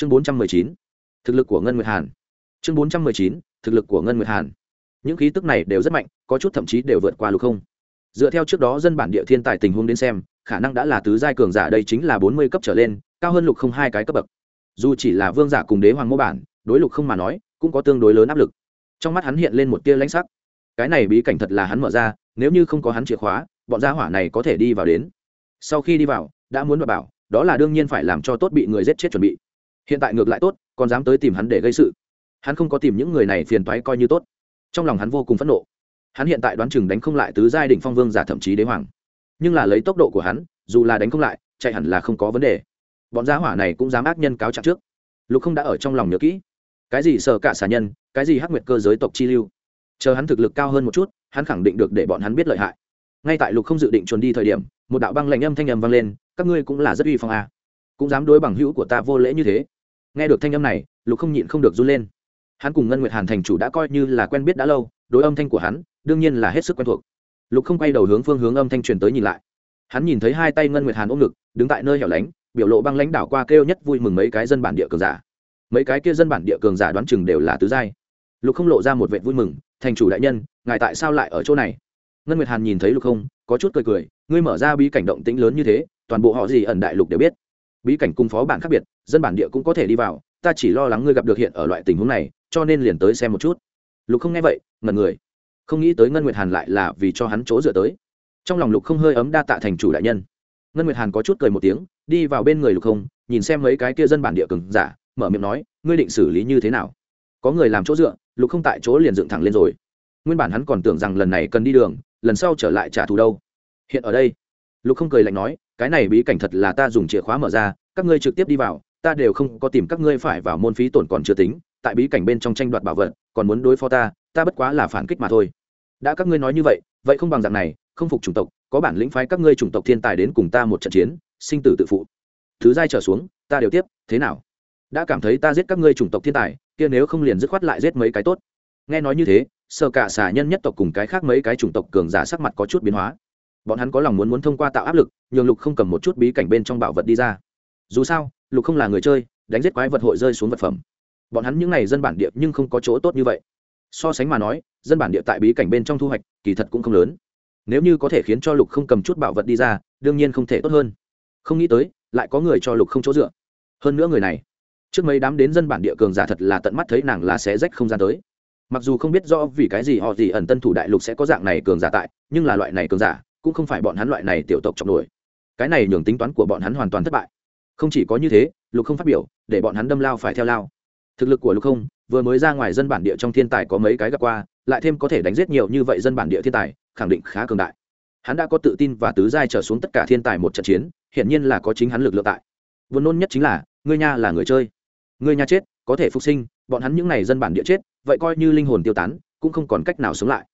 chương bốn trăm mười chín, thực lực của ngân nguyệt hàn. Chương bốn trăm mười chín, thực lực của ngân nguyệt hàn. Những khí tức này đều rất mạnh, có chút thậm chí đều vượt qua lục không. Dựa theo trước đó dân bản địa thiên tài tình huống đến xem, khả năng đã là tứ giai cường giả đây chính là bốn mươi cấp trở lên, cao hơn lục không hai cái cấp bậc. Dù chỉ là vương giả cùng đế hoàng mô bản, đối lục không mà nói, cũng có tương đối lớn áp lực. Trong mắt hắn hiện lên một tia lãnh sắc. Cái này bí cảnh thật là hắn mở ra, nếu như không có hắn chìa khóa, bọn gia hỏa này có thể đi vào đến. Sau khi đi vào, đã muốn đảm bảo, đó là đương nhiên phải làm cho tốt bị người giết chết chuẩn bị hiện tại ngược lại tốt, còn dám tới tìm hắn để gây sự. Hắn không có tìm những người này phiền toái coi như tốt. Trong lòng hắn vô cùng phẫn nộ. Hắn hiện tại đoán chừng đánh không lại tứ giai đỉnh phong vương giả thậm chí đế hoàng. Nhưng là lấy tốc độ của hắn, dù là đánh không lại, chạy hẳn là không có vấn đề. Bọn gia hỏa này cũng dám ác nhân cáo trạng trước. Lục không đã ở trong lòng nhớ kỹ. Cái gì sợ cả xà nhân, cái gì hắc nguyệt cơ giới tộc chi lưu. Chờ hắn thực lực cao hơn một chút, hắn khẳng định được để bọn hắn biết lợi hại. Ngay tại lục không dự định trốn đi thời điểm, một đạo băng lạnh âm thanh âm vang lên, các ngươi cũng là rất uy phong a. À. cũng dám đối bằng hữu của ta vô lễ như thế nghe được thanh âm này, lục không nhịn không được run lên. Hắn cùng ngân nguyệt hàn thành chủ đã coi như là quen biết đã lâu, đối âm thanh của hắn, đương nhiên là hết sức quen thuộc. Lục không quay đầu hướng phương hướng âm thanh truyền tới nhìn lại. Hắn nhìn thấy hai tay ngân nguyệt hàn ôm ngực, đứng tại nơi hẻo lánh, biểu lộ băng lãnh đảo qua kêu nhất vui mừng mấy cái dân bản địa cường giả. Mấy cái kia dân bản địa cường giả đoán chừng đều là tứ giai. Lục không lộ ra một vệ vui mừng, thành chủ đại nhân, ngài tại sao lại ở chỗ này? Ngân nguyệt hàn nhìn thấy lục không, có chút cười cười, ngươi mở ra bí cảnh động tĩnh lớn như thế, toàn bộ họ gì ẩn đại lục đều biết bí cảnh cung phó bản khác biệt, dân bản địa cũng có thể đi vào, ta chỉ lo lắng ngươi gặp được hiện ở loại tình huống này, cho nên liền tới xem một chút. Lục không nghe vậy ngần người. Không nghĩ tới ngân nguyệt hàn lại là vì cho hắn chỗ dựa tới. Trong lòng lục không hơi ấm đa tạ thành chủ đại nhân. Ngân nguyệt hàn có chút cười một tiếng, đi vào bên người lục không, nhìn xem mấy cái kia dân bản địa cừng giả, mở miệng nói, ngươi định xử lý như thế nào? Có người làm chỗ dựa, lục không tại chỗ liền dựng thẳng lên rồi. Nguyên bản hắn còn tưởng rằng lần này cần đi đường, lần sau trở lại trả thù đâu. Hiện ở đây, lục không cười lạnh nói cái này bí cảnh thật là ta dùng chìa khóa mở ra, các ngươi trực tiếp đi vào, ta đều không có tìm các ngươi phải vào môn phí tổn còn chưa tính, tại bí cảnh bên trong tranh đoạt bảo vật, còn muốn đối phó ta ta bất quá là phản kích mà thôi. Đã các ngươi nói như vậy vậy không bằng dạng này, không phục chủng tộc, có bản lĩnh phái các ngươi chủng tộc thiên tài đến cùng ta một trận chiến, sinh tử tự phụ. Thứ giai trở xuống, ta đều tiếp, thế nào? Đã cảm thấy ta giết các ngươi chủng tộc thiên tài, kia nếu không liền dứt khoát lại giết mấy cái tốt. Nghe nói như thế sợ cả xà nhân nhất tộc cùng cái khác mấy cái chủng tộc cường giả sắc mặt có chút biến hóa bọn hắn có lòng muốn muốn thông qua tạo áp lực, nhường lục không cầm một chút bí cảnh bên trong bảo vật đi ra. Dù sao, lục không là người chơi, đánh giết quái vật hội rơi xuống vật phẩm. Bọn hắn những n à y dân bản địa nhưng không có chỗ tốt như vậy. So sánh mà nói, dân bản địa tại bí cảnh bên trong thu hoạch, kỳ thật cũng không lớn. Nếu như có thể khiến cho lục không cầm chút bảo vật đi ra, đương nhiên không thể tốt hơn. Không nghĩ tới, lại có người cho lục không chỗ dựa. Hơn nữa người này, trước mấy đám đến dân bản địa cường giả thật là tận mắt thấy nàng là sẽ rách không gian tới. Mặc dù không biết rõ vì cái gì họ gì ẩn tân thủ đại lục sẽ có dạng này cường giả tại, nhưng là loại này cường giả cũng không phải bọn hắn loại này tiểu tộc trọng nổi. Cái này nhường tính toán của bọn hắn hoàn toàn thất bại. Không chỉ có như thế, lục không phát biểu, để bọn hắn đâm lao phải theo lao. Thực lực của lục không, vừa mới ra ngoài dân bản địa trong thiên tài có mấy cái gặp qua, lại thêm có thể đánh giết nhiều như vậy dân bản địa thiên tài, khẳng định khá cường đại. Hắn đã có tự tin và tứ giai trở xuống tất cả thiên tài một trận chiến, hiển nhiên là có chính hắn lực lượng tại. Vốn nôn nhất chính là, ngươi nha là người chơi. Ngươi nha chết, có thể phục sinh, bọn hắn những n à y dân bản địa chết, vậy coi như linh hồn tiêu tán, cũng không còn cách nào sống lại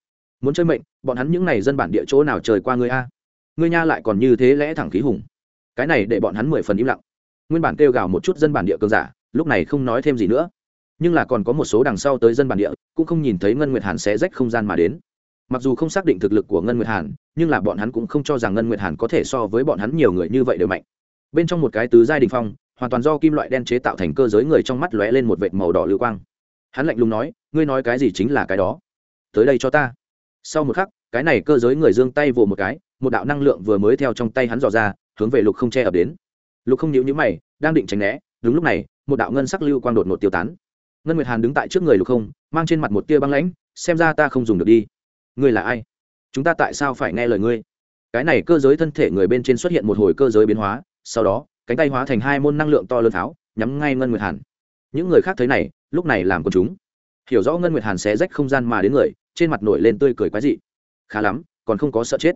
muốn chơi mệnh, bọn hắn những n à y dân bản địa chỗ nào trời qua ngươi a? Ngươi nha lại còn như thế lẽ thẳng khí hùng. Cái này để bọn hắn mười phần im lặng. Nguyên bản kêu gào một chút dân bản địa cường giả, lúc này không nói thêm gì nữa. Nhưng là còn có một số đằng sau tới dân bản địa, cũng không nhìn thấy ngân nguyệt hàn sẽ rách không gian mà đến. Mặc dù không xác định thực lực của ngân nguyệt hàn, nhưng là bọn hắn cũng không cho rằng ngân nguyệt hàn có thể so với bọn hắn nhiều người như vậy đều mạnh. Bên trong một cái tứ giai đình phong, hoàn toàn do kim loại đen chế tạo thành cơ giới người trong mắt lóe lên một vệt màu đỏ lưu quang. Hắn lạnh lùng nói, ngươi nói cái gì chính là cái đó? Tới đây cho ta sau một khắc, cái này cơ giới người dương tay vồ một cái, một đạo năng lượng vừa mới theo trong tay hắn dò ra, hướng về lục không che ập đến. Lục không nhịu nhữ mày, đang định tránh né, đúng lúc này, một đạo ngân sắc lưu quang đột ngột tiêu tán. Ngân nguyệt hàn đứng tại trước người lục không, mang trên mặt một tia băng lãnh, xem ra ta không dùng được đi. Ngươi là ai? Chúng ta tại sao phải nghe lời ngươi? Cái này cơ giới thân thể người bên trên xuất hiện một hồi cơ giới biến hóa, sau đó, cánh tay hóa thành hai môn năng lượng to lớn tháo, nhắm ngay ngân nguyệt hàn. Những người khác thấy này, lúc này làm con chúng. Hiểu rõ ngân nguyệt hàn sẽ rách không gian mà đến người trên mặt nổi lên tươi cười quái dị. Khá lắm, còn không có sợ chết.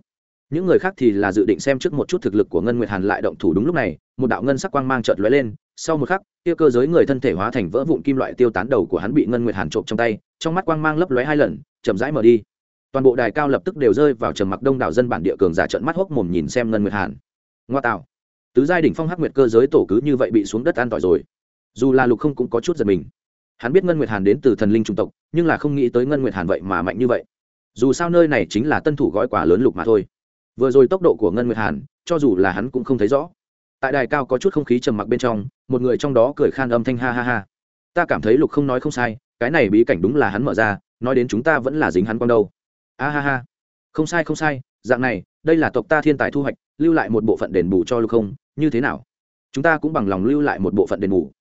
Những người khác thì là dự định xem trước một chút thực lực của ngân nguyệt hàn lại động thủ đúng lúc này, một đạo ngân sắc quang mang trợt lóe lên, sau một khắc, kia cơ giới người thân thể hóa thành vỡ vụn kim loại tiêu tán đầu của hắn bị ngân nguyệt hàn trộm trong tay, trong mắt quang mang lấp lóe hai lần, chậm rãi mở đi. Toàn bộ đài cao lập tức đều rơi vào trầm mặc đông đảo dân bản địa cường giả trợn mắt hốc mồm nhìn xem ngân nguyệt hàn. Ngoa tạo. Tứ giai đỉnh phong hắc nguyệt cơ giới tổ cứ như vậy bị xuống đất an tỏi rồi. Dù là lục không cũng có chút giật mình hắn biết ngân nguyệt hàn đến từ thần linh trung tộc, nhưng là không nghĩ tới ngân nguyệt hàn vậy mà mạnh như vậy. Dù sao nơi này chính là tân thủ gói quả lớn lục mà thôi. Vừa rồi tốc độ của ngân nguyệt hàn, cho dù là hắn cũng không thấy rõ. Tại đài cao có chút không khí trầm mặc bên trong, một người trong đó cười khan âm thanh ha ha ha. Ta cảm thấy lục không nói không sai, cái này bí cảnh đúng là hắn mở ra, nói đến chúng ta vẫn là dính hắn con đâu. A ha ha. Không sai không sai, dạng này, đây là tộc ta thiên tài thu hoạch, lưu lại một bộ phận đền bù cho lục không, như thế nào? Chúng ta cũng bằng lòng lưu lại một bộ phận đền bù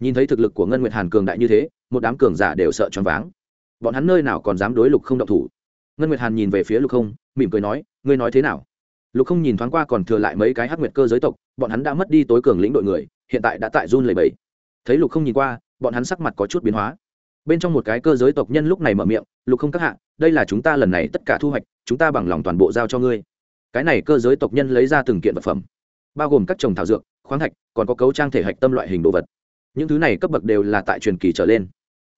nhìn thấy thực lực của ngân nguyệt hàn cường đại như thế, một đám cường giả đều sợ choáng váng. Bọn hắn nơi nào còn dám đối lục không động thủ? Ngân nguyệt hàn nhìn về phía lục không, mỉm cười nói, ngươi nói thế nào? Lục không nhìn thoáng qua còn thừa lại mấy cái hắc nguyệt cơ giới tộc, bọn hắn đã mất đi tối cường lĩnh đội người, hiện tại đã tại run lầy bẫy thấy lục không nhìn qua, bọn hắn sắc mặt có chút biến hóa. Bên trong một cái cơ giới tộc nhân lúc này mở miệng, lục không các hạ, đây là chúng ta lần này tất cả thu hoạch, chúng ta bằng lòng toàn bộ giao cho ngươi. Cái này cơ giới tộc nhân lấy ra từng kiện vật phẩm, bao gồm các trồng thảo dược, khoáng thạch, còn có cấu trang thể hạch tâm loại hình đồ vật những thứ này cấp bậc đều là tại truyền kỳ trở lên.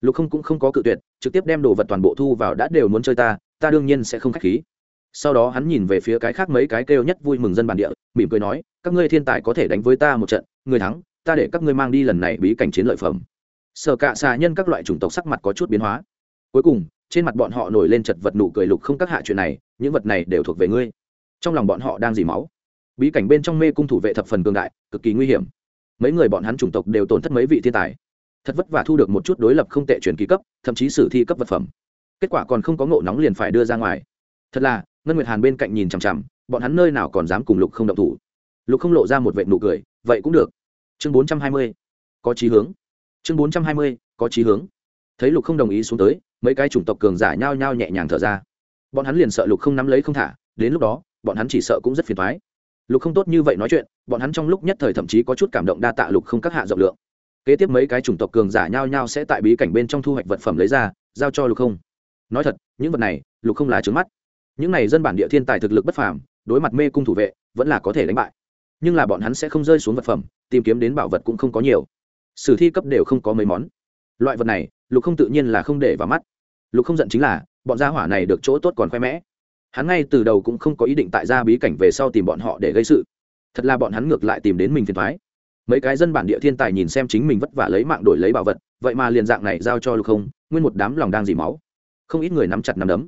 Lục không cũng không có cự tuyệt, trực tiếp đem đồ vật toàn bộ thu vào đã đều muốn chơi ta ta đương nhiên sẽ không k h á c h khí. Sau đó hắn nhìn về phía cái khác mấy cái kêu nhất vui mừng dân bản địa, mỉm cười nói, các ngươi thiên tài có thể đánh với ta một trận người thắng, ta để các ngươi mang đi lần này bí cảnh chiến lợi phẩm. Sở cạ xà nhân các loại chủng tộc sắc mặt có chút biến hóa. Cuối cùng, trên mặt bọn họ nổi lên chật vật nụ cười lục không các hạ chuyện này, những vật này đều thuộc về ngươi. Trong lòng bọn họ đang dì máu. Bí cảnh bên trong mê cung thủ vệ thập phần cường đại, cực kỳ nguy hiểm mấy người bọn hắn chủng tộc đều tổn thất mấy vị thiên tài. Thật vất vả thu được một chút đối lập không tệ chuyển ký cấp, thậm chí sử thi cấp vật phẩm. Kết quả còn không có ngộ nóng liền phải đưa ra ngoài. Thật là, ngân nguyệt hàn bên cạnh nhìn chằm chằm, bọn hắn nơi nào còn dám cùng lục không động thủ. Lục không lộ ra một vệ nụ cười, vậy cũng được. Chương bốn trăm hai mươi, có chí hướng. Chương bốn trăm hai mươi, có chí hướng. Thấy lục không đồng ý xuống tới, mấy cái chủng tộc cường giả nhao nhao nhẹ nhàng thở ra. Bọn hắn liền sợ lục không nắm lấy không thả, đến lúc đó, bọn hắn chỉ sợ cũng rất phiền thoái lục không tốt như vậy nói chuyện, bọn hắn trong lúc nhất thời thậm chí có chút cảm động đa tạ lục không các hạ rộng lượng. Kế tiếp mấy cái chủng tộc cường giả nhau nhau sẽ tại bí cảnh bên trong thu hoạch vật phẩm lấy ra, giao cho lục không. Nói thật, những vật này, lục không là trướng mắt. Những này dân bản địa thiên tài thực lực bất phàm, đối mặt mê cung thủ vệ, vẫn là có thể đánh bại. Nhưng là bọn hắn sẽ không rơi xuống vật phẩm, tìm kiếm đến bảo vật cũng không có nhiều. Sử thi cấp đều không có mấy món. Loại vật này, lục không tự nhiên là không để vào mắt. Lục không giận chính là, bọn gia hỏa này được chỗ tốt còn khoe mẽ hắn ngay từ đầu cũng không có ý định tại ra bí cảnh về sau tìm bọn họ để gây sự. Thật là bọn hắn ngược lại tìm đến mình phiền thoái mấy cái dân bản địa thiên tài nhìn xem chính mình vất vả lấy mạng đổi lấy bảo vật, vậy mà liền dạng này giao cho lục không nguyên một đám lòng đang dì máu. Không ít người nắm chặt nắm đấm.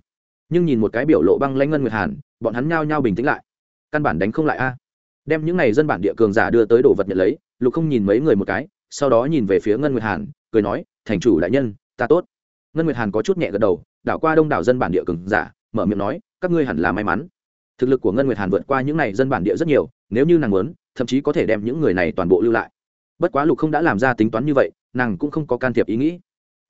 Nhưng nhìn một cái biểu lộ băng lanh ngân nguyệt hàn, bọn hắn nhao nhao bình tĩnh lại. Căn bản đánh không lại a. Đem những n à y dân bản địa cường giả đưa tới đồ vật nhận lấy, lục không nhìn mấy người một cái, sau đó nhìn về phía ngân nguyệt hàn, cười nói, thành chủ đại nhân, ta tốt. Ngân nguyệt hàn có chút nhẹ gật đầu, đảo qua đông đảo dân bản địa cường giả mở miệng nói, các ngươi hẳn là may mắn. Thực lực của ngân nguyệt hàn vượt qua những n à y dân bản địa rất nhiều, nếu như nàng muốn, thậm chí có thể đem những người này toàn bộ lưu lại. Bất quá lục không đã làm ra tính toán như vậy, nàng cũng không có can thiệp ý nghĩ.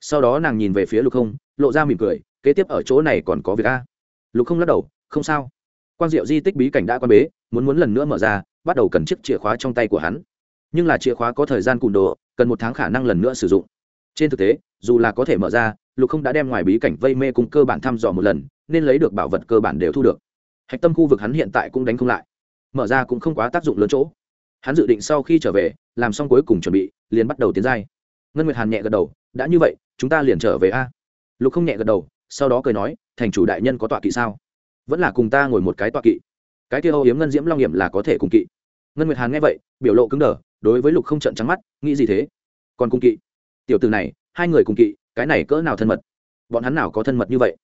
Sau đó nàng nhìn về phía lục không, lộ ra mỉm cười, kế tiếp ở chỗ này còn có việc a. Lục không lắc đầu, không sao. Quan diệu di tích bí cảnh đã quan bế, muốn muốn lần nữa mở ra, bắt đầu cần chiếc chìa khóa trong tay của hắn. Nhưng là chìa khóa có thời gian cùn đồ, cần một tháng khả năng lần nữa sử dụng. Trên thực tế, dù là có thể mở ra, lục không đã đem ngoài bí cảnh vây mê cùng cơ bản thăm dò một lần nên lấy được bảo vật cơ bản đều thu được. Hạch tâm khu vực hắn hiện tại cũng đánh không lại. Mở ra cũng không quá tác dụng lớn chỗ. Hắn dự định sau khi trở về, làm xong cuối cùng chuẩn bị, liền bắt đầu tiến giai. Ngân nguyệt hàn nhẹ gật đầu, đã như vậy, chúng ta liền trở về a. Lục không nhẹ gật đầu, sau đó cười nói, thành chủ đại nhân có tọa kỵ sao? Vẫn là cùng ta ngồi một cái tọa kỵ. Cái kia âu yếm ngân diễm long hiểm là có thể cùng kỵ. Ngân nguyệt hàn nghe vậy, biểu lộ cứng đờ, đối với lục không trận trắng mắt, nghĩ gì thế? Còn cùng kỵ? Tiểu từ này, hai người cùng kỵ, cái này cỡ nào thân mật? Bọn hắn nào có thân mật như vậy?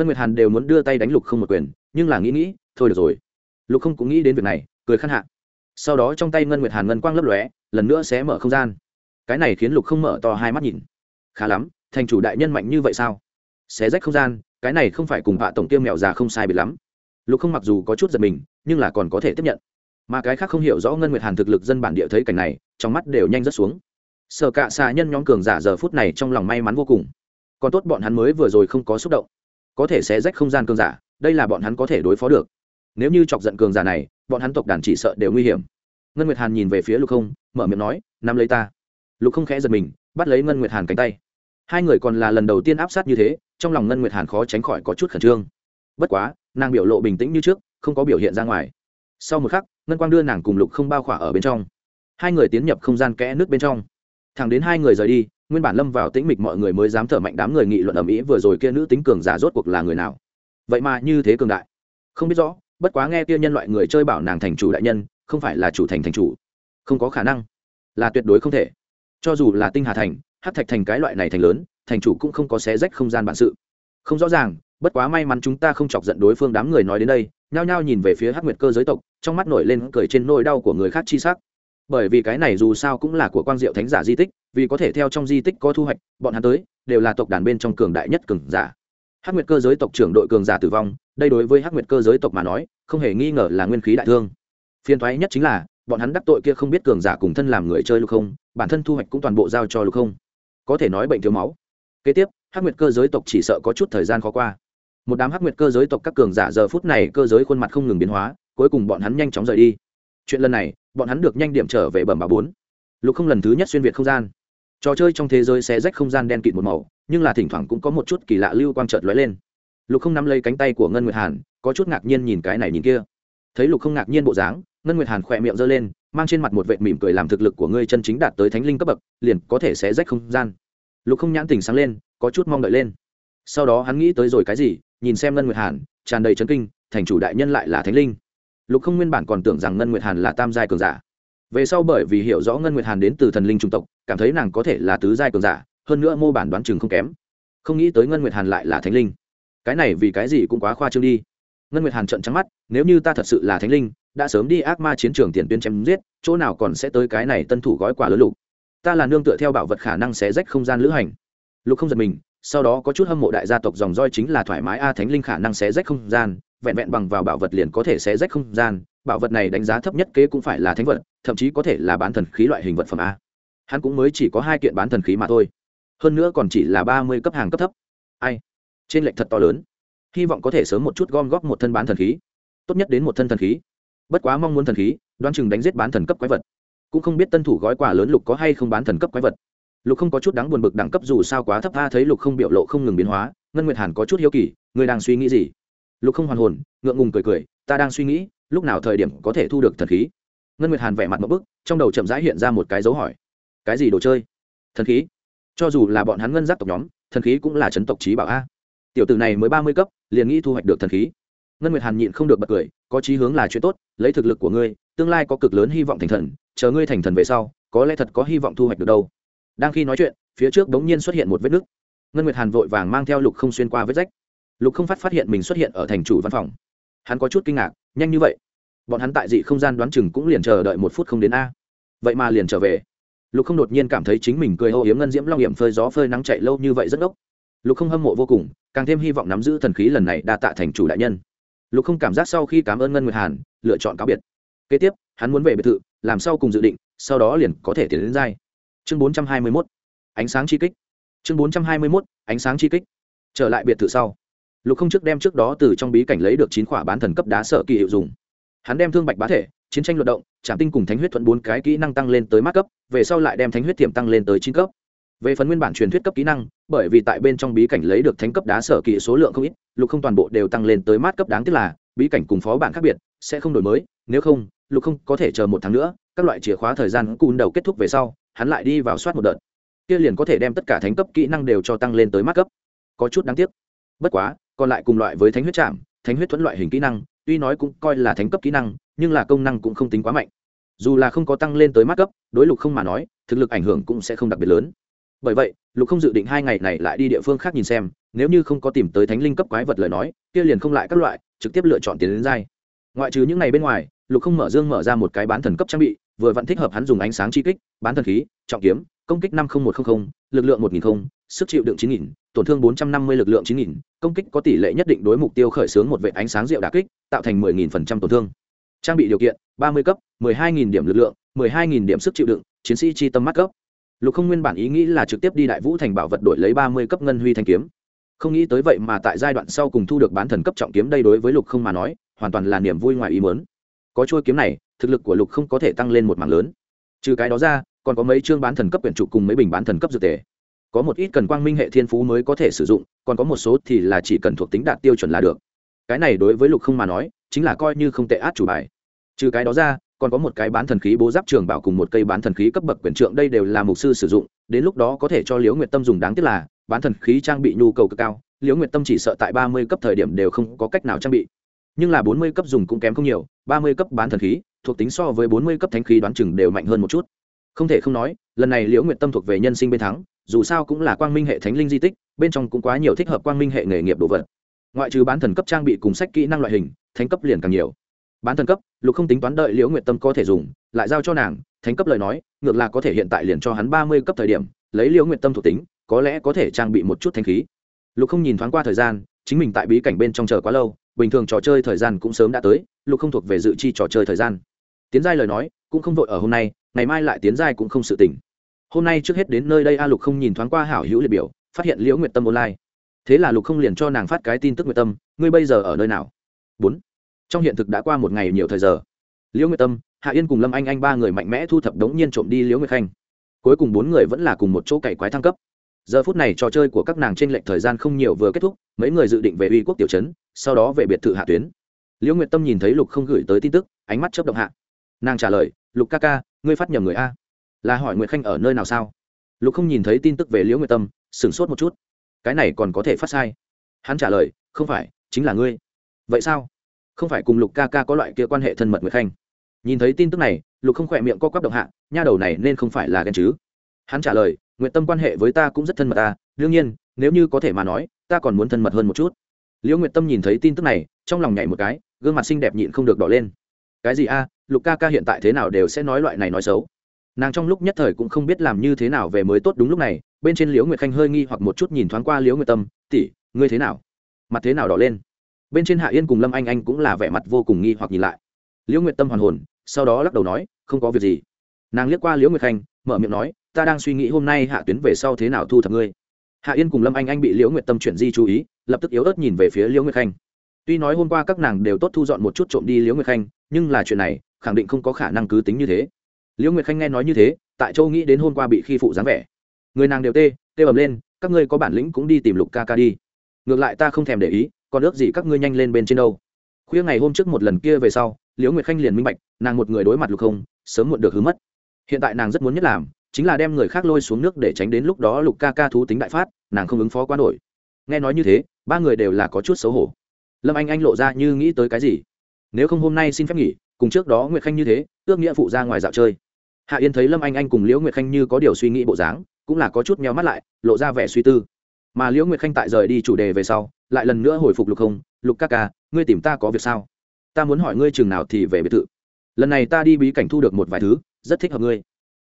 Ngân nguyệt hàn đều muốn đưa tay đánh lục không một quyền, nhưng là nghĩ nghĩ, thôi được rồi. Lục không cũng nghĩ đến việc này, cười khăn hạ. Sau đó trong tay ngân nguyệt hàn ngân quang lấp lóe, lần nữa sẽ mở không gian. Cái này khiến lục không mở to hai mắt nhìn. Khá lắm, thành chủ đại nhân mạnh như vậy sao? Xé rách không gian, cái này không phải cùng hạ tổng tiêu mèo già không sai biệt lắm. Lục không mặc dù có chút giật mình, nhưng là còn có thể tiếp nhận. Mà cái khác không hiểu rõ ngân nguyệt hàn thực lực dân bản địa thấy cảnh này, trong mắt đều nhanh rất xuống. Sợ cạ xà nhân nhóm cường giả giờ phút này trong lòng may mắn vô cùng. Còn tốt bọn hắn mới vừa rồi không có xúc động có thể sẽ rách không gian cường giả, đây là bọn hắn có thể đối phó được. Nếu như chọc giận cường giả này, bọn hắn tộc đàn chỉ sợ đều nguy hiểm. Ngân nguyệt hàn nhìn về phía lục không, mở miệng nói, nắm lấy ta. Lục không khẽ giật mình, bắt lấy ngân nguyệt hàn cánh tay. Hai người còn là lần đầu tiên áp sát như thế, trong lòng ngân nguyệt hàn khó tránh khỏi có chút khẩn trương. Bất quá, nàng biểu lộ bình tĩnh như trước, không có biểu hiện ra ngoài. Sau một khắc, ngân quang đưa nàng cùng lục không bao khỏa ở bên trong. Hai người tiến nhập không gian kẽ nước bên trong thẳng đến hai người rời đi, nguyên bản lâm vào tĩnh mịch mọi người mới dám thở mạnh đám người nghị luận ầm ĩ vừa rồi kia nữ tính cường giả rốt cuộc là người nào. Vậy mà như thế cường đại. Không biết rõ, bất quá nghe kia nhân loại người chơi bảo nàng thành chủ đại nhân, không phải là chủ thành thành chủ. Không có khả năng. Là tuyệt đối không thể. Cho dù là tinh hà thành hát thạch thành cái loại này thành lớn, thành chủ cũng không có xé rách không gian bản sự. Không rõ ràng, bất quá may mắn chúng ta không chọc giận đối phương đám người nói đến đây, nhao nhao nhìn về phía hắc nguyệt cơ giới tộc, trong mắt nổi lên cười trên nỗi đau của người khác chi sắc bởi vì cái này dù sao cũng là của quang diệu thánh giả di tích, vì có thể theo trong di tích có thu hoạch, bọn hắn tới, đều là tộc đàn bên trong cường đại nhất cường giả. Hắc nguyệt cơ giới tộc trưởng đội cường giả tử vong, đây đối với hắc nguyệt cơ giới tộc mà nói, không hề nghi ngờ là nguyên khí đại thương. Phiền thoái nhất chính là, bọn hắn đắc tội kia không biết cường giả cùng thân làm người chơi lục không, bản thân thu hoạch cũng toàn bộ giao cho lục không. Có thể nói bệnh thiếu máu. Kế tiếp, hắc nguyệt cơ giới tộc chỉ sợ có chút thời gian khó qua. Một đám hắc nguyệt cơ giới tộc các cường giả giờ phút này cơ giới khuôn mặt không ngừng biến hóa, cuối cùng bọn hắn nhanh chóng rời đi chuyện lần này, bọn hắn được nhanh điểm trở về bẩm bà bốn. Lục không lần thứ nhất xuyên việt không gian. Trò chơi trong thế giới sẽ rách không gian đen kịt một màu, nhưng là thỉnh thoảng cũng có một chút kỳ lạ lưu quang trợt lóe lên. Lục không nắm lấy cánh tay của ngân nguyệt hàn, có chút ngạc nhiên nhìn cái này nhìn kia. Thấy lục không ngạc nhiên bộ dáng, ngân nguyệt hàn khỏe miệng giơ lên, mang trên mặt một vệ mỉm cười làm thực lực của ngươi chân chính đạt tới thánh linh cấp bậc, liền có thể sẽ rách không gian. Lục không nhãn tình sáng lên, có chút mong đợi lên. Sau đó hắn nghĩ tới rồi cái gì, nhìn xem ngân nguyệt hàn, tràn đầy chấn kinh, thành chủ đại nhân lại là thánh linh lục không nguyên bản còn tưởng rằng ngân nguyệt hàn là tam giai cường giả. Về sau bởi vì hiểu rõ ngân nguyệt hàn đến từ thần linh trung tộc, cảm thấy nàng có thể là tứ giai cường giả, hơn nữa mô bản đoán chừng không kém. Không nghĩ tới ngân nguyệt hàn lại là thánh linh. Cái này vì cái gì cũng quá khoa trương đi. Ngân nguyệt hàn trận trắng mắt, nếu như ta thật sự là thánh linh, đã sớm đi ác ma chiến trường tiền tuyến chém giết, chỗ nào còn sẽ tới cái này tân thủ gói quà lớn lục. Ta là nương tựa theo bảo vật khả năng sẽ rách không gian lữ hành. Lục không giật mình, sau đó có chút hâm mộ đại gia tộc dòng roi chính là thoải mái, a, thánh linh khả năng sẽ rách không gian vẹn vẹn bằng vào bảo vật liền có thể xé rách không gian, bảo vật này đánh giá thấp nhất kế cũng phải là thánh vật, thậm chí có thể là bán thần khí loại hình vật phẩm a. Hắn cũng mới chỉ có hai kiện bán thần khí mà thôi, hơn nữa còn chỉ là ba mươi cấp hàng cấp thấp. Ai? Trên lệnh thật to lớn. Hy vọng có thể sớm một chút gom góp một thân bán thần khí. Tốt nhất đến một thân thần khí. Bất quá mong muốn thần khí, đoán chừng đánh giết bán thần cấp quái vật. Cũng không biết tân thủ gói quà lớn lục có hay không bán thần cấp quái vật. Lục không có chút đáng buồn bực đẳng cấp dù sao quá thấp tha thấy lục không biểu lộ không ngừng biến hóa, ngân nguyệt hàn có chút hiếu kỳ, người đang suy nghĩ gì? Lục không hoàn hồn, ngượng ngùng cười cười, ta đang suy nghĩ, lúc nào thời điểm có thể thu được thần khí? Ngân nguyệt hàn vẻ mặt một bức, trong đầu chậm rãi hiện ra một cái dấu hỏi. Cái gì đồ chơi? Thần khí. Cho dù là bọn hắn ngân giác tộc nhóm, thần khí cũng là chấn tộc trí bảo a. Tiểu tử này mới ba mươi cấp, liền nghĩ thu hoạch được thần khí. Ngân nguyệt hàn nhịn không được bật cười, có chí hướng là chuyện tốt, lấy thực lực của ngươi, tương lai có cực lớn hy vọng thành thần, chờ ngươi thành thần về sau, có lẽ thật có hy vọng thu hoạch được đâu. Đang khi nói chuyện, phía trước bỗng nhiên xuất hiện một vết nứt. Ngân nguyệt hàn vội vàng mang theo lục không xuyên qua vết rách lục không phát phát hiện mình xuất hiện ở thành chủ văn phòng. Hắn có chút kinh ngạc, nhanh như vậy? Bọn hắn tại dị không gian đoán chừng cũng liền chờ đợi một phút không đến a. Vậy mà liền trở về. Lục không đột nhiên cảm thấy chính mình cười hô hiếm ngân diễm long hiểm phơi gió phơi nắng chạy lâu như vậy rất ốc lục không hâm mộ vô cùng, càng thêm hy vọng nắm giữ thần khí lần này đa tạ thành chủ đại nhân. Lục không cảm giác sau khi cảm ơn ngân nguyệt hàn, lựa chọn cáo biệt. Kế tiếp, hắn muốn về biệt thự, làm sau cùng dự định, sau đó liền có thể tiến đến giai. Chương bốn trăm hai mươi mốt. Ánh sáng chi kích. Chương bốn trăm hai mươi mốt, ánh sáng chi kích. Trở lại biệt thự sau lục không trước đem trước đó từ trong bí cảnh lấy được chín quả bán thần cấp đá sợ kỳ hiệu dùng. Hắn đem thương bạch bá thể, chiến tranh luận động trạm tinh cùng thánh huyết thuận bốn cái kỹ năng tăng lên tới mát cấp, về sau lại đem thánh huyết tiềm tăng lên tới chín cấp. Về phần nguyên bản truyền thuyết cấp kỹ năng, bởi vì tại bên trong bí cảnh lấy được thánh cấp đá sở kỳ số lượng không ít, lục không toàn bộ đều tăng lên tới mát cấp đáng tiếc là, bí cảnh cùng phó bản khác biệt, sẽ không đổi mới, nếu không, lục không có thể chờ một tháng nữa, các loại chìa khóa thời gian cùn đầu kết thúc về sau, hắn lại đi vào soát một đợt. Kia liền có thể đem tất cả thánh cấp kỹ năng đều cho tăng lên tới mát cấp. Có chút đáng tiếc. Bất quá còn lại cùng loại với thánh huyết chạm, thánh huyết thuẫn loại hình kỹ năng, tuy nói cũng coi là thánh cấp kỹ năng, nhưng là công năng cũng không tính quá mạnh. Dù là không có tăng lên tới mắt cấp, đối lục không mà nói, thực lực ảnh hưởng cũng sẽ không đặc biệt lớn. Bởi vậy, lục không dự định hai ngày này lại đi địa phương khác nhìn xem, nếu như không có tìm tới thánh linh cấp quái vật lời nói, kia liền không lại các loại, trực tiếp lựa chọn tiền đến dai ngoại trừ những ngày bên ngoài, lục không mở dương mở ra một cái bán thần cấp trang bị, vừa vẫn thích hợp hắn dùng ánh sáng chi kích, bán thần khí, trọng kiếm, công kích năm nghìn một trăm linh lực lượng một nghìn sức chịu đựng chín nghìn tổn thương bốn trăm năm mươi lực lượng chín nghìn, công kích có tỷ lệ nhất định đối mục tiêu khởi xướng một vệ ánh sáng rượu đả kích, tạo thành mười nghìn phần trăm tổn thương. Trang bị điều kiện, ba mươi cấp, mười hai nghìn điểm lực lượng, mười hai nghìn điểm sức chịu đựng, chiến sĩ chi tâm mắt cấp. Lục không nguyên bản ý nghĩ là trực tiếp đi đại vũ thành bảo vật đổi lấy ba mươi cấp ngân huy thanh kiếm. Không nghĩ tới vậy mà tại giai đoạn sau cùng thu được bán thần cấp trọng kiếm đây đối với lục không mà nói, hoàn toàn là niềm vui ngoài ý muốn. có chuôi kiếm này, thực lực của lục không có thể tăng lên một mảng lớn. Trừ cái đó ra, còn có mấy chương bán thần cấp quyển trụ cùng mấy bình bán thần cấp dược tề có một ít cần quang minh hệ thiên phú mới có thể sử dụng, còn có một số thì là chỉ cần thuộc tính đạt tiêu chuẩn là được. Cái này đối với lục không mà nói, chính là coi như không tệ át chủ bài. Trừ cái đó ra, còn có một cái bán thần khí bố giáp trường bảo cùng một cây bán thần khí cấp bậc quyền trượng, đây đều là mục sư sử dụng, đến lúc đó có thể cho liễu nguyệt tâm dùng đáng tiếc là, bán thần khí trang bị nhu cầu cực cao, liễu nguyệt tâm chỉ sợ tại ba mươi cấp thời điểm đều không có cách nào trang bị. Nhưng là bốn mươi cấp dùng cũng kém không nhiều, ba mươi cấp bán thần khí, thuộc tính so với bốn mươi cấp thánh khí đoán chừng đều mạnh hơn một chút. Không thể không nói, lần này liễu nguyệt tâm thuộc về nhân sinh bên thắng dù sao cũng là quang minh hệ thánh linh di tích, bên trong cũng quá nhiều thích hợp quang minh hệ nghề nghiệp đồ vật. Ngoại trừ bán thần cấp trang bị cùng sách kỹ năng loại hình, thánh cấp liền càng nhiều. Bán thần cấp, lục không tính toán đợi liễu nguyệt tâm có thể dùng, lại giao cho nàng, thánh cấp lời nói, ngược là có thể hiện tại liền cho hắn ba mươi cấp thời điểm, lấy liễu nguyệt tâm thuộc tính, có lẽ có thể trang bị một chút thanh khí. Lục không nhìn thoáng qua thời gian, chính mình tại bí cảnh bên trong chờ quá lâu, bình thường trò chơi thời gian cũng sớm đã tới, lục không thuộc về dự chi trò chơi thời gian. Tiến giai lời nói, cũng không vội ở hôm nay, ngày mai lại tiến giai cũng không sự tỉnh hôm nay trước hết đến nơi đây a lục không nhìn thoáng qua hảo hữu liệt biểu, phát hiện liễu nguyệt tâm online. Thế là lục không liền cho nàng phát cái tin tức nguyệt tâm, ngươi bây giờ ở nơi nào? Bốn. Trong hiện thực đã qua một ngày nhiều thời giờ. Liễu nguyệt tâm, hạ yên cùng lâm anh anh ba người mạnh mẽ thu thập đống nhiên trộm đi liễu nguyệt khanh. Cuối cùng bốn người vẫn là cùng một chỗ cày quái thăng cấp. Giờ phút này trò chơi của các nàng trên lệnh thời gian không nhiều vừa kết thúc, mấy người dự định về uy quốc tiểu trấn, sau đó về biệt thự hạ tuyến. Liễu nguyệt tâm nhìn thấy lục không gửi tới tin tức, ánh mắt chớp động hạ. Nàng trả lời, lục ca ca, ngươi phát nhầm người a là hỏi nguyệt khanh ở nơi nào sao? Lục không nhìn thấy tin tức về liễu nguyệt tâm, sửng sốt một chút. Cái này còn có thể phát sai? Hắn trả lời, không phải, chính là ngươi. Vậy sao? Không phải cùng lục ca ca có loại kia quan hệ thân mật nguyệt khanh. Nhìn thấy tin tức này, lục không khỏe miệng co quắp động hạ, nha đầu này nên không phải là ghen chứ. Hắn trả lời nguyện tâm quan hệ với ta cũng rất thân mật ta, đương nhiên, nếu như có thể mà nói, ta còn muốn thân mật hơn một chút. Liễu nguyệt tâm nhìn thấy tin tức này, trong lòng nhảy một cái, gương mặt xinh đẹp nhịn không được đỏ lên. Cái gì a? Lục ca ca hiện tại thế nào đều sẽ nói loại này nói xấu nàng trong lúc nhất thời cũng không biết làm như thế nào về mới tốt đúng lúc này, bên trên liễu nguyệt khanh hơi nghi hoặc một chút nhìn thoáng qua liễu nguyệt tâm tỉ ngươi thế nào? Mặt thế nào đỏ lên. Bên trên hạ yên cùng lâm anh anh cũng là vẻ mặt vô cùng nghi hoặc nhìn lại. Liễu nguyệt tâm hoàn hồn, sau đó lắc đầu nói, không có việc gì. Nàng liếc qua liễu nguyệt khanh, mở miệng nói, ta đang suy nghĩ hôm nay hạ tuyến về sau thế nào thu thập ngươi. Hạ yên cùng lâm anh anh bị liễu nguyệt tâm chuyển di chú ý, lập tức yếu ớt nhìn về phía liễu nguyệt khanh. Tuy nói hôm qua các nàng đều tốt thu dọn một chút trộm đi liễu nguyệt khanh, nhưng là chuyện này, khẳng định không có khả năng cứ tính như thế liễu nguyệt khanh nghe nói như thế, tại châu nghĩ đến hôm qua bị khi phụ dáng vẻ. Người nàng đều tê tê ầm lên, các ngươi có bản lĩnh cũng đi tìm lục ca ca đi. Ngược lại ta không thèm để ý, còn ước gì các ngươi nhanh lên bên trên đâu. Khuya ngày hôm trước một lần kia về sau, liễu nguyệt khanh liền minh bạch, nàng một người đối mặt lục không sớm muộn được hứa mất. Hiện tại nàng rất muốn nhất làm, chính là đem người khác lôi xuống nước để tránh đến lúc đó lục ca ca thú tính đại phát, nàng không ứng phó quá nổi. Nghe nói như thế, ba người đều là có chút xấu hổ. Lâm anh anh lộ ra như nghĩ tới cái gì? Nếu không hôm nay xin phép nghỉ cùng trước đó nguyệt khanh như thế ước nghĩa phụ ra ngoài dạo chơi hạ yên thấy lâm anh anh cùng liễu nguyệt khanh như có điều suy nghĩ bộ dáng cũng là có chút meo mắt lại lộ ra vẻ suy tư mà liễu nguyệt khanh tại rời đi chủ đề về sau lại lần nữa hồi phục lục không lục ca ca ngươi tìm ta có việc sao ta muốn hỏi ngươi chừng nào thì về biệt thự lần này ta đi bí cảnh thu được một vài thứ rất thích hợp ngươi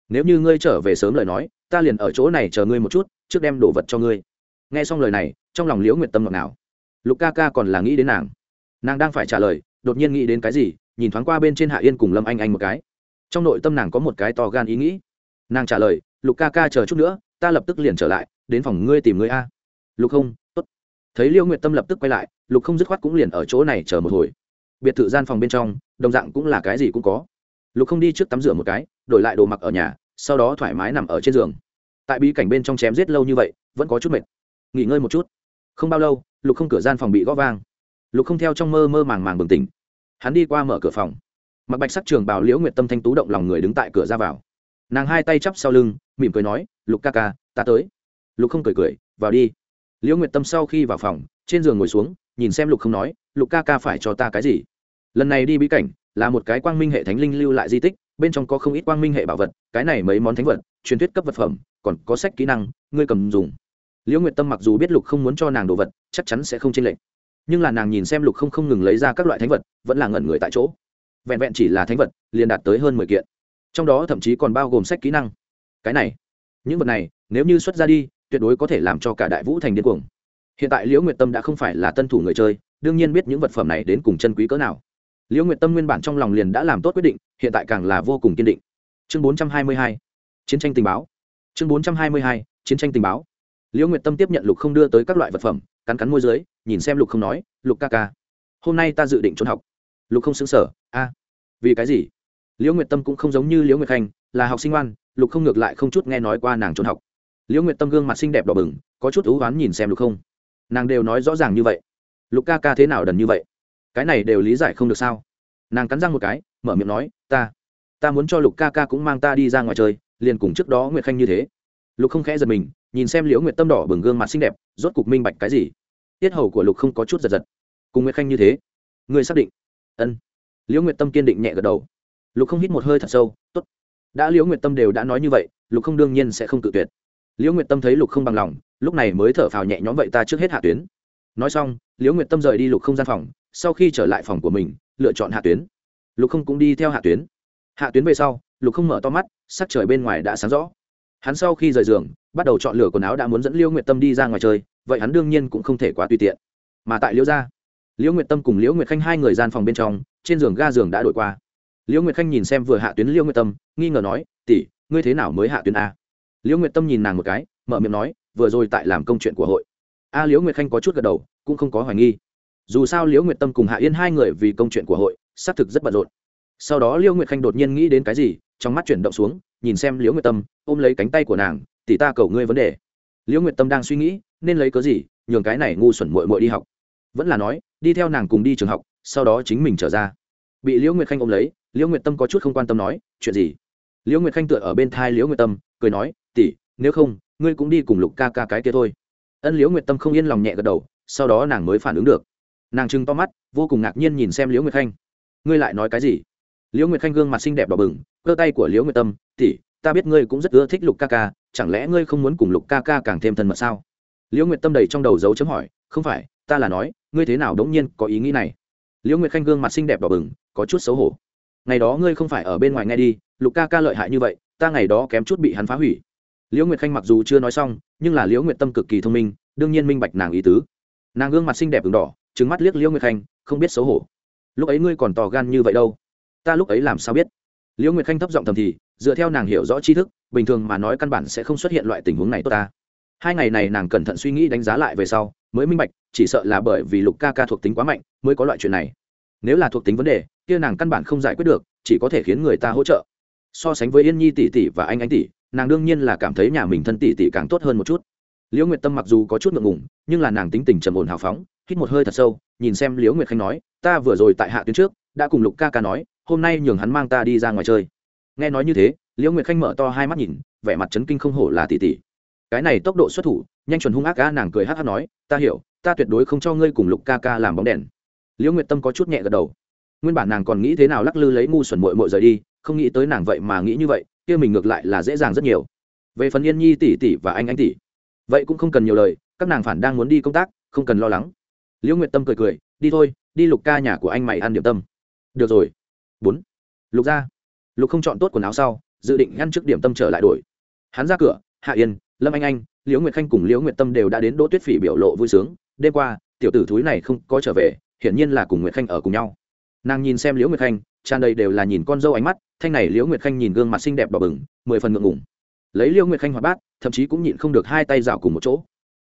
nếu như ngươi trở về sớm lời nói ta liền ở chỗ này chờ ngươi một chút trước đem đồ vật cho ngươi nghe xong lời này trong lòng liễu nguyệt tâm ngọt nào lục ca ca còn là nghĩ đến nàng nàng đang phải trả lời đột nhiên nghĩ đến cái gì nhìn thoáng qua bên trên hạ yên cùng lâm anh anh một cái. Trong nội tâm nàng có một cái to gan ý nghĩ. Nàng trả lời, lục ca ca chờ chút nữa, ta lập tức liền trở lại, đến phòng ngươi tìm ngươi a. Lục không, tốt. Thấy liêu nguyệt tâm lập tức quay lại, lục không dứt khoát cũng liền ở chỗ này chờ một hồi. Biệt thự gian phòng bên trong, đồng dạng cũng là cái gì cũng có. Lục không đi trước tắm rửa một cái, đổi lại đồ mặc ở nhà, sau đó thoải mái nằm ở trên giường. Tại bí cảnh bên trong chém giết lâu như vậy, vẫn có chút mệt. Nghỉ ngơi một chút. Không bao lâu, lục không cửa gian phòng bị gõ vang. Lục không theo trong mơ mơ màng màng bừng tỉnh hắn đi qua mở cửa phòng. Mặc bạch sắc trường bào liễu nguyệt tâm thanh tú động lòng người đứng tại cửa ra vào. Nàng hai tay chắp sau lưng, mỉm cười nói, lục ca ca, ta tới. Lục không cười cười, vào đi. Liễu nguyệt tâm sau khi vào phòng, trên giường ngồi xuống, nhìn xem lục không nói, lục ca ca phải cho ta cái gì? Lần này đi bí cảnh, là một cái quang minh hệ thánh linh lưu lại di tích, bên trong có không ít quang minh hệ bảo vật, cái này mấy món thánh vật, truyền thuyết cấp vật phẩm, còn có sách kỹ năng, ngươi cầm dùng. Liễu nguyệt tâm mặc dù biết lục không muốn cho nàng đồ vật, chắc chắn sẽ không chênh lệch nhưng là nàng nhìn xem lục không không ngừng lấy ra các loại thánh vật, vẫn là ngẩn người tại chỗ. Vẹn vẹn chỉ là thánh vật, liền đạt tới hơn mười kiện. Trong đó thậm chí còn bao gồm sách kỹ năng. Cái này, những vật này, nếu như xuất ra đi, tuyệt đối có thể làm cho cả đại vũ thành điên cuồng. Hiện tại liễu nguyệt tâm đã không phải là tân thủ người chơi, đương nhiên biết những vật phẩm này đến cùng chân quý cỡ nào. Liễu nguyệt tâm nguyên bản trong lòng liền đã làm tốt quyết định, hiện tại càng là vô cùng kiên định. Chương bốn trăm hai mươi hai, chiến tranh tình báo. Chương bốn trăm hai mươi hai, chiến tranh tình báo. Liễu nguyệt tâm tiếp nhận lục không đưa tới các loại vật phẩm, cắn cắn môi dưới nhìn xem lục không nói, lục ca ca, hôm nay ta dự định trốn học. Lục không xứng sở a, vì cái gì? Liễu nguyệt tâm cũng không giống như liễu nguyệt khanh, là học sinh ngoan, lục không ngược lại không chút nghe nói qua nàng trốn học. Liễu nguyệt tâm gương mặt xinh đẹp đỏ bừng, có chút ú oán nhìn xem lục không. Nàng đều nói rõ ràng như vậy. Lục ca ca thế nào đần như vậy? Cái này đều lý giải không được sao? Nàng cắn răng một cái, mở miệng nói, ta ta muốn cho lục ca ca cũng mang ta đi ra ngoài chơi, liền cùng trước đó nguyệt khanh như thế. Lục không khẽ giật mình, nhìn xem liễu nguyệt tâm đỏ bừng gương mặt xinh đẹp, rốt cục minh bạch cái gì? Tiết hầu của lục không có chút giật giật. Cùng nguyệt khanh như thế người xác định? Ân. Liễu nguyệt tâm kiên định nhẹ gật đầu. Lục không hít một hơi thật sâu t ố t đã liễu nguyệt tâm đều đã nói như vậy, lục không đương nhiên sẽ không tự tuyệt. Liễu nguyệt tâm thấy lục không bằng lòng, lúc này mới thở phào nhẹ nhõm vậy ta trước hết hạ tuyến. Nói xong, liễu nguyệt tâm rời đi lục không gian phòng, sau khi trở lại phòng của mình, lựa chọn hạ tuyến. Lục không cũng đi theo hạ tuyến. Hạ tuyến về sau, lục không mở to mắt, sắc trời bên ngoài đã sáng rõ. Hắn sau khi rời giường, bắt đầu chọn lửa quần áo đã muốn dẫn liễu nguyệt tâm đi ra ngoài chơi vậy hắn đương nhiên cũng không thể quá tùy tiện. Mà tại liễu gia, liễu nguyệt tâm cùng liễu nguyệt khanh hai người gian phòng bên trong, trên giường ga giường đã đổi qua. Liễu nguyệt khanh nhìn xem vừa hạ tuyến liễu nguyệt tâm, nghi ngờ nói, tỷ, ngươi thế nào mới hạ tuyến a? Liễu nguyệt tâm nhìn nàng một cái, mở miệng nói, vừa rồi tại làm công chuyện của hội. A liễu nguyệt khanh có chút gật đầu, cũng không có hoài nghi. Dù sao liễu nguyệt tâm cùng hạ yên hai người vì công chuyện của hội, xác thực rất bận rộn. Sau đó liễu nguyệt khanh đột nhiên nghĩ đến cái gì, trong mắt chuyển động xuống, nhìn xem liễu nguyệt tâm, ôm lấy cánh tay của nàng, tỷ ta cầu ngươi vấn đề liễu nguyệt tâm đang suy nghĩ, nên lấy cớ gì, nhường cái này ngu xuẩn mội mội đi học? Vẫn là nói, đi theo nàng cùng đi trường học, sau đó chính mình trở ra. Bị liễu nguyệt khanh ôm lấy, liễu nguyệt tâm có chút không quan tâm nói, chuyện gì? Liễu nguyệt khanh tựa ở bên thai liễu nguyệt tâm, cười nói, tỷ, nếu không, ngươi cũng đi cùng lục ca ca cái kia thôi. Ân liễu nguyệt tâm không yên lòng nhẹ gật đầu, sau đó nàng mới phản ứng được. Nàng trừng to mắt, vô cùng ngạc nhiên nhìn xem liễu nguyệt khanh. Ngươi lại nói cái gì? Liễu nguyệt khanh gương mặt xinh đẹp đỏ bừng, cơ tay của liễu nguyệt tâm, tỷ, ta biết ngươi cũng rất ưa thích lục ca ca chẳng lẽ ngươi không muốn cùng lục ca ca càng thêm thân mật sao? Liễu nguyệt tâm đầy trong đầu dấu chấm hỏi, không phải, ta là nói, ngươi thế nào đống nhiên có ý nghĩ này? Liễu nguyệt khanh gương mặt xinh đẹp đỏ bừng, có chút xấu hổ. Ngày đó ngươi không phải ở bên ngoài nghe đi, lục ca ca lợi hại như vậy, ta ngày đó kém chút bị hắn phá hủy. Liễu nguyệt khanh mặc dù chưa nói xong, nhưng là liễu nguyệt tâm cực kỳ thông minh, đương nhiên minh bạch nàng ý tứ. Nàng gương mặt xinh đẹp v đỏ trứng mắt liếc liễu nguyệt khanh, không biết xấu hổ. Lúc ấy ngươi còn tò gan như vậy đâu? Ta lúc ấy làm sao biết? Liễu nguyệt khanh thấp giọng thầm thì, dựa theo nàng hiểu rõ tri thức, bình thường mà nói căn bản sẽ không xuất hiện loại tình huống này tốt ta. Hai ngày này nàng cẩn thận suy nghĩ đánh giá lại về sau, mới minh bạch, chỉ sợ là bởi vì lục ca ca thuộc tính quá mạnh, mới có loại chuyện này. Nếu là thuộc tính vấn đề, kia nàng căn bản không giải quyết được, chỉ có thể khiến người ta hỗ trợ. So sánh với yên nhi tỷ tỷ và anh anh tỷ, nàng đương nhiên là cảm thấy nhà mình thân tỷ tỷ càng tốt hơn một chút. Liễu nguyệt tâm mặc dù có chút ngượng ngùng, nhưng là nàng tính tình trầm ổn hào phóng, hít một hơi thật sâu, nhìn xem liễu nguyệt khanh nói, ta vừa rồi tại hạ tuyến trước, đã cùng lục ca ca nói hôm nay nhường hắn mang ta đi ra ngoài chơi. Nghe nói như thế, liễu nguyệt khanh mở to hai mắt nhìn, vẻ mặt chấn kinh không hổ là tỷ tỷ cái này tốc độ xuất thủ, nhanh chuẩn hung ác ga nàng cười hát hát nói, ta hiểu, ta tuyệt đối không cho ngươi cùng lục ca ca làm bóng đèn. Liễu nguyệt tâm có chút nhẹ gật đầu. Nguyên bản nàng còn nghĩ thế nào lắc lư lấy ngu xuẩn mội mội rời đi, không nghĩ tới nàng vậy mà nghĩ như vậy, kia mình ngược lại là dễ dàng rất nhiều. Về phần yên nhi tỷ tỷ và anh anh tỷ vậy cũng không cần nhiều lời, các nàng phản đang muốn đi công tác, không cần lo lắng. Liễu nguyệt tâm cười cười, đi thôi, đi lục ca nhà của anh mày ăn điểm tâm. Được rồi bốn. Lục ra. Lục không chọn tốt quần áo sau, dự định ngăn trước điểm tâm trở lại đổi. Hắn ra cửa, hạ yên, lâm anh anh, liễu nguyệt khanh cùng liễu nguyệt tâm đều đã đến đỗ tuyết phỉ biểu lộ vui sướng. Đêm qua, tiểu tử thúi này không có trở về, hiển nhiên là cùng nguyệt khanh ở cùng nhau. Nàng nhìn xem liễu nguyệt khanh, tràn đầy đều là nhìn con dâu ánh mắt, thanh này liễu nguyệt khanh nhìn gương mặt xinh đẹp đỏ bừng, mười phần ngượng ngùng. Lấy liễu nguyệt khanh hoạt bát, thậm chí cũng nhịn không được hai tay rào cùng một chỗ.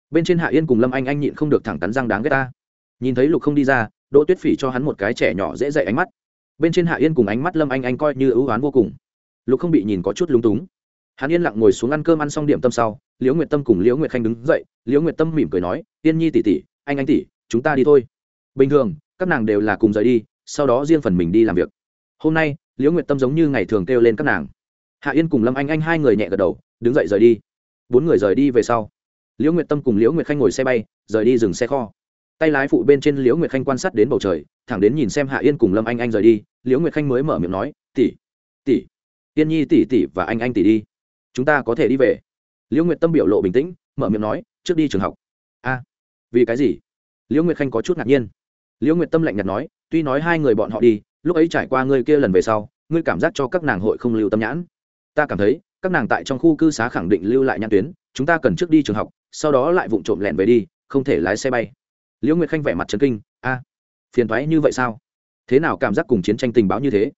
Bên trên hạ yên cùng lâm anh anh nhịn không được thẳng cắn răng đáng ghét ta. Nhìn thấy lục không đi ra, đỗ tuyết phỉ cho hắn một cái trẻ nhỏ dễ dậy ánh mắt bên trên hạ yên cùng ánh mắt lâm anh anh coi như ưu oán vô cùng. Lục không bị nhìn có chút lúng túng. Hắn yên lặng ngồi xuống ăn cơm ăn xong điểm tâm sau, liễu nguyệt tâm cùng liễu nguyệt khanh đứng dậy, liễu nguyệt tâm mỉm cười nói, yên nhi tỉ tỉ anh anh tỉ chúng ta đi thôi. Bình thường, các nàng đều là cùng rời đi, sau đó riêng phần mình đi làm việc. Hôm nay, liễu nguyệt tâm giống như ngày thường kêu lên các nàng. Hạ yên cùng lâm anh anh hai người nhẹ gật đầu, đứng dậy rời đi. Bốn người rời đi về sau. Liễu nguyệt tâm cùng liễu nguyệt khanh ngồi xe bay, rời đi dừng xe kho tay lái phụ bên trên liễu nguyệt khanh quan sát đến bầu trời, thẳng đến nhìn xem hạ yên cùng lâm anh anh rời đi, liễu nguyệt khanh mới mở miệng nói, tỷ tỷ, yên nhi tỷ tỷ và anh anh tỷ đi. Chúng ta có thể đi về. Liễu nguyệt tâm biểu lộ bình tĩnh, mở miệng nói, trước đi trường học. A, vì cái gì? Liễu nguyệt khanh có chút ngạc nhiên. Liễu nguyệt tâm lạnh nhạt nói, tuy nói hai người bọn họ đi, lúc ấy trải qua ngươi kia lần về sau, ngươi cảm giác cho các nàng hội không lưu tâm nhãn. Ta cảm thấy, các nàng tại trong khu cư xá khẳng định lưu lại nhãn tuyến, chúng ta cần trước đi trường học, sau đó lại vụng trộm lẹn về đi, không thể lái xe bay liễu nguyệt khanh vẻ mặt trấn kinh, a, phiền thoái như vậy sao? Thế nào cảm giác cùng chiến tranh tình báo như thế?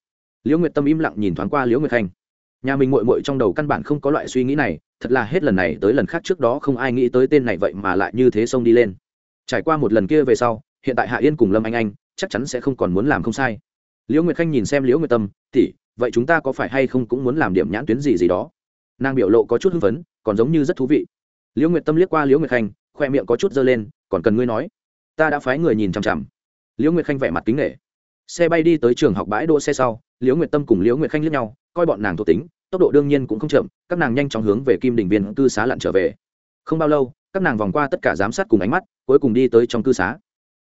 Liễu nguyệt tâm im lặng nhìn thoáng qua liễu nguyệt khanh. Nhà mình mội mội trong đầu căn bản không có loại suy nghĩ này, thật là hết lần này tới lần khác trước đó không ai nghĩ tới tên này vậy mà lại như thế xông đi lên. Trải qua một lần kia về sau, hiện tại hạ yên cùng lâm anh anh chắc chắn sẽ không còn muốn làm không sai. Liễu nguyệt khanh nhìn xem liễu nguyệt tâm tỉ vậy chúng ta có phải hay không cũng muốn làm điểm nhãn tuyến gì gì đó? Nàng biểu lộ có chút hưng phấn, còn giống như rất thú vị. Liễu nguyệt tâm liếc qua liễu nguyệt khanh, khoe miệng có chút dơ lên, còn cần ngươi nói ta đã phái người nhìn chằm chằm. Liễu nguyệt khanh vẻ mặt kính nghệ xe bay đi tới trường học bãi đỗ xe sau, liễu nguyệt tâm cùng liễu nguyệt khanh liếc nhau, coi bọn nàng thuộc tính, tốc độ đương nhiên cũng không chậm, các nàng nhanh chóng hướng về kim đình viên cư xá lặn trở về. Không bao lâu, các nàng vòng qua tất cả giám sát cùng ánh mắt, cuối cùng đi tới trong cư xá.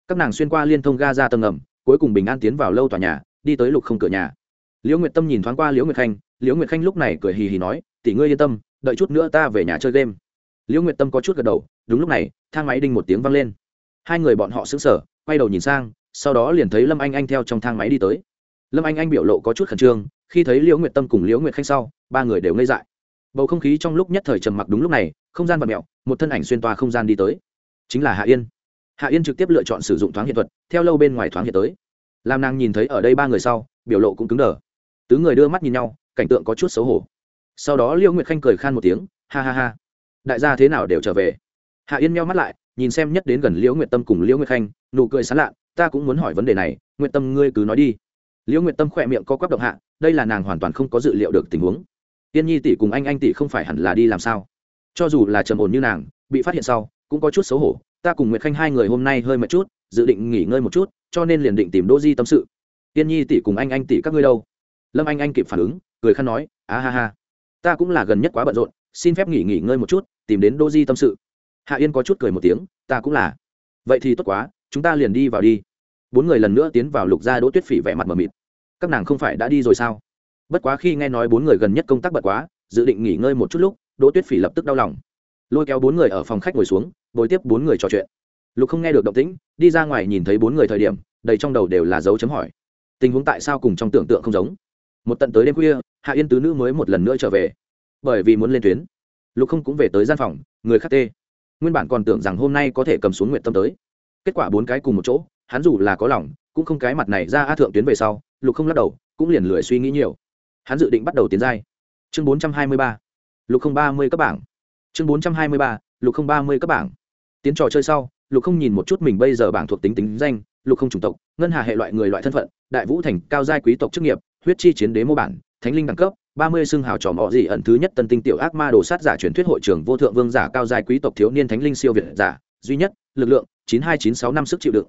Các nàng xuyên qua liên thông ga ra tầng ngầm, cuối cùng bình an tiến vào lâu tòa nhà, đi tới lục không cửa nhà. Liễu nguyệt tâm nhìn thoáng qua liễu nguyệt khanh, liễu nguyệt khanh lúc này cười hì hì nói, tỷ ngươi yên tâm, đợi chút nữa ta về nhà chơi game. Liễu nguyệt tâm có chút gật đầu, đúng lúc này, thang máy đinh một tiếng vang lên hai người bọn họ xứng sở quay đầu nhìn sang, sau đó liền thấy lâm anh anh theo trong thang máy đi tới. Lâm anh anh biểu lộ có chút khẩn trương, khi thấy liễu nguyệt tâm cùng liễu nguyệt khanh sau, ba người đều ngây dại. Bầu không khí trong lúc nhất thời trầm mặc đúng lúc này, không gian vật mẹo một thân ảnh xuyên toa không gian đi tới. Chính là hạ yên. Hạ yên trực tiếp lựa chọn sử dụng thoáng hiện thuật, theo lâu bên ngoài thoáng hiện tới. Làm nàng nhìn thấy ở đây ba người sau, biểu lộ cũng cứng đờ. Tứ người đưa mắt nhìn nhau, cảnh tượng có chút xấu hổ. Sau đó liễu nguyệt khanh cười khan một tiếng, ha ha ha, đại gia thế nào đều trở về. Hạ yên meo mắt lại nhìn xem nhất đến gần liễu nguyệt tâm cùng liễu nguyệt khanh, nụ cười sán lạ, ta cũng muốn hỏi vấn đề này, nguyệt tâm ngươi cứ nói đi. Liễu nguyệt tâm khỏe miệng co quắp động hạ, đây là nàng hoàn toàn không có dự liệu được tình huống. Tiên nhi tỷ cùng anh anh tỷ không phải hẳn là đi làm sao? Cho dù là trầm ổn như nàng, bị phát hiện sau, cũng có chút xấu hổ, ta cùng nguyệt khanh hai người hôm nay hơi mệt chút, dự định nghỉ ngơi một chút, cho nên liền định tìm đô di tâm sự. Tiên nhi tỷ cùng anh anh tỷ các ngươi đâu? Lâm anh anh kịp phản ứng, cười khăn nói á ha ha, ta cũng là gần nhất quá bận rộn, xin phép nghỉ nghỉ ngơi một chút, tìm đến đô di tâm sự hạ yên có chút cười một tiếng, ta cũng là. Vậy thì tốt quá, chúng ta liền đi vào đi. Bốn người lần nữa tiến vào lục gia đỗ tuyết phỉ vẻ mặt mờ mịt. Các nàng không phải đã đi rồi sao? Bất quá khi nghe nói bốn người gần nhất công tác bận quá, dự định nghỉ ngơi một chút lúc, đỗ tuyết phỉ lập tức đau lòng. Lôi kéo bốn người ở phòng khách ngồi xuống, bồi tiếp bốn người trò chuyện. Lục không nghe được động tĩnh, đi ra ngoài nhìn thấy bốn người thời điểm, đầy trong đầu đều là dấu chấm hỏi. Tình huống tại sao cùng trong tưởng tượng không giống? Một tận tới đêm khuya, hạ yên tứ nữ mới một lần nữa trở về. Bởi vì muốn lên tuyến, lục không cũng về tới gian phòng, người khắc tê nguyên bản còn tưởng rằng hôm nay có thể cầm xuống nguyện tâm tới. Kết quả bốn cái cùng một chỗ, hắn dù là có lòng, cũng không cái mặt này ra a thượng tuyến về sau, lục không lắc đầu, cũng liền lười suy nghĩ nhiều. Hắn dự định bắt đầu tiến giai. Chương bốn trăm hai mươi ba. Lục không ba mươi cấp bảng. Chương bốn trăm hai mươi ba, lục không ba mươi cấp bảng. Tiến trò chơi sau, lục không nhìn một chút mình bây giờ bảng thuộc tính tính danh, lục không chủng tộc, ngân hà hệ loại người loại thân phận, đại vũ thành, cao giai quý tộc chức nghiệp, huyết chi chiến đế mô bản thánh linh đẳng cấp ba mươi xưng hào trò mọ gì ẩn thứ nhất tân tinh tiểu ác ma đồ sát giả truyền thuyết hội trưởng vô thượng vương giả cao giai quý tộc thiếu niên thánh linh siêu việt giả duy nhất lực lượng chín hai chín sáu năm sức chịu đựng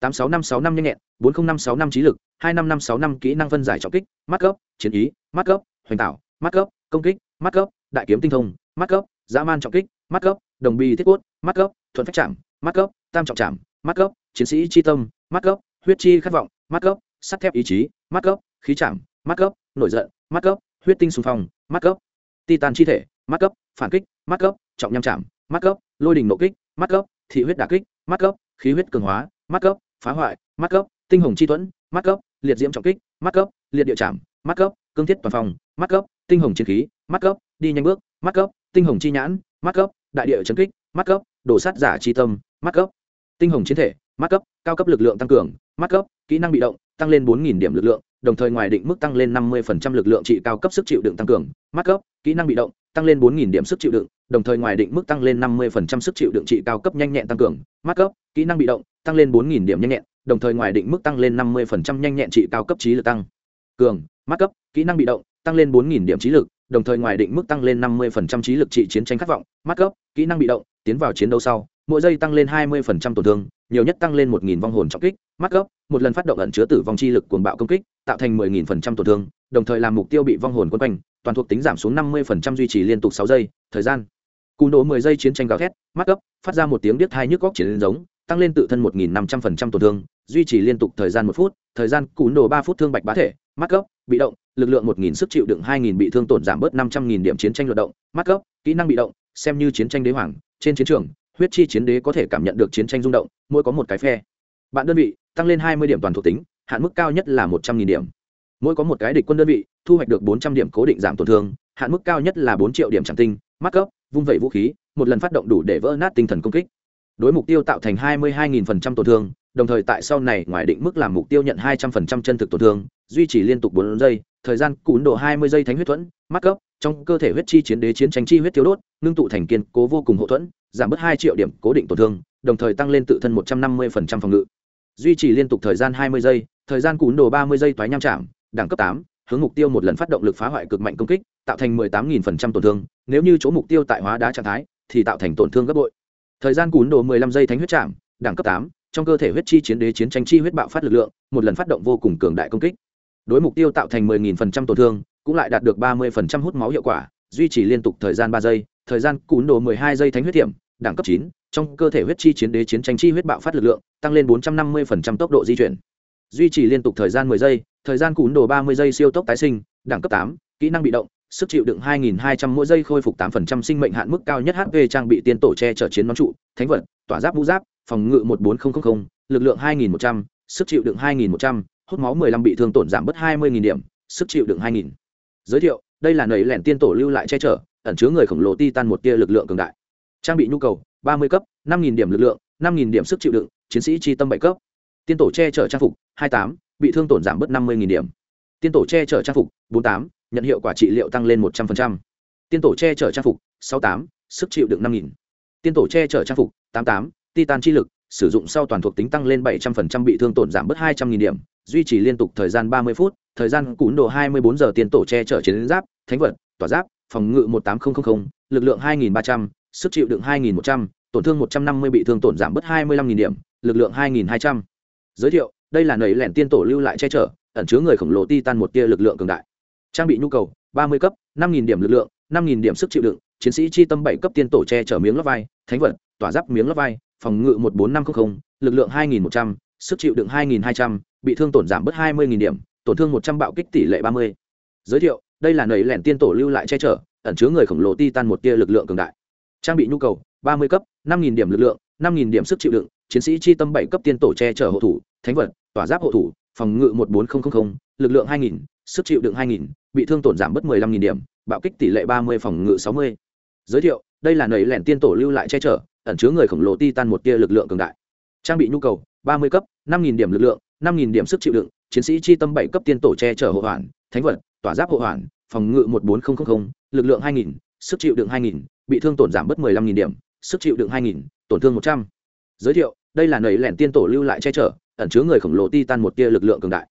tám sáu năm sáu năm nhanh nhẹn bốn không năm sáu năm trí lực hai năm năm sáu năm kỹ năng phân giải trọng kích mắt cấp chiến ý mắt cấp hoành tạo mắt cấp công kích mắt cấp đại kiếm tinh thông mắt cấp dã man trọng kích mắt cấp đồng bi thiết cốt mắt cấp thuận phách chạm mắt cấp tam trọng chạm mắt cấp chiến sĩ chi tâm mắt cấp huyết chi khát vọng mắt cấp sắt thép ý chí mắt cấp khí chạm mắt cấp nổi giận mắt cấp huyết tinh xung phong mắt cấp titan chi thể mắt cấp phản kích mắt cấp trọng nham chạm mắt cấp lôi đình nộ kích mắt cấp thị huyết đà kích mắt cấp khí huyết cường hóa mắt cấp phá hoại mắt cấp tinh hồng chi tuẫn mắt cấp liệt diễm trọng kích mắt cấp liệt địa chạm mắt cấp cương thiết toàn phòng mắt cấp tinh hồng chiến khí mắt cấp đi nhanh bước mắt cấp tinh hồng chi nhãn mắt cấp đại địa trấn kích mắt cấp đổ sát giả chi tâm mắt cấp tinh hồng chiến thể mắt cấp cao cấp lực lượng tăng cường mắt cấp kỹ năng bị động tăng lên bốn điểm lực lượng đồng thời ngoài định mức tăng lên năm mươi lực lượng trị cao cấp sức chịu đựng tăng cường mắt cấp, kỹ năng bị động, tăng lên 4000 điểm sức chịu đựng, đồng thời ngoài định mức tăng lên năm mươi sức chịu đựng trị cao cấp nhanh nhẹn tăng cường mắt cấp, kỹ năng bị động, tăng lên 4000 điểm nhanh nhẹn, đồng thời ngoài định mức tăng lên năm mươi nhanh nhẹn trị cao cấp trí lực tăng cường mắt cấp, kỹ năng bị động, tăng lên 4000 điểm trí lực, đồng thời ngoài định mức tăng lên năm mươi trí lực trị chiến tranh khát vọng mắt cấp, kỹ năng bị động, tiến vào chiến đấu sau, mỗi giây tăng lên hai mươi tổn thương nhiều nhất tăng lên một vong hồn trọng kích, mắt cấp một lần phát động ẩn chứa tử vong chi lực cuồng bạo công kích, tạo thành mười nghìn phần trăm tổn thương, đồng thời làm mục tiêu bị vong hồn quân quanh, toàn thuộc tính giảm xuống năm mươi phần trăm duy trì liên tục sáu giây, thời gian. Cù nổ mười giây chiến tranh gào thét, mắt cấp phát ra một tiếng điếc thai nhức góc chiến giống, tăng lên tự thân một nghìn năm trăm phần trăm tổn thương, duy trì liên tục thời gian một phút, thời gian cú nổ ba phút thương bạch bá thể, mắt cấp bị động, lực lượng một nghìn sức chịu đựng hai nghìn bị thương tổn giảm bớt năm trăm nghìn điểm chiến tranh luận động, mắt cấp kỹ năng bị động, xem như chiến tranh đế hoàng, trên chiến trường huyết chi chiến đế có thể cảm nhận được chiến tranh rung động, mỗi có một cái phe. Bạn đơn vị, tăng lên hai mươi điểm toàn thuộc tính, hạn mức cao nhất là một trăm nghìn điểm. Mỗi có một cái địch quân đơn vị, thu hoạch được bốn trăm điểm cố định giảm tổn thương, hạn mức cao nhất là bốn triệu điểm tràng tinh mắc cấp vung vẩy vũ khí, một lần phát động đủ để vỡ nát tinh thần công kích đối mục tiêu tạo thành hai mươi hai phần trăm tổn thương đồng thời tại sau này ngoài định mức làm mục tiêu nhận hai trăm phần trăm chân thực tổn thương duy trì liên tục 4 giây thời gian cún độ hai mươi giây thánh huyết thuẫn mắc cấp trong cơ thể huyết chi chiến đế chiến tranh chi huyết thiếu đốt ngưng tụ thành kiên cố vô cùng hậu thuẫn giảm bớt 2 triệu điểm cố định tổn thương đồng thời tăng lên tự thân một trăm năm mươi phần trăm phòng ngự. Duy trì liên tục thời gian hai mươi giây thời gian cún đồ ba mươi giây toái nham chạm đẳng cấp 8, hướng mục tiêu một lần phát động lực phá hoại cực mạnh công kích tạo thành mười tám nghìn phần trăm tổn thương nếu như chỗ mục tiêu tại hóa đá trạng thái thì tạo thành tổn thương gấp bội thời gian cún đồ 15 giây thánh huyết chạm đẳng cấp 8, trong cơ thể huyết chi chiến đế chiến tranh chi huyết bạo phát lực lượng một lần phát động vô cùng cường đại công kích. Đối mục tiêu tạo thành 10.000% tổn thương cũng lại đạt được 30% hút máu hiệu quả duy trì liên tục thời gian 3 giây. Thời gian cún đồ 12 giây thánh huyết tiệm đẳng cấp 9, trong cơ thể huyết chi chiến đế chiến tranh chi huyết bạo phát lực lượng tăng lên 450% tốc độ di chuyển. Duy trì liên tục thời gian 10 giây thời gian cún đồ 30 giây siêu tốc tái sinh đẳng cấp 8, kỹ năng bị động sức chịu đựng 2.200 mỗi giây khôi phục 8% sinh mệnh hạn mức cao nhất HP trang bị tiên tổ che chở chiến nón trụ, thánh vật, tỏa giáp vũ giáp, phòng ngự 14000, lực lượng 2.100, sức chịu đựng 2.100, hút máu 15 bị thương tổn giảm bất 20.000 điểm sức chịu đựng 2000 giới thiệu đây là nảy lẻn tiên tổ lưu lại che chở ẩn chứa người khổng lồ titan một tia lực lượng cường đại. Trang bị nhu cầu 30 cấp 5.000 điểm lực lượng 5.000 điểm sức chịu đựng chiến sĩ chi tâm bảy cấp. Tiên tổ che chở trang phục 28, bị thương tổn giảm bất 50.000 điểm. Tiên tổ che chở trang phục 48, nhận hiệu quả trị liệu tăng lên 100%. tiên tổ che chở trang phục 68, sức chịu đựng 5.000. tiên tổ che chở trang phục 88, titan chi lực sử dụng sau toàn thuộc tính tăng lên 700% bị thương tổn giảm bớt 200.000 điểm duy trì liên tục thời gian 30 phút thời gian cún độ 24 giờ tiên tổ che chở chiến giáp thánh vật tỏa giáp phòng ngự 18000, lực lượng 2300, sức chịu đựng 2100, tổn thương 150 bị thương tổn giảm bớt 25.000 điểm lực lượng 2200. giới thiệu đây là nầy lẻn tiên tổ lưu lại che chở ẩn chứa người khổng lồ titan một tia lực lượng cường đại trang bị nhu cầu 30 cấp 5.000 điểm lực lượng 5.000 điểm sức chịu đựng chiến sĩ chi tâm bảy cấp tiên tổ che chở miếng lót vai thánh vật tỏa giáp miếng lót vai phòng ngự 14500, lực lượng 2100, sức chịu đựng 2200, bị thương tổn giảm bớt 20000 điểm, tổn thương 100 bạo kích tỷ lệ 30. Giới thiệu, đây là nầy lẻn tiên tổ lưu lại che chở, ẩn chứa người khổng lồ titan một tia lực lượng cường đại. Trang bị nhu cầu, 30 cấp, 5000 điểm lực lượng, 5000 điểm sức chịu đựng, chiến sĩ chi tâm bảy cấp tiên tổ che chở hộ thủ, thánh vật, tỏa giáp hộ thủ, phòng ngự 14000, lực lượng 2000, sức chịu đựng 2000, bị thương tổn giảm bất 15000 điểm, bạo kích tỷ lệ 30 phòng ngự 60. Giới thiệu, đây là nảy lẻn tiên tổ lưu lại che chở, ẩn chứa người khổng lồ titan một tia lực lượng cường đại. Trang bị nhu cầu ba mươi cấp năm nghìn điểm lực lượng năm nghìn điểm sức chịu đựng chiến sĩ chi tâm bảy cấp tiên tổ che chở hộ hoàn thánh vật tỏa giáp hộ hoàn phòng ngự một bốn nghìn lực lượng hai nghìn sức chịu đựng hai nghìn bị thương tổn giảm bất 15000 điểm sức chịu đựng hai nghìn tổn thương một trăm. Giới thiệu đây là nầy lẻn tiên tổ lưu lại che chở ẩn chứa người khổng lồ titan một tia lực lượng cường đại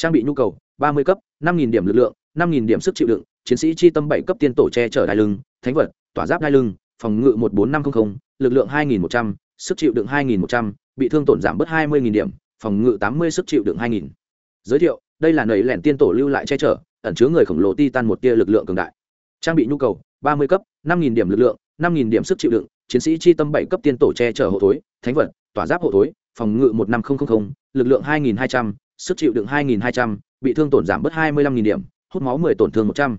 trang bị nhu cầu, ba mươi cấp, năm nghìn điểm lực lượng, năm nghìn điểm sức chịu đựng, chiến sĩ chi tâm bảy cấp tiên tổ che chở đai lưng, thánh vật, tỏa giáp đai lưng, phòng ngự một bốn năm trăm linh lực lượng hai nghìn một trăm, sức chịu đựng hai nghìn một trăm, bị thương tổn giảm bớt hai mươi điểm, phòng ngự tám mươi, sức chịu đựng hai nghìn. Giới thiệu, đây là nầy lẻn tiên tổ lưu lại che chở, ẩn chứa người khổng lồ ti tan một tia lực lượng cường đại. Trang bị nhu cầu, ba mươi cấp, năm nghìn điểm lực lượng, năm nghìn điểm sức chịu đựng, chiến sĩ chi tâm bảy cấp tiên tổ che chở hộ thối, thánh vật, tỏa giáp hộ thối, phòng ngự một năm nghìn lực lượng hai nghìn hai trăm sức chịu đựng 2.200, bị thương tổn giảm bớt 25.000 điểm hút máu 10 tổn thương 100.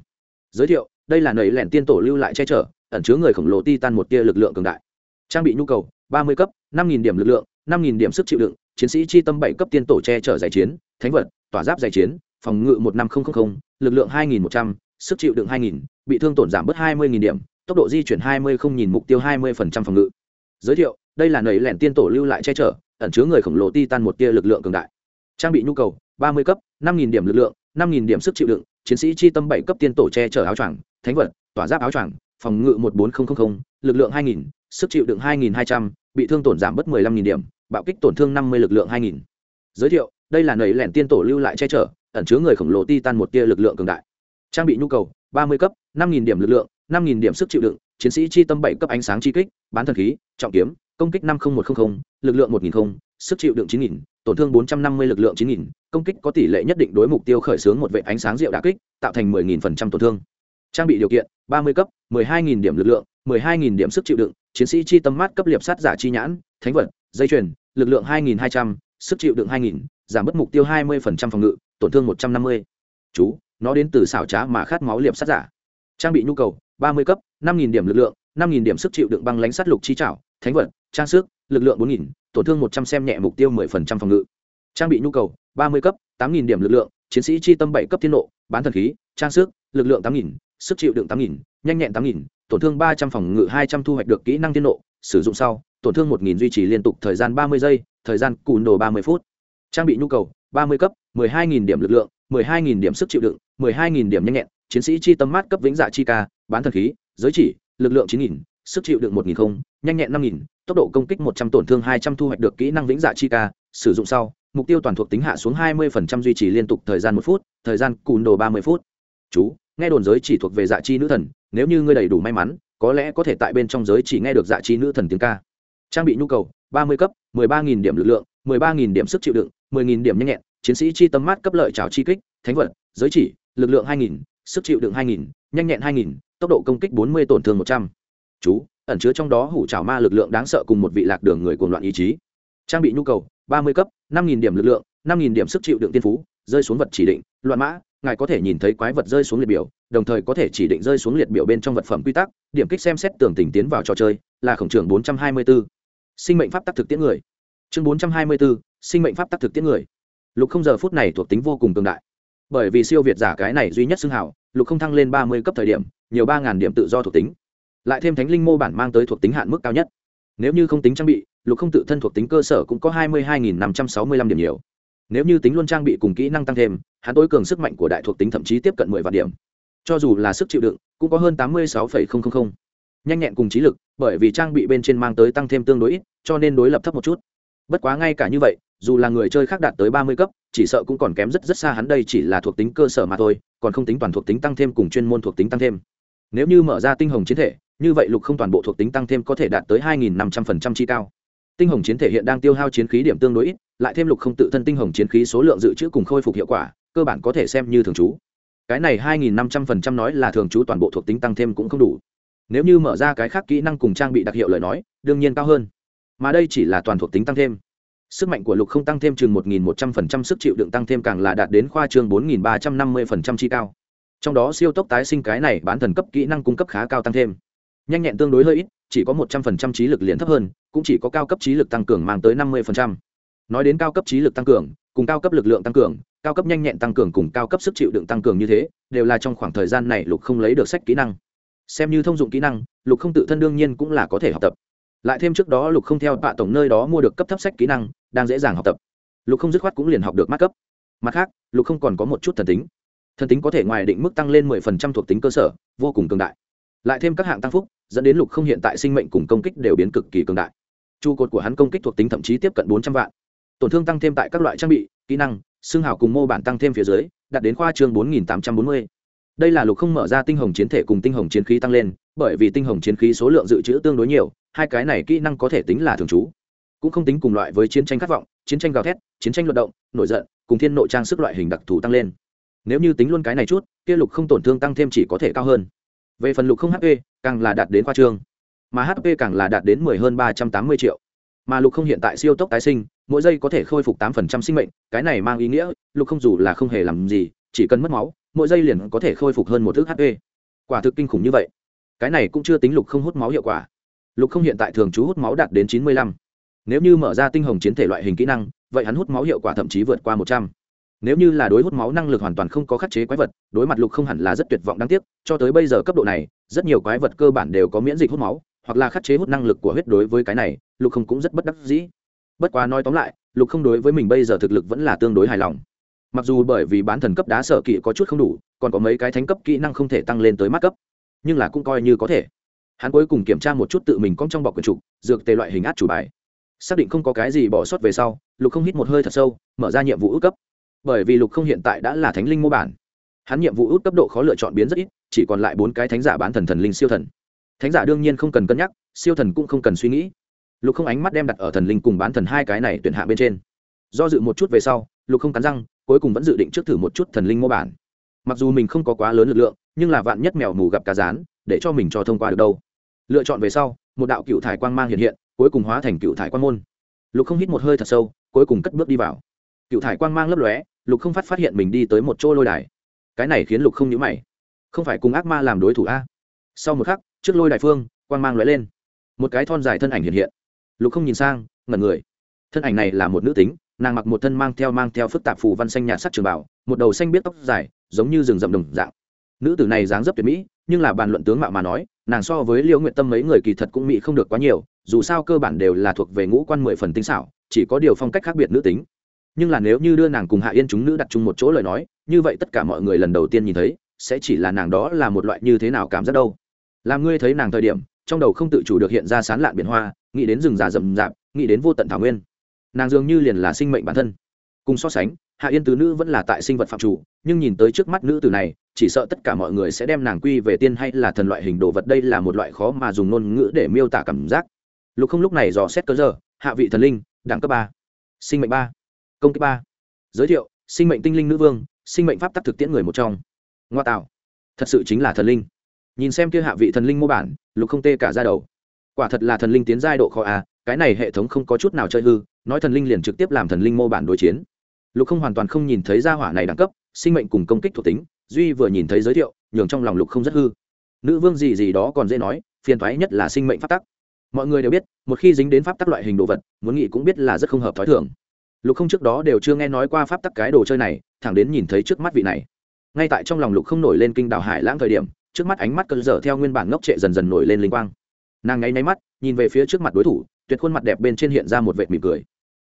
giới thiệu đây là nầy lẻn tiên tổ lưu lại che chở ẩn chứa người khổng lồ titan một kia lực lượng cường đại trang bị nhu cầu 30 cấp 5.000 điểm lực lượng 5.000 điểm sức chịu đựng chiến sĩ chi tâm 7 cấp tiên tổ che chở giải chiến thánh vật tỏa giáp giải chiến phòng ngự 15000, lực lượng 2100, sức chịu đựng 2000, bị thương tổn giảm bớt 20000 điểm, tốc độ di chuyển 20 không nhìn mục tiêu 20% phòng ngự. Giới thiệu, đây là nảy lẻn tiên tổ lưu lại che chở, ẩn chứa người khổng lồ titan một kia lực lượng cường đại trang bị nhu cầu, ba mươi cấp, năm nghìn điểm lực lượng, năm nghìn điểm sức chịu đựng, chiến sĩ chi tâm bảy cấp tiên tổ che chở áo choàng, thánh vật, tỏa giáp áo choàng, phòng ngự một bốn nghìn lực lượng hai nghìn, sức chịu đựng hai nghìn hai trăm, bị thương tổn giảm bớt mười lăm nghìn điểm, bạo kích tổn thương năm mươi lực lượng hai nghìn. Giới thiệu, đây là nầy lẻn tiên tổ lưu lại che chở, ẩn chứa người khổng lồ titan một tia lực lượng cường đại. Trang bị nhu cầu, ba mươi cấp, năm nghìn điểm lực lượng, năm nghìn điểm sức chịu đựng, chiến sĩ chi tâm bảy cấp ánh sáng chi kích, bán thần khí, trọng kiếm, công kích năm nghìn một trăm linh lực lượng một nghìn sức chịu đựng chín nghìn tổn thương 450 lực lượng 9000, công kích có tỷ lệ nhất định đối mục tiêu khởi xướng một vệ ánh sáng diệu đả kích, tạo thành 10000% tổn thương. Trang bị điều kiện: 30 cấp, 12000 điểm lực lượng, 12000 điểm sức chịu đựng, chiến sĩ chi tâm mát cấp liệp sát giả chi nhãn, thánh vật, dây chuyền, lực lượng 2200, sức chịu đựng 2000, giảm mất mục tiêu 20% phòng ngự, tổn thương 150. Chú, nó đến từ xảo trá mà khát máu liệp sát giả. Trang bị nhu cầu: 30 cấp, 5000 điểm lực lượng, 5000 điểm sức chịu đựng băng lãnh sát lục chi trảo, thánh vật, trang sức, lực lượng 4000, tổn thương một trăm xem nhẹ mục tiêu mười phần trăm phòng ngự. Trang bị nhu cầu, ba mươi cấp, tám nghìn điểm lực lượng, chiến sĩ chi tâm bảy cấp thiên nộ, bán thần khí, trang sức, lực lượng tám nghìn, sức chịu đựng tám nghìn, nhanh nhẹn tám nghìn, tổn thương ba trăm phòng ngự hai trăm thu hoạch được kỹ năng thiên nộ, sử dụng sau, tổn thương một nghìn duy trì liên tục thời gian ba mươi giây, thời gian cùn đồ ba mươi phút. Trang bị nhu cầu, ba mươi cấp, mười hai nghìn điểm lực lượng, mười hai nghìn điểm sức chịu đựng, mười hai nghìn điểm nhanh nhẹn, chiến sĩ chi tâm mát cấp vĩnh dạ chi ca, bán thần khí, giới chỉ, lực lượng chín nghìn sức chịu đựng một nghìn không, nhanh nhẹn năm nghìn, tốc độ công kích một trăm tổn thương hai trăm thu hoạch được kỹ năng vĩnh dạ chi ca, sử dụng sau, mục tiêu toàn thuộc tính hạ xuống hai mươi phần trăm duy trì liên tục thời gian một phút, thời gian cùn đồ ba mươi phút. Chú, nghe đồn giới chỉ thuộc về dạ chi nữ thần, nếu như ngươi đầy đủ may mắn, có lẽ có thể tại bên trong giới chỉ nghe được dạ chi nữ thần tiếng ca. Trang bị nhu cầu, ba mươi cấp, mười ba nghìn điểm lực lượng, mười ba nghìn điểm sức chịu đựng, mười nghìn điểm nhanh nhẹn, chiến sĩ chi tâm mát cấp lợi trào chi kích, thánh vật, giới chỉ, lực lượng hai nghìn, sức chịu đựng hai nghìn, nhanh nhẹn hai nghìn, tốc độ công kích bốn mươi tổn thương một trăm chú ẩn chứa trong đó hủ trào ma lực lượng đáng sợ cùng một vị lạc đường người cuồng loạn ý chí. Trang bị nhu cầu ba mươi cấp năm nghìn điểm lực lượng năm nghìn điểm sức chịu đựng tiên phú rơi xuống vật chỉ định loạn mã ngài có thể nhìn thấy quái vật rơi xuống liệt biểu đồng thời có thể chỉ định rơi xuống liệt biểu bên trong vật phẩm quy tắc điểm kích xem xét tường tình tiến vào trò chơi là khổng trường bốn trăm hai mươi 424. sinh mệnh pháp tắc thực tiễn người. Chương bốn trăm hai mươi 424, sinh mệnh pháp tắc thực tiễn người. Lục không giờ phút này thuộc tính vô cùng tương đại. Bởi vì siêu việt giả cái này duy nhất xưng hảo lục không thăng lên ba mươi cấp thời điểm nhiều ba ngàn điểm tự do thuộc tính lại thêm thánh linh mô bản mang tới thuộc tính hạn mức cao nhất. Nếu như không tính trang bị, lục không tự thân thuộc tính cơ sở cũng có hai mươi hai nghìn năm trăm sáu mươi lăm điểm nhiều. Nếu như tính luôn trang bị cùng kỹ năng tăng thêm, hắn tối cường sức mạnh của đại thuộc tính thậm chí tiếp cận mười vạn điểm. Cho dù là sức chịu đựng, cũng có hơn tám mươi sáu nhanh nhẹn cùng trí lực, bởi vì trang bị bên trên mang tới tăng thêm tương đối ít, cho nên đối lập thấp một chút. Bất quá ngay cả như vậy, dù là người chơi khác đạt tới ba mươi cấp, chỉ sợ cũng còn kém rất rất xa hắn đây chỉ là thuộc tính cơ sở mà thôi, còn không tính toàn thuộc tính tăng thêm cùng chuyên môn thuộc tính tăng thêm. Nếu như mở ra tinh hồng chiến thể như vậy lục không toàn bộ thuộc tính tăng thêm có thể đạt tới hai nghìn năm trăm phần trăm chi cao. Tinh hồng chiến thể hiện đang tiêu hao chiến khí điểm tương đối ít, lại thêm lục không tự thân tinh hồng chiến khí số lượng dự trữ cùng khôi phục hiệu quả, cơ bản có thể xem như thường trú. Cái này hai nghìn năm trăm phần trăm nói là thường trú toàn bộ thuộc tính tăng thêm cũng không đủ. Nếu như mở ra cái khác kỹ năng cùng trang bị đặc hiệu lời nói, đương nhiên cao hơn. Mà đây chỉ là toàn thuộc tính tăng thêm. Sức mạnh của lục không tăng thêm chừng một nghìn một trăm phần trăm, sức chịu đựng tăng thêm càng là đạt đến khoa trương bốn nghìn ba trăm năm mươi phần trăm chi cao. Trong đó siêu tốc tái sinh cái này bán thần cấp kỹ năng cung cấp khá cao tăng thêm nhanh nhẹn tương đối hơi ít, chỉ có một trăm phần trăm trí lực liền thấp hơn, cũng chỉ có cao cấp trí lực tăng cường mang tới năm mươi phần trăm. Nói đến cao cấp trí lực tăng cường, cùng cao cấp lực lượng tăng cường, cao cấp nhanh nhẹn tăng cường cùng cao cấp sức chịu đựng tăng cường như thế, đều là trong khoảng thời gian này lục không lấy được sách kỹ năng. Xem như thông dụng kỹ năng, lục không tự thân đương nhiên cũng là có thể học tập. Lại thêm trước đó lục không theo bạ tổng nơi đó mua được cấp thấp sách kỹ năng, đang dễ dàng học tập. Lục không dứt khoát cũng liền học được mát cấp. Mặt khác, lục không còn có một chút thần tính. Thần tính có thể ngoài định mức tăng lên mười phần trăm thuộc tính cơ sở, vô cùng cường đại. Lại thêm các hạng tăng phúc dẫn đến lục không hiện tại sinh mệnh cùng công kích đều biến cực kỳ cường đại. Trụ cột của hắn công kích thuộc tính thậm chí tiếp cận bốn trăm vạn. Tổn thương tăng thêm tại các loại trang bị, kỹ năng, xương hào cùng mô bản tăng thêm phía dưới, đạt đến khoa chương bốn nghìn tám trăm bốn mươi. Đây là lục không mở ra tinh hồng chiến thể cùng tinh hồng chiến khí tăng lên, bởi vì tinh hồng chiến khí số lượng dự trữ tương đối nhiều, hai cái này kỹ năng có thể tính là thường trú. Cũng không tính cùng loại với chiến tranh khát vọng, chiến tranh gào thét, chiến tranh luận động, nổi giận, cùng thiên nội trang sức loại hình đặc thù tăng lên. Nếu như tính luôn cái này chút, kia lục không tổn thương tăng thêm chỉ có thể cao hơn về phần lục không hp càng là đạt đến khoa trương. Mà hp càng là đạt đến mười hơn ba trăm tám mươi triệu. Mà lục không hiện tại siêu tốc tái sinh, mỗi giây có thể khôi phục tám phần trăm sinh mệnh, cái này mang ý nghĩa, lục không dù là không hề làm gì, chỉ cần mất máu, mỗi giây liền có thể khôi phục hơn một thước hp quả thực kinh khủng như vậy. Cái này cũng chưa tính lục không hút máu hiệu quả. Lục không hiện tại thường trú hút máu đạt đến chín mươi lăm. Nếu như mở ra tinh hồng chiến thể loại hình kỹ năng, vậy hắn hút máu hiệu quả thậm chí vượt qua một trăm nếu như là đối hút máu năng lực hoàn toàn không có khắc chế quái vật, đối mặt lục không hẳn là rất tuyệt vọng đáng tiếc, cho tới bây giờ cấp độ này, rất nhiều quái vật cơ bản đều có miễn dịch hút máu, hoặc là khắc chế hút năng lực của huyết đối với cái này, lục không cũng rất bất đắc dĩ. Bất quá nói tóm lại, lục không đối với mình bây giờ thực lực vẫn là tương đối hài lòng. Mặc dù bởi vì bán thần cấp đá sở kỵ có chút không đủ, còn có mấy cái thánh cấp kỹ năng không thể tăng lên tới mắt cấp, nhưng là cũng coi như có thể. Hắn cuối cùng kiểm tra một chút tự mình cong trong bọc quyển trục, dược tề loại hình át chủ bài. Xác định không có cái gì bỏ sót về sau, lục không hít một hơi thật sâu, mở ra nhiệm vụ ước cấp bởi vì lục không hiện tại đã là thánh linh mô bản. Hắn nhiệm vụ út cấp độ khó lựa chọn biến rất ít, chỉ còn lại bốn cái thánh giả bán thần thần linh siêu thần. Thánh giả đương nhiên không cần cân nhắc, siêu thần cũng không cần suy nghĩ. Lục không ánh mắt đem đặt ở thần linh cùng bán thần hai cái này tuyển hạ bên trên. Do dự một chút về sau, lục không cắn răng, cuối cùng vẫn dự định trước thử một chút thần linh mô bản. Mặc dù mình không có quá lớn lực lượng, nhưng là vạn nhất mèo mù gặp cá rán, để cho mình cho thông qua được đâu. Lựa chọn về sau, một đạo cựu thải quang mang hiện hiện, cuối cùng hóa thành cựu thải quang môn. Lục không hít một hơi thật sâu, cuối cùng cất bước đi vào. Cựu thải quang mang lấp lóe lục không phát phát hiện mình đi tới một chỗ lôi đài. Cái này khiến lục không nhữ mày. Không phải cùng ác ma làm đối thủ a? Sau một khắc, trước lôi đài phương, quang mang lóe lên. Một cái thon dài thân ảnh hiện hiện. Lục không nhìn sang, ngẩn người. Thân ảnh này là một nữ tính, nàng mặc một thân mang theo mang theo phức tạp phù văn xanh nhạt sắc trường bảo một đầu xanh biết tóc dài, giống như rừng rậm đồng dạng. Nữ tử này dáng dấp tuyệt mỹ, nhưng là bàn luận tướng mạo mà nói, nàng so với liễu nguyện tâm mấy người kỳ thật cũng mỹ không được quá nhiều, dù sao cơ bản đều là thuộc về ngũ quan mười phần tinh xảo, chỉ có điều phong cách khác biệt nữ tính nhưng là nếu như đưa nàng cùng hạ yên chúng nữ đặt chung một chỗ lời nói, như vậy tất cả mọi người lần đầu tiên nhìn thấy, sẽ chỉ là nàng đó là một loại như thế nào cảm giác đâu. Làm ngươi thấy nàng thời điểm, trong đầu không tự chủ được hiện ra sán lạn biển hoa, nghĩ đến rừng già rậm rạp, nghĩ đến vô tận thảo nguyên. Nàng dường như liền là sinh mệnh bản thân. Cùng so sánh, hạ yên tứ nữ vẫn là tại sinh vật phạm chủ, nhưng nhìn tới trước mắt nữ tử này, chỉ sợ tất cả mọi người sẽ đem nàng quy về tiên hay là thần loại hình đồ vật đây là một loại khó mà dùng ngôn ngữ để miêu tả cảm giác. Lục không lúc này dò xét cơ giờ, hạ vị thần linh, đẳng cấp ba, sinh mệnh ba công kích ba. Giới thiệu, sinh mệnh tinh linh nữ vương, sinh mệnh pháp tắc thực tiễn người một trong. Ngoa tạo. Thật sự chính là thần linh. Nhìn xem kia hạ vị thần linh mô bản, lục không tê cả ra đầu. Quả thật là thần linh tiến giai độ khó a cái này hệ thống không có chút nào chơi hư, nói thần linh liền trực tiếp làm thần linh mô bản đối chiến. Lục không hoàn toàn không nhìn thấy gia hỏa này đẳng cấp, sinh mệnh cùng công kích thuộc tính, duy vừa nhìn thấy giới thiệu, nhường trong lòng lục không rất hư. Nữ vương gì gì đó còn dễ nói, phiền thoái nhất là sinh mệnh pháp tắc. Mọi người đều biết, một khi dính đến pháp tắc loại hình đồ vật, muốn nghĩ cũng biết là rất không hợp t h ó i thường lục không trước đó đều chưa nghe nói qua pháp tắc cái đồ chơi này, thẳng đến nhìn thấy trước mắt vị này. Ngay tại trong lòng lục không nổi lên kinh đảo hải lãng thời điểm, trước mắt ánh mắt cơn dở theo nguyên bản ngốc trệ dần dần nổi lên linh quang. Nàng ngáy nháy mắt, nhìn về phía trước mặt đối thủ, tuyệt khuôn mặt đẹp bên trên hiện ra một vệt mỉm cười.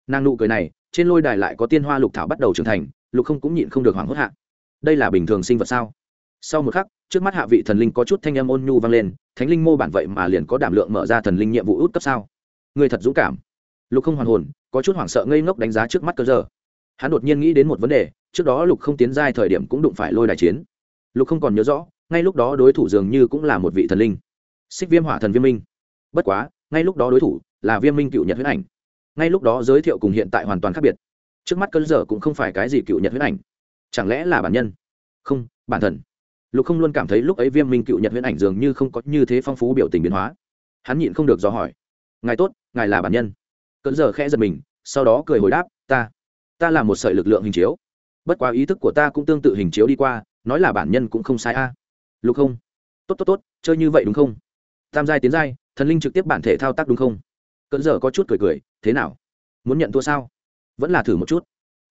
Nàng nụ cười này, trên lôi đài lại có tiên hoa lục thảo bắt đầu trưởng thành, lục không cũng nhịn không được hoảng hốt hạ. Đây là bình thường sinh vật sao? Sau một khắc, trước mắt hạ vị thần linh có chút thanh âm ôn nhu vang lên, thánh linh mô bản vậy mà liền có đảm lượng mở ra thần linh nhiệm vụ út cấp sao? Người thật dũng cảm lục không hoàn hồn, có chút hoảng sợ ngây ngốc đánh giá trước mắt cơ giờ. Hắn đột nhiên nghĩ đến một vấn đề, trước đó lục không tiến giai thời điểm cũng đụng phải lôi đài chiến. Lục không còn nhớ rõ, ngay lúc đó đối thủ dường như cũng là một vị thần linh. Xích viêm hỏa thần viêm minh. Bất quá, ngay lúc đó đối thủ là viêm minh cựu nhật huyết ảnh. Ngay lúc đó giới thiệu cùng hiện tại hoàn toàn khác biệt. Trước mắt cơn dở cũng không phải cái gì cựu nhật huyết ảnh. Chẳng lẽ là bản nhân? Không, bản thần. Lục không luôn cảm thấy lúc ấy viêm minh cựu nhật huyết ảnh dường như không có như thế phong phú biểu tình biến hóa. Hắn nhịn không được do hỏi. Ngài tốt, ngài là bản nhân cơn giờ khẽ giật mình, sau đó cười hồi đáp, ta ta là một sợi lực lượng hình chiếu. Bất quá ý thức của ta cũng tương tự hình chiếu đi qua, nói là bản nhân cũng không sai a. Lục không tốt tốt tốt, chơi như vậy đúng không? Tam giai, tiến giai, thần linh trực tiếp bản thể thao tác đúng không? Cơn giờ có chút cười cười, thế nào? Muốn nhận thua sao? Vẫn là thử một chút.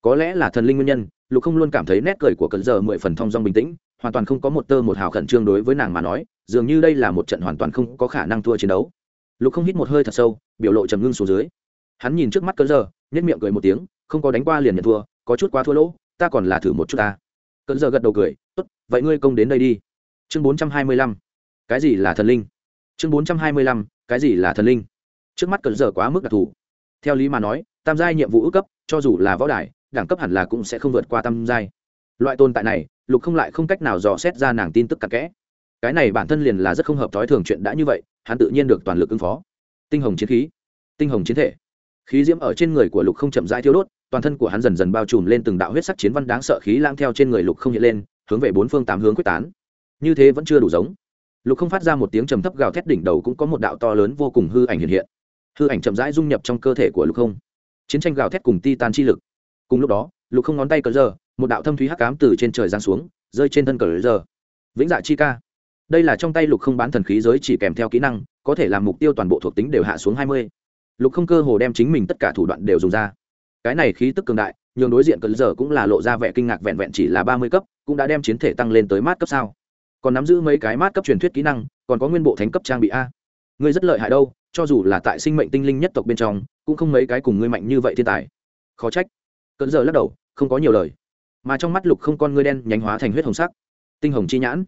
Có lẽ là thần linh nguyên nhân, lục không luôn cảm thấy nét cười của cơn giờ mười phần thong dong bình tĩnh, hoàn toàn không có một tơ một hào khẩn trương đối với nàng mà nói, dường như đây là một trận hoàn toàn không có khả năng thua chiến đấu. Lục không hít một hơi thật sâu, biểu lộ trầm ngưng xuống dưới hắn nhìn trước mắt cơn giờ nhất miệng cười một tiếng, không có đánh qua liền nhận thua, có chút quá thua lỗ, ta còn là thử một chút ta. Cơn giờ gật đầu cười, tốt, vậy ngươi công đến đây đi. Chương bốn trăm hai mươi lăm. Cái gì là thần linh? Chương bốn trăm hai mươi lăm, cái gì là thần linh? Trước mắt cơn giờ quá mức đặc thù. Theo lý mà nói, tam giai nhiệm vụ ước cấp, cho dù là võ đài, đẳng cấp hẳn là cũng sẽ không vượt qua tam giai. Loại tồn tại này, lục không lại không cách nào dò xét ra nàng tin tức cặn kẽ. Cái này bản thân liền là rất không hợp thói thường chuyện đã như vậy, hắn tự nhiên được toàn lực ứng phó. Tinh hồng chiến khí, tinh hồng chiến thể khí diễm ở trên người của lục không chậm rãi thiêu đốt, toàn thân của hắn dần dần bao trùm lên từng đạo huyết sắc chiến văn đáng sợ khí lang theo trên người lục không hiện lên, hướng về bốn phương tám hướng quyết tán. Như thế vẫn chưa đủ giống. Lục không phát ra một tiếng trầm thấp gào thét đỉnh đầu cũng có một đạo to lớn vô cùng hư ảnh hiện hiện. Hư ảnh chậm rãi dung nhập trong cơ thể của lục không. Chiến tranh gào thét cùng ti tan chi lực. Cùng lúc đó, lục không ngón tay cờ giờ một đạo thâm thúy hắc cám từ trên trời giáng xuống, rơi trên thân cờ giờ vĩnh dạ chi ca. Đây là trong tay lục không bán thần khí giới chỉ kèm theo kỹ năng, có thể làm mục tiêu toàn bộ thuộc tính đều hạ xuống hai mươi lục không cơ hồ đem chính mình tất cả thủ đoạn đều dùng ra. Cái này khí tức cường đại, nhường đối diện cần giờ cũng là lộ ra vẻ kinh ngạc vẹn vẹn chỉ là ba mươi cấp, cũng đã đem chiến thể tăng lên tới mát cấp sao. Còn nắm giữ mấy cái mát cấp truyền thuyết kỹ năng, còn có nguyên bộ thánh cấp trang bị a. Ngươi rất lợi hại đâu, cho dù là tại sinh mệnh tinh linh nhất tộc bên trong, cũng không mấy cái cùng ngươi mạnh như vậy thiên tài. Khó trách. Cận giờ lắc đầu, không có nhiều lời. Mà trong mắt lục không con ngươi đen nhánh hóa thành huyết hồng sắc. Tinh hồng chi nhãn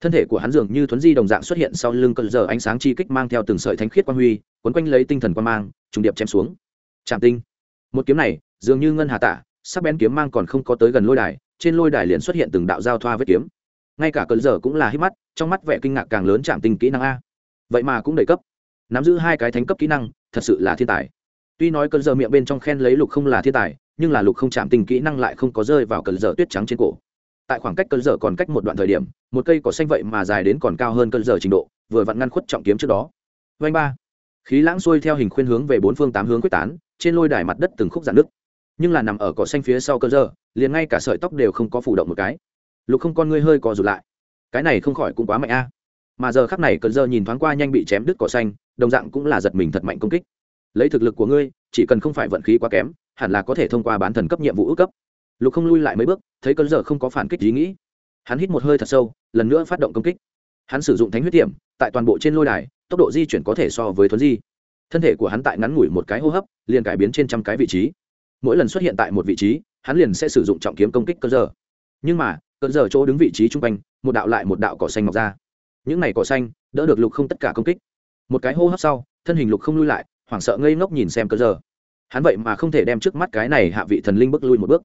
thân thể của hắn dường như thuấn di đồng dạng xuất hiện sau lưng cơn giờ ánh sáng chi kích mang theo từng sợi thánh khiết quang huy, quấn quanh lấy tinh thần quang mang, trùng điệp chém xuống. Trạm tinh. Một kiếm này, dường như ngân hà tả, sắc bén kiếm mang còn không có tới gần lôi đài, trên lôi đài liền xuất hiện từng đạo giao thoa vết kiếm. Ngay cả cơn giờ cũng là hít mắt, trong mắt vẻ kinh ngạc càng lớn trạm tinh kỹ năng a. Vậy mà cũng đầy cấp. Nắm giữ hai cái thánh cấp kỹ năng, thật sự là thiên tài. Tuy nói cơn giờ miệng bên trong khen lấy lục không là thiên tài, nhưng là lục không chạm Tình kỹ năng lại không có rơi vào cơn giờ tuyết trắng trên cổ. Tại khoảng cách cơn giờ còn cách một đoạn thời điểm một cây cỏ xanh vậy mà dài đến còn cao hơn cơn giờ trình độ, vừa vặn ngăn khuất trọng kiếm trước đó. Vanh ba. Khí lãng xuôi theo hình khuyên hướng về bốn phương tám hướng quyết tán, trên lôi đài mặt đất từng khúc dạn nước nhưng là nằm ở cỏ xanh phía sau cơn giờ, liền ngay cả sợi tóc đều không có phủ động một cái. Lục không con ngươi hơi co rụt lại. Cái này không khỏi cũng quá mạnh a. Mà giờ khắc này cơn giờ nhìn thoáng qua nhanh bị chém đứt cỏ xanh, đồng dạng cũng là giật mình thật mạnh công kích. Lấy thực lực của ngươi, chỉ cần không phải vận khí quá kém, hẳn là có thể thông qua bán thần cấp nhiệm vụ ước cấp. Lục không lui lại mấy bước, thấy cơn giờ không có phản kích ý nghĩ hắn hít một hơi thật sâu, lần nữa phát động công kích. Hắn sử dụng thánh huyết điểm tại toàn bộ trên lôi đài, tốc độ di chuyển có thể so với thuấn di. Thân thể của hắn tại ngắn ngủi một cái hô hấp, liền cải biến trên trăm cái vị trí. Mỗi lần xuất hiện tại một vị trí, hắn liền sẽ sử dụng trọng kiếm công kích cơn giờ. Nhưng mà cơn giờ chỗ đứng vị trí chung quanh, một đạo lại một đạo cỏ xanh mọc ra. Những này cỏ xanh, đỡ được lục không tất cả công kích. Một cái hô hấp sau, thân hình lục không lui lại, hoảng sợ ngây ngốc nhìn xem cơn giờ. Hắn vậy mà không thể đem trước mắt cái này hạ vị thần linh bước lui một bước.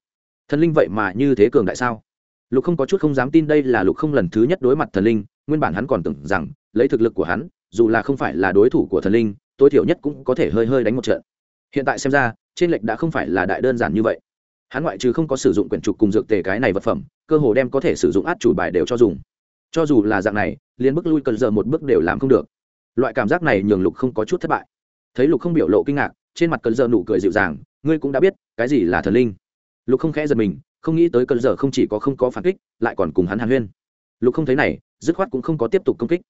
Thần linh vậy mà như thế cường đại sao? Lục không có chút không dám tin đây là lục không lần thứ nhất đối mặt thần linh, nguyên bản hắn còn tưởng rằng, lấy thực lực của hắn, dù là không phải là đối thủ của thần linh, tối thiểu nhất cũng có thể hơi hơi đánh một trận. Hiện tại xem ra, trên lệch đã không phải là đại đơn giản như vậy. Hắn ngoại trừ không có sử dụng quyển trục cùng dược tề cái này vật phẩm, cơ hồ đem có thể sử dụng át chủ bài đều cho dùng. Cho dù là dạng này, liền bước lui cần giờ một bước đều làm không được. Loại cảm giác này nhường lục không có chút thất bại. Thấy lục không biểu lộ kinh ngạc, trên mặt cần giờ nụ cười dịu dàng, ngươi cũng đã biết, cái gì là thần linh. Lục không khẽ giật mình không nghĩ tới cơn giờ không chỉ có không có phản kích, lại còn cùng hắn hàn huyên. Lục không thấy này, dứt khoát cũng không có tiếp tục công kích.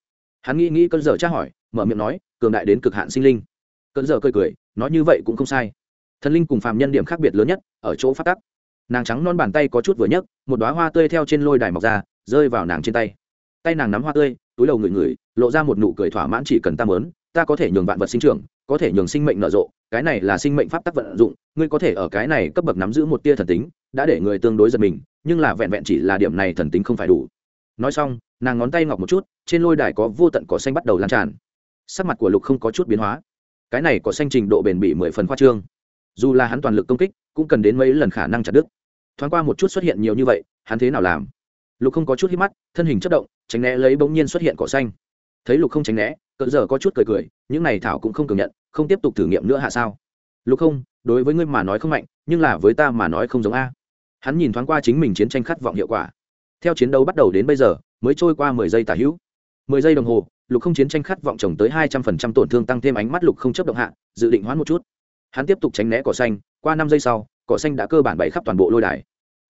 Hắn nghĩ nghĩ, cơn giờ tra hỏi, mở miệng nói, cường đại đến cực hạn sinh linh. Cơn giờ cười cười, nói như vậy cũng không sai. Thần linh cùng phàm nhân điểm khác biệt lớn nhất, ở chỗ phát tắc. Nàng trắng non bàn tay có chút vừa nhấc, một đoá hoa tươi theo trên lôi đài mọc ra, rơi vào nàng trên tay. Tay nàng nắm hoa tươi, túi đầu ngửi ngửi, lộ ra một nụ cười thỏa mãn chỉ cần ta mớn, ta có thể nhường vạn vật sinh trưởng, có thể nhường sinh mệnh nở rộ, cái này là sinh mệnh pháp tắc vận dụng, ngươi có thể ở cái này cấp bậc nắm giữ một tia thần tính đã để người tương đối giật mình, nhưng là vẹn vẹn chỉ là điểm này thần tính không phải đủ. Nói xong, nàng ngón tay ngọc một chút, trên lôi đài có vô tận cỏ xanh bắt đầu lan tràn. Sắc mặt của lục không có chút biến hóa. Cái này có xanh trình độ bền bỉ mười phần khoa trương. Dù là hắn toàn lực công kích, cũng cần đến mấy lần khả năng chặt đứt. Thoáng qua một chút xuất hiện nhiều như vậy, hắn thế nào làm? Lục không có chút hít mắt, thân hình chất động, tránh né lấy bỗng nhiên xuất hiện cỏ xanh. Thấy lục không tránh né cỡ giờ có chút cười cười, những này thảo cũng không cường nhận, không tiếp tục thử nghiệm nữa hạ sao? Lục không, đối với ngươi mà nói không mạnh, nhưng là với ta mà nói không giống a hắn nhìn thoáng qua chính mình chiến tranh khát vọng hiệu quả. Theo chiến đấu bắt đầu đến bây giờ, mới trôi qua mười giây tả hữu. Mười giây đồng hồ, lục không chiến tranh khát vọng trồng tới hai trăm phần trăm tổn thương tăng thêm ánh mắt lục không chấp động hạ, dự định hoãn một chút. Hắn tiếp tục tránh né cỏ xanh, qua năm giây sau, cỏ xanh đã cơ bản bày khắp toàn bộ lôi đài.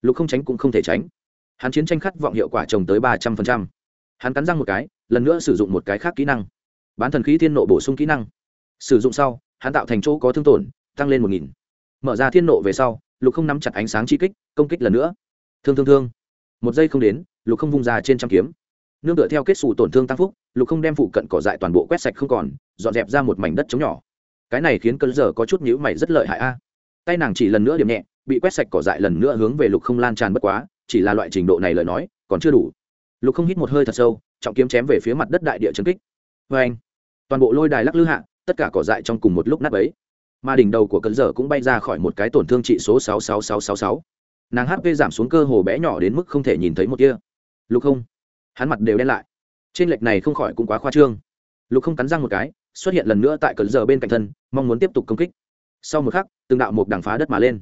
Lục không tránh cũng không thể tránh. Hắn chiến tranh khát vọng hiệu quả trồng tới ba trăm phần trăm. Hắn cắn răng một cái, lần nữa sử dụng một cái khác kỹ năng. Bán thần khí thiên nộ bổ sung kỹ năng. Sử dụng sau, hắn tạo thành chỗ có thương tổn, tăng lên một nghìn. Mở ra thiên nộ về sau lục không nắm chặt ánh sáng chi kích, công kích lần nữa. Thương thương thương. Một giây không đến, lục không vung ra trên trăm kiếm. Nương tựa theo kết xù tổn thương tăng phúc, lục không đem phụ cận cỏ dại toàn bộ quét sạch không còn, dọn dẹp ra một mảnh đất trống nhỏ. Cái này khiến cơn giờ có chút nhữ mày rất lợi hại a. Tay nàng chỉ lần nữa điểm nhẹ, bị quét sạch cỏ dại lần nữa hướng về lục không lan tràn bất quá, chỉ là loại trình độ này lời nói, còn chưa đủ. Lục không hít một hơi thật sâu, trọng kiếm chém về phía mặt đất đại địa trấn kích. Vê anh toàn bộ lôi đài lắc lư hạ, tất cả cỏ dại trong cùng một lúc nát ấy mà đỉnh đầu của cơn dở cũng bay ra khỏi một cái tổn thương trị số sáu sáu sáu sáu sáu. Nàng hp giảm xuống cơ hồ bé nhỏ đến mức không thể nhìn thấy một kia lục không. Hắn mặt đều đen lại. Trên lệch này không khỏi cũng quá khoa trương. Lục không cắn răng một cái, xuất hiện lần nữa tại cơn dở bên cạnh thân, mong muốn tiếp tục công kích. Sau một khắc, từng đạo một đằng phá đất mà lên.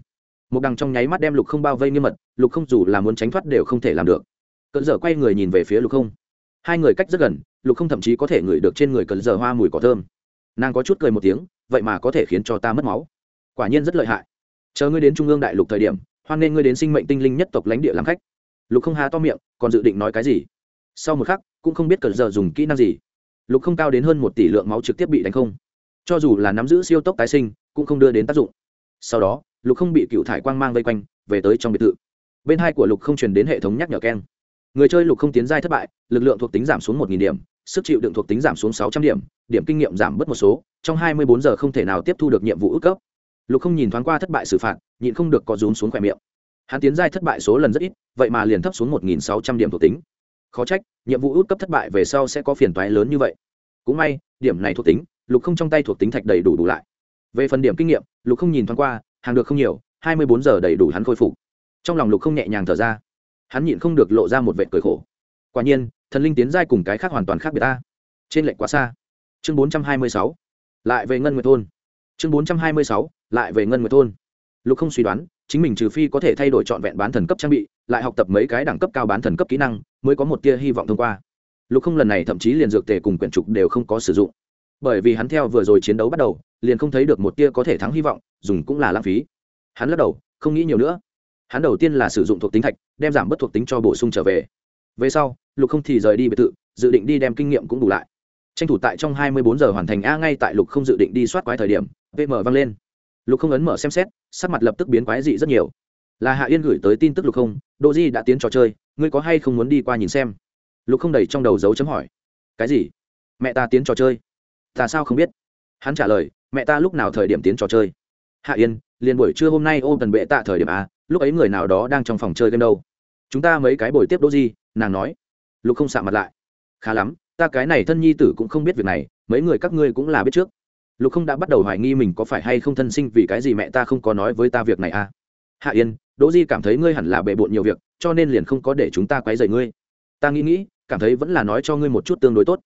Một đằng trong nháy mắt đem lục không bao vây nghiêm mật, lục không dù là muốn tránh thoát đều không thể làm được. Cơn dở quay người nhìn về phía lục không. Hai người cách rất gần, lục không thậm chí có thể ngửi được trên người cơn dở hoa mùi cỏ thơm. Nàng có chút cười một tiếng vậy mà có thể khiến cho ta mất máu. Quả nhiên rất lợi hại. Chờ ngươi đến trung ương đại lục thời điểm, hoan nên ngươi đến sinh mệnh tinh linh nhất tộc lãnh địa làm khách. Lục không há to miệng, còn dự định nói cái gì? Sau một khắc, cũng không biết cần giờ dùng kỹ năng gì. Lục không cao đến hơn một tỷ lượng máu trực tiếp bị đánh không. Cho dù là nắm giữ siêu tốc tái sinh, cũng không đưa đến tác dụng. Sau đó, lục không bị cựu thải quang mang vây quanh, về tới trong biệt thự. Bên hai của lục không truyền đến hệ thống nhắc nhở keng. Người chơi lục không tiến giai thất bại, lực lượng thuộc tính giảm xuống một điểm sức chịu đựng thuộc tính giảm xuống sáu trăm điểm điểm kinh nghiệm giảm bớt một số, trong hai mươi bốn giờ không thể nào tiếp thu được nhiệm vụ ước cấp. Lục không nhìn thoáng qua thất bại xử phạt, nhịn không được có rúm xuống khỏe miệng. Hắn tiến giai thất bại số lần rất ít, vậy mà liền thấp xuống một nghìn sáu trăm điểm thuộc tính. Khó trách, nhiệm vụ út cấp thất bại về sau sẽ có phiền toái lớn như vậy. Cũng may, điểm này thuộc tính, lục không trong tay thuộc tính thạch đầy đủ đủ lại. Về phần điểm kinh nghiệm, lục không nhìn thoáng qua, hàng được không nhiều, hai mươi bốn giờ đầy đủ hắn khôi phục. Trong lòng lục không nhẹ nhàng thở ra. Hắn nhịn không được lộ ra một vệ cười khổ. Quả nhiên thần linh tiến giai cùng cái khác hoàn toàn khác biệt ta. Trên lệnh quá xa. Chương bốn trăm hai mươi sáu. Lại về ngân nguyệt thôn. Chương bốn trăm hai mươi sáu. Lại về ngân nguyệt thôn. Lục không suy đoán, chính mình trừ phi có thể thay đổi trọn vẹn bán thần cấp trang bị, lại học tập mấy cái đẳng cấp cao bán thần cấp kỹ năng, mới có một tia hy vọng thông qua. Lục không lần này thậm chí liền dược tề cùng quyển trục đều không có sử dụng. Bởi vì hắn theo vừa rồi chiến đấu bắt đầu, liền không thấy được một tia có thể thắng hy vọng, dùng cũng là lãng phí. Hắn lắc đầu, không nghĩ nhiều nữa. Hắn đầu tiên là sử dụng thuộc tính thạch, đem giảm bất thuộc tính cho bổ sung trở về. Về sau lục không thì rời đi biệt thự, dự định đi đem kinh nghiệm cũng đủ lại. Tranh thủ tại trong hai mươi bốn giờ hoàn thành a ngay tại lục không dự định đi soát quái thời điểm vm vang lên. Lục không ấn mở xem xét, sắc mặt lập tức biến quái dị rất nhiều. Là hạ yên gửi tới tin tức lục không đô di đã tiến trò chơi, ngươi có hay không muốn đi qua nhìn xem? Lục không đầy trong đầu dấu chấm hỏi. Cái gì? Mẹ ta tiến trò chơi. Ta sao không biết? Hắn trả lời, mẹ ta lúc nào thời điểm tiến trò chơi? Hạ yên, liền buổi trưa hôm nay ôm tần bệ tạ thời điểm a, lúc ấy người nào đó đang trong phòng chơi game đâu? Chúng ta mấy cái buổi tiếp đô di, nàng nói lục không xạ mặt lại. Khá lắm, ta cái này thân nhi tử cũng không biết việc này, mấy người các ngươi cũng là biết trước. Lục không đã bắt đầu hoài nghi mình có phải hay không thân sinh vì cái gì mẹ ta không có nói với ta việc này à? Hạ yên, đỗ di cảm thấy ngươi hẳn là bề bộn nhiều việc, cho nên liền không có để chúng ta quấy rầy ngươi. Ta nghĩ nghĩ, cảm thấy vẫn là nói cho ngươi một chút tương đối tốt.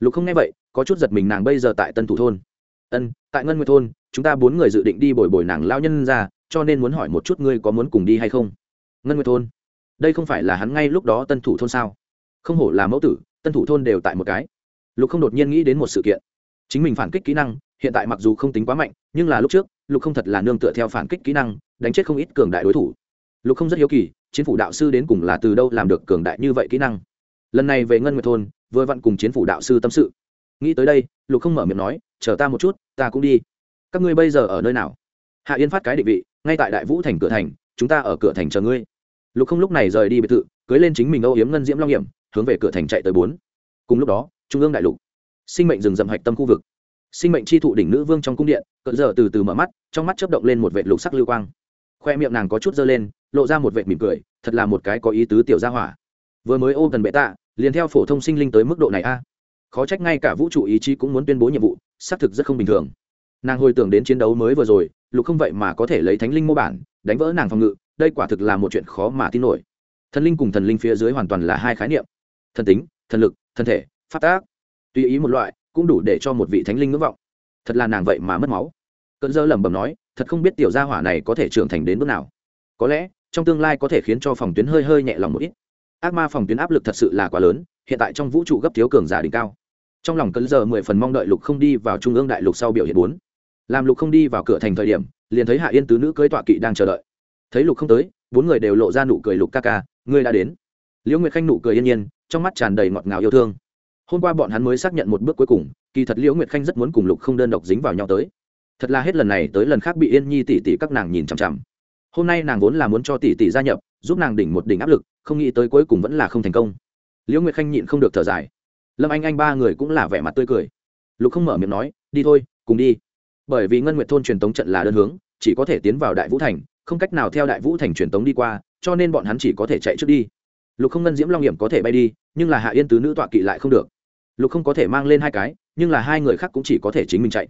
Lục không nghe vậy, có chút giật mình nàng bây giờ tại tân thủ thôn. Ân, tại ngân nguyệt thôn, chúng ta bốn người dự định đi bồi bồi nàng lao nhân ra, cho nên muốn hỏi một chút ngươi có muốn cùng đi hay không? Ngân nguyệt thôn. Đây không phải là hắn ngay lúc đó tân thủ thôn sao? Không hổ là mẫu tử, tân thủ thôn đều tại một cái. Lục không đột nhiên nghĩ đến một sự kiện. Chính mình phản kích kỹ năng, hiện tại mặc dù không tính quá mạnh, nhưng là lúc trước, lục không thật là nương tựa theo phản kích kỹ năng, đánh chết không ít cường đại đối thủ. Lục không rất hiếu kỳ, chiến phủ đạo sư đến cùng là từ đâu làm được cường đại như vậy kỹ năng? Lần này về ngân nguyệt thôn, vừa vặn cùng chiến phủ đạo sư tâm sự. Nghĩ tới đây, lục không mở miệng nói, chờ ta một chút, ta cũng đi. Các ngươi bây giờ ở nơi nào? Hạ yên phát cái định vị, ngay tại đại vũ thành cửa thành, chúng ta ở cửa thành chờ ngươi. Lục không lúc này rời đi biệt thự, cưới lên chính mình âu yếm ngân diễm long hiểm hướng về cửa thành chạy tới bốn. Cùng lúc đó, trung ương đại lục, sinh mệnh rừng rậm hạch tâm khu vực. Sinh mệnh chi thụ đỉnh nữ vương trong cung điện cỡ giờ từ từ mở mắt, trong mắt chớp động lên một vệt lục sắc lưu quang. Khoe miệng nàng có chút dơ lên, lộ ra một vệt mỉm cười, thật là một cái có ý tứ tiểu gia hỏa. Vừa mới ôm gần bệ tạ, liền theo phổ thông sinh linh tới mức độ này a. Khó trách ngay cả vũ trụ ý chí cũng muốn tuyên bố nhiệm vụ, xác thực rất không bình thường. Nàng hồi tưởng đến chiến đấu mới vừa rồi, lục không vậy mà có thể lấy thánh linh mô bản, đánh vỡ nàng phòng ngự, đây quả thực là một chuyện khó mà tin nổi. Thần linh cùng thần linh phía dưới hoàn toàn là hai khái niệm thần tính, thần lực, thân thể phát tác. Tùy ý một loại, cũng đủ để cho một vị thánh linh ngưỡng vọng. Thật là nàng vậy mà mất máu. Cơn dơ lẩm bẩm nói, thật không biết tiểu gia hỏa này có thể trưởng thành đến bước nào. Có lẽ, trong tương lai có thể khiến cho phòng tuyến hơi hơi nhẹ lòng một ít. Ác ma phòng tuyến áp lực thật sự là quá lớn, hiện tại trong vũ trụ gấp thiếu cường giả đỉnh cao. Trong lòng cơn giờ mười phần mong đợi lục không đi vào trung ương đại lục sau biểu hiện bốn. Làm lục không đi vào cửa thành thời điểm, liền thấy hạ yên tứ nữ cưới tọa kỵ đang chờ đợi. Thấy lục không tới, bốn người đều lộ ra nụ cười lục ca ca, ngươi đã đến. Liễu nguyệt khanh nụ cười yên nhiên trong mắt tràn đầy ngọt ngào yêu thương. Hôm qua bọn hắn mới xác nhận một bước cuối cùng, kỳ thật liễu nguyệt khanh rất muốn cùng lục không đơn độc dính vào nhau tới. Thật là hết lần này tới lần khác bị yên nhi tỷ tỷ các nàng nhìn chằm chằm. Hôm nay nàng vốn là muốn cho tỷ tỷ gia nhập, giúp nàng đỉnh một đỉnh áp lực, không nghĩ tới cuối cùng vẫn là không thành công. Liễu nguyệt khanh nhịn không được thở dài. Lâm anh anh ba người cũng là vẻ mặt tươi cười. Lục không mở miệng nói, đi thôi, cùng đi. Bởi vì ngân nguyệt thôn truyền tống trận là đơn hướng, chỉ có thể tiến vào đại vũ thành, không cách nào theo đại vũ thành truyền tống đi qua, cho nên bọn hắn chỉ có thể chạy trước đi lục không ngân diễm long hiểm có thể bay đi, nhưng là hạ yên tứ nữ tọa kỵ lại không được. Lục không có thể mang lên hai cái, nhưng là hai người khác cũng chỉ có thể chính mình chạy.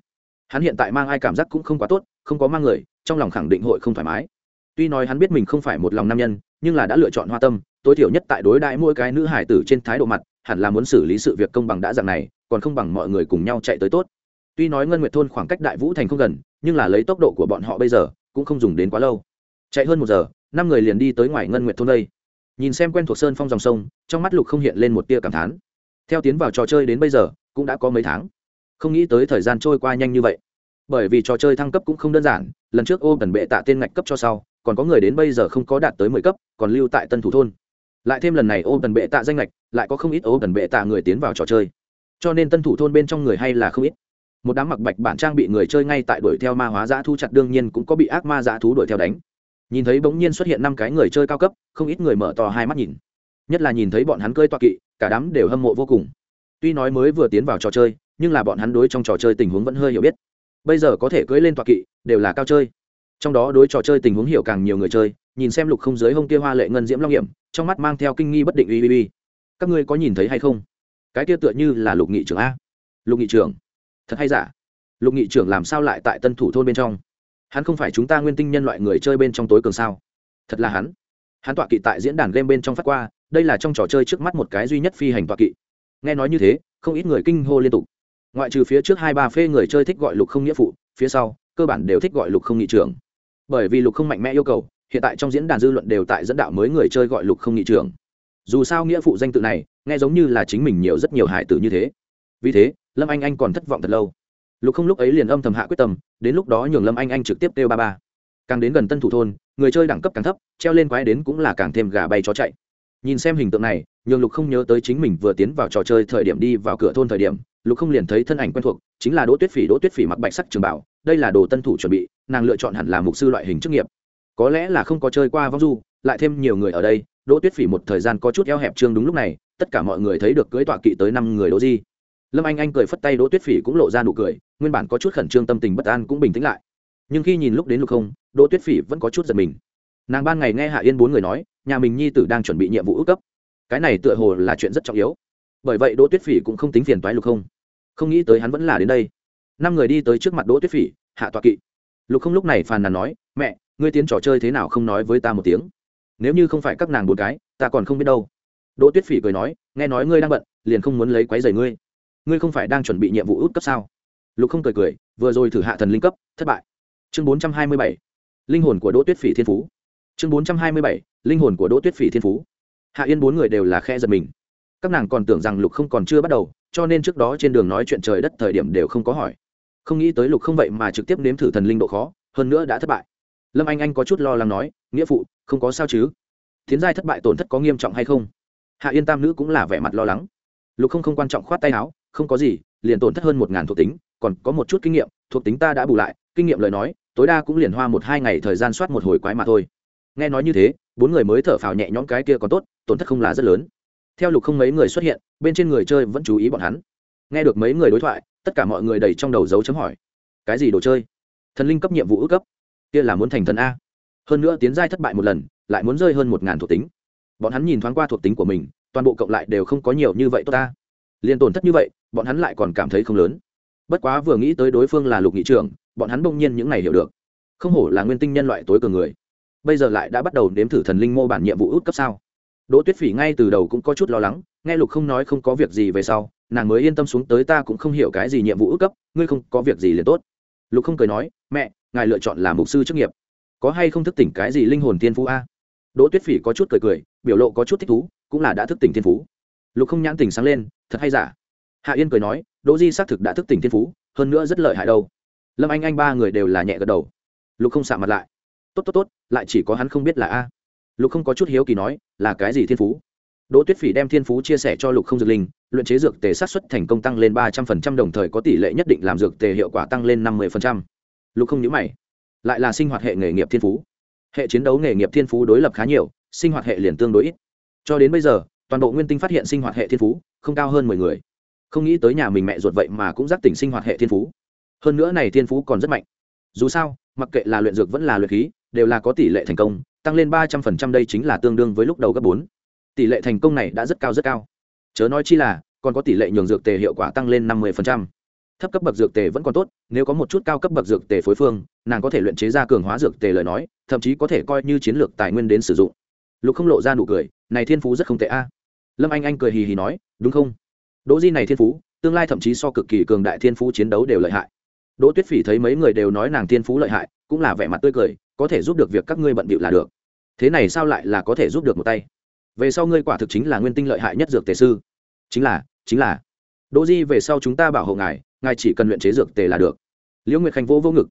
Hắn hiện tại mang ai cảm giác cũng không quá tốt, không có mang người, trong lòng khẳng định hội không thoải mái. Tuy nói hắn biết mình không phải một lòng nam nhân, nhưng là đã lựa chọn hoa tâm, tối thiểu nhất tại đối đại mỗi cái nữ hải tử trên thái độ mặt, hẳn là muốn xử lý sự việc công bằng đã dạng này, còn không bằng mọi người cùng nhau chạy tới tốt. Tuy nói ngân nguyệt thôn khoảng cách đại vũ thành không gần, nhưng là lấy tốc độ của bọn họ bây giờ, cũng không dùng đến quá lâu. Chạy hơn một giờ, năm người liền đi tới ngoài ngân nguyệt thôn đây nhìn xem quen thuộc sơn phong dòng sông, trong mắt lục không hiện lên một tia cảm thán. Theo tiến vào trò chơi đến bây giờ, cũng đã có mấy tháng. Không nghĩ tới thời gian trôi qua nhanh như vậy. Bởi vì trò chơi thăng cấp cũng không đơn giản, lần trước ô tần bệ tạ tên ngạch cấp cho sau, còn có người đến bây giờ không có đạt tới mười cấp, còn lưu tại tân thủ thôn. Lại thêm lần này ô tần bệ tạ danh ngạch, lại có không ít ô tần bệ tạ người tiến vào trò chơi. Cho nên tân thủ thôn bên trong người hay là không ít. Một đám mặc bạch bản trang bị người chơi ngay tại đuổi theo ma hóa dã thu chặt đương nhiên cũng có bị ác ma dã thú đuổi theo đánh nhìn thấy bỗng nhiên xuất hiện năm cái người chơi cao cấp, không ít người mở to hai mắt nhìn. Nhất là nhìn thấy bọn hắn cơi toa kỵ, cả đám đều hâm mộ vô cùng. Tuy nói mới vừa tiến vào trò chơi, nhưng là bọn hắn đối trong trò chơi tình huống vẫn hơi hiểu biết. Bây giờ có thể cưỡi lên toa kỵ, đều là cao chơi. Trong đó đối trò chơi tình huống hiểu càng nhiều người chơi, nhìn xem lục không giới hông kia hoa lệ ngân diễm long hiểm, trong mắt mang theo kinh nghi bất định uy uy. Các ngươi có nhìn thấy hay không? Cái kia tựa như là lục nghị trưởng a. Lục nghị trưởng. Thật hay giả? Lục nghị trưởng làm sao lại tại tân thủ thôn bên trong? Hắn không phải chúng ta nguyên tinh nhân loại người chơi bên trong tối cường sao? Thật là hắn. Hắn tọa kỵ tại diễn đàn game bên trong phát qua, đây là trong trò chơi trước mắt một cái duy nhất phi hành tọa kỵ. Nghe nói như thế, không ít người kinh hô liên tục. Ngoại trừ phía trước hai ba phê người chơi thích gọi lục không nghĩa phụ, phía sau, cơ bản đều thích gọi lục không nghị trưởng. Bởi vì lục không mạnh mẽ yêu cầu, hiện tại trong diễn đàn dư luận đều tại dẫn đạo mới người chơi gọi lục không nghị trưởng. Dù sao nghĩa phụ danh tự này, nghe giống như là chính mình nhiều rất nhiều hải tử như thế. Vì thế, lâm anh anh còn thất vọng thật lâu lục không lúc ấy liền âm thầm hạ quyết tâm, đến lúc đó nhường lâm anh anh trực tiếp kêu ba ba. Càng đến gần tân thủ thôn, người chơi đẳng cấp càng thấp, treo lên quái đến cũng là càng thêm gà bay chó chạy. Nhìn xem hình tượng này, nhường lục không nhớ tới chính mình vừa tiến vào trò chơi thời điểm đi vào cửa thôn thời điểm, lục không liền thấy thân ảnh quen thuộc, chính là đỗ tuyết phỉ. Đỗ tuyết phỉ mặc bạch sắc trường bảo, đây là đồ tân thủ chuẩn bị, nàng lựa chọn hẳn là mục sư loại hình chức nghiệp. Có lẽ là không có chơi qua vong du, lại thêm nhiều người ở đây, đỗ tuyết phỉ một thời gian có chút eo hẹp trương đúng lúc này, tất cả mọi người thấy được cưới tọa kỵ tới năm người đỗ di lâm anh anh cười phất tay đỗ tuyết phỉ cũng lộ ra nụ cười, nguyên bản có chút khẩn trương tâm tình bất an cũng bình tĩnh lại. Nhưng khi nhìn lúc đến lục không, đỗ tuyết phỉ vẫn có chút giật mình. Nàng ban ngày nghe hạ yên bốn người nói, nhà mình nhi tử đang chuẩn bị nhiệm vụ ước cấp. Cái này tựa hồ là chuyện rất trọng yếu. Bởi vậy đỗ tuyết phỉ cũng không tính phiền toái lục không. Không nghĩ tới hắn vẫn là đến đây. Năm người đi tới trước mặt đỗ tuyết phỉ, hạ tọa kỵ. Lục không lúc này phàn nàn nói, mẹ, ngươi tiến trò chơi thế nào không nói với ta một tiếng? Nếu như không phải các nàng buồn cái, ta còn không biết đâu. Đỗ tuyết phỉ cười nói, nghe nói ngươi đang bận, liền không muốn lấy quái giày ngươi ngươi không phải đang chuẩn bị nhiệm vụ út cấp sao? Lục không cười cười, vừa rồi thử hạ thần linh cấp, thất bại. Chương bốn trăm hai mươi bảy. Linh hồn của đỗ tuyết phỉ thiên phú. Chương bốn trăm hai mươi bảy. Linh hồn của đỗ tuyết phỉ thiên phú. Hạ yên bốn người đều là khe giật mình. Các nàng còn tưởng rằng lục không còn chưa bắt đầu, cho nên trước đó trên đường nói chuyện trời đất thời điểm đều không có hỏi. Không nghĩ tới lục không vậy mà trực tiếp nếm thử thần linh độ khó, hơn nữa đã thất bại. Lâm anh anh có chút lo lắng nói, nghĩa phụ, không có sao chứ? Thiến giai thất bại tổn thất có nghiêm trọng hay không? Hạ yên tam nữ cũng là vẻ mặt lo lắng. Lục không không quan trọng khoát tay áo không có gì, liền tổn thất hơn một ngàn thuộc tính, còn có một chút kinh nghiệm, thuộc tính ta đã bù lại, kinh nghiệm lời nói, tối đa cũng liền hoa một hai ngày thời gian soát một hồi quái mà thôi. Nghe nói như thế, bốn người mới thở phào nhẹ nhõm cái kia còn tốt, tổn thất không là rất lớn. Theo lục không mấy người xuất hiện, bên trên người chơi vẫn chú ý bọn hắn. Nghe được mấy người đối thoại, tất cả mọi người đầy trong đầu dấu chấm hỏi. Cái gì đồ chơi? Thần linh cấp nhiệm vụ ước cấp. Kia là muốn thành thần a. Hơn nữa tiến giai thất bại một lần, lại muốn rơi hơn một ngàn thuộc tính. Bọn hắn nhìn thoáng qua thuộc tính của mình, toàn bộ cộng lại đều không có nhiều như vậy tốt ta. Liền tổn thất như vậy bọn hắn lại còn cảm thấy không lớn. Bất quá vừa nghĩ tới đối phương là lục nghị trưởng, bọn hắn bỗng nhiên những này hiểu được. Không hổ là nguyên tinh nhân loại tối cường người. Bây giờ lại đã bắt đầu nếm thử thần linh mô bản nhiệm vụ út cấp sao? Đỗ tuyết phỉ ngay từ đầu cũng có chút lo lắng, nghe lục không nói không có việc gì về sau, nàng mới yên tâm xuống tới ta cũng không hiểu cái gì nhiệm vụ ước cấp, ngươi không có việc gì liền tốt. Lục không cười nói, mẹ, ngài lựa chọn làm mục sư chức nghiệp. Có hay không thức tỉnh cái gì linh hồn tiên phú a? Đỗ tuyết phỉ có chút cười cười, biểu lộ có chút thích thú, cũng là đã thức tỉnh thiên phú. Lục không nhãn tỉnh sáng lên, thật hay giả? Hạ yên cười nói, đỗ di xác thực đã thức tỉnh thiên phú, hơn nữa rất lợi hại đâu. Lâm anh anh ba người đều là nhẹ gật đầu. Lục không xạ mặt lại. Tốt tốt tốt, lại chỉ có hắn không biết là a. Lục không có chút hiếu kỳ nói, là cái gì thiên phú? Đỗ tuyết phỉ đem thiên phú chia sẻ cho lục không dược linh, luyện chế dược tề sát xuất thành công tăng lên ba trăm phần trăm, đồng thời có tỷ lệ nhất định làm dược tề hiệu quả tăng lên năm mươi phần trăm. Lục không nhữ mày. Lại là sinh hoạt hệ nghề nghiệp thiên phú. Hệ chiến đấu nghề nghiệp thiên phú đối lập khá nhiều, sinh hoạt hệ liền tương đối ít. Cho đến bây giờ, toàn bộ nguyên tinh phát hiện sinh hoạt hệ thiên phú không cao hơn mười người không nghĩ tới nhà mình mẹ ruột vậy mà cũng giác tỉnh sinh hoạt hệ thiên phú. Hơn nữa này thiên phú còn rất mạnh. Dù sao, mặc kệ là luyện dược vẫn là luyện khí, đều là có tỷ lệ thành công, tăng lên ba trăm phần trăm đây chính là tương đương với lúc đầu gấp bốn. Tỷ lệ thành công này đã rất cao rất cao. Chớ nói chi là, còn có tỷ lệ nhường dược tề hiệu quả tăng lên năm mươi phần trăm. Thấp cấp bậc dược tề vẫn còn tốt, nếu có một chút cao cấp bậc dược tề phối phương, nàng có thể luyện chế ra cường hóa dược tề lời nói, thậm chí có thể coi như chiến lược tài nguyên đến sử dụng. Lục không lộ ra nụ cười, này thiên phú rất không tệ a. Lâm anh anh cười hì hì nói, đúng không? Đỗ di này thiên phú, tương lai thậm chí so cực kỳ cường đại thiên phú chiến đấu đều lợi hại. Đỗ tuyết phỉ thấy mấy người đều nói nàng thiên phú lợi hại, cũng là vẻ mặt tươi cười, có thể giúp được việc các ngươi bận bịu là được. Thế này sao lại là có thể giúp được một tay? Về sau ngươi quả thực chính là nguyên tinh lợi hại nhất dược tề sư. Chính là chính là. Đỗ di về sau chúng ta bảo hộ ngài ngài chỉ cần luyện chế dược tề là được. Liễu nguyệt khanh vô vô ngực.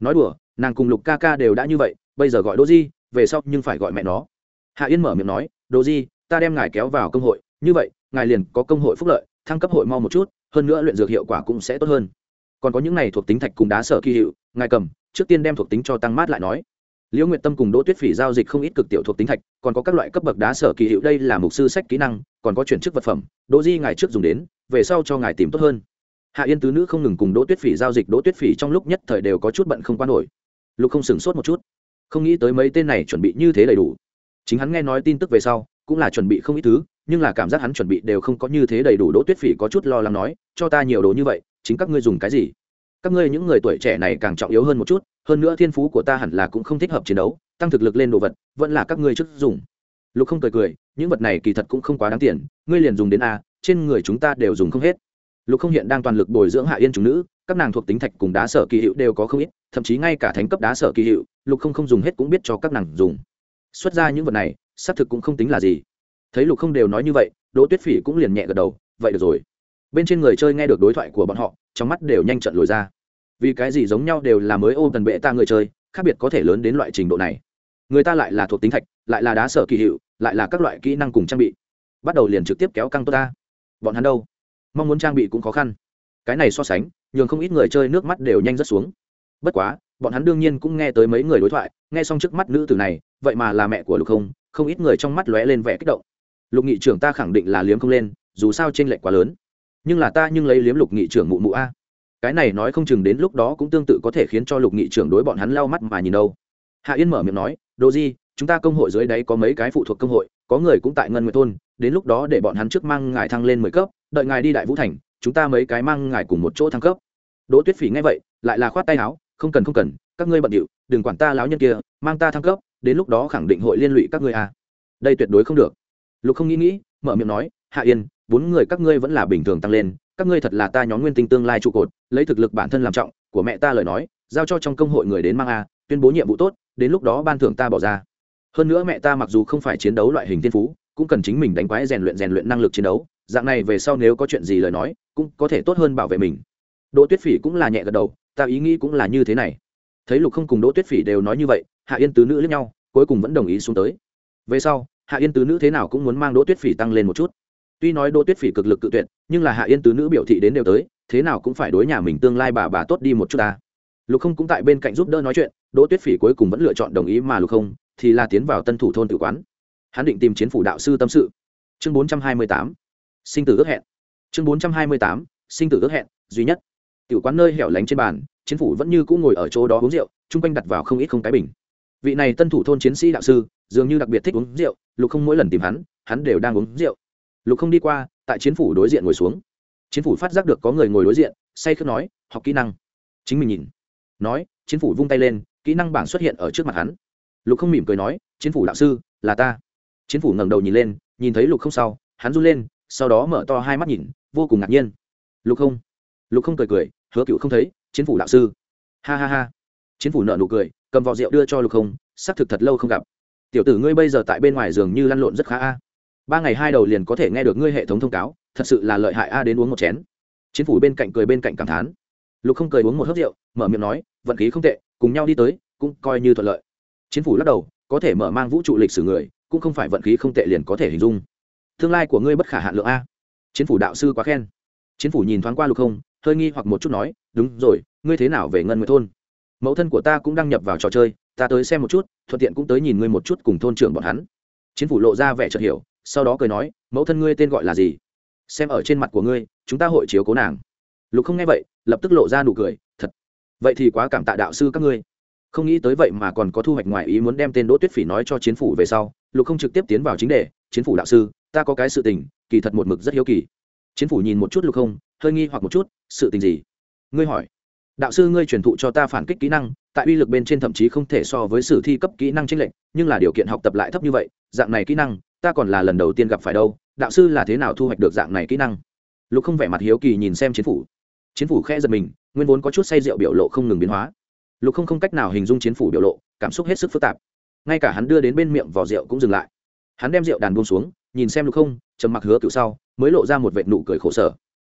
Nói đùa, nàng cùng lục ca ca đều đã như vậy, bây giờ gọi đỗ di, về sau nhưng phải gọi mẹ nó. Hạ yên mở miệng nói, đỗ di, ta đem ngài kéo vào công hội, như vậy, ngài liền có công hội phúc lợi thăng cấp hội mau một chút, hơn nữa luyện dược hiệu quả cũng sẽ tốt hơn. Còn có những này thuộc tính thạch cùng đá sở kỳ hiệu, ngài cầm, trước tiên đem thuộc tính cho tăng mát lại nói. Liễu nguyệt tâm cùng đỗ tuyết phỉ giao dịch không ít cực tiểu thuộc tính thạch, còn có các loại cấp bậc đá sở kỳ hiệu, đây là mục sư sách kỹ năng, còn có chuyển chức vật phẩm, đỗ di ngài trước dùng đến, về sau cho ngài tìm tốt hơn. Hạ yên tứ nữ không ngừng cùng đỗ tuyết phỉ giao dịch, đỗ tuyết phỉ trong lúc nhất thời đều có chút bận không quan nổi. Lục không sửng sốt một chút. Không nghĩ tới mấy tên này chuẩn bị như thế đầy đủ. Chính hắn nghe nói tin tức về sau, cũng là chuẩn bị không ít thứ nhưng là cảm giác hắn chuẩn bị đều không có như thế đầy đủ, đỗ tuyết phỉ có chút lo lắng nói, cho ta nhiều đồ như vậy, chính các ngươi dùng cái gì? Các ngươi những người tuổi trẻ này càng trọng yếu hơn một chút, hơn nữa thiên phú của ta hẳn là cũng không thích hợp chiến đấu, tăng thực lực lên đồ vật, vẫn là các ngươi trước dùng. Lục không cười cười, những vật này kỳ thật cũng không quá đáng tiền, ngươi liền dùng đến a, trên người chúng ta đều dùng không hết. Lục không hiện đang toàn lực bồi dưỡng hạ yên chúng nữ, các nàng thuộc tính thạch cùng đá sở kỳ hiệu đều có không ít, thậm chí ngay cả thánh cấp đá sở kỳ hiệu, lục không không dùng hết cũng biết cho các nàng dùng. Xuất ra những vật này, xác thực cũng không tính là gì thấy lục không đều nói như vậy, đỗ tuyết phỉ cũng liền nhẹ gật đầu, vậy được rồi. Bên trên người chơi nghe được đối thoại của bọn họ, trong mắt đều nhanh trận lồi ra. Vì cái gì giống nhau đều là mới ôm tần bệ ta người chơi, khác biệt có thể lớn đến loại trình độ này. Người ta lại là thuộc tính thạch, lại là đá sở kỳ hiệu, lại là các loại kỹ năng cùng trang bị. Bắt đầu liền trực tiếp kéo căng tốt ta. Bọn hắn đâu? Mong muốn trang bị cũng khó khăn. Cái này so sánh, nhường không ít người chơi nước mắt đều nhanh rất xuống. Bất quá, bọn hắn đương nhiên cũng nghe tới mấy người đối thoại, nghe xong trước mắt nữ tử này, vậy mà là mẹ của lục không không ít người trong mắt lóe lên vẻ kích động lục nghị trưởng ta khẳng định là liếm không lên, dù sao t r ê n lệch quá lớn. Nhưng là ta nhưng lấy liếm lục nghị trưởng mụ mụ a. Cái này nói không chừng đến lúc đó cũng tương tự có thể khiến cho lục nghị trưởng đối bọn hắn lau mắt mà nhìn đâu. Hạ yên mở miệng nói, đồ di, chúng ta công hội dưới đáy có mấy cái phụ thuộc công hội, có người cũng tại ngân nguyệt thôn, đến lúc đó để bọn hắn trước mang ngài thăng lên mười cấp, đợi ngài đi đại vũ thành, chúng ta mấy cái mang ngài cùng một chỗ thăng cấp. Đỗ tuyết phỉ nghe vậy, lại là khoát tay áo, không cần không cần, các ngươi bận điệu, đừng quản ta láo nhân kia, mang ta thăng cấp, đến lúc đó khẳng định hội liên lụy các ngươi à. đây tuyệt đối không được lục không nghĩ nghĩ, mở miệng nói, hạ yên bốn người các ngươi vẫn là bình thường tăng lên, các ngươi thật là ta nhóm nguyên tinh tương lai trụ cột, lấy thực lực bản thân làm trọng, của mẹ ta lời nói, giao cho trong công hội người đến mang a, tuyên bố nhiệm vụ tốt, đến lúc đó ban thưởng ta bỏ ra. Hơn nữa mẹ ta mặc dù không phải chiến đấu loại hình thiên phú, cũng cần chính mình đánh quái rèn luyện rèn luyện năng lực chiến đấu, dạng này về sau nếu có chuyện gì lời nói, cũng có thể tốt hơn bảo vệ mình. Đỗ tuyết phỉ cũng là nhẹ gật đầu, ta ý nghĩ cũng là như thế này. Thấy lục không cùng đỗ tuyết phỉ đều nói như vậy, hạ yên tứ nữ lẫn nhau, cuối cùng vẫn đồng ý xuống tới. Về sau hạ yên tứ nữ thế nào cũng muốn mang đỗ tuyết phỉ tăng lên một chút. Tuy nói đỗ tuyết phỉ cực lực cự tuyệt, nhưng là hạ yên tứ nữ biểu thị đến đều tới, thế nào cũng phải đối nhà mình tương lai bà bà tốt đi một chút ta. Lục không cũng tại bên cạnh giúp đỡ nói chuyện, đỗ tuyết phỉ cuối cùng vẫn lựa chọn đồng ý mà lục không thì là tiến vào tân thủ thôn tự quán. Hắn định tìm chiến phủ đạo sư tâm sự. Chương bốn trăm hai mươi tám, sinh tử ước hẹn. Chương bốn trăm hai mươi tám, sinh tử ước hẹn, duy nhất. Tự quán nơi hẻo lánh trên bàn, chiến phủ vẫn như cũng ngồi ở chỗ đó uống rượu, chung quanh đặt vào không ít không cái bình vị này tân thủ thôn chiến sĩ đạo sư, dường như đặc biệt thích uống rượu, lục không mỗi lần tìm hắn hắn đều đang uống rượu. Lục không đi qua, tại chiến phủ đối diện ngồi xuống. Chiến phủ phát giác được có người ngồi đối diện, say khước nói, học kỹ năng. Chính mình nhìn, nói, chiến phủ vung tay lên, kỹ năng bảng xuất hiện ở trước mặt hắn. Lục không mỉm cười nói, chiến phủ đạo sư, là ta. Chiến phủ ngẩng đầu nhìn lên, nhìn thấy lục không sau, hắn run lên, sau đó mở to hai mắt nhìn, vô cùng ngạc nhiên. Lục không. Lục không cười cười, hứa cựu không thấy, chiến phủ đạo sư. Ha ha ha. Chiến phủ nợ nụ cười cầm vò rượu đưa cho lục không, xác thực thật lâu không gặp. Tiểu tử ngươi bây giờ tại bên ngoài giường như lăn lộn rất khá a. Ba ngày hai đầu liền có thể nghe được ngươi hệ thống thông cáo, thật sự là lợi hại a đến uống một chén. Chiến phủ bên cạnh cười bên cạnh cảm thán. Lục không cười uống một hớp rượu, mở miệng nói, vận khí không tệ, cùng nhau đi tới, cũng coi như thuận lợi. Chiến phủ lắc đầu, có thể mở mang vũ trụ lịch sử người, cũng không phải vận khí không tệ liền có thể hình dung. Tương lai của ngươi bất khả hạn lượng a. Chiến phủ đạo sư quá khen. Chiến phủ nhìn thoáng qua lục không, hơi nghi hoặc một chút nói, đúng rồi, ngươi thế nào về ngân nguyệt thôn? Mẫu thân của ta cũng đăng nhập vào trò chơi, ta tới xem một chút, thuận tiện cũng tới nhìn ngươi một chút cùng thôn trưởng bọn hắn. Chiến phủ lộ ra vẻ chợt hiểu, sau đó cười nói, mẫu thân ngươi tên gọi là gì? Xem ở trên mặt của ngươi, chúng ta hội chiếu cố nàng. Lục không nghe vậy, lập tức lộ ra nụ cười, thật, vậy thì quá cảm tạ đạo sư các ngươi. Không nghĩ tới vậy mà còn có thu hoạch ngoài ý muốn đem tên đỗ tuyết phỉ nói cho chiến phủ về sau, lục không trực tiếp tiến vào chính đề, chiến phủ đạo sư, ta có cái sự tình, kỳ thật một mực rất hiếu kỳ. Chiến phủ nhìn một chút lục không, hơi nghi hoặc một chút, sự tình gì? Ngươi hỏi đạo sư ngươi truyền thụ cho ta phản kích kỹ năng, tại uy lực bên trên thậm chí không thể so với sử thi cấp kỹ năng tranh lệch, nhưng là điều kiện học tập lại thấp như vậy, dạng này kỹ năng, ta còn là lần đầu tiên gặp phải đâu, đạo sư là thế nào thu hoạch được dạng này kỹ năng? Lục không vẻ mặt hiếu kỳ nhìn xem chiến phủ. Chiến phủ khẽ giật mình, nguyên vốn có chút say rượu biểu lộ không ngừng biến hóa. Lục không không cách nào hình dung chiến phủ biểu lộ, cảm xúc hết sức phức tạp. Ngay cả hắn đưa đến bên miệng vỏ rượu cũng dừng lại. Hắn đem rượu đàn buông xuống, nhìn xem lục không, trầm mặc hứa cựu sau, mới lộ ra một vệt nụ cười khổ sở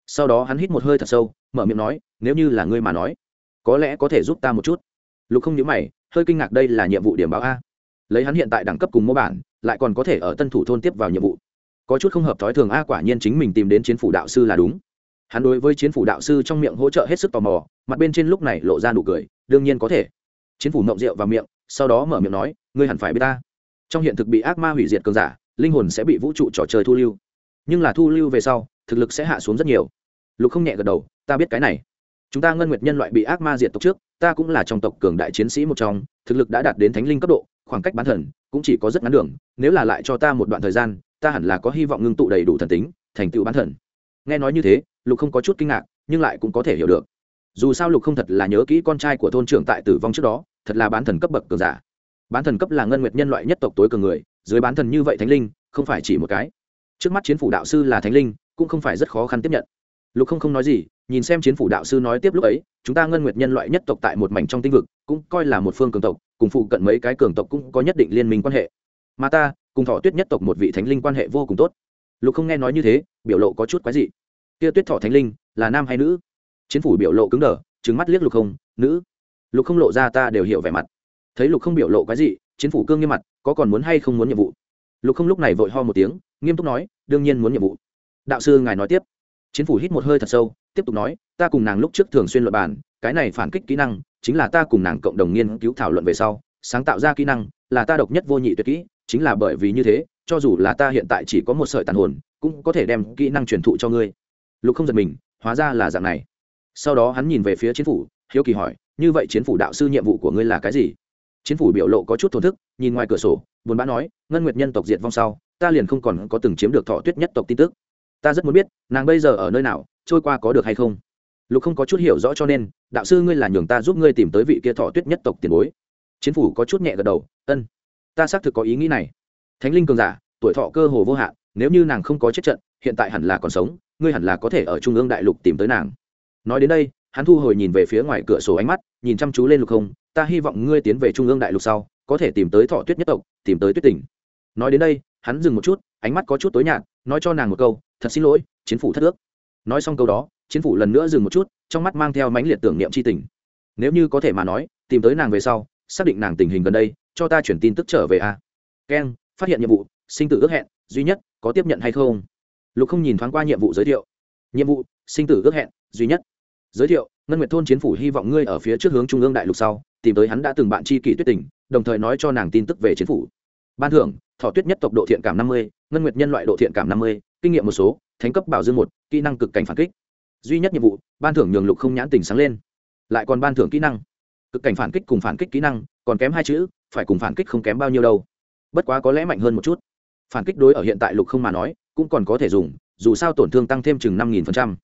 sau đó hắn hít một hơi thật sâu, mở miệng nói, nếu như là ngươi mà nói, có lẽ có thể giúp ta một chút. Lục không nhớ mày, hơi kinh ngạc đây là nhiệm vụ điểm báo a. Lấy hắn hiện tại đẳng cấp cùng mô bản, lại còn có thể ở tân thủ thôn tiếp vào nhiệm vụ. Có chút không hợp thói thường a quả nhiên chính mình tìm đến chiến phủ đạo sư là đúng. Hắn đối với chiến phủ đạo sư trong miệng hỗ trợ hết sức tò mò, mặt bên trên lúc này lộ ra nụ cười, đương nhiên có thể. Chiến phủ mộng rượu vào miệng, sau đó mở miệng nói, ngươi hẳn phải biết ta. Trong hiện thực bị ác ma hủy diệt cường giả, linh hồn sẽ bị vũ trụ trò chơi thu lưu. Nhưng là thu lưu về sau thực lực sẽ hạ xuống rất nhiều. Lục không nhẹ gật đầu, ta biết cái này. Chúng ta ngân nguyệt nhân loại bị ác ma diệt tộc trước, ta cũng là trong tộc cường đại chiến sĩ một trong, thực lực đã đạt đến thánh linh cấp độ, khoảng cách bán thần cũng chỉ có rất ngắn đường, nếu là lại cho ta một đoạn thời gian, ta hẳn là có hy vọng ngưng tụ đầy đủ thần tính, thành tựu bán thần. Nghe nói như thế, lục không có chút kinh ngạc, nhưng lại cũng có thể hiểu được. Dù sao lục không thật là nhớ kỹ con trai của thôn trưởng tại tử vong trước đó, thật là bán thần cấp bậc cường giả. Bán thần cấp là ngân nguyệt nhân loại nhất tộc tối cường người, dưới bán thần như vậy thánh linh, không phải chỉ một cái. Trước mắt chiến phủ đạo sư là thánh linh cũng không phải rất khó khăn tiếp nhận. Lục không không nói gì, nhìn xem chiến phủ đạo sư nói tiếp lúc ấy, chúng ta ngân nguyệt nhân loại nhất tộc tại một mảnh trong tinh vực, cũng coi là một phương cường tộc, cùng phụ cận mấy cái cường tộc cũng có nhất định liên minh quan hệ. Mà ta, cùng thọ tuyết nhất tộc một vị thánh linh quan hệ vô cùng tốt. Lục không nghe nói như thế, biểu lộ có chút quái dị. Kia tuyết thọ thánh linh, là nam hay nữ? Chiến phủ biểu lộ cứng đờ trứng mắt liếc lục không, nữ. Lục không lộ ra ta đều hiểu vẻ mặt. Thấy lục không biểu lộ quái dị, chiến phủ cương nghiêm mặt, có còn muốn hay không muốn nhiệm vụ? Lục không lúc này vội ho một tiếng, nghiêm túc nói, đương nhiên muốn nhiệm vụ đạo sư ngài nói tiếp. Chiến phủ hít một hơi thật sâu, tiếp tục nói, ta cùng nàng lúc trước thường xuyên luận bàn, cái này phản kích kỹ năng, chính là ta cùng nàng cộng đồng nghiên cứu thảo luận về sau, sáng tạo ra kỹ năng, là ta độc nhất vô nhị tuyệt kỹ, chính là bởi vì như thế, cho dù là ta hiện tại chỉ có một sợi tàn hồn, cũng có thể đem kỹ năng truyền thụ cho ngươi. Lục không giật mình, hóa ra là dạng này. Sau đó hắn nhìn về phía chiến phủ, hiếu kỳ hỏi, như vậy chiến phủ đạo sư nhiệm vụ của ngươi là cái gì? Chiến phủ biểu lộ có chút thổn thức, nhìn ngoài cửa sổ, buồn bã nói, ngân nguyệt nhân tộc diệt vong sau, ta liền không còn có từng chiếm được thọ tuyết nhất tộc tin tức ta rất muốn biết, nàng bây giờ ở nơi nào, trôi qua có được hay không? Lục không có chút hiểu rõ cho nên, đạo sư ngươi là nhường ta giúp ngươi tìm tới vị kia thọ tuyết nhất tộc tiền bối. Chiến phủ có chút nhẹ gật đầu, ân, ta xác thực có ý nghĩ này. Thánh linh cường giả, tuổi thọ cơ hồ vô hạn, nếu như nàng không có chết trận, hiện tại hẳn là còn sống, ngươi hẳn là có thể ở trung ương đại lục tìm tới nàng. Nói đến đây, hắn thu hồi nhìn về phía ngoài cửa sổ ánh mắt, nhìn chăm chú lên lục không, ta hy vọng ngươi tiến về trung ương đại lục sau, có thể tìm tới thọ tuyết nhất tộc, tìm tới tuyết tỉnh. Nói đến đây, hắn dừng một chút, ánh mắt có chút tối nhạt, nói cho nàng một câu thật xin lỗi, chiến phủ thất ước. Nói xong câu đó, chiến phủ lần nữa dừng một chút, trong mắt mang theo mãnh liệt tưởng niệm c h i tình. Nếu như có thể mà nói, tìm tới nàng về sau, xác định nàng tình hình gần đây, cho ta chuyển tin tức trở về a. À. keng phát hiện nhiệm vụ, sinh tử ước hẹn, duy nhất, có tiếp nhận hay không? Lục không nhìn thoáng qua nhiệm vụ giới thiệu. Nhiệm vụ, sinh tử ước hẹn, duy nhất. Giới thiệu, ngân nguyệt thôn chiến phủ hy vọng ngươi ở phía trước hướng trung ương đại lục sau, tìm tới hắn đã từng bạn tri kỷ tuyết tình, đồng thời nói cho nàng tin tức về chiến phủ. Ban thưởng, thọ tuyết nhất tộc độ thiện cảm năm mươi, ngân nguyệt nhân loại độ thiện cảm năm mươi kinh nghiệm một số, thánh cấp bảo dương một, kỹ năng cực cảnh phản kích. Duy nhất nhiệm vụ, ban thưởng nhường lục không nhãn tình sáng lên. Lại còn ban thưởng kỹ năng. Cực cảnh phản kích cùng phản kích kỹ năng, còn kém hai chữ, phải cùng phản kích không kém bao nhiêu đâu. Bất quá có lẽ mạnh hơn một chút. Phản kích đối ở hiện tại lục không mà nói, cũng còn có thể dùng, dù sao tổn thương tăng thêm chừng năm nghìn phần trăm.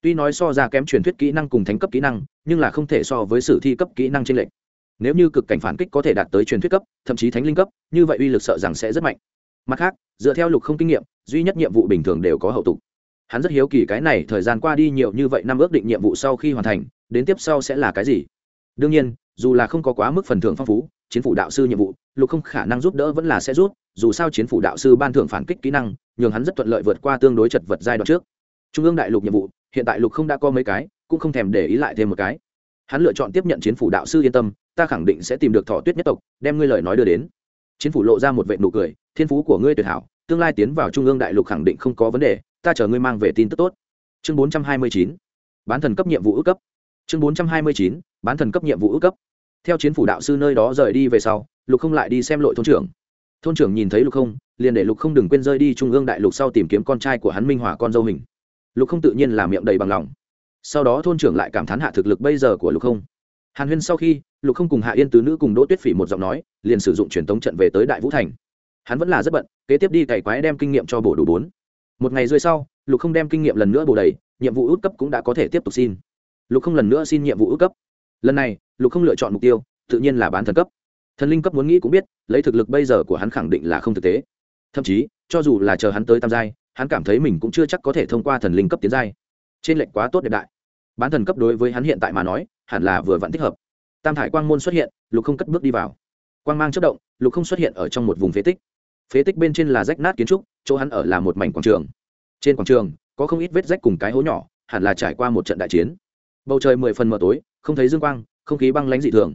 Tuy nói so ra kém truyền thuyết kỹ năng cùng thánh cấp kỹ năng, nhưng là không thể so với sử thi cấp kỹ năng trên lệnh nếu như cực cảnh phản kích có thể đạt tới truyền thuyết cấp, thậm chí thánh linh cấp, như vậy uy lực sợ rằng sẽ rất mạnh. Mặt khác, dựa theo lục không kinh nghiệm duy nhất nhiệm vụ bình thường đều có hậu tục. Hắn rất hiếu kỳ cái này thời gian qua đi nhiều như vậy năm ước định nhiệm vụ sau khi hoàn thành, đến tiếp sau sẽ là cái gì? Đương nhiên, dù là không có quá mức phần thưởng phong phú, chiến phủ đạo sư nhiệm vụ, lục không khả năng giúp đỡ vẫn là sẽ rút dù sao chiến phủ đạo sư ban thưởng phản kích kỹ năng, nhường hắn rất thuận lợi vượt qua tương đối chật vật giai đoạn trước. Trung ương đại lục nhiệm vụ, hiện tại lục không đã có mấy cái, cũng không thèm để ý lại thêm một cái. Hắn lựa chọn tiếp nhận chiến phủ đạo sư yên tâm, ta khẳng định sẽ tìm được thọ tuyết nhất tộc, đem ngươi lời nói đưa đến. Chiến phủ lộ ra một vệ nụ cười, thiên phú của ngươi tuyệt hảo tương lai tiến vào trung ương đại lục khẳng định không có vấn đề, ta chờ ngươi mang về tin tức tốt. Chương bốn trăm hai mươi chín, bán thần cấp nhiệm vụ ước cấp. Chương bốn trăm hai mươi chín, bán thần cấp nhiệm vụ ước cấp. Theo chiến phủ đạo sư nơi đó rời đi về sau, lục không lại đi xem lội thôn trưởng. Thôn trưởng nhìn thấy lục không, liền để lục không đừng quên rơi đi trung ương đại lục sau tìm kiếm con trai của hắn minh hỏa con dâu hình lục không tự nhiên là miệng đầy bằng lòng. Sau đó thôn trưởng lại cảm thán hạ thực lực bây giờ của lục không. Hàn huyên sau khi, lục không cùng hạ yên tứ nữ cùng đỗ tuyết phỉ một giọng nói, liền sử dụng truyền tống trận về tới đại vũ thành hắn vẫn là rất bận, kế tiếp đi cày quái đem kinh nghiệm cho bổ đủ bốn. Một ngày rưỡi sau, lục không đem kinh nghiệm lần nữa bổ đầy, nhiệm vụ út cấp cũng đã có thể tiếp tục xin. Lục không lần nữa xin nhiệm vụ út cấp. Lần này, lục không lựa chọn mục tiêu, tự nhiên là bán thần cấp. Thần linh cấp muốn nghĩ cũng biết, lấy thực lực bây giờ của hắn khẳng định là không thực tế. Thậm chí, cho dù là chờ hắn tới tam giai, hắn cảm thấy mình cũng chưa chắc có thể thông qua thần linh cấp tiến giai. Trên lệnh quá tốt đẹp đại. Bán thần cấp đối với hắn hiện tại mà nói, hẳn là vừa vẫn thích hợp. Tam thải quang môn xuất hiện, lục không cất bước đi vào. Quang mang chất động, lục không xuất hiện ở trong một vùng phế tích phế tích bên trên là rách nát kiến trúc, chỗ hắn ở là một mảnh quảng trường. Trên quảng trường, có không ít vết rách cùng cái hố nhỏ, hẳn là trải qua một trận đại chiến. Bầu trời mười phần mờ tối, không thấy dương quang, không khí băng lãnh dị thường.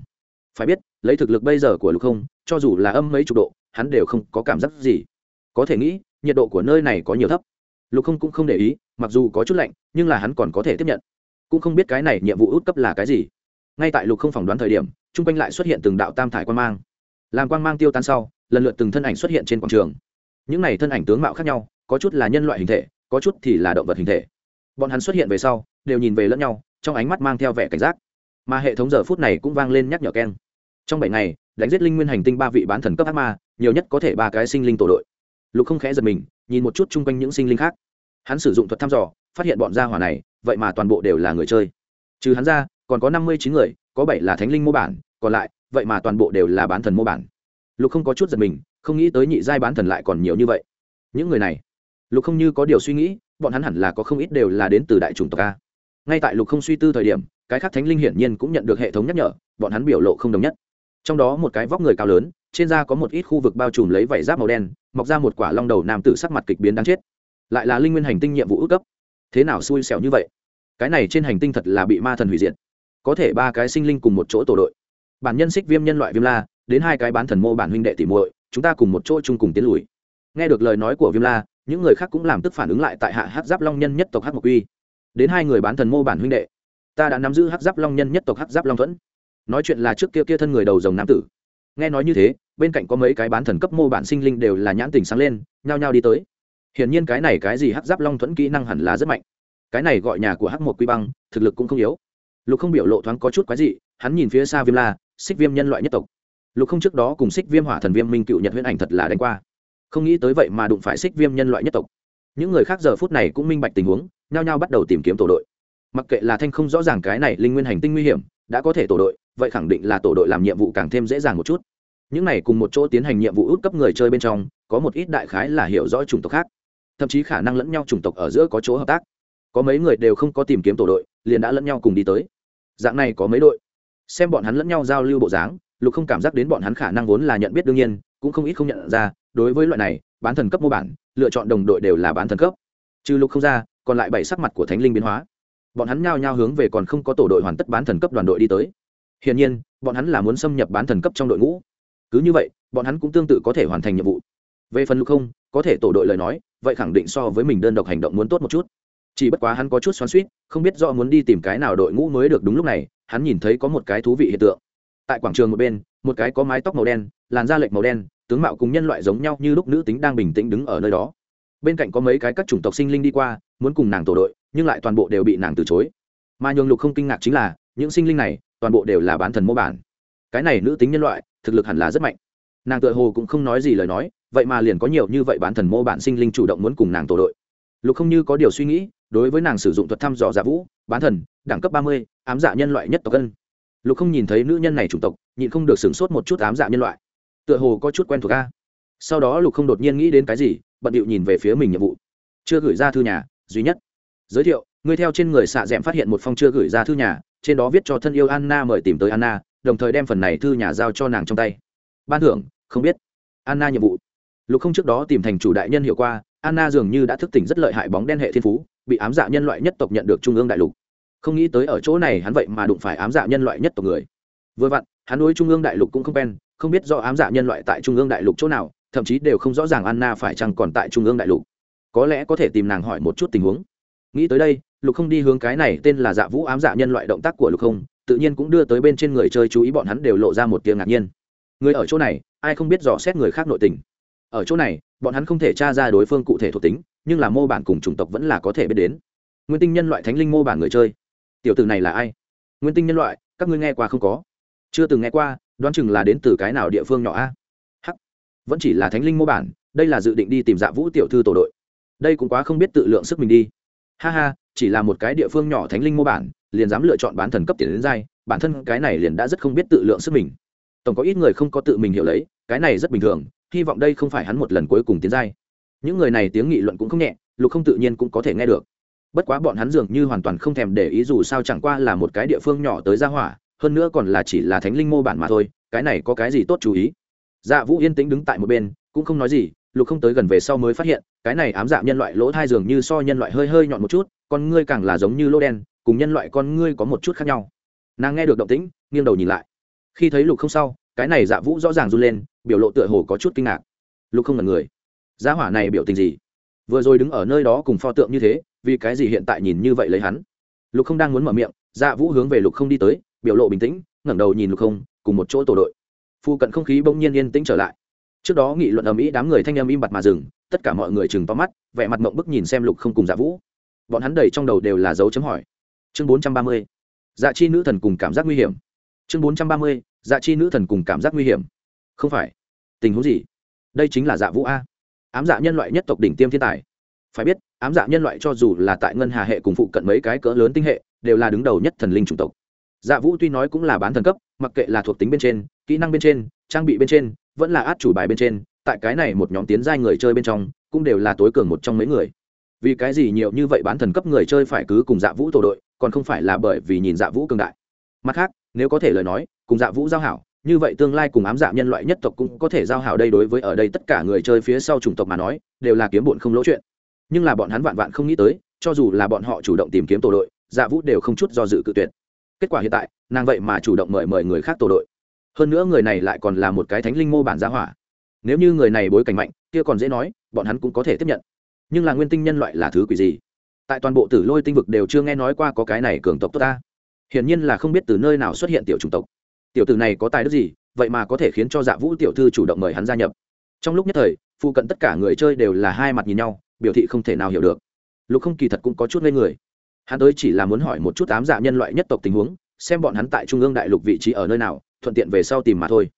Phải biết, lấy thực lực bây giờ của lục không, cho dù là âm mấy chục độ, hắn đều không có cảm giác gì. Có thể nghĩ, nhiệt độ của nơi này có nhiều thấp. Lục không cũng không để ý, mặc dù có chút lạnh, nhưng là hắn còn có thể tiếp nhận. Cũng không biết cái này nhiệm vụ út cấp là cái gì. Ngay tại lục không phỏng đoán thời điểm chung quanh lại xuất hiện từng đạo tam thải quan mang. Làm quang mang tiêu tan sau lần lượt từng thân ảnh xuất hiện trên quảng trường. Những này thân ảnh tướng mạo khác nhau, có chút là nhân loại hình thể, có chút thì là động vật hình thể. Bọn hắn xuất hiện về sau, đều nhìn về lẫn nhau, trong ánh mắt mang theo vẻ cảnh giác. Mà hệ thống giờ phút này cũng vang lên nhắc nhở keng. Trong bảy ngày, đánh giết linh nguyên hành tinh ba vị bán thần cấp ác ma, nhiều nhất có thể ba cái sinh linh tổ đội. Lục không khẽ giật mình, nhìn một chút chung quanh những sinh linh khác. Hắn sử dụng thuật thăm dò, phát hiện bọn gia hỏa này, vậy mà toàn bộ đều là người chơi. Trừ hắn ra, còn có năm mươi chín người, có bảy là thánh linh mô bản, còn lại, vậy mà toàn bộ đều là bán thần mô bản lục không có chút giật mình, không nghĩ tới nhị giai bán thần lại còn nhiều như vậy. Những người này, lục không như có điều suy nghĩ, bọn hắn hẳn là có không ít đều là đến từ đại chủng tộc a. Ngay tại lục không suy tư thời điểm, cái khác thánh linh hiển nhiên cũng nhận được hệ thống nhắc nhở, bọn hắn biểu lộ không đồng nhất. Trong đó một cái vóc người cao lớn, trên da có một ít khu vực bao trùm lấy vảy giáp màu đen, mọc ra một quả long đầu nam tử sắc mặt kịch biến đáng chết. Lại là linh nguyên hành tinh nhiệm vụ ước cấp. Thế nào xui xẻo như vậy? Cái này trên hành tinh thật là bị ma thần hủy diệt. Có thể ba cái sinh linh cùng một chỗ tổ đội. Bản nhân xích viêm nhân loại viêm la đến hai cái bán thần mô bản huynh đệ tỉ muội, chúng ta cùng một chỗ chung cùng tiến lùi. Nghe được lời nói của viêm la, những người khác cũng làm tức phản ứng lại tại hạ hát giáp long nhân nhất tộc hát mộc uy. Đến hai người bán thần mô bản huynh đệ, ta đã nắm giữ hát giáp long nhân nhất tộc hát giáp long thuẫn. Nói chuyện là trước kia kia thân người đầu rồng nam tử. Nghe nói như thế, bên cạnh có mấy cái bán thần cấp mô bản sinh linh đều là nhãn tình sáng lên, nhao nhao đi tới. Hiển nhiên cái này cái gì hắc giáp long thuẫn kỹ năng hẳn là rất mạnh. Cái này gọi nhà của hắc một quy băng, thực lực cũng không yếu. Lục không biểu lộ thoáng có chút quái dị, hắn nhìn phía xa viêm la, xích viêm nhân loại nhất tộc lục không trước đó cùng xích viêm hỏa thần viêm minh cựu nhật huyễn ảnh thật là đánh qua. Không nghĩ tới vậy mà đụng phải xích viêm nhân loại nhất tộc. Những người khác giờ phút này cũng minh bạch tình huống, nhao nhao bắt đầu tìm kiếm tổ đội. Mặc kệ là thanh không rõ ràng cái này linh nguyên hành tinh nguy hiểm, đã có thể tổ đội, vậy khẳng định là tổ đội làm nhiệm vụ càng thêm dễ dàng một chút. Những này cùng một chỗ tiến hành nhiệm vụ út cấp người chơi bên trong, có một ít đại khái là hiểu rõ chủng tộc khác. Thậm chí khả năng lẫn nhau chủng tộc ở giữa có chỗ hợp tác. Có mấy người đều không có tìm kiếm tổ đội, liền đã lẫn nhau cùng đi tới. Dạng này có mấy đội. Xem bọn hắn lẫn nhau giao lưu bộ dáng lục không cảm giác đến bọn hắn khả năng vốn là nhận biết đương nhiên, cũng không ít không nhận ra, đối với loại này, bán thần cấp mô bản, lựa chọn đồng đội đều là bán thần cấp. Trừ lục không ra, còn lại bảy sắc mặt của thánh linh biến hóa. Bọn hắn nhao nhao hướng về còn không có tổ đội hoàn tất bán thần cấp đoàn đội đi tới. Hiển nhiên, bọn hắn là muốn xâm nhập bán thần cấp trong đội ngũ. Cứ như vậy, bọn hắn cũng tương tự có thể hoàn thành nhiệm vụ. Về phần lục không, có thể tổ đội lời nói, vậy khẳng định so với mình đơn độc hành động muốn tốt một chút. Chỉ bất quá hắn có chút xoắn suýt không biết do muốn đi tìm cái nào đội ngũ mới được đúng lúc này, hắn nhìn thấy có một cái thú vị hiện tượng tại quảng trường một bên, một cái có mái tóc màu đen, làn da lệch màu đen, tướng mạo cùng nhân loại giống nhau như lúc nữ tính đang bình tĩnh đứng ở nơi đó. Bên cạnh có mấy cái các chủng tộc sinh linh đi qua, muốn cùng nàng tổ đội, nhưng lại toàn bộ đều bị nàng từ chối. Mà nhường lục không kinh ngạc chính là, những sinh linh này, toàn bộ đều là bán thần mô bản. Cái này nữ tính nhân loại, thực lực hẳn là rất mạnh. Nàng tự hồ cũng không nói gì lời nói, vậy mà liền có nhiều như vậy bán thần mô bản sinh linh chủ động muốn cùng nàng tổ đội. Lục không như có điều suy nghĩ, đối với nàng sử dụng thuật thăm dò giả vũ, bán thần, đẳng cấp ba mươi, ám dạ nhân loại nhất tộc cân lục không nhìn thấy nữ nhân này chủng tộc, nhịn không được sửng sốt một chút ám dạ nhân loại. Tựa hồ có chút quen thuộc ca sau đó lục không đột nhiên nghĩ đến cái gì, bận điệu nhìn về phía mình nhiệm vụ. Chưa gửi ra thư nhà, duy nhất. Giới thiệu, người theo trên người xạ d ẹ m phát hiện một phong chưa gửi ra thư nhà, trên đó viết cho thân yêu anna mời tìm tới anna, đồng thời đem phần này thư nhà giao cho nàng trong tay. Ban thưởng, không biết. Anna nhiệm vụ. Lục không trước đó tìm thành chủ đại nhân hiệu qua, anna dường như đã thức tỉnh rất lợi hại bóng đen hệ thiên phú, bị ám dạ nhân loại nhất tộc nhận được trung ương đại lục không nghĩ tới ở chỗ này hắn vậy mà đụng phải ám dạ nhân loại nhất tộc người. Vừa vặn, hắn đối trung ương đại lục cũng không quen, không biết do ám dạ nhân loại tại trung ương đại lục chỗ nào, thậm chí đều không rõ ràng anna phải chăng còn tại trung ương đại lục. Có lẽ có thể tìm nàng hỏi một chút tình huống. Nghĩ tới đây, lục không đi hướng cái này tên là dạ vũ ám dạ nhân loại động tác của lục không, tự nhiên cũng đưa tới bên trên người chơi chú ý bọn hắn đều lộ ra một tiếng ngạc nhiên. Người ở chỗ này, ai không biết dò xét người khác nội tình. Ở chỗ này, bọn hắn không thể tra ra đối phương cụ thể thuộc tính, nhưng là mô bản cùng chủng tộc vẫn là có thể biết đến. Nguyên tinh nhân loại thánh linh mô bản người chơi tiểu tử này là ai? Nguyên tinh nhân loại, các ngươi nghe qua không có? Chưa từng nghe qua, đoán chừng là đến từ cái nào địa phương nhỏ a? Hắc, vẫn chỉ là thánh linh mô bản, đây là dự định đi tìm dạ vũ tiểu thư tổ đội. Đây cũng quá không biết tự lượng sức mình đi. Ha ha, chỉ là một cái địa phương nhỏ thánh linh mô bản, liền dám lựa chọn bán thần cấp tiền đến giai bản thân cái này liền đã rất không biết tự lượng sức mình. Tổng có ít người không có tự mình hiểu lấy, cái này rất bình thường, hy vọng đây không phải hắn một lần cuối cùng tiến giai những người này tiếng nghị luận cũng không nhẹ, lục không tự nhiên cũng có thể nghe được bất quá bọn hắn dường như hoàn toàn không thèm để ý dù sao chẳng qua là một cái địa phương nhỏ tới gia hỏa, hơn nữa còn là chỉ là thánh linh mô bản mà thôi, cái này có cái gì tốt chú ý? Dạ vũ yên tĩnh đứng tại một bên, cũng không nói gì, lục không tới gần về sau mới phát hiện, cái này ám dạ nhân loại lỗ thai dường như so nhân loại hơi hơi nhọn một chút, con ngươi càng là giống như lỗ đen, cùng nhân loại con ngươi có một chút khác nhau. Nàng nghe được động tĩnh, nghiêng đầu nhìn lại. Khi thấy lục không sau, cái này dạ vũ rõ ràng run lên, biểu lộ tựa hồ có chút kinh ngạc. Lục không là người. Giá hỏa này biểu tình gì? Vừa rồi đứng ở nơi đó cùng pho tượng như thế vì cái gì hiện tại nhìn như vậy lấy hắn? Lục không đang muốn mở miệng dạ vũ hướng về lục không đi tới, biểu lộ bình tĩnh, ngẩng đầu nhìn lục không, cùng một chỗ tổ đội. Phu cận không khí bỗng nhiên yên tĩnh trở lại. Trước đó nghị luận ầm ĩ đám người thanh em im bặt mà dừng, tất cả mọi người chừng to mắt, vẻ mặt mộng bức nhìn xem lục không cùng dạ vũ. Bọn hắn đầy trong đầu đều là dấu chấm hỏi. Chương bốn trăm ba mươi dạ chi nữ thần cùng cảm giác nguy hiểm. Chương bốn trăm ba mươi dạ chi nữ thần cùng cảm giác nguy hiểm. Không phải. Tình huống gì? Đây chính là dạ vũ a. Ám dạ nhân loại nhất tộc đỉnh tiêm thiên tài phải biết, ám dạ nhân loại cho dù là tại ngân hà hệ cùng phụ cận mấy cái cỡ lớn tinh hệ, đều là đứng đầu nhất thần linh chủng tộc. Dạ vũ tuy nói cũng là bán thần cấp, mặc kệ là thuộc tính bên trên, kỹ năng bên trên, trang bị bên trên, vẫn là át chủ bài bên trên, tại cái này một nhóm tiến giai người chơi bên trong, cũng đều là tối cường một trong mấy người. Vì cái gì nhiều như vậy bán thần cấp người chơi phải cứ cùng dạ vũ tổ đội, còn không phải là bởi vì nhìn dạ vũ cường đại. Mặt khác, nếu có thể lời nói, cùng dạ vũ giao hảo, như vậy tương lai cùng ám dạ nhân loại nhất tộc cũng có thể giao hảo đây đối với ở đây tất cả người chơi phía sau chủng tộc mà nói, đều là kiếm bụn không lỗ chuyện nhưng là bọn hắn vạn vạn không nghĩ tới, cho dù là bọn họ chủ động tìm kiếm tổ đội dạ vũ đều không chút do dự cự tuyệt. Kết quả hiện tại, nàng vậy mà chủ động mời mời người khác tổ đội. Hơn nữa người này lại còn là một cái thánh linh mô bản giá hỏa. Nếu như người này bối cảnh mạnh, kia còn dễ nói, bọn hắn cũng có thể tiếp nhận. Nhưng là nguyên tinh nhân loại là thứ quỷ gì? Tại toàn bộ tử lôi tinh vực đều chưa nghe nói qua có cái này cường tộc tốt ta. Hiển nhiên là không biết từ nơi nào xuất hiện tiểu chủng tộc. Tiểu tử này có tài đức gì, vậy mà có thể khiến cho dạ vũ tiểu thư chủ động mời hắn gia nhập. Trong lúc nhất thời, phụ cận tất cả người chơi đều là hai mặt nhìn nhau biểu thị không thể nào hiểu được. Lục không kỳ thật cũng có chút ngây người. Hắn tới chỉ là muốn hỏi một chút ám dạ nhân loại nhất tộc tình huống, xem bọn hắn tại trung ương đại lục vị trí ở nơi nào, thuận tiện về sau tìm mà thôi.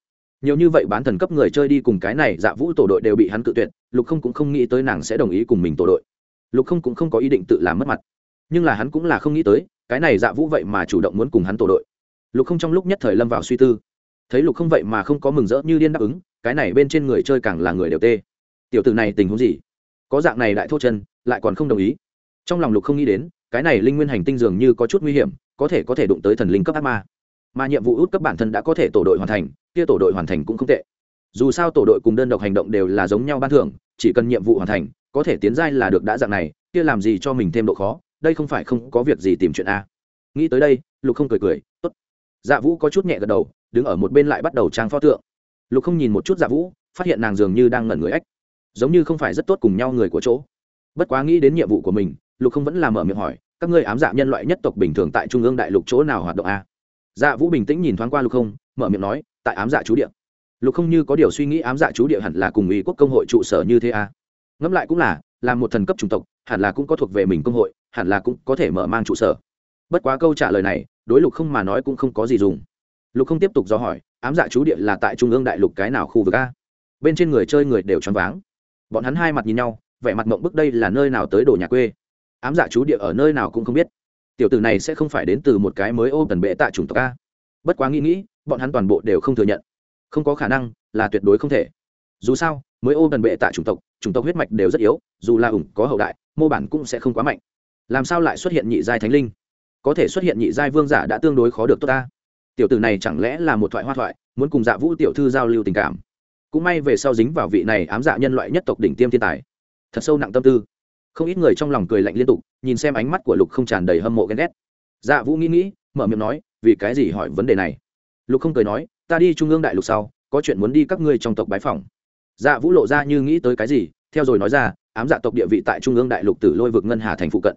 Nhiều như vậy bán thần cấp người chơi đi cùng cái này dạ vũ tổ đội đều bị hắn cự tuyệt, lục không cũng không nghĩ tới nàng sẽ đồng ý cùng mình tổ đội. Lục không cũng không có ý định tự làm mất mặt. Nhưng là hắn cũng là không nghĩ tới, cái này dạ vũ vậy mà chủ động muốn cùng hắn tổ đội. Lục không trong lúc nhất thời lâm vào suy tư. Thấy lục không vậy mà không có mừng rỡ như điên đáp ứng, cái này bên trên người chơi càng là người đều tê. Tiểu t ử này tình huống gì? Có dạng này đại thô chân, lại còn không đồng ý. Trong lòng lục không nghĩ đến, cái này linh nguyên hành tinh dường như có chút nguy hiểm, có thể có thể đụng tới thần linh cấp ác ma. Mà nhiệm vụ út cấp bản thân đã có thể tổ đội hoàn thành, kia tổ đội hoàn thành cũng không tệ. Dù sao tổ đội cùng đơn độc hành động đều là giống nhau ban thưởng, chỉ cần nhiệm vụ hoàn thành, có thể tiến giai là được đã dạng này, kia làm gì cho mình thêm độ khó, đây không phải không có việc gì tìm chuyện a. Nghĩ tới đây, lục không cười cười, tốt. Dạ vũ có chút nhẹ gật đầu, đứng ở một bên lại bắt đầu trang pho tượng. Lục không nhìn một chút dạ vũ, phát hiện nàng dường như đang ngẩn người ếch giống như không phải rất tốt cùng nhau người của chỗ. Bất quá nghĩ đến nhiệm vụ của mình, lục không vẫn là mở miệng hỏi, các ngươi ám dạ nhân loại nhất tộc bình thường tại trung ương đại lục chỗ nào hoạt động a? Dạ vũ bình tĩnh nhìn thoáng qua lục không, mở miệng nói, tại ám dạ chú địa. Lục không như có điều suy nghĩ ám dạ chú địa hẳn là cùng ý quốc công hội trụ sở như thế a. Ngẫm lại cũng là là một thần cấp chủng tộc, hẳn là cũng có thuộc về mình công hội, hẳn là cũng có thể mở mang trụ sở. Bất quá câu trả lời này, đối lục không mà nói cũng không có gì dùng. Lục không tiếp tục do hỏi, ám dạ chú địa là tại trung ương đại lục cái nào khu vực a? Bên trên người chơi người đều choáng váng bọn hắn hai mặt nhìn nhau, vẻ mặt mộng bức đây là nơi nào tới đồ nhà quê. Ám dạ chú địa ở nơi nào cũng không biết. Tiểu tử này sẽ không phải đến từ một cái mới ô tần bệ tạ chủng tộc a. Bất quá nghĩ nghĩ, bọn hắn toàn bộ đều không thừa nhận. Không có khả năng là tuyệt đối không thể. Dù sao, mới ô tần bệ tạ chủng tộc chủng tộc huyết mạch đều rất yếu, dù là ủng có hậu đại, mô bản cũng sẽ không quá mạnh. Làm sao lại xuất hiện nhị giai thánh linh? Có thể xuất hiện nhị giai vương giả đã tương đối khó được tốt ta. Tiểu tử này chẳng lẽ là một thoại hoa thoại, muốn cùng dạ vũ tiểu thư giao lưu tình cảm? Cũng may về sau dính vào vị này ám dạ nhân loại nhất tộc đỉnh tiêm thiên tài. Thật sâu nặng tâm tư. Không ít người trong lòng cười lạnh liên tục, nhìn xem ánh mắt của lục không tràn đầy hâm mộ ghen ghét. Dạ vũ nghĩ nghĩ, mở miệng nói, vì cái gì hỏi vấn đề này? Lục không cười nói, ta đi trung ương đại lục sau, có chuyện muốn đi các ngươi trong tộc bái phòng dạ vũ lộ ra như nghĩ tới cái gì, theo rồi nói ra, ám dạ tộc địa vị tại trung ương đại lục tử lôi vực ngân hà thành phụ cận.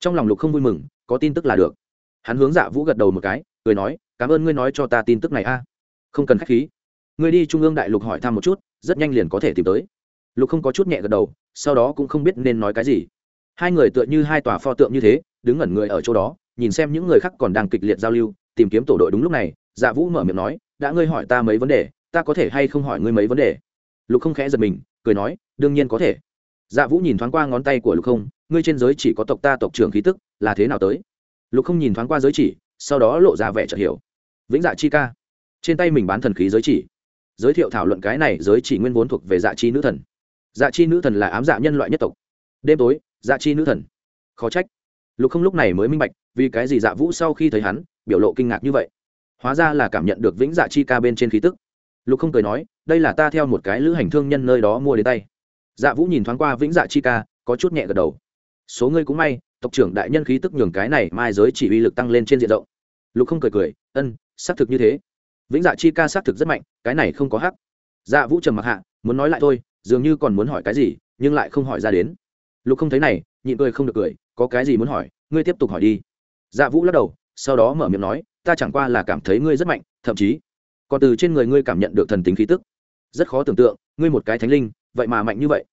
Trong lòng lục không vui mừng, có tin tức là được. Hắn hướng dạ vũ gật đầu một cái, cười nói, cảm ơn ngươi nói cho ta tin tức này a. Không cần k h á c h khí ngươi đi trung ương đại lục hỏi thăm một chút, rất nhanh liền có thể tìm tới. Lục không có chút nhẹ gật đầu, sau đó cũng không biết nên nói cái gì. Hai người tựa như hai tòa pho tượng như thế, đứng ngẩn người ở chỗ đó, nhìn xem những người khác còn đang kịch liệt giao lưu, tìm kiếm tổ đội đúng lúc này dạ vũ mở miệng nói, đã ngươi hỏi ta mấy vấn đề, ta có thể hay không hỏi ngươi mấy vấn đề? Lục không khẽ giật mình, cười nói, đương nhiên có thể. Dạ vũ nhìn thoáng qua ngón tay của lục không, ngươi trên giới chỉ có tộc ta tộc trưởng khí tức, là thế nào tới? Lục không nhìn thoáng qua giới chỉ, sau đó lộ ra vẻ chợt hiểu. Vĩnh dạ chi ca. Trên tay mình bán thần khí giới chỉ giới thiệu thảo luận cái này giới chỉ nguyên vốn thuộc về dạ chi nữ thần. Dạ chi nữ thần là ám dạ nhân loại nhất tộc. Đêm tối dạ chi nữ thần. Khó trách. Lục không lúc này mới minh bạch, vì cái gì dạ vũ sau khi thấy hắn, biểu lộ kinh ngạc như vậy. Hóa ra là cảm nhận được vĩnh dạ chi ca bên trên khí tức. Lục không cười nói, đây là ta theo một cái lữ hành thương nhân nơi đó mua đến tay. Dạ vũ nhìn thoáng qua vĩnh dạ chi ca, có chút nhẹ gật đầu. Số ngươi cũng may, tộc trưởng đại nhân khí tức nhường cái này mai giới chỉ uy lực tăng lên trên diện rộng. Lục không cười cười, ân, xác thực như thế vĩnh dạ chi ca xác thực rất mạnh, cái này không có hắc. Dạ vũ trầm mặc hạ, muốn nói lại thôi, dường như còn muốn hỏi cái gì, nhưng lại không hỏi ra đến. Lục không thấy này, nhịn cười không được cười, có cái gì muốn hỏi, ngươi tiếp tục hỏi đi. Dạ vũ lắc đầu, sau đó mở miệng nói, ta chẳng qua là cảm thấy ngươi rất mạnh, thậm chí, còn từ trên người ngươi cảm nhận được thần tính khí tức. Rất khó tưởng tượng, ngươi một cái thánh linh, vậy mà mạnh như vậy.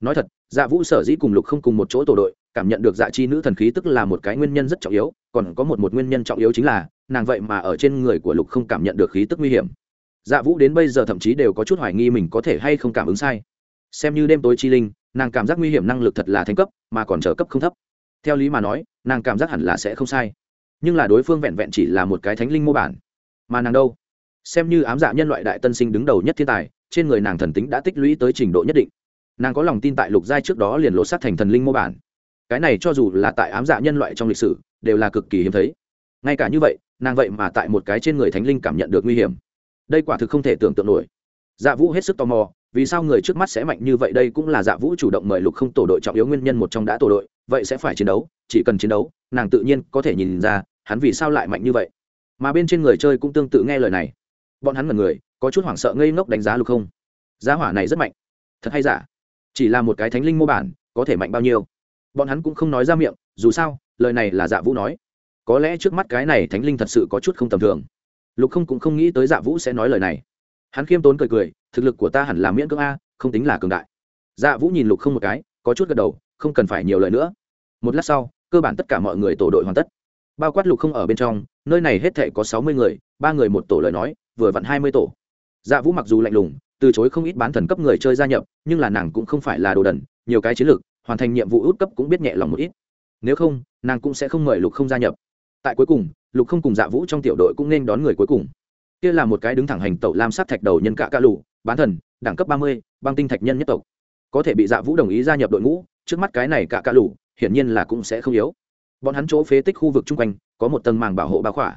Nói thật dạ vũ sở dĩ cùng lục không cùng một chỗ tổ đội cảm nhận được dạ chi nữ thần khí tức là một cái nguyên nhân rất trọng yếu, còn có một một nguyên nhân trọng yếu chính là, nàng vậy mà ở trên người của lục không cảm nhận được khí tức nguy hiểm. Dạ vũ đến bây giờ thậm chí đều có chút hoài nghi mình có thể hay không cảm ứng sai. Xem như đêm tối chi linh, nàng cảm giác nguy hiểm năng lực thật là thành cấp, mà còn trở cấp không thấp. Theo lý mà nói, nàng cảm giác hẳn là sẽ không sai. Nhưng là đối phương vẹn vẹn chỉ là một cái thánh linh mô bản. Mà nàng đâu? Xem như ám dạ nhân loại đại tân sinh đứng đầu nhất thiên tài, trên người nàng thần tính đã tích lũy tới trình độ nhất định. Nàng có lòng tin tại lục giai trước đó liền lộ sát thành thần linh mô bản cái này cho dù là tại ám dạ nhân loại trong lịch sử, đều là cực kỳ hiếm thấy. Ngay cả như vậy, nàng vậy mà tại một cái trên người thánh linh cảm nhận được nguy hiểm. Đây quả thực không thể tưởng tượng nổi. Dạ vũ hết sức tò mò, vì sao người trước mắt sẽ mạnh như vậy đây cũng là dạ vũ chủ động mời lục không tổ đội trọng yếu nguyên nhân một trong đã tổ đội, vậy sẽ phải chiến đấu, chỉ cần chiến đấu, nàng tự nhiên có thể nhìn ra, hắn vì sao lại mạnh như vậy. Mà bên trên người chơi cũng tương tự nghe lời này. Bọn hắn là người, có chút hoảng sợ ngây ngốc đánh giá lục không. Giá hỏa này rất mạnh. Thật hay giả? Chỉ là một cái thánh linh mô bản, có thể mạnh bao nhiêu? Bọn hắn cũng không nói ra miệng, dù sao, lời này là dạ vũ nói. Có lẽ trước mắt cái này thánh linh thật sự có chút không tầm thường. Lục không cũng không nghĩ tới dạ vũ sẽ nói lời này. Hắn khiêm tốn cười cười, thực lực của ta hẳn là miễn cưỡng a, không tính là cường đại. Dạ vũ nhìn lục không một cái, có chút gật đầu, không cần phải nhiều lời nữa. Một lát sau, cơ bản tất cả mọi người tổ đội hoàn tất. Bao quát lục không ở bên trong, nơi này hết thể có sáu mươi người, ba người một tổ lời nói, vừa vặn hai mươi tổ. Dạ vũ mặc dù lạnh lùng, từ chối không ít bán thần cấp người chơi gia nhập, nhưng là nàng cũng không phải là đồ đần, nhiều cái chiến lược hoàn thành nhiệm vụ út cấp cũng biết nhẹ lòng một ít. Nếu không, nàng cũng sẽ không mời lục không gia nhập. Tại cuối cùng, lục không cùng dạ vũ trong tiểu đội cũng nên đón người cuối cùng. Kia là một cái đứng thẳng hành tẩu lam sát thạch đầu nhân cạ ca lù, bán thần, đẳng cấp ba mươi, băng tinh thạch nhân nhất tộc. Có thể bị dạ vũ đồng ý gia nhập đội ngũ, trước mắt cái này cạ ca lù, hiển nhiên là cũng sẽ không yếu. Bọn hắn chỗ phế tích khu vực chung quanh, có một tầng màng bảo hộ bao khỏa.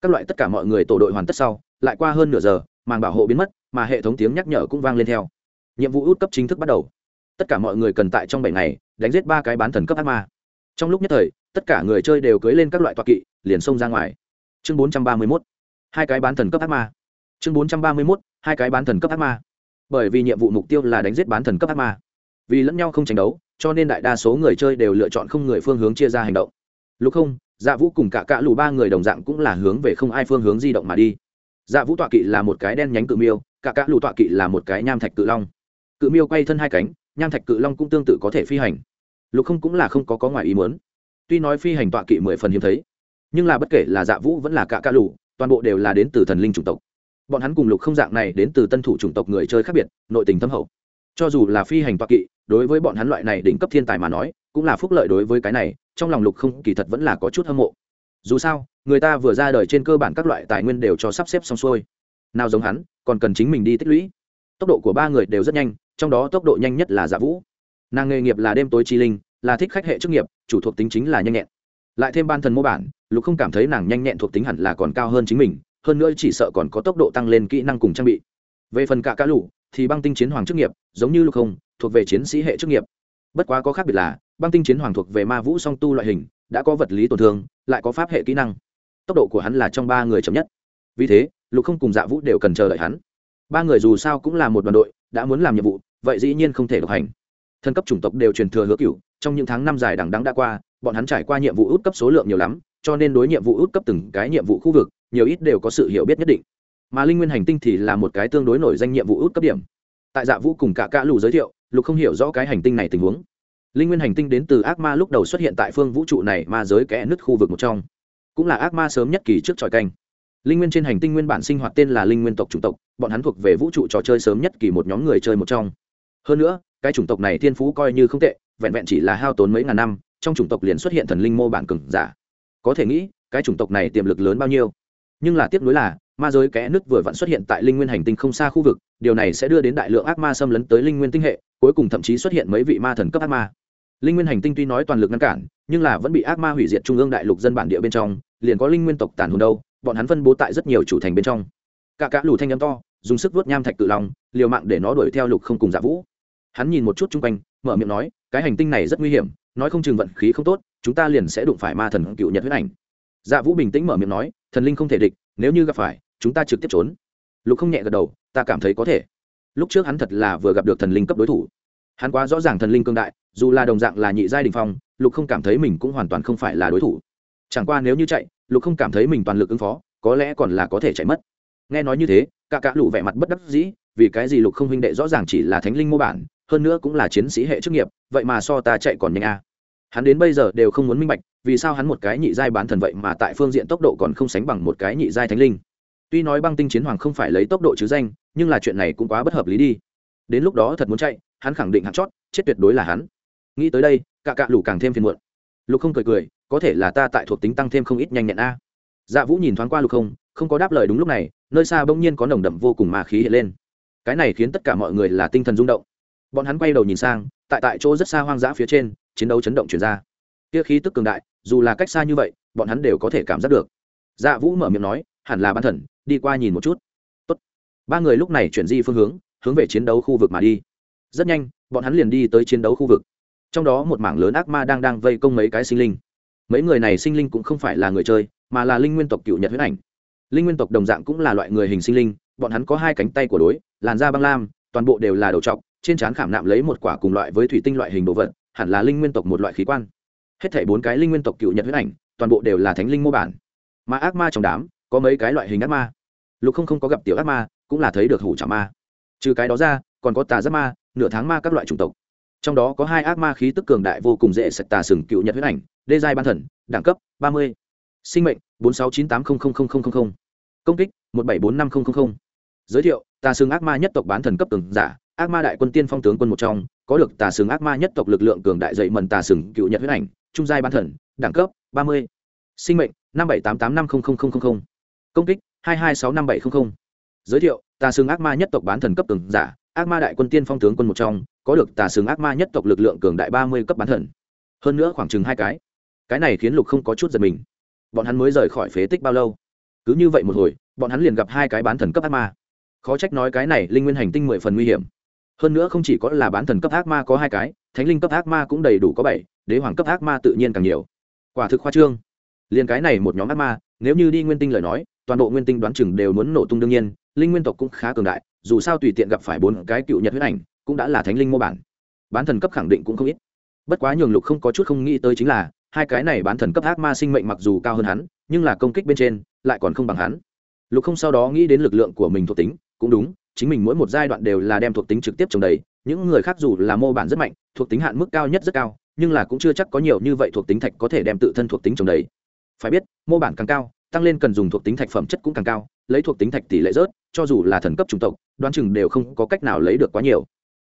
Các loại tất cả mọi người tổ đội hoàn tất sau, lại qua hơn nửa giờ, màng bảo hộ biến mất, mà hệ thống tiếng nhắc nhở cũng vang lên theo. Nhiệm vụ út cấp chính thức bắt đầu tất cả mọi người cần tại trong bảy ngày, đánh giết ba cái bán thần cấp ác ma. Trong lúc nhất thời, tất cả người chơi đều cưới lên các loại toa kỵ, liền xông ra ngoài. Chương bốn trăm ba mươi mốt, hai cái bán thần cấp ác ma. Chương bốn trăm ba mươi mốt, hai cái bán thần cấp ác ma. Bởi vì nhiệm vụ mục tiêu là đánh giết bán thần cấp ác ma. Vì lẫn nhau không tranh đấu, cho nên đại đa số người chơi đều lựa chọn không người phương hướng chia ra hành động. Lúc không dạ vũ cùng cả cạ lù ba người đồng dạng cũng là hướng về không ai phương hướng di động mà đi. Dạ vũ tọa kỵ là một cái đen nhánh cự miêu, cả cạ lù tọa kỵ là một cái nham thạch cự long. Cự miêu quay thân hai cánh nham thạch cự long cũng tương tự có thể phi hành. Lục không cũng là không có có ngoài ý muốn. Tuy nói phi hành tọa kỵ mười phần hiếm thấy, nhưng là bất kể là dạ vũ vẫn là cả ca lù, toàn bộ đều là đến từ thần linh chủng tộc. Bọn hắn cùng lục không dạng này đến từ tân thủ chủng tộc người chơi khác biệt, nội tình thâm hậu. Cho dù là phi hành tọa kỵ, đối với bọn hắn loại này đỉnh cấp thiên tài mà nói, cũng là phúc lợi đối với cái này, trong lòng lục không kỳ thật vẫn là có chút hâm mộ. Dù sao, người ta vừa ra đời trên cơ bản các loại tài nguyên đều cho sắp xếp xong xuôi. Nào giống hắn, còn cần chính mình đi tích lũy. Tốc độ của ba người đều rất nhanh trong đó tốc độ nhanh nhất là dạ vũ. Nàng nghề nghiệp là đêm tối chi linh, là thích khách hệ chức nghiệp, chủ thuộc tính chính là nhanh nhẹn. Lại thêm ban thần mô bản, lục không cảm thấy nàng nhanh nhẹn thuộc tính hẳn là còn cao hơn chính mình, hơn nữa chỉ sợ còn có tốc độ tăng lên kỹ năng cùng trang bị. Về phần cả cá lũ, thì băng tinh chiến hoàng chức nghiệp, giống như lục không, thuộc về chiến sĩ hệ chức nghiệp. Bất quá có khác biệt là, băng tinh chiến hoàng thuộc về ma vũ song tu loại hình, đã có vật lý tổn thương, lại có pháp hệ kỹ năng. Tốc độ của hắn là trong ba người chậm nhất. Vì thế, lục không cùng dạ vũ đều cần chờ đợi hắn. Ba người dù sao cũng là một đoàn đội, đã muốn làm nhiệm vụ vậy dĩ nhiên không thể độc hành. Thân cấp chủng tộc đều truyền thừa hứa cựu trong những tháng năm dài đằng đắng đã qua, bọn hắn trải qua nhiệm vụ út cấp số lượng nhiều lắm, cho nên đối nhiệm vụ út cấp từng cái nhiệm vụ khu vực, nhiều ít đều có sự hiểu biết nhất định. Mà linh nguyên hành tinh thì là một cái tương đối nổi danh nhiệm vụ út cấp điểm. Tại dạ vũ cùng cả cả lù giới thiệu, lục không hiểu rõ cái hành tinh này tình huống. Linh nguyên hành tinh đến từ ác ma lúc đầu xuất hiện tại phương vũ trụ này ma giới kẽ nứt khu vực một trong. Cũng là ác ma sớm nhất kỳ trước tròi canh. Linh nguyên trên hành tinh nguyên bản sinh hoạt tên là linh nguyên tộc chủng tộc, bọn hắn thuộc về vũ trụ trò chơi sớm nhất kỳ một nhóm người chơi một trong hơn nữa, cái chủng tộc này thiên phú coi như không tệ, vẹn vẹn chỉ là hao tốn mấy ngàn năm, trong chủng tộc liền xuất hiện thần linh mô bản cừng giả. Có thể nghĩ, cái chủng tộc này tiềm lực lớn bao nhiêu. Nhưng là tiếp nối là, ma giới kẽ nứt vừa vặn xuất hiện tại linh nguyên hành tinh không xa khu vực, điều này sẽ đưa đến đại lượng ác ma xâm lấn tới linh nguyên tinh hệ, cuối cùng thậm chí xuất hiện mấy vị ma thần cấp ác ma. Linh nguyên hành tinh tuy nói toàn lực ngăn cản, nhưng là vẫn bị ác ma hủy diệt trung ương đại lục dân bản địa bên trong, liền có linh nguyên tộc tàn hồn đâu, bọn hắn phân bố tại rất nhiều chủ thành bên trong. Cả cả lù thanh âm to, dùng sức vớt nham thạch cự lòng liều mạng để nó đuổi theo lục không cùng giả vũ hắn nhìn một chút chung quanh, mở miệng nói, cái hành tinh này rất nguy hiểm, nói không chừng vận khí không tốt, chúng ta liền sẽ đụng phải ma thần cựu nhật huyết ảnh. Dạ vũ bình tĩnh mở miệng nói, thần linh không thể địch, nếu như gặp phải, chúng ta trực tiếp trốn. Lục không nhẹ gật đầu, ta cảm thấy có thể. Lúc trước hắn thật là vừa gặp được thần linh cấp đối thủ. Hắn quá rõ ràng thần linh cương đại, dù là đồng dạng là nhị giai đình phong, lục không cảm thấy mình cũng hoàn toàn không phải là đối thủ. Chẳng qua nếu như chạy, lục không cảm thấy mình toàn lực ứng phó, có lẽ còn là có thể chạy mất. Nghe nói như thế cả cả lụ vẻ mặt bất đắc dĩ, vì cái gì lục không huynh đệ rõ ràng chỉ là thánh linh mô bản hơn nữa cũng là chiến sĩ hệ chức nghiệp, vậy mà so ta chạy còn nhanh a. Hắn đến bây giờ đều không muốn minh bạch, vì sao hắn một cái nhị giai bán thần vậy mà tại phương diện tốc độ còn không sánh bằng một cái nhị giai thánh linh. Tuy nói băng tinh chiến hoàng không phải lấy tốc độ chứ danh, nhưng là chuyện này cũng quá bất hợp lý đi. Đến lúc đó thật muốn chạy, hắn khẳng định hắn chót, chết tuyệt đối là hắn. Nghĩ tới đây cạ cạ lủ càng thêm phiền muộn. Lục không cười cười, có thể là ta tại thuộc tính tăng thêm không ít nhanh nhẹn a. Dạ vũ nhìn thoáng qua lục không không có đáp lời đúng lúc này, nơi xa bỗng nhiên có nồng đậm vô cùng mà khí hiện lên. Cái này khiến tất cả mọi người là tinh thần rung động bọn hắn quay đầu nhìn sang, tại tại chỗ rất xa hoang dã phía trên, chiến đấu chấn động chuyển ra. Kia khí tức cường đại, dù là cách xa như vậy, bọn hắn đều có thể cảm giác được. Dạ vũ mở miệng nói, hẳn là ban thần, đi qua nhìn một chút. Tốt. ba người lúc này chuyển di phương hướng hướng về chiến đấu khu vực mà đi. Rất nhanh, bọn hắn liền đi tới chiến đấu khu vực. Trong đó một mảng lớn ác ma đang đang vây công mấy cái sinh linh. Mấy người này sinh linh cũng không phải là người chơi, mà là linh nguyên tộc cựu nhật huyết ảnh. Linh nguyên tộc đồng dạng cũng là loại người hình sinh linh, bọn hắn có hai cánh tay của đối, làn da băng lam, toàn bộ đều là đầu trọc trên trán khảm nạm lấy một quả cùng loại với thủy tinh loại hình đồ vật, hẳn là linh nguyên tộc một loại khí quan. Hết thảy bốn cái linh nguyên tộc cựu nhật huyết ảnh, toàn bộ đều là thánh linh mô bản. Mà ác ma trong đám, có mấy cái loại hình ác ma. Lục không không có gặp tiểu ác ma, cũng là thấy được hủ trả ma. Trừ cái đó ra, còn có tà giáp ma, nửa tháng ma các loại chủng tộc. Trong đó có hai ác ma khí tức cường đại vô cùng dễ sạch tà sừng cựu nhật huyết ảnh, đê giai ban thần, đẳng cấp ba mươi. Sinh mệnh bốn sáu chín tám công kích một bảy bốn năm giới thiệu, tà sừng ác ma nhất tộc bán thần cấp từng giả ác ma đại quân tiên phong tướng quân một trong, có được tà sừng ác ma nhất tộc lực lượng cường đại dậy mần tà sừng cựu nhật huyết ảnh, trung giai ban thần, đẳng cấp ba mươi. Sinh mệnh, năm bảy tám tám năm công kích, hai hai sáu năm bảy giới thiệu, tà sừng ác ma nhất tộc bán thần cấp cường giả, ác ma đại quân tiên phong tướng quân một trong, có được tà sừng ác ma nhất tộc lực lượng cường đại ba mươi cấp bán thần. Hơn nữa khoảng chừng hai cái. Cái này khiến lục không có chút giật mình. Bọn hắn mới rời khỏi phế tích bao lâu? Cứ như vậy một hồi, bọn hắn liền gặp hai cái bán thần cấp ác ma. Khó trách nói cái này linh nguyên hành tinh mười phần nguy hiểm hơn nữa không chỉ có là bán thần cấp ác ma có hai cái, thánh linh cấp ác ma cũng đầy đủ có bảy, đế hoàng cấp ác ma tự nhiên càng nhiều. Quả thực khoa trương. Liền cái này một nhóm ác ma, nếu như đi nguyên tinh lời nói, toàn bộ nguyên tinh đoán chừng đều muốn nổ tung đương nhiên, linh nguyên tộc cũng khá cường đại, dù sao tùy tiện gặp phải bốn cái cựu nhật huyết ảnh, cũng đã là thánh linh mô bản. Bán thần cấp khẳng định cũng không ít. Bất quá nhường lục không có chút không nghĩ tới chính là, hai cái này bán thần cấp ác ma sinh mệnh mặc dù cao hơn hắn, nhưng là công kích bên trên lại còn không bằng hắn. Lục không sau đó nghĩ đến lực lượng của mình thuộc tính, cũng đúng chính mình mỗi một giai đoạn đều là đem thuộc tính trực tiếp trồng đầy, những người khác dù là mô bản rất mạnh, thuộc tính hạn mức cao nhất rất cao, nhưng là cũng chưa chắc có nhiều như vậy thuộc tính thạch có thể đem tự thân thuộc tính trồng đầy. Phải biết, mô bản càng cao, tăng lên cần dùng thuộc tính thạch phẩm chất cũng càng cao, lấy thuộc tính thạch tỷ lệ rớt, cho dù là thần cấp chủng tộc, đoán chừng đều không có cách nào lấy được quá nhiều.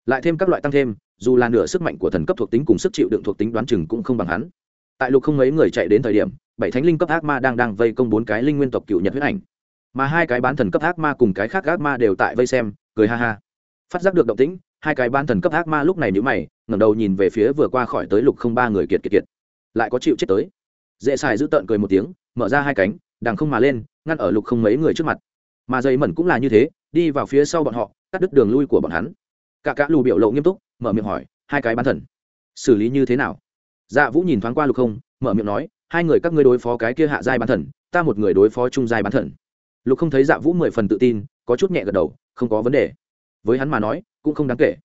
Lại thêm các loại tăng thêm, dù là nửa sức mạnh của thần cấp thuộc tính cùng sức chịu đựng thuộc tính đoán chừng cũng không bằng hắn. Tại lục không mấy người chạy đến thời điểm, bảy thánh linh cấp ác ma đang đang vây công bốn cái linh nguyên tộc cựu nhật huyết ảnh mà hai cái bán thần cấp ác ma cùng cái khác ác ma đều tại vây xem, cười ha ha. Phát giác được động tĩnh, hai cái bán thần cấp ác ma lúc này nhữ mày, ngẩng đầu nhìn về phía vừa qua khỏi tới lục không ba người kiệt kiệt kiệt. Lại có chịu chết tới. Dễ xài giữ tợn cười một tiếng, mở ra hai cánh, đằng không mà lên, ngăn ở lục không mấy người trước mặt. Mà dây mẩn cũng là như thế, đi vào phía sau bọn họ, cắt đứt đường lui của bọn hắn. Cả cả lù biểu lộ nghiêm túc, mở miệng hỏi, hai cái bán thần, xử lý như thế nào? Dạ vũ nhìn thoáng qua lục không, mở miệng nói, hai người các ngươi đối phó cái kia hạ giai bán thần, ta một người đối phó trung giai bán thần lục không thấy dạ vũ mười phần tự tin, có chút nhẹ gật đầu, không có vấn đề. Với hắn mà nói, cũng không đáng kể.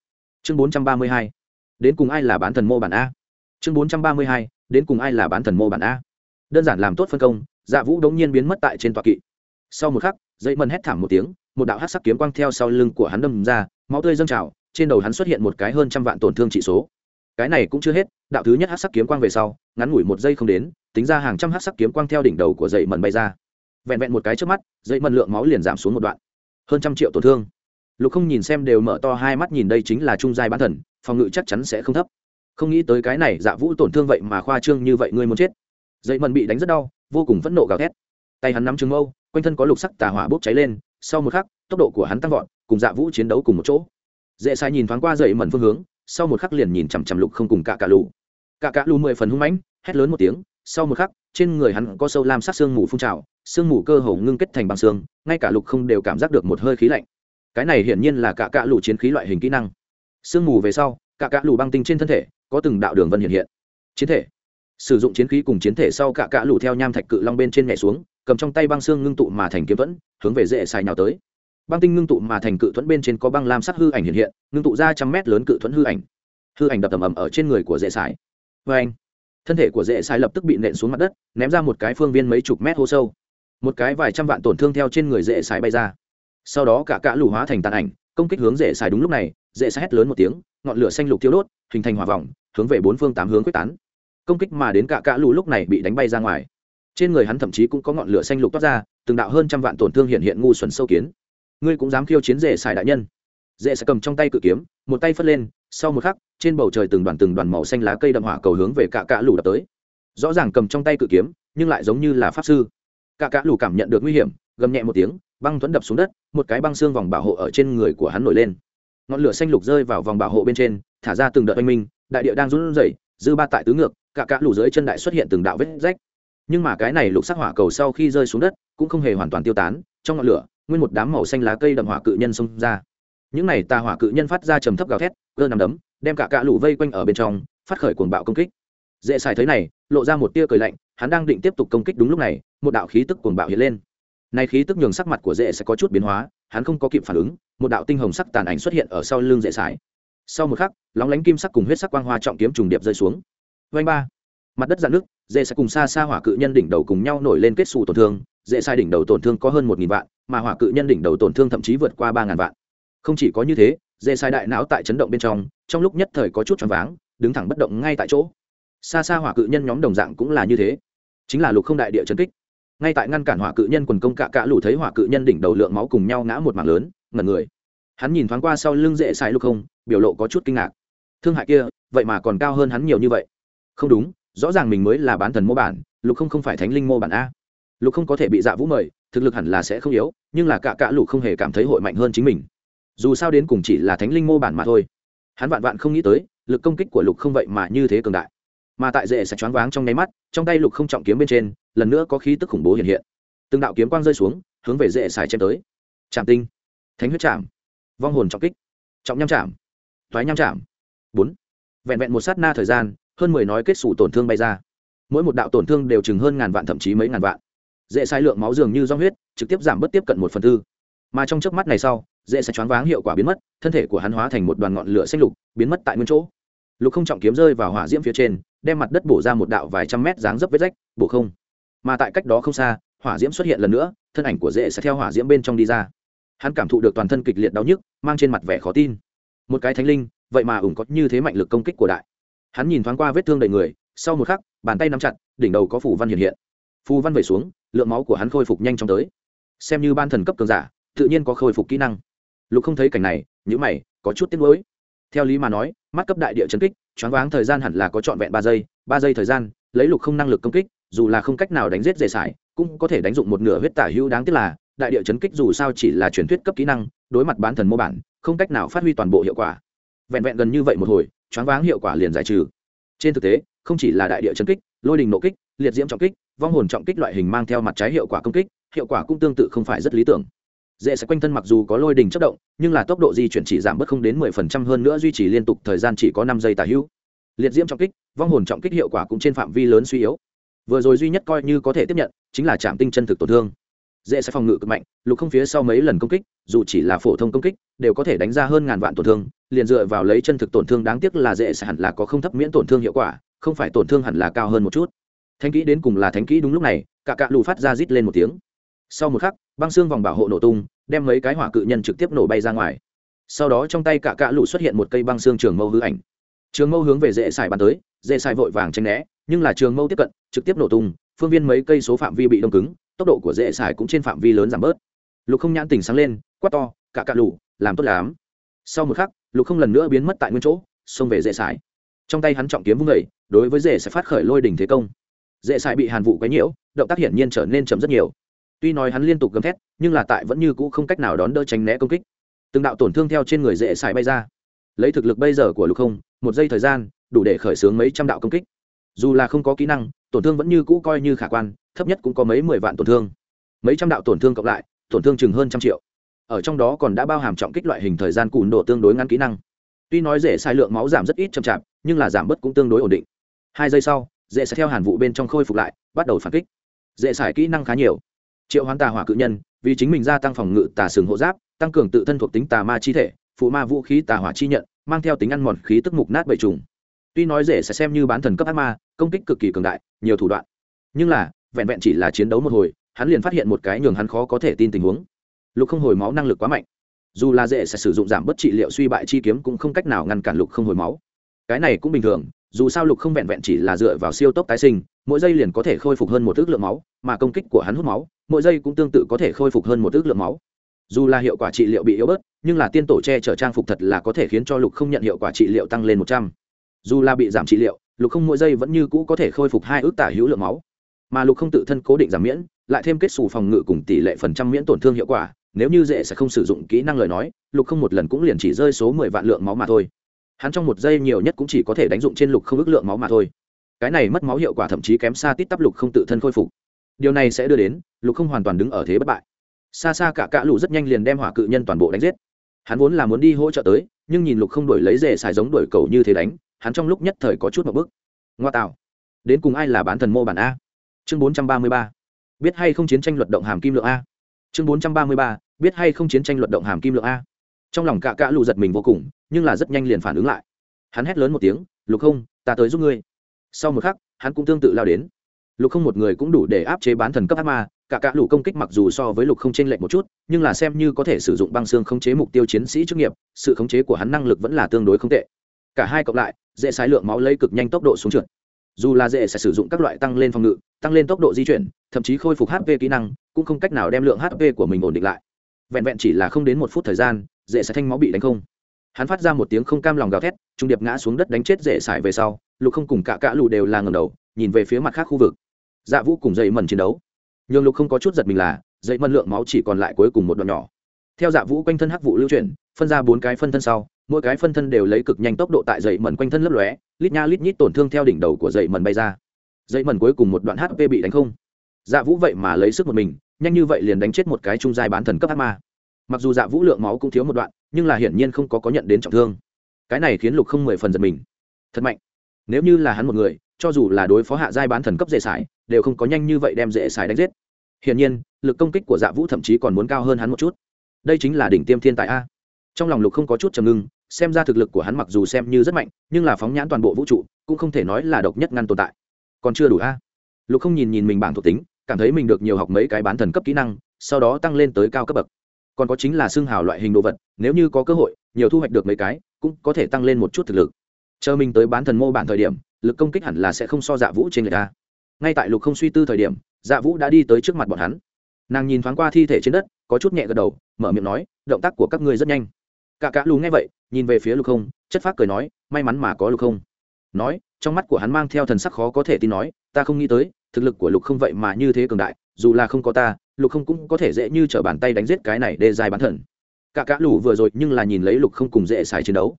Chương bốn trăm ba mươi hai. Đến cùng ai là bán thần mô bản a? Chương bốn trăm ba mươi hai. Đến cùng ai là bán thần mô bản a? Đơn giản làm tốt phân công dạ vũ đống nhiên biến mất tại trên tọa kỵ. Sau một khắc dây mân hét thảm một tiếng, một đạo hát sắc kiếm quang theo sau lưng của hắn đâm ra, máu tươi dâng trào, trên đầu hắn xuất hiện một cái hơn trăm vạn tổn thương trị số. Cái này cũng chưa hết, đạo thứ nhất hát sắc kiếm quang về sau, ngắn ngủi một giây không đến, tính ra hàng trăm hát sắc kiếm quang theo đỉnh đầu của dậy mần bay ra vẹn vẹn một cái trước mắt, dây mần lượng máu liền giảm xuống một đoạn. Hơn trăm triệu tổn thương. Lục không nhìn xem đều mở to hai mắt nhìn đây chính là trung giai bán thần, phòng ngự chắc chắn sẽ không thấp. Không nghĩ tới cái này dạ vũ tổn thương vậy mà khoa trương như vậy ngươi muốn chết. Dây mần bị đánh rất đau, vô cùng phẫn nộ gào thét. Tay hắn nắm trứng mâu, quanh thân có lục sắc tà hỏa bốc cháy lên, sau một khắc, tốc độ của hắn tăng vọt, cùng dạ vũ chiến đấu cùng một chỗ. Dễ sai nhìn thoáng qua dậy mần phương hướng, sau một khắc liền nhìn chằm chằm lục không cùng cả cả lù. Cả cả lù mười phần hung mãnh, hét lớn một tiếng sau một khắc, trên người hắn có sâu lam sắc sương mù phun trào, sương mù cơ hồ ngưng kết thành bằng xương, ngay cả lục không đều cảm giác được một hơi khí lạnh. Cái này hiển nhiên là cả cạ lù chiến khí loại hình kỹ năng. Sương mù về sau, cả cạ lù băng tinh trên thân thể, có từng đạo đường vân hiện hiện. Chiến thể. Sử dụng chiến khí cùng chiến thể sau cả cạ lù theo nham thạch cự long bên trên nhảy xuống, cầm trong tay băng xương ngưng tụ mà thành kiếm thuẫn, hướng về dễ xài nào tới. Băng tinh ngưng tụ mà thành cự thuẫn bên trên có băng lam sắc hư ảnh hiện hiện, ngưng tụ ra trăm mét lớn cự thuẫn hư ảnh. Hư ảnh đập tầm ầm ở trên người của dễ xài. Vê anh thân thể của dễ xài lập tức bị nện xuống mặt đất, ném ra một cái phương viên mấy chục mét hô sâu. Một cái vài trăm vạn tổn thương theo trên người dễ xài bay ra. Sau đó cả cả lù hóa thành tàn ảnh, công kích hướng dễ xài đúng lúc này, dễ xài hét lớn một tiếng, ngọn lửa xanh lục thiêu đốt, hình thành hỏa vòng, hướng về bốn phương tám hướng quyết tán. Công kích mà đến cả cả lù lúc này bị đánh bay ra ngoài. Trên người hắn thậm chí cũng có ngọn lửa xanh lục toát ra, từng đạo hơn trăm vạn tổn thương hiện hiện ngu xuẩn sâu kiến. Ngươi cũng dám khiêu chiến dễ xài đại nhân. Dễ sai cầm trong tay cự kiếm, một tay phất lên, sau một khắc trên bầu trời từng đoàn từng đoàn màu xanh lá cây đậm hỏa cầu hướng về cả cạ lù đập tới. Rõ ràng cầm trong tay cự kiếm, nhưng lại giống như là pháp sư. Cả cạ lù cảm nhận được nguy hiểm, gầm nhẹ một tiếng, băng thuẫn đập xuống đất, một cái băng xương vòng bảo hộ ở trên người của hắn nổi lên. Ngọn lửa xanh lục rơi vào vòng bảo hộ bên trên, thả ra từng đợt oanh minh, đại địa đang run rẩy, dư ba tại tứ ngược, cả cạ lù dưới chân đại xuất hiện từng đạo vết rách. Nhưng mà cái này lục sắc hỏa cầu sau khi rơi xuống đất, cũng không hề hoàn toàn tiêu tán, trong ngọn lửa, nguyên một đám màu xanh lá cây đậm hỏa cự nhân xông ra. Những này tà hỏa cự nhân phát ra trầm thấp gào thét, cơ nằm đấm đem cả cạ lũ vây quanh ở bên trong, phát khởi cuồng bạo công kích. Dễ xài thấy này, lộ ra một tia cười lạnh, hắn đang định tiếp tục công kích đúng lúc này, một đạo khí tức cuồng bạo hiện lên. Nay khí tức nhường sắc mặt của dễ sẽ có chút biến hóa, hắn không có kịp phản ứng, một đạo tinh hồng sắc tàn ảnh xuất hiện ở sau lưng dễ xài. Sau một khắc, lóng lánh kim sắc cùng huyết sắc quang hoa trọng kiếm trùng điệp rơi xuống. Vanh ba. Mặt đất dạn nước dễ sẽ cùng xa xa hỏa cự nhân đỉnh đầu cùng nhau nổi lên kết xù tổn thương. Dễ sai đỉnh đầu tổn thương có hơn một nghìn vạn, mà hỏa cự nhân đỉnh đầu tổn thương thậm chí vượt qua ba ngàn vạn. Không chỉ có như thế, dễ sai đại não tại chấn động bên trong trong lúc nhất thời có chút choáng váng, đứng thẳng bất động ngay tại chỗ. Xa xa hỏa cự nhân nhóm đồng dạng cũng là như thế. Chính là lục không đại địa chấn kích. Ngay tại ngăn cản hỏa cự nhân quần công cạ cạ lủ thấy hỏa cự nhân đỉnh đầu lượng máu cùng nhau ngã một mảng lớn, ngẩn người. Hắn nhìn thoáng qua sau lưng dễ sai lục không, biểu lộ có chút kinh ngạc. Thương hại kia, vậy mà còn cao hơn hắn nhiều như vậy. Không đúng, rõ ràng mình mới là bán thần mô bản, lục không không phải thánh linh mô bản a. Lục không có thể bị dạ vũ mời, thực lực hẳn là sẽ không yếu, nhưng là cạ cạ lục không hề cảm thấy hội mạnh hơn chính mình. Dù sao đến cùng chỉ là thánh linh mô bản mà thôi hắn vạn vạn không nghĩ tới, lực công kích của lục không vậy mà như thế cường đại. Mà tại dễ sẽ choáng váng trong nháy mắt, trong tay lục không trọng kiếm bên trên, lần nữa có khí tức khủng bố hiện hiện. Từng đạo kiếm quang rơi xuống, hướng về dễ xài chém tới. Trạm tinh. Thánh huyết chạm vong hồn trọng kích. Trọng nham chạm thoái nham chạm bốn. Vẹn vẹn một sát na thời gian, hơn mười nói kết xù tổn thương bay ra. Mỗi một đạo tổn thương đều chừng hơn ngàn vạn thậm chí mấy ngàn vạn. Dễ sai lượng máu dường như do huyết, trực tiếp giảm bớt tiếp cận một phần tư. Mà trong chớp mắt này sau dễ sẽ choáng váng hiệu quả biến mất thân thể của hắn hóa thành một đoàn ngọn lửa xanh lục, biến mất tại nguyên chỗ. Lục không trọng kiếm rơi vào hỏa diễm phía trên, đem mặt đất bổ ra một đạo vài trăm mét dáng dấp vết rách, bổ không. Mà tại cách đó không xa, hỏa diễm xuất hiện lần nữa, thân ảnh của dễ sẽ theo hỏa diễm bên trong đi ra. Hắn cảm thụ được toàn thân kịch liệt đau nhức, mang trên mặt vẻ khó tin. Một cái thánh linh, vậy mà ủng có như thế mạnh lực công kích của đại. Hắn nhìn thoáng qua vết thương đầy người, sau một khắc, bàn tay nắm chặt, đỉnh đầu có phủ văn hiện hiện. Phù văn vẩy xuống, lượng máu của hắn khôi phục nhanh chóng tới. Xem như ban thần cấp cường giả, tự nhiên có khôi phục kỹ năng lục không thấy cảnh này nhữ mày, có chút tiếc nuối. Theo lý mà nói, mắt cấp đại địa chấn kích, choáng váng thời gian hẳn là có trọn vẹn ba giây ba giây thời gian, lấy lục không năng lực công kích, dù là không cách nào đánh giết dễ sải cũng có thể đánh dụng một nửa huyết tả hữu đáng tiếc là, đại địa chấn kích dù sao chỉ là truyền thuyết cấp kỹ năng, đối mặt bán thần mô bản, không cách nào phát huy toàn bộ hiệu quả. Vẹn vẹn gần như vậy một hồi, choáng váng hiệu quả liền giải trừ. Trên thực tế, không chỉ là đại địa chấn kích, lôi đình nộ kích, liệt diễm trọng kích, vong hồn trọng kích loại hình mang theo mặt trái hiệu quả công kích, hiệu quả cũng tương tự không phải rất lý tưởng dễ sẽ quanh thân mặc dù có lôi đình chất động, nhưng là tốc độ di chuyển chỉ giảm bớt không đến mười phần trăm hơn nữa duy trì liên tục thời gian chỉ có năm giây tả hữu. Liệt diễm trọng kích, vong hồn trọng kích hiệu quả cũng trên phạm vi lớn suy yếu. Vừa rồi duy nhất coi như có thể tiếp nhận, chính là chạm tinh chân thực tổn thương. Dễ sẽ phòng ngự cực mạnh, lục không phía sau mấy lần công kích, dù chỉ là phổ thông công kích, đều có thể đánh ra hơn ngàn vạn tổn thương, liền dựa vào lấy chân thực tổn thương đáng tiếc là dễ sẽ hẳn là có không thấp miễn tổn thương hiệu quả, không phải tổn thương hẳn là cao hơn một chút. Thánh kỹ đến cùng là thánh kỹ đúng lúc này, cả cạ lù phát ra rít lên một tiếng. Sau một khắc băng xương vòng bảo hộ nổ tung, đem mấy cái hỏa cự nhân trực tiếp nổ bay ra ngoài. Sau đó trong tay cả cạ lụ xuất hiện một cây băng xương trường mâu hư ảnh. Trường mâu hướng về dễ xài bắn tới dễ xài vội vàng tranh né, nhưng là trường mâu tiếp cận, trực tiếp nổ tung, phương viên mấy cây số phạm vi bị đông cứng, tốc độ của dễ xài cũng trên phạm vi lớn giảm bớt. Lục không nhãn tỉnh sáng lên, quát to, cả cạ lụ làm tốt lắm. Sau một khắc, lục không lần nữa biến mất tại nguyên chỗ, xông về dễ xài. Trong tay hắn trọng kiếm vung vẩy đối với dễ sẽ phát khởi lôi đỉnh thế công. Dễ xài bị hàn vụ quấy nhiễu, động tác hiển nhiên trở nên chậm rất nhiều tuy nói hắn liên tục gầm thét, nhưng là tại vẫn như cũ không cách nào đón đỡ tránh né công kích. Từng đạo tổn thương theo trên người dễ xài bay ra. Lấy thực lực bây giờ của lục không, một giây thời gian, đủ để khởi xướng mấy trăm đạo công kích. Dù là không có kỹ năng, tổn thương vẫn như cũ coi như khả quan, thấp nhất cũng có mấy mười vạn tổn thương. Mấy trăm đạo tổn thương cộng lại, tổn thương chừng hơn trăm triệu. Ở trong đó còn đã bao hàm trọng kích loại hình thời gian cùn độ tương đối ngắn kỹ năng. Tuy nói dễ sai lượng máu giảm rất ít chậm chạp, nhưng là giảm bớt cũng tương đối ổn định. Hai giây sau, dễ sẽ theo hàn vụ bên trong khôi phục lại, bắt đầu phản kích. Dễ xài kỹ năng khá nhiều triệu hoán tà hỏa cự nhân, vì chính mình gia tăng phòng ngự tà sừng hộ giáp, tăng cường tự thân thuộc tính tà ma chi thể, phụ ma vũ khí tà hỏa chi nhận, mang theo tính ăn mòn khí tức mục nát bậy trùng. Tuy nói dễ sẽ xem như bán thần cấp ác ma, công kích cực kỳ cường đại, nhiều thủ đoạn. Nhưng là, vẹn vẹn chỉ là chiến đấu một hồi, hắn liền phát hiện một cái nhường hắn khó có thể tin tình huống. Lục không hồi máu năng lực quá mạnh. Dù là dễ sẽ sử dụng giảm bất trị liệu suy bại chi kiếm cũng không cách nào ngăn cản lục không hồi máu. Cái này cũng bình thường dù sao lục không vẹn vẹn chỉ là dựa vào siêu tốc tái sinh, mỗi giây liền có thể khôi phục hơn một ước lượng máu, mà công kích của hắn hút máu, mỗi giây cũng tương tự có thể khôi phục hơn một ước lượng máu. Dù là hiệu quả trị liệu bị yếu bớt, nhưng là tiên tổ che chở trang phục thật là có thể khiến cho lục không nhận hiệu quả trị liệu tăng lên một trăm. Dù là bị giảm trị liệu, lục không mỗi giây vẫn như cũ có thể khôi phục hai ước tả hữu lượng máu. Mà lục không tự thân cố định giảm miễn, lại thêm kết xù phòng ngự cùng tỷ lệ phần trăm miễn tổn thương hiệu quả, nếu như dễ sẽ không sử dụng kỹ năng lời nói, lục không một lần cũng liền chỉ rơi số mười vạn lượng máu mà thôi hắn trong một giây nhiều nhất cũng chỉ có thể đánh dụng trên lục không ước lượng máu mà thôi. Cái này mất máu hiệu quả thậm chí kém xa tít tắp lục không tự thân khôi phục. Điều này sẽ đưa đến, lục không hoàn toàn đứng ở thế bất bại. Xa xa cả cạ lụ rất nhanh liền đem hỏa cự nhân toàn bộ đánh giết. Hắn vốn là muốn đi hỗ trợ tới, nhưng nhìn lục không đổi lấy rể xài giống đổi cầu như thế đánh, hắn trong lúc nhất thời có chút một bức ngoa tạo. Đến cùng ai là bán thần mô bản a? Chương bốn trăm ba mươi ba. Biết hay không chiến tranh luật động hàm kim lượng a? Chương bốn trăm ba mươi ba. Biết hay không chiến tranh luật động hàm kim lượng a? Trong lòng cạ cạ lụ giật mình vô cùng nhưng là rất nhanh liền phản ứng lại. Hắn hét lớn một tiếng, lục không, ta tới giúp ngươi. Sau một khắc, hắn cũng tương tự lao đến. Lục không một người cũng đủ để áp chế bán thần cấp ác ma, cả cả lũ công kích mặc dù so với lục không chênh lệch một chút, nhưng là xem như có thể sử dụng băng xương khống chế mục tiêu chiến sĩ chức nghiệp, sự khống chế của hắn năng lực vẫn là tương đối không tệ. Cả hai cộng lại, dễ sai lượng máu lấy cực nhanh tốc độ xuống trượt. Dù là dễ sẽ sử dụng các loại tăng lên phòng ngự, tăng lên tốc độ di chuyển, thậm chí khôi phục hp kỹ năng, cũng không cách nào đem lượng hp của mình ổn định lại. Vẹn vẹn chỉ là không đến một phút thời gian, dễ sẽ thanh máu bị đánh không hắn phát ra một tiếng không cam lòng gào thét, trung điệp ngã xuống đất đánh chết dễ sải về sau, lục không cùng cả cả lù đều là ngầm đầu, nhìn về phía mặt khác khu vực. Dạ vũ cùng dậy mần chiến đấu. Nhường lục không có chút giật mình là, dậy mần lượng máu chỉ còn lại cuối cùng một đoạn nhỏ. Theo dạ vũ quanh thân hắc vụ lưu chuyển, phân ra bốn cái phân thân sau, mỗi cái phân thân đều lấy cực nhanh tốc độ tại dậy mần quanh thân lấp lóe, lít nha lít nhít tổn thương theo đỉnh đầu của dậy mần bay ra. Dậy mần cuối cùng một đoạn hp bị đánh không. Dạ vũ vậy mà lấy sức một mình, nhanh như vậy liền đánh chết một cái trung giai bán thần cấp ác ma. Mặc dù dạ vũ lượng máu cũng thiếu một đoạn nhưng là hiển nhiên không có có nhận đến trọng thương. Cái này khiến lục không mười phần giật mình. Thật mạnh. Nếu như là hắn một người, cho dù là đối phó hạ giai bán thần cấp dễ sải, đều không có nhanh như vậy đem dễ sải đánh giết. Hiển nhiên, lực công kích của dạ vũ thậm chí còn muốn cao hơn hắn một chút. Đây chính là đỉnh tiêm thiên tài a. Trong lòng lục không có chút trầm ngưng, xem ra thực lực của hắn mặc dù xem như rất mạnh, nhưng là phóng nhãn toàn bộ vũ trụ, cũng không thể nói là độc nhất ngăn tồn tại. Còn chưa đủ a. Lục không nhìn nhìn mình bảng thuộc tính, cảm thấy mình được nhiều học mấy cái bán thần cấp kỹ năng, sau đó tăng lên tới cao cấp bậc còn có chính là xương hào loại hình đồ vật, nếu như có cơ hội, nhiều thu hoạch được mấy cái, cũng có thể tăng lên một chút thực lực. Chờ mình tới bán thần mô bản thời điểm, lực công kích hẳn là sẽ không so dạ vũ trên người ta. Ngay tại lục không suy tư thời điểm dạ vũ đã đi tới trước mặt bọn hắn. Nàng nhìn thoáng qua thi thể trên đất, có chút nhẹ gật đầu, mở miệng nói, động tác của các ngươi rất nhanh. Cả cả lù nghe vậy, nhìn về phía lục không, chất phác cười nói, may mắn mà có lục không. Nói, trong mắt của hắn mang theo thần sắc khó có thể tin nói, ta không nghĩ tới, thực lực của lục không vậy mà như thế cường đại dù là không có ta, lục không cũng có thể dễ như t r ở bàn tay đánh giết cái này đê dài bán thần. Cả cá lù vừa rồi nhưng là nhìn lấy lục không cùng dễ xài chiến đấu.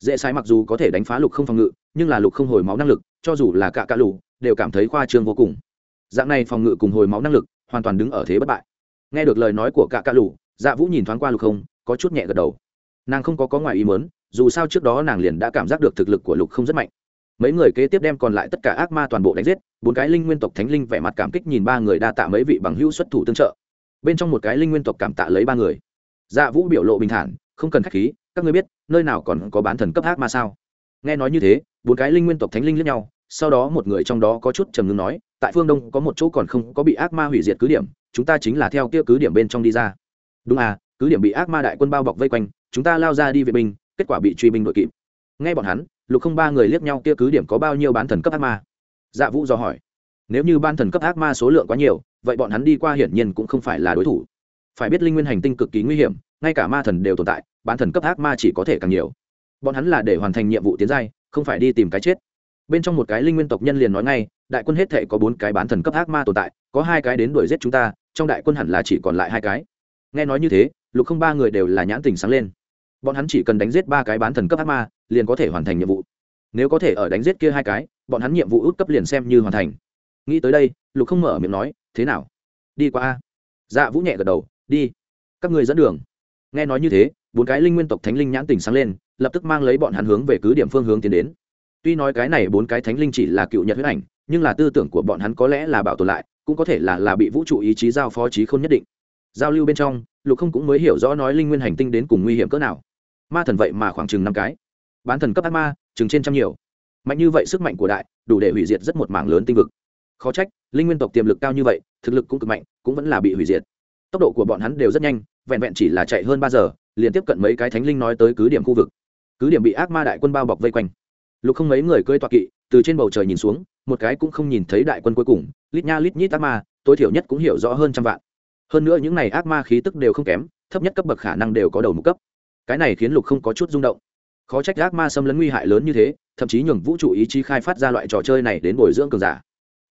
Dễ xài mặc dù có thể đánh phá lục không phòng ngự, nhưng là lục không hồi máu năng lực, cho dù là cả cá lù, đều cảm thấy khoa trương vô cùng. Dạng này phòng ngự cùng hồi máu năng lực, hoàn toàn đứng ở thế bất bại. Nghe được lời nói của cả cá lù dạ vũ nhìn thoáng qua lục không, có chút nhẹ gật đầu. Nàng không có có ngoài ý mớn dù sao trước đó nàng liền đã cảm giác được thực lực của lục không rất mạnh mấy người kế tiếp đem còn lại tất cả ác ma toàn bộ đánh giết, bốn cái linh nguyên tộc thánh linh vẻ mặt cảm kích nhìn ba người đa tạ mấy vị bằng hữu xuất thủ tương trợ. Bên trong một cái linh nguyên tộc cảm tạ lấy ba người. Dạ vũ biểu lộ bình thản, không cần k h á c h khí, các ngươi biết, nơi nào còn có bán thần cấp ác ma sao? Nghe nói như thế, bốn cái linh nguyên tộc thánh linh lẫn nhau, sau đó một người trong đó có chút trầm ngưng nói, tại phương đông có một chỗ còn không có bị ác ma hủy diệt cứ điểm, chúng ta chính là theo kia cứ điểm bên trong đi ra. Đúng à cứ điểm bị ác ma đại quân bao bọc vây quanh, chúng ta lao ra đi vệ binh, kết quả bị truy binh đội kịp. Ngay bọn hắn lục không ba người liếc nhau kia cứ điểm có bao nhiêu bán thần cấp ác ma? Dạ vũ do hỏi. Nếu như ban thần cấp ác ma số lượng quá nhiều, vậy bọn hắn đi qua hiển nhiên cũng không phải là đối thủ. Phải biết linh nguyên hành tinh cực kỳ nguy hiểm, ngay cả ma thần đều tồn tại, bán thần cấp ác ma chỉ có thể càng nhiều. Bọn hắn là để hoàn thành nhiệm vụ tiến giai, không phải đi tìm cái chết. Bên trong một cái linh nguyên tộc nhân liền nói ngay, đại quân hết thể có bốn cái bán thần cấp ác ma tồn tại, có hai cái đến đuổi giết chúng ta, trong đại quân hẳn là chỉ còn lại hai cái. Nghe nói như thế, lục không ba người đều là nhãn tình sáng lên. Bọn hắn chỉ cần đánh giết ba cái bán thần cấp ác ma liền có thể hoàn thành nhiệm vụ. Nếu có thể ở đánh giết kia hai cái, bọn hắn nhiệm vụ út cấp liền xem như hoàn thành. Nghĩ tới đây, lục không mở miệng nói, thế nào? Đi qua a. Dạ vũ nhẹ gật đầu, đi. Các người dẫn đường. Nghe nói như thế, bốn cái linh nguyên tộc thánh linh nhãn tình sáng lên, lập tức mang lấy bọn hắn hướng về cứ điểm phương hướng tiến đến. Tuy nói cái này bốn cái thánh linh chỉ là cựu nhật huyết ảnh, nhưng là tư tưởng của bọn hắn có lẽ là bảo tồn lại, cũng có thể là là bị vũ trụ ý chí giao phó trí không nhất định. Giao lưu bên trong, lục không cũng mới hiểu rõ nói linh nguyên hành tinh đến cùng nguy hiểm cỡ nào. Ma thần vậy mà khoảng chừng năm cái bán thần cấp ác ma, chừng trên trăm nhiều. Mạnh như vậy sức mạnh của đại, đủ để hủy diệt rất một mảng lớn tinh vực. Khó trách, linh nguyên tộc tiềm lực cao như vậy, thực lực cũng cực mạnh, cũng vẫn là bị hủy diệt. Tốc độ của bọn hắn đều rất nhanh, vẹn vẹn chỉ là chạy hơn ba giờ, liền tiếp cận mấy cái thánh linh nói tới cứ điểm khu vực. Cứ điểm bị ác ma đại quân bao bọc vây quanh. Lục không mấy người cơi toạc kỵ, từ trên bầu trời nhìn xuống, một cái cũng không nhìn thấy đại quân cuối cùng, lít nha lít nhít ác ma, tối thiểu nhất cũng hiểu rõ hơn trăm vạn. Hơn nữa những n à y ác ma khí tức đều không kém, thấp nhất cấp bậc khả năng đều có đầu mục cấp. Cái này khiến lục không có chút rung động khó trách ác ma xâm lấn nguy hại lớn như thế, thậm chí nhường vũ trụ ý chí khai phát ra loại trò chơi này đến bồi dưỡng cường giả.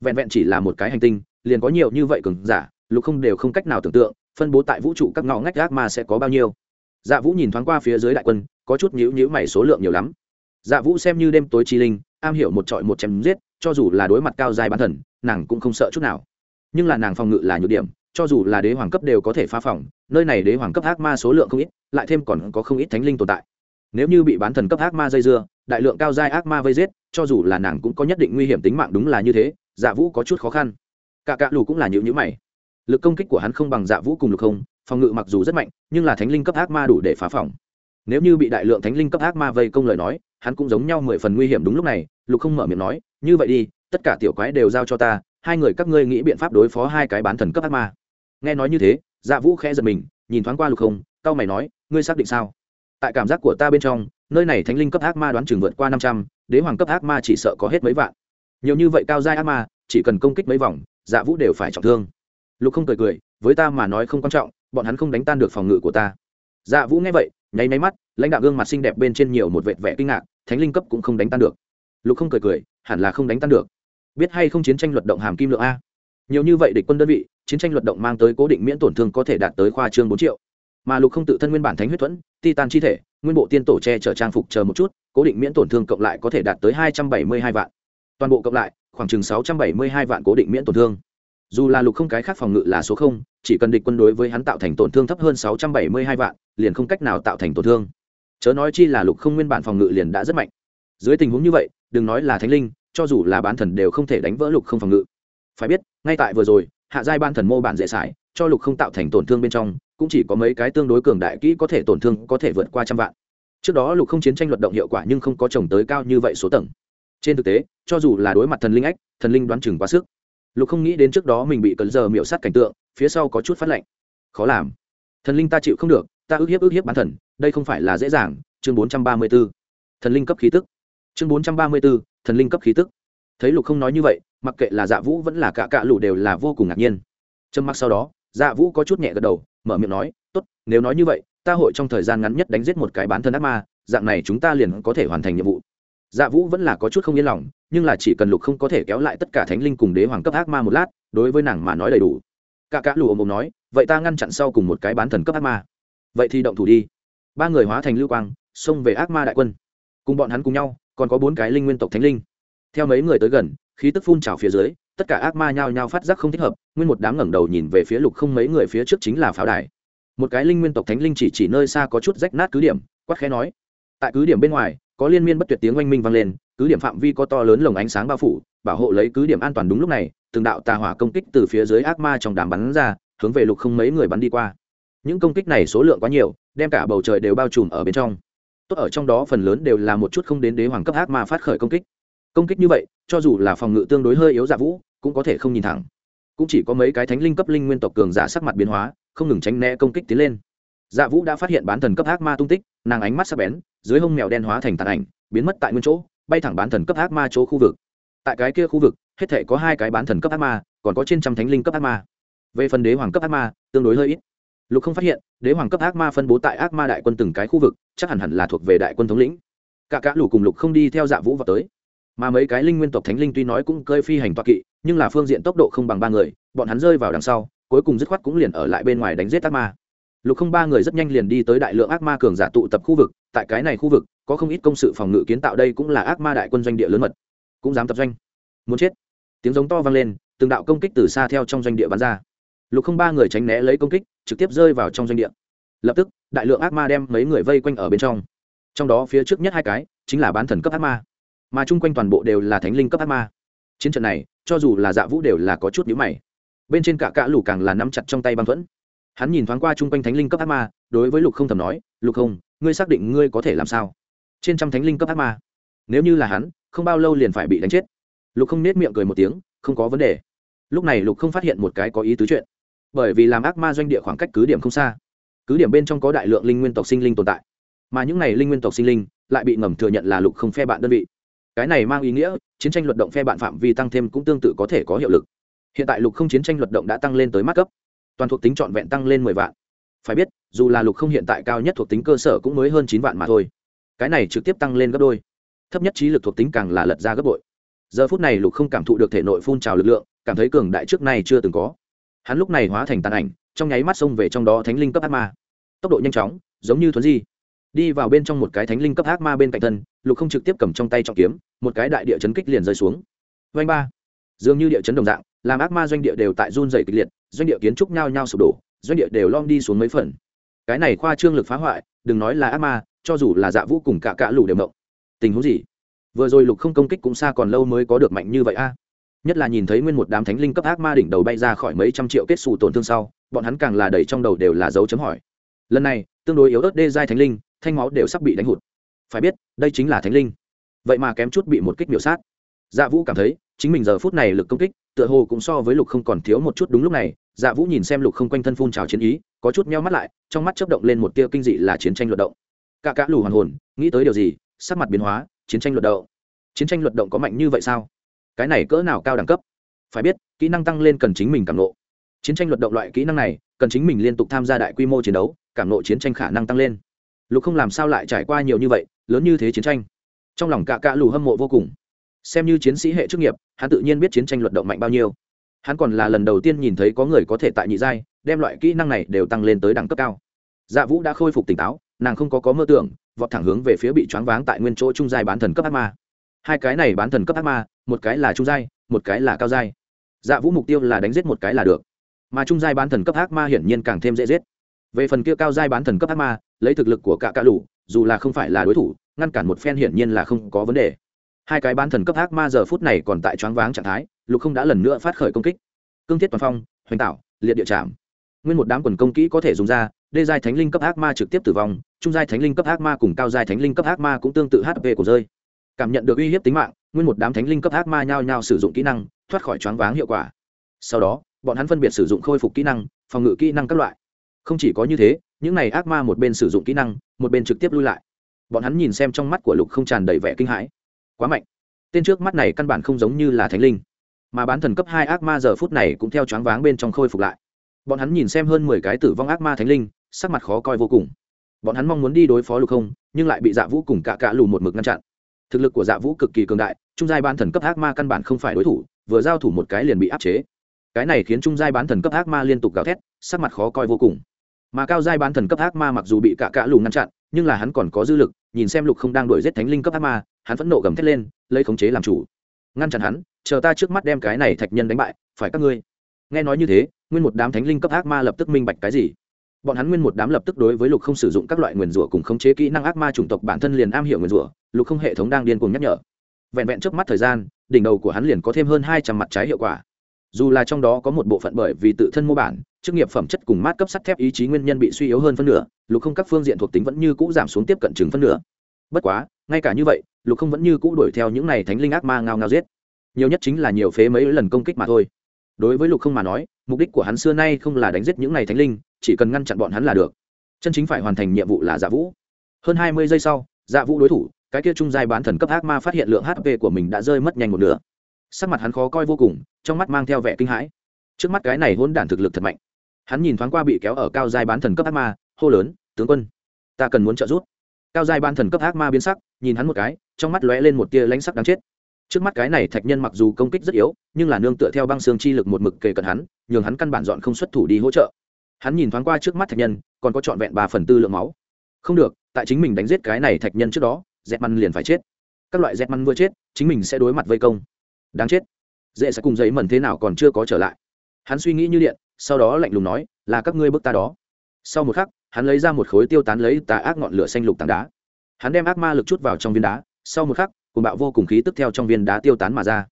Vẹn vẹn chỉ là một cái hành tinh, liền có nhiều như vậy cường giả, lục không đều không cách nào tưởng tượng, phân bố tại vũ trụ các ngõ ngách ác ma sẽ có bao nhiêu. Dạ vũ nhìn thoáng qua phía dưới đại quân, có chút nhữ nhữ mày số lượng nhiều lắm. Dạ vũ xem như đêm tối chi linh, am hiểu một trọi một chém giết, cho dù là đối mặt cao dài bán thần, nàng cũng không sợ chút nào. Nhưng là nàng phòng ngự là nhược điểm, cho dù là đế hoàng cấp đều có thể phá phòng, nơi này đế hoàng cấp ác ma số lượng không ít, lại thêm còn có không ít thánh linh tồn tại nếu như bị bán thần cấp ác ma dây dưa, đại lượng cao giai ác ma vây giết, cho dù là nàng cũng có nhất định nguy hiểm tính mạng đúng là như thế dạ vũ có chút khó khăn. Cả cạ lù cũng là nhữ nhữ mày. Lực công kích của hắn không bằng dạ vũ cùng lục không, phòng ngự mặc dù rất mạnh, nhưng là thánh linh cấp ác ma đủ để phá phòng. Nếu như bị đại lượng thánh linh cấp ác ma vây công lời nói, hắn cũng giống nhau mười phần nguy hiểm đúng lúc này, lục không mở miệng nói, như vậy đi, tất cả tiểu quái đều giao cho ta, hai người các ngươi nghĩ biện pháp đối phó hai cái bán thần cấp ác ma. Nghe nói như thế dạ vũ khẽ giật mình, nhìn thoáng qua lục không tao mày nói, ngươi xác định sao? Tại cảm giác của ta bên trong, nơi này thánh linh cấp ác ma đoán chừng vượt qua năm trăm, đế hoàng cấp ác ma chỉ sợ có hết mấy vạn. Nhiều như vậy cao giai ác ma, chỉ cần công kích mấy vòng dạ vũ đều phải trọng thương. Lục không cười cười, với ta mà nói không quan trọng, bọn hắn không đánh tan được phòng ngự của ta. Dạ vũ nghe vậy, nháy máy mắt, lãnh đạo gương mặt xinh đẹp bên trên nhiều một vệt vẻ kinh ngạc, thánh linh cấp cũng không đánh tan được. Lục không cười cười, hẳn là không đánh tan được. Biết hay không chiến tranh luật động hàm kim lượng a? Nhiều như vậy địch quân đơn vị, chiến tranh luật động mang tới cố định miễn tổn thương có thể đạt tới khoa trương bốn triệu mà lục không tự thân nguyên bản thánh huyết thuẫn, titan chi thể, nguyên bộ tiên tổ che chở trang phục chờ một chút, cố định miễn tổn thương cộng lại có thể đạt tới hai trăm bảy mươi hai vạn. Toàn bộ cộng lại, khoảng chừng sáu trăm bảy mươi hai vạn cố định miễn tổn thương. Dù là lục không cái khác phòng ngự là số không, chỉ cần địch quân đối với hắn tạo thành tổn thương thấp hơn sáu trăm bảy mươi hai vạn, liền không cách nào tạo thành tổn thương. Chớ nói chi là lục không nguyên bản phòng ngự liền đã rất mạnh. Dưới tình huống như vậy, đừng nói là thánh linh, cho dù là bán thần đều không thể đánh vỡ lục không phòng ngự. Phải biết, ngay tại vừa rồi, hạ giai ban thần mô bản dễ xài cho lục không tạo thành tổn thương bên trong, cũng chỉ có mấy cái tương đối cường đại kỹ có thể tổn thương, có thể vượt qua trăm vạn. Trước đó lục không chiến tranh luật động hiệu quả nhưng không có trồng tới cao như vậy số tầng. Trên thực tế, cho dù là đối mặt thần linh ách, thần linh đoán chừng quá sức. Lục không nghĩ đến trước đó mình bị cấn giờ miệu sát cảnh tượng, phía sau có chút phát lạnh khó làm. Thần linh ta chịu không được, ta ước hiếp ước hiếp bản thần, đây không phải là dễ dàng. Chương bốn trăm ba mươi b ố thần linh cấp khí tức. Chương bốn trăm ba mươi b ố thần linh cấp khí tức. Thấy lục không nói như vậy, mặc kệ là dạ vũ vẫn là cả cạ lụ đều là vô cùng ngạc nhiên. Trầm mặc sau đó dạ vũ có chút nhẹ gật đầu, mở miệng nói, tốt, nếu nói như vậy, ta hội trong thời gian ngắn nhất đánh giết một cái bán thân ác ma, dạng này chúng ta liền có thể hoàn thành nhiệm vụ. Dạ vũ vẫn là có chút không yên lòng, nhưng là chỉ cần lục không có thể kéo lại tất cả thánh linh cùng đế hoàng cấp ác ma một lát, đối với nàng mà nói đầy đủ. Cả cả lù ôm ôm nói, vậy ta ngăn chặn sau cùng một cái bán thần cấp ác ma. Vậy thì động thủ đi. Ba người hóa thành lưu quang, xông về ác ma đại quân. Cùng bọn hắn cùng nhau, còn có bốn cái linh nguyên tộc thánh linh. Theo mấy người tới gần, khí tức phun trào phía dưới tất cả ác ma nhao nhao phát giác không thích hợp, nguyên một đám ngẩng đầu nhìn về phía lục không mấy người phía trước chính là pháo đài. Một cái linh nguyên tộc thánh linh chỉ chỉ nơi xa có chút rách nát cứ điểm, quát khẽ nói. Tại cứ điểm bên ngoài, có liên miên bất tuyệt tiếng oanh minh vang lên, cứ điểm phạm vi có to lớn lồng ánh sáng bao phủ, bảo hộ lấy cứ điểm an toàn đúng lúc này, từng đạo tà hỏa công kích từ phía dưới ác ma trong đám bắn ra, hướng về lục không mấy người bắn đi qua. Những công kích này số lượng quá nhiều, đem cả bầu trời đều bao trùm ở bên trong. Tốt ở trong đó phần lớn đều là một chút không đến đế hoàng cấp ác ma phát khởi công kích. Công kích như vậy, cho dù là phòng ngự tương đối hơi yếu dạ vũ cũng có thể không nhìn thẳng. Cũng chỉ có mấy cái thánh linh cấp linh nguyên tộc cường giả sắc mặt biến hóa, không ngừng tránh né công kích tiến lên. Dạ vũ đã phát hiện bán thần cấp ác ma tung tích, nàng ánh mắt sắc bén, dưới hông mèo đen hóa thành tàn ảnh, biến mất tại nguyên chỗ, bay thẳng bán thần cấp ác ma chỗ khu vực. Tại cái kia khu vực, hết thể có hai cái bán thần cấp ác ma, còn có trên trăm thánh linh cấp ác ma. Về phần đế hoàng cấp ác ma, tương đối hơi ít. Lục không phát hiện, đế hoàng cấp ác ma phân bố tại ác ma đại quân từng cái khu vực, chắc hẳn hẳn là thuộc về đại quân thống lĩnh. Cả cả lũ cùng lục không đi theo dạ vũ vào tới mà mấy cái linh nguyên tộc thánh linh tuy nói cũng cơi phi hành toa kỵ, nhưng là phương diện tốc độ không bằng ba người, bọn hắn rơi vào đằng sau, cuối cùng dứt khoát cũng liền ở lại bên ngoài đánh giết ác ma. Lục không ba người rất nhanh liền đi tới đại lượng ác ma cường giả tụ tập khu vực, tại cái này khu vực, có không ít công sự phòng ngự kiến tạo đây cũng là ác ma đại quân doanh địa lớn mật. Cũng dám tập doanh. Muốn chết. Tiếng giống to vang lên, từng đạo công kích từ xa theo trong doanh địa bắn ra. Lục không ba người tránh né lấy công kích, trực tiếp rơi vào trong doanh địa. Lập tức, đại lượng ác ma đem mấy người vây quanh ở bên trong. Trong đó phía trước nhất hai cái, chính là bán thần cấp ác ma mà chung quanh toàn bộ đều là thánh linh cấp ác ma. Chiến trận này, cho dù là dạ vũ đều là có chút nhữ mày. Bên trên cả cả lù càng là nắm chặt trong tay băng thuẫn. Hắn nhìn thoáng qua chung quanh thánh linh cấp ác ma, đối với lục không thầm nói, lục không, ngươi xác định ngươi có thể làm sao? Trên trăm thánh linh cấp ác ma. Nếu như là hắn, không bao lâu liền phải bị đánh chết. Lục không nết miệng cười một tiếng, không có vấn đề. Lúc này lục không phát hiện một cái có ý tứ chuyện. Bởi vì làm ác ma doanh địa khoảng cách cứ điểm không xa. Cứ điểm bên trong có đại lượng linh nguyên tộc sinh linh tồn tại. Mà những n à y linh nguyên tộc sinh linh lại bị ngầm thừa nhận là lục không phe bạn đơn vị cái này mang ý nghĩa, chiến tranh luật động phe bạn phạm vi tăng thêm cũng tương tự có thể có hiệu lực. Hiện tại lục không chiến tranh luật động đã tăng lên tới mắt cấp. Toàn thuộc tính trọn vẹn tăng lên mười vạn. Phải biết, dù là lục không hiện tại cao nhất thuộc tính cơ sở cũng mới hơn chín vạn mà thôi. Cái này trực tiếp tăng lên gấp đôi. Thấp nhất trí lực thuộc tính càng là lật ra gấp bội. Giờ phút này lục không cảm thụ được thể nội phun trào lực lượng, cảm thấy cường đại trước nay chưa từng có. Hắn lúc này hóa thành tàn ảnh, trong nháy mắt xông về trong đó thánh linh cấp ác ma. Tốc độ nhanh chóng, giống như thuấn di đi vào bên trong một cái thánh linh cấp ác ma bên cạnh thân, lục không trực tiếp cầm trong tay trọng kiếm, một cái đại địa chấn kích liền rơi xuống. Doanh ba. Dường như địa chấn đồng dạng, làm ác ma doanh địa đều tại run dày kịch liệt, doanh địa kiến trúc nhao nhao sụp đổ, doanh địa đều lom đi xuống mấy phần. Cái này khoa trương lực phá hoại, đừng nói là ác ma, cho dù là dạ vũ cùng cả cả lù đều mộng. Tình huống gì? Vừa rồi lục không công kích cũng xa còn lâu mới có được mạnh như vậy a. Nhất là nhìn thấy nguyên một đám thánh linh cấp ác ma đỉnh đầu bay ra khỏi mấy trăm triệu kết xù tổn thương sau, bọn hắn càng là đầy trong đầu đều là dấu chấm hỏi. Lần này, tương đối yếu ớt đê giai thánh linh thanh máu đều sắp bị đánh hụt. Phải biết, đây chính là thánh linh. Vậy mà kém chút bị một kích miểu sát. Dạ vũ cảm thấy, chính mình giờ phút này lực công kích, tựa hồ cũng so với lục không còn thiếu một chút đúng lúc này dạ vũ nhìn xem lục không quanh thân phun trào chiến ý, có chút meo mắt lại, trong mắt chấp động lên một tia kinh dị là chiến tranh luật động. Cả cả lù hoàn hồn, nghĩ tới điều gì, sắc mặt biến hóa, chiến tranh luật động. Chiến tranh luật động có mạnh như vậy sao? Cái này cỡ nào cao đẳng cấp? Phải biết, kỹ năng tăng lên cần chính mình cảm nộ. Chiến tranh luật động loại kỹ năng này, cần chính mình liên tục tham gia đại quy mô chiến đấu, cảm nộ chiến tranh khả năng tăng lên lục không làm sao lại trải qua nhiều như vậy, lớn như thế chiến tranh. Trong lòng cả cạ lù hâm mộ vô cùng. Xem như chiến sĩ hệ chức nghiệp, hắn tự nhiên biết chiến tranh luận động mạnh bao nhiêu. Hắn còn là lần đầu tiên nhìn thấy có người có thể tại nhị giai, đem loại kỹ năng này đều tăng lên tới đẳng cấp cao. Dạ vũ đã khôi phục tỉnh táo, nàng không có có mơ tưởng, vọt thẳng hướng về phía bị choáng váng tại nguyên chỗ trung giai bán thần cấp ác ma. Hai cái này bán thần cấp ác ma, một cái là trung giai, một cái là cao giai. Dạ vũ mục tiêu là đánh giết một cái là được. Mà trung giai bán thần cấp ác ma hiển nhiên càng thêm dễ giết. Về phần kia cao giai bán thần cấp ác ma lấy thực lực của cả cả lũ, dù là không phải là đối thủ, ngăn cản một phen hiển nhiên là không có vấn đề. Hai cái bán thần cấp ác ma giờ phút này còn tại choáng váng trạng thái, lục không đã lần nữa phát khởi công kích. Cương thiết toàn phong, hoành tạo, liệt địa chạm nguyên một đám quần công kỹ có thể dùng ra, đê giai thánh linh cấp ác ma trực tiếp tử vong, trung giai thánh linh cấp ác ma cùng cao giai thánh linh cấp ác ma cũng tương tự hp của rơi. Cảm nhận được uy hiếp tính mạng, nguyên một đám thánh linh cấp ác ma nhao nhao sử dụng kỹ năng, thoát khỏi choáng váng hiệu quả. Sau đó, bọn hắn phân biệt sử dụng khôi phục kỹ năng, phòng ngự kỹ năng các loại. Không chỉ có như thế những này ác ma một bên sử dụng kỹ năng, một bên trực tiếp lui lại. Bọn hắn nhìn xem trong mắt của lục không tràn đầy vẻ kinh hãi. Quá mạnh. Tên trước mắt này căn bản không giống như là thánh linh. Mà bán thần cấp hai ác ma giờ phút này cũng theo choáng váng bên trong khôi phục lại. Bọn hắn nhìn xem hơn mười cái tử vong ác ma thánh linh, sắc mặt khó coi vô cùng. Bọn hắn mong muốn đi đối phó lục không, nhưng lại bị dạ vũ cùng cả cạ lù một mực ngăn chặn. Thực lực của dạ vũ cực kỳ cường đại, trung giai bán thần cấp ác ma căn bản không phải đối thủ, vừa giao thủ một cái liền bị áp chế. Cái này khiến trung giai bán thần cấp ác ma liên tục gào thét, sắc mặt khó coi vô cùng mà cao giai bán thần cấp ác ma mặc dù bị cả cạ lù ngăn chặn, nhưng là hắn còn có dư lực, nhìn xem lục không đang đuổi giết thánh linh cấp ác ma, hắn phẫn nộ gầm thét lên, lấy khống chế làm chủ. Ngăn chặn hắn, chờ ta trước mắt đem cái này thạch nhân đánh bại, phải các ngươi. Nghe nói như thế, nguyên một đám thánh linh cấp ác ma lập tức minh bạch cái gì. Bọn hắn nguyên một đám lập tức đối với lục không sử dụng các loại nguyền rủa cùng khống chế kỹ năng ác ma chủng tộc bản thân liền am hiểu nguyền rủa, lục không hệ thống đang điên cuồng nhắc nhở. Vẹn vẹn trước mắt thời gian, đỉnh đầu của hắn liền có thêm hơn hai trăm mặt trái hiệu quả. Dù là trong đó có một bộ phận bởi vì tự thân mô bản chức nghiệp phẩm chất cùng mát cấp sắt thép ý chí nguyên nhân bị suy yếu hơn phân nửa, lục không các phương diện thuộc tính vẫn như cũ giảm xuống tiếp cận chừng phân nửa. Bất quá, ngay cả như vậy, lục không vẫn như cũ đuổi theo những này thánh linh ác ma ngao ngao giết. Nhiều nhất chính là nhiều phế mấy lần công kích mà thôi. Đối với lục không mà nói, mục đích của hắn xưa nay không là đánh giết những này thánh linh, chỉ cần ngăn chặn bọn hắn là được. Chân chính phải hoàn thành nhiệm vụ là dạ vũ. Hơn hai mươi giây sau dạ vũ đối thủ, cái kia trung giai bán thần cấp ác ma phát hiện lượng hp của mình đã rơi mất nhanh một nửa. Sắc mặt hắn khó coi vô cùng, trong mắt mang theo vẻ kinh hãi. Trước mắt cái này hôn đản thực lực thật mạnh hắn nhìn thoáng qua bị kéo ở cao giai bán thần cấp ác ma, hô lớn, tướng quân, ta cần muốn trợ giúp. Cao giai bán thần cấp ác ma biến sắc, nhìn hắn một cái, trong mắt lóe lên một tia lãnh sắc đáng chết. Trước mắt cái này thạch nhân mặc dù công kích rất yếu, nhưng là nương tựa theo băng xương chi lực một mực kề cận hắn, nhường hắn căn bản dọn không xuất thủ đi hỗ trợ. Hắn nhìn thoáng qua trước mắt thạch nhân, còn có trọn vẹn ba phần tư lượng máu. Không được, tại chính mình đánh giết cái này thạch nhân trước đó, dẹp măn liền phải chết. Các loại dẹp măn vừa chết, chính mình sẽ đối mặt vây công. Đáng chết. Dễ sẽ cùng giấy mẩn thế nào còn chưa có trở lại. Hắn suy nghĩ như điện sau đó lạnh lùng nói, là các ngươi bước ta đó. Sau một khắc, hắn lấy ra một khối tiêu tán lấy tà ác ngọn lửa xanh lục tảng đá. Hắn đem ác ma lực chút vào trong viên đá, sau một khắc cùng bạo vô cùng khí tức theo trong viên đá tiêu tán mà ra.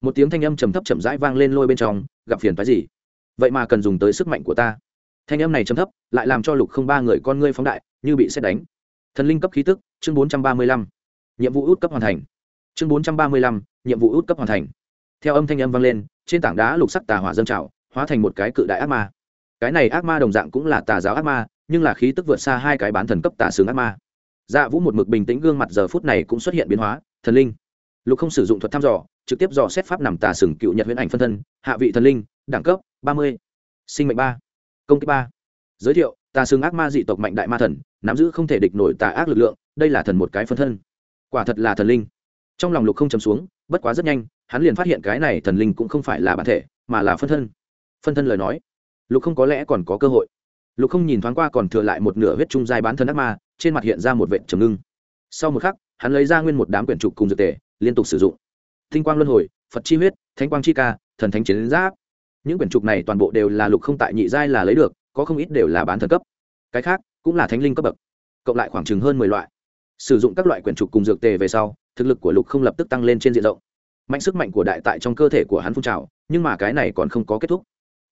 Một tiếng thanh âm trầm thấp chậm rãi vang lên lôi bên trong, gặp phiền phái gì? Vậy mà cần dùng tới sức mạnh của ta. Thanh âm này trầm thấp, lại làm cho lục không ba người con ngươi phóng đại, như bị xét đánh. Thần linh cấp khí tức, chương bốn trăm ba mươi lăm. Nhiệm vụ út cấp hoàn thành. Chương bốn trăm ba mươi lăm, nhiệm vụ út cấp hoàn thành. Theo âm thanh âm vang lên, trên tảng đá lục sắc tà hỏa dâng trào hóa thành một cái cự đại ác ma. Cái này ác ma đồng dạng cũng là tà giáo ác ma, nhưng là khí tức vượt xa hai cái bán thần cấp tà xương ác ma. Dạ vũ một mực bình tĩnh gương mặt giờ phút này cũng xuất hiện biến hóa, thần linh. Lục không sử dụng thuật thăm dò, trực tiếp dò xét pháp nằm tà sừng cựu nhật huyễn ảnh phân thân, hạ vị thần linh, đẳng cấp ba mươi, sinh mệnh ba, công kích ba. Giới thiệu, tà sừng ác ma dị tộc mạnh đại ma thần, nắm giữ không thể địch nổi tà ác lực lượng, đây là thần một cái phân thân. Quả thật là thần linh. Trong lòng lục không chấm xuống, bất quá rất nhanh, hắn liền phát hiện cái này thần linh cũng không phải là bản thể, mà là phân thân phân thân lời nói. Lục không có lẽ còn có cơ hội. Lục không nhìn thoáng qua còn thừa lại một nửa huyết trung dài bán thân ác ma, trên mặt hiện ra một vệ trầm ngưng. Sau một khắc, hắn lấy ra nguyên một đám quyển trục cùng dược tề, liên tục sử dụng. Tinh quang luân hồi, phật chi huyết, thánh quang chi ca, thần thánh chiến giáp. Những quyển trục này toàn bộ đều là lục không tại nhị giai là lấy được, có không ít đều là bán thần cấp. Cái khác, cũng là thánh linh cấp bậc, cộng lại khoảng chừng hơn mười loại. Sử dụng các loại quyển trục cùng dược tề về sau, thực lực của lục không lập tức tăng lên trên diện rộng. Mạnh sức mạnh của đại tại trong cơ thể của hắn phun trào, nhưng mà cái này còn không có kết thúc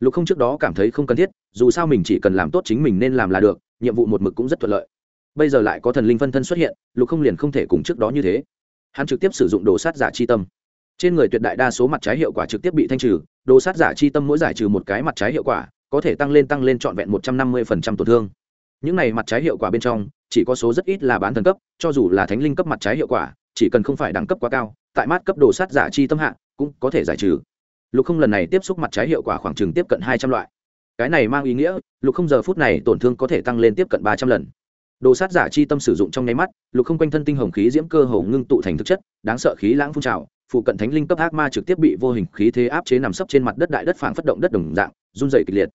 lục không trước đó cảm thấy không cần thiết, dù sao mình chỉ cần làm tốt chính mình nên làm là được, nhiệm vụ một mực cũng rất thuận lợi. Bây giờ lại có thần linh phân thân xuất hiện, lục không liền không thể cùng trước đó như thế. Hắn trực tiếp sử dụng đồ sát giả chi tâm. Trên người tuyệt đại đa số mặt trái hiệu quả trực tiếp bị thanh trừ, đồ sát giả chi tâm mỗi giải trừ một cái mặt trái hiệu quả, có thể tăng lên tăng lên trọn vẹn một trăm năm mươi tổn thương. Những này mặt trái hiệu quả bên trong, chỉ có số rất ít là bán thần cấp, cho dù là thánh linh cấp mặt trái hiệu quả, chỉ cần không phải đẳng cấp quá cao, tại mát cấp đồ sát giả chi tâm hạ, cũng có thể giải trừ lục không lần này tiếp xúc mặt trái hiệu quả khoảng chừng tiếp cận hai trăm loại. Cái này mang ý nghĩa, lục không giờ phút này tổn thương có thể tăng lên tiếp cận ba trăm lần. Đồ sát giả chi tâm sử dụng trong nháy mắt, lục không quanh thân tinh hồng khí diễm cơ hồ ngưng tụ thành thực chất, đáng sợ khí lãng phun trào, phụ cận thánh linh cấp ác ma trực tiếp bị vô hình khí thế áp chế nằm sấp trên mặt đất đại đất phảng phất động đất đồng dạng, run dày kịch liệt.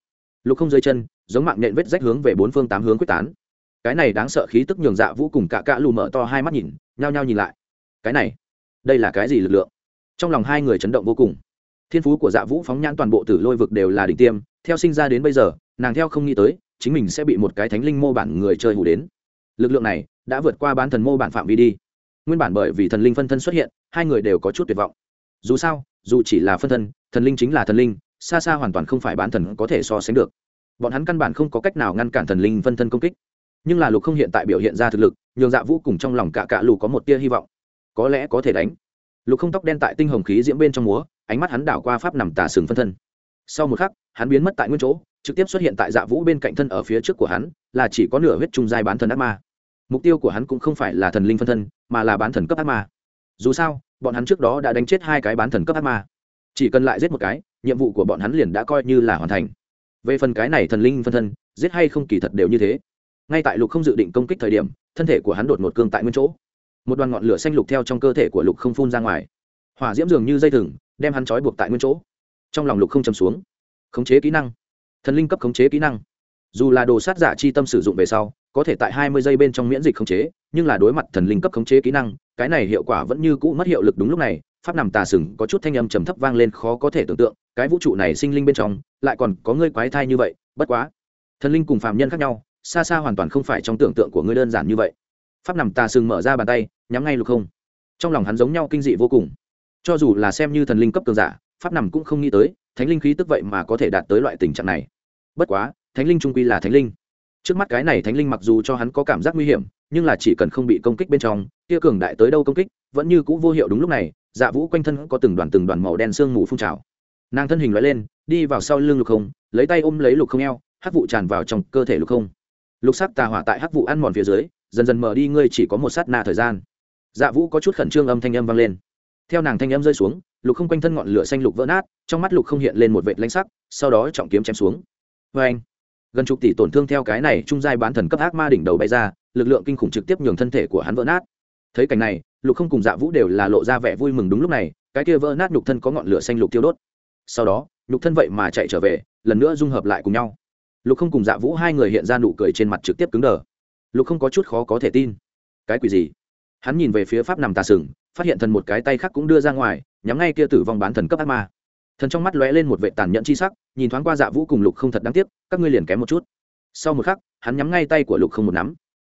Lục không dưới chân, giống mạng nện vết rách hướng về bốn phương tám hướng quyết tán. Cái này đáng sợ khí tức nhường dạ vũ cùng cả cạ lù mở to hai mắt nhìn, nhao nhao nhìn lại. Cái này, đây là cái gì lực lượng? Trong lòng hai người chấn động vô cùng thiên phú của dạ vũ phóng nhãn toàn bộ tử lôi vực đều là đỉnh tiêm, theo sinh ra đến bây giờ, nàng theo không nghĩ tới, chính mình sẽ bị một cái thánh linh mô bản người chơi hủ đến. Lực lượng này đã vượt qua bán thần mô bản phạm vi đi. Nguyên bản bởi vì thần linh phân thân xuất hiện, hai người đều có chút tuyệt vọng. Dù sao, dù chỉ là phân thân, thần linh chính là thần linh, xa xa hoàn toàn không phải bán thần có thể so sánh được. Bọn hắn căn bản không có cách nào ngăn cản thần linh phân thân công kích. Nhưng là lục không hiện tại biểu hiện ra thực lực, nhường dạ vũ cùng trong lòng cả cả lù có một tia hy vọng. Có lẽ có thể đánh. Lục không tóc đen tại tinh hồng khí diễm bên trong múa ánh mắt hắn đảo qua pháp nằm tà sừng phân thân. Sau một khắc, hắn biến mất tại nguyên chỗ, trực tiếp xuất hiện tại dạ vũ bên cạnh thân ở phía trước của hắn, là chỉ có nửa huyết trung giai bán thần ác ma. Mục tiêu của hắn cũng không phải là thần linh phân thân, mà là bán thần cấp ác ma. Dù sao, bọn hắn trước đó đã đánh chết hai cái bán thần cấp ác ma. Chỉ cần lại giết một cái, nhiệm vụ của bọn hắn liền đã coi như là hoàn thành. Về phần cái này thần linh phân thân, giết hay không kỳ thật đều như thế. Ngay tại lục không dự định công kích thời điểm, thân thể của hắn đột một cương tại nguyên chỗ. Một đoàn ngọn lửa xanh lục theo trong cơ thể của lục không phun ra ngoài. Hỏa diễm dường như dây thừng đem hắn trói buộc tại nguyên chỗ. Trong lòng lục không chầm xuống. Khống chế kỹ năng. Thần linh cấp khống chế kỹ năng. Dù là đồ sát giả chi tâm sử dụng về sau, có thể tại hai mươi giây bên trong miễn dịch khống chế, nhưng là đối mặt thần linh cấp khống chế kỹ năng, cái này hiệu quả vẫn như cũ mất hiệu lực đúng lúc này, pháp nằm tà sừng có chút thanh âm trầm thấp vang lên khó có thể tưởng tượng, cái vũ trụ này sinh linh bên trong, lại còn có ngươi quái thai như vậy, bất quá. Thần linh cùng phạm nhân khác nhau, xa xa hoàn toàn không phải trong tưởng tượng của ngươi đơn giản như vậy. Pháp nằm tà sừng mở ra bàn tay, nhắm ngay lục không. Trong lòng hắn giống nhau kinh dị vô cùng cho dù là xem như thần linh cấp cường giả, pháp nằm cũng không nghĩ tới, thánh linh khí tức vậy mà có thể đạt tới loại tình trạng này. Bất quá, thánh linh trung quy là thánh linh. Trước mắt cái này thánh linh mặc dù cho hắn có cảm giác nguy hiểm, nhưng là chỉ cần không bị công kích bên trong kia cường đại tới đâu công kích, vẫn như cũ vô hiệu đúng lúc này dạ vũ quanh thân có từng đoàn từng đoàn màu đen sương mù phun trào. Nàng thân hình loại lên, đi vào sau lưng lục không, lấy tay ôm lấy lục không eo, hắc vụ tràn vào trong cơ thể lục không. Lục sắc tà hỏa tại hắc vụ ăn mòn phía dưới, dần dần mở đi, ngươi chỉ có một sát na thời gian. Dạ vũ có chút khẩn trương âm thanh âm vang lên theo nàng thanh âm rơi xuống, lục không quanh thân ngọn lửa xanh lục vỡ nát, trong mắt lục không hiện lên một vệt lanh sắc, sau đó trọng kiếm chém xuống. Vê anh, gần chục tỷ tổn thương theo cái này trung giai bán thần cấp ác ma đỉnh đầu bay ra, lực lượng kinh khủng trực tiếp nhường thân thể của hắn vỡ nát. Thấy cảnh này, lục không cùng dạ vũ đều là lộ ra vẻ vui mừng đúng lúc này, cái kia vỡ nát nhục thân có ngọn lửa xanh lục tiêu đốt. Sau đó, nhục thân vậy mà chạy trở về, lần nữa dung hợp lại cùng nhau. Lục không cùng dạ vũ hai người hiện ra nụ cười trên mặt trực tiếp cứng đờ. Lục không có chút khó có thể tin. Cái quỷ gì? Hắn nhìn về phía pháp nằm tà sừng phát hiện thần một cái tay khác cũng đưa ra ngoài, nhắm ngay kia tử vong bán thần cấp ác ma. Thần trong mắt lóe lên một vệ tàn nhẫn chi sắc, nhìn thoáng qua dạ vũ cùng lục không thật đáng tiếc, các ngươi liền kém một chút. Sau một khắc, hắn nhắm ngay tay của lục không một nắm.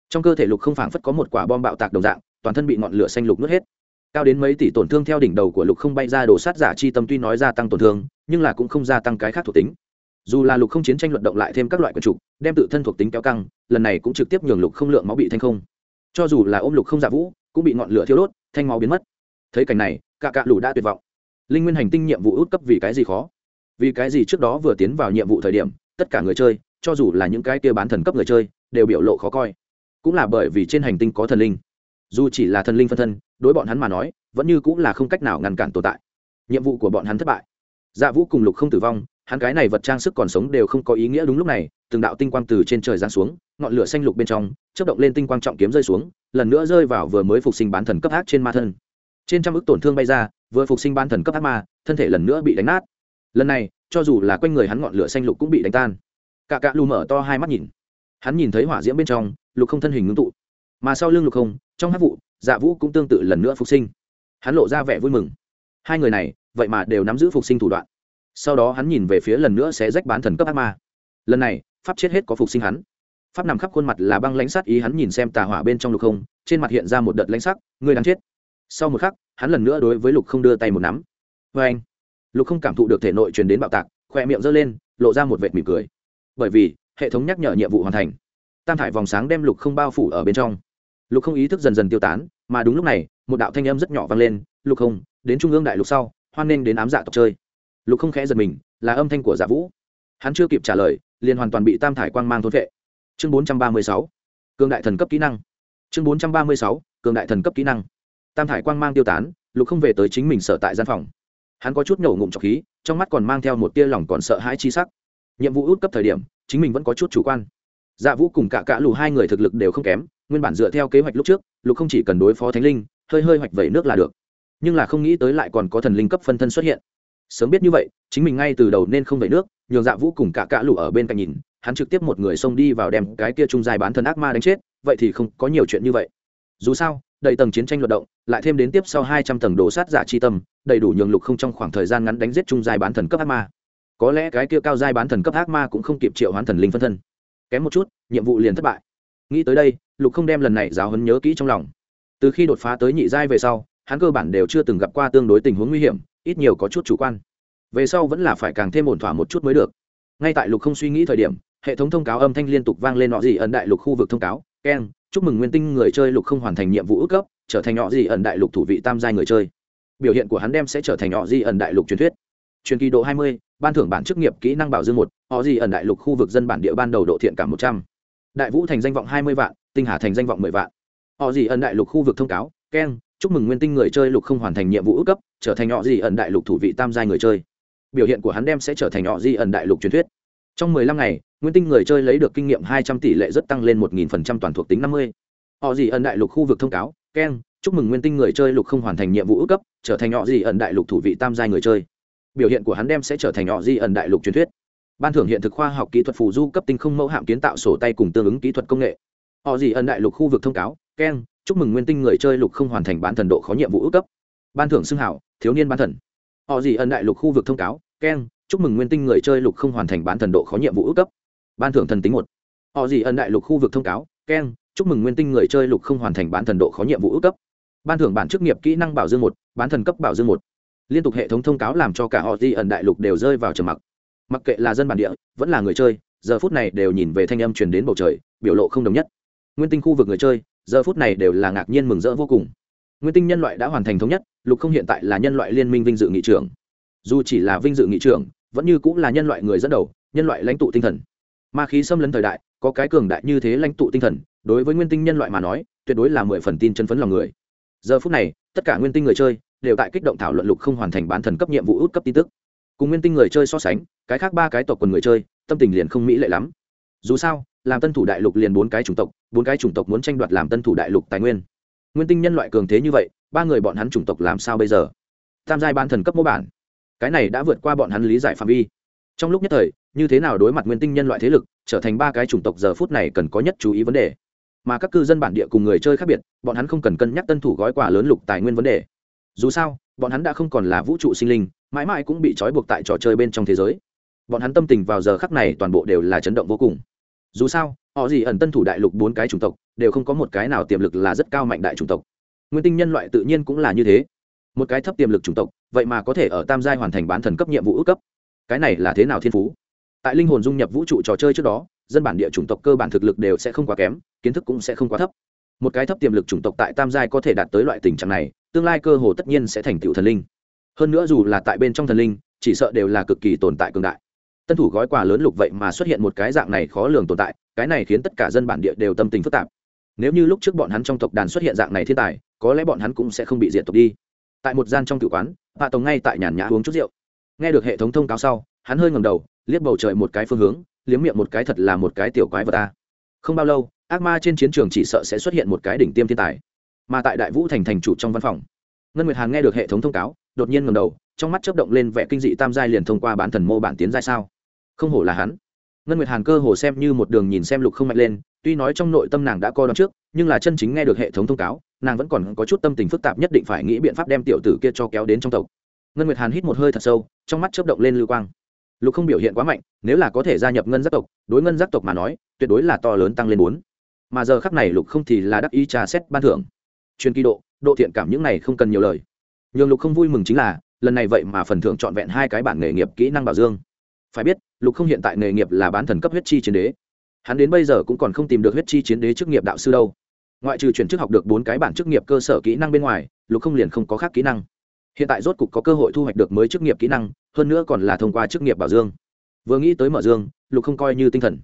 Trong cơ thể lục không phảng phất có một quả bom bạo tạc đồng dạng, toàn thân bị ngọn lửa xanh lục nuốt hết. Cao đến mấy tỷ tổn thương theo đỉnh đầu của lục không bay ra đổ sát giả chi tâm tuy nói gia tăng tổn thương, nhưng là cũng không gia tăng cái khác thuộc tính. Dù là lục không chiến tranh luận động lại thêm các loại quần trục đem tự thân thuộc tính kéo căng, lần này cũng trực tiếp nhường lục không lượng máu bị thanh không. Cho dù là ôm lục không giả vũ cũng bị ngọn lửa thiêu đốt, thanh máu biến mất. Thấy cảnh này, cả cạ lù đã tuyệt vọng. Linh nguyên hành tinh nhiệm vụ út cấp vì cái gì khó? Vì cái gì trước đó vừa tiến vào nhiệm vụ thời điểm, tất cả người chơi, cho dù là những cái kia bán thần cấp người chơi, đều biểu lộ khó coi. Cũng là bởi vì trên hành tinh có thần linh. Dù chỉ là thần linh phân thân, đối bọn hắn mà nói, vẫn như cũng là không cách nào ngăn cản tồn tại. Nhiệm vụ của bọn hắn thất bại. Dạ vũ cùng lục không tử vong, hắn cái này vật trang sức còn sống đều không có ý nghĩa đúng lúc này từng đạo tinh quang từ trên trời giáng xuống, ngọn lửa xanh lục bên trong, chớp động lên tinh quang trọng kiếm rơi xuống, lần nữa rơi vào vừa mới phục sinh bán thần cấp ác trên ma thân. Trên trăm ức tổn thương bay ra, vừa phục sinh bán thần cấp ác ma, thân thể lần nữa bị đánh nát. Lần này, cho dù là quanh người hắn ngọn lửa xanh lục cũng bị đánh tan. Cả cạ lù mở to hai mắt nhìn. Hắn nhìn thấy hỏa diễm bên trong, lục không thân hình ngưng tụ. Mà sau lưng lục không, trong hắc vụ dạ vũ cũng tương tự lần nữa phục sinh. Hắn lộ ra vẻ vui mừng. Hai người này, vậy mà đều nắm giữ phục sinh thủ đoạn. Sau đó hắn nhìn về phía lần nữa sẽ rách bán thần cấp ác ma. Lần này pháp chết hết có phục sinh hắn. Pháp nằm khắp khuôn mặt là băng lãnh sát ý, hắn nhìn xem tà hỏa bên trong lục không, trên mặt hiện ra một đợt lãnh sắc, người đáng chết. Sau một khắc, hắn lần nữa đối với lục không đưa tay một nắm. Vê anh, lục không cảm thụ được thể nội truyền đến bạo tạc, khoe miệng giơ lên, lộ ra một vệt mỉm cười. Bởi vì, hệ thống nhắc nhở nhiệm vụ hoàn thành. Tam thải vòng sáng đem lục không bao phủ ở bên trong. Lục không ý thức dần dần tiêu tán, mà đúng lúc này, một đạo thanh âm rất nhỏ vang lên, lục không, đến trung ương đại lục sau, hoan nghênh đến ám dạ tộc chơi. Lục không khẽ giật mình, là âm thanh của giả dạ vũ. Hắn chưa kịp trả lời liền hoàn toàn bị tam thải quang mang thôn vệ. Chương bốn trăm ba mươi sáu, cường đại thần cấp kỹ năng. Chương bốn trăm ba mươi sáu, cường đại thần cấp kỹ năng. Tam thải quang mang tiêu tán, lục không về tới chính mình sở tại gian phòng. Hắn có chút nhổ ngụm trọc khí, trong mắt còn mang theo một tia lòng còn sợ hãi chi sắc. Nhiệm vụ út cấp thời điểm, chính mình vẫn có chút chủ quan. Dạ vũ cùng cả cả lù hai người thực lực đều không kém, nguyên bản dựa theo kế hoạch lúc trước, lục không chỉ cần đối phó thánh linh, hơi hơi hoạch vẩy nước là được. Nhưng là không nghĩ tới lại còn có thần linh cấp phân thân xuất hiện. Sớm biết như vậy, chính mình ngay từ đầu nên không vẩy nước nhường dạ vũ cùng cả cả lũ ở bên cạnh nhìn, hắn trực tiếp một người xông đi vào đem cái kia trung dài bán thần ác ma đánh chết, vậy thì không có nhiều chuyện như vậy. Dù sao, đầy tầng chiến tranh luận động, lại thêm đến tiếp sau hai trăm tầng đồ sát giả chi tâm, đầy đủ nhường lục không trong khoảng thời gian ngắn đánh giết trung dài bán thần cấp ác ma. Có lẽ cái kia cao giai bán thần cấp ác ma cũng không kịp triệu hoán thần linh phân thân. Kém một chút, nhiệm vụ liền thất bại. Nghĩ tới đây, lục không đem lần này giáo hấn nhớ kỹ trong lòng. Từ khi đột phá tới nhị giai về sau, hắn cơ bản đều chưa từng gặp qua tương đối tình huống nguy hiểm, ít nhiều có chút chủ quan về sau vẫn là phải càng thêm ổn thỏa một chút mới được. Ngay tại lục không suy nghĩ thời điểm hệ thống thông cáo âm thanh liên tục vang lên nọ gì ẩn đại lục khu vực thông cáo. Keng chúc mừng nguyên tinh người chơi lục không hoàn thành nhiệm vụ ước cấp trở thành nọ gì ẩn đại lục thủ vị tam giai người chơi. Biểu hiện của hắn đem sẽ trở thành nọ gì ẩn đại lục truyền thuyết. Truyền kỳ độ 20, ban thưởng bản chức nghiệp kỹ năng bảo dương một họ gì ẩn đại lục khu vực dân bản địa ban đầu độ thiện cảm 100. đại vũ thành danh vọng 20 vạn tinh hà thành danh vọng 10 vạn. Họ gì ẩn đại lục khu vực thông cáo. Keng chúc mừng nguyên tinh người chơi lục không hoàn thành nhiệm vụ ước cấp trở thành họ gì ẩn đại lục thủ vị tam giai người chơi biểu hiện của hắn đem sẽ trở thành họ di ẩn đại lục truyền thuyết. Trong 15 ngày, nguyên tinh người chơi lấy được kinh nghiệm 200 tỷ lệ rất tăng lên 1000% toàn thuộc tính 50. họ di ẩn đại lục khu vực thông cáo keng chúc mừng nguyên tinh người chơi lục không hoàn thành nhiệm vụ ước cấp, trở thành họ di ẩn đại lục thủ vị tam giai người chơi. Biểu hiện của hắn đem sẽ trở thành họ di ẩn đại lục truyền thuyết. Ban thưởng hiện thực khoa học kỹ thuật phù du cấp tinh không mẫu hạm kiến tạo sổ tay cùng tương ứng kỹ thuật công nghệ. Họ di ẩn đại lục khu vực thông cáo keng chúc mừng nguyên tinh người chơi lục không hoàn thành bán thần độ khó nhiệm vụ ước cấp. Ban thưởng xưng hảo, thiếu niên bán thần họ gì ẩn đại lục khu vực thông cáo, keng, chúc mừng nguyên tinh người chơi lục không hoàn thành bán thần độ khó nhiệm vụ ước cấp. Ban thưởng thần tính một. Họ gì ẩn đại lục khu vực thông cáo, keng, chúc mừng nguyên tinh người chơi lục không hoàn thành bán thần độ khó nhiệm vụ ước cấp. Ban thưởng bản chức nghiệp kỹ năng bảo dương một, bán thần cấp bảo dương một. Liên tục hệ thống thông cáo làm cho cả họ di ẩn đại lục đều rơi vào trầm mặc. Mặc kệ là dân bản địa, vẫn là người chơi, giờ phút này đều nhìn về thanh âm truyền đến bầu trời, biểu lộ không đồng nhất. Nguyên tinh khu vực người chơi, giờ phút này đều là ngạc nhiên mừng rỡ vô cùng nguyên tinh nhân loại đã hoàn thành thống nhất, lục không hiện tại là nhân loại liên minh vinh dự nghị trưởng. Dù chỉ là vinh dự nghị trưởng, vẫn như cũng là nhân loại người dẫn đầu, nhân loại lãnh tụ tinh thần. Ma khí xâm lấn thời đại, có cái cường đại như thế lãnh tụ tinh thần, đối với nguyên tinh nhân loại mà nói, tuyệt đối là mười phần tin chân phấn lòng người. Giờ phút này, tất cả nguyên tinh người chơi, đều tại kích động thảo luận lục không hoàn thành bán thần cấp nhiệm vụ út cấp tin tức. Cùng nguyên tinh người chơi so sánh, cái khác ba cái tộc quần người chơi, tâm tình liền không mỹ lệ lắm. Dù sao, làm tân thủ đại lục liền bốn cái chủng tộc, bốn cái chủng tộc muốn tranh đoạt làm tân thủ đại lục tài nguyên nguyên tinh nhân loại cường thế như vậy, ba người bọn hắn chủng tộc làm sao bây giờ? Tam giai ban thần cấp mô bản. Cái này đã vượt qua bọn hắn lý giải phạm vi. Trong lúc nhất thời, như thế nào đối mặt nguyên tinh nhân loại thế lực, trở thành ba cái chủng tộc giờ phút này cần có nhất chú ý vấn đề. Mà các cư dân bản địa cùng người chơi khác biệt, bọn hắn không cần cân nhắc tân thủ gói quà lớn lục tài nguyên vấn đề. Dù sao, bọn hắn đã không còn là vũ trụ sinh linh, mãi mãi cũng bị trói buộc tại trò chơi bên trong thế giới. Bọn hắn tâm tình vào giờ khắc này toàn bộ đều là chấn động vô cùng. Dù sao, họ gì ẩn tân thủ đại lục bốn cái chủng tộc đều không có một cái nào tiềm lực là rất cao mạnh đại chủng tộc. Nguyên tinh nhân loại tự nhiên cũng là như thế. Một cái thấp tiềm lực chủng tộc, vậy mà có thể ở tam giai hoàn thành bán thần cấp nhiệm vụ ước cấp. Cái này là thế nào thiên phú? Tại linh hồn dung nhập vũ trụ trò chơi trước đó, dân bản địa chủng tộc cơ bản thực lực đều sẽ không quá kém, kiến thức cũng sẽ không quá thấp. Một cái thấp tiềm lực chủng tộc tại tam giai có thể đạt tới loại tình trạng này, tương lai cơ hồ tất nhiên sẽ thành tựu thần linh. Hơn nữa dù là tại bên trong thần linh, chỉ sợ đều là cực kỳ tồn tại cường đại. Tân thủ gói quà lớn lục vậy mà xuất hiện một cái dạng này khó lường tồn tại, cái này khiến tất cả dân bản địa đều tâm tình phức tạp nếu như lúc trước bọn hắn trong tộc đàn xuất hiện dạng này thiên tài, có lẽ bọn hắn cũng sẽ không bị diệt tộc đi. Tại một gian trong tự quán, hạ tổng ngay tại nhàn nhã uống chút rượu. Nghe được hệ thống thông cáo sau, hắn hơi ngầm đầu, liếc bầu trời một cái phương hướng, liếm miệng một cái thật là một cái tiểu quái vật ta không bao lâu, ác ma trên chiến trường chỉ sợ sẽ xuất hiện một cái đỉnh tiêm thiên tài. Mà tại đại vũ thành thành chủ trong văn phòng, ngân nguyệt hàn nghe được hệ thống thông cáo, đột nhiên ngầm đầu, trong mắt chấp động lên vẻ kinh dị tam giai liền thông qua bản thần mô bản tiến giai sao? Không hổ là hắn ngân nguyệt hàn cơ hồ xem như một đường nhìn xem lục không mạnh lên, tuy nói trong nội tâm nàng đã coi đón trước, nhưng là chân chính nghe được hệ thống thông cáo, nàng vẫn còn có chút tâm tình phức tạp nhất định phải nghĩ biện pháp đem tiểu tử kia cho kéo đến trong tộc. Ngân nguyệt hàn hít một hơi thật sâu, trong mắt chớp động lên lưu quang. Lục không biểu hiện quá mạnh, nếu là có thể gia nhập ngân giác tộc, đối ngân giác tộc mà nói, tuyệt đối là to lớn tăng lên bốn. Mà giờ khắc này lục không thì là đắc ý trà xét ban thưởng. Chuyên kỳ độ độ thiện cảm những này không cần nhiều lời. Nhường lục không vui mừng chính là, lần này vậy mà phần thưởng trọn vẹn hai cái bản nghề nghiệp kỹ năng bảo dương phải biết, lục không hiện tại nghề nghiệp là bán thần cấp huyết chi chiến đế. Hắn đến bây giờ cũng còn không tìm được huyết chi chiến đế chức nghiệp đạo sư đâu. Ngoại trừ chuyển chức học được bốn cái bản chức nghiệp cơ sở kỹ năng bên ngoài, lục không liền không có khác kỹ năng. Hiện tại rốt cục có cơ hội thu hoạch được mới chức nghiệp kỹ năng, hơn nữa còn là thông qua chức nghiệp bảo dương. Vừa nghĩ tới mở dương, lục không coi như tinh thần.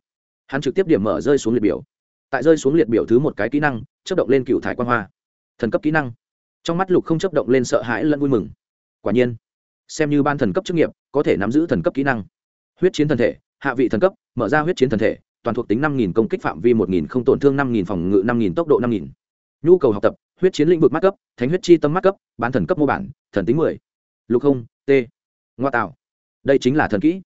Hắn trực tiếp điểm mở rơi xuống liệt biểu. Tại rơi xuống liệt biểu thứ một cái kỹ năng chấp động lên cựu thải quan hoa. Thần cấp kỹ năng. Trong mắt lục không chấp động lên sợ hãi lẫn vui mừng. Quả nhiên, xem như ban thần cấp chức nghiệp, có thể nắm giữ thần cấp kỹ năng huyết chiến thần thể, hạ vị thần cấp, mở ra huyết chiến thần thể, toàn thuộc tính năm nghìn công kích phạm vi một nghìn không tổn thương năm nghìn phòng ngự năm nghìn tốc độ năm nghìn. Nhu cầu học tập, huyết chiến lĩnh vực mắt cấp, thánh huyết chi tâm mắt cấp, bán thần cấp mô bản, thần tính mười. Lục không, t. Ngoa tạo. Đây chính là thần kỹ.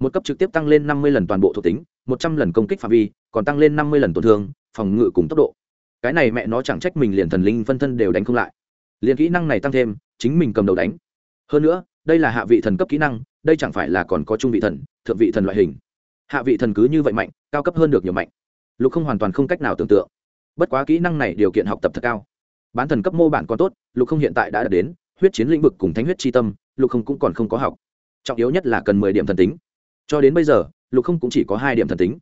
Một cấp trực tiếp tăng lên năm mươi lần toàn bộ thuộc tính, một trăm lần công kích phạm vi, còn tăng lên năm mươi lần tổn thương, phòng ngự cùng tốc độ. Cái này mẹ nó chẳng trách mình liền thần linh phân thân đều đánh không lại. Liền kỹ năng này tăng thêm, chính mình cầm đầu đánh. Hơn nữa, đây là hạ vị thần cấp kỹ năng đây chẳng phải là còn có trung vị thần, thượng vị thần loại hình. Hạ vị thần cứ như vậy mạnh, cao cấp hơn được nhiều mạnh. Lục không hoàn toàn không cách nào tưởng tượng. Bất quá kỹ năng này điều kiện học tập thật cao. Bán thần cấp mô bản còn tốt, lục không hiện tại đã đạt đến, huyết chiến lĩnh vực cùng thánh huyết tri tâm, lục không cũng còn không có học. Trọng yếu nhất là cần mười điểm thần tính. Cho đến bây giờ, lục không cũng chỉ có hai điểm thần tính.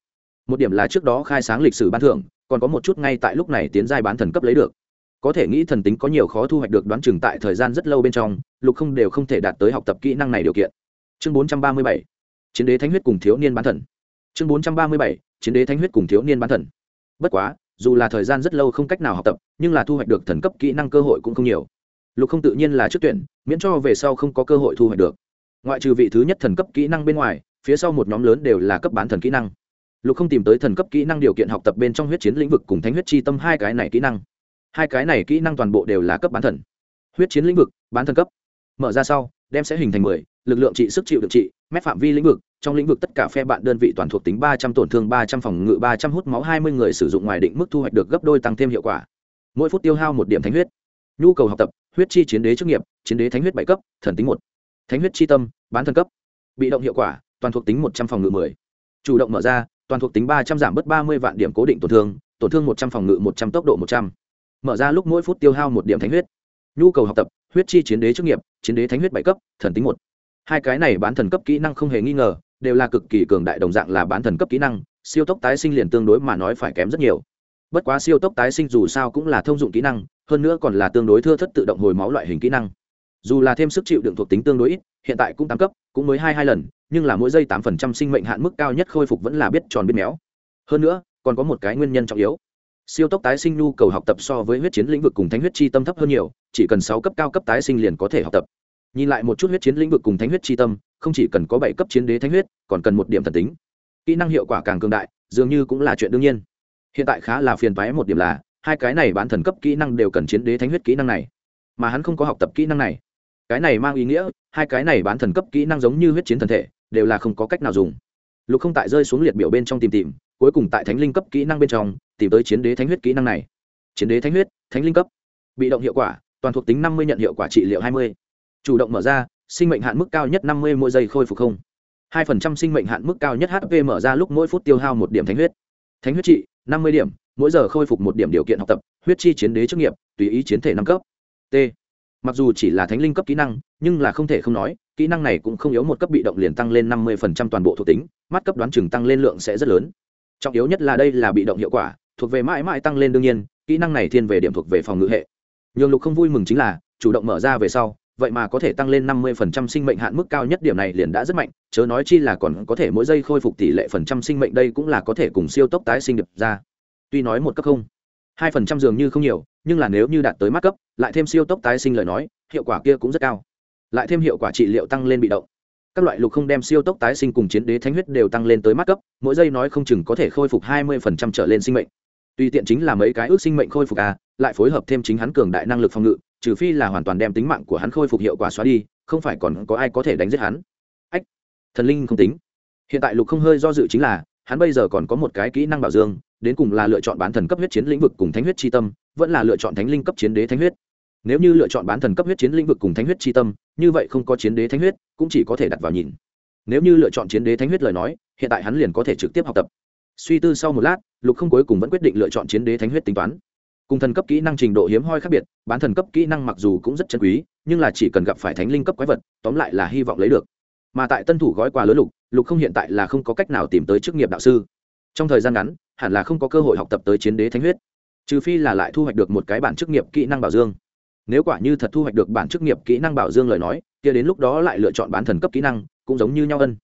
Một điểm là trước đó khai sáng lịch sử ban thưởng, còn có một chút ngay tại lúc này tiến giai bán thần cấp lấy được. Có thể nghĩ thần tính có nhiều khó thu hoạch được đoán chừng tại thời gian rất lâu bên trong, lục không đều không thể đạt tới học tập kỹ năng này điều kiện chương bốn trăm ba mươi bảy, chiến đế thánh huyết cùng thiếu niên bán thần. Chương bốn trăm ba mươi bảy, chiến đế thánh huyết cùng thiếu niên bán thần. Bất quá, dù là thời gian rất lâu không cách nào học tập, nhưng là thu hoạch được thần cấp kỹ năng cơ hội cũng không nhiều. Lục không tự nhiên là trước tuyển, miễn cho về sau không có cơ hội thu hoạch được. Ngoại trừ vị thứ nhất thần cấp kỹ năng bên ngoài, phía sau một nhóm lớn đều là cấp bán thần kỹ năng. Lục không tìm tới thần cấp kỹ năng điều kiện học tập bên trong huyết chiến lĩnh vực cùng thánh huyết chi tâm hai cái này kỹ năng. Hai cái này kỹ năng toàn bộ đều là cấp bán thần. Huyết chiến lĩnh vực, bán thần cấp. Mở ra sau đem sẽ hình thành mười, lực lượng trị sức chịu được trị, mét phạm vi lĩnh vực. Trong lĩnh vực tất cả phe bạn đơn vị toàn thuộc tính ba trăm tổn thương, ba trăm phòng ngự, ba trăm hút máu, hai mươi người sử dụng ngoài định mức thu hoạch được gấp đôi tăng thêm hiệu quả. Mỗi phút tiêu hao một điểm thánh huyết. Nhu cầu học tập, huyết chi chiến đế chức nghiệp, chiến đế thánh huyết bảy cấp, thần tính một. Thánh huyết chi tâm, bán thần cấp. Bị động hiệu quả, toàn thuộc tính một trăm phòng ngự mười. Chủ động mở ra, toàn thuộc tính ba trăm giảm bớt ba mươi vạn điểm cố định tổn thương tổn thương một trăm phòng ngự một trăm, tốc độ một trăm. Mở ra lúc mỗi phút tiêu hao một điểm thánh huyết nhu cầu học tập, huyết chi chiến đế chức nghiệp, chiến đế thánh huyết bảy cấp, thần tính một. Hai cái này bán thần cấp kỹ năng không hề nghi ngờ, đều là cực kỳ cường đại đồng dạng là bán thần cấp kỹ năng, siêu tốc tái sinh liền tương đối mà nói phải kém rất nhiều. Bất quá siêu tốc tái sinh dù sao cũng là thông dụng kỹ năng, hơn nữa còn là tương đối thưa thất tự động hồi máu loại hình kỹ năng. Dù là thêm sức chịu đựng thuộc tính tương đối ít, hiện tại cũng tăng cấp, cũng mới hai hai lần, nhưng là mỗi giây tám phần trăm sinh mệnh hạn mức cao nhất khôi phục vẫn là biết tròn biết méo. Hơn nữa, còn có một cái nguyên nhân trọng yếu siêu tốc tái sinh nhu cầu học tập so với huyết chiến lĩnh vực cùng thánh huyết chi tâm thấp hơn nhiều, chỉ cần sáu cấp cao cấp tái sinh liền có thể học tập. Nhìn lại một chút huyết chiến lĩnh vực cùng thánh huyết chi tâm, không chỉ cần có bảy cấp chiến đế thánh huyết, còn cần một điểm thần tính. Kỹ năng hiệu quả càng cường đại, dường như cũng là chuyện đương nhiên. Hiện tại khá là phiền toái một điểm là, hai cái này bán thần cấp kỹ năng đều cần chiến đế thánh huyết kỹ năng này. Mà hắn không có học tập kỹ năng này. Cái này mang ý nghĩa, hai cái này bán thần cấp kỹ năng giống như huyết chiến thần thể, đều là không có cách nào dùng. Lục không tại rơi xuống liệt biểu bên trong tìm tìm, cuối cùng tại thánh linh cấp kỹ năng bên trong tìm tới chiến đế thánh huyết kỹ năng này. Chiến đế thánh huyết, thánh linh cấp. Bị động hiệu quả, toàn thuộc tính năm mươi nhận hiệu quả trị liệu hai mươi. Chủ động mở ra, sinh mệnh hạn mức cao nhất năm mươi mỗi giây khôi phục không. Hai phần trăm sinh mệnh hạn mức cao nhất hp mở ra lúc mỗi phút tiêu hao một điểm thánh huyết. Thánh huyết trị, năm mươi điểm, mỗi giờ khôi phục một điểm điều kiện học tập, huyết chi chiến đế chức nghiệp, tùy ý chiến thể năm cấp. T. Mặc dù chỉ là thánh linh cấp kỹ năng, nhưng là không thể không nói, kỹ năng này cũng không yếu một cấp bị động liền tăng lên năm mươi toàn bộ thuộc tính, mắt cấp đoán chừng tăng lên lượng sẽ rất lớn. Trọng yếu nhất là đây là bị động hiệu quả thuộc về mãi mãi tăng lên đương nhiên, kỹ năng này thiên về điểm thuộc về phòng ngự hệ. Nhường lục không vui mừng chính là, chủ động mở ra về sau, vậy mà có thể tăng lên năm mươi phần trăm sinh mệnh hạn mức cao nhất, điểm này liền đã rất mạnh, chớ nói chi là còn có thể mỗi giây khôi phục tỷ lệ phần trăm sinh mệnh, đây cũng là có thể cùng siêu tốc tái sinh được ra. Tuy nói một cấp không, hai phần trăm dường như không nhiều, nhưng là nếu như đạt tới mắt cấp, lại thêm siêu tốc tái sinh lời nói, hiệu quả kia cũng rất cao. Lại thêm hiệu quả trị liệu tăng lên bị động. Các loại lục không đem siêu tốc tái sinh cùng chiến đế thánh huyết đều tăng lên tới mắt cấp, mỗi giây nói không chừng có thể khôi phục hai mươi phần trăm trở lên sinh mệnh tùy tiện chính là mấy cái ước sinh mệnh khôi phục à lại phối hợp thêm chính hắn cường đại năng lực phòng ngự, trừ phi là hoàn toàn đem tính mạng của hắn khôi phục hiệu quả xóa đi, không phải còn có ai có thể đánh giết hắn. Ách, thần linh không tính. Hiện tại lục không hơi do dự chính là, hắn bây giờ còn có một cái kỹ năng bảo dương, đến cùng là lựa chọn bán thần cấp huyết chiến lĩnh vực cùng thánh huyết tri tâm, vẫn là lựa chọn thánh linh cấp chiến đế thánh huyết. Nếu như lựa chọn bán thần cấp huyết chiến lĩnh vực cùng thánh huyết tri tâm, như vậy không có chiến đế thánh huyết, cũng chỉ có thể đặt vào nhìn. Nếu như lựa chọn chiến đế thánh huyết lời nói, hiện tại hắn liền có thể trực tiếp học tập suy tư sau một lát, lục không cuối cùng vẫn quyết định lựa chọn chiến đế thánh huyết tính toán. Cùng thần cấp kỹ năng trình độ hiếm hoi khác biệt, bán thần cấp kỹ năng mặc dù cũng rất chân quý, nhưng là chỉ cần gặp phải thánh linh cấp quái vật, tóm lại là hy vọng lấy được. Mà tại tân thủ gói quà lớn lục lục không hiện tại là không có cách nào tìm tới chức nghiệp đạo sư. Trong thời gian ngắn, hẳn là không có cơ hội học tập tới chiến đế thánh huyết. Trừ phi là lại thu hoạch được một cái bản chức nghiệp kỹ năng bảo dương. Nếu quả như thật thu hoạch được bản chức nghiệp kỹ năng bảo dương lời nói, kia đến lúc đó lại lựa chọn bán thần cấp kỹ năng, cũng giống như nhau ân.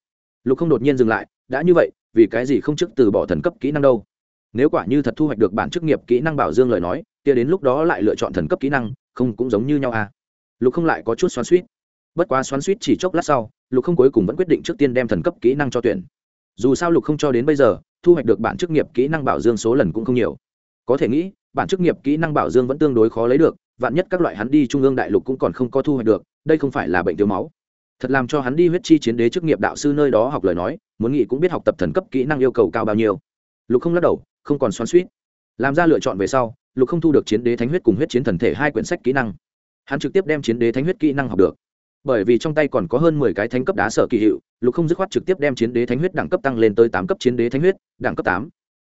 Lục không đột nhiên dừng lại, đã như vậy vì cái gì không trước từ bỏ thần cấp kỹ năng đâu? Nếu quả như thật thu hoạch được bản chức nghiệp kỹ năng bảo dương lời nói, kia đến lúc đó lại lựa chọn thần cấp kỹ năng, không cũng giống như nhau à? Lục không lại có chút xoắn suýt bất quá xoắn suýt chỉ chốc lát sau, lục không cuối cùng vẫn quyết định trước tiên đem thần cấp kỹ năng cho tuyển. Dù sao lục không cho đến bây giờ, thu hoạch được bản chức nghiệp kỹ năng bảo dương số lần cũng không nhiều. Có thể nghĩ, bản chức nghiệp kỹ năng bảo dương vẫn tương đối khó lấy được, vạn nhất các loại hắn đi trung ương đại lục cũng còn không có thu hoạch được, đây không phải là bệnh thiếu máu thật làm cho hắn đi huyết chi chiến đế chức nghiệp đạo sư nơi đó học lời nói, muốn nghĩ cũng biết học tập thần cấp kỹ năng yêu cầu cao bao nhiêu. Lục không lắc đầu, không còn xoắn suýt làm ra lựa chọn về sau, lục không thu được chiến đế thánh huyết cùng huyết chiến thần thể hai quyển sách kỹ năng. Hắn trực tiếp đem chiến đế thánh huyết kỹ năng học được. Bởi vì trong tay còn có hơn mười cái thánh cấp đá sở kỳ hiệu, lục không dứt khoát trực tiếp đem chiến đế thánh huyết đẳng cấp tăng lên tới tám cấp chiến đế thánh huyết, đẳng cấp tám.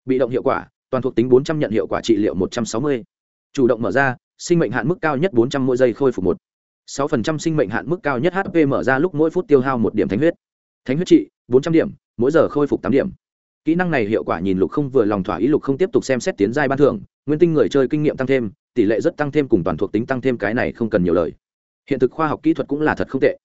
Bị động hiệu quả, toàn thuộc tính bốn trăm nhận hiệu quả trị liệu một trăm sáu mươi. Chủ động mở ra, sinh mệnh hạn mức cao nhất bốn trăm mỗi giây khôi phục một sáu phần trăm sinh mệnh hạn mức cao nhất hp mở ra lúc mỗi phút tiêu hao một điểm thánh huyết. Thánh huyết trị, bốn trăm điểm, mỗi giờ khôi phục tám điểm. Kỹ năng này hiệu quả nhìn lục không vừa lòng thỏa ý lục không tiếp tục xem xét tiến giai ban thưởng, nguyên tinh người chơi kinh nghiệm tăng thêm, tỷ lệ rất tăng thêm cùng toàn thuộc tính tăng thêm cái này không cần nhiều lời. Hiện thực khoa học kỹ thuật cũng là thật không tệ.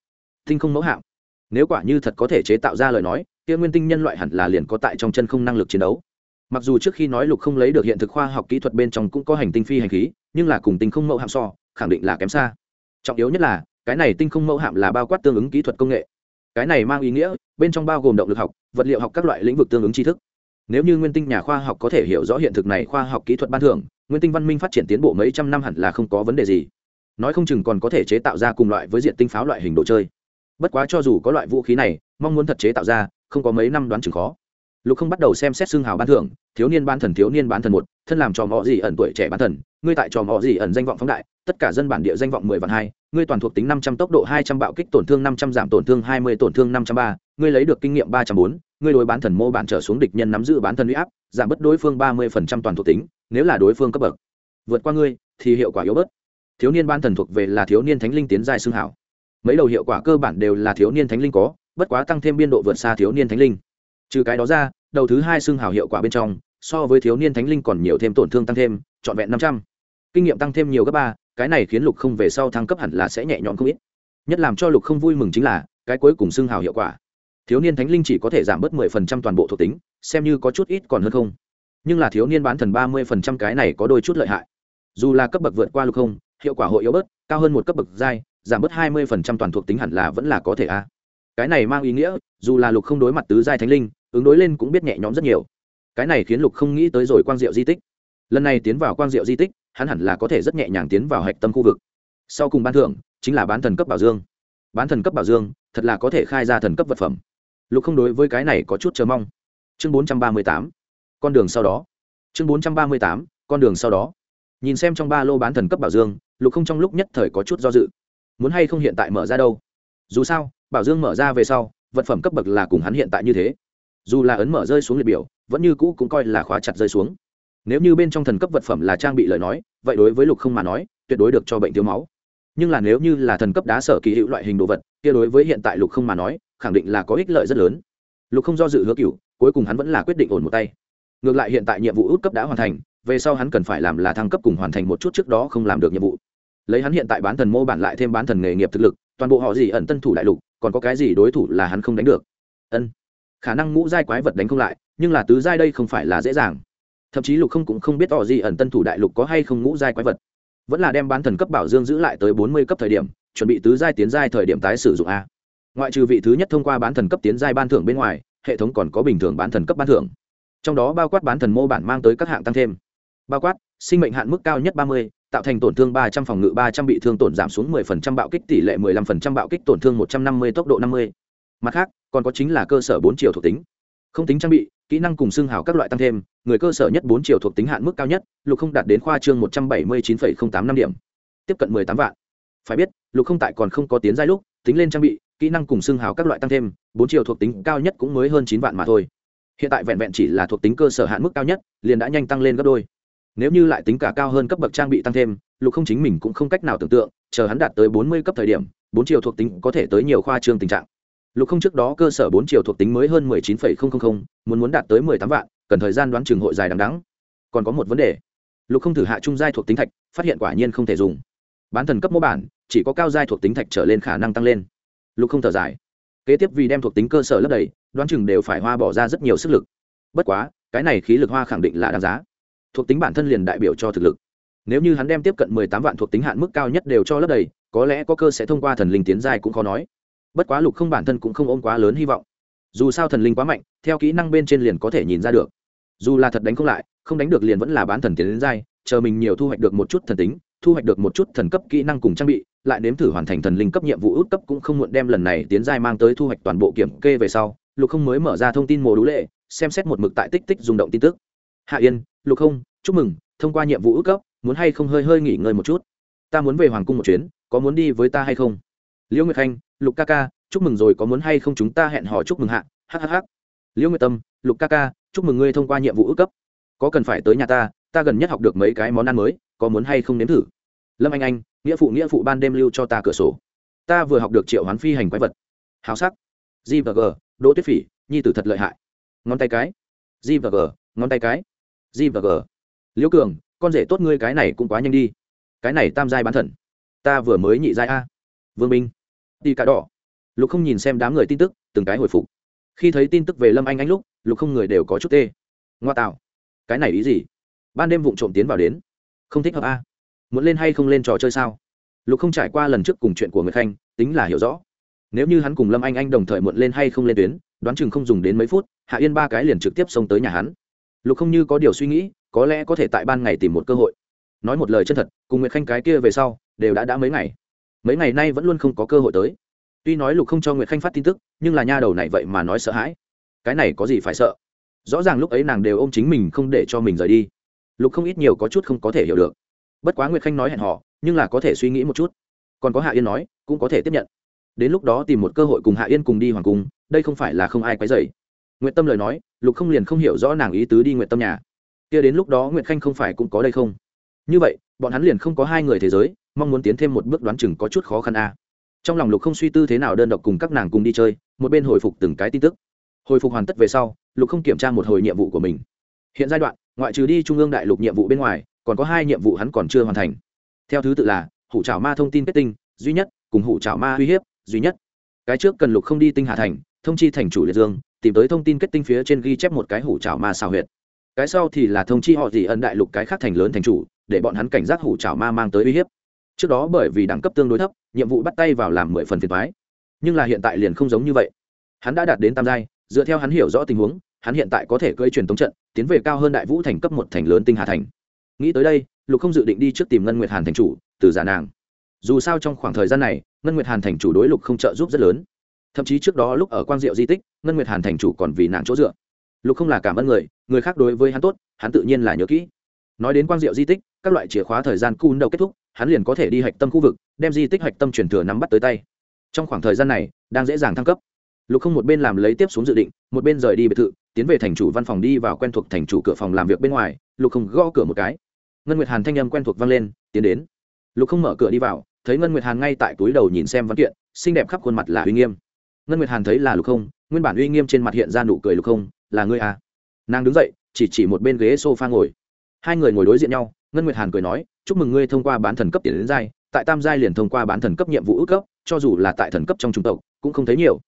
Tinh không mẫu hạng. Nếu quả như thật có thể chế tạo ra lời nói, kia nguyên tinh nhân loại hẳn là liền có tại trong chân không năng lực chiến đấu. Mặc dù trước khi nói lục không lấy được hiện thực khoa học kỹ thuật bên trong cũng có hành tinh phi hành khí, nhưng là cùng tinh không mẫu hạng so, khẳng định là kém xa trọng yếu nhất là, cái này tinh không mẫu hạm là bao quát tương ứng kỹ thuật công nghệ. Cái này mang ý nghĩa, bên trong bao gồm động lực học, vật liệu học các loại lĩnh vực tương ứng tri thức. Nếu như nguyên tinh nhà khoa học có thể hiểu rõ hiện thực này khoa học kỹ thuật ban thưởng, nguyên tinh văn minh phát triển tiến bộ mấy trăm năm hẳn là không có vấn đề gì. Nói không chừng còn có thể chế tạo ra cùng loại với diện tinh pháo loại hình đồ chơi. Bất quá cho dù có loại vũ khí này, mong muốn thật chế tạo ra, không có mấy năm đoán chừng khó. Lục không bắt đầu xem xét xương hào ban thưởng, thiếu niên ban thần, thiếu niên ban thần một, thân làm trò mò gì ẩn tuổi trẻ ban thần, ngươi tại trò mò gì ẩn danh vọng phóng đại tất cả dân bản địa danh vọng mười vạn hai, ngươi toàn thuộc tính năm trăm tốc độ hai trăm bạo kích tổn thương năm trăm giảm tổn thương hai mươi tổn thương năm trăm ba, ngươi lấy được kinh nghiệm ba trăm bốn, ngươi đối bán thần mô bản trở xuống địch nhân nắm giữ bán thần uy áp, giảm bớt đối phương ba mươi phần trăm toàn thuộc tính, nếu là đối phương cấp bậc vượt qua ngươi, thì hiệu quả yếu bớt. Thiếu niên ban thần thuộc về là thiếu niên thánh linh tiến giai xương hảo. Mấy đầu hiệu quả cơ bản đều là thiếu niên thánh linh có, bất quá tăng thêm biên độ vượt xa thiếu niên thánh linh. Trừ cái đó ra, đầu thứ hai xương hảo hiệu quả bên trong, so với thiếu niên thánh linh còn nhiều thêm tổn thương tăng thêm, trọn vẹn năm trăm. Kinh nghiệm tăng thêm nhiều gấp ba cái này khiến lục không về sau thăng cấp hẳn là sẽ nhẹ nhõm không ít. Nhất làm cho lục không vui mừng chính là, cái cuối cùng xưng hào hiệu quả. Thiếu niên thánh linh chỉ có thể giảm bớt mười phần trăm toàn bộ thuộc tính, xem như có chút ít còn hơn không. Nhưng là thiếu niên bán thần ba mươi phần trăm cái này có đôi chút lợi hại. Dù là cấp bậc vượt qua lục không, hiệu quả hội yếu bớt, cao hơn một cấp bậc giai, giảm bớt hai mươi phần trăm toàn thuộc tính hẳn là vẫn là có thể a. Cái này mang ý nghĩa, dù là lục không đối mặt tứ giai thánh linh, ứng đối lên cũng biết nhẹ nhõm rất nhiều. Cái này khiến lục không nghĩ tới rồi quang diệu di tích. Lần này tiến vào quang diệu di tích hắn hẳn là có thể rất nhẹ nhàng tiến vào hạch tâm khu vực. Sau cùng ban thưởng chính là bán thần cấp bảo dương. Bán thần cấp bảo dương thật là có thể khai ra thần cấp vật phẩm. Lục không đối với cái này có chút chờ mong. Chương bốn trăm ba mươi tám, con đường sau đó. Chương bốn trăm ba mươi tám, con đường sau đó. Nhìn xem trong ba lô bán thần cấp bảo dương, lục không trong lúc nhất thời có chút do dự. Muốn hay không hiện tại mở ra đâu? Dù sao, bảo dương mở ra về sau, vật phẩm cấp bậc là cùng hắn hiện tại như thế. Dù là ấn mở rơi xuống liệt biểu, vẫn như cũ cũng coi là khóa chặt rơi xuống nếu như bên trong thần cấp vật phẩm là trang bị lời nói, vậy đối với lục không mà nói, tuyệt đối được cho bệnh thiếu máu. Nhưng là nếu như là thần cấp đá sở kỳ hữu loại hình đồ vật, kia đối với hiện tại lục không mà nói, khẳng định là có ích lợi rất lớn. Lục không do dự hứa cựu cuối cùng hắn vẫn là quyết định ổn một tay. Ngược lại hiện tại nhiệm vụ út cấp đã hoàn thành, về sau hắn cần phải làm là thăng cấp cùng hoàn thành một chút trước đó không làm được nhiệm vụ. Lấy hắn hiện tại bán thần mô bản lại thêm bán thần nghề nghiệp thực lực, toàn bộ họ gì ẩn tân thủ đại lục, còn có cái gì đối thủ là hắn không đánh được. Ân. Khả năng ngũ giai quái vật đánh không lại, nhưng là tứ giai đây không phải là dễ dàng thậm chí lục không cũng không biết tỏ gì ẩn tân thủ đại lục có hay không ngũ giai quái vật. Vẫn là đem bán thần cấp bảo dương giữ lại tới bốn mươi cấp thời điểm, chuẩn bị tứ giai tiến giai thời điểm tái sử dụng a. Ngoại trừ vị thứ nhất thông qua bán thần cấp tiến giai ban thưởng bên ngoài, hệ thống còn có bình thường bán thần cấp ban thưởng. Trong đó bao quát bán thần mô bản mang tới các hạng tăng thêm. Bao quát, sinh mệnh hạn mức cao nhất ba mươi, tạo thành tổn thương ba trăm, phòng ngự ba trăm, bị thương tổn giảm xuống mười phần trăm, bạo kích tỷ lệ mười lăm phần trăm, bạo kích tổn thương một trăm năm mươi, tốc độ năm mươi. Mặt khác, còn có chính là cơ sở bốn chiều thuộc tính. Không tính trang bị kỹ năng cùng xương hào các loại tăng thêm, người cơ sở nhất bốn chiều thuộc tính hạn mức cao nhất, lục không đạt đến khoa trương một trăm bảy mươi chín tám năm điểm. Tiếp cận mười tám vạn. Phải biết, lục không tại còn không có tiến giai lúc, tính lên trang bị, kỹ năng cùng xương hào các loại tăng thêm, bốn chiều thuộc tính cao nhất cũng mới hơn chín vạn mà thôi. Hiện tại vẹn vẹn chỉ là thuộc tính cơ sở hạn mức cao nhất, liền đã nhanh tăng lên gấp đôi. Nếu như lại tính cả cao hơn cấp bậc trang bị tăng thêm, lục không chính mình cũng không cách nào tưởng tượng, chờ hắn đạt tới bốn mươi cấp thời điểm, bốn chiều thuộc tính có thể tới nhiều khoa trương tình trạng lục không trước đó cơ sở bốn chiều thuộc tính mới hơn mười chín phẩy không không không, muốn muốn đạt tới mười tám vạn, cần thời gian đoán trường hội dài đằng đắng còn có một vấn đề. Lục không thử hạ trung giai thuộc tính thạch, phát hiện quả nhiên không thể dùng. Bán thần cấp mô bản, chỉ có cao giai thuộc tính thạch trở lên khả năng tăng lên. Lục không thở dài. Kế tiếp vì đem thuộc tính cơ sở lấp đầy, đoán chừng đều phải hoa bỏ ra rất nhiều sức lực. Bất quá, cái này khí lực hoa khẳng định là đáng giá. Thuộc tính bản thân liền đại biểu cho thực lực. Nếu như hắn đem tiếp cận mười tám vạn thuộc tính hạn mức cao nhất đều cho lấp đầy, có lẽ có cơ sẽ thông qua thần linh tiến giai cũng khó nói bất quá lục không bản thân cũng không ôm quá lớn hy vọng. Dù sao thần linh quá mạnh, theo kỹ năng bên trên liền có thể nhìn ra được. Dù là thật đánh không lại, không đánh được liền vẫn là bán thần tiến đến dai chờ mình nhiều thu hoạch được một chút thần tính, thu hoạch được một chút thần cấp kỹ năng cùng trang bị, lại nếm thử hoàn thành thần linh cấp nhiệm vụ út cấp cũng không muộn đem lần này tiến giai mang tới thu hoạch toàn bộ kiểm kê về sau, lục không mới mở ra thông tin mồ đũ lệ, xem xét một mực tại tích tích rung động tin tức. Hạ yên, lục không, chúc mừng, thông qua nhiệm vụ ước cấp, muốn hay không hơi hơi nghỉ ngơi một chút? Ta muốn về hoàng cung một chuyến, có muốn đi với ta hay không? Liễu nguyệt khanh, lục ca ca, chúc mừng rồi có muốn hay không chúng ta hẹn hò chúc mừng hạ hhh liễu nguyệt tâm, lục ca ca, chúc mừng ngươi thông qua nhiệm vụ ước cấp. Có cần phải tới nhà ta ta gần nhất học được mấy cái món ăn mới, có muốn hay không nếm thử? Lâm anh anh, nghĩa phụ nghĩa phụ ban đêm lưu cho ta cửa sổ. Ta vừa học được triệu hoán phi hành quái vật. Hào sắc. G và g, đỗ tuyết phỉ, nhi tử thật lợi hại. Ngón tay cái. G và g, ngón tay cái. G và g. Liễu cường, con rể tốt ngươi cái này cũng quá nhanh đi. Cái này tam giai bán thần. Ta vừa mới nhị giai a. Vương minh đi cả đỏ. Lục không nhìn xem đám người tin tức, từng cái hồi phục. Khi thấy tin tức về lâm anh anh lúc, lục không người đều có chút tê. Ngoa tạo. Cái này ý gì? Ban đêm vụng trộm tiến vào đến. Không thích hợp a muốn lên hay không lên trò chơi sao? Lục không trải qua lần trước cùng chuyện của người khanh, tính là hiểu rõ. Nếu như hắn cùng lâm anh anh đồng thời muộn lên hay không lên tuyến, đoán chừng không dùng đến mấy phút, hạ yên ba cái liền trực tiếp xông tới nhà hắn. Lục không như có điều suy nghĩ, có lẽ có thể tại ban ngày tìm một cơ hội. Nói một lời chân thật, cùng nguyệt khanh cái kia về sau, đều đã đã mấy ngày mấy ngày nay vẫn luôn không có cơ hội tới. Tuy nói lục không cho nguyệt khanh phát tin tức, nhưng là nha đầu này vậy mà nói sợ hãi. Cái này có gì phải sợ? Rõ ràng lúc ấy nàng đều ôm chính mình không để cho mình rời đi. Lục không ít nhiều có chút không có thể hiểu được. Bất quá nguyệt khanh nói hẹn họ nhưng là có thể suy nghĩ một chút. Còn có hạ yên nói, cũng có thể tiếp nhận. Đến lúc đó tìm một cơ hội cùng hạ yên cùng đi hoàng cung, đây không phải là không ai quấy dày nguyện tâm lời nói, lục không liền không hiểu rõ nàng ý tứ đi nguyện tâm nhà. Kia đến lúc đó nguyện khanh không phải cũng có đây không? Như vậy, bọn hắn liền không có hai người thế giới mong muốn tiến thêm một bước đoán chừng có chút khó khăn a. Trong lòng lục không suy tư thế nào đơn độc cùng các nàng cùng đi chơi, một bên hồi phục từng cái tin tức. Hồi phục hoàn tất về sau, lục không kiểm tra một hồi nhiệm vụ của mình. Hiện giai đoạn, ngoại trừ đi trung ương đại lục nhiệm vụ bên ngoài, còn có hai nhiệm vụ hắn còn chưa hoàn thành. Theo thứ tự là, hủ trào ma thông tin kết tinh, duy nhất, cùng hủ trào ma uy hiếp, duy nhất. Cái trước cần lục không đi tinh hà thành, thông chi thành chủ liệt dương, tìm tới thông tin kết tinh phía trên ghi chép một cái hủ trào ma xào huyệt. Cái sau thì là thông chi họ gì ẩn đại lục cái khác thành lớn thành chủ, để bọn hắn cảnh giác hủ trào ma mang tới uy hiếp trước đó bởi vì đẳng cấp tương đối thấp, nhiệm vụ bắt tay vào làm mười phần phiền thoái nhưng là hiện tại liền không giống như vậy. Hắn đã đạt đến tam giai, dựa theo hắn hiểu rõ tình huống, hắn hiện tại có thể cưỡi truyền tống trận, tiến về cao hơn đại vũ thành cấp một thành lớn tinh hà thành. Nghĩ tới đây, lục không dự định đi trước tìm ngân nguyệt hàn thành chủ, từ giả nàng. Dù sao trong khoảng thời gian này, ngân nguyệt hàn thành chủ đối lục không trợ giúp rất lớn. Thậm chí trước đó lúc ở quang diệu di tích, ngân nguyệt hàn thành chủ còn vì nàng chỗ dựa. Lục không là cảm ơn người người khác đối với hắn tốt, hắn tự nhiên là nhớ kỹ nói đến quang diệu di tích, các loại chìa khóa thời gian cun đầu kết thúc, hắn liền có thể đi hạch tâm khu vực, đem di tích hạch tâm truyền thừa nắm bắt tới tay. Trong khoảng thời gian này, đang dễ dàng thăng cấp. Lục không một bên làm lấy tiếp xuống dự định, một bên rời đi biệt thự, tiến về thành chủ văn phòng đi vào quen thuộc thành chủ cửa phòng làm việc bên ngoài, lục không gõ cửa một cái. Ngân nguyệt hàn thanh âm quen thuộc vang lên, tiến đến. Lục không mở cửa đi vào, thấy ngân nguyệt hàn ngay tại túi đầu nhìn xem văn kiện, xinh đẹp khắp khuôn mặt là uy nghiêm. Ngân nguyệt hàn thấy là lục không, nguyên bản uy nghiêm trên mặt hiện ra nụ cười lục không, là ngươi à? Nàng đứng dậy, chỉ chỉ một bên ghế s o f a ngồi hai người ngồi đối diện nhau, ngân nguyệt hàn cười nói, chúc mừng ngươi thông qua bán thần cấp tiền đến giai, tại tam giai liền thông qua bán thần cấp nhiệm vụ ước cấp, cho dù là tại thần cấp trong trung tộc, cũng không thấy nhiều.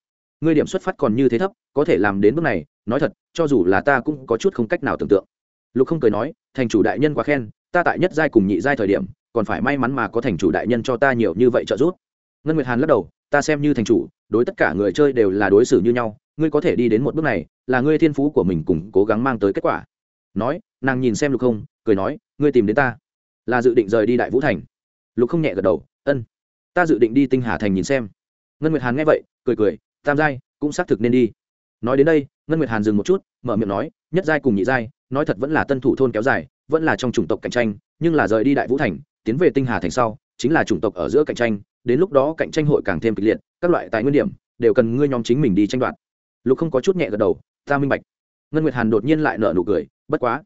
Ngươi điểm xuất phát còn như thế thấp, có thể làm đến bước này, nói thật, cho dù là ta cũng có chút không cách nào tưởng tượng. Lục không cười nói, thành chủ đại nhân quá khen, ta tại nhất giai cùng nhị giai thời điểm, còn phải may mắn mà có thành chủ đại nhân cho ta nhiều như vậy trợ giúp. Ngân nguyệt hàn lắc đầu, ta xem như thành chủ, đối tất cả người chơi đều là đối xử như nhau, ngươi có thể đi đến một bước này, là ngươi thiên phú của mình cùng cố gắng mang tới kết quả nói, nàng nhìn xem lục không, cười nói, ngươi tìm đến ta. Là dự định rời đi đại vũ thành. Lục không nhẹ gật đầu, ân, ta dự định đi tinh hà thành nhìn xem. Ngân nguyệt hàn nghe vậy, cười cười, tam giai, cũng xác thực nên đi. Nói đến đây, ngân nguyệt hàn dừng một chút, mở miệng nói, nhất giai cùng nhị giai, nói thật vẫn là tân thủ thôn kéo dài, vẫn là trong chủng tộc cạnh tranh, nhưng là rời đi đại vũ thành, tiến về tinh hà thành sau, chính là chủng tộc ở giữa cạnh tranh, đến lúc đó cạnh tranh hội càng thêm kịch liệt, các loại tài nguyên điểm, đều cần ngươi nhóm chính mình đi tranh đoạt. Lục không có chút nhẹ gật đầu, ta minh bạch. Ngân nguyệt hàn đột nhiên lại nở nụ cười bất quá,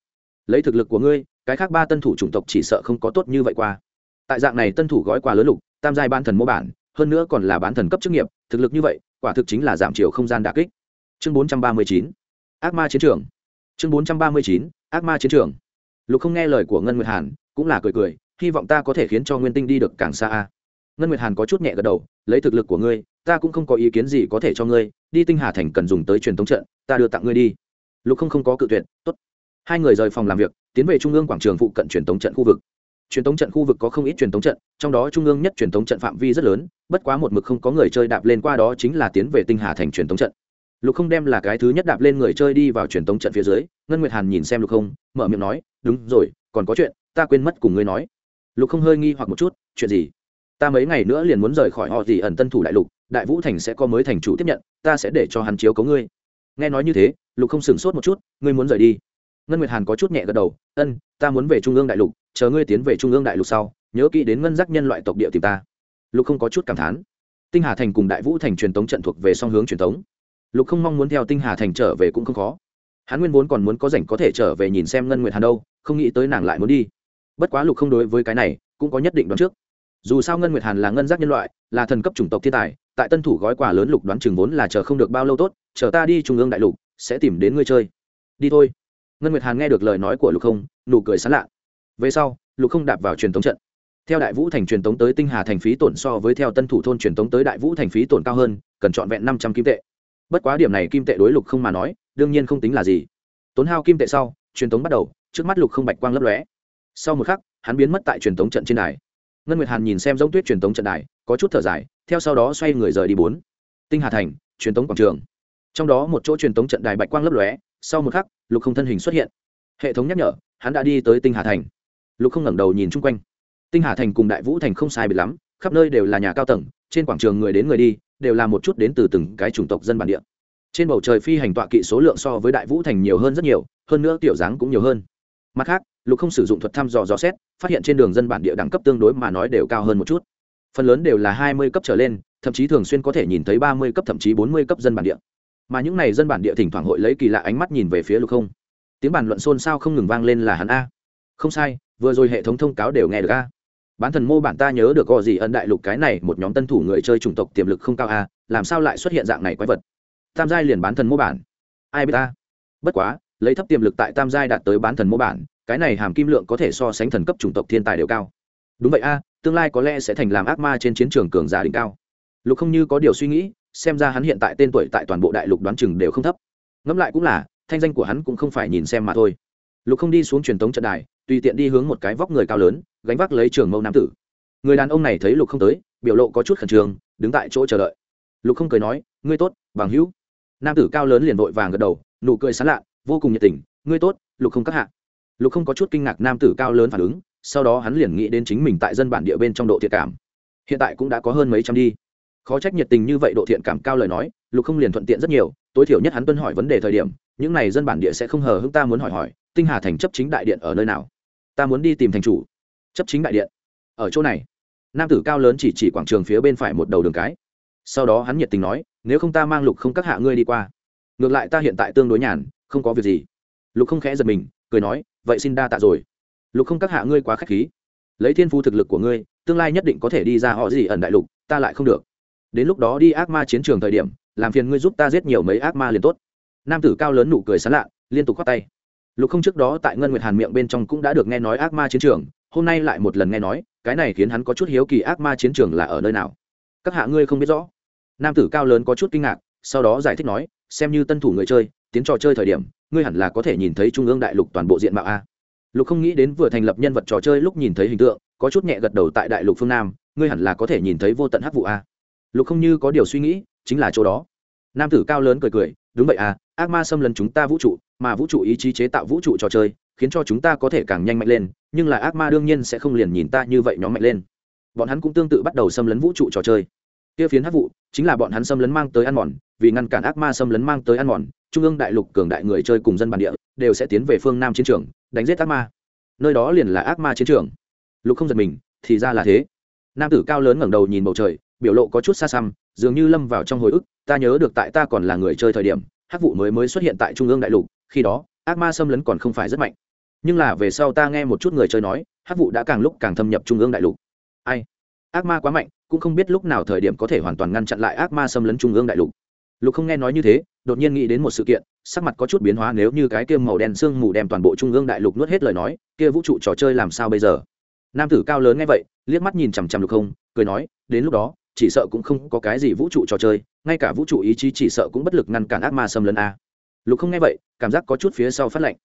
lấy thực lực của ngươi, cái khác ba tân thủ chủng tộc chỉ sợ không có tốt như vậy qua. Tại dạng này tân thủ gói quà lớn lục, tam giai ban thần mô bản, hơn nữa còn là bán thần cấp chức nghiệp, thực lực như vậy, quả thực chính là giảm chiều không gian đà kích. Chương bốn trăm ba mươi chín, ác ma chiến trường. Chương bốn trăm ba mươi chín, ác ma chiến trường. Lục không nghe lời của ngân nguyệt hàn, cũng là cười cười, hy vọng ta có thể khiến cho nguyên tinh đi được càng xa a. Ngân nguyệt hàn có chút nhẹ gật đầu, lấy thực lực của ngươi, ta cũng không có ý kiến gì có thể cho ngươi, đi tinh hà thành cần dùng tới truyền thống trận, ta đưa tặng ngươi đi. Lục không không có cự tuyệt, tốt hai người rời phòng làm việc, tiến về trung ương quảng trường phụ cận truyền thống trận khu vực. Truyền thống trận khu vực có không ít truyền thống trận, trong đó trung ương nhất truyền thống trận phạm vi rất lớn, bất quá một mực không có người chơi đạp lên qua đó chính là tiến về tinh hà thành truyền thống trận. Lục không đem là cái thứ nhất đạp lên người chơi đi vào truyền thống trận phía dưới, ngân nguyệt hàn nhìn xem lục không, mở miệng nói, đúng rồi, còn có chuyện, ta quên mất cùng ngươi nói. Lục không hơi nghi hoặc một chút, chuyện gì? Ta mấy ngày nữa liền muốn rời khỏi họ gì ẩn tân thủ đại lục, đại vũ thành sẽ có mới thành chủ tiếp nhận, ta sẽ để cho hắn chiếu có ngươi. Nghe nói như thế, lục không sửng sốt một chút, ngươi muốn rời đi? Ngân nguyệt hàn có chút nhẹ gật đầu, ân, ta muốn về trung ương đại lục, chờ ngươi tiến về trung ương đại lục sau, nhớ kỹ đến ngân giác nhân loại tộc địa tìm ta. Lục không có chút cảm thán. Tinh hà thành cùng đại vũ thành truyền tống trận thuộc về song hướng truyền tống. Lục không mong muốn theo tinh hà thành trở về cũng không khó. Hắn nguyên vốn còn muốn có rảnh có thể trở về nhìn xem ngân nguyệt hàn đâu, không nghĩ tới nàng lại muốn đi. Bất quá lục không đối với cái này, cũng có nhất định đoán trước. Dù sao ngân nguyệt hàn là ngân giác nhân loại, là thần cấp chủng tộc thiên tài, tại tân thủ gói quà lớn lục đoán chừng vốn là chờ không được bao lâu tốt, chờ ta đi trung ương đại lục, sẽ tìm đến ngươi chơi. Đi thôi ngân nguyệt hàn nghe được lời nói của lục không, nụ cười sán lạ. Về sau, lục không đạp vào truyền thống trận. Theo đại vũ thành truyền tống tới tinh hà thành phí tổn so với theo tân thủ thôn truyền tống tới đại vũ thành phí tổn cao hơn, cần trọn vẹn năm trăm kim tệ. Bất quá điểm này kim tệ đối lục không mà nói, đương nhiên không tính là gì. Tốn hao kim tệ sau, truyền tống bắt đầu, trước mắt lục không bạch quang lấp lóe. Sau một khắc, hắn biến mất tại truyền tống trận trên đài. Ngân nguyệt hàn nhìn xem giống tuyết truyền tống trận đài, có chút thở dài, theo sau đó xoay người rời đi bốn. Tinh hà thành, truyền tống quảng trường. Trong đó một chỗ truyền tống trận đài bạch quang lấp lóe, sau một khắc lục không thân hình xuất hiện. Hệ thống nhắc nhở, hắn đã đi tới tinh hà thành. Lục không ngẩng đầu nhìn chung quanh. Tinh hà thành cùng đại vũ thành không sai biệt lắm, khắp nơi đều là nhà cao tầng, trên quảng trường người đến người đi, đều là một chút đến từ từng cái chủng tộc dân bản địa. Trên bầu trời phi hành tọa kỵ số lượng so với đại vũ thành nhiều hơn rất nhiều, hơn nữa tiểu dáng cũng nhiều hơn. Mặt khác, lục không sử dụng thuật thăm dò dò xét, phát hiện trên đường dân bản địa đẳng cấp tương đối mà nói đều cao hơn một chút. Phần lớn đều là hai mươi cấp trở lên, thậm chí thường xuyên có thể nhìn thấy ba mươi cấp, thậm chí bốn mươi cấp dân bản địa mà những này dân bản địa thỉnh thoảng hội lấy kỳ lạ ánh mắt nhìn về phía lục không. Tiếng bàn luận xôn xao không ngừng vang lên là hắn a. Không sai, vừa rồi hệ thống thông cáo đều nghe được a. Bán thần mô bản ta nhớ được gò gì ân đại lục cái này, một nhóm tân thủ người chơi chủng tộc tiềm lực không cao a, làm sao lại xuất hiện dạng này quái vật? Tam giai liền bán thần mô bản. Ai biết ta bất quá, lấy thấp tiềm lực tại tam giai đạt tới bán thần mô bản, cái này hàm kim lượng có thể so sánh thần cấp chủng tộc thiên tài đều cao. Đúng vậy a, tương lai có lẽ sẽ thành làm ác ma trên chiến trường cường giả đỉnh cao. Lục không như có điều suy nghĩ xem ra hắn hiện tại tên tuổi tại toàn bộ đại lục đoán chừng đều không thấp. Ngẫm lại cũng là, thanh danh của hắn cũng không phải nhìn xem mà thôi. Lục không đi xuống truyền thống trận đài, tùy tiện đi hướng một cái vóc người cao lớn, gánh vác lấy trường mâu nam tử. Người đàn ông này thấy lục không tới, biểu lộ có chút khẩn trương, đứng tại chỗ chờ đợi. Lục không cười nói, ngươi tốt, bằng hữu. Nam tử cao lớn liền vội vàng gật đầu, nụ cười sán lạ, vô cùng nhiệt tình, ngươi tốt, lục không các hạ. Lục không có chút kinh ngạc nam tử cao lớn phản ứng, sau đó hắn liền nghĩ đến chính mình tại dân bản địa bên trong độ thiệt cảm. Hiện tại cũng đã có hơn mấy trăm đi khó trách nhiệt tình như vậy độ thiện cảm cao lời nói, lục không liền thuận tiện rất nhiều, tối thiểu nhất hắn tuân hỏi vấn đề thời điểm, những này dân bản địa sẽ không hờ hững ta muốn hỏi hỏi, tinh hà thành chấp chính đại điện ở nơi nào? Ta muốn đi tìm thành chủ. Chấp chính đại điện? Ở chỗ này. Nam tử cao lớn chỉ chỉ quảng trường phía bên phải một đầu đường cái. Sau đó hắn nhiệt tình nói, nếu không ta mang lục không các hạ ngươi đi qua. Ngược lại ta hiện tại tương đối nhàn, không có việc gì. Lục không khẽ giật mình, cười nói, vậy xin đa tạ rồi. Lục không các hạ ngươi quá k h á c h khí. Lấy thiên phu thực lực của ngươi, tương lai nhất định có thể đi ra họ gì ẩn đại lục, ta lại không được đến lúc đó đi ác ma chiến trường thời điểm, làm phiền ngươi giúp ta giết nhiều mấy ác ma liền tốt. Nam tử cao lớn nụ cười sán lạ, liên tục k h o á t tay. Lục không trước đó tại ngân nguyệt hàn miệng bên trong cũng đã được nghe nói ác ma chiến trường, hôm nay lại một lần nghe nói, cái này khiến hắn có chút hiếu kỳ ác ma chiến trường là ở nơi nào. Các hạ ngươi không biết rõ. Nam tử cao lớn có chút kinh ngạc, sau đó giải thích nói, xem như tân thủ người chơi, tiến trò chơi thời điểm, ngươi hẳn là có thể nhìn thấy trung ương đại lục toàn bộ diện mạo a. Lục không nghĩ đến vừa thành lập nhân vật trò chơi lúc nhìn thấy hình tượng, có chút nhẹ gật đầu tại đại lục phương nam, ngươi hẳn là có thể nhìn thấy vô tận hắc vụ a lục không như có điều suy nghĩ, chính là chỗ đó. Nam tử cao lớn cười cười, đúng vậy à ác ma xâm lấn chúng ta vũ trụ, mà vũ trụ ý chí chế tạo vũ trụ trò chơi, khiến cho chúng ta có thể càng nhanh mạnh lên, nhưng là ác ma đương nhiên sẽ không liền nhìn ta như vậy nhóm mạnh lên. Bọn hắn cũng tương tự bắt đầu xâm lấn vũ trụ trò chơi. Kia phiến hát vụ, chính là bọn hắn xâm lấn mang tới ăn mòn, vì ngăn cản ác ma xâm lấn mang tới ăn mòn, trung ương đại lục cường đại người chơi cùng dân bản địa, đều sẽ tiến về phương nam chiến trường, đánh giết ác ma. Nơi đó liền là ác ma chiến trường. Lục không giật mình, thì ra là thế. Nam tử cao lớn ngẩng đầu nhìn bầu trời biểu lộ có chút xa xăm, dường như lâm vào trong hồi ức, ta nhớ được tại ta còn là người chơi thời điểm, hắc vụ mới mới xuất hiện tại trung ương đại lục, khi đó, ác ma xâm lấn còn không phải rất mạnh. Nhưng là về sau ta nghe một chút người chơi nói, hắc vụ đã càng lúc càng thâm nhập trung ương đại lục. Ai? Ác ma quá mạnh, cũng không biết lúc nào thời điểm có thể hoàn toàn ngăn chặn lại ác ma xâm lấn trung ương đại lục. Lục không nghe nói như thế, đột nhiên nghĩ đến một sự kiện, sắc mặt có chút biến hóa nếu như cái kia màu đen sương mù đem toàn bộ trung ương đại lục nuốt hết lời nói, kia vũ trụ trò chơi làm sao bây giờ? Nam tử cao lớn nghe vậy, liếc mắt nhìn chằm chằm lục không, cười nói, đến lúc đó chỉ sợ cũng không có cái gì vũ trụ trò chơi, ngay cả vũ trụ ý chí chỉ sợ cũng bất lực ngăn cản ác ma xâm lấn a. Lục không nghe vậy, cảm giác có chút phía sau phát lạnh.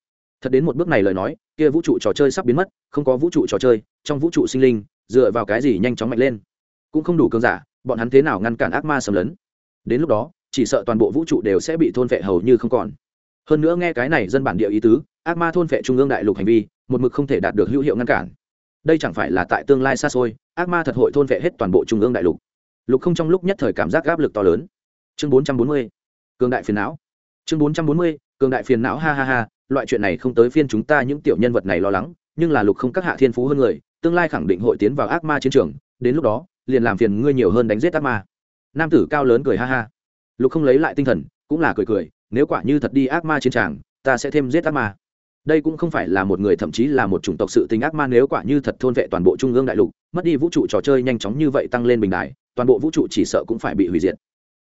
Thật đến một bước này lời nói, kia vũ trụ trò chơi sắp biến mất, không có vũ trụ trò chơi, trong vũ trụ sinh linh, dựa vào cái gì nhanh chóng mạnh lên? Cũng không đủ cường giả, bọn hắn thế nào ngăn cản ác ma xâm lấn? Đến lúc đó, chỉ sợ toàn bộ vũ trụ đều sẽ bị thôn vệ hầu như không còn. Hơn nữa nghe cái này dân bản địa ý tứ, ác ma thôn vệ trung ương đại lục hành vi, một mực không thể đạt được hữu hiệu ngăn cản. Đây chẳng phải là tại tương lai xa xôi, ác ma thật hội thôn vệ hết toàn bộ trung ương đại lục lục không trong lúc nhất thời cảm giác áp lực to lớn. Chương bốn trăm bốn mươi, cường đại phiền não. Chương bốn trăm bốn mươi, cường đại phiền não, ha ha ha, loại chuyện này không tới phiên chúng ta những tiểu nhân vật này lo lắng, nhưng là lục không các hạ thiên phú hơn người, tương lai khẳng định hội tiến vào ác ma chiến trường, đến lúc đó, liền làm phiền ngươi nhiều hơn đánh giết ác ma. Nam tử cao lớn cười ha ha. Lục không lấy lại tinh thần, cũng là cười cười, nếu quả như thật đi ác ma chiến tràng, ta sẽ thêm giết ác ma. Đây cũng không phải là một người, thậm chí là một chủng tộc sự tình ác ma, nếu quả như thật thôn vệ toàn bộ trung ương đại lục, mất đi vũ trụ trò chơi nhanh chóng như vậy tăng lên bình đại toàn bộ vũ trụ chỉ sợ cũng phải bị hủy diệt.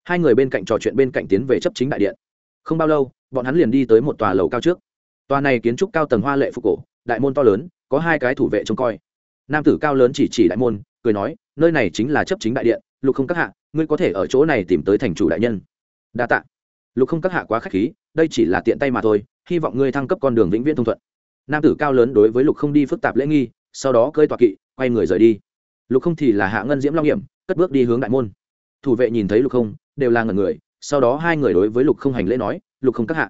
Hai người bên cạnh trò chuyện bên cạnh tiến về chấp chính đại điện. Không bao lâu, bọn hắn liền đi tới một tòa lầu cao trước. Tòa này kiến trúc cao tầng hoa lệ phục cổ, đại môn to lớn, có hai cái thủ vệ trông coi. Nam tử cao lớn chỉ chỉ đại môn, cười nói, nơi này chính là chấp chính đại điện, lục không các hạ, ngươi có thể ở chỗ này tìm tới thành chủ đại nhân. Đa tạ. Lục không các hạ quá k h á c h khí, đây chỉ là tiện tay mà thôi, hy vọng ngươi thăng cấp con đường vĩnh viễn thông thuận. Nam tử cao lớn đối với lục không đi phức tạp lễ nghi, sau đó cơi tọa kỵ, quay người rời đi. Lục không thì là hạ ngân diễm long hiểm cất bước đi hướng đại môn. Thủ vệ nhìn thấy lục không, đều là ngần người, sau đó hai người đối với lục không hành lễ nói, lục không các hạ.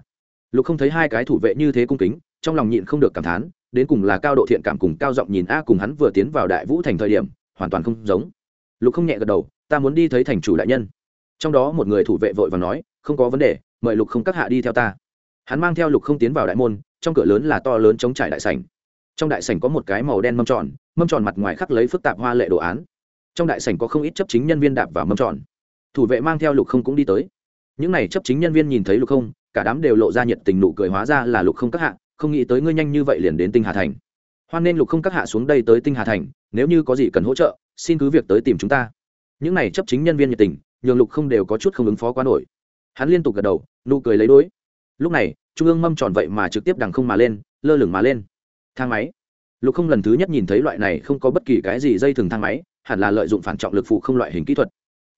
Lục không thấy hai cái thủ vệ như thế cung kính, trong lòng nhịn không được cảm thán, đến cùng là cao độ thiện cảm cùng cao giọng nhìn a cùng hắn vừa tiến vào đại vũ thành thời điểm, hoàn toàn không giống. Lục không nhẹ gật đầu, ta muốn đi thấy thành chủ đại nhân. Trong đó một người thủ vệ vội và nói, không có vấn đề, mời lục không các hạ đi theo ta. Hắn mang theo lục không tiến vào đại môn, trong cửa lớn là to lớn chống trải đại sảnh. Trong đại sảnh có một cái màu đen mâm tròn mâm tròn mặt ngoài khắc lấy phức tạp hoa lệ đồ án trong đại sảnh có không ít chấp chính nhân viên đạp và mâm tròn. Thủ vệ mang theo lục không cũng đi tới. Những n à y chấp chính nhân viên nhìn thấy lục không, cả đám đều lộ ra nhiệt tình nụ cười hóa ra là lục không các hạ, không nghĩ tới ngươi nhanh như vậy liền đến tinh hà thành. Hoan nên lục không các hạ xuống đây tới tinh hà thành, nếu như có gì cần hỗ trợ, xin cứ việc tới tìm chúng ta. Những này chấp chính nhân viên nhiệt tình, nhường lục không đều có chút không ứng phó quá nổi. Hắn liên tục gật đầu, nụ cười lấy đối. Lúc này, trung ương mâm tròn vậy mà trực tiếp đằng không mà lên, lơ lửng mà lên. Thang máy. Lục không lần thứ nhất nhìn thấy loại này không có bất kỳ cái gì dây thừng thang máy hẳn là lợi dụng phản trọng lực phụ không loại hình kỹ thuật.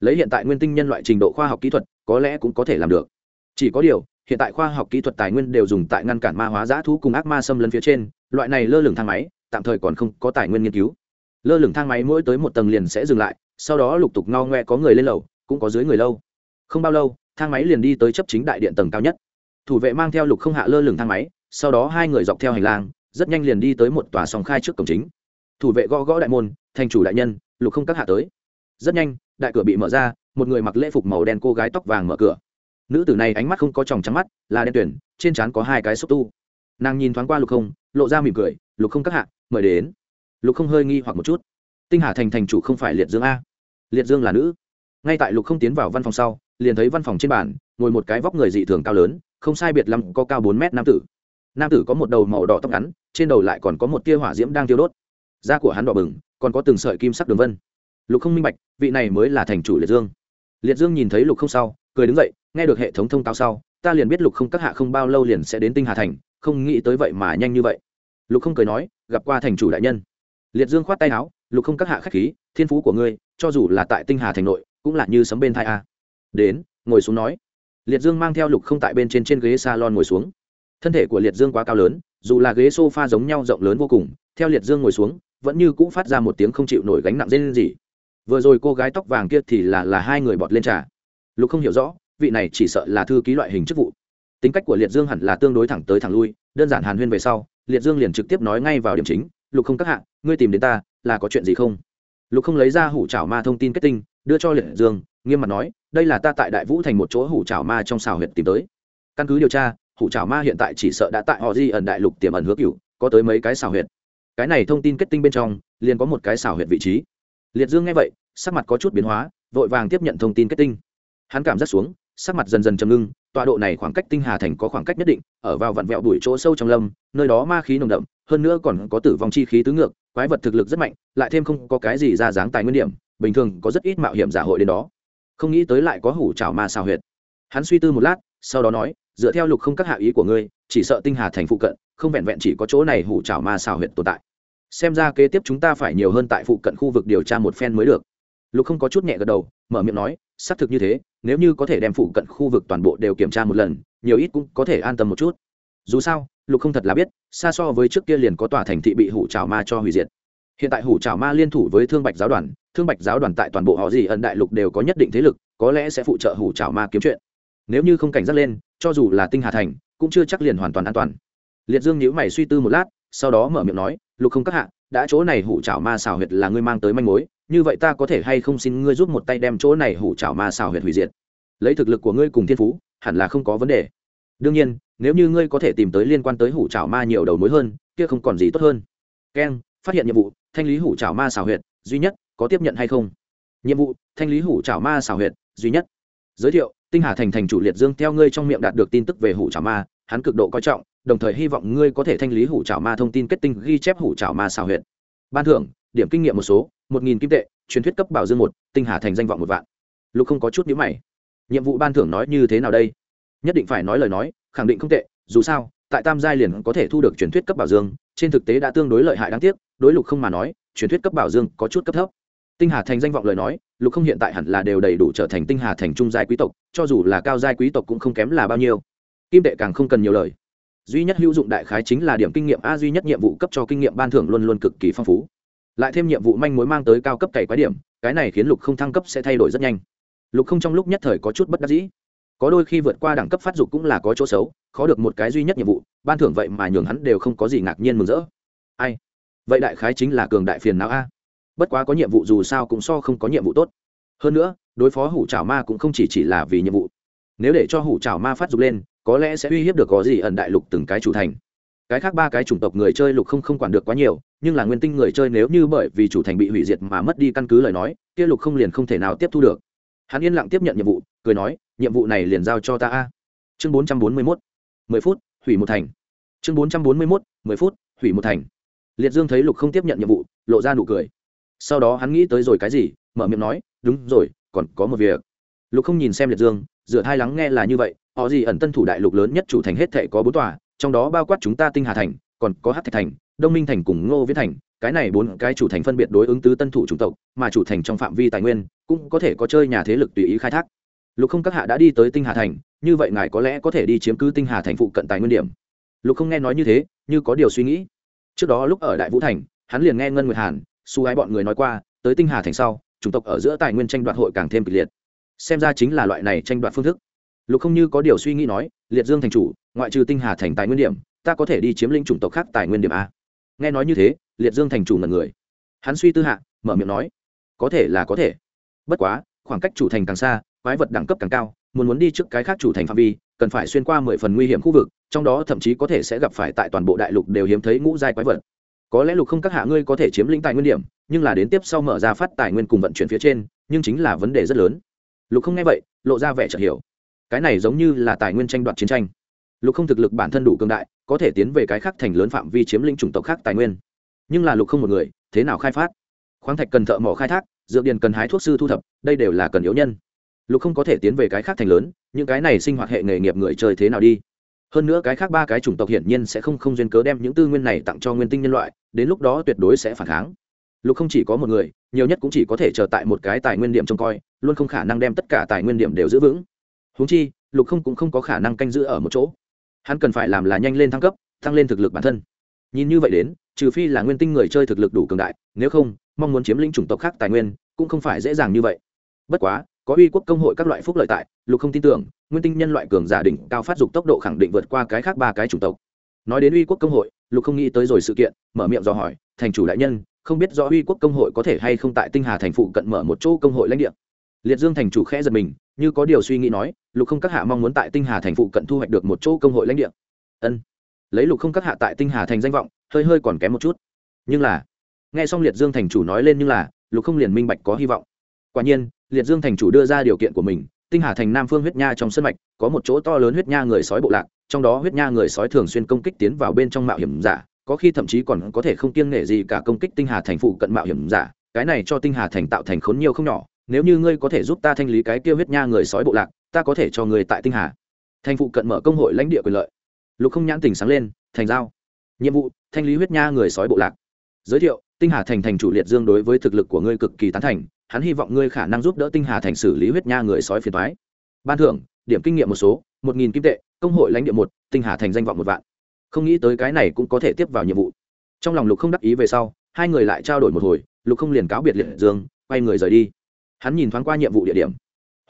Lấy hiện tại nguyên tinh nhân loại trình độ khoa học kỹ thuật, có lẽ cũng có thể làm được. Chỉ có điều, hiện tại khoa học kỹ thuật tài nguyên đều dùng tại ngăn cản ma hóa giã thú cùng ác ma xâm lấn phía trên, loại này lơ lửng thang máy, tạm thời còn không có tài nguyên nghiên cứu. Lơ lửng thang máy mỗi tới một tầng liền sẽ dừng lại, sau đó lục tục ngao ngoe có người lên lầu, cũng có dưới người lâu. Không bao lâu, thang máy liền đi tới chấp chính đại điện tầng cao nhất. Thủ vệ mang theo lục không hạ lơ lửng thang máy, sau đó hai người dọc theo hành lang, rất nhanh liền đi tới một tòa sòng khai trước cổng chính. Thủ vệ gõ gõ đại môn thành chủ đại nhân lục không các hạ tới. Rất nhanh, đại cửa bị mở ra, một người mặc lễ phục màu đen cô gái tóc vàng mở cửa. Nữ tử này ánh mắt không có tròng trắng mắt, là đen tuyển, trên trán có hai cái xúc tu. Nàng nhìn thoáng qua lục không, lộ ra mỉm cười, lục không các hạ, mời đến. Lục không hơi nghi hoặc một chút. Tinh hà thành thành chủ không phải liệt dương a? Liệt dương là nữ. Ngay tại lục không tiến vào văn phòng sau, liền thấy văn phòng trên bàn, ngồi một cái vóc người dị thường cao lớn, không sai biệt lắm có cao bốn mét nam tử. Nam tử có một đầu màu đỏ tóc ngắn, trên đầu lại còn có một tia hỏa diễm đang tiêu đốt. Da của hắn đỏ bừng còn có từng sợi kim sắc đường vân. Lục không minh bạch, vị này mới là thành chủ liệt dương. Liệt dương nhìn thấy lục không sau, cười đứng dậy, nghe được hệ thống thông cáo sau, ta liền biết lục không các hạ không bao lâu liền sẽ đến tinh hà thành, không nghĩ tới vậy mà nhanh như vậy. Lục không cười nói, gặp qua thành chủ đại nhân. Liệt dương khoát tay áo, lục không các hạ k h á c h khí, thiên phú của ngươi, cho dù là tại tinh hà thành nội, cũng là như sấm bên thai a. Đến, ngồi xuống nói. Liệt dương mang theo lục không tại bên trên trên ghế s a lon ngồi xuống. Thân thể của liệt dương quá cao lớn, dù là ghế s o f a giống nhau rộng lớn vô cùng, theo liệt dương ngồi xuống vẫn như cũng phát ra một tiếng không chịu nổi gánh nặng dây lên gì vừa rồi cô gái tóc vàng kia thì là là hai người bọt lên trà. Lục không hiểu rõ, vị này chỉ sợ là thư ký loại hình chức vụ. Tính cách của liệt dương hẳn là tương đối thẳng tới thẳng lui, đơn giản hàn huyên về sau, liệt dương liền trực tiếp nói ngay vào điểm chính, lục không các hạ, ngươi tìm đến ta, là có chuyện gì không? Lục không lấy ra hủ trảo ma thông tin kết tinh, đưa cho liệt dương, nghiêm mặt nói, đây là ta tại đại vũ thành một chỗ hủ trảo ma trong xào huyện tìm tới. Căn cứ điều tra, hủ trảo ma hiện tại chỉ sợ đã tại họ di ẩn đại lục tiềm ẩn hứa cựu có tới mấy cái xào huyện cái này thông tin kết tinh bên trong, liền có một cái xảo huyệt vị trí. Liệt dương nghe vậy, sắc mặt có chút biến hóa, vội vàng tiếp nhận thông tin kết tinh. Hắn cảm giác xuống, sắc mặt dần dần chầm ngưng, tọa độ này khoảng cách tinh hà thành có khoảng cách nhất định, ở vào vặn vẹo đuổi chỗ sâu trong lâm, nơi đó ma khí nồng đậm, hơn nữa còn có tử vong chi khí tứ ngược, quái vật thực lực rất mạnh, lại thêm không có cái gì ra dáng tài nguyên điểm, bình thường có rất ít mạo hiểm giả hội đến đó. Không nghĩ tới lại có hủ trào ma xào huyệt. Hắn suy tư một lát, sau đó nói, dựa theo lục không các hạ ý của ngươi, chỉ sợ tinh hà thành phụ cận không vẹn vẹn chỉ có chỗ này hủ trảo ma xào huyệt tồn tại. Xem ra kế tiếp chúng ta phải nhiều hơn tại phụ cận khu vực điều tra một phen mới được. Lục không có chút nhẹ gật đầu, mở miệng nói, xác thực như thế, nếu như có thể đem phụ cận khu vực toàn bộ đều kiểm tra một lần, nhiều ít cũng có thể an tâm một chút. Dù sao, lục không thật là biết, xa so với trước kia liền có tòa thành thị bị hủ trào ma cho hủy diệt. Hiện tại hủ trào ma liên thủ với thương bạch giáo đoàn, thương bạch giáo đoàn tại toàn bộ họ gì ẩn đại lục đều có nhất định thế lực, có lẽ sẽ phụ trợ hủ trào ma kiếm chuyện. Nếu như không cảnh giác lên, cho dù là tinh hà thành, cũng chưa chắc liền hoàn toàn an toàn liệt dương nhữ mày suy tư một lát, sau đó mở miệng nói, lục không các hạ, đã chỗ này hủ chảo ma xào huyệt là ngươi mang tới manh mối, như vậy ta có thể hay không xin ngươi giúp một tay đem chỗ này hủ chảo ma xào huyệt hủy diệt? Lấy thực lực của ngươi cùng thiên phú, hẳn là không có vấn đề. Đương nhiên, nếu như ngươi có thể tìm tới liên quan tới hủ chảo ma nhiều đầu mối hơn, kia không còn gì tốt hơn. Keng phát hiện nhiệm vụ, thanh lý hủ chảo ma xào huyệt, duy nhất, có tiếp nhận hay không? Nhiệm vụ, thanh lý hủ chảo ma xào huyệt, duy nhất. Giới thiệu, tinh hà thành thành chủ liệt dương theo ngươi trong miệng đạt được tin tức về hủ trào ma, hắn cực độ coi trọng đồng thời hy vọng ngươi có thể thanh lý hủ trảo ma thông tin kết tinh ghi chép hủ trảo ma xào huyệt. Ban thưởng, điểm kinh nghiệm một số, một nghìn kim tệ, truyền thuyết cấp bảo dương một, tinh hà thành danh vọng một vạn. Lục không có chút nhữ mày. Nhiệm vụ ban thưởng nói như thế nào đây? Nhất định phải nói lời nói, khẳng định không tệ, dù sao, tại tam giai liền có thể thu được truyền thuyết cấp bảo dương, trên thực tế đã tương đối lợi hại đáng tiếc, đối lục không mà nói, truyền thuyết cấp bảo dương có chút cấp thấp. Tinh hà thành danh vọng lời nói, lục không hiện tại hẳn là đều đầy đủ trở thành tinh hà thành trung giai quý tộc, cho dù là cao giai quý tộc cũng không kém là bao nhiêu. Kim tệ càng không cần nhiều lời duy nhất hữu dụng đại khái chính là điểm kinh nghiệm a, duy nhất nhiệm vụ cấp cho kinh nghiệm ban thưởng luôn luôn cực kỳ phong phú. Lại thêm nhiệm vụ manh mối mang tới cao cấp cày quái điểm, cái này khiến lục không thăng cấp sẽ thay đổi rất nhanh. Lục không trong lúc nhất thời có chút bất đắc dĩ. Có đôi khi vượt qua đẳng cấp phát dục cũng là có chỗ xấu, khó được một cái duy nhất nhiệm vụ, ban thưởng vậy mà nhường hắn đều không có gì ngạc nhiên mừng rỡ. Ai? Vậy đại khái chính là cường đại phiền não a. Bất quá có nhiệm vụ dù sao cũng so không có nhiệm vụ tốt. Hơn nữa, đối phó hủ trào ma cũng không chỉ chỉ là vì nhiệm vụ. Nếu để cho hủ trào ma phát dục lên có lẽ sẽ uy hiếp được có gì ẩn đại lục từng cái chủ thành. Cái khác ba cái chủng tộc người chơi lục không không quản được quá nhiều, nhưng là nguyên tinh người chơi nếu như bởi vì chủ thành bị hủy diệt mà mất đi căn cứ lời nói, kia lục không liền không thể nào tiếp thu được. Hắn yên lặng tiếp nhận nhiệm vụ, cười nói, nhiệm vụ này liền giao cho ta a. Chương bốn trăm bốn mươi mốt, mười phút, hủy một thành. Chương bốn trăm bốn mươi mốt, mười phút, hủy một thành. Liệt dương thấy lục không tiếp nhận nhiệm vụ, lộ ra nụ cười. Sau đó hắn nghĩ tới rồi cái gì, mở miệng nói, đúng rồi, còn có một việc lục không nhìn xem liệt dương dựa hai lắng nghe là như vậy, họ gì ẩn tân thủ đại lục lớn nhất chủ thành hết thệ có bốn tòa, trong đó bao quát chúng ta tinh hà thành, còn có hát thạch thành, đông minh thành cùng ngô viễn thành, cái này bốn cái chủ thành phân biệt đối ứng tứ tân thủ chủng tộc, mà chủ thành trong phạm vi tài nguyên cũng có thể có chơi nhà thế lực tùy ý khai thác. Lục không các hạ đã đi tới tinh hà thành, như vậy ngài có lẽ có thể đi chiếm cứ tinh hà thành phụ cận tài nguyên điểm. Lục không nghe nói như thế, như có điều suy nghĩ. Trước đó lúc ở đại vũ thành, hắn liền nghe ngân nguyệt hàn, su ái bọn người nói qua, tới tinh hà thành sau, chủng tộc ở giữa tài nguyên tranh đoạt hội càng thêm kịch liệt xem ra chính là loại này tranh đoạt phương thức. Lục không như có điều suy nghĩ nói, liệt dương thành chủ, ngoại trừ tinh hà thành tài nguyên điểm, ta có thể đi chiếm lĩnh chủng tộc khác tài nguyên điểm a. Nghe nói như thế, liệt dương thành chủ ngần người. Hắn suy tư hạ, mở miệng nói, có thể là có thể. Bất quá, khoảng cách chủ thành càng xa, quái vật đẳng cấp càng cao, muốn muốn đi trước cái khác chủ thành phạm vi, cần phải xuyên qua mười phần nguy hiểm khu vực, trong đó thậm chí có thể sẽ gặp phải tại toàn bộ đại lục đều hiếm thấy ngũ giai quái vật. Có lẽ lục không các hạ ngươi có thể chiếm lĩnh tài nguyên điểm, nhưng là đến tiếp sau mở ra phát tài nguyên cùng vận chuyển phía trên, nhưng chính là vấn đề rất lớn lục không nghe vậy, lộ ra vẻ chợt hiểu. Cái này giống như là tài nguyên tranh đoạt chiến tranh. Lục không thực lực bản thân đủ cường đại, có thể tiến về cái khác thành lớn phạm vi chiếm lĩnh chủng tộc khác tài nguyên. Nhưng là lục không một người, thế nào khai phát? Khoáng thạch cần thợ mỏ khai thác, dược điền cần hái thuốc sư thu thập, đây đều là cần yếu nhân. Lục không có thể tiến về cái khác thành lớn, những cái này sinh hoạt hệ nghề nghiệp người chơi thế nào đi? Hơn nữa cái khác ba cái chủng tộc hiển nhiên sẽ không không duyên cớ đem những tư nguyên này tặng cho nguyên tinh nhân loại, đến lúc đó tuyệt đối sẽ phản kháng lục không chỉ có một người, nhiều nhất cũng chỉ có thể chờ tại một cái tài nguyên điểm trông coi, luôn không khả năng đem tất cả tài nguyên điểm đều giữ vững. Húng chi, lục không cũng không có khả năng canh giữ ở một chỗ. Hắn cần phải làm là nhanh lên thăng cấp tăng lên thực lực bản thân. Nhìn như vậy đến, trừ phi là nguyên tinh người chơi thực lực đủ cường đại, nếu không, mong muốn chiếm lĩnh chủng tộc khác tài nguyên, cũng không phải dễ dàng như vậy. Bất quá, có uy quốc công hội các loại phúc lợi tại, lục không tin tưởng, nguyên tinh nhân loại cường giả đỉnh cao phát dục tốc độ khẳng định vượt qua cái khác ba cái chủng tộc. Nói đến uy quốc công hội, lục không nghĩ tới rồi sự kiện, mở miệng dò hỏi, thành chủ đại nhân không biết do uy quốc công hội có thể hay không tại tinh hà thành phụ cận mở một chỗ công hội lãnh địa. Liệt dương thành chủ khẽ giật mình, như có điều suy nghĩ nói, lục không các hạ mong muốn tại tinh hà thành phụ cận thu hoạch được một chỗ công hội lãnh địa. Ân. Lấy lục không các hạ tại tinh hà thành danh vọng, hơi hơi còn kém một chút. Nhưng là, nghe xong liệt dương thành chủ nói lên nhưng là, lục không liền minh bạch có hy vọng. Quả nhiên, liệt dương thành chủ đưa ra điều kiện của mình, tinh hà thành nam phương huyết nha trong sân mạch, có một chỗ to lớn huyết nha người sói bộ lạc, trong đó huyết nha người sói thường xuyên công kích tiến vào bên trong mạo hiểm giả có khi thậm chí còn có thể không kiêng nể gì cả công kích tinh hà thành phụ cận mạo hiểm giả, cái này cho tinh hà thành tạo thành khốn nhiều không nhỏ, nếu như ngươi có thể giúp ta thanh lý cái kia huyết nha người sói bộ lạc, ta có thể cho người tại tinh hà thành phụ cận mở công hội lãnh địa quyền lợi. Lục không nhãn tình sáng lên, thành giao. Nhiệm vụ, thanh lý huyết nha người sói bộ lạc. Giới thiệu, tinh hà thành thành chủ liệt dương đối với thực lực của ngươi cực kỳ tán thành, hắn hy vọng ngươi khả năng giúp đỡ tinh hà thành xử lý huyết nha người sói phiền thoái ban thưởng, điểm kinh nghiệm một số, một nghìn kim tệ, công hội lãnh địa một, tinh hà thành danh vọng một vạn không nghĩ tới cái này cũng có thể tiếp vào nhiệm vụ. Trong lòng lục không đắc ý về sau, hai người lại trao đổi một hồi, lục không liền cáo biệt liệt dương, quay người rời đi. Hắn nhìn thoáng qua nhiệm vụ địa điểm.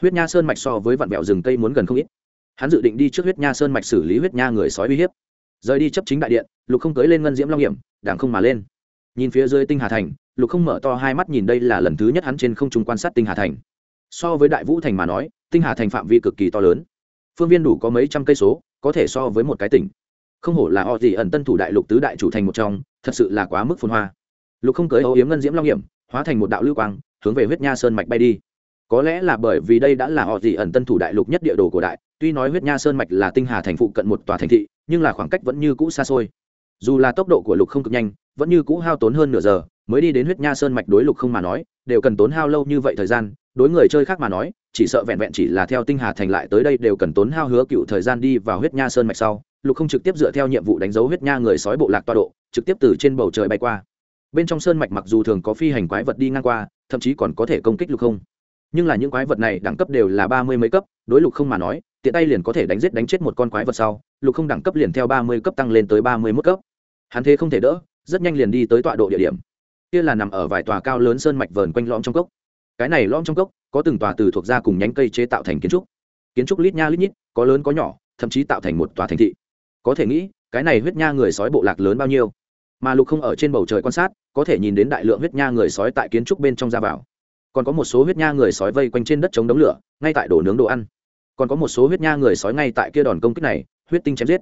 Huyết nha sơn mạch so với vạn bẹo rừng cây muốn gần không ít. Hắn dự định đi trước huyết nha sơn mạch xử lý huyết nha người sói uy hiếp. Rời đi chấp chính đại điện, lục không tới lên ngân diễm long hiểm, đảng không mà lên. Nhìn phía dưới tinh hà thành, lục không mở to hai mắt nhìn đây là lần thứ nhất hắn trên không trung quan sát tinh hà thành. So với đại vũ thành mà nói, tinh hà thành phạm vi cực kỳ to lớn. Phương viên đủ có mấy trăm cây số, có thể so với một cái tỉnh không hổ là họ gì ẩn tân thủ đại lục tứ đại chủ thành một trong, thật sự là quá mức phồn hoa. Lục không cưới âu yếm ngân diễm long hiểm, hóa thành một đạo lưu quang, hướng về huyết nha sơn mạch bay đi. Có lẽ là bởi vì đây đã là họ gì ẩn tân thủ đại lục nhất địa đồ cổ đại, tuy nói huyết nha sơn mạch là tinh hà thành phụ cận một tòa thành thị, nhưng là khoảng cách vẫn như cũ xa xôi. Dù là tốc độ của lục không cực nhanh, vẫn như cũ hao tốn hơn nửa giờ, mới đi đến huyết nha sơn mạch đối lục không mà nói, đều cần tốn hao lâu như vậy thời gian, đối người chơi khác mà nói, chỉ sợ vẹn vẹn chỉ là theo tinh hà thành lại tới đây đều cần tốn hao hứa cựu thời gian đi vào huyết nha sơn mạch sau lục không trực tiếp dựa theo nhiệm vụ đánh dấu huyết nha người sói bộ lạc toa độ, trực tiếp từ trên bầu trời bay qua. Bên trong sơn mạch mặc dù thường có phi hành quái vật đi ngang qua, thậm chí còn có thể công kích lục không. Nhưng là những quái vật này đẳng cấp đều là ba mươi mấy cấp, đối lục không mà nói, tiện tay liền có thể đánh giết đánh chết một con quái vật sau, lục không đẳng cấp liền theo ba mươi cấp tăng lên tới ba mươi mốt cấp. Hắn thế không thể đỡ, rất nhanh liền đi tới tọa độ địa điểm. Kia là nằm ở vài tòa cao lớn sơn mạch vờn quanh lõm trong cốc. Cái này lõm trong cốc, có từng tòa từ thuộc ra cùng nhánh cây chế tạo thành kiến trúc. Kiến trúc lít nha lít nhít, có lớn có nhỏ, thậm chí tạo thành một tòa thành thị có thể nghĩ, cái này huyết nha người sói bộ lạc lớn bao nhiêu? Mà lục không ở trên bầu trời quan sát, có thể nhìn đến đại lượng huyết nha người sói tại kiến trúc bên trong ra vào. Còn có một số huyết nha người sói vây quanh trên đất chống đống lửa, ngay tại đổ nướng đồ ăn. Còn có một số huyết nha người sói ngay tại kia đòn công kích này, huyết tinh chém giết.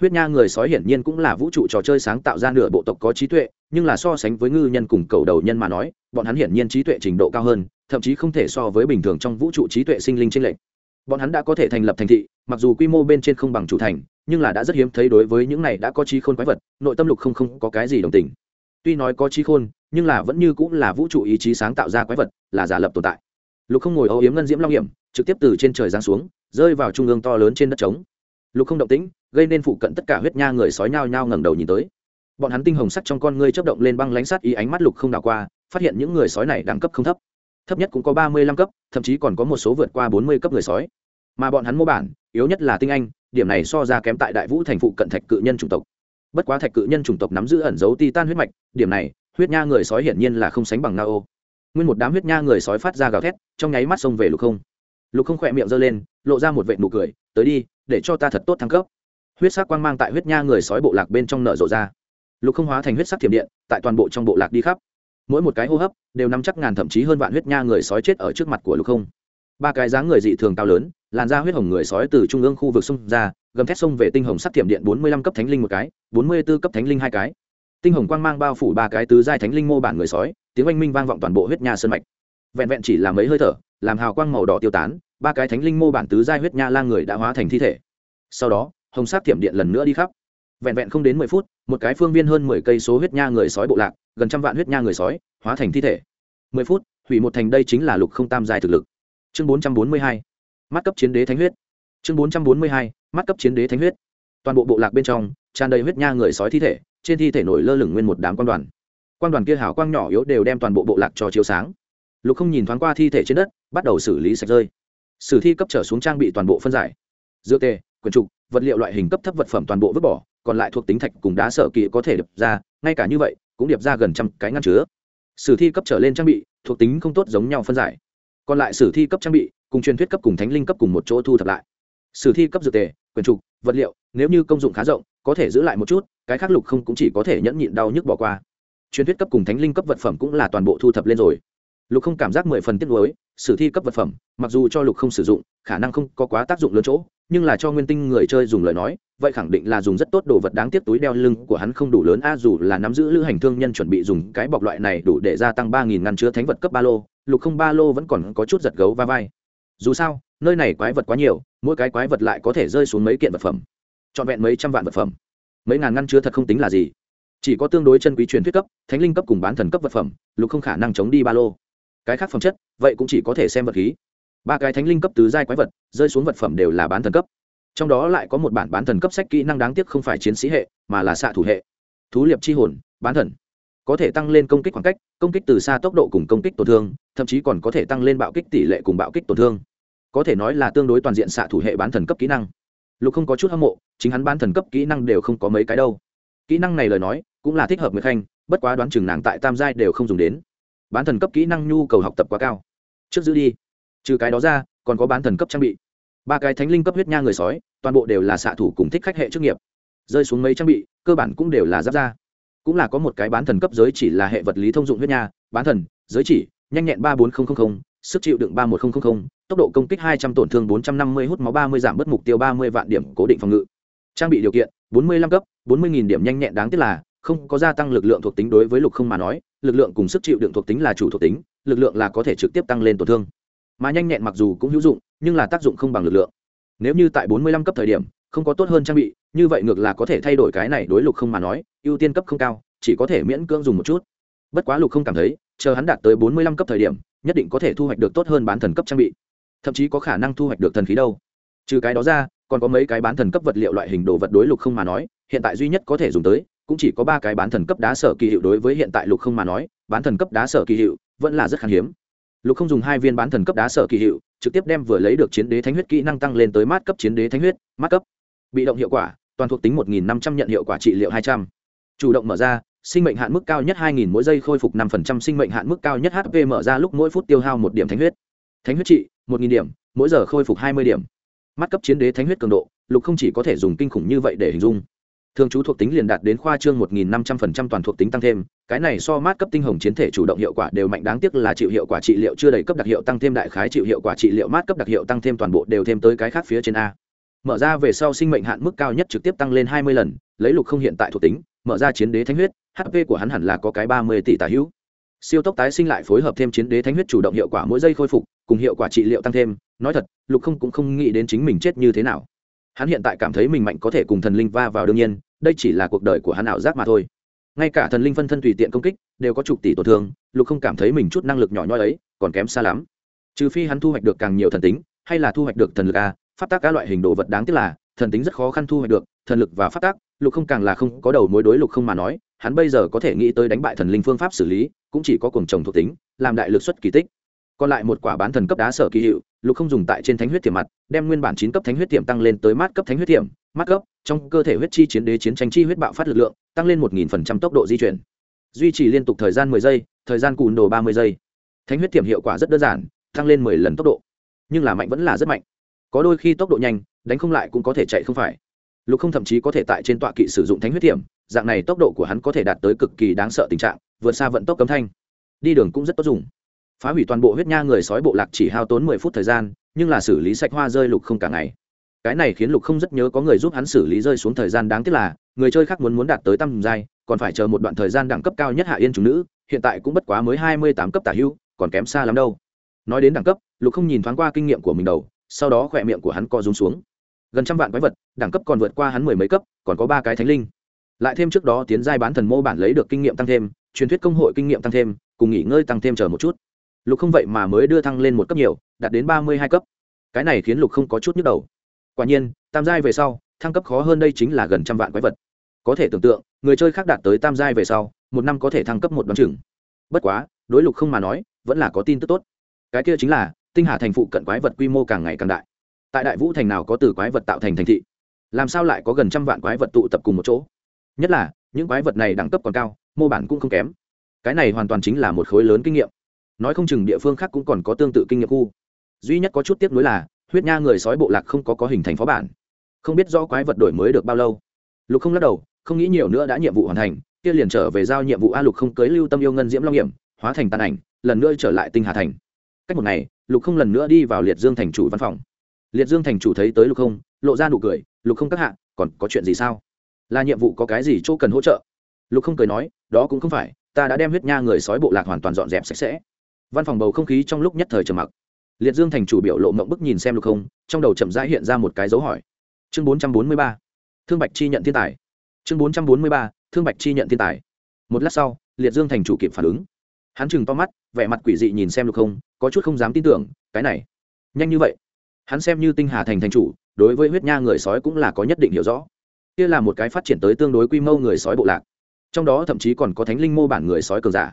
Huyết nha người sói hiển nhiên cũng là vũ trụ trò chơi sáng tạo ra nửa bộ tộc có trí tuệ, nhưng là so sánh với ngư nhân cùng cầu đầu nhân mà nói, bọn hắn hiển nhiên trí tuệ trình độ cao hơn, thậm chí không thể so với bình thường trong vũ trụ trí tuệ sinh linh trên lệnh bọn hắn đã có thể thành lập thành thị, mặc dù quy mô bên trên không bằng chủ thành, nhưng là đã rất hiếm thấy đối với những này đã có trí khôn quái vật, nội tâm lục không không có cái gì đồng tình. Tuy nói có trí khôn, nhưng là vẫn như cũng là vũ trụ ý chí sáng tạo ra quái vật, là giả lập tồn tại. Lục không ngồi âu yếm ngân diễm long hiểm, trực tiếp từ trên trời giáng xuống, rơi vào trung ương to lớn trên đất trống. Lục không động tĩnh, gây nên phụ cận tất cả huyết nha người sói nhao nhao ngẩng đầu nhìn tới. Bọn hắn tinh hồng sắt trong con ngươi chớp động lên băng lánh sát ý ánh mắt lục không đảo qua, phát hiện những người sói này đẳng cấp không thấp. Thấp nhất cũng có ba mươi lăm cấp, thậm chí còn có một số vượt qua bốn mươi cấp người sói mà bọn hắn mô bản, yếu nhất là tinh anh, điểm này so ra kém tại đại vũ thành phụ cận thạch cự nhân chủng tộc. Bất quá thạch cự nhân chủng tộc nắm giữ ẩn dấu ti tan huyết mạch, điểm này, huyết nha người sói hiển nhiên là không sánh bằng nga ô nguyên một đám huyết nha người sói phát ra gào thét, trong nháy mắt xông về lục không. Lục không khỏe miệng giơ lên, lộ ra một vệ nụ cười, tới đi, để cho ta thật tốt thăng cấp. Huyết sắc quang mang tại huyết nha người sói bộ lạc bên trong nở rộ ra. Lục không hóa thành huyết sắc thiểm điện, tại toàn bộ trong bộ lạc đi khắp. Mỗi một cái hô hấp, đều nắm chắc ngàn thậm chí hơn vạn huyết nha người sói chết ở trước mặt của lục không ba cái dáng người dị thường cao lớn, làn da huyết hồng người sói từ trung ương khu vực sông ra, gầm thét sông về tinh hồng sắc thiểm điện bốn mươi lăm cấp thánh linh một cái, bốn mươi b ố cấp thánh linh hai cái. Tinh hồng quang mang bao phủ ba cái tứ giai thánh linh mô bản người sói, tiếng oanh minh vang vọng toàn bộ huyết nha sơn mạch. Vẹn vẹn chỉ là mấy hơi thở, làm hào quang màu đỏ tiêu tán, ba cái thánh linh mô bản tứ giai huyết nha lang người đã hóa thành thi thể. Sau đó, hồng sắc thiểm điện lần nữa đi khắp. Vẹn vẹn không đến mười phút, một cái phương viên hơn mười cây số huyết nha người sói bộ lạc, gần trăm vạn huyết nha người sói, hóa thành thi thể. mười phút, hủy một thành đây chính là lục không tam giai thực lực chương bốn trăm bốn mươi hai, mắt cấp chiến đế thánh huyết. Chương bốn trăm bốn mươi hai, mắt cấp chiến đế thánh huyết. Toàn bộ bộ lạc bên trong, tràn đầy huyết nha người sói thi thể, trên thi thể nổi lơ lửng nguyên một đám quan đoàn. Quan đoàn kia hảo quang nhỏ yếu đều đem toàn bộ bộ lạc cho chiếu sáng. Lục không nhìn thoáng qua thi thể trên đất, bắt đầu xử lý sạch rơi. Sử thi cấp trở xuống trang bị toàn bộ phân giải. Dựa tề, quyển trục, vật liệu loại hình cấp thấp vật phẩm toàn bộ vứt bỏ, còn lại thuộc tính thạch cùng đá sở kỳ có thể đập ra, ngay cả như vậy, cũng điệp ra gần trăm cái ngăn chứa. Sử thi cấp trở lên trang bị, thuộc tính không tốt giống nhau phân giải còn lại sử thi cấp trang bị, cùng truyền thuyết cấp cùng thánh linh cấp cùng một chỗ thu thập lại. Sử thi cấp dược tề, quyền trục, vật liệu, nếu như công dụng khá rộng, có thể giữ lại một chút, cái khác lục không cũng chỉ có thể nhẫn nhịn đau nhức bỏ qua. Truyền thuyết cấp cùng thánh linh cấp vật phẩm cũng là toàn bộ thu thập lên rồi. Lục không cảm giác mười phần tiết lối sử thi cấp vật phẩm, mặc dù cho lục không sử dụng, khả năng không có quá tác dụng lớn chỗ, nhưng là cho nguyên tinh người chơi dùng lời nói, vậy khẳng định là dùng rất tốt đồ vật đáng tiếc túi đeo lưng của hắn không đủ lớn, a dù là nắm giữ lữ hành thương nhân chuẩn bị dùng cái bọc loại này đủ để gia tăng ba nghìn ngăn chứa thánh vật cấp ba lô lục không ba lô vẫn còn có chút giật gấu va vai. Dù sao, nơi này quái vật quá nhiều, mỗi cái quái vật lại có thể rơi xuống mấy kiện vật phẩm. Trọn vẹn mấy trăm vạn vật phẩm. Mấy ngàn ngăn chứa thật không tính là gì. Chỉ có tương đối chân quý truyền thuyết cấp, thánh linh cấp cùng bán thần cấp vật phẩm, lục không khả năng chống đi ba lô. Cái khác phẩm chất, vậy cũng chỉ có thể xem vật khí. Ba cái thánh linh cấp tứ giai quái vật, rơi xuống vật phẩm đều là bán thần cấp. Trong đó lại có một bản bán thần cấp sách kỹ năng đáng tiếc không phải chiến sĩ hệ, mà là xạ thủ hệ. Thú liệp chi hồn, bán thần có thể tăng lên công kích khoảng cách, công kích từ xa tốc độ cùng công kích tổn thương, thậm chí còn có thể tăng lên bạo kích tỷ lệ cùng bạo kích tổn thương. Có thể nói là tương đối toàn diện xạ thủ hệ bán thần cấp kỹ năng. Lục không có chút hâm mộ, chính hắn bán thần cấp kỹ năng đều không có mấy cái đâu. Kỹ năng này lời nói, cũng là thích hợp người khanh, bất quá đoán chừng nàng tại tam giai đều không dùng đến. Bán thần cấp kỹ năng nhu cầu học tập quá cao. Trước giữ đi. Trừ cái đó ra, còn có bán thần cấp trang bị. Ba cái thánh linh cấp huyết nha người sói, toàn bộ đều là xạ thủ cùng thích khách hệ chức nghiệp. Rơi xuống mấy trang bị, cơ bản cũng đều là giáp ra cũng là có một cái bán thần cấp giới chỉ là hệ vật lý thông dụng huyết nha. Bán thần, giới chỉ, nhanh nhẹn ba bốn nghìn sức chịu đựng ba một nghìn tốc độ công kích hai trăm, tổn thương bốn trăm năm mươi, hút máu ba mươi, giảm bớt mục tiêu ba mươi, vạn điểm cố định phòng ngự. Trang bị điều kiện, bốn mươi lăm cấp, bốn mươi điểm nhanh nhẹn đáng tiếc là không có gia tăng lực lượng thuộc tính đối với lục không mà nói, lực lượng cùng sức chịu đựng thuộc tính là chủ thuộc tính, lực lượng là có thể trực tiếp tăng lên tổn thương. Mà nhanh nhẹn mặc dù cũng hữu dụng, nhưng là tác dụng không bằng lực lượng. Nếu như tại bốn mươi lăm cấp thời điểm, không có tốt hơn trang bị như vậy ngược là có thể thay đổi cái này đối lục không mà nói, ưu tiên cấp không cao, chỉ có thể miễn cưỡng dùng một chút. Bất quá lục không cảm thấy, chờ hắn đạt tới bốn mươi lăm cấp thời điểm, nhất định có thể thu hoạch được tốt hơn bán thần cấp trang bị. Thậm chí có khả năng thu hoạch được thần khí đâu. Trừ cái đó ra, còn có mấy cái bán thần cấp vật liệu loại hình đồ vật đối lục không mà nói, hiện tại duy nhất có thể dùng tới, cũng chỉ có ba cái bán thần cấp đá sở kỳ hiệu đối với hiện tại lục không mà nói, bán thần cấp đá sở kỳ hiệu vẫn là rất khan hiếm. Lục không dùng hai viên bán thần cấp đá sở kỳ hiệu, trực tiếp đem vừa lấy được chiến đế thánh huyết kỹ năng tăng lên tới mát cấp chiến đế thánh huyết, mát cấp bị động hiệu quả, toàn thuộc tính một nghìn năm trăm nhận hiệu quả trị liệu hai trăm. Chủ động mở ra, sinh mệnh hạn mức cao nhất hai nghìn mỗi giây khôi phục năm phần trăm, sinh mệnh hạn mức cao nhất hp mở ra lúc mỗi phút tiêu hao một điểm thánh huyết. Thánh huyết trị, một nghìn điểm, mỗi giờ khôi phục hai mươi điểm. Mắt cấp chiến đế thánh huyết cường độ, lục không chỉ có thể dùng kinh khủng như vậy để hình dung. Thường chú thuộc tính liền đạt đến khoa trương một nghìn năm trăm phần trăm, toàn thuộc tính tăng thêm. Cái này so mát cấp tinh hồng chiến thể chủ động hiệu quả đều mạnh, đáng tiếc là chịu hiệu quả trị liệu chưa đầy cấp đặc hiệu tăng thêm đại khái, chịu hiệu quả trị liệu mát cấp đặc hiệu tăng thêm toàn bộ đều thêm tới cái khác phía trên a mở ra về sau sinh mệnh hạn mức cao nhất trực tiếp tăng lên hai mươi lần, lấy lục không hiện tại thuộc tính, mở ra chiến đế thánh huyết hp của hắn hẳn là có cái ba mươi tỷ tả hữu. Siêu tốc tái sinh lại phối hợp thêm chiến đế thánh huyết chủ động hiệu quả mỗi giây khôi phục, cùng hiệu quả trị liệu tăng thêm. Nói thật, lục không cũng không nghĩ đến chính mình chết như thế nào. Hắn hiện tại cảm thấy mình mạnh có thể cùng thần linh va vào đương nhiên, đây chỉ là cuộc đời của hắn ảo giác mà thôi. Ngay cả thần linh phân thân tùy tiện công kích, đều có chục tỷ tổn thương, lục không cảm thấy mình chút năng lực nhỏ nhoi ấy còn kém xa lắm. Trừ phi hắn thu hoạch được càng nhiều thần tính, hay là thu hoạch được thần lực a phát tác các loại hình đồ vật đáng tiếc là, thần tính rất khó khăn thu hoạch được, thần lực và phát tác, lục không càng là không có đầu mối đối lục không mà nói, hắn bây giờ có thể nghĩ tới đánh bại thần linh phương pháp xử lý, cũng chỉ có cuồng chồng thuộc tính, làm đại lực xuất kỳ tích. Còn lại một quả bán thần cấp đá sở kỳ hiệu, lục không dùng tại trên thánh huyết tiềm mặt, đem nguyên bản chín cấp thánh huyết tiềm tăng lên tới mát cấp thánh huyết tiềm mát cấp, trong cơ thể huyết chi chiến đế chiến tranh chi huyết bạo phát lực lượng, tăng lên một nghìn phần trăm tốc độ di chuyển. Duy trì liên tục thời gian mười giây, thời gian cùn đồ ba mươi giây. Thánh huyết tiềm hiệu quả rất đơn giản, tăng lên mười lần tốc độ, nhưng là mạnh vẫn là rất mạnh có đôi khi tốc độ nhanh, đánh không lại cũng có thể chạy không phải. Lục không thậm chí có thể tại trên tọa kỵ sử dụng thánh huyết tiềm dạng này tốc độ của hắn có thể đạt tới cực kỳ đáng sợ tình trạng, vượt xa vận tốc cấm thanh. Đi đường cũng rất tốt dùng. Phá hủy toàn bộ huyết nha người sói bộ lạc chỉ hao tốn mười phút thời gian, nhưng là xử lý sạch hoa rơi lục không cả ngày. Cái này khiến lục không rất nhớ có người giúp hắn xử lý rơi xuống thời gian đáng tiếc là, người chơi khác muốn muốn đạt tới tăm giai, còn phải chờ một đoạn thời gian đẳng cấp cao nhất hạ yên chủ nữ, hiện tại cũng bất quá mới hai mươi tám cấp tả hưu còn kém xa lắm đâu. Nói đến đẳng cấp, lục không nhìn thoáng qua kinh nghiệm của mình đầu sau đó khỏe miệng của hắn co rúm xuống. Gần trăm vạn quái vật, đẳng cấp còn vượt qua hắn mười mấy cấp, còn có ba cái thánh linh. Lại thêm trước đó tiến giai bán thần mô bản lấy được kinh nghiệm tăng thêm, truyền thuyết công hội kinh nghiệm tăng thêm, cùng nghỉ ngơi tăng thêm chờ một chút. Lục không vậy mà mới đưa thăng lên một cấp nhiều, đạt đến ba mươi hai cấp. Cái này khiến lục không có chút nhức đầu. Quả nhiên, tam giai về sau, thăng cấp khó hơn đây chính là gần trăm vạn quái vật. Có thể tưởng tượng, người chơi khác đạt tới tam giai về sau, một năm có thể thăng cấp một đ o á n chừng. Bất quá, đối lục không mà nói, vẫn là có tin tức tốt. Cái kia chính là tinh hà thành phụ cận quái vật quy mô càng ngày càng đại. Tại đại vũ thành nào có từ quái vật tạo thành thành thị? Làm sao lại có gần trăm vạn quái vật tụ tập cùng một chỗ? Nhất là, những quái vật này đẳng cấp còn cao, mô bản cũng không kém. Cái này hoàn toàn chính là một khối lớn kinh nghiệm. Nói không chừng địa phương khác cũng còn có tương tự kinh nghiệm khu. Duy nhất có chút tiếc nuối là, huyết nha người sói bộ lạc không có có hình thành phó bản. Không biết do quái vật đổi mới được bao lâu. Lục không lắc đầu, không nghĩ nhiều nữa đã nhiệm vụ hoàn thành, kia liền trở về giao nhiệm vụ a lục không cưới lưu tâm yêu ngân diễm long hiểm hóa thành tàn ảnh, lần nữa trở lại tinh hà thành cách một ngày, lục không lần nữa đi vào liệt dương thành chủ văn phòng. Liệt dương thành chủ thấy tới lục không, lộ ra nụ cười, lục không các hạ, còn có chuyện gì sao? Là nhiệm vụ có cái gì chỗ cần hỗ trợ? Lục không cười nói, đó cũng không phải, ta đã đem huyết nha người sói bộ lạc hoàn toàn dọn dẹp sạch sẽ. Văn phòng bầu không khí trong lúc nhất thời trầm mặc. Liệt dương thành chủ biểu lộ mộng bức nhìn xem lục không, trong đầu chậm rãi hiện ra một cái dấu hỏi. Chương bốn trăm bốn mươi ba, thương bạch chi nhận thiên tài. Chương bốn trăm bốn mươi ba, thương bạch chi nhận thiên tài. Một lát sau, liệt dương thành chủ kịp phản ứng hắn chừng to mắt, vẻ mặt quỷ dị nhìn xem lục không, có chút không dám tin tưởng, cái này, nhanh như vậy. Hắn xem như tinh hà thành thành chủ, đối với huyết nha người sói cũng là có nhất định hiểu rõ. Kia là một cái phát triển tới tương đối quy mô người sói bộ lạc. Trong đó thậm chí còn có thánh linh mô bản người sói cường giả.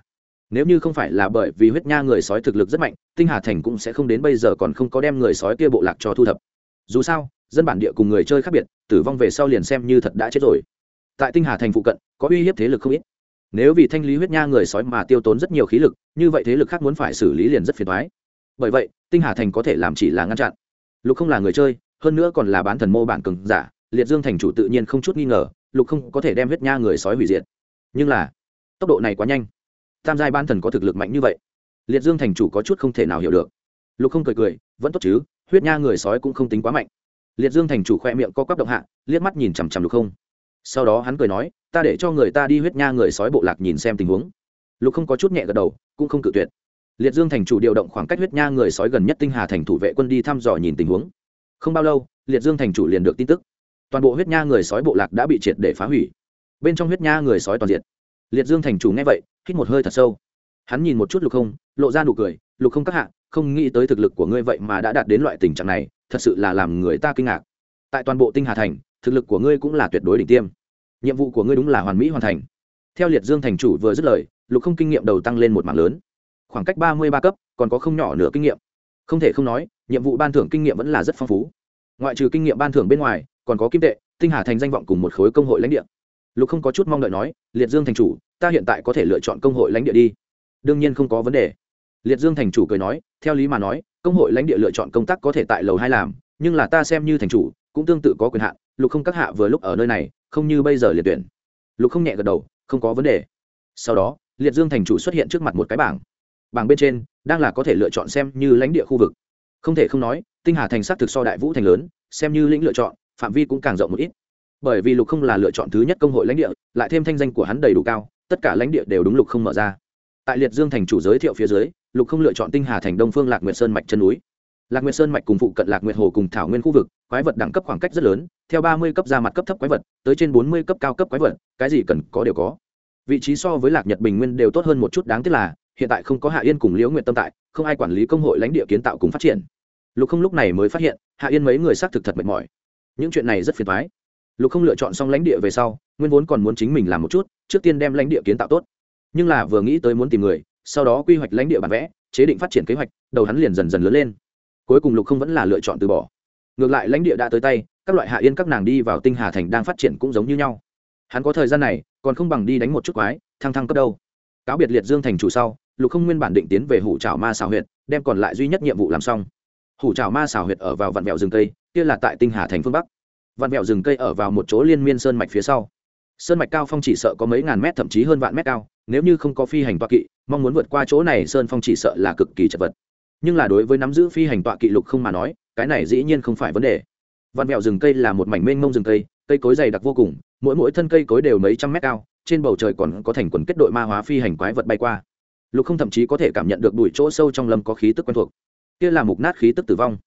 Nếu như không phải là bởi vì huyết nha người sói thực lực rất mạnh, tinh hà thành cũng sẽ không đến bây giờ còn không có đem người sói kia bộ lạc cho thu thập. Dù sao, dân bản địa cùng người chơi khác biệt, tử vong về sau liền xem như thật đã chết rồi. Tại tinh hà thành phụ cận, có uy hiếp thế lực không ít nếu vì thanh lý huyết nha người sói mà tiêu tốn rất nhiều khí lực, như vậy thế lực khác muốn phải xử lý liền rất phiền thoái bởi vậy, tinh hà thành có thể làm chỉ là ngăn chặn. Lục không là người chơi, hơn nữa còn là bán thần mô bản cường giả, liệt dương thành chủ tự nhiên không chút nghi ngờ, lục không có thể đem huyết nha người sói hủy diệt. Nhưng là, tốc độ này quá nhanh. Tam giai ban thần có thực lực mạnh như vậy, liệt dương thành chủ có chút không thể nào hiểu được. Lục không cười cười, vẫn tốt chứ, huyết nha người sói cũng không tính quá mạnh. Liệt dương thành chủ khoe miệng co quắp động hạ, liếc mắt nhìn chằm chằm lục không sau đó hắn cười nói, ta để cho người ta đi huyết nha người sói bộ lạc nhìn xem tình huống. Lục không có chút nhẹ gật đầu, cũng không cự tuyệt. Liệt dương thành chủ điều động khoảng cách huyết nha người sói gần nhất tinh hà thành thủ vệ quân đi thăm dò nhìn tình huống. Không bao lâu, liệt dương thành chủ liền được tin tức. Toàn bộ huyết nha người sói bộ lạc đã bị triệt để phá hủy. Bên trong huyết nha người sói toàn diện liệt dương thành chủ nghe vậy, hít một hơi thật sâu. Hắn nhìn một chút lục không, lộ ra nụ cười, lục không các hạ, không nghĩ tới thực lực của ngươi vậy mà đã đạt đến loại tình trạng này, thật sự là làm người ta kinh ngạc. Tại toàn bộ tinh hà thành thực lực của ngươi cũng là tuyệt đối đỉnh tiêm. Nhiệm vụ của ngươi đúng là hoàn mỹ hoàn thành. Theo liệt dương thành chủ vừa dứt lời, lục không kinh nghiệm đầu tăng lên một mảng lớn. Khoảng cách ba mươi ba cấp, còn có không nhỏ nửa kinh nghiệm. Không thể không nói, nhiệm vụ ban thưởng kinh nghiệm vẫn là rất phong phú. Ngoại trừ kinh nghiệm ban thưởng bên ngoài, còn có kim tệ, tinh hà thành danh vọng cùng một khối công hội lãnh địa. Lục không có chút mong đợi nói, liệt dương thành chủ, ta hiện tại có thể lựa chọn công hội lãnh địa đi. Đương nhiên không có vấn đề. Liệt dương thành chủ cười nói, theo lý mà nói, công hội lãnh địa lựa chọn công tác có thể tại lầu hai làm, nhưng là ta xem như thành chủ, cũng tương tự có quyền hạn lục không các hạ vừa lúc ở nơi này, không như bây giờ liệt tuyển. Lục không nhẹ gật đầu, không có vấn đề. Sau đó, liệt dương thành chủ xuất hiện trước mặt một cái bảng. Bảng bên trên, đang là có thể lựa chọn xem như lãnh địa khu vực. Không thể không nói, tinh hà thành s thực so đại vũ thành lớn, xem như lĩnh lựa chọn, phạm vi cũng càng rộng một ít. Bởi vì lục không là lựa chọn thứ nhất công hội lãnh địa, lại thêm thanh danh của hắn đầy đủ cao, tất cả lãnh địa đều đúng lục không mở ra. Tại liệt dương thành chủ giới thiệu phía dưới, lục không lựa chọn tinh hà thành đông phương lạc nguyệt sơn mạch chân núi lạc nguyệt sơn mạch cùng phụ cận lạc nguyệt hồ cùng thảo nguyên khu vực, quái vật đẳng cấp khoảng cách rất lớn, theo ba mươi cấp ra mặt cấp thấp quái vật, tới trên bốn mươi cấp cao cấp quái vật, cái gì cần có đều có. Vị trí so với lạc nhật bình nguyên đều tốt hơn một chút đáng tiếc là, hiện tại không có hạ yên cùng liễu nguyện tâm tại, không ai quản lý công hội lãnh địa kiến tạo cùng phát triển. Lục không lúc này mới phát hiện, hạ yên mấy người xác thực thật mệt mỏi. Những chuyện này rất phiền thoái lục không lựa chọn xong lãnh địa về sau, nguyên vốn còn muốn chính mình làm một chút, trước tiên đem lãnh địa kiến tạo tốt. Nhưng là vừa nghĩ tới muốn tìm người, sau đó quy hoạch lãnh địa bản vẽ, chế định phát triển kế hoạch, đầu hắn liền dần dần lớn lên cuối cùng lục không vẫn là lựa chọn từ bỏ. Ngược lại lãnh địa đã tới tay, các loại hạ yên các nàng đi vào tinh hà thành đang phát triển cũng giống như nhau. Hắn có thời gian này, còn không bằng đi đánh một chút quái, thăng thăng cấp đâu. Cáo biệt liệt dương thành chủ sau, lục không nguyên bản định tiến về hủ trào ma xào huyệt, đem còn lại duy nhất nhiệm vụ làm xong. Hủ trào ma xào huyệt ở vào vạn mẹo rừng cây, kia là tại tinh hà thành phương bắc. Vạn mẹo rừng cây ở vào một chỗ liên miên sơn mạch phía sau. Sơn mạch cao phong chỉ sợ có mấy ngàn mét, thậm chí hơn vạn mét cao, nếu như không có phi hành toa kỵ, mong muốn vượt qua chỗ này, sơn phong chỉ sợ là cực kỳ chật vật nhưng là đối với nắm giữ phi hành tọa kỵ lục không mà nói, cái này dĩ nhiên không phải vấn đề. Văn mẹo rừng cây là một mảnh mênh mông rừng cây cây cối dày đặc vô cùng, mỗi mỗi thân cây cối đều mấy trăm mét cao, trên bầu trời còn có thành quần kết đội ma hóa phi hành quái vật bay qua. Lục không thậm chí có thể cảm nhận được bụi chỗ sâu trong lâm có khí tức quen thuộc. Kia là mục nát khí tức tử vong.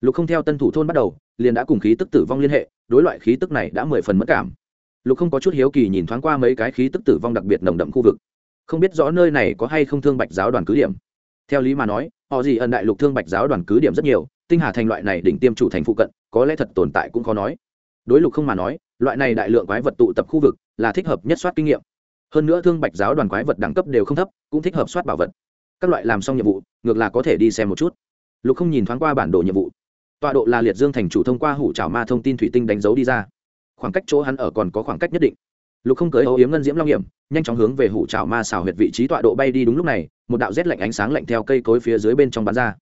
Lục không theo tân thủ thôn bắt đầu, liền đã cùng khí tức tử vong liên hệ, đối loại khí tức này đã mười phần mất cảm. Lục không có chút hiếu kỳ nhìn thoáng qua mấy cái khí tức tử vong đặc biệt nồng đậm khu vực. Không biết rõ nơi này có hay không thương bạch giáo đoàn cứ điểm. Theo lý mà nói họ gì ẩn đại lục thương bạch giáo đoàn cứ điểm rất nhiều, tinh hà thành loại này đỉnh tiêm chủ thành phụ cận, có lẽ thật tồn tại cũng khó nói. Đối lục không mà nói, loại này đại lượng quái vật tụ tập khu vực là thích hợp nhất soát kinh nghiệm. Hơn nữa thương bạch giáo đoàn quái vật đẳng cấp đều không thấp, cũng thích hợp soát bảo vật. Các loại làm xong nhiệm vụ, ngược là có thể đi xem một chút. Lục không nhìn thoáng qua bản đồ nhiệm vụ. Tọa độ là liệt dương thành chủ thông qua hủ trào ma thông tin thủy tinh đánh dấu đi ra. Khoảng cách chỗ hắn ở còn có khoảng cách nhất định lục không cưới ấu yếm ngân diễm long hiểm, nhanh chóng hướng về hủ trào ma xào huyệt vị trí tọa độ bay đi đúng lúc này, một đạo rét lạnh ánh sáng lạnh theo cây cối phía dưới bên trong bán ra.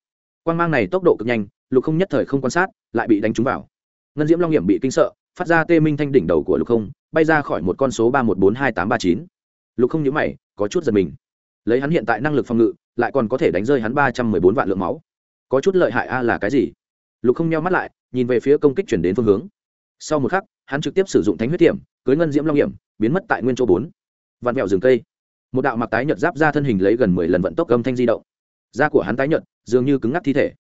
Quan g mang này tốc độ cực nhanh, lục không nhất thời không quan sát, lại bị đánh trúng vào. Ngân diễm long hiểm bị kinh sợ, phát ra tê minh thanh đỉnh đầu của lục không, bay ra khỏi một con số ba một bốn hai tám ba chín. Lục không nhớ mày, có chút giật mình. Lấy hắn hiện tại năng lực phòng ngự, lại còn có thể đánh rơi hắn ba trăm mười bốn vạn lượng máu. Có chút lợi hại a là cái gì? Lục không nheo mắt lại, nhìn về phía công kích chuyển đến phương hướng. Sau một khắc, hắn trực tiếp sử dụng thánh huyết tiệm, cưới ngân diễm long hiểm biến mất tại nguyên chỗ bốn. Vạn mẹo rừng cây. Một đạo mặc tái nhợt giáp ra thân hình lấy gần mười lần vận tốc âm thanh di động. Da của hắn tái nhợt, dường như cứng ngắc thi thể.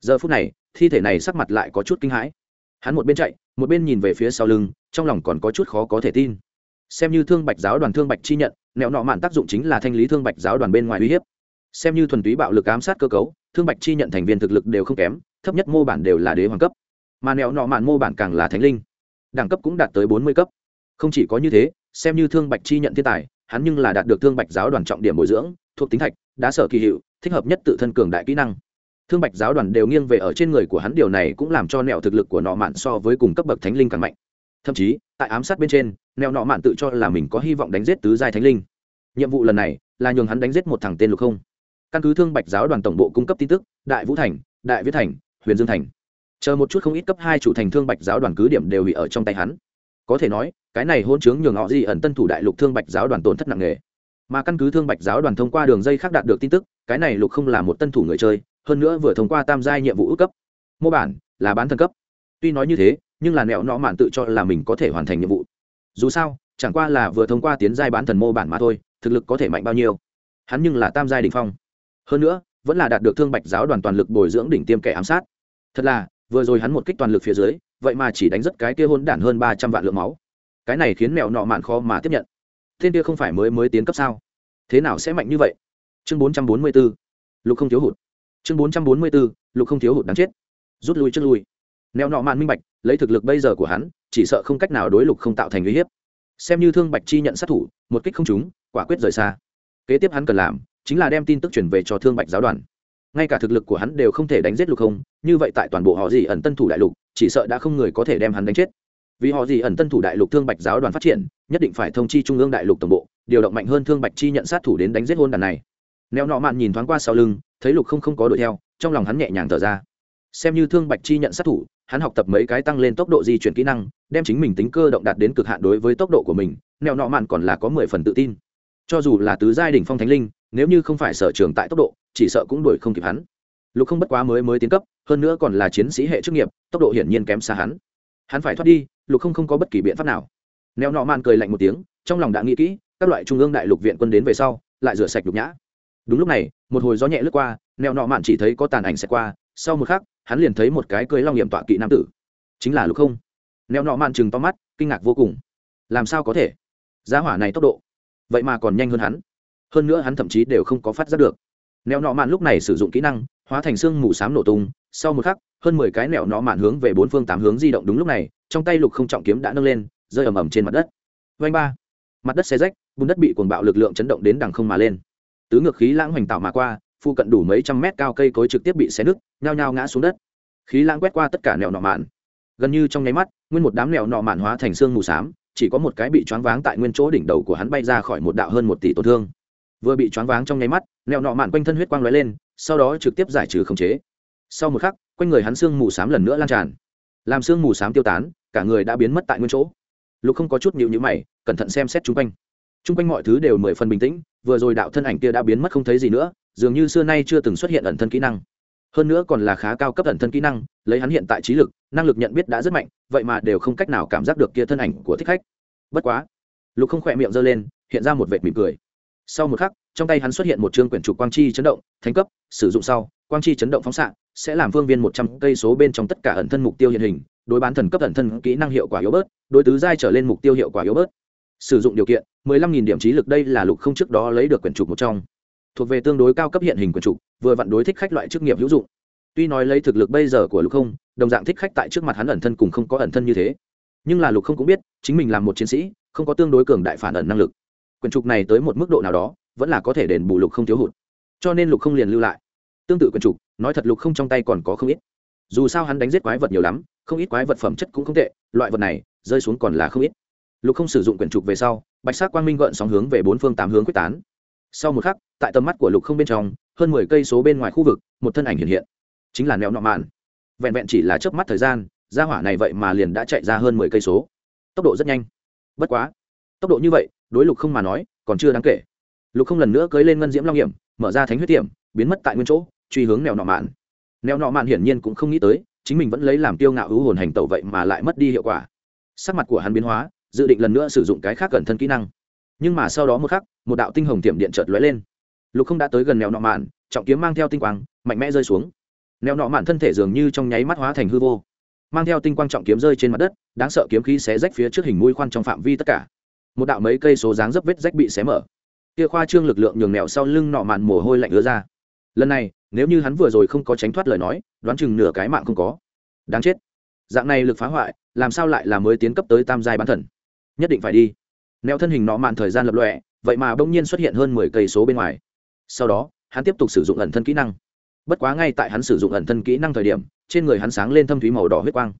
Giờ phút này, thi thể này sắc mặt lại có chút kinh hãi. Hắn một bên chạy, một bên nhìn về phía sau lưng, trong lòng còn có chút khó có thể tin. Xem như thương bạch giáo đoàn thương bạch chi nhận nẹo nọ mạn tác dụng chính là thanh lý thương bạch giáo đoàn bên ngoài uy hiếp. Xem như thuần túy bạo lực ám sát cơ cấu, thương bạch chi nhận thành viên thực lực đều không kém, thấp nhất mô bản đều là đế hoàng cấp. Mà nẹo nọ mạn mô bản càng là thánh linh. Đẳng cấp cũng đạt tới bốn mươi cấp. Không chỉ có như thế xem như thương bạch chi nhận thiên tài, hắn nhưng là đạt được thương bạch giáo đoàn trọng điểm bồi dưỡng, thuộc tính thạch, đá sở kỳ hiệu, thích hợp nhất tự thân cường đại kỹ năng. Thương bạch giáo đoàn đều nghiêng về ở trên người của hắn, điều này cũng làm cho nẹo thực lực của nọ mạn so với cùng cấp bậc thánh linh càng mạnh. Thậm chí, tại ám sát bên trên, nẹo nọ mạn tự cho là mình có hy vọng đánh giết tứ giai thánh linh. Nhiệm vụ lần này là nhường hắn đánh giết một thằng tên lục không. Căn cứ thương bạch giáo đoàn tổng bộ cung cấp tin tức, đại vũ thành, đại viết thành, huyền dương thành. Chờ một chút không ít cấp hai chủ thành thương bạch giáo đoàn cứ điểm đều bị ở trong tay hắn có thể nói, cái này hôn chướng nhường họ gì ẩn tân thủ đại lục thương bạch giáo đoàn tổn thất nặng nề. Mà căn cứ thương bạch giáo đoàn thông qua đường dây khác đạt được tin tức, cái này lục không là một tân thủ người chơi, hơn nữa vừa thông qua tam giai nhiệm vụ ước cấp. Mô bản, là bán thân cấp. Tuy nói như thế, nhưng là nẹo nọ mạn tự cho là mình có thể hoàn thành nhiệm vụ. Dù sao, chẳng qua là vừa thông qua tiến giai bán thần mô bản mà thôi, thực lực có thể mạnh bao nhiêu. Hắn nhưng là tam giai đình phong. Hơn nữa, vẫn là đạt được thương bạch giáo đoàn toàn lực bồi dưỡng đỉnh tiêm kẻ ám sát. Thật là, vừa rồi hắn một kích toàn lực phía dưới vậy mà chỉ đánh rất cái kia hôn đản hơn ba trăm vạn lượng máu. Cái này khiến mẹo nọ mạn khó mà tiếp nhận. Thiên kia không phải mới mới tiến cấp sao? Thế nào sẽ mạnh như vậy? Chương bốn trăm bốn mươi bốn, lục không thiếu hụt. Chương bốn trăm bốn mươi bốn, lục không thiếu hụt đáng chết. Rút lui trước lui. Neo nọ mạn minh bạch, lấy thực lực bây giờ của hắn, chỉ sợ không cách nào đối lục không tạo thành uy hiếp. Xem như thương bạch chi nhận sát thủ, một kích không trúng, quả quyết rời xa. Kế tiếp hắn cần làm, chính là đem tin tức chuyển về cho thương bạch giáo đoàn. Ngay cả thực lực của hắn đều không thể đánh giết lục không, như vậy tại toàn bộ họ gì ẩn tân thủ đại lục chỉ sợ đã không người có thể đem hắn đánh chết. Vì họ gì ẩn tân thủ đại lục thương bạch giáo đoàn phát triển, nhất định phải thông chi trung ương đại lục tổng bộ, điều động mạnh hơn thương bạch chi nhận sát thủ đến đánh giết hôn đàn này. Neo nọ mạn nhìn thoáng qua sau lưng, thấy lục không không có đuổi theo, trong lòng hắn nhẹ nhàng thở ra. Xem như thương bạch chi nhận sát thủ, hắn học tập mấy cái tăng lên tốc độ di chuyển kỹ năng, đem chính mình tính cơ động đạt đến cực hạn đối với tốc độ của mình, neo nọ mạn còn là có mười phần tự tin. Cho dù là tứ giai đ ỉ n h phong thánh linh, nếu như không phải sở trường tại tốc độ, chỉ sợ cũng đuổi không kịp hắn lục không bất quá mới mới tiến cấp, hơn nữa còn là chiến sĩ hệ chức nghiệp, tốc độ hiển nhiên kém xa hắn. Hắn phải thoát đi, lục không không có bất kỳ biện pháp nào. Neo nọ mạn cười lạnh một tiếng, trong lòng đã nghĩ kỹ, các loại trung ương đại lục viện quân đến về sau, lại rửa sạch lục nhã. Đúng lúc này, một hồi gió nhẹ lướt qua, neo nọ mạn chỉ thấy có tàn ảnh xẹt qua, sau một khắc, hắn liền thấy một cái cưới long hiểm tọa kỵ nam tử. Chính là lục không. Neo nọ mạn chừng to mắt, kinh ngạc vô cùng. Làm sao có thể? Giá hỏa này tốc độ. Vậy mà còn nhanh hơn hắn. Hơn nữa hắn thậm chí đều không có phát giác được nẹo nọ mạn lúc này sử dụng kỹ năng, hóa thành xương mù s á m nổ tung, sau một khắc, hơn mười cái nẹo nọ mạn hướng về bốn phương tám hướng di động đúng lúc này, trong tay lục không trọng kiếm đã nâng lên, rơi ầm ầm trên mặt đất. Vanh ba. Mặt đất xe rách, bùn đất bị cuồng bạo lực lượng chấn động đến đằng không mà lên. Tứ ngược khí lãng hoành tạo mà qua phụ cận đủ mấy trăm mét cao cây cối trực tiếp bị xé nứt, nhao nhao ngã xuống đất. Khí lãng quét qua tất cả nẹo nọ mạn. Gần như trong nháy mắt, nguyên một đám nẹo nọ mạn hóa thành xương mù xám, chỉ có một cái bị choáng váng tại nguyên chỗ đỉnh đầu của hắn bay ra khỏi một đạo hơn một tỷ tổn thương vừa bị choáng váng trong nháy mắt, nẹo nọ mạn quanh thân huyết quang lóe lên, sau đó trực tiếp giải trừ khống chế. Sau một khắc, quanh người hắn xương mù s á m lần nữa lan tràn. Làm xương mù s á m tiêu tán, cả người đã biến mất tại nguyên chỗ. Lục không có chút nhịu nhữ mày, cẩn thận xem xét chung quanh. Chung quanh mọi thứ đều mười phần bình tĩnh, vừa rồi đạo thân ảnh kia đã biến mất không thấy gì nữa, dường như xưa nay chưa từng xuất hiện ẩn thân kỹ năng. Hơn nữa còn là khá cao cấp ẩn thân kỹ năng, lấy hắn hiện tại trí lực, năng lực nhận biết đã rất mạnh, vậy mà đều không cách nào cảm giác được kia thân ảnh của thích khách. Bất quá, lục không khỏe miệng giơ lên, hiện ra một vệt mỉm cười sau một khắc, trong tay hắn xuất hiện một chương quyển trục quang chi chấn động, thánh cấp, sử dụng sau, quang chi chấn động phóng xạ, sẽ làm phương viên một trăm cây số bên trong tất cả ẩn thân mục tiêu hiện hình, đối bán thần cấp ẩn thân kỹ năng hiệu quả yếu bớt, đối tứ giai trở lên mục tiêu hiệu quả yếu bớt. Sử dụng điều kiện, mười lăm nghìn điểm trí lực đây là lục không trước đó lấy được quyển trục một trong. Thuộc về tương đối cao cấp hiện hình quyển trục, vừa vặn đối thích khách loại chức nghiệp hữu dụng. Tuy nói lấy thực lực bây giờ của lục không, đồng dạng thích khách tại trước mặt hắn ẩn thân cùng không có ẩn thân như thế. Nhưng là lục không cũng biết, chính mình là một chiến sĩ, không có tương đối cường đại phản ẩn năng lực quyển trục này tới một mức độ nào đó, vẫn là có thể đền bù lục không thiếu hụt. Cho nên lục không liền lưu lại. Tương tự quyển trục, nói thật lục không trong tay còn có không ít. Dù sao hắn đánh giết quái vật nhiều lắm, không ít quái vật phẩm chất cũng không tệ, loại vật này, rơi xuống còn là không ít. Lục không sử dụng quyển trục về sau, bạch sắc quang minh gợn sóng hướng về bốn phương tám hướng quyết tán. Sau một khắc, tại tầm mắt của lục không bên trong, hơn mười cây số bên ngoài khu vực, một thân ảnh hiện hiện. Chính là nẹo nọ mạn. Vẹn vẹn chỉ là chớp mắt thời gian ra hỏa này vậy mà liền đã chạy ra hơn mười cây số. Tốc độ rất nhanh. Bất quá. Tốc độ như vậy đối lục không mà nói, còn chưa đáng kể. Lục không lần nữa cưới lên ngân diễm long hiểm, mở ra thánh huyết tiệm, biến mất tại nguyên chỗ, truy hướng nẹo nọ mạn. Nẹo nọ mạn hiển nhiên cũng không nghĩ tới, chính mình vẫn lấy làm tiêu ngạo hữu hồn hành tẩu vậy mà lại mất đi hiệu quả. Sắc mặt của hắn biến hóa, dự định lần nữa sử dụng cái khác cẩn thân kỹ năng. Nhưng mà sau đó một khắc, một đạo tinh hồng tiệm điện chợt lóe lên. Lục không đã tới gần nẹo nọ mạn, trọng kiếm mang theo tinh quang, mạnh mẽ rơi xuống. Nẹo nọ mạn thân thể dường như trong nháy mắt hóa thành hư vô, mang theo tinh quang trọng kiếm rơi trên mặt đất, đáng sợ kiếm khí xé rách phía trước hình mũi khoan trong phạm vi tất cả một đạo mấy cây số dáng dấp vết rách bị xé mở. Kia khoa trương lực lượng nhường mẹo sau lưng nọ mạn mồ hôi lạnh ứa ra. Lần này, nếu như hắn vừa rồi không có tránh thoát lời nói, đoán chừng nửa cái mạng không có. Đáng chết. Dạng này lực phá hoại, làm sao lại là mới tiến cấp tới tam giai bán thần? Nhất định phải đi. Neo thân hình nọ mạn thời gian lập lọe vậy mà bỗng nhiên xuất hiện hơn mười cây số bên ngoài. Sau đó, hắn tiếp tục sử dụng ẩn thân kỹ năng. Bất quá ngay tại hắn sử dụng ẩn thân kỹ năng thời điểm, trên người hắn sáng lên thâm thúy màu đỏ huyết quang.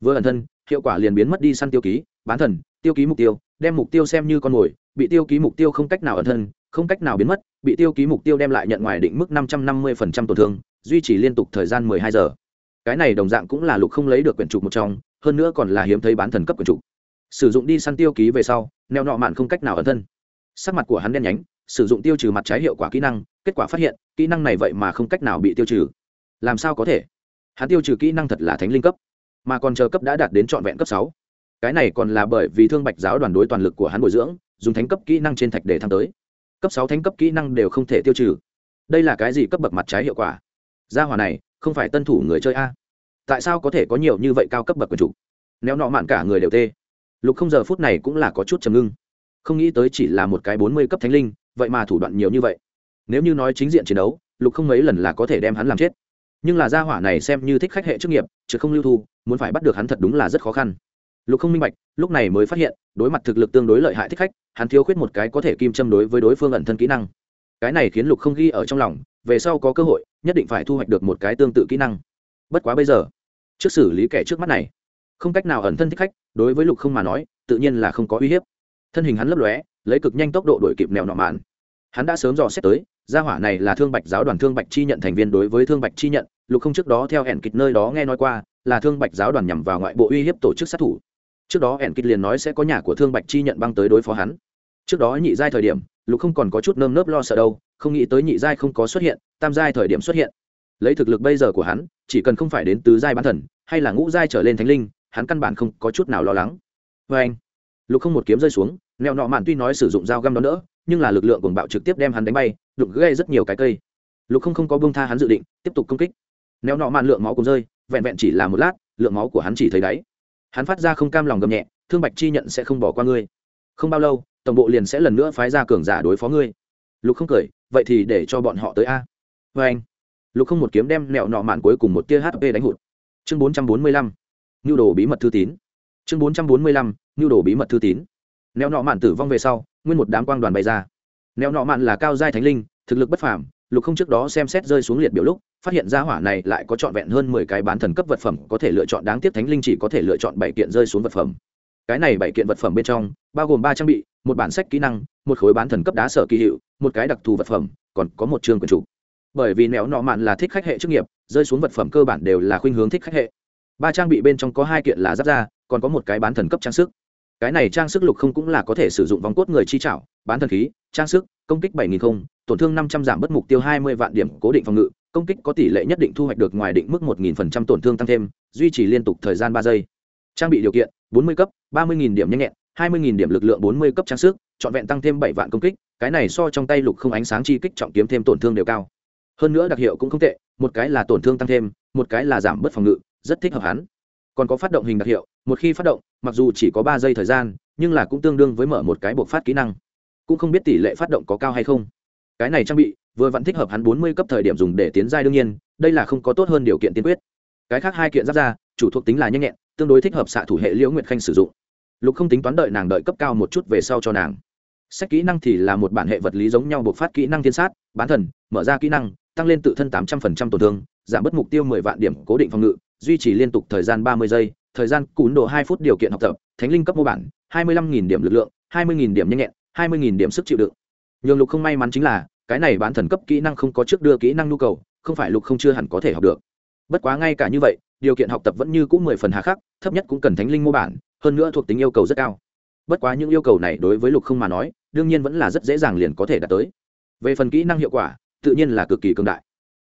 Vừa ẩn thân hiệu quả liền biến mất đi săn tiêu ký, bán thần, tiêu ký mục tiêu, đem mục tiêu xem như con mồi, bị tiêu ký mục tiêu không cách nào ẩn thân, không cách nào biến mất, bị tiêu ký mục tiêu đem lại nhận ngoài định mức năm trăm năm mươi phần trăm tổn thương, duy trì liên tục thời gian mười hai giờ. Cái này đồng dạng cũng là lục không lấy được quyển trục một trong, hơn nữa còn là hiếm thấy bán thần cấp quyển trục. Sử dụng đi săn tiêu ký về sau, neo nọ mạn không cách nào ẩn thân. Sắc mặt của hắn đen nhánh, sử dụng tiêu trừ mặt trái hiệu quả kỹ năng, kết quả phát hiện, kỹ năng này vậy mà không cách nào bị tiêu trừ. Làm sao có thể? Hắn tiêu trừ kỹ năng thật là thánh linh cấp mà còn chờ cấp đã đạt đến trọn vẹn cấp sáu. Cái này còn là bởi vì thương bạch giáo đoàn đối toàn lực của hắn bồi dưỡng, dùng thánh cấp kỹ năng trên thạch để thăng tới. Cấp sáu thánh cấp kỹ năng đều không thể tiêu trừ. Đây là cái gì cấp bậc mặt trái hiệu quả? Gia hòa này, không phải tân thủ người chơi a. Tại sao có thể có nhiều như vậy cao cấp bậc quần chủ? Nếu nọ mạn cả người đều tê. Lục không giờ phút này cũng là có chút chầm ngưng. Không nghĩ tới chỉ là một cái bốn mươi cấp thánh linh, vậy mà thủ đoạn nhiều như vậy. Nếu như nói chính diện chiến đấu, lục không mấy lần là có thể đem hắn làm chết nhưng là gia hỏa này xem như thích khách hệ chức nghiệp, chứ không lưu thu, muốn phải bắt được hắn thật đúng là rất khó khăn. Lục không minh bạch, lúc này mới phát hiện, đối mặt thực lực tương đối lợi hại thích khách, hắn thiếu khuyết một cái có thể kim châm đối với đối phương ẩn thân kỹ năng. Cái này khiến lục không ghi ở trong lòng, về sau có cơ hội, nhất định phải thu hoạch được một cái tương tự kỹ năng. Bất quá bây giờ, trước xử lý kẻ trước mắt này, không cách nào ẩn thân thích khách, đối với lục không mà nói, tự nhiên là không có uy hiếp. Thân hình hắn lấp lóe, lấy cực nhanh tốc độ đổi kịp mèo nọ mạn. Hắn đã sớm dò xét tới gia hỏa này là thương bạch giáo đoàn thương bạch chi nhận thành viên đối với thương bạch chi nhận, lục không trước đó theo ẻn kịch nơi đó nghe nói qua, là thương bạch giáo đoàn nhằm vào ngoại bộ uy hiếp tổ chức sát thủ. Trước đó ẻn kịch liền nói sẽ có nhà của thương bạch chi nhận băng tới đối phó hắn. Trước đó nhị giai thời điểm, lục không còn có chút nơm nớp lo sợ đâu, không nghĩ tới nhị giai không có xuất hiện, tam giai thời điểm xuất hiện. Lấy thực lực bây giờ của hắn, chỉ cần không phải đến tứ giai bán thần, hay là ngũ giai trở lên thánh linh, hắn căn bản không có chút nào lo lắng. Vê anh, lục không một kiếm rơi xuống, nẹo nọ mạn tuy nói sử dụng dao găm đó nữa, nhưng là lực lượng cuồng bạo trực tiếp đem hắn đánh bay đụng gây rất nhiều cái cây. Lục không không có bông tha hắn dự định, tiếp tục công kích. Nẹo nọ mạn lượng máu cùng rơi, vẹn vẹn chỉ là một lát, lượng máu của hắn chỉ thấy đáy. Hắn phát ra không cam lòng gầm nhẹ, thương bạch chi nhận sẽ không bỏ qua ngươi. Không bao lâu, tổng bộ liền sẽ lần nữa phái ra cường giả đối phó ngươi. Lục không cười, vậy thì để cho bọn họ tới a. Vê anh, lục không một kiếm đem nẹo nọ mạn cuối cùng một tia hp đánh hụt. Chương bốn trăm bốn mươi lăm nhu đồ bí mật thư tín. Chương bốn trăm bốn mươi lăm nhu đồ bí mật thư tín. Nẹo nọ mạn tử vong về sau, nguyên một đám quang đoàn bay ra nẹo nọ mạn là cao giai thánh linh, thực lực bất phàm, lục không trước đó xem xét rơi xuống liệt biểu lúc, phát hiện ra hỏa này lại có trọn vẹn hơn mười cái bán thần cấp vật phẩm, có thể lựa chọn đáng tiếc thánh linh chỉ có thể lựa chọn bảy kiện rơi xuống vật phẩm. Cái này bảy kiện vật phẩm bên trong, bao gồm ba trang bị, một bản sách kỹ năng, một khối bán thần cấp đá sở kỳ hiệu, một cái đặc thù vật phẩm, còn có một chương quyền chủ bởi vì nẻo nọ mạn là thích khách hệ chức nghiệp, rơi xuống vật phẩm cơ bản đều là khuynh hướng thích khách hệ. Ba trang bị bên trong có hai kiện là giáp da, còn có một cái bán thần cấp trang sức cái này trang sức lục không cũng là có thể sử dụng vòng cốt người chi trảo, bán thần khí, trang sức, công kích bảy nghìn không, tổn thương năm trăm giảm bất mục tiêu hai mươi vạn điểm cố định phòng ngự, công kích có tỷ lệ nhất định thu hoạch được ngoài định mức một nghìn phần trăm tổn thương tăng thêm, duy trì liên tục thời gian ba giây. Trang bị điều kiện, bốn mươi cấp, ba mươi nghìn điểm nhanh nhẹn, hai mươi nghìn điểm lực lượng bốn mươi cấp trang sức, trọn vẹn tăng thêm bảy vạn công kích, cái này so trong tay lục không ánh sáng chi kích trọng kiếm thêm tổn thương đều cao. Hơn nữa đặc hiệu cũng không tệ, một cái là tổn thương tăng thêm, một cái là giảm bớt phòng ngự, rất thích hợp hắn còn có phát động hình đặc hiệu, một khi phát động, mặc dù chỉ có ba giây thời gian, nhưng là cũng tương đương với mở một cái buộc phát kỹ năng. Cũng không biết tỷ lệ phát động có cao hay không. Cái này trang bị, vừa vẫn thích hợp hắn bốn mươi cấp thời điểm dùng để tiến giai đương nhiên, đây là không có tốt hơn điều kiện tiên quyết. Cái khác hai kiện giáp ra chủ thuộc tính là nhanh nhẹn, tương đối thích hợp xạ thủ hệ liễu nguyệt khanh sử dụng. Lục không tính toán đợi nàng đợi cấp cao một chút về sau cho nàng. Sách kỹ năng thì là một bản hệ vật lý giống nhau buộc phát kỹ năng thiên sát, bán thần, mở ra kỹ năng, tăng lên tự thân tám trăm phần trăm tổn thương, giảm bớt mục tiêu mười vạn điểm cố định phòng ngự duy trì liên tục thời gian ba mươi giây, thời gian cún độ hai phút điều kiện học tập, thánh linh cấp mô bản, hai mươi lăm nghìn điểm lực lượng, hai mươi nghìn điểm nhanh nhẹn, hai mươi nghìn điểm sức chịu đựng. Nhường lục không may mắn chính là, cái này bán thần cấp kỹ năng không có trước đưa kỹ năng nhu cầu, không phải lục không chưa hẳn có thể học được. Bất quá ngay cả như vậy, điều kiện học tập vẫn như cũng mười phần hà khắc, thấp nhất cũng cần thánh linh mô bản, hơn nữa thuộc tính yêu cầu rất cao. Bất quá những yêu cầu này đối với lục không mà nói, đương nhiên vẫn là rất dễ dàng liền có thể đạt tới. Về phần kỹ năng hiệu quả, tự nhiên là cực kỳ cường đại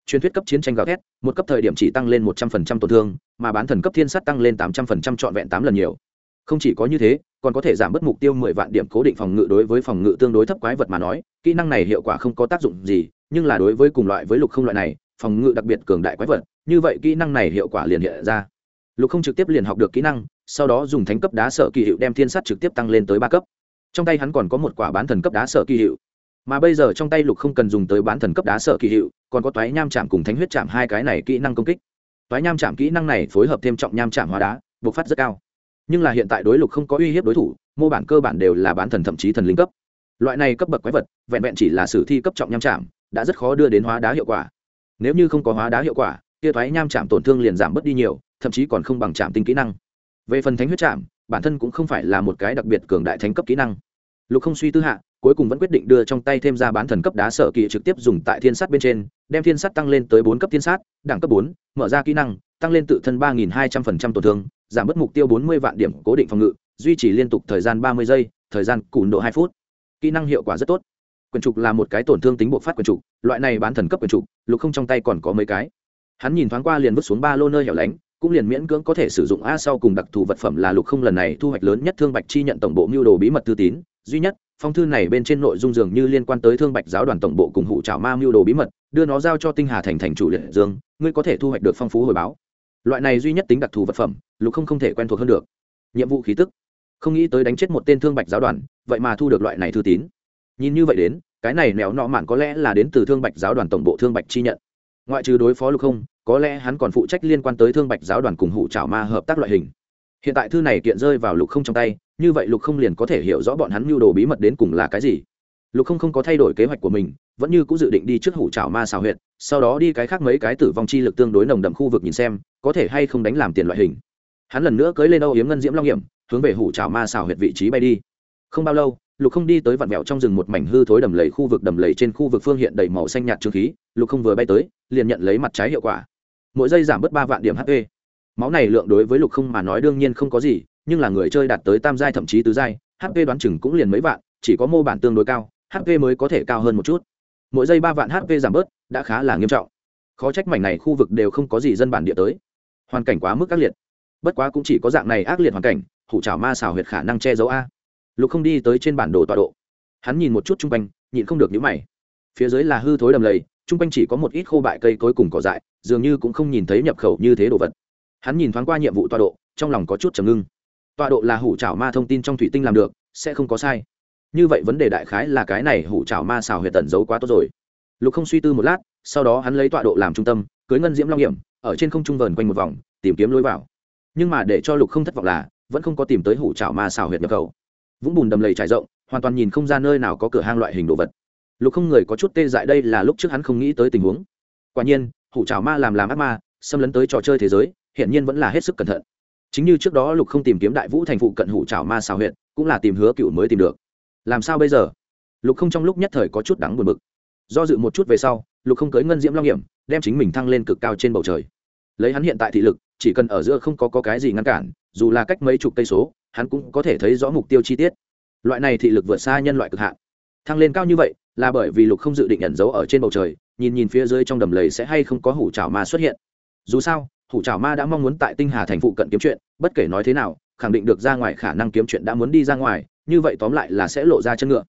truyền thuyết cấp chiến tranh gào thét, một cấp thời điểm chỉ tăng lên một trăm phần trăm tổn thương, mà bán thần cấp thiên sắt tăng lên tám trăm phần trăm trọn vẹn tám lần nhiều. Không chỉ có như thế, còn có thể giảm bớt mục tiêu mười vạn điểm cố định phòng ngự đối với phòng ngự tương đối thấp quái vật mà nói, kỹ năng này hiệu quả không có tác dụng gì, nhưng là đối với cùng loại với lục không loại này, phòng ngự đặc biệt cường đại quái vật, như vậy kỹ năng này hiệu quả liền hiện ra. Lục không trực tiếp liền học được kỹ năng, sau đó dùng thánh cấp đá sợ kỳ hiệu đem thiên sắt trực tiếp tăng lên tới ba cấp. Trong tay hắn còn có một quả bán thần cấp đá sợ kỳ hiệu mà bây giờ trong tay lục không cần dùng tới bán thần cấp đá sợ kỳ hiệu, còn có toái nham chạm cùng thánh huyết chạm hai cái này kỹ năng công kích. Toái nham chạm kỹ năng này phối hợp thêm trọng nham chạm hóa đá, bộc phát rất cao. Nhưng là hiện tại đối lục không có uy hiếp đối thủ, mô bản cơ bản đều là bán thần thậm chí thần linh cấp. Loại này cấp bậc quái vật, vẹn vẹn chỉ là sử thi cấp trọng nham chạm, đã rất khó đưa đến hóa đá hiệu quả. Nếu như không có hóa đá hiệu quả, kia thoái nham chạm tổn thương liền giảm bớt đi nhiều, thậm chí còn không bằng chạm tinh kỹ năng. Về phần thánh huyết chạm, bản thân cũng không phải là một cái đặc biệt cường đại thánh cấp kỹ năng. Lục không suy tư hạ cuối cùng vẫn quyết định đưa trong tay thêm ra bán thần cấp đá sở kỳ trực tiếp dùng tại thiên sát bên trên, đem thiên sát tăng lên tới bốn cấp thiên sát, đẳng cấp bốn, mở ra kỹ năng, tăng lên tự thân ba nghìn hai trăm phần trăm tổn thương, giảm bớt mục tiêu bốn mươi vạn điểm cố định phòng ngự, duy trì liên tục thời gian ba mươi giây, thời gian cùn độ hai phút. Kỹ năng hiệu quả rất tốt. Quyền trục là một cái tổn thương tính bộ phát quyền trục, loại này bán thần cấp quyền trục, lục không trong tay còn có mấy cái. Hắn nhìn thoáng qua liền vứt xuống ba lô nơi hẻo lánh, cũng liền miễn cưỡng có thể sử dụng a sau cùng đặc thù vật phẩm là lục không lần này thu hoạch lớn nhất thương bạch chi nhận tổng bộ mưu đồ bí mật thư tín, duy nhất phong thư này bên trên nội dung dường như liên quan tới thương bạch giáo đoàn tổng bộ cùng hụ trào ma mưu đồ bí mật, đưa nó giao cho tinh hà thành thành chủ liệt dương, ngươi có thể thu hoạch được phong phú hồi báo. Loại này duy nhất tính đặc thù vật phẩm, lục không không thể quen thuộc hơn được. Nhiệm vụ khí tức. Không nghĩ tới đánh chết một tên thương bạch giáo đoàn, vậy mà thu được loại này thư tín. Nhìn như vậy đến, cái này nẻo nọ mạn có lẽ là đến từ thương bạch giáo đoàn tổng bộ thương bạch chi nhận. Ngoại trừ đối phó lục không, có lẽ hắn còn phụ trách liên quan tới thương bạch giáo đoàn cùng hụ trảo ma hợp tác loại hình hiện tại thư này kiện rơi vào lục không trong tay, như vậy lục không liền có thể hiểu rõ bọn hắn mưu đồ bí mật đến cùng là cái gì. Lục không không có thay đổi kế hoạch của mình, vẫn như cũng dự định đi trước hủ trào ma xào huyện sau đó đi cái khác mấy cái tử vong chi lực tương đối nồng đậm khu vực nhìn xem, có thể hay không đánh làm tiền loại hình. Hắn lần nữa cưới lên âu yếm ngân diễm long hiểm, hướng về hủ trào ma xào huyện vị trí bay đi. Không bao lâu, lục không đi tới vạn mẹo trong rừng một mảnh hư thối đầm lầy khu vực, đầm lầy trên khu vực phương hiện đầy màu xanh nhạt trương khí, lục không vừa bay tới, liền nhận lấy mặt trái hiệu quả. Mỗi giây giảm bớt ba vạn điểm hp máu này lượng đối với lục không mà nói đương nhiên không có gì, nhưng là người chơi đạt tới tam giai thậm chí tứ giai hp đoán chừng cũng liền mấy vạn, chỉ có mô bản tương đối cao hp mới có thể cao hơn một chút. Mỗi giây ba vạn hp giảm bớt, đã khá là nghiêm trọng. Khó trách mảnh này khu vực đều không có gì dân bản địa tới. Hoàn cảnh quá mức ác liệt. Bất quá cũng chỉ có dạng này ác liệt hoàn cảnh, hủ trào ma xào huyệt khả năng che giấu a. Lục không đi tới trên bản đồ tọa độ. Hắn nhìn một chút chung quanh, nhịn không được nhữ mày. Phía dưới là hư thối đầm lầy chung quanh chỉ có một ít khô bại cây cối cùng cỏ dại, dường như cũng không nhìn thấy nhập khẩu như thế đồ vật hắn nhìn thoáng qua nhiệm vụ tọa độ, trong lòng có chút trầm ngưng. Tọa độ là hủ trào ma thông tin trong thủy tinh làm được, sẽ không có sai. Như vậy vấn đề đại khái là cái này hủ trào ma xào huyệt tẩn giấu quá tốt rồi. Lục không suy tư một lát, sau đó hắn lấy tọa độ làm trung tâm, cưới ngân diễm long hiểm, ở trên không trung vờn quanh một vòng, tìm kiếm lối vào. Nhưng mà để cho lục không thất vọng là, vẫn không có tìm tới hủ trào ma xào huyệt nhập khẩu. Vũng bùn đầm lầy trải rộng, hoàn toàn nhìn không ra nơi nào có cửa hang loại hình đồ vật. Lục không người có chút tê dại đây là lúc trước hắn không nghĩ tới tình huống. Quả nhiên, hủ trào ma làm làm ác ma, xâm lấn tới trò chơi thế giới hiện nhiên vẫn là hết sức cẩn thận. Chính như trước đó lục không tìm kiếm đại vũ thành phụ cận hủ trảo ma xào huyện cũng là tìm hứa cựu mới tìm được. Làm sao bây giờ? Lục không trong lúc nhất thời có chút đắng buồn bực. Do dự một chút về sau lục không cưới ngân diễm long hiểm đem chính mình thăng lên cực cao trên bầu trời. Lấy hắn hiện tại thị lực chỉ cần ở giữa không có, có cái gì ngăn cản dù là cách mấy chục cây số hắn cũng có thể thấy rõ mục tiêu chi tiết. Loại này thị lực vượt xa nhân loại cực hạn. Thăng lên cao như vậy là bởi vì lục không dự định ẩn giấu ở trên bầu trời nhìn nhìn phía dưới trong đầm lầy sẽ hay không có hủ trào ma xuất hiện. Dù sao hủ trào ma đã mong muốn tại tinh hà thành phụ cận kiếm chuyện, bất kể nói thế nào, khẳng định được ra ngoài khả năng kiếm chuyện đã muốn đi ra ngoài, như vậy tóm lại là sẽ lộ ra chân ngựa.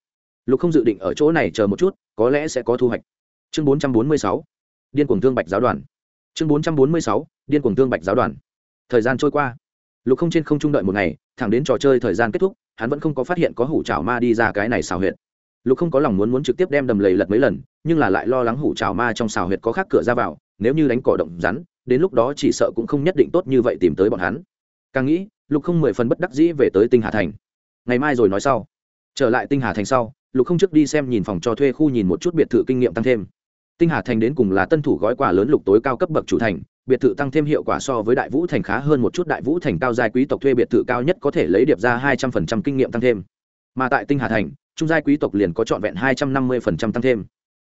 Lục không dự định ở chỗ này chờ một chút, có lẽ sẽ có thu hoạch. Chương bốn trăm bốn mươi sáu, điên cuồng thương bạch giáo đoàn. Chương bốn trăm bốn mươi sáu, điên cuồng thương bạch giáo đoàn. Thời gian trôi qua. Lục không trên không trung đợi một ngày, thẳng đến trò chơi thời gian kết thúc, hắn vẫn không có phát hiện có hủ trào ma đi ra cái này xào huyệt. Lục không có lòng muốn muốn trực tiếp đem đầm lầy lật mấy lần, nhưng là lại lo lắng hủ trào ma trong xào huyệt có khác cửa ra vào, nếu như đánh cỏ động rắn đến lúc đó chỉ sợ cũng không nhất định tốt như vậy tìm tới bọn hắn. Càng nghĩ, lục không mười phần bất đắc dĩ về tới tinh hà thành. Ngày mai rồi nói sau. Trở lại tinh hà thành sau, lục không trước đi xem nhìn phòng cho thuê khu nhìn một chút biệt thự kinh nghiệm tăng thêm. Tinh hà thành đến cùng là tân thủ gói quà lớn lục tối cao cấp bậc chủ thành, biệt thự tăng thêm hiệu quả so với đại vũ thành khá hơn một chút, đại vũ thành cao giai quý tộc thuê biệt thự cao nhất có thể lấy điệp ra hai trăm phần trăm kinh nghiệm tăng thêm. Mà tại tinh hà thành, trung giai quý tộc liền có trọn vẹn hai trăm năm mươi phần trăm tăng thêm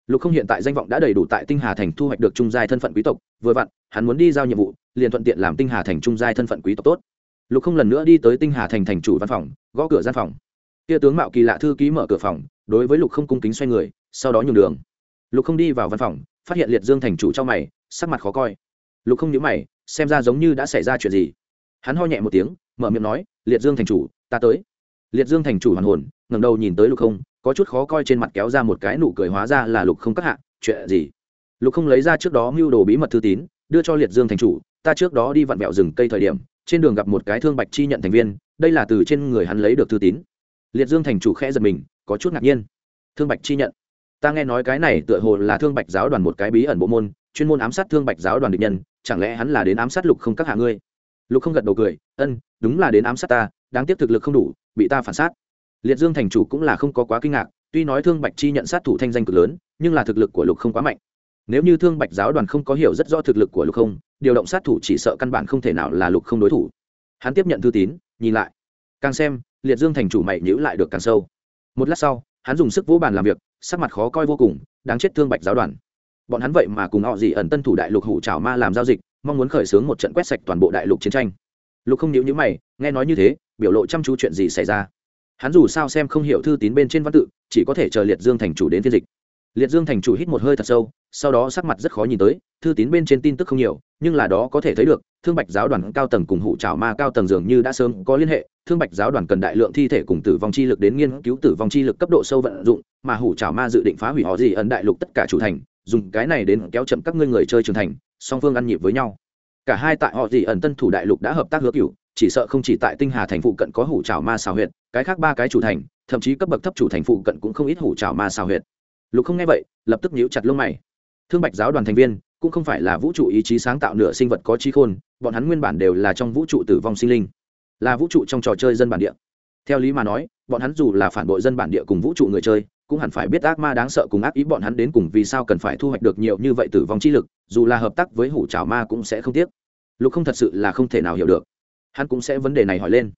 lục không hiện tại danh vọng đã đầy đủ tại tinh hà thành thu hoạch được trung giai thân phận quý tộc, vừa vặn, hắn muốn đi giao nhiệm vụ, liền thuận tiện làm tinh hà thành trung giai thân phận quý tộc tốt. Lục không lần nữa đi tới tinh hà thành thành chủ văn phòng, gõ cửa gian phòng. Kia tướng mạo kỳ lạ thư ký mở cửa phòng, đối với lục không cung kính xoay người, sau đó nhường đường. Lục không đi vào văn phòng, phát hiện liệt dương thành chủ trong mày, sắc mặt khó coi. Lục không nhớ mày, xem ra giống như đã xảy ra chuyện gì. Hắn ho nhẹ một tiếng, mở miệng nói, liệt dương thành chủ, ta tới. Liệt dương thành chủ hoàn hồn, ngẩng đầu nhìn tới lục không có chút khó coi trên mặt kéo ra một cái nụ cười hóa ra là lục không các hạ, chuyện gì? Lục không lấy ra trước đó mưu đồ bí mật thư tín, đưa cho liệt dương thành chủ, ta trước đó đi vặn vẹo rừng cây thời điểm, trên đường gặp một cái thương bạch chi nhận thành viên, đây là từ trên người hắn lấy được thư tín. Liệt dương thành chủ khẽ giật mình, có chút ngạc nhiên. Thương bạch chi nhận. Ta nghe nói cái này tựa hồ là thương bạch giáo đoàn một cái bí ẩn bộ môn, chuyên môn ám sát thương bạch giáo đoàn địch nhân, chẳng lẽ hắn là đến ám sát lục không các hạ ngươi? Lục không gật đầu cười, ân, đúng là đến ám sát ta, đáng tiếc thực lực không đủ, bị ta phản sát liệt dương thành chủ cũng là không có quá kinh ngạc, tuy nói thương bạch chi nhận sát thủ thanh danh cực lớn, nhưng là thực lực của lục không quá mạnh. Nếu như thương bạch giáo đoàn không có hiểu rất rõ thực lực của lục không, điều động sát thủ chỉ sợ căn bản không thể nào là lục không đối thủ. Hắn tiếp nhận thư tín, nhìn lại. Càng xem, liệt dương thành chủ mày nhữ lại được càng sâu. Một lát sau, hắn dùng sức vỗ bàn làm việc, sắc mặt khó coi vô cùng, đáng chết thương bạch giáo đoàn. Bọn hắn vậy mà cùng họ gì ẩn tân thủ đại lục hủ trào ma làm giao dịch, mong muốn khởi xướng một trận quét sạch toàn bộ đại lục chiến tranh. Lục không nhíu nhíu mày, nghe nói như thế, biểu lộ chăm chú chuyện gì xảy ra hắn dù sao xem không hiểu thư tín bên trên văn tự, chỉ có thể chờ liệt dương thành chủ đến phiên dịch. Liệt dương thành chủ hít một hơi thật sâu, sau đó sắc mặt rất khó nhìn tới, thư tín bên trên tin tức không nhiều, nhưng là đó có thể thấy được, thương bạch giáo đoàn cao tầng cùng hủ trào ma cao tầng dường như đã sớm có liên hệ, thương bạch giáo đoàn cần đại lượng thi thể cùng tử vong chi lực đến nghiên cứu tử vong chi lực cấp độ sâu vận dụng, mà hủ trào ma dự định phá hủy họ gì ẩn đại lục tất cả chủ thành, dùng cái này đến kéo chậm các ngươi người chơi trưởng thành, song phương ăn nhịp với nhau. Cả hai tại họ gì ẩn tân thủ đại lục đã hợp tác hứa cửu chỉ sợ không chỉ tại tinh hà thành phụ cận có hủ trào ma xào huyệt, cái khác ba cái chủ thành, thậm chí cấp bậc thấp chủ thành phụ cận cũng không ít hủ trào ma xào huyệt. Lục không nghe vậy, lập tức nhíu chặt lông mày. Thương bạch giáo đoàn thành viên, cũng không phải là vũ trụ ý chí sáng tạo nửa sinh vật có trí khôn, bọn hắn nguyên bản đều là trong vũ trụ tử vong sinh linh, là vũ trụ trong trò chơi dân bản địa. Theo lý mà nói, bọn hắn dù là phản bội dân bản địa cùng vũ trụ người chơi, cũng hẳn phải biết ác ma đáng sợ cùng ác ý bọn hắn đến cùng vì sao cần phải thu hoạch được nhiều như vậy tử vong chi lực, dù là hợp tác với hủ trào ma cũng sẽ không tiếc. Lục không thật sự là không thể nào hiểu được hắn cũng sẽ vấn đề này hỏi lên.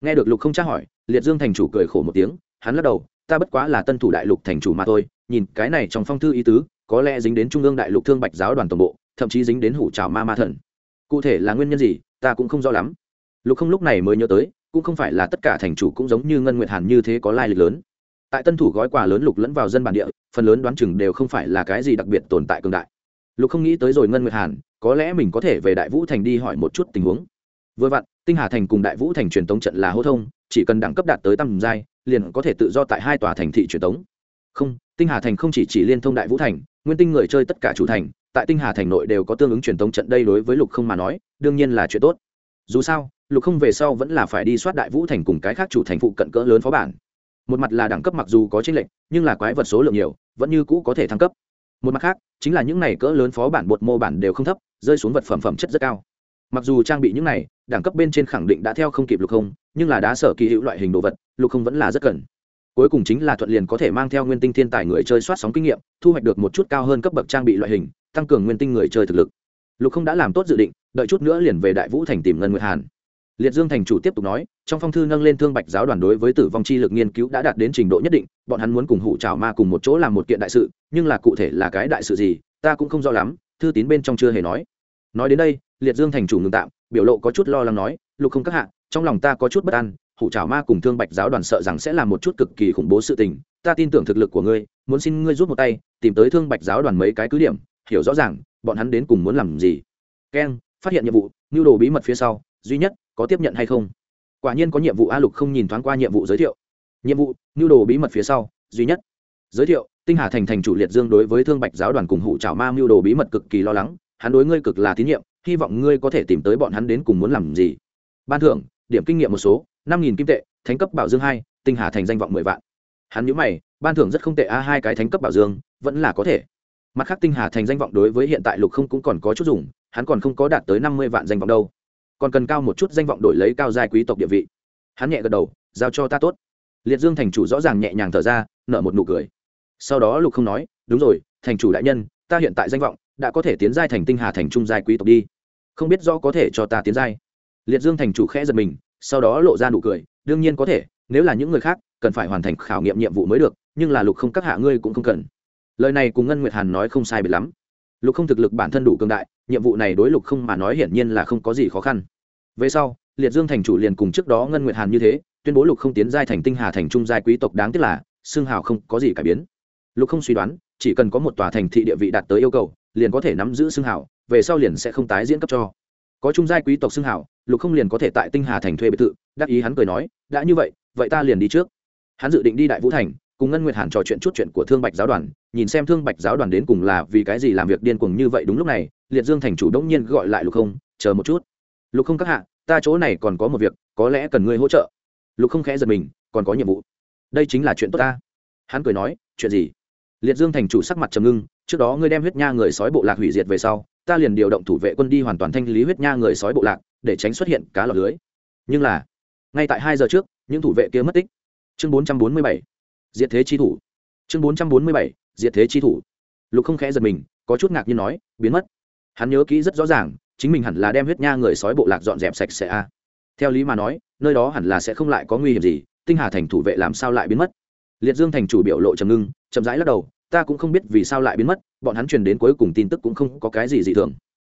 Nghe được lục không tra hỏi, liệt dương thành chủ cười khổ một tiếng, hắn lắc đầu, ta bất quá là tân thủ đại lục thành chủ mà thôi, nhìn cái này trong phong thư ý tứ, có lẽ dính đến trung ương đại lục thương bạch giáo đoàn tổng bộ, thậm chí dính đến hủ trào ma ma thần. Cụ thể là nguyên nhân gì, ta cũng không rõ lắm. Lục không lúc này mới nhớ tới, cũng không phải là tất cả thành chủ cũng giống như ngân nguyệt hàn như thế có lai lịch lớn. Tại tân thủ gói quà lớn lục lẫn vào dân bản địa, phần lớn đoán chừng đều không phải là cái gì đặc biệt tồn tại cường đại. Lục không nghĩ tới rồi ngân nguyệt hàn, có lẽ mình có thể về đại vũ thành đi hỏi một chút tình huống. Vừa vặn tinh hà thành cùng đại vũ thành truyền tống trận là hô thông, chỉ cần đẳng cấp đạt tới tầm giai, liền có thể tự do tại hai tòa thành thị truyền tống. Không, tinh hà thành không chỉ chỉ liên thông đại vũ thành, nguyên tinh người chơi tất cả chủ thành, tại tinh hà thành nội đều có tương ứng truyền tống trận đây đối với lục không mà nói, đương nhiên là chuyện tốt. Dù sao, lục không về sau vẫn là phải đi soát đại vũ thành cùng cái khác chủ thành phụ cận cỡ lớn phó bản. Một mặt là đẳng cấp mặc dù có chênh lệch, nhưng là quái vật số lượng nhiều, vẫn như cũ có thể thăng cấp. Một mặt khác, chính là những này cỡ lớn phó bản bột mô bản đều không thấp, rơi xuống vật phẩm phẩm chất rất cao mặc dù trang bị những này, đẳng cấp bên trên khẳng định đã theo không kịp lục không, nhưng là đá sở kỳ hữu loại hình đồ vật, lục không vẫn là rất cần. Cuối cùng chính là thuận liền có thể mang theo nguyên tinh thiên tài người chơi soát sóng kinh nghiệm, thu hoạch được một chút cao hơn cấp bậc trang bị loại hình, tăng cường nguyên tinh người chơi thực lực. Lục không đã làm tốt dự định, đợi chút nữa liền về đại vũ thành tìm ngân nguyệt hàn. Liệt dương thành chủ tiếp tục nói, trong phong thư nâng lên thương bạch giáo đoàn đối với tử vong chi lực nghiên cứu đã đạt đến trình độ nhất định, bọn hắn muốn cùng hủ trào ma cùng một chỗ làm một kiện đại sự, nhưng là cụ thể là cái đại sự gì, ta cũng không rõ lắm, thư tín bên trong chưa hề nói. Nói đến đây liệt dương thành chủ ngừng tạm, biểu lộ có chút lo lắng nói, lục không các hạ, trong lòng ta có chút bất an, hủ trào ma cùng thương bạch giáo đoàn sợ rằng sẽ là một chút cực kỳ khủng bố sự tình, ta tin tưởng thực lực của ngươi, muốn xin ngươi giúp một tay, tìm tới thương bạch giáo đoàn mấy cái cứ điểm, hiểu rõ ràng, bọn hắn đến cùng muốn làm gì. Keng phát hiện nhiệm vụ nhu đồ bí mật phía sau, duy nhất có tiếp nhận hay không? Quả nhiên có nhiệm vụ a lục không nhìn thoáng qua nhiệm vụ giới thiệu. Nhiệm vụ nhu đồ bí mật phía sau, duy nhất. Giới thiệu, tinh hà thành thành chủ liệt dương đối với thương bạch giáo đoàn cùng hủ trào ma mưu đồ bí mật cực kỳ lo lắng hắn đối ngươi cực là tín nhiệm, hy vọng ngươi có thể tìm tới bọn hắn đến cùng muốn làm gì. Ban thưởng, điểm kinh nghiệm một số, năm nghìn kim tệ, thánh cấp bảo dương hai, tinh hà thành danh vọng mười vạn. Hắn nhớ mày, ban thưởng rất không tệ a, hai cái thánh cấp bảo dương, vẫn là có thể. Mặt khác tinh hà thành danh vọng đối với hiện tại lục không cũng còn có chút dùng, hắn còn không có đạt tới năm mươi vạn danh vọng đâu. Còn cần cao một chút danh vọng đổi lấy cao giai quý tộc địa vị. Hắn nhẹ gật đầu, giao cho ta tốt. Liệt dương thành chủ rõ ràng nhẹ nhàng thở ra, nở một nụ cười. Sau đó lục không nói, đúng rồi, thành chủ đại nhân, ta hiện tại danh vọng đã có thể tiến giai thành tinh hà thành trung giai quý tộc đi. Không biết rõ có thể cho ta tiến giai. Liệt dương thành chủ khẽ giật mình, sau đó lộ ra nụ cười, đương nhiên có thể, nếu là những người khác, cần phải hoàn thành khảo nghiệm nhiệm vụ mới được, nhưng là lục không các hạ ngươi cũng không cần. Lời này cùng ngân nguyệt hàn nói không sai biệt lắm. Lục không thực lực bản thân đủ cường đại, nhiệm vụ này đối lục không mà nói hiển nhiên là không có gì khó khăn. Về sau, liệt dương thành chủ liền cùng trước đó ngân nguyệt hàn như thế, tuyên bố lục không tiến giai thành tinh hà thành trung giai quý tộc đáng tiếc là, xương hào không có gì cải biến. Lục không suy đoán, chỉ cần có một tòa thành thị địa vị đạt tới yêu cầu liền có thể nắm giữ xương hào về sau liền sẽ không tái diễn cấp cho. Có trung giai quý tộc xương hào lục không liền có thể tại tinh hà thành thuê biệt thự, đắc ý hắn cười nói, đã như vậy vậy ta liền đi trước. Hắn dự định đi đại vũ thành, cùng ngân nguyệt hàn trò chuyện chút chuyện của thương bạch giáo đoàn, nhìn xem thương bạch giáo đoàn đến cùng là vì cái gì làm việc điên cuồng như vậy đúng lúc này, liệt dương thành chủ đông nhiên gọi lại lục không, chờ một chút. Lục không các hạ, ta chỗ này còn có một việc, có lẽ cần ngươi hỗ trợ. Lục không khẽ giật mình, còn có nhiệm vụ. Đây chính là chuyện tốt ta. Hắn cười nói, chuyện gì? Liệt dương thành chủ sắc mặt trầm ngưng trước đó ngươi đem huyết nha người sói bộ lạc hủy diệt về sau, ta liền điều động thủ vệ quân đi hoàn toàn thanh lý huyết nha người sói bộ lạc, để tránh xuất hiện cá lọc lưới. Nhưng là, ngay tại hai giờ trước, những thủ vệ kia mất tích. Chương bốn trăm bốn mươi bảy, diệt thế chi thủ. Chương bốn trăm bốn mươi bảy, diệt thế chi thủ. Lục không khẽ giật mình, có chút ngạc nhiên nói, biến mất. Hắn nhớ kỹ rất rõ ràng, chính mình hẳn là đem huyết nha người sói bộ lạc dọn dẹp sạch sẽ a. Theo lý mà nói, nơi đó hẳn là sẽ không lại có nguy hiểm gì, tinh hà thành thủ vệ làm sao lại biến mất? Liệt dương thành chủ biểu lộ trầm ngưng, chậm rãi lắc đầu ta cũng không biết vì sao lại biến mất, bọn hắn truyền đến cuối cùng tin tức cũng không có cái gì dị thường.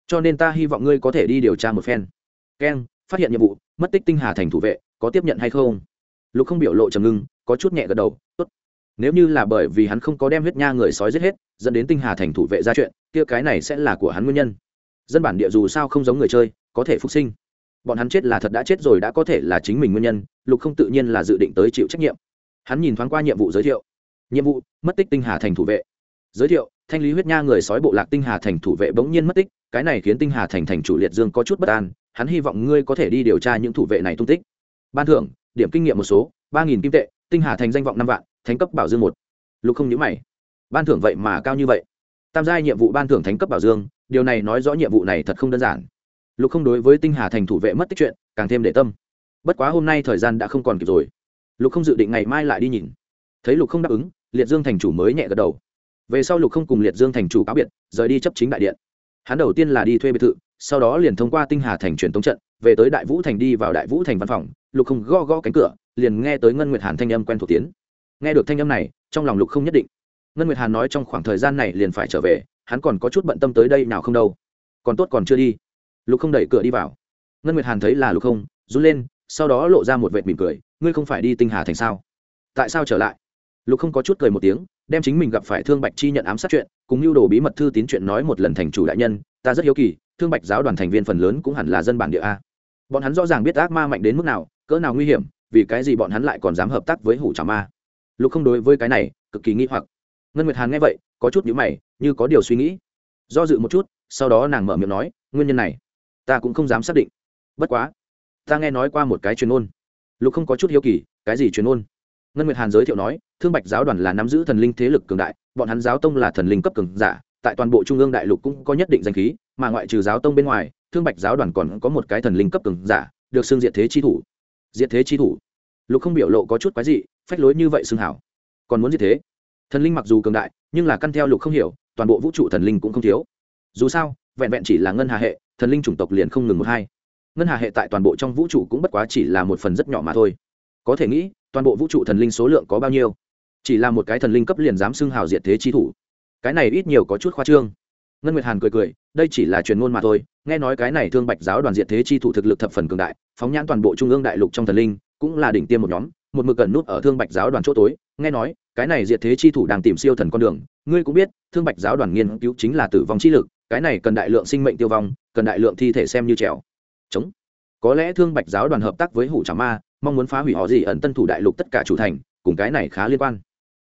Cho nên ta hy vọng ngươi có thể đi điều tra một phen. Keng phát hiện nhiệm vụ, mất tích tinh hà thành thủ vệ, có tiếp nhận hay không? Lục không biểu lộ trầm ngưng, có chút nhẹ gật đầu, tốt. Nếu như là bởi vì hắn không có đem huyết nha người sói giết hết, dẫn đến tinh hà thành thủ vệ ra chuyện, kia cái này sẽ là của hắn nguyên nhân. Dân bản địa dù sao không giống người chơi, có thể phục sinh. Bọn hắn chết là thật đã chết rồi đã có thể là chính mình nguyên nhân, lục không tự nhiên là dự định tới chịu trách nhiệm. Hắn nhìn thoáng qua nhiệm vụ giới thiệu nhiệm vụ, mất tích tinh hà thành thủ vệ. Giới thiệu, thanh lý huyết nha người sói bộ lạc tinh hà thành thủ vệ bỗng nhiên mất tích, cái này khiến tinh hà thành thành chủ liệt dương có chút bất an, hắn hy vọng ngươi có thể đi điều tra những thủ vệ này tung tích. Ban thưởng, điểm kinh nghiệm một số, ba nghìn kim tệ, tinh hà thành danh vọng năm vạn, thánh cấp bảo dương một. Lục không nhữ mày. Ban thưởng vậy mà cao như vậy. Tam giai nhiệm vụ ban thưởng thánh cấp bảo dương, điều này nói rõ nhiệm vụ này thật không đơn giản. Lục không đối với tinh hà thành thủ vệ mất tích chuyện, càng thêm để tâm. Bất quá hôm nay thời gian đã không còn kịp rồi. Lục không dự định ngày mai lại đi nhìn. Thấy lục không đáp ứng liệt dương thành chủ mới nhẹ gật đầu. Về sau lục không cùng liệt dương thành chủ cáo biệt, rời đi chấp chính đại điện. Hắn đầu tiên là đi thuê biệt thự, sau đó liền thông qua tinh hà thành truyền tống trận, về tới đại vũ thành đi vào đại vũ thành văn phòng. Lục không gõ gõ cánh cửa, liền nghe tới ngân nguyệt hàn thanh âm quen thuộc tiến nghe được thanh âm này, trong lòng lục không nhất định. Ngân nguyệt hàn nói trong khoảng thời gian này liền phải trở về, hắn còn có chút bận tâm tới đây nào không đâu. Còn tốt còn chưa đi. Lục không đẩy cửa đi vào. Ngân nguyệt hàn thấy là lục không, run lên, sau đó lộ ra một vệt mỉm cười, ngươi không phải đi tinh hà thành sao? Tại sao trở lại? Lục không có chút cười một tiếng, đem chính mình gặp phải thương bạch chi nhận ám sát chuyện, cùng mưu đồ bí mật thư tín chuyện nói một lần thành chủ đại nhân, ta rất hiếu kỳ, thương bạch giáo đoàn thành viên phần lớn cũng hẳn là dân bản địa a. Bọn hắn rõ ràng biết ác ma mạnh đến mức nào, cỡ nào nguy hiểm, vì cái gì bọn hắn lại còn dám hợp tác với hủ trà ma? Lục không đối với cái này, cực kỳ nghi hoặc. Ngân nguyệt hàn nghe vậy, có chút nhữ mày, như có điều suy nghĩ. Do dự một chút, sau đó nàng mở miệng nói, nguyên nhân này, ta cũng không dám xác định. Bất quá, ta nghe nói qua một cái truyền ôn. Lục không có chút hiếu kỳ, cái gì truyền ôn? Ngân nguyệt hàn giới thiệu nói thương bạch giáo đoàn là nắm giữ thần linh thế lực cường đại, bọn hắn giáo tông là thần linh cấp cường giả, tại toàn bộ trung ương đại lục cũng có nhất định danh khí, mà ngoại trừ giáo tông bên ngoài, thương bạch giáo đoàn còn có một cái thần linh cấp cường giả, được xưng diện thế chi thủ. Diện thế chi thủ? Lục không biểu lộ có chút quái dị, phách lối như vậy xưng hảo. Còn muốn gì thế? Thần linh mặc dù cường đại, nhưng là căn theo lục không hiểu, toàn bộ vũ trụ thần linh cũng không thiếu. Dù sao, vẹn vẹn chỉ là ngân hà hệ, thần linh chủng tộc liền không ngừng một hai. Ngân hà hệ tại toàn bộ trong vũ trụ cũng bất quá chỉ là một phần rất nhỏ mà thôi. Có thể nghĩ, toàn bộ vũ trụ thần linh số lượng có bao nhiêu? Chỉ là một cái thần linh cấp liền dám xưng hào diệt thế chi thủ. Cái này ít nhiều có chút khoa trương. Ngân nguyệt hàn cười cười, đây chỉ là truyền ngôn mà thôi, nghe nói cái này thương bạch giáo đoàn diệt thế chi thủ thực lực thập phần cường đại, phóng nhãn toàn bộ trung ương đại lục trong thần linh, cũng là đỉnh tiêm một nhóm, một mực cần nút ở thương bạch giáo đoàn chỗ tối. Nghe nói, cái này diệt thế chi thủ đang tìm siêu thần con đường. Ngươi cũng biết, thương bạch giáo đoàn nghiên cứu chính là tử vong chi lực, cái này cần đại lượng sinh mệnh tiêu vong, cần đại lượng thi thể xem như trèo. Chống. Có lẽ thương bạch giáo đoàn hợp tác với hủ trà ma, mong muốn phá hủy họ gì ẩn tân thủ đại lục tất cả chủ thành, cùng cái này khá liên quan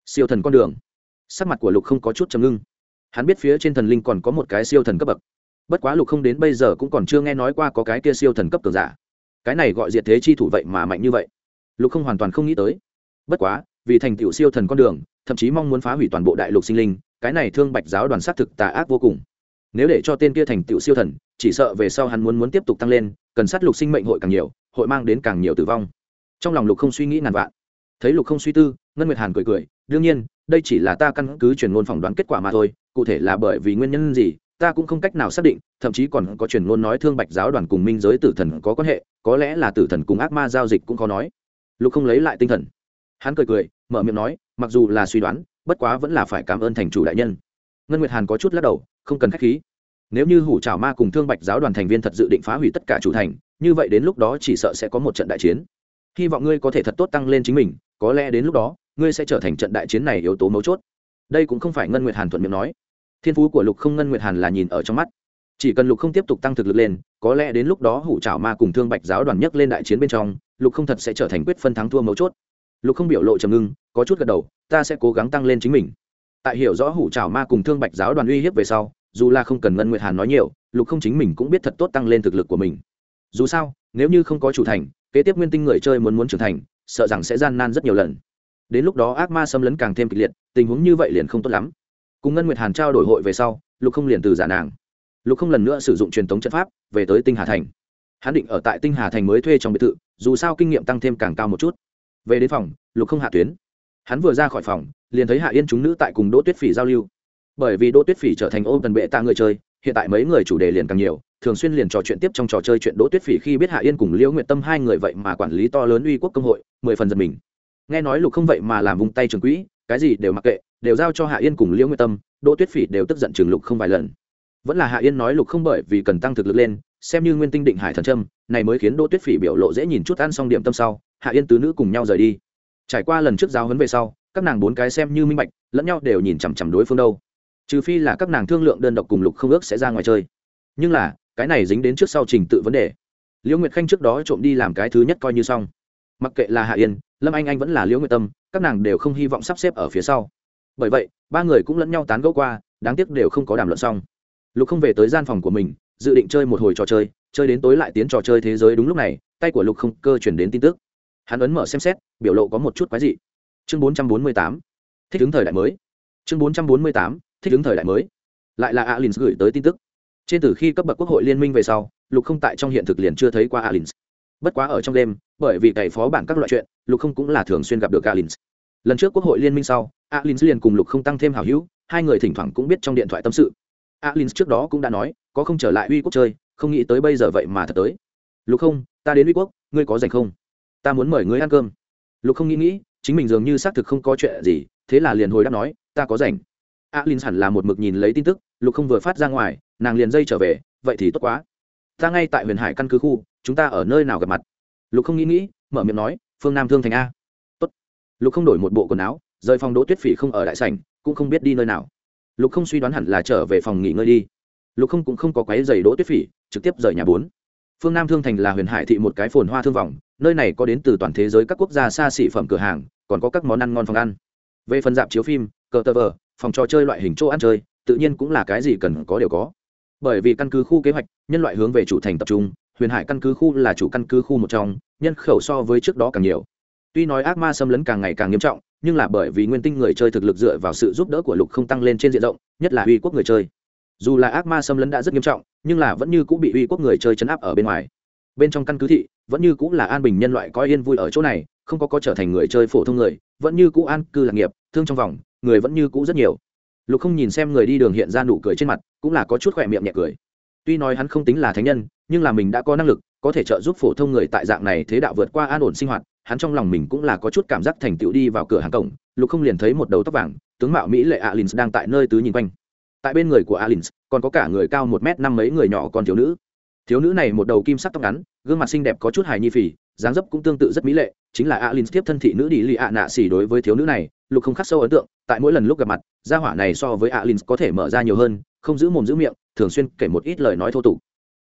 siêu thần con đường. Sắc mặt của lục không có chút chấm ngưng. Hắn biết phía trên thần linh còn có một cái siêu thần cấp bậc. Bất quá lục không đến bây giờ cũng còn chưa nghe nói qua có cái kia siêu thần cấp cường giả. Cái này gọi diệt thế chi thủ vậy mà mạnh như vậy. Lục không hoàn toàn không nghĩ tới. Bất quá, vì thành tựu siêu thần con đường, thậm chí mong muốn phá hủy toàn bộ đại lục sinh linh, cái này thương bạch giáo đoàn xác thực tà ác vô cùng. Nếu để cho tên kia thành tựu siêu thần, chỉ sợ về sau hắn muốn muốn tiếp tục tăng lên, cần sát lục sinh mệnh hội càng nhiều, hội mang đến càng nhiều tử vong. Trong lòng lục không suy nghĩ ngàn vạn. Thấy lục không suy tư, ngân nguyệt hàn cười cười đương nhiên, đây chỉ là ta căn cứ truyền ngôn phỏng đoán kết quả mà thôi, cụ thể là bởi vì nguyên nhân gì, ta cũng không cách nào xác định, thậm chí còn có truyền ngôn nói thương bạch giáo đoàn cùng minh giới tử thần có quan hệ, có lẽ là tử thần cùng ác ma giao dịch cũng khó nói. Lục không lấy lại tinh thần. Hắn cười cười, mở miệng nói, mặc dù là suy đoán, bất quá vẫn là phải cảm ơn thành chủ đại nhân. Ngân nguyệt hàn có chút lắc đầu, không cần k h á c h khí. Nếu như hủ trào ma cùng thương bạch giáo đoàn thành viên thật dự định phá hủy tất cả chủ thành, như vậy đến lúc đó chỉ sợ sẽ có một trận đại chiến. Hy vọng ngươi có thể thật tốt tăng lên chính mình, có lẽ đến lúc đó ngươi sẽ trở thành trận đại chiến này yếu tố mấu chốt. Đây cũng không phải ngân nguyệt hàn thuận miệng nói. Thiên phú của lục không ngân nguyệt hàn là nhìn ở trong mắt. Chỉ cần lục không tiếp tục tăng thực lực lên, có lẽ đến lúc đó hủ trảo ma cùng thương bạch giáo đoàn nhất lên đại chiến bên trong, lục không thật sẽ trở thành quyết phân thắng thua mấu chốt. Lục không biểu lộ trầm ngưng, có chút gật đầu, ta sẽ cố gắng tăng lên chính mình. Tại hiểu rõ hủ trảo ma cùng thương bạch giáo đoàn uy hiếp về sau, dù là không cần ngân nguyệt hàn nói nhiều, lục không chính mình cũng biết thật tốt tăng lên thực lực của mình. Dù sao, nếu như không có chủ thành, kế tiếp nguyên tinh người chơi muốn muốn trưởng thành, sợ rằng sẽ gian nan rất nhiều lần đến lúc đó ác ma xâm lấn càng thêm kịch liệt, tình huống như vậy liền không tốt lắm. Cùng ngân nguyệt hàn trao đổi hội về sau, lục không liền từ giả nàng. Lục không lần nữa sử dụng truyền thống trận pháp, về tới tinh hà thành. Hắn định ở tại tinh hà thành mới thuê trong biệt thự, dù sao kinh nghiệm tăng thêm càng cao một chút. Về đến phòng, lục không hạ tuyến. Hắn vừa ra khỏi phòng, liền thấy hạ yên chúng nữ tại cùng đỗ tuyết phỉ giao lưu. Bởi vì đỗ tuyết phỉ trở thành ôm tần bệ tạ người chơi, hiện tại mấy người chủ đề liền càng nhiều, thường xuyên liền trò chuyện tiếp trong trò chơi chuyện đỗ tuyết phỉ khi biết hạ yên cùng liễu nguyện tâm hai người vậy mà quản lý to lớn uy quốc công hội, mười phần giật mình nghe nói lục không vậy mà làm vung tay trường quỹ, cái gì đều mặc kệ, đều giao cho hạ yên cùng liễu nguyệt tâm, đỗ tuyết phỉ đều tức giận trường lục không vài lần. Vẫn là hạ yên nói lục không bởi vì cần tăng thực lực lên, xem như nguyên tinh định hải thần trâm này mới khiến đỗ tuyết phỉ biểu lộ dễ nhìn chút ăn xong điểm tâm sau, hạ yên tứ nữ cùng nhau rời đi. Trải qua lần trước giao huấn về sau, các nàng bốn cái xem như minh bạch, lẫn nhau đều nhìn chằm chằm đối phương đâu. Trừ phi là các nàng thương lượng đơn độc cùng lục không ước sẽ ra ngoài chơi. Nhưng là, cái này dính đến trước sau trình tự vấn đề. Liễu nguyệt khanh trước đó trộm đi làm cái thứ nhất coi như xong mặc kệ là hạ yên, lâm anh anh vẫn là liễu nguyệt tâm, các nàng đều không hy vọng sắp xếp ở phía sau. Bởi vậy, ba người cũng lẫn nhau tán gẫu qua, đáng tiếc đều không có đàm luận xong. Lục không về tới gian phòng của mình, dự định chơi một hồi trò chơi chơi đến tối lại tiến trò chơi thế giới đúng lúc này, tay của lục không cơ chuyển đến tin tức. Hắn ấn mở xem xét, biểu lộ có một chút quái dị. Chương bốn trăm bốn mươi tám, thích ứng thời đại mới. Chương bốn trăm bốn mươi tám, thích ứng thời đại mới. Lại là alin gửi tới tin tức. Trên từ khi cấp bậc quốc hội liên minh về sau, lục không tại trong hiện thực liền chưa thấy qua alin bất quá ở trong đêm, bởi vì cày phó bản các loại chuyện, lục không cũng là thường xuyên gặp được alin lần trước quốc hội liên minh sau alin liền cùng lục không tăng thêm hào hữu, hai người thỉnh thoảng cũng biết trong điện thoại tâm sự. Alin trước đó cũng đã nói, có không trở lại uy quốc chơi, không nghĩ tới bây giờ vậy mà thật tới. Lục không, ta đến uy quốc, ngươi có dành không? Ta muốn mời ngươi ăn cơm. Lục không nghĩ nghĩ, chính mình dường như xác thực không có chuyện gì, thế là liền hồi đáp nói, ta có rảnh. Alin hẳn là một mực nhìn lấy tin tức, lục không vừa phát ra ngoài, nàng liền dây trở về, vậy thì tốt quá. Ta ngay tại huyền hải căn cứ khu chúng ta ở nơi nào gặp mặt? Lục không nghĩ nghĩ, mở miệng nói, phương nam thương thành a. Tốt. Lục không đổi một bộ quần áo, rời phòng đỗ tuyết phỉ không ở đại sảnh, cũng không biết đi nơi nào. Lục không suy đoán hẳn là trở về phòng nghỉ ngơi đi. Lục không cũng không có quái giày đỗ tuyết phỉ, trực tiếp rời nhà bốn. Phương nam thương thành là huyền hải thị một cái phồn hoa thương vọng, nơi này có đến từ toàn thế giới các quốc gia xa xỉ phẩm cửa hàng, còn có các món ăn ngon phòng ăn. Về phần dạp chiếu phim, cờ tờ vờ, phòng trò chơi loại hình chỗ ăn chơi, tự nhiên cũng là cái gì cần có đều có. Bởi vì căn cứ khu kế hoạch, nhân loại hướng về chủ thành tập trung huyền hải căn cứ khu là chủ căn cứ khu một trong, nhân khẩu so với trước đó càng nhiều. Tuy nói ác ma xâm lấn càng ngày càng nghiêm trọng, nhưng là bởi vì nguyên tinh người chơi thực lực dựa vào sự giúp đỡ của lục không tăng lên trên diện rộng, nhất là uy quốc người chơi. Dù là ác ma xâm lấn đã rất nghiêm trọng, nhưng là vẫn như cũng bị uy quốc người chơi chấn áp ở bên ngoài. Bên trong căn cứ thị, vẫn như cũng là an bình nhân loại coi yên vui ở chỗ này, không có có trở thành người chơi phổ thông người, vẫn như cũ an cư lạc nghiệp, thương trong vòng, người vẫn như cũ rất nhiều. Lục không nhìn xem người đi đường hiện ra nụ cười trên mặt, cũng là có chút khỏe miệng nhẹ cười tuy nói hắn không tính là thánh nhân, nhưng là mình đã có năng lực, có thể trợ giúp phổ thông người tại dạng này thế đạo vượt qua an ổn sinh hoạt, hắn trong lòng mình cũng là có chút cảm giác thành tựu đi vào cửa hàng cổng, lục không liền thấy một đầu tóc vàng, tướng mạo mỹ lệ alin đang tại nơi tứ nhìn quanh. Tại bên người của alin còn có cả người cao một m năm mấy người nhỏ còn thiếu nữ. Thiếu nữ này một đầu kim sắc tóc ngắn, gương mặt xinh đẹp có chút hài nhi phì, dáng dấp cũng tương tự rất mỹ lệ, chính là alin tiếp thân thị nữ đi lì ạ nạ xỉ đối với thiếu nữ này, lục không khắc sâu ấn tượng, tại mỗi lần lúc gặp mặt, gia hỏa này so với alin có thể mở ra nhiều hơn, không giữ mồm giữ miệng thường xuyên kể một ít lời nói thô tục.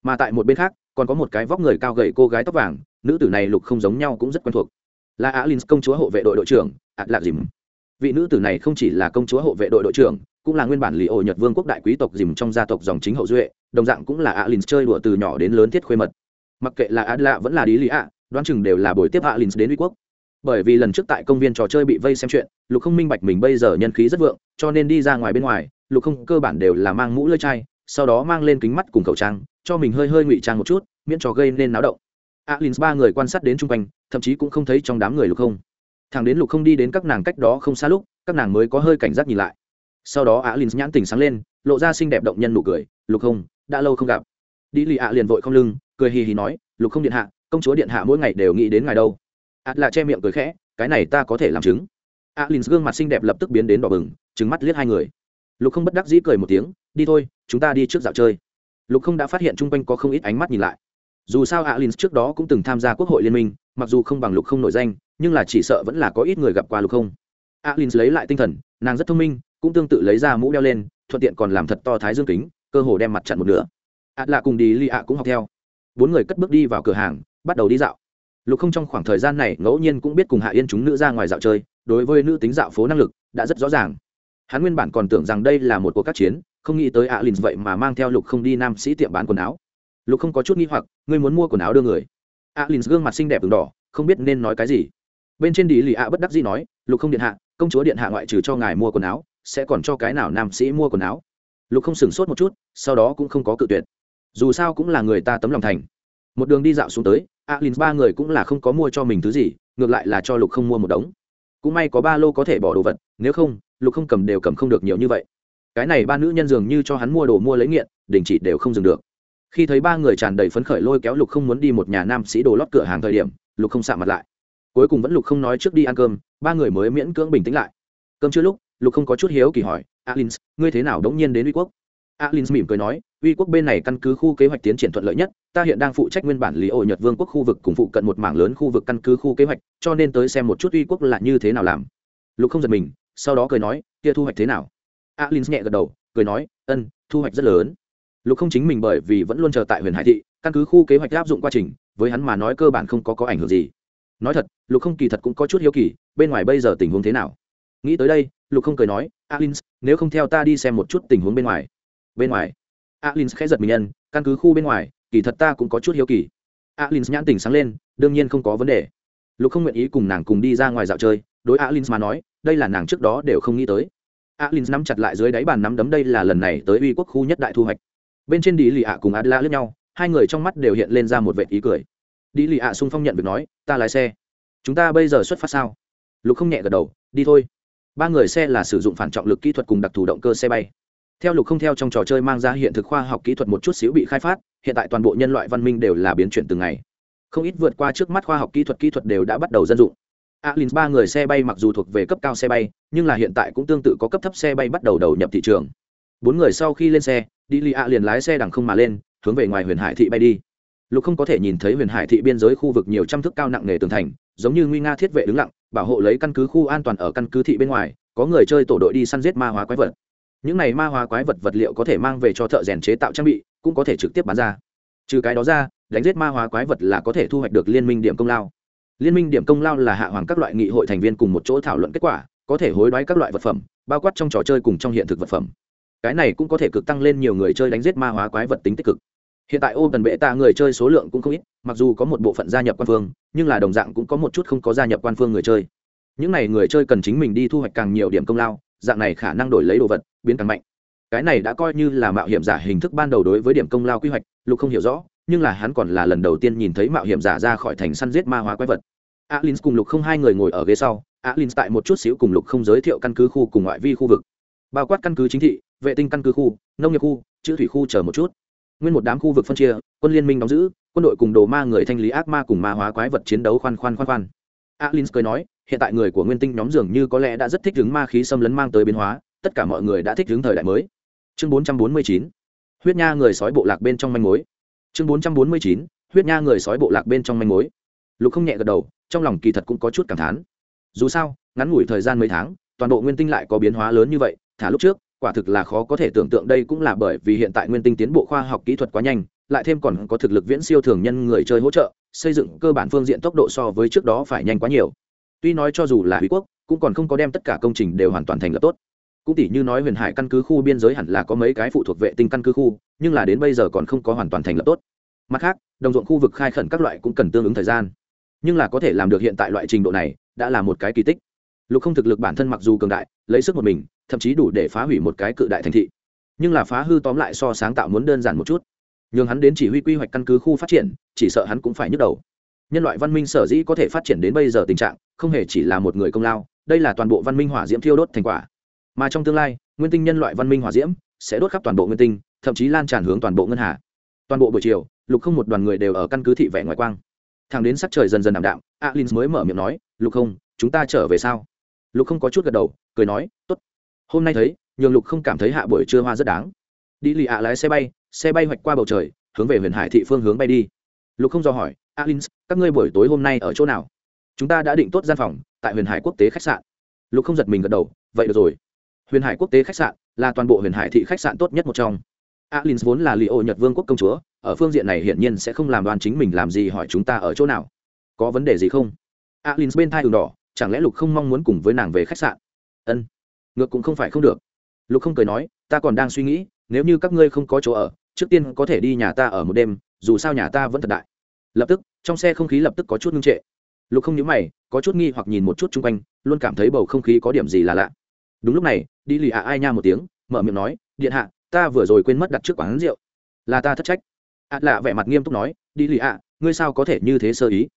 Mà tại một bên khác, còn có một cái vóc người cao gầy cô gái tóc vàng, nữ tử này lục không giống nhau cũng rất quen thuộc. Là alin công chúa hộ vệ đội đội trưởng ạt lạc dìm. Vị nữ tử này không chỉ là công chúa hộ vệ đội đội trưởng, cũng là nguyên bản lì ổ nhật vương quốc đại quý tộc dìm trong gia tộc dòng chính hậu duệ, đồng dạng cũng là alin chơi đùa từ nhỏ đến lớn thiết khuê mật. Mặc kệ là ad lạ vẫn là đi lý ạ, đoán chừng đều là buổi tiếp alin đến uy quốc. Bởi vì lần trước tại công viên trò chơi bị vây xem chuyện, lục không minh bạch mình bây giờ nhân khí rất vượng, cho nên đi ra ngoài bên ngoài, lục không cơ bản đều là mang mũ lơi chai sau đó mang lên kính mắt cùng khẩu trang, cho mình hơi hơi ngụy trang một chút, miễn cho gây nên náo động. Alin ba người quan sát đến chung quanh, thậm chí cũng không thấy trong đám người lục không. Thằng đến lục không đi đến các nàng cách đó không xa lúc, các nàng mới có hơi cảnh giác nhìn lại. Sau đó alin nhãn tình sáng lên, lộ ra xinh đẹp động nhân nụ cười, lục không, đã lâu không gặp. Đi lì ạ liền vội không lưng, cười hì hì nói, lục không điện hạ, công chúa điện hạ mỗi ngày đều nghĩ đến ngài đâu. Ạt là che miệng cười khẽ, cái này ta có thể làm chứng. Alin gương mặt xinh đẹp lập tức biến đến đỏ bừng trứng mắt liếc hai người lục không bất đắc dĩ cười một tiếng, đi thôi, chúng ta đi trước dạo chơi. Lục không đã phát hiện chung quanh có không ít ánh mắt nhìn lại. Dù sao alin trước đó cũng từng tham gia quốc hội liên minh, mặc dù không bằng lục không nổi danh, nhưng là chỉ sợ vẫn là có ít người gặp qua lục không. Alin lấy lại tinh thần, nàng rất thông minh, cũng tương tự lấy ra mũ đeo lên, thuận tiện còn làm thật to thái dương kính, cơ hồ đem mặt chặn một nửa. Ạt lạ cùng đi li ạ cũng học theo. Bốn người cất bước đi vào cửa hàng, bắt đầu đi dạo. Lục không trong khoảng thời gian này ngẫu nhiên cũng biết cùng hạ yên chúng nữ ra ngoài dạo chơi, đối với nữ tính dạo phố năng lực đã rất rõ ràng hắn nguyên bản còn tưởng rằng đây là một cuộc các chiến, không nghĩ tới alin vậy mà mang theo lục không đi nam sĩ tiệm bán quần áo. Lục không có chút nghi hoặc, ngươi muốn mua quần áo đưa người. Alin gương mặt xinh đẹp đường đỏ, không biết nên nói cái gì. Bên trên đi lì ạ bất đắc dĩ nói, lục không điện hạ, công chúa điện hạ ngoại trừ cho ngài mua quần áo, sẽ còn cho cái nào nam sĩ mua quần áo? Lục không sửng sốt một chút, sau đó cũng không có cự tuyệt. Dù sao cũng là người ta tấm lòng thành. Một đường đi dạo xuống tới, alin ba người cũng là không có mua cho mình thứ gì, ngược lại là cho lục không mua một đống cũng may có ba lô có thể bỏ đồ vật, nếu không, lục không cầm đều cầm không được nhiều như vậy. Cái này ba nữ nhân dường như cho hắn mua đồ mua lấy nghiện, đình chỉ đều không dừng được. Khi thấy ba người tràn đầy phấn khởi lôi kéo lục không muốn đi một nhà nam sĩ đồ lót cửa hàng thời điểm, lục không xạ mặt lại. Cuối cùng vẫn lục không nói trước đi ăn cơm, ba người mới miễn cưỡng bình tĩnh lại. Cơm chưa lúc, lục không có chút hiếu kỳ hỏi alin ngươi thế nào đống nhiên đến uy quốc? Alin mỉm cười nói, uy quốc bên này căn cứ khu kế hoạch tiến triển thuận lợi nhất, ta hiện đang phụ trách nguyên bản lý ổ nhật vương quốc khu vực cùng phụ cận một mảng lớn khu vực căn cứ khu kế hoạch, cho nên tới xem một chút uy quốc là như thế nào làm. Lục không giật mình, sau đó cười nói, kia thu hoạch thế nào? Alin nhẹ gật đầu, cười nói, ân, thu hoạch rất lớn. Lục không chính mình bởi vì vẫn luôn chờ tại huyền hải thị, căn cứ khu kế hoạch áp dụng quá trình, với hắn mà nói cơ bản không có có ảnh hưởng gì. Nói thật, lục không kỳ thật cũng có chút hiếu kỳ, bên ngoài bây giờ tình huống thế nào? Nghĩ tới đây, lục không cười nói, alin, nếu không theo ta đi xem một chút tình huống bên ngoài bên ngoài. Alin khẽ giật mình nhân, căn cứ khu bên ngoài, kỳ thật ta cũng có chút hiếu kỳ. Alin nhãn tình sáng lên, đương nhiên không có vấn đề. Lục không nguyện ý cùng nàng cùng đi ra ngoài dạo chơi, đối alin mà nói, đây là nàng trước đó đều không nghĩ tới. Alin nắm chặt lại dưới đáy bàn nắm đấm đây là lần này tới uy quốc khu nhất đại thu hoạch. Bên trên đi lì ạ cùng adla lướt nhau, hai người trong mắt đều hiện lên ra một vệ ý cười. Đi lì ạ xung phong nhận việc nói, ta lái xe. Chúng ta bây giờ xuất phát sao? Lục không nhẹ gật đầu, đi thôi. Ba người xe là sử dụng phản trọng lực kỹ thuật cùng đặc thù động cơ xe bay theo lục không theo trong trò chơi mang ra hiện thực khoa học kỹ thuật một chút xíu bị khai phát, hiện tại toàn bộ nhân loại văn minh đều là biến chuyển từng ngày. Không ít vượt qua trước mắt khoa học kỹ thuật kỹ thuật đều đã bắt đầu dân dụng. Alin ba người xe bay mặc dù thuộc về cấp cao xe bay, nhưng là hiện tại cũng tương tự có cấp thấp xe bay bắt đầu đầu nhập thị trường. Bốn người sau khi lên xe, đi lì A liền lái xe đằng không mà lên, hướng về ngoài huyền hải thị bay đi. Lục không có thể nhìn thấy huyền hải thị biên giới khu vực nhiều trăm thước cao nặng nề tường thành, giống như nguy nga thiết vệ đứng lặng, bảo hộ lấy căn cứ khu an toàn ở căn cứ thị bên ngoài, có người chơi tổ đội đi săn giết ma hóa quái vật những này ma hóa quái vật vật liệu có thể mang về cho thợ rèn chế tạo trang bị, cũng có thể trực tiếp bán ra. Trừ cái đó ra, đánh giết ma hóa quái vật là có thể thu hoạch được liên minh điểm công lao. Liên minh điểm công lao là hạ hoàng các loại nghị hội thành viên cùng một chỗ thảo luận kết quả, có thể hối đoái các loại vật phẩm, bao quát trong trò chơi cùng trong hiện thực vật phẩm. Cái này cũng có thể cực tăng lên nhiều người chơi đánh giết ma hóa quái vật tính tích cực. Hiện tại ô cần bệ tạ người chơi số lượng cũng không ít, mặc dù có một bộ phận gia nhập quan phương, nhưng là đồng dạng cũng có một chút không có gia nhập quan phương người chơi. Những n à y người chơi cần chính mình đi thu hoạch càng nhiều điểm công lao dạng này khả năng đổi lấy đồ vật, biến càng mạnh. Cái này đã coi như là mạo hiểm giả hình thức ban đầu đối với điểm công lao quy hoạch, lục không hiểu rõ, nhưng là hắn còn là lần đầu tiên nhìn thấy mạo hiểm giả ra khỏi thành săn giết ma hóa quái vật. Alin cùng lục không hai người ngồi ở ghế sau alin tại một chút xíu cùng lục không giới thiệu căn cứ khu cùng ngoại vi khu vực. Bao quát căn cứ chính thị, vệ tinh căn cứ khu, nông nghiệp khu, chữ thủy khu chờ một chút. Nguyên một đám khu vực phân chia, quân liên minh đóng giữ, quân đội cùng đồ ma người thanh lý ác ma cùng ma hóa quái vật chiến đấu khoan khoan khoan khoan. Alin cười nói hiện tại người của nguyên tinh nhóm dường như có lẽ đã rất thích ứng ma khí xâm lấn mang tới biến hóa, tất cả mọi người đã thích ứng thời đại mới. Chương 449 huyết nha người sói bộ lạc bên trong manh mối. Chương 449 huyết nha người sói bộ lạc bên trong manh mối. Lục không nhẹ gật đầu, trong lòng kỳ thật cũng có chút cảm thán. Dù sao, ngắn ngủi thời gian mấy tháng, toàn bộ nguyên tinh lại có biến hóa lớn như vậy, thả lúc trước, quả thực là khó có thể tưởng tượng đây cũng là bởi vì hiện tại nguyên tinh tiến bộ khoa học kỹ thuật quá nhanh, lại thêm còn có thực lực viễn siêu thường nhân người chơi hỗ trợ, xây dựng cơ bản phương diện tốc độ so với trước đó phải nhanh quá nhiều tuy nói cho dù là hủy quốc, cũng còn không có đem tất cả công trình đều hoàn toàn thành lập tốt. Cũng tỷ như nói huyền hải căn cứ khu biên giới hẳn là có mấy cái phụ thuộc vệ tinh căn cứ khu, nhưng là đến bây giờ còn không có hoàn toàn thành lập tốt. Mặt khác, đồng ruộng khu vực khai khẩn các loại cũng cần tương ứng thời gian. Nhưng là có thể làm được hiện tại loại trình độ này, đã là một cái kỳ tích. Lục không thực lực bản thân mặc dù cường đại, lấy sức một mình, thậm chí đủ để phá hủy một cái cự đại thành thị. Nhưng là phá hư tóm lại so sáng tạo muốn đơn giản một chút. Nhường hắn đến chỉ huy quy hoạch căn cứ khu phát triển, chỉ sợ hắn cũng phải nhức đầu nhân loại văn minh sở dĩ có thể phát triển đến bây giờ tình trạng, không hề chỉ là một người công lao, đây là toàn bộ văn minh hỏa diễm thiêu đốt thành quả. Mà trong tương lai, nguyên tinh nhân loại văn minh hỏa diễm sẽ đốt khắp toàn bộ nguyên tinh, thậm chí lan tràn hướng toàn bộ ngân hà. Toàn bộ buổi chiều, lục không một đoàn người đều ở căn cứ thị vẻ ngoại quang. Thằng đến sắc trời dần dần ảm đạm alin mới mở miệng nói, lục không, chúng ta trở về sao? Lục không có chút gật đầu, cười nói t ố t hôm nay thấy, nhường lục không cảm thấy hạ buổi trưa hoa rất đáng. Đi lì ạ lái xe bay xe bay hoạch qua bầu trời, hướng về huyền hải thị phương hướng bay đi lục không do hỏi alin các ngươi buổi tối hôm nay ở chỗ nào? Chúng ta đã định tốt gian phòng, tại huyền hải quốc tế khách sạn. Lục không giật mình gật đầu, vậy được rồi. Huyền hải quốc tế khách sạn là toàn bộ huyền hải thị khách sạn tốt nhất một trong. Alin vốn là li ô nhật vương quốc công chúa, ở phương diện này hiển nhiên sẽ không làm đoàn chính mình làm gì hỏi chúng ta ở chỗ nào. Có vấn đề gì không? Alin bên thai đường đỏ, chẳng lẽ lục không mong muốn cùng với nàng về khách sạn? Ân, ngược cũng không phải không được. Lục không cười nói, ta còn đang suy nghĩ, nếu như các ngươi không có chỗ ở, trước tiên có thể đi nhà ta ở một đêm dù sao nhà ta vẫn thật đại. Lập tức, trong xe không khí lập tức có chút ngưng trệ. Lục không nhớ mày, có chút nghi hoặc nhìn một chút chung quanh, luôn cảm thấy bầu không khí có điểm gì là lạ. Đúng lúc này, đi lì ạ ai nha một tiếng, mở miệng nói, điện hạ, ta vừa rồi quên mất đặt trước quán rượu. Là ta thất trách. ạ lạ vẻ mặt nghiêm túc nói, đi lì ạ, ngươi sao có thể như thế sơ ý?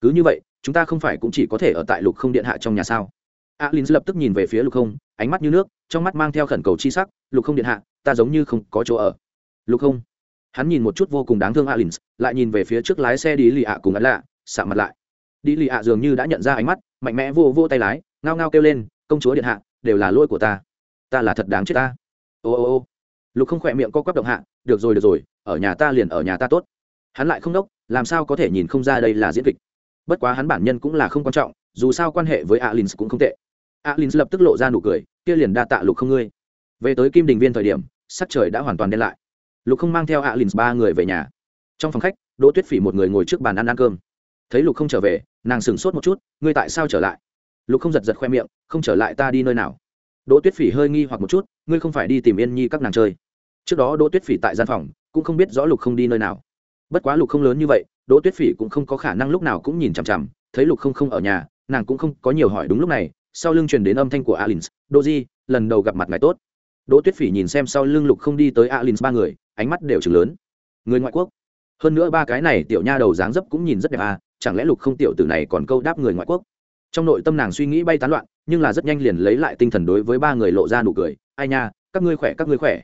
Cứ như vậy, chúng ta không phải cũng chỉ có thể ở tại lục không điện hạ trong nhà sao? a l i n h lập tức nhìn về phía lục không, ánh mắt như nước, trong mắt mang theo khẩn cầu chi sắc, lục không điện hạ, ta giống như không có chỗ ở. Lục không hắn nhìn một chút vô cùng đáng thương a lại nhìn về phía trước lái xe đi lì ạ cùng ấn lạ xạ mặt lại. Đi lì ạ dường như đã nhận ra ánh mắt, mạnh mẽ vô vô tay lái, ngao ngao kêu lên, công chúa điện hạ, đều là lỗi của ta. Ta là thật đáng chết ta. Ô ô ô. Lục không khỏe miệng co quắp động hạ, được rồi được rồi, ở nhà ta liền ở nhà ta tốt. Hắn lại không đốc, làm sao có thể nhìn không ra đây là diễn kịch. Bất quá hắn bản nhân cũng là không quan trọng, dù sao quan hệ với alin cũng không tệ. Alin lập tức lộ ra nụ cười, kia liền đa tạ lục không ngươi. Về tới kim đình viên thời điểm, sắc trời đã hoàn toàn đen lại lục không mang theo alin ba người về nhà. Trong phòng khách, đỗ tuyết phỉ một người ngồi trước bàn ăn ăn cơm. Thấy lục không trở về, nàng sửng sốt một chút, ngươi tại sao trở lại? Lục không giật giật khoe miệng, không trở lại ta đi nơi nào? Đỗ tuyết phỉ hơi nghi hoặc một chút, ngươi không phải đi tìm yên nhi các nàng chơi? Trước đó đỗ tuyết phỉ tại gian phòng, cũng không biết rõ lục không đi nơi nào. Bất quá lục không lớn như vậy, đỗ tuyết phỉ cũng không có khả năng lúc nào cũng nhìn chằm chằm, thấy lục không không ở nhà, nàng cũng không có nhiều hỏi đúng lúc này, sau lưng truyền đến âm thanh của alin doji, lần đầu gặp mặt ngài tốt đỗ tuyết phỉ nhìn xem sau lưng lục không đi tới alin ba người, ánh mắt đều chừng lớn. Người ngoại quốc. Hơn nữa ba cái này tiểu nha đầu dáng dấp cũng nhìn rất đẹp à chẳng lẽ lục không tiểu tử này còn câu đáp người ngoại quốc? Trong nội tâm nàng suy nghĩ bay tán loạn, nhưng là rất nhanh liền lấy lại tinh thần đối với ba người lộ ra nụ cười. Ai nha, các ngươi khỏe, các ngươi khỏe.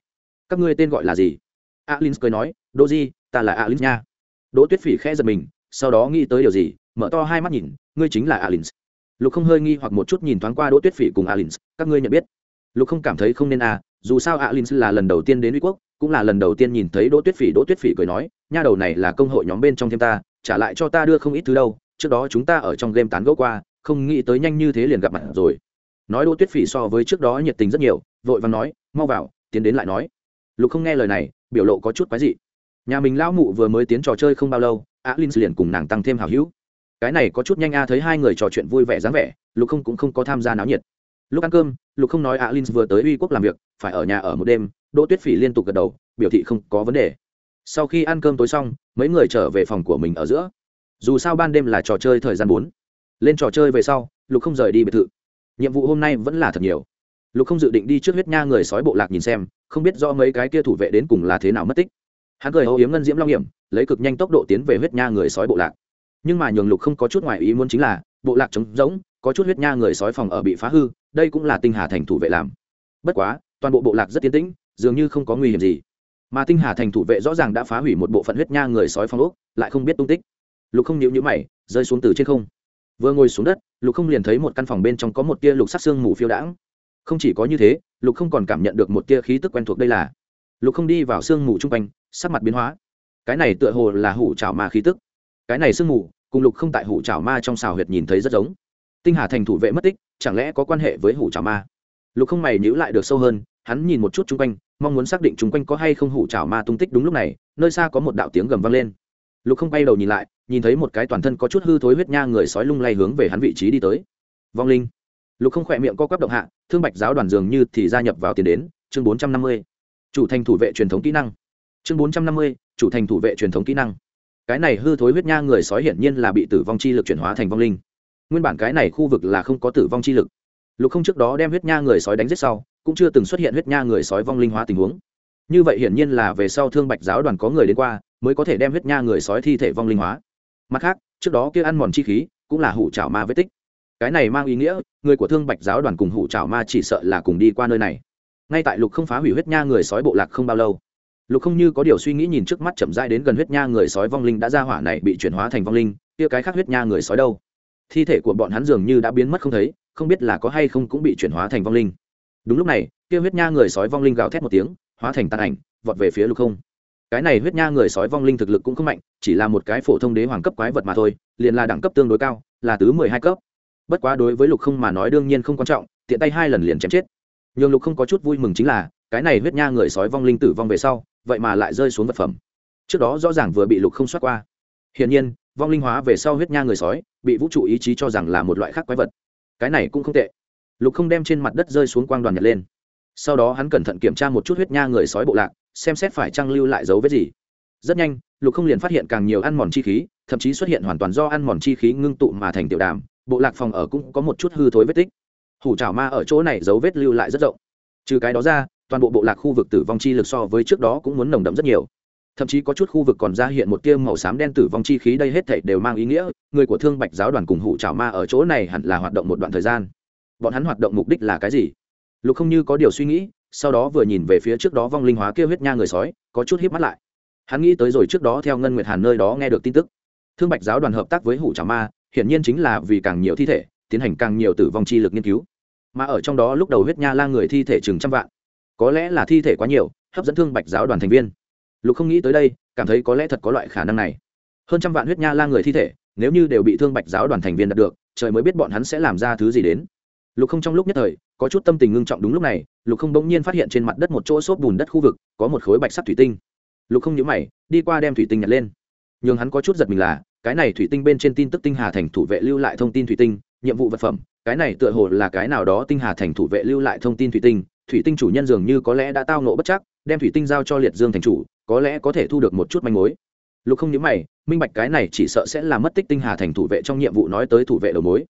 Các ngươi tên gọi là gì? Alin cười nói, đỗ di, ta là alin nha. Đỗ tuyết phỉ khẽ giật mình, sau đó nghĩ tới điều gì, mở to hai mắt nhìn, ngươi chính là alin lục không hơi nghi hoặc một chút nhìn thoáng qua đỗ tuyết phỉ cùng alin các ngươi nhận biết. Lục không cảm thấy không nên à dù sao alin là lần đầu tiên đến uy quốc, cũng là lần đầu tiên nhìn thấy đỗ tuyết phỉ. Đỗ tuyết phỉ cười nói, nha đầu này là công hội nhóm bên trong thêm ta, trả lại cho ta đưa không ít thứ đâu, trước đó chúng ta ở trong game tán gẫu qua, không nghĩ tới nhanh như thế liền gặp mặt rồi. Nói đỗ tuyết phỉ so với trước đó nhiệt tình rất nhiều, vội vàng nói, mau vào, tiến đến lại nói. Lục không nghe lời này, biểu lộ có chút quái dị. Nhà mình lão mụ vừa mới tiến trò chơi không bao lâu á linh liền cùng nàng tăng thêm hào hữu. Cái này có chút nhanh a, thấy hai người trò chuyện vui vẻ dáng vẻ, lục không cũng không có tham gia náo nhiệt lúc ăn cơm, lục không nói á linh vừa tới uy quốc làm việc, phải ở nhà ở một đêm, đỗ tuyết phỉ liên tục gật đầu, biểu thị không có vấn đề. Sau khi ăn cơm tối xong, mấy người trở về phòng của mình ở giữa. Dù sao ban đêm là trò chơi thời gian bốn. Lên trò chơi về sau, lục không rời đi biệt thự. Nhiệm vụ hôm nay vẫn là thật nhiều. Lục không dự định đi trước huyết nha người sói bộ lạc nhìn xem, không biết do mấy cái kia thủ vệ đến cùng là thế nào mất tích. Hắn cười hô yếm ngân diễm long hiểm, lấy cực nhanh tốc độ tiến về huyết nha người sói bộ lạc. Nhưng mà nhường lục không có chút ngoài ý muốn chính là, bộ lạc trống rỗng, có chút huyết nha người sói phòng ở bị phá hư đây cũng là tinh hà thành thủ vệ làm. Bất quá, toàn bộ bộ lạc rất tiến tĩnh, dường như không có nguy hiểm gì. Mà tinh hà thành thủ vệ rõ ràng đã phá hủy một bộ phận huyết nha người sói phong ốc, lại không biết tung tích. Lục không nhịu nhữ mày, rơi xuống từ trên không. Vừa ngồi xuống đất, lục không liền thấy một căn phòng bên trong có một tia lục sắc xương mù phiêu đãng. Không chỉ có như thế, lục không còn cảm nhận được một tia khí tức quen thuộc đây là. Lục không đi vào sương mù chung quanh, sắc mặt biến hóa. Cái này tựa hồ là hủ trào ma khí tức. Cái này sương mù, cùng lục không tại hủ trào ma trong xào huyệt nhìn thấy rất giống tinh hà thành thủ vệ mất tích, chẳng lẽ có quan hệ với hủ trào ma? Lục không mày nhữ lại được sâu hơn, hắn nhìn một chút chung quanh, mong muốn xác định chung quanh có hay không hủ trào ma tung tích đúng lúc này, nơi xa có một đạo tiếng gầm vang lên. Lục không bay đầu nhìn lại, nhìn thấy một cái toàn thân có chút hư thối huyết nha người sói lung lay hướng về hắn vị trí đi tới. Vong linh. Lục không khỏe miệng co quắp động hạ, thương bạch giáo đoàn dường như thì gia nhập vào tiền đến, chương bốn trăm năm mươi. Chủ thành thủ vệ truyền thống kỹ năng. Chương bốn trăm năm mươi, chủ thành thủ vệ truyền thống kỹ năng. Cái này hư thối huyết nha người sói hiển nhiên là bị tử vong chi lực chuyển hóa thành vong linh nguyên bản cái này khu vực là không có tử vong chi lực. Lục không trước đó đem huyết nha người sói đánh giết sau, cũng chưa từng xuất hiện huyết nha người sói vong linh hóa tình huống. Như vậy hiển nhiên là về sau thương bạch giáo đoàn có người đến qua, mới có thể đem huyết nha người sói thi thể vong linh hóa. Mặt khác, trước đó kia ăn mòn chi khí, cũng là hủ trào ma vết tích. Cái này mang ý nghĩa, người của thương bạch giáo đoàn cùng hủ trào ma chỉ sợ là cùng đi qua nơi này. Ngay tại lục không phá hủy huyết nha người sói bộ lạc không bao lâu, lục không như có điều suy nghĩ nhìn trước mắt chậm dai đến gần huyết nha người sói vong linh đã ra hỏa này bị chuyển hóa thành vong linh, kia cái khác huyết nha người sói đâu? Thi thể của bọn hắn dường như đã biến mất không thấy, không biết là có hay không cũng bị chuyển hóa thành vong linh. Đúng lúc này, kia huyết nha người sói vong linh gào thét một tiếng, hóa thành tàn ảnh, vọt về phía lục không. Cái này huyết nha người sói vong linh thực lực cũng không mạnh, chỉ là một cái phổ thông đế hoàng cấp quái vật mà thôi, liền là đẳng cấp tương đối cao, là tứ mười hai cấp. Bất quá đối với lục không mà nói đương nhiên không quan trọng, tiện tay hai lần liền chém chết. Nhường lục không có chút vui mừng chính là, cái này huyết nha người sói vong linh tử vong về sau, vậy mà lại rơi xuống vật phẩm. Trước đó rõ ràng vừa bị lục không xoát qua. Hiển nhiên vong linh hóa về sau huyết nha người sói, bị vũ trụ ý chí cho rằng là một loại khác quái vật. Cái này cũng không tệ. Lục không đem trên mặt đất rơi xuống quang đoàn nhật lên. Sau đó hắn cẩn thận kiểm tra một chút huyết nha người sói bộ lạc, xem xét phải trăng lưu lại dấu vết gì. Rất nhanh, lục không liền phát hiện càng nhiều ăn mòn chi khí, thậm chí xuất hiện hoàn toàn do ăn mòn chi khí ngưng tụ mà thành tiểu đàm, bộ lạc phòng ở cũng có một chút hư thối vết tích. Hủ trào ma ở chỗ này dấu vết lưu lại rất rộng. Trừ cái đó ra, toàn bộ bộ lạc khu vực tử vong chi lực so với trước đó cũng muốn nồng đậm rất nhiều thậm chí có chút khu vực còn ra hiện một tia màu xám đen tử vong chi khí, đây hết thảy đều mang ý nghĩa, người của thương bạch giáo đoàn cùng hủ trào ma ở chỗ này hẳn là hoạt động một đoạn thời gian. Bọn hắn hoạt động mục đích là cái gì? Lục không như có điều suy nghĩ, sau đó vừa nhìn về phía trước đó vong linh hóa kêu huyết nha người sói, có chút híp mắt lại. Hắn nghĩ tới rồi trước đó theo ngân nguyệt hàn nơi đó nghe được tin tức. Thương bạch giáo đoàn hợp tác với hủ trào ma, hiển nhiên chính là vì càng nhiều thi thể, tiến hành càng nhiều tử vong chi lực nghiên cứu. Mà ở trong đó lúc đầu huyết nha la người thi thể chừng trăm vạn. Có lẽ là thi thể quá nhiều, hấp dẫn thương bạch giáo đoàn thành viên lục không nghĩ tới đây, cảm thấy có lẽ thật có loại khả năng này. Hơn trăm vạn huyết nha la người thi thể, nếu như đều bị thương bạch giáo đoàn thành viên đạt được, trời mới biết bọn hắn sẽ làm ra thứ gì đến. Lục không trong lúc nhất thời, có chút tâm tình ngưng trọng đúng lúc này, lục không bỗng nhiên phát hiện trên mặt đất một chỗ xốp bùn đất khu vực, có một khối bạch sắc thủy tinh. Lục không nhớ mày, đi qua đem thủy tinh nhặt lên. N h ư n g hắn có chút giật mình là, cái này thủy tinh bên trên tin tức tinh hà thành thủ vệ lưu lại thông tin thủy tinh, nhiệm vụ vật phẩm, cái này tựa hồ là cái nào đó tinh hà thành thủ vệ lưu lại thông tin thủy tinh thủy tinh chủ nhân dường như có lẽ đã tao nộ bất chắc, đem thủy tinh giao cho liệt dương thành chủ có lẽ có thể thu được một chút manh mối. Lục không nhớ mày, minh bạch cái này chỉ sợ sẽ là mất tích tinh hà thành thủ vệ trong nhiệm vụ nói tới thủ vệ đầu mối.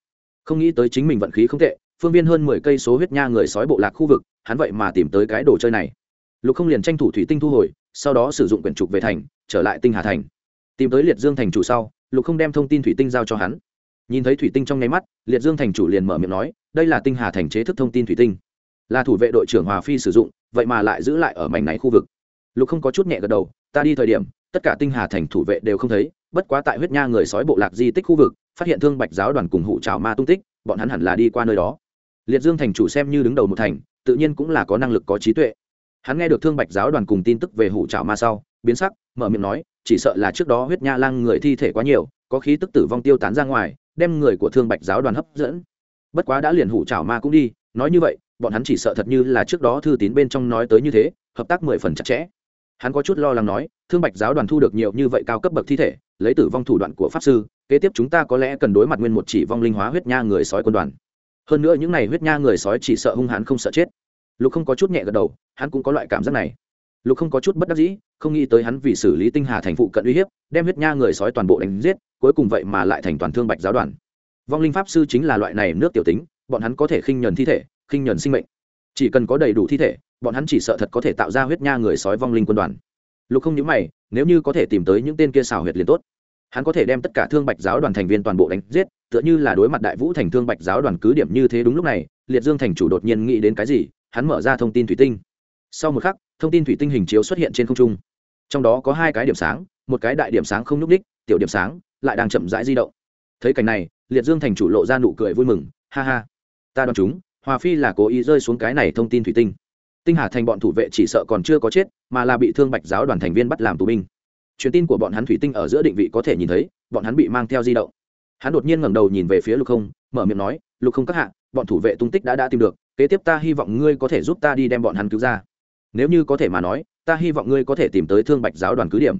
Không nghĩ tới chính mình vận khí không tệ, phương viên hơn mười cây số huyết nha người sói bộ lạc khu vực, hắn vậy mà tìm tới cái đồ chơi này. Lục không liền tranh thủ thủy tinh thu hồi, sau đó sử dụng quyển trục về thành, trở lại tinh hà thành. Tìm tới liệt dương thành chủ sau, lục không đem thông tin thủy tinh giao cho hắn. Nhìn thấy thủy tinh trong nháy mắt, liệt dương thành chủ liền mở miệng nói, đây là tinh hà thành chế thức thông tin thủy tinh. Là thủ vệ đội trưởng hòa phi sử dụng, vậy mà lại giữ lại ở mảnh này khu vực lục không có chút nhẹ gật đầu, ta đi thời điểm, tất cả tinh hà thành thủ vệ đều không thấy, bất quá tại huyết nha người sói bộ lạc di tích khu vực, phát hiện thương bạch giáo đoàn cùng hụ trào ma tung tích, bọn hắn hẳn là đi qua nơi đó. Liệt dương thành chủ xem như đứng đầu một thành, tự nhiên cũng là có năng lực có trí tuệ. Hắn nghe được thương bạch giáo đoàn cùng tin tức về hủ trào ma sau, biến sắc, mở miệng nói, chỉ sợ là trước đó huyết nha lang người thi thể quá nhiều, có khí tức tử vong tiêu tán ra ngoài, đem người của thương bạch giáo đoàn hấp dẫn. Bất quá đã liền hủ trào ma cũng đi, nói như vậy, bọn hắn chỉ sợ thật như là trước đó thư tín bên trong nói tới như thế, hợp tác mười phần chặt chẽ hắn có chút lo lắng nói, thương bạch giáo đoàn thu được nhiều như vậy cao cấp bậc thi thể, lấy tử vong thủ đoạn của pháp sư, kế tiếp chúng ta có lẽ cần đối mặt nguyên một chỉ vong linh hóa huyết nha người sói quân đoàn. Hơn nữa những n à y huyết nha người sói chỉ sợ hung hãn không sợ chết. Lục không có chút nhẹ gật đầu, hắn cũng có loại cảm giác này. Lục không có chút bất đắc dĩ, không nghĩ tới hắn vì xử lý tinh hà thành phụ cận uy hiếp, đem huyết nha người sói toàn bộ đánh giết, cuối cùng vậy mà lại thành toàn thương bạch giáo đoàn. Vong linh pháp sư chính là loại này nước tiểu tính, bọn hắn có thể khinh nhuần thi thể, khinh nhuần sinh mệnh chỉ cần có đầy đủ thi thể, bọn hắn chỉ sợ thật có thể tạo ra huyết nha người sói vong linh quân đoàn. Lục không nhớ mày, nếu như có thể tìm tới những tên kia xào huyệt liền tốt. Hắn có thể đem tất cả thương bạch giáo đoàn thành viên toàn bộ đánh giết, tựa như là đối mặt đại vũ thành thương bạch giáo đoàn cứ điểm như thế đúng lúc này, liệt dương thành chủ đột nhiên nghĩ đến cái gì, hắn mở ra thông tin thủy tinh. Sau một khắc, thông tin thủy tinh hình chiếu xuất hiện trên không trung. Trong đó có hai cái điểm sáng, một cái đại điểm sáng không nhúc ních tiểu điểm sáng lại đang chậm rãi di động. Thấy cảnh này, liệt dương thành chủ lộ ra nụ cười vui mừng, ha ha, ta đoán chúng hòa phi là cố ý rơi xuống cái này thông tin thủy tinh. Tinh hà thành bọn thủ vệ chỉ sợ còn chưa có chết, mà là bị thương bạch giáo đoàn thành viên bắt làm tù binh. Truyền tin của bọn hắn thủy tinh ở giữa định vị có thể nhìn thấy, bọn hắn bị mang theo di động. Hắn đột nhiên ngẩng đầu nhìn về phía lục không, mở miệng nói, lục không các hạ, bọn thủ vệ tung tích đã đã tìm được, kế tiếp ta hy vọng ngươi có thể giúp ta đi đem bọn hắn cứu ra. Nếu như có thể mà nói, ta hy vọng ngươi có thể tìm tới thương bạch giáo đoàn cứ điểm.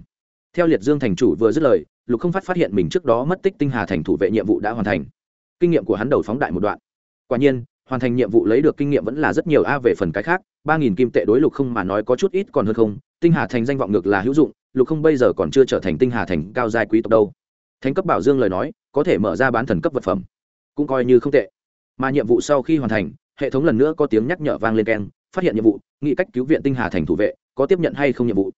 Theo liệt dương thành chủ vừa dứt lời, lục không phát phát hiện mình trước đó mất tích tinh hà thành thủ vệ nhiệm vụ đã hoàn thành. Kinh nghiệm của hắn đầu phóng đại một đoạn. Quả nhiên hoàn thành nhiệm vụ lấy được kinh nghiệm vẫn là rất nhiều. A, về phần cái khác, ba nghìn kim tệ đối lục không mà nói có chút ít còn hơn không. Tinh hà thành danh vọng ngược là hữu dụng, lục không bây giờ còn chưa trở thành tinh hà thành cao giai quý tộc đâu. Thánh cấp bảo dương lời nói, có thể mở ra bán thần cấp vật phẩm, cũng coi như không tệ. Mà nhiệm vụ sau khi hoàn thành, hệ thống lần nữa có tiếng nhắc nhở vang lên keng, phát hiện nhiệm vụ nghị cách cứu viện tinh hà thành thủ vệ, có tiếp nhận hay không nhiệm vụ?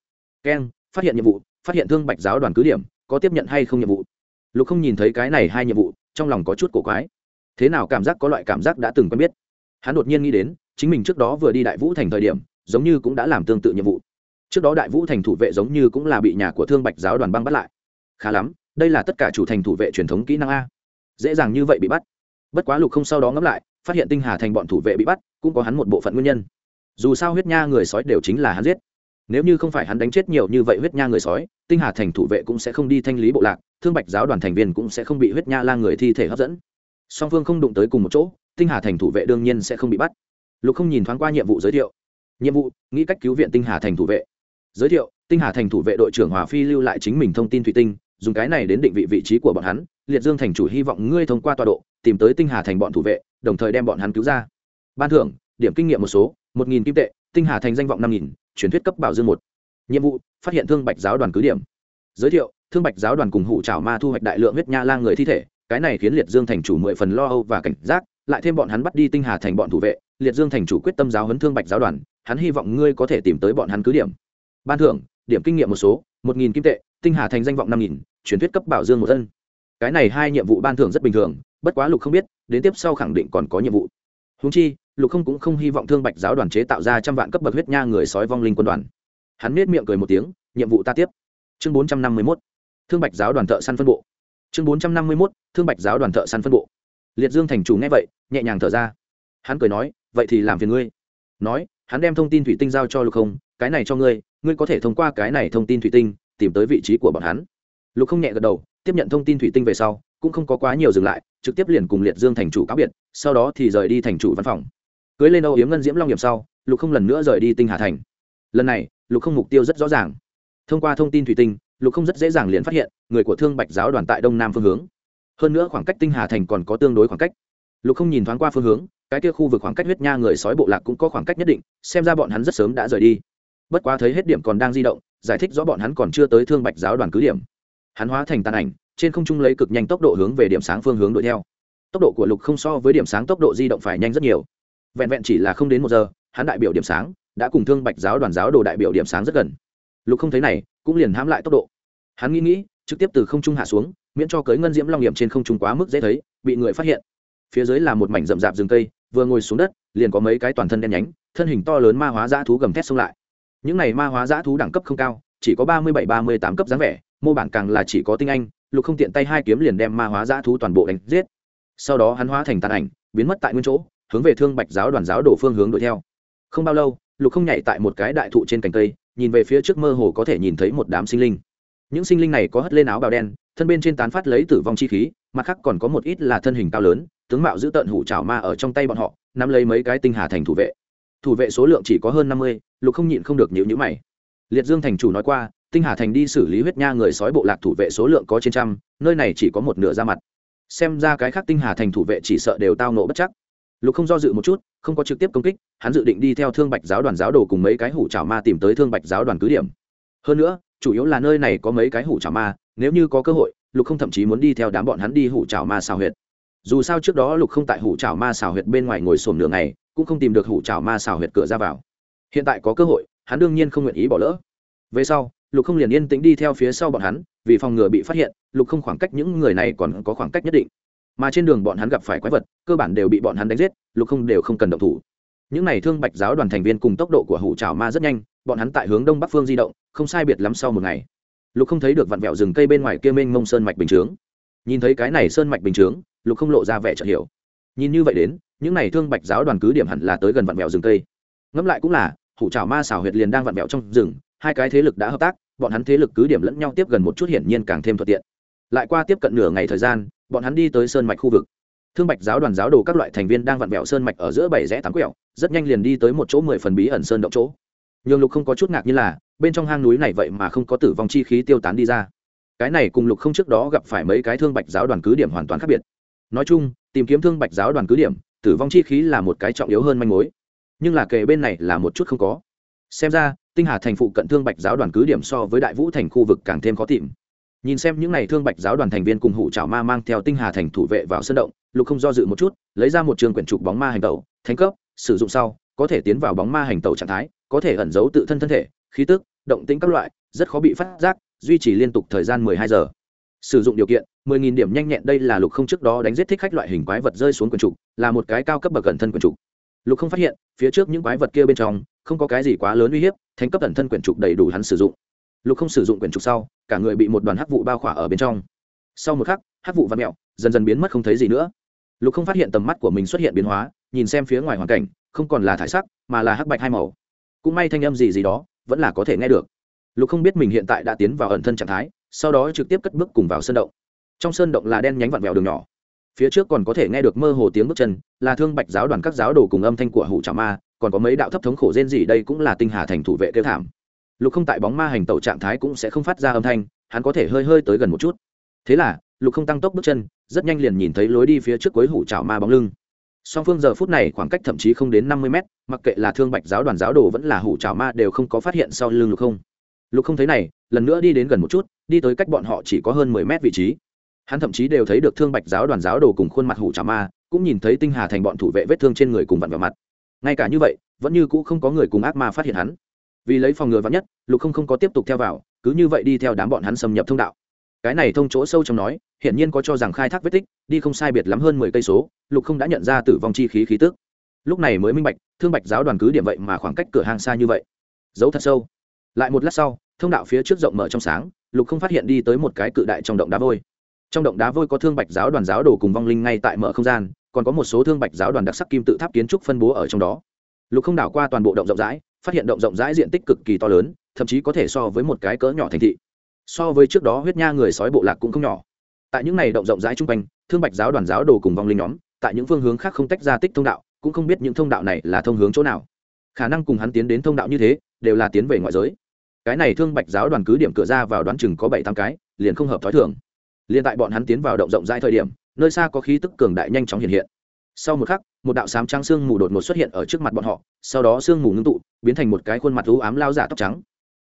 Keng, phát hiện nhiệm vụ, phát hiện thương bạch giáo đoàn cứ điểm, có tiếp nhận hay không nhiệm vụ? Lục không nhìn thấy cái này hai nhiệm vụ, trong lòng có chút cổ quái thế nào cảm giác có loại cảm giác đã từng quen biết. Hắn đột nhiên nghĩ đến, chính mình trước đó vừa đi đại vũ thành thời điểm, giống như cũng đã làm tương tự nhiệm vụ. Trước đó đại vũ thành thủ vệ giống như cũng là bị nhà của thương bạch giáo đoàn băng bắt lại. Khá lắm, đây là tất cả chủ thành thủ vệ truyền thống kỹ năng a. Dễ dàng như vậy bị bắt. Bất quá lục không sau đó ngẫm lại, phát hiện tinh hà thành bọn thủ vệ bị bắt, cũng có hắn một bộ phận nguyên nhân. Dù sao huyết nha người sói đều chính là hắn giết. Nếu như không phải hắn đánh chết nhiều như vậy huyết nha người sói, tinh hà thành thủ vệ cũng sẽ không đi thanh lý bộ lạc, thương bạch giáo đoàn thành viên cũng sẽ không bị huyết nha la người thi thể hấp dẫn song phương không đụng tới cùng một chỗ, tinh hà thành thủ vệ đương nhiên sẽ không bị bắt. Lục không nhìn thoáng qua nhiệm vụ giới thiệu. Nhiệm vụ, nghĩ cách cứu viện tinh hà thành thủ vệ. Giới thiệu, tinh hà thành thủ vệ đội trưởng hòa phi lưu lại chính mình thông tin thủy tinh, dùng cái này đến định vị vị trí của bọn hắn, liệt dương thành chủ hy vọng ngươi thông qua tọa độ, tìm tới tinh hà thành bọn thủ vệ, đồng thời đem bọn hắn cứu ra. Ban thưởng, điểm kinh nghiệm một số, một nghìn kim tệ, tinh hà thành danh vọng năm nghìn, truyền thuyết cấp bảo dương một. Nhiệm vụ, phát hiện thương bạch giáo đoàn cứ điểm. Giới thiệu, thương bạch giáo đoàn cùng hụ trảo ma thu hoạch đại lượng huyết nha lang người thi thể cái này khiến liệt dương thành chủ mười phần lo âu và cảnh giác, lại thêm bọn hắn bắt đi tinh hà thành bọn thủ vệ, liệt dương thành chủ quyết tâm giáo huấn thương bạch giáo đoàn, hắn hy vọng ngươi có thể tìm tới bọn hắn cứ điểm. Ban thưởng, điểm kinh nghiệm một số, một nghìn kim tệ, tinh hà thành danh vọng năm nghìn, truyền thuyết cấp bảo dương một dân cái này hai nhiệm vụ ban thưởng rất bình thường, bất quá lục không biết, đến tiếp sau khẳng định còn có nhiệm vụ. Húng chi, lục không cũng không hy vọng thương bạch giáo đoàn chế tạo ra trăm vạn cấp bậc huyết nha người sói vong linh quân đoàn. Hắn nết miệng cười một tiếng, nhiệm vụ ta tiếp. Chương bốn trăm năm mươi mốt. Thương bạch giáo đoàn thợ săn phân bộ chương bốn trăm năm mươi mốt, thương bạch giáo đoàn thợ săn phân bộ. Liệt dương thành chủ nghe vậy, nhẹ nhàng thở ra. Hắn cười nói, vậy thì làm phiền ngươi. Nói, hắn đem thông tin thủy tinh giao cho lục không, cái này cho ngươi ngươi có thể thông qua cái này thông tin thủy tinh, tìm tới vị trí của bọn hắn. Lục không nhẹ gật đầu, tiếp nhận thông tin thủy tinh về sau, cũng không có quá nhiều dừng lại, trực tiếp liền cùng liệt dương thành chủ cáo biệt, sau đó thì rời đi thành chủ văn phòng. Cưới lên âu yếm ngân diễm long nghiệm sau, lục không lần nữa rời đi tinh hà thành. Lần này, lục không mục tiêu rất rõ ràng. Thông qua thông tin thủy tinh lục không rất dễ dàng liền phát hiện, người của thương bạch giáo đoàn tại đông nam phương hướng. Hơn nữa khoảng cách tinh hà thành còn có tương đối khoảng cách. Lục không nhìn thoáng qua phương hướng, cái kia khu vực khoảng cách huyết nha người sói bộ lạc cũng có khoảng cách nhất định, xem ra bọn hắn rất sớm đã rời đi. Bất quá thấy hết điểm còn đang di động, giải thích rõ bọn hắn còn chưa tới thương bạch giáo đoàn cứ điểm. Hắn hóa thành tàn ảnh, trên không trung lấy cực nhanh tốc độ hướng về điểm sáng phương hướng đuổi theo. Tốc độ của lục không so với điểm sáng tốc độ di động phải nhanh rất nhiều. Vẹn vẹn chỉ là không đến một giờ, hắn đại biểu điểm sáng, đã cùng thương bạch giáo đoàn giáo đồ đại biểu điểm sáng rất gần. Lục không thấy này cũng liền hãm lại tốc độ. Hắn nghĩ nghĩ, trực tiếp từ không trung hạ xuống, miễn cho cưới ngân diễm long nghiệm trên không trung quá mức dễ thấy, bị người phát hiện. Phía dưới là một mảnh rậm rạp rừng cây, vừa ngồi xuống đất, liền có mấy cái toàn thân đen nhánh, thân hình to lớn ma hóa dã thú gầm thét xông lại. Những này ma hóa dã thú đẳng cấp không cao, chỉ có ba mươi bảy, ba mươi tám cấp dáng vẻ, mô bản càng là chỉ có tinh anh, lục không tiện tay hai kiếm liền đem ma hóa dã thú toàn bộ đánh giết. Sau đó hắn hóa thành tàn ảnh, biến mất tại nguyên chỗ, hướng về thương bạch giáo đoàn giáo đổ phương hướng đuổi theo. Không bao lâu, lục không nhảy tại một cái đại thụ trên cành cây nhìn về phía trước mơ hồ có thể nhìn thấy một đám sinh linh. Những sinh linh này có hất lên áo bào đen, thân bên trên tán phát lấy tử vong chi khí, mặt khác còn có một ít là thân hình cao lớn, tướng mạo giữ tợn hủ trào ma ở trong tay bọn họ, nắm lấy mấy cái tinh hà thành thủ vệ. Thủ vệ số lượng chỉ có hơn năm mươi, lục không nhịn không được nhịu nhữ mày. Liệt dương thành chủ nói qua, tinh hà thành đi xử lý huyết nha người sói bộ lạc thủ vệ số lượng có trên trăm, nơi này chỉ có một nửa ra mặt. Xem ra cái khác tinh hà thành thủ vệ chỉ sợ đều tao nộ bất chắc. Lục không do dự một chút không có trực tiếp công kích, hắn dự định đi theo thương bạch giáo đoàn giáo đồ cùng mấy cái hủ trào ma tìm tới thương bạch giáo đoàn cứ điểm. Hơn nữa, chủ yếu là nơi này có mấy cái hủ trào ma, nếu như có cơ hội, lục không thậm chí muốn đi theo đám bọn hắn đi hủ trào ma xào huyệt. Dù sao trước đó lục không tại hủ trào ma xào huyệt bên ngoài ngồi sồn nửa ngày, cũng không tìm được hủ trào ma xào huyệt cửa ra vào. Hiện tại có cơ hội, hắn đương nhiên không nguyện ý bỏ lỡ. Về sau, lục không liền yên tĩnh đi theo phía sau bọn hắn, vì phòng ngừa bị phát hiện, lục không khoảng cách những người này còn có khoảng cách nhất định mà trên đường bọn hắn gặp phải quái vật, cơ bản đều bị bọn hắn đánh giết, lục không đều không cần động thủ. Những này thương bạch giáo đoàn thành viên cùng tốc độ của hủ trào ma rất nhanh, bọn hắn tại hướng đông bắc phương di động, không sai biệt lắm sau một ngày. Lục không thấy được vặn vẹo rừng cây bên ngoài kia mênh mông sơn mạch bình chướng. Nhìn thấy cái này sơn mạch bình chướng, lục không lộ ra vẻ chợt hiểu. Nhìn như vậy đến, những này thương bạch giáo đoàn cứ điểm hẳn là tới gần vặn vẹo rừng cây. Ngẫm lại cũng là, hủ trào ma xảo huyệt liền đang vặn vẹo trong rừng, hai cái thế lực đã hợp tác, bọn hắn thế lực cứ điểm lẫn nhau tiếp gần một chút hiển nhiên càng thêm thuận tiện. Lại qua tiếp cận nửa ngày thời gian bọn hắn đi tới sơn mạch khu vực. Thương bạch giáo đoàn giáo đồ các loại thành viên đang vặn vẹo sơn mạch ở giữa bảy rẽ tám quẹo, rất nhanh liền đi tới một chỗ mười phần bí ẩn sơn động chỗ. Nhường lục không có chút ngạc như là, bên trong hang núi này vậy mà không có tử vong chi khí tiêu tán đi ra. Cái này cùng lục không trước đó gặp phải mấy cái thương bạch giáo đoàn cứ điểm hoàn toàn khác biệt. Nói chung, tìm kiếm thương bạch giáo đoàn cứ điểm, tử vong chi khí là một cái trọng yếu hơn manh mối. Nhưng là kề bên này là một chút không có. Xem ra, tinh hà thành phụ cận thương bạch giáo đoàn cứ điểm so với đại vũ thành khu vực càng thêm khó tìm nhìn xem những n à y thương bạch giáo đoàn thành viên cùng hụ trảo ma mang theo tinh hà thành thủ vệ vào sân động, lục không do dự một chút, lấy ra một trường quyển trục bóng ma hành tẩu thành cấp, sử dụng sau, có thể tiến vào bóng ma hành tẩu trạng thái, có thể ẩn giấu tự thân thân thể, khí tức, động tính các loại, rất khó bị phát giác, duy trì liên tục thời gian mười hai giờ. Sử dụng điều kiện, mười nghìn điểm nhanh nhẹn đây là lục không trước đó đánh giết thích khách loại hình quái vật rơi xuống quần trục, là một cái cao cấp bậc cẩn thân quần trục. Lục không phát hiện, phía trước những quái vật kia bên trong, không có cái gì quá lớn uy hiếp thành cấp ẩn thân quyển trục đầy đủ hắn sử dụng. Lục không sử dụng quyển trục sau cả người bị một đoàn hắc vụ bao khỏa ở bên trong. Sau một khắc, hắc vụ văn mẹo, dần dần biến mất không thấy gì nữa. Lục không phát hiện tầm mắt của mình xuất hiện biến hóa, nhìn xem phía ngoài hoàn cảnh, không còn là thải sắc, mà là hắc bạch hai màu. Cũng may thanh âm gì gì đó, vẫn là có thể nghe được. Lục không biết mình hiện tại đã tiến vào ẩn thân trạng thái, sau đó trực tiếp cất bước cùng vào sơn động. Trong sơn động là đen nhánh vặn vẹo đường nhỏ. Phía trước còn có thể nghe được mơ hồ tiếng bước chân, là thương bạch giáo đoàn các giáo đồ cùng âm thanh của hủ trà ma, còn có mấy đạo thấp thống khổ rên gì đây cũng là tinh hà thành thủ vệ kêu thảm lục không tại bóng ma hành tẩu trạng thái cũng sẽ không phát ra âm thanh, hắn có thể hơi hơi tới gần một chút. Thế là, lục không tăng tốc bước chân, rất nhanh liền nhìn thấy lối đi phía trước cuối hủ trào ma bóng lưng. Song phương giờ phút này khoảng cách thậm chí không đến năm mươi mét, mặc kệ là thương bạch giáo đoàn giáo đồ vẫn là hủ trào ma đều không có phát hiện sau lưng lục không. Lục không thấy này, lần nữa đi đến gần một chút, đi tới cách bọn họ chỉ có hơn mười mét vị trí. Hắn thậm chí đều thấy được thương bạch giáo đoàn giáo đồ cùng khuôn mặt hủ trào ma, cũng nhìn thấy tinh hà thành bọn thủ vệ vết thương trên người cùng vặn vào mặt. Ngay cả như vậy, vẫn như cũ không có người cùng ác ma phát hiện hắn vì lấy phòng ngừa vắn nhất, lục không không có tiếp tục theo vào, cứ như vậy đi theo đám bọn hắn xâm nhập thông đạo. Cái này thông chỗ sâu trong nói, hiển nhiên có cho rằng khai thác vết tích, đi không sai biệt lắm hơn mười cây số, lục không đã nhận ra tử vong chi khí khí tức. Lúc này mới minh bạch, thương bạch giáo đoàn cứ điểm vậy mà khoảng cách cửa hàng xa như vậy. Giấu thật sâu. Lại một lát sau, thông đạo phía trước rộng mở trong sáng, lục không phát hiện đi tới một cái cự đại trong động đá vôi. Trong động đá vôi có thương bạch giáo đoàn giáo đồ cùng vong linh ngay tại mở không gian, còn có một số thương bạch giáo đoàn đặc sắc kim tự tháp kiến trúc phân bố ở trong đó. Lục không đảo qua toàn bộ động rộng rãi phát hiện động rộng rãi diện tích cực kỳ to lớn, thậm chí có thể so với một cái cỡ nhỏ thành thị. So với trước đó huyết nha người sói bộ lạc cũng không nhỏ. Tại những này động rộng rãi chung quanh, thương bạch giáo đoàn giáo đồ cùng vong linh nhóm, tại những phương hướng khác không tách ra tích thông đạo, cũng không biết những thông đạo này là thông hướng chỗ nào. Khả năng cùng hắn tiến đến thông đạo như thế, đều là tiến về ngoại giới. Cái này thương bạch giáo đoàn cứ điểm cửa ra vào đoán chừng có bảy tám cái, liền không hợp t h ó i thường. Liền tại bọn hắn tiến vào động rộng rãi thời điểm, nơi xa có khí tức cường đại nhanh chóng hiện hiện sau một khắc, một đạo sám trắng sương mù đột ngột xuất hiện ở trước mặt bọn họ, sau đó sương mù ngưng tụ, biến thành một cái khuôn mặt u ám lao giả tóc trắng.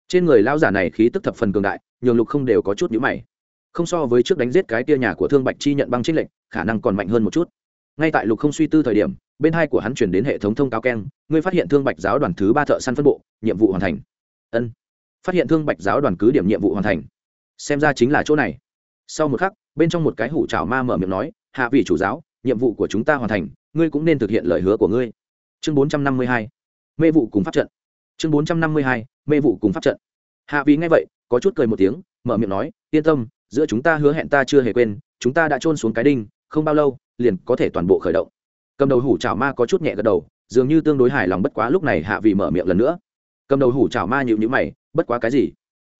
Trên người lao giả này khí tức thập phần cường đại, nhường lục không đều có chút nhữ mày. Không so với trước đánh giết cái tia nhà của thương bạch chi nhận băng trích lệnh khả năng còn mạnh hơn một chút. Ngay tại lục không suy tư thời điểm, bên hai của hắn chuyển đến hệ thống thông cáo keng, ngươi phát hiện thương bạch giáo đoàn thứ ba thợ săn phân bộ, nhiệm vụ hoàn thành. Ân. Phát hiện thương bạch giáo đoàn cứ điểm nhiệm vụ hoàn thành. Xem ra chính là chỗ này. Sau một khắc, bên trong một cái hủ trào ma mở miệng nói, hạ vị chủ giáo nhiệm vụ của chúng ta hoàn thành, ngươi cũng nên thực hiện lời hứa của ngươi. Chương bốn trăm năm mươi hai, mê vụ cùng pháp trận. Chương bốn trăm năm mươi hai, mê vụ cùng pháp trận. Hạ vị nghe vậy, có chút cười một tiếng, mở miệng nói, yên tâm, giữa chúng ta hứa hẹn ta chưa hề quên, chúng ta đã trôn xuống cái đinh, không bao lâu, liền có thể toàn bộ khởi động. Cầm đầu hủ chảo ma có chút nhẹ gật đầu, dường như tương đối hài lòng bất quá lúc này hạ vị mở miệng lần nữa. Cầm đầu hủ chảo ma nhịu nhữ mày, bất quá cái gì?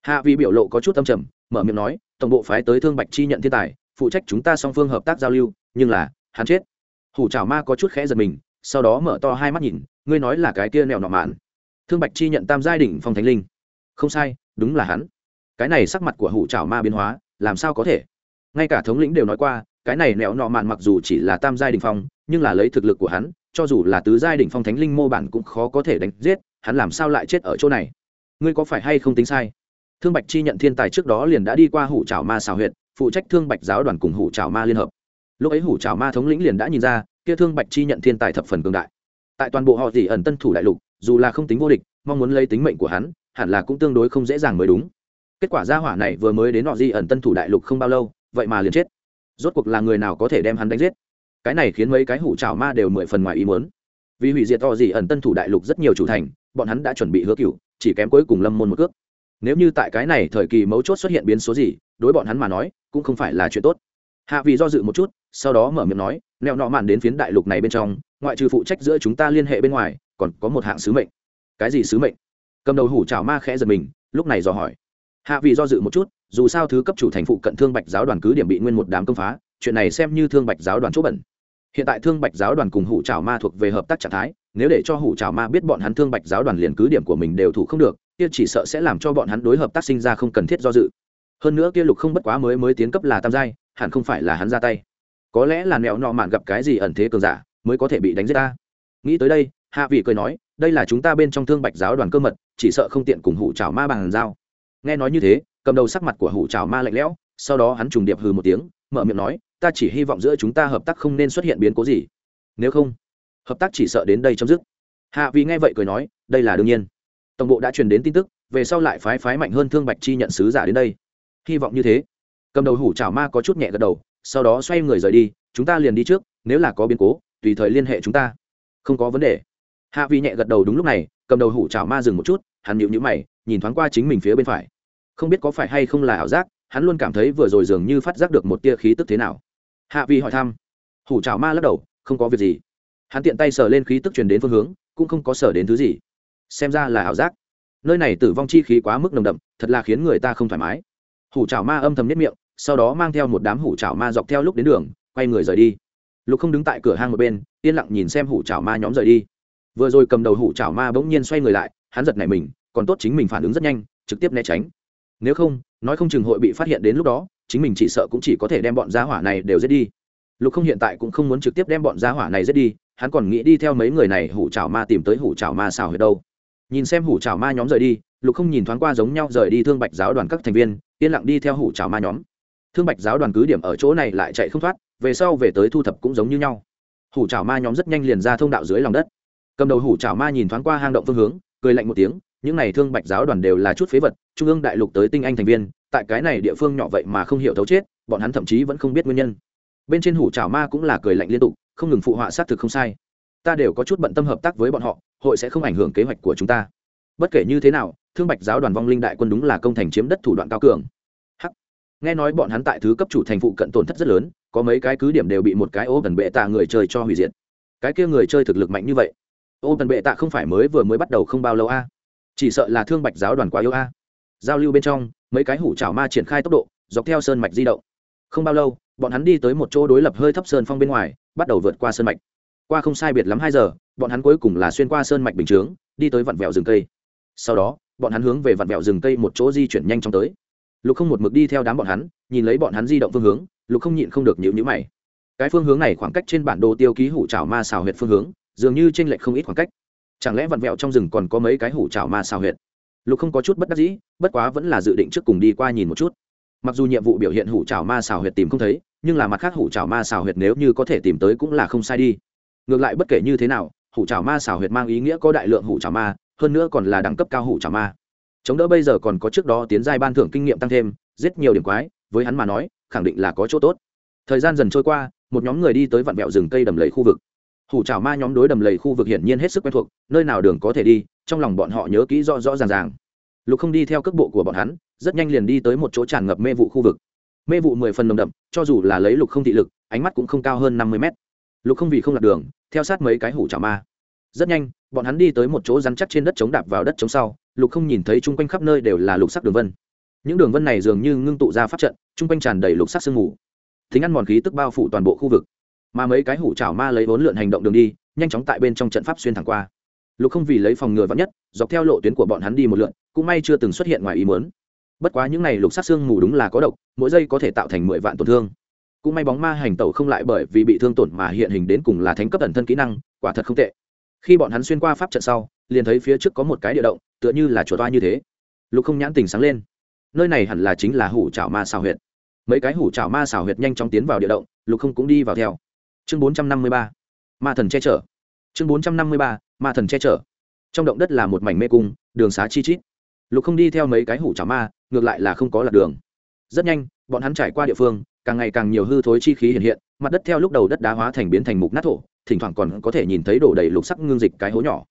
Hạ vị biểu lộ có chút âm trầm, mở miệng nói, tổng bộ phái tới thương bạch chi nhận thiên tài, phụ trách chúng ta song phương hợp tác giao lưu, nhưng là hắn chết. Hủ trào ma có chút khẽ giật mình, sau đó mở to hai mắt nhìn, ngươi nói là cái kia nẹo nọ mạn. Thương bạch chi nhận tam giai đỉnh phong thánh linh. Không sai, đúng là hắn. Cái này sắc mặt của hủ trào ma biến hóa, làm sao có thể? Ngay cả thống lĩnh đều nói qua, cái này nẹo nọ mạn mặc dù chỉ là tam giai đỉnh phong, nhưng là lấy thực lực của hắn, cho dù là tứ giai đỉnh phong thánh linh mô bản cũng khó có thể đánh giết, hắn làm sao lại chết ở chỗ này? Ngươi có phải hay không tính sai? Thương bạch chi nhận thiên tài trước đó liền đã đi qua hủ trào ma xào huyệt, phụ trách thương bạch giáo đoàn cùng hủ trào ma liên hợp lúc ấy hủ trào ma thống lĩnh liền đã nhìn ra, kia thương bạch chi nhận thiên tài thập phần cường đại. Tại toàn bộ họ dỉ ẩn tân thủ đại lục, dù là không tính vô địch, mong muốn lấy tính mệnh của hắn, hẳn là cũng tương đối không dễ dàng mới đúng. Kết quả gia hỏa này vừa mới đến họ dỉ ẩn tân thủ đại lục không bao lâu, vậy mà liền chết. Rốt cuộc là người nào có thể đem hắn đánh giết? Cái này khiến mấy cái hủ trào ma đều mười phần ngoài ý muốn. Vì hủy diệt họ dỉ ẩn tân thủ đại lục rất nhiều chủ thành, bọn hắn đã chuẩn bị hứa cựu chỉ kém cuối cùng lâm môn một cước. Nếu như tại cái này thời kỳ mấu chốt xuất hiện biến số gì, đối bọn hắn mà nói, cũng không phải là chuyện tốt. Hạ vì do dự một chút sau đó mở miệng nói neo nọ mạn đến phiến đại lục này bên trong, ngoại trừ phụ trách giữa chúng ta liên hệ bên ngoài, còn có một hạng sứ mệnh. Cái gì sứ mệnh? Cầm đầu hủ trào ma khẽ giật mình, lúc này dò hỏi. Hạ vị do dự một chút, dù sao thứ cấp chủ thành phụ cận thương bạch giáo đoàn cứ điểm bị nguyên một đám công phá, chuyện này xem như thương bạch giáo đoàn chỗ bẩn. Hiện tại thương bạch giáo đoàn cùng hủ trào ma thuộc về hợp tác trạng thái, nếu để cho hủ trào ma biết bọn hắn thương bạch giáo đoàn liền cứ điểm của mình đều thủ không được, kia chỉ sợ sẽ làm cho bọn hắn đối hợp tác sinh ra không cần thiết do dự. Hơn nữa kia lục không bất quá mới mới tiến cấp là tam giai, hẳn không phải là hắn ra tay có lẽ là nẹo nọ mạn gặp cái gì ẩn thế cường giả mới có thể bị đánh giết ta. Nghĩ tới đây, hạ vị cười nói, đây là chúng ta bên trong thương bạch giáo đoàn cơ mật, chỉ sợ không tiện cùng hủ trào ma bằng dao nghe nói như thế, cầm đầu sắc mặt của hủ trào ma lạnh lẽo, sau đó hắn trùng điệp hừ một tiếng, mở miệng nói, ta chỉ hy vọng giữa chúng ta hợp tác không nên xuất hiện biến cố gì. Nếu không, hợp tác chỉ sợ đến đây chấm dứt. Hạ vì nghe vậy cười nói, đây là đương nhiên. Tổng bộ đã truyền đến tin tức, về sau lại phái phái mạnh hơn thương bạch chi nhận sứ giả đến đây. Hy vọng như thế. Cầm đầu hủ trào ma có chút nhẹ gật đầu sau đó xoay người rời đi, chúng ta liền đi trước, nếu là có biến cố, tùy thời liên hệ chúng ta. Không có vấn đề. Hạ vi nhẹ gật đầu đúng lúc này, cầm đầu hủ chảo ma dừng một chút, hắn nhịu nhữ mày, nhìn thoáng qua chính mình phía bên phải. Không biết có phải hay không là ảo giác, hắn luôn cảm thấy vừa rồi dường như phát giác được một tia khí tức thế nào. Hạ vi hỏi thăm. Hủ chảo ma lắc đầu, không có việc gì. Hắn tiện tay sờ lên khí tức truyền đến phương hướng, cũng không có sờ đến thứ gì. Xem ra là ảo giác. Nơi này tử vong chi khí quá mức nồng đậm, thật là khiến người ta không thoải mái. Hủ trào ma âm thầm nếp miệng sau đó mang theo một đám hủ chảo ma dọc theo lúc đến đường, quay người rời đi. Lục không đứng tại cửa hang một bên, yên lặng nhìn xem hủ chảo ma nhóm rời đi. Vừa rồi cầm đầu hủ chảo ma bỗng nhiên xoay người lại, hắn giật nảy mình, còn tốt chính mình phản ứng rất nhanh, trực tiếp né tránh. Nếu không, nói không chừng hội bị phát hiện đến lúc đó, chính mình chỉ sợ cũng chỉ có thể đem bọn gia hỏa này đều giết đi. Lục không hiện tại cũng không muốn trực tiếp đem bọn gia hỏa này giết đi, hắn còn nghĩ đi theo mấy người này hủ chảo ma tìm tới hủ chảo ma xào huyệt đâu. Nhìn xem hủ chảo ma nhóm rời đi, lục không nhìn thoáng qua giống nhau rời đi thương bạch giáo đoàn các thành viên, yên lặng đi theo hủ chảo ma nhóm thương bạch giáo đoàn cứ điểm ở chỗ này lại chạy không thoát, về sau về tới thu thập cũng giống như nhau. Hủ trào ma nhóm rất nhanh liền ra thông đạo dưới lòng đất. Cầm đầu hủ trào ma nhìn thoáng qua hang động phương hướng, cười lạnh một tiếng, những này thương bạch giáo đoàn đều là chút phế vật, trung ương đại lục tới tinh anh thành viên, tại cái này địa phương nhỏ vậy mà không hiểu thấu chết, bọn hắn thậm chí vẫn không biết nguyên nhân. Bên trên hủ trào ma cũng là cười lạnh liên tục, không ngừng phụ họa xác thực không sai. Ta đều có chút bận tâm hợp tác với bọn họ, hội sẽ không ảnh hưởng kế hoạch của chúng ta. Bất kể như thế nào, thương bạch giáo đoàn vong linh đại quân đúng là công thành chiếm đất thủ đoạn cao cường nghe nói bọn hắn tại thứ cấp chủ thành phụ cận tổn thất rất lớn, có mấy cái cứ điểm đều bị một cái ô tần bệ tạ người chơi cho hủy diệt. Cái kia người chơi thực lực mạnh như vậy. Ô tần bệ tạ không phải mới vừa mới bắt đầu không bao lâu a. Chỉ sợ là thương bạch giáo đoàn quá yếu a. Giao lưu bên trong, mấy cái hủ chảo ma triển khai tốc độ, dọc theo sơn mạch di động. Không bao lâu, bọn hắn đi tới một chỗ đối lập hơi thấp sơn phong bên ngoài, bắt đầu vượt qua sơn mạch. Qua không sai biệt lắm hai giờ, bọn hắn cuối cùng là xuyên qua sơn mạch bình chướng, đi tới vặn vẹo rừng cây. Sau đó, bọn hắn hướng về vặn vẹo rừng cây một chỗ di chuyển nhanh chóng tới lục không một mực đi theo đám bọn hắn, nhìn lấy bọn hắn di động phương hướng, lục không nhịn không được nhịu nhữ mày. Cái phương hướng này khoảng cách trên bản đồ tiêu ký hủ trào ma xào huyệt phương hướng, dường như t r ê n lệch không ít khoảng cách. Chẳng lẽ vặn vẹo trong rừng còn có mấy cái hủ trào ma xào huyệt? Lục không có chút bất đắc dĩ, bất quá vẫn là dự định trước cùng đi qua nhìn một chút. Mặc dù nhiệm vụ biểu hiện hủ trào ma xào huyệt tìm không thấy, nhưng là mặt khác hủ trào ma xào huyệt nếu như có thể tìm tới cũng là không sai đi. Ngược lại bất kể như thế nào, hủ trào ma xào huyệt mang ý nghĩa có đại lượng hủ trào ma, hơn nữa còn là đẳng cấp cao hủ trào ma chống đỡ bây giờ còn có trước đó tiến giai ban thưởng kinh nghiệm tăng thêm rất nhiều điểm quái, với hắn mà nói, khẳng định là có chỗ tốt. Thời gian dần trôi qua, một nhóm người đi tới vạn mẹo rừng cây đầm lầy khu vực. Hủ trào ma nhóm đối đầm lầy khu vực hiển nhiên hết sức quen thuộc, nơi nào đường có thể đi, trong lòng bọn họ nhớ kỹ rõ rõ ràng ràng. Lục không đi theo cước bộ của bọn hắn, rất nhanh liền đi tới một chỗ tràn ngập mê vụ khu vực. Mê vụ mười phần nồng đậm, cho dù là lấy lục không thị lực, ánh mắt cũng không cao hơn năm mươi mét. Lục không vì không lạc đường, theo sát mấy cái hủ trào ma. Rất nhanh, bọn hắn đi tới một chỗ rắn chắc trên đất chống đạp vào đất chống sau lục không nhìn thấy chung quanh khắp nơi đều là lục sắc đường vân. Những đường vân này dường như ngưng tụ ra pháp trận, chung quanh tràn đầy lục sắc sương mù. Thính ăn mòn khí tức bao phủ toàn bộ khu vực. Mà mấy cái hủ trào ma lấy vốn lượn hành động đường đi, nhanh chóng tại bên trong trận pháp xuyên thẳng qua. Lục không vì lấy phòng ngừa vắn nhất, dọc theo lộ tuyến của bọn hắn đi một lượn, cũng may chưa từng xuất hiện ngoài ý mớn bất quá những n à y lục sắc xương mù đúng là có độc, mỗi giây có thể tạo thành mười vạn tổn thương. Cũng may bóng ma hành tẩu không lại bởi vì bị thương tổn mà hiện hình đến cùng là thánh cấp ẩn thân kỹ năng, quả thật không tệ. Khi bọn hắn xuyên qua pháp trận sau liền thấy phía trước có một cái địa động, tựa như là chuột toa như thế. Lục không nhãn tình sáng lên. Nơi này hẳn là chính là hủ trào ma xào huyệt. Mấy cái hủ trào ma xào huyệt nhanh chóng tiến vào địa động, lục không cũng đi vào theo. Chương bốn trăm năm mươi ba, ma thần che chở. Chương bốn trăm năm mươi ba, ma thần che chở. Trong động đất là một mảnh mê cung, đường xá chi chít. Lục không đi theo mấy cái hủ trào ma, ngược lại là không có lạc đường. Rất nhanh, bọn hắn trải qua địa phương, càng ngày càng nhiều hư thối chi khí hiện hiện, mặt đất theo lúc đầu đất đá hóa thành biến thành mục nát thổ, thỉnh thoảng còn có thể nhìn thấy đổ đầy lục sắc ngưng dịch cái hố nhỏ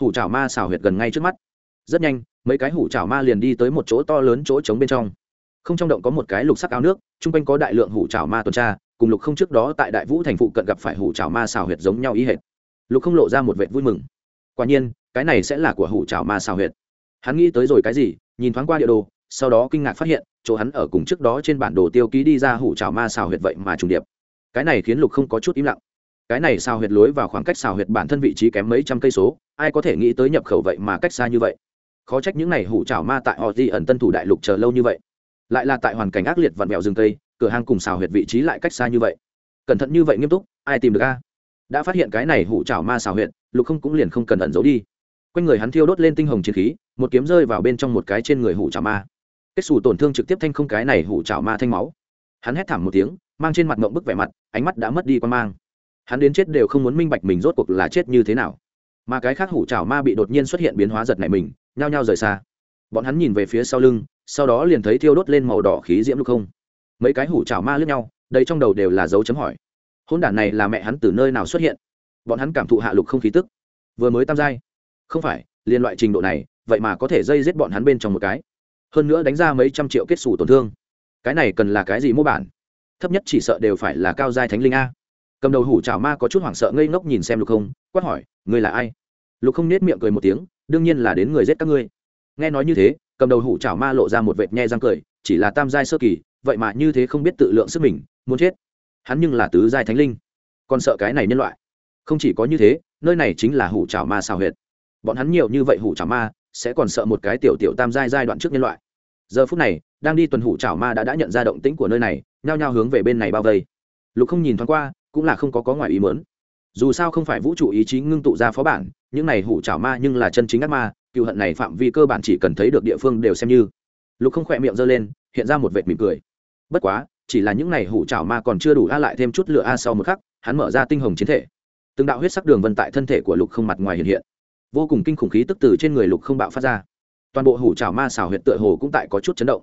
hủ chảo ma xào huyệt gần ngay trước mắt. Rất nhanh, mấy cái hủ chảo ma liền đi tới một chỗ to lớn chỗ trống bên trong. Không trong động có một cái lục sắc áo nước, chung quanh có đại lượng hủ chảo ma tuần tra, cùng lục không trước đó tại đại vũ thành phụ cận gặp phải hủ chảo ma xào huyệt giống nhau ý hệt. Lục không lộ ra một vệ vui mừng. Quả nhiên, cái này sẽ là của hủ chảo ma xào huyệt. Hắn nghĩ tới rồi cái gì, nhìn thoáng qua địa đồ, sau đó kinh ngạc phát hiện, chỗ hắn ở cùng trước đó trên bản đồ tiêu ký đi ra hủ trào ma xào huyệt vậy mà trùng điệp. Cái này khiến lục không có chút im lặng cái này xào huyệt lối vào khoảng cách xào huyệt bản thân vị trí kém mấy trăm cây số, ai có thể nghĩ tới nhập khẩu vậy mà cách xa như vậy? Khó trách những n à y hủ trào ma tại họ di ẩn tân thủ đại lục chờ lâu như vậy. Lại là tại hoàn cảnh ác liệt vặn vẹo rừng cây, cửa hàng cùng xào huyệt vị trí lại cách xa như vậy. Cẩn thận như vậy nghiêm túc, ai tìm được a? Đã phát hiện cái này hủ trào ma xào huyệt, lục không cũng liền không cần ẩn giấu đi. Quanh người hắn thiêu đốt lên tinh hồng chiến khí, một kiếm rơi vào bên trong một cái trên người hủ trào ma. Kết xù tổn thương trực tiếp thanh không cái này hủ trào ma thanh máu. Hắn hét thảm một tiếng, mang trên mặt mộng bức vẻ mặt, ánh mắt đã mất đi quan mang hắn đến chết đều không muốn minh bạch mình rốt cuộc là chết như thế nào. Mà cái khác hủ trào ma bị đột nhiên xuất hiện biến hóa giật này mình, nhao nhao rời xa. Bọn hắn nhìn về phía sau lưng, sau đó liền thấy thiêu đốt lên màu đỏ khí diễm lục không. Mấy cái hủ trào ma lướt nhau đây trong đầu đều là dấu chấm hỏi. Hôn đản này là mẹ hắn từ nơi nào xuất hiện? Bọn hắn cảm thụ hạ lục không khí tức. Vừa mới tam giai. Không phải, liên loại trình độ này, vậy mà có thể dây giết bọn hắn bên trong một cái. Hơn nữa đánh ra mấy trăm triệu kết xù tổn thương. Cái này cần là cái gì mô bản? Thấp nhất chỉ sợ đều phải là cao giai thánh linh a cầm đầu hủ trào ma có chút hoảng sợ ngây ngốc nhìn xem lục không, quát hỏi, ngươi là ai? Lục không nết miệng cười một tiếng, đương nhiên là đến người giết các ngươi. Nghe nói như thế, cầm đầu hủ trào ma lộ ra một vệt nhe răng cười, chỉ là tam giai sơ kỳ, vậy mà như thế không biết tự lượng sức mình, muốn chết. Hắn nhưng là tứ giai thánh linh. Còn sợ cái này nhân loại. Không chỉ có như thế, nơi này chính là hủ trào ma xào huyệt. Bọn hắn nhiều như vậy hủ trào ma, sẽ còn sợ một cái tiểu tiểu tam giai giai đoạn trước nhân loại. Giờ phút này, đang đi tuần hủ trào ma đã đã nhận ra động tĩnh của nơi này, nhao nhao hướng về bên này bao vây. Lục không nhìn thoáng qua cũng là không có có ngoài ý mớn dù sao không phải vũ trụ ý chí ngưng tụ ra phó bản, những này hủ chảo ma nhưng là chân chính ác ma, cựu hận này phạm vi cơ bản chỉ cần thấy được địa phương đều xem như. Lục không khỏe miệng giơ lên, hiện ra một vệt mỉm cười. Bất quá, chỉ là những này hủ chảo ma còn chưa đủ a lại thêm chút lửa a sau một khắc, hắn mở ra tinh hồng chiến thể. Từng đạo huyết sắc đường vân tại thân thể của lục không mặt ngoài hiện hiện. Vô cùng kinh khủng khí tức từ trên người lục không bạo phát ra. Toàn bộ hủ trào ma xào huyệt tựa hồ cũng tại có chút chấn động.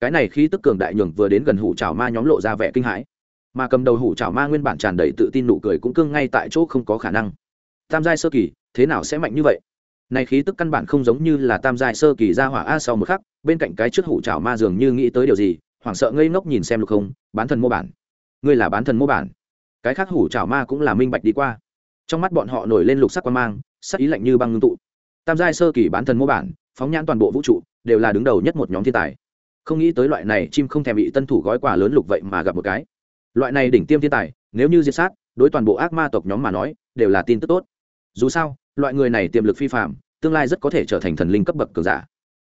Cái này khí tức cường đại nhường vừa đến gần hủ trào ma nhóm lộ ra vẻ kinh hãi mà cầm đầu hủ chảo ma nguyên bản tràn đầy tự tin nụ cười cũng cương ngay tại chỗ không có khả năng. Tam giai sơ kỳ, thế nào sẽ mạnh như vậy? Này khí tức căn bản không giống như là tam giai sơ kỳ ra hỏa a sau một khắc, bên cạnh cái trước hủ chảo ma dường như nghĩ tới điều gì, hoảng sợ ngây ngốc nhìn xem lục không, bán thần mô bản. Ngươi là bán thần mô bản. Cái khác hủ chảo ma cũng là minh bạch đi qua. Trong mắt bọn họ nổi lên lục sắc quan mang, sắc ý lạnh như băng ngưng tụ. Tam giai sơ kỳ bán thần mô bản, phóng nhãn toàn bộ vũ trụ, đều là đứng đầu nhất một nhóm thiên tài. Không nghĩ tới loại này chim không thèm bị tân thủ gói quà lớn lục vậy mà gặp một cái loại này đỉnh tiêm thiên tài, nếu như diệt sát, đối toàn bộ ác ma tộc nhóm mà nói, đều là tin tức tốt. Dù sao, loại người này tiềm lực phi phạm tương lai rất có thể trở thành thần linh cấp bậc cường giả.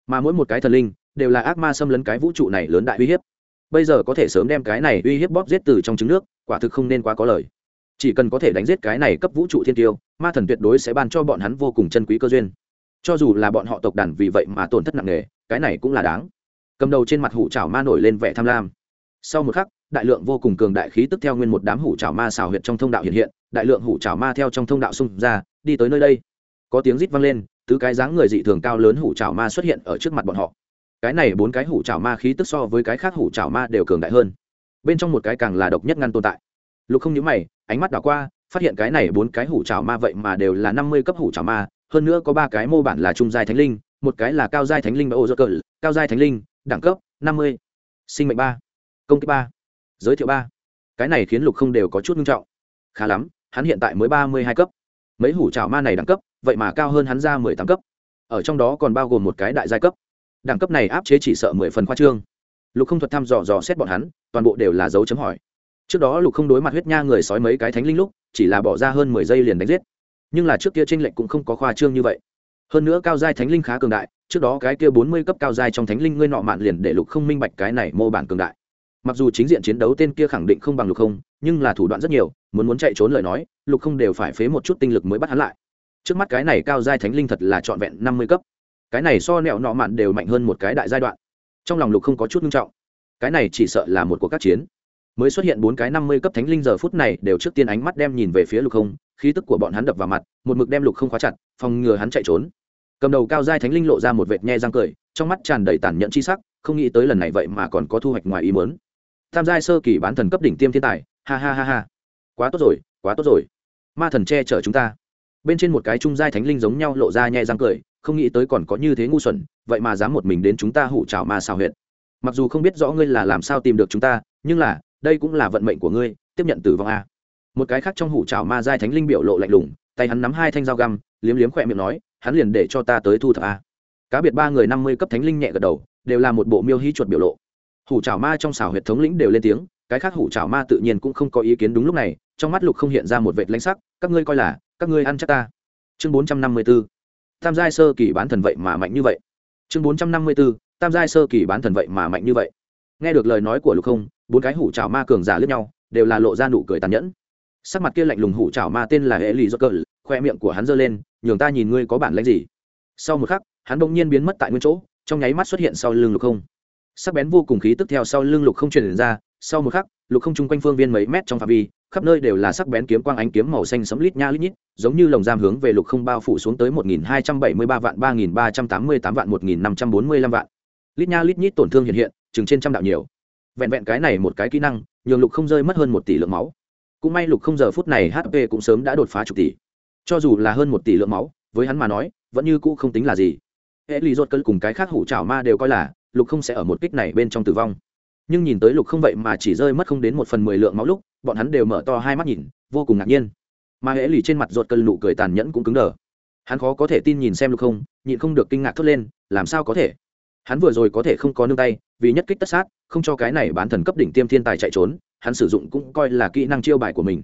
Mà mỗi một cái thần linh, đều là ác ma xâm lấn cái vũ trụ này lớn đại uy hiếp. Bây giờ có thể sớm đem cái này uy hiếp bóp giết từ trong trứng nước, quả thực không nên quá có lời. Chỉ cần có thể đánh giết cái này cấp vũ trụ thiên tiêu, ma thần tuyệt đối sẽ ban cho bọn hắn vô cùng chân quý cơ duyên. Cho dù là bọn họ tộc đàn vì vậy mà tổn thất nặng nề, cái này cũng là đáng. Cầm đầu trên mặt hủ chảo ma nổi lên vẻ tham lam. Sau một khắc đại lượng vô cùng cường đại khí tức theo nguyên một đám hủ trảo ma xào huyệt trong thông đạo hiện hiện, đại lượng hủ trảo ma theo trong thông đạo xung ra, đi tới nơi đây. Có tiếng rít vang lên, tứ cái dáng người dị thường cao lớn hủ trảo ma xuất hiện ở trước mặt bọn họ. Cái này bốn cái hủ trảo ma khí tức so với cái khác hủ trảo ma đều cường đại hơn. Bên trong một cái càng là độc nhất ngăn tồn tại. Lục không nhíu mày, ánh mắt đảo qua, phát hiện cái này bốn cái hủ trảo ma vậy mà đều là năm mươi cấp hủ trảo ma, hơn nữa có ba cái mô bản là trung giai thánh linh, một cái là cao giai thánh linh và ô dơ cờ cao giai thánh linh, đẳng cấp năm mươi, sinh mệnh ba, công kích ba giới thiệu ba. Cái này khiến lục không đều có chút nghiêm trọng. Khá lắm, hắn hiện tại mới ba mươi hai cấp. Mấy hủ trào ma này đẳng cấp, vậy mà cao hơn hắn ra mười tám cấp. Ở trong đó còn bao gồm một cái đại giai cấp. Đẳng cấp này áp chế chỉ sợ mười phần khoa trương. Lục không thuật thăm dò dò xét bọn hắn, toàn bộ đều là dấu chấm hỏi. Trước đó lục không đối mặt huyết nha người sói mấy cái thánh linh lúc, chỉ là bỏ ra hơn mười giây liền đánh giết. Nhưng là trước kia tranh lệch cũng không có khoa trương như vậy. Hơn nữa cao giai thánh linh khá cường đại, trước đó cái kia bốn mươi cấp cao giai trong thánh linh ngươi nọ mạn liền để lục không minh bạch cái này mô bản cường đại mặc dù chính diện chiến đấu tên kia khẳng định không bằng lục không, nhưng là thủ đoạn rất nhiều, muốn muốn chạy trốn lời nói, lục không đều phải phế một chút tinh lực mới bắt hắn lại. Trước mắt cái này cao giai thánh linh thật là trọn vẹn năm mươi cấp. Cái này so nẹo nọ mạn đều mạnh hơn một cái đại giai đoạn. Trong lòng lục không có chút nghiêm trọng. Cái này chỉ sợ là một cuộc các chiến. Mới xuất hiện bốn cái năm mươi cấp thánh linh giờ phút này đều trước tiên ánh mắt đem nhìn về phía lục không, khí tức của bọn hắn đập vào mặt, một mực đem lục không khóa chặt, phòng ngừa hắn chạy trốn. Cầm đầu cao giai thánh linh lộ ra một vệt nhe răng cười, trong mắt tràn đầy tàn nhẫn chi sắc, không nghĩ tới lần này vậy mà còn có thu hoạch ngoài ý muốn tham giai sơ kỳ bán thần cấp đỉnh tiêm thiên tài, ha ha ha ha. Quá tốt rồi, quá tốt rồi. Ma thần che chở chúng ta. Bên trên một cái trung giai thánh linh giống nhau lộ ra nhẹ răng cười, không nghĩ tới còn có như thế ngu xuẩn, vậy mà dám một mình đến chúng ta hủ trào ma xào huyệt. Mặc dù không biết rõ ngươi là làm sao tìm được chúng ta, nhưng là, đây cũng là vận mệnh của ngươi, tiếp nhận tử vong a. Một cái khác trong hủ trào ma giai thánh linh biểu lộ lạnh lùng, tay hắn nắm hai thanh dao găm, liếm liếm khỏe miệng nói, hắn liền để cho ta tới thu thập a. Cá biệt ba người năm mươi cấp thánh linh nhẹ gật đầu, đều là một bộ miêu hí chuột biểu lộ hủ trào ma trong xào huyệt thống lĩnh đều lên tiếng, cái khác hủ trào ma tự nhiên cũng không có ý kiến đúng lúc này, trong mắt lục không hiện ra một vệt lãnh sắc, các ngươi coi là, các ngươi ăn chắc ta. Chương bốn trăm năm mươi b ố tam giai sơ kỳ bán thần vậy mà mạnh như vậy. Chương bốn trăm năm mươi b ố tam giai sơ kỳ bán thần vậy mà mạnh như vậy. Nghe được lời nói của lục không, bốn cái hủ trào ma cường giả lướt nhau, đều là lộ ra nụ cười tàn nhẫn. Sắc mặt kia lạnh lùng hủ trào ma tên là hệ lì do cờ khoe miệng của hắn giơ lên, nhường ta nhìn ngươi có bản lãnh gì? Sau một khắc, hắn bỗng nhiên biến mất tại nguyên chỗ, trong nháy mắt xuất hiện sau lưng lục không sắc bén vô cùng khí tức theo sau lưng lục không truyền ra, sau một khắc, lục không chung quanh phương viên mấy mét trong phạm vi, khắp nơi đều là sắc bén kiếm quang ánh kiếm màu xanh sấm lít nha lít nhít, giống như lồng giam hướng về lục không bao phủ xuống tới một nghìn hai trăm bảy mươi ba vạn, ba nghìn ba trăm tám mươi tám vạn, một nghìn năm trăm bốn mươi lăm vạn. Lít nha lít nhít tổn thương hiện hiện, chừng trên trăm đạo nhiều. Vẹn vẹn cái này một cái kỹ năng, nhường lục không rơi mất hơn một tỷ lượng máu. Cũng may lục không giờ phút này hp cũng sớm đã đột phá chục tỷ. Cho dù là hơn một tỷ lượng máu, với hắn mà nói, vẫn như cũ không tính là gì. Hệ lý rột cân cùng cái khác hủ trảo ma đều coi là lục không sẽ ở một kích này bên trong tử vong. Nhưng nhìn tới lục không vậy mà chỉ rơi mất không đến một phần mười lượng máu lúc, bọn hắn đều mở to hai mắt nhìn, vô cùng ngạc nhiên. Mà hễ lì trên mặt ruột cân nụ cười tàn nhẫn cũng cứng đờ. Hắn khó có thể tin nhìn xem lục không, nhịn không được kinh ngạc thốt lên, làm sao có thể? Hắn vừa rồi có thể không có nương tay, vì nhất kích tất sát, không cho cái này bán thần cấp đỉnh tiêm thiên tài chạy trốn, hắn sử dụng cũng coi là kỹ năng chiêu bài của mình.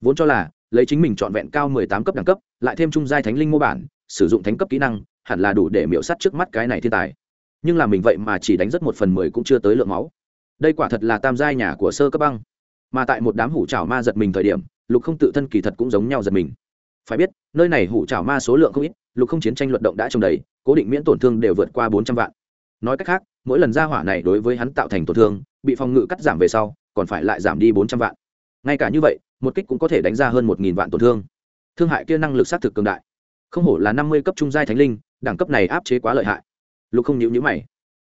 Vốn cho là, lấy chính mình trọn vẹn cao mười tám cấp đẳng cấp, lại thêm trung giai thánh linh mô bản, sử dụng thánh cấp kỹ năng, hẳn là đủ để miễu sát trước mắt cái này thiên tài nhưng là mình vậy mà chỉ đánh rất một phần mười cũng chưa tới lượng máu. Đây quả thật là tam giai nhà của sơ cấp băng. Mà tại một đám hủ trảo ma giật mình thời điểm, lục không tự thân kỳ thật cũng giống nhau giật mình. Phải biết, nơi này hủ trảo ma số lượng không ít, lục không chiến tranh luận động đã trồng đầy, cố định miễn tổn thương đều vượt qua bốn trăm vạn. Nói cách khác, mỗi lần ra hỏa này đối với hắn tạo thành tổn thương, bị phòng ngự cắt giảm về sau, còn phải lại giảm đi bốn trăm vạn. Ngay cả như vậy, một kích cũng có thể đánh ra hơn một nghìn vạn tổn thương. Thương hại kia năng lực xác thực cường đại. Không hổ là năm mươi cấp trung giai thánh linh, đẳng cấp này áp chế quá lợi hại lục không nhịu nhữ mày.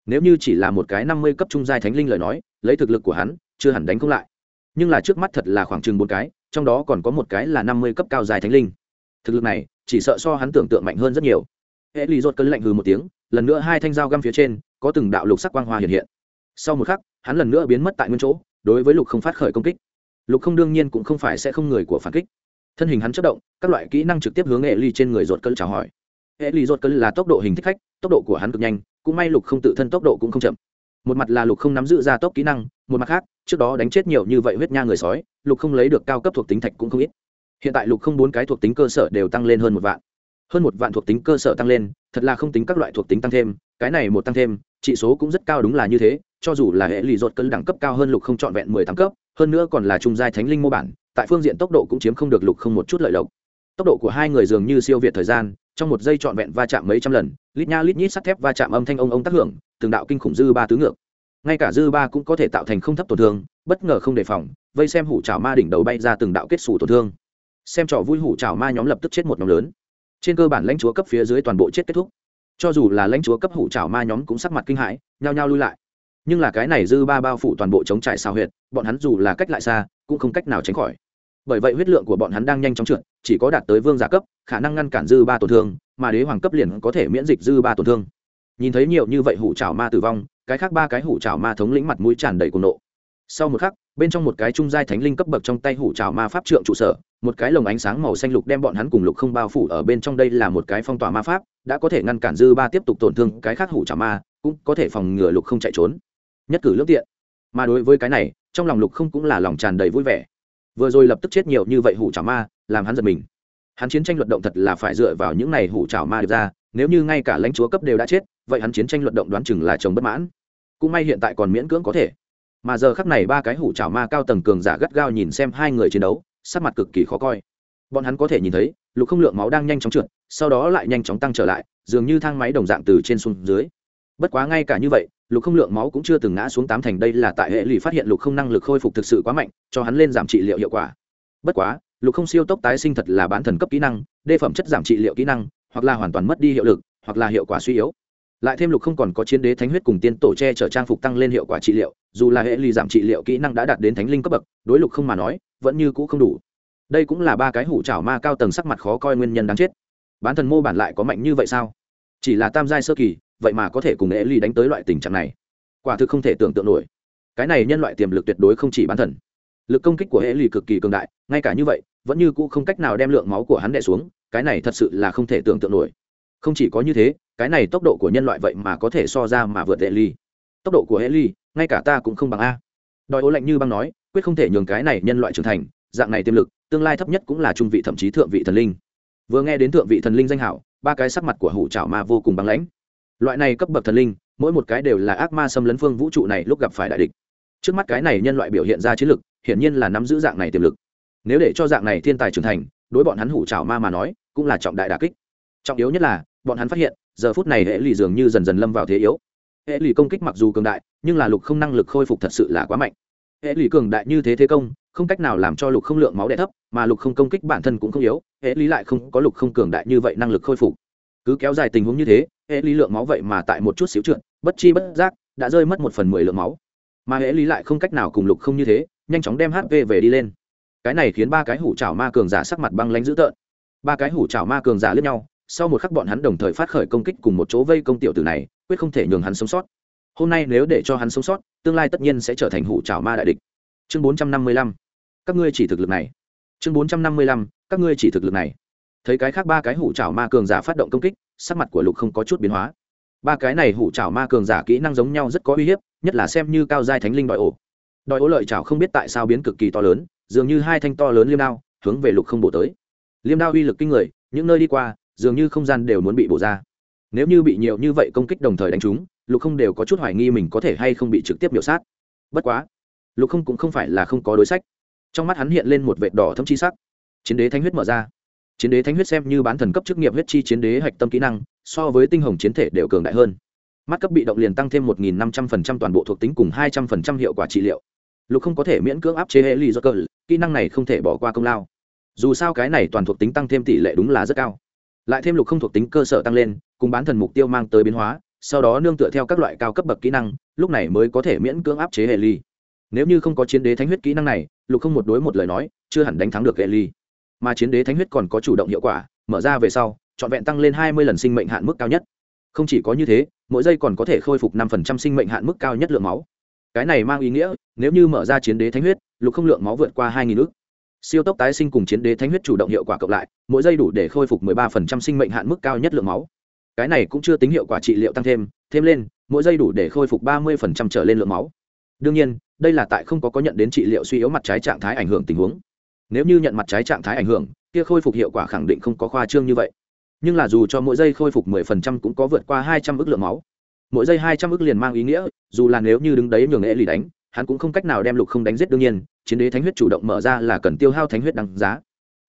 Nếu như chỉ là một cái năm mươi cấp trung giai thánh linh lời nói, lấy thực lực của hắn, chưa hẳn đánh không lại. Nhưng là trước mắt thật là khoảng chừng bốn cái, trong đó còn có một cái là năm mươi cấp cao dài thánh linh. Thực lực này, chỉ sợ so hắn tưởng tượng mạnh hơn rất nhiều. Hệ lì rột cơn lạnh hừ một tiếng, lần nữa hai thanh dao găm phía trên, có từng đạo lục sắc quang hoa hiện hiện. Sau một khắc, hắn lần nữa biến mất tại nguyên chỗ, đối với lục không phát khởi công kích. Lục không đương nhiên cũng không phải sẽ không người của phản kích. Thân hình hắn chất động, các loại kỹ năng trực tiếp hướng hệ ly trên người rột cơn chào hỏi. Hệ lì rột cơn là tốc độ hình thích khách tốc độ của hắn cực nhanh, cũng may lục không tự thân tốc độ cũng không chậm. Một mặt là lục không nắm giữ ra tốc kỹ năng, một mặt khác, trước đó đánh chết nhiều như vậy huyết nha người sói, lục không lấy được cao cấp thuộc tính thạch cũng không ít. Hiện tại lục không bốn cái thuộc tính cơ sở đều tăng lên hơn một vạn. Hơn một vạn thuộc tính cơ sở tăng lên, thật là không tính các loại thuộc tính tăng thêm, cái này một tăng thêm trị số cũng rất cao đúng là như thế, cho dù là hệ lụy rột cân đẳng cấp cao hơn lục không trọn vẹn mười tám cấp, hơn nữa còn là trung giai thánh linh mô bản, tại phương diện tốc độ cũng chiếm không được lục không một chút lợi lộc. Tốc độ của hai người dường như siêu việt thời gian trong một giây trọn vẹn va chạm mấy trăm lần, lít nha lít nhít sắt thép va chạm âm thanh ông ông tác hưởng, từng đạo kinh khủng dư ba tứ ngược. Ngay cả dư ba cũng có thể tạo thành không thấp tổn thương, bất ngờ không đề phòng, vây xem hủ trào ma đỉnh đầu bay ra từng đạo kết xù tổn thương. Xem trò vui hủ trào ma nhóm lập tức chết một nhóm lớn. Trên cơ bản lãnh chúa cấp phía dưới toàn bộ chết kết thúc. Cho dù là lãnh chúa cấp hủ trào ma nhóm cũng sắc mặt kinh hãi, nhao nhao lui lại. Nhưng là cái này dư ba bao phủ toàn bộ chống trại sao huyệt, bọn hắn dù là cách lại xa, cũng không cách nào tránh khỏi bởi vậy huyết lượng của bọn hắn đang nhanh chóng trượt, chỉ có đạt tới vương giả cấp, khả năng ngăn cản dư ba tổn thương, mà đế hoàng cấp liền có thể miễn dịch dư ba tổn thương. Nhìn thấy nhiều như vậy hủ trào ma tử vong, cái khác ba cái hủ trào ma thống lĩnh mặt mũi tràn đầy cuồng nộ. Sau một khắc, bên trong một cái trung giai thánh linh cấp bậc trong tay hủ trào ma pháp trượng trụ sở, một cái lồng ánh sáng màu xanh lục đem bọn hắn cùng lục không bao phủ ở bên trong đây là một cái phong tỏa ma pháp, đã có thể ngăn cản dư ba tiếp tục tổn thương cái khác hủ trào ma, cũng có thể phòng ngừa lục không chạy trốn. Nhất cử lương tiện. Mà đối với cái này, trong lòng lục không cũng là lòng tràn đầy vui vẻ vừa rồi lập tức chết nhiều như vậy hủ chảo ma, làm hắn giật mình. Hắn chiến tranh luận động thật là phải dựa vào những này hủ chảo ma được ra, nếu như ngay cả lãnh chúa cấp đều đã chết, vậy hắn chiến tranh luận động đoán chừng là chồng bất mãn. Cũng may hiện tại còn miễn cưỡng có thể. Mà giờ khắc này ba cái hủ chảo ma cao tầng cường giả gắt gao nhìn xem hai người chiến đấu, sắc mặt cực kỳ khó coi. Bọn hắn có thể nhìn thấy, lục không lượng máu đang nhanh chóng trượt, sau đó lại nhanh chóng tăng trở lại, dường như thang máy đồng dạng từ trên xuống dưới. Bất quá ngay cả như vậy lục không lượng máu cũng chưa từng ngã xuống tám thành, đây là tại hệ lụy phát hiện lục không năng lực khôi phục thực sự quá mạnh, cho hắn lên giảm trị liệu hiệu quả. Bất quá, lục không siêu tốc tái sinh thật là bán thần cấp kỹ năng đề phẩm chất giảm trị liệu kỹ năng, hoặc là hoàn toàn mất đi hiệu lực, hoặc là hiệu quả suy yếu. Lại thêm lục không còn có chiến đế thánh huyết cùng tiên tổ che chở trang phục tăng lên hiệu quả trị liệu, dù là hệ lụy giảm trị liệu kỹ năng đã đạt đến thánh linh cấp bậc, đối lục không mà nói, vẫn như cũ không đủ. Đây cũng là ba cái hủ trảo ma cao tầng sắc mặt khó coi nguyên nhân đáng chết. Bán thần mô bản lại có mạnh như vậy sao? Chỉ là tam giai sơ kỳ vậy mà có thể cùng hệ ly đánh tới loại tình trạng này. Quả thực không thể tưởng tượng nổi. Cái này nhân loại tiềm lực tuyệt đối không chỉ bán thần lực công kích của hệ ly cực kỳ cường đại, ngay cả như vậy, vẫn như cũ không cách nào đem lượng máu của hắn đè xuống, cái này thật sự là không thể tưởng tượng nổi. Không chỉ có như thế, cái này tốc độ của nhân loại vậy mà có thể so ra mà vượt hệ ly tốc độ của hệ ly ngay cả ta cũng không bằng a. Đòi ố lạnh như băng nói, quyết không thể nhường cái này nhân loại trưởng thành, dạng này tiềm lực, tương lai thấp nhất cũng là trung vị thậm chí thượng vị thần linh. Vừa nghe đến thượng vị thần linh danh hảo, ba cái sắc mặt của hủ trảo ma vô cùng băng lãnh loại này cấp bậc thần linh, mỗi một cái đều là ác ma xâm lấn phương vũ trụ này lúc gặp phải đại địch. Trước mắt cái này nhân loại biểu hiện ra chiến lực, hiển nhiên là nắm giữ dạng này tiềm lực. Nếu để cho dạng này thiên tài trưởng thành, đối bọn hắn hủ trào ma mà nói, cũng là trọng đại đà kích. Trọng yếu nhất là, bọn hắn phát hiện, giờ phút này hệ lụy dường như dần dần lâm vào thế yếu. Hệ lụy công kích mặc dù cường đại, nhưng là lục không năng lực khôi phục thật sự là quá mạnh. Hệ lụy cường đại như thế thế công, không cách nào làm cho lục không lượng máu đẻ thấp, mà lục không công kích bản thân cũng không yếu, hệ lý lại không có lục không cường đại như vậy năng lực khôi phục. Cứ kéo dài tình huống như thế hệ lý lượng máu vậy mà tại một chút xíu trượt, bất chi bất giác, đã rơi mất một phần mười lượng máu. Mà hệ lý lại không cách nào cùng lục không như thế, nhanh chóng đem hp về đi lên. Cái này khiến ba cái hủ chảo ma cường giả sắc mặt băng lánh dữ tợn. Ba cái hủ chảo ma cường giả lướt nhau, sau một khắc bọn hắn đồng thời phát khởi công kích cùng một chỗ vây công tiểu tử này, quyết không thể nhường hắn sống sót. Hôm nay nếu để cho hắn sống sót, tương lai tất nhiên sẽ trở thành hủ trào ma đại địch. Chương bốn trăm năm mươi lăm. Các ngươi chỉ thực lực này. Chương bốn trăm năm mươi lăm. Các ngươi chỉ thực lực này thấy cái khác ba cái hủ trào ma cường giả phát động công kích, sắc mặt của lục không có chút biến hóa. Ba cái này hủ trào ma cường giả kỹ năng giống nhau rất có uy hiếp, nhất là xem như cao giai thánh linh đòi ổ. Đòi ổ lợi trào không biết tại sao biến cực kỳ to lớn, dường như hai thanh to lớn liêm đao, hướng về lục không bổ tới. Liêm đao uy lực kinh người, những nơi đi qua, dường như không gian đều muốn bị bổ ra. Nếu như bị nhiều như vậy công kích đồng thời đánh trúng, lục không đều có chút hoài nghi mình có thể hay không bị trực tiếp biểu sát. Bất quá, lục không cũng không phải là không có đối sách. Trong mắt hắn hiện lên một vệt đỏ thâm chi sắc. Chiến đế thánh huyết mở ra chiến đế thánh huyết xem như bán thần cấp chức nghiệp huyết chi chiến đế hạch tâm kỹ năng, so với tinh hồng chiến thể đều cường đại hơn. Mắt cấp bị động liền tăng thêm một nghìn năm trăm phần trăm toàn bộ thuộc tính cùng hai trăm phần trăm hiệu quả trị liệu. Lục không có thể miễn cưỡng áp chế hệ ly do cờ kỹ năng này không thể bỏ qua công lao. Dù sao cái này toàn thuộc tính tăng thêm tỷ lệ đúng là rất cao. Lại thêm lục không thuộc tính cơ sở tăng lên, cùng bán thần mục tiêu mang tới biến hóa, sau đó nương tựa theo các loại cao cấp bậc kỹ năng, lúc này mới có thể miễn cưỡng áp chế hệ ly nếu như không có chiến đế thánh huyết kỹ năng này, lục không một đối một lời nói, chưa hẳn đánh thắng được hệ ly mà chiến đế thánh huyết còn có chủ động hiệu quả, mở ra về sau, trọn vẹn tăng lên hai mươi lần sinh mệnh hạn mức cao nhất. Không chỉ có như thế, mỗi giây còn có thể khôi phục năm phần trăm sinh mệnh hạn mức cao nhất lượng máu. Cái này mang ý nghĩa, nếu như mở ra chiến đế thánh huyết, lục không lượng máu vượt qua hai nghìn ước siêu tốc tái sinh cùng chiến đế thánh huyết chủ động hiệu quả cộng lại, mỗi giây đủ để khôi phục 13% sinh mệnh hạn mức cao nhất lượng máu. Cái này cũng chưa tính hiệu quả trị liệu tăng thêm thêm lên, mỗi giây đủ để khôi phục 30% trở lên lượng máu. Đương nhiên, đây là tại không có có nhận đến trị liệu suy yếu mặt trái trạng thái ảnh hưởng tình huống nếu như nhận mặt trái trạng thái ảnh hưởng, kia khôi phục hiệu quả khẳng định không có khoa trương như vậy. Nhưng là dù cho mỗi giây khôi phục 10% cũng có vượt qua 200 ức lượng máu. Mỗi giây 200 ức liền mang ý nghĩa, dù là nếu như đứng đấy nhường lễ lì đánh, hắn cũng không cách nào đem lục không đánh giết đương nhiên, chiến đế thánh huyết chủ động mở ra là cần tiêu hao thánh huyết đăng giá.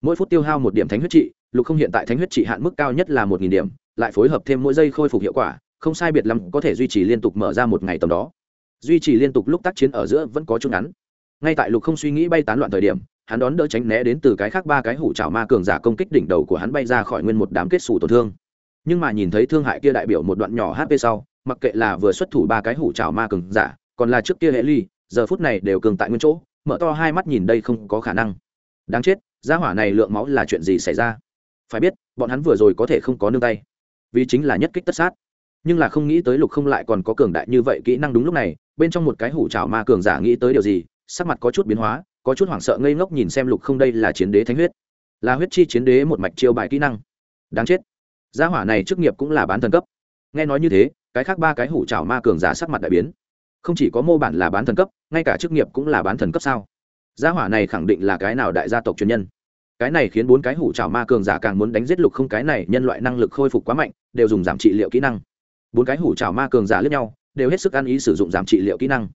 Mỗi phút tiêu hao một điểm thánh huyết trị, lục không hiện tại thánh huyết trị hạn mức cao nhất là một nghìn điểm, lại phối hợp thêm mỗi giây khôi phục hiệu quả, không sai biệt lắm có thể duy trì liên tục mở ra một ngày tầm đó. Duy trì liên tục lúc tác chiến ở giữa vẫn có chút ngắn. Ngay tại lục không suy nghĩ bay tán loạn thời điểm hắn đón đỡ tránh né đến từ cái khác ba cái hủ trảo ma cường giả công kích đỉnh đầu của hắn bay ra khỏi nguyên một đám kết xù tổn thương. Nhưng mà nhìn thấy thương hại kia đại biểu một đoạn nhỏ hp sau, mặc kệ là vừa xuất thủ ba cái hủ trảo ma cường giả, còn là trước kia hệ ly, giờ phút này đều cường tại nguyên chỗ, mở to hai mắt nhìn đây không có khả năng. Đáng chết, gia hỏa này lượng máu là chuyện gì xảy ra? Phải biết, bọn hắn vừa rồi có thể không có nương tay. Vì chính là nhất kích tất sát. Nhưng là không nghĩ tới lục không lại còn có cường đại như vậy kỹ năng đúng lúc này, bên trong một cái hủ trào ma cường giả nghĩ tới điều gì, sắc mặt có chút biến hóa có chút hoảng sợ ngây ngốc nhìn xem lục không đây là chiến đế thánh huyết. Là huyết chi chiến đế một mạch chiêu bài kỹ năng. Đáng chết. Gia hỏa này chức nghiệp cũng là bán thần cấp. Nghe nói như thế, cái khác ba cái hủ trào ma cường giả sắc mặt đại biến. Không chỉ có mô bản là bán thần cấp, ngay cả chức nghiệp cũng là bán thần cấp sao? Gia hỏa này khẳng định là cái nào đại gia tộc truyền nhân. Cái này khiến bốn cái hủ trào ma cường giả càng muốn đánh giết lục không cái này nhân loại năng lực khôi phục quá mạnh, đều dùng giảm trị liệu kỹ năng. Bốn cái hủ trào ma cường giả lướt nhau, đều hết sức ăn ý sử dụng giảm trị liệu kỹ năng.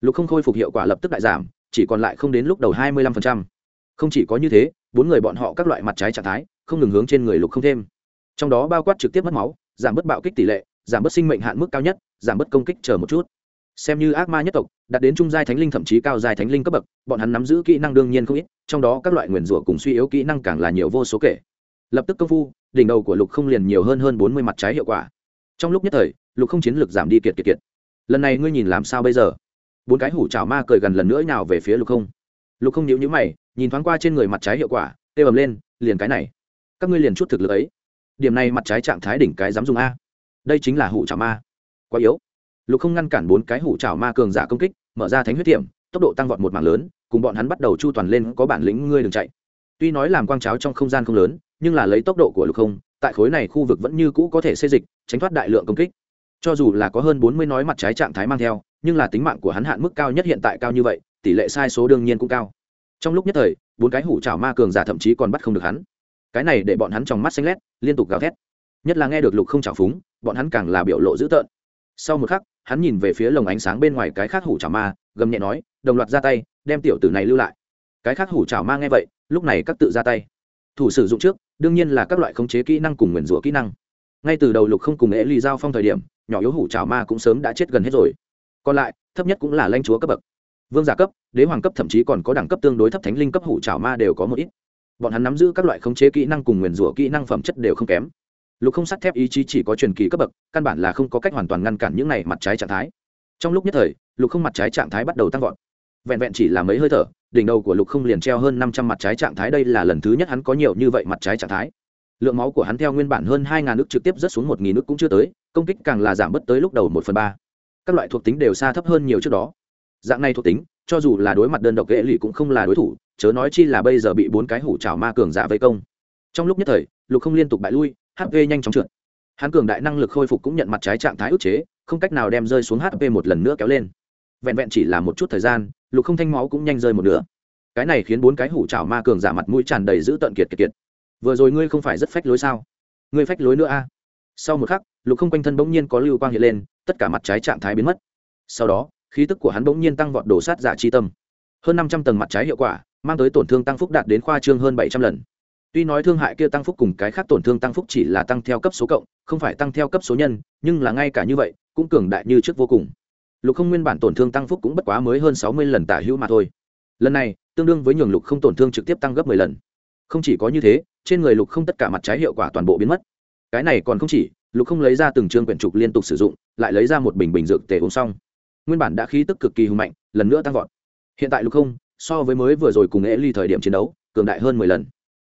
Lục không khôi phục hiệu quả lập tức đại giảm chỉ còn lại không đến lúc đầu hai mươi lăm không chỉ có như thế, bốn người bọn họ các loại mặt trái trạng thái, không ngừng hướng trên người lục không thêm. Trong đó bao quát trực tiếp mất máu, giảm bớt bạo kích tỷ lệ, giảm bớt sinh mệnh hạn mức cao nhất, giảm bớt công kích chờ một chút. Xem như ác ma nhất tộc, đạt đến trung giai thánh linh thậm chí cao giai thánh linh cấp bậc, bọn hắn nắm giữ kỹ năng đương nhiên không ít, trong đó các loại nguyền rủa cùng suy yếu kỹ năng càng là nhiều vô số kể. Lập tức công phu, đỉnh đầu của lục không liền nhiều hơn hơn bốn mươi mặt trái hiệu quả. Trong lúc nhất thời, lục không chiến lược giảm đi kiệt kiệt kiệt. Lần này ngươi nhìn làm sao bây giờ? Bốn cái hủ chảo ma cười gần lần nữa nào về phía lục không. Lục không nhíu nhíu mày, nhìn thoáng qua trên người mặt trái hiệu quả tê bầm lên, liền cái này. Các ngươi liền chút thực lực ấy. Điểm này mặt trái trạng thái đỉnh cái dám dùng a. Đây chính là hủ chảo ma. Quá yếu. Lục không ngăn cản bốn cái hủ chảo ma cường giả công kích, mở ra thánh huyết tiệm, tốc độ tăng vọt một mảng lớn, cùng bọn hắn bắt đầu chu toàn lên có bản lĩnh ngươi đừng chạy. Tuy nói làm quang cháo trong không gian không lớn, nhưng là lấy tốc độ của lục không, tại khối này khu vực vẫn như cũ có thể xây dịch, tránh thoát đại lượng công kích. Cho dù là có hơn bốn mươi nói mặt trái trạng thái mang theo nhưng là tính mạng của hắn hạn mức cao nhất hiện tại cao như vậy, tỷ lệ sai số đương nhiên cũng cao. Trong lúc nhất thời, bốn cái hủ chảo ma cường giả thậm chí còn bắt không được hắn. Cái này để bọn hắn trong mắt xanh lét, liên tục gào thét. Nhất là nghe được lục không trào phúng, bọn hắn càng là biểu lộ dữ tợn. Sau một khắc, hắn nhìn về phía lồng ánh sáng bên ngoài cái khác hủ chảo ma, gầm nhẹ nói, đồng loạt ra tay, đem tiểu tử này lưu lại. Cái khác hủ chảo ma nghe vậy, lúc này các tự ra tay. Thủ sử dụng trước, đương nhiên là các loại khống chế kỹ năng cùng nguyền rủa kỹ năng. Ngay từ đầu lục không cùng ế ly giao phong thời điểm, nhỏ yếu hủ chảo ma cũng sớm đã chết gần hết rồi còn lại, thấp nhất cũng là lãnh chúa cấp bậc. Vương giả cấp, đế hoàng cấp thậm chí còn có đẳng cấp tương đối thấp, thánh linh cấp, hủ trảo ma đều có một ít. Bọn hắn nắm giữ các loại khống chế kỹ năng cùng nguyền rủa kỹ năng phẩm chất đều không kém. Lục không sắt thép ý chí chỉ có truyền kỳ cấp bậc, căn bản là không có cách hoàn toàn ngăn cản những này mặt trái trạng thái. Trong lúc nhất thời, lục không mặt trái trạng thái bắt đầu tăng vọt. Vẹn vẹn chỉ là mấy hơi thở, đỉnh đầu của lục không liền treo hơn năm trăm mặt trái trạng thái, đây là lần thứ nhất hắn có nhiều như vậy mặt trái trạng thái. Lượng máu của hắn theo nguyên bản hơn hai ngàn nước trực tiếp rớt xuống một nghìn nước cũng chưa tới, công kích càng là giảm bớt tới lúc đầu một phần ba các loại thuộc tính đều xa thấp hơn nhiều trước đó. Dạng này thuộc tính, cho dù là đối mặt đơn độc ghệ lì cũng không là đối thủ, chớ nói chi là bây giờ bị bốn cái hủ trào ma cường giả vây công. Trong lúc nhất thời, lục không liên tục bại lui hp nhanh chóng trượt. Hắn cường đại năng lực khôi phục cũng nhận mặt trái trạng thái ức chế, không cách nào đem rơi xuống hp một lần nữa kéo lên. Vẹn vẹn chỉ là một chút thời gian, lục không thanh máu cũng nhanh rơi một nửa. Cái này khiến bốn cái hủ trào ma cường giả mặt mũi tràn đầy giữ tận kiệt kiệt kiệt. Vừa rồi ngươi không phải rất phách lối sao? Ngươi phách lối nữa a. Sau một khắc, lục không quanh thân bỗng nhiên có lưu quang hiện lên tất cả mặt trái trạng thái biến mất. Sau đó, khí tức của hắn bỗng nhiên tăng vọt đổ sát giả chi tâm. Hơn năm trăm tầng mặt trái hiệu quả, mang tới tổn thương tăng phúc đạt đến khoa trương hơn bảy trăm lần. Tuy nói thương hại kia tăng phúc cùng cái khác tổn thương tăng phúc chỉ là tăng theo cấp số cộng, không phải tăng theo cấp số nhân, nhưng là ngay cả như vậy, cũng cường đại như trước vô cùng. Lục không nguyên bản tổn thương tăng phúc cũng bất quá mới hơn sáu mươi lần tả hữu mà thôi. Lần này, tương đương với nhường lục không tổn thương trực tiếp tăng gấp mười lần. Không chỉ có như thế, trên người lục không tất cả mặt trái hiệu quả toàn bộ biến mất. Cái này còn không chỉ lục không lấy ra từng chương quyển trục liên tục sử dụng, lại lấy ra một bình bình dược tể uống xong. Nguyên bản đã khí tức cực kỳ hùng mạnh, lần nữa tăng vọt. Hiện tại lục không, so với mới vừa rồi cùng ế ly thời điểm chiến đấu, cường đại hơn mười lần.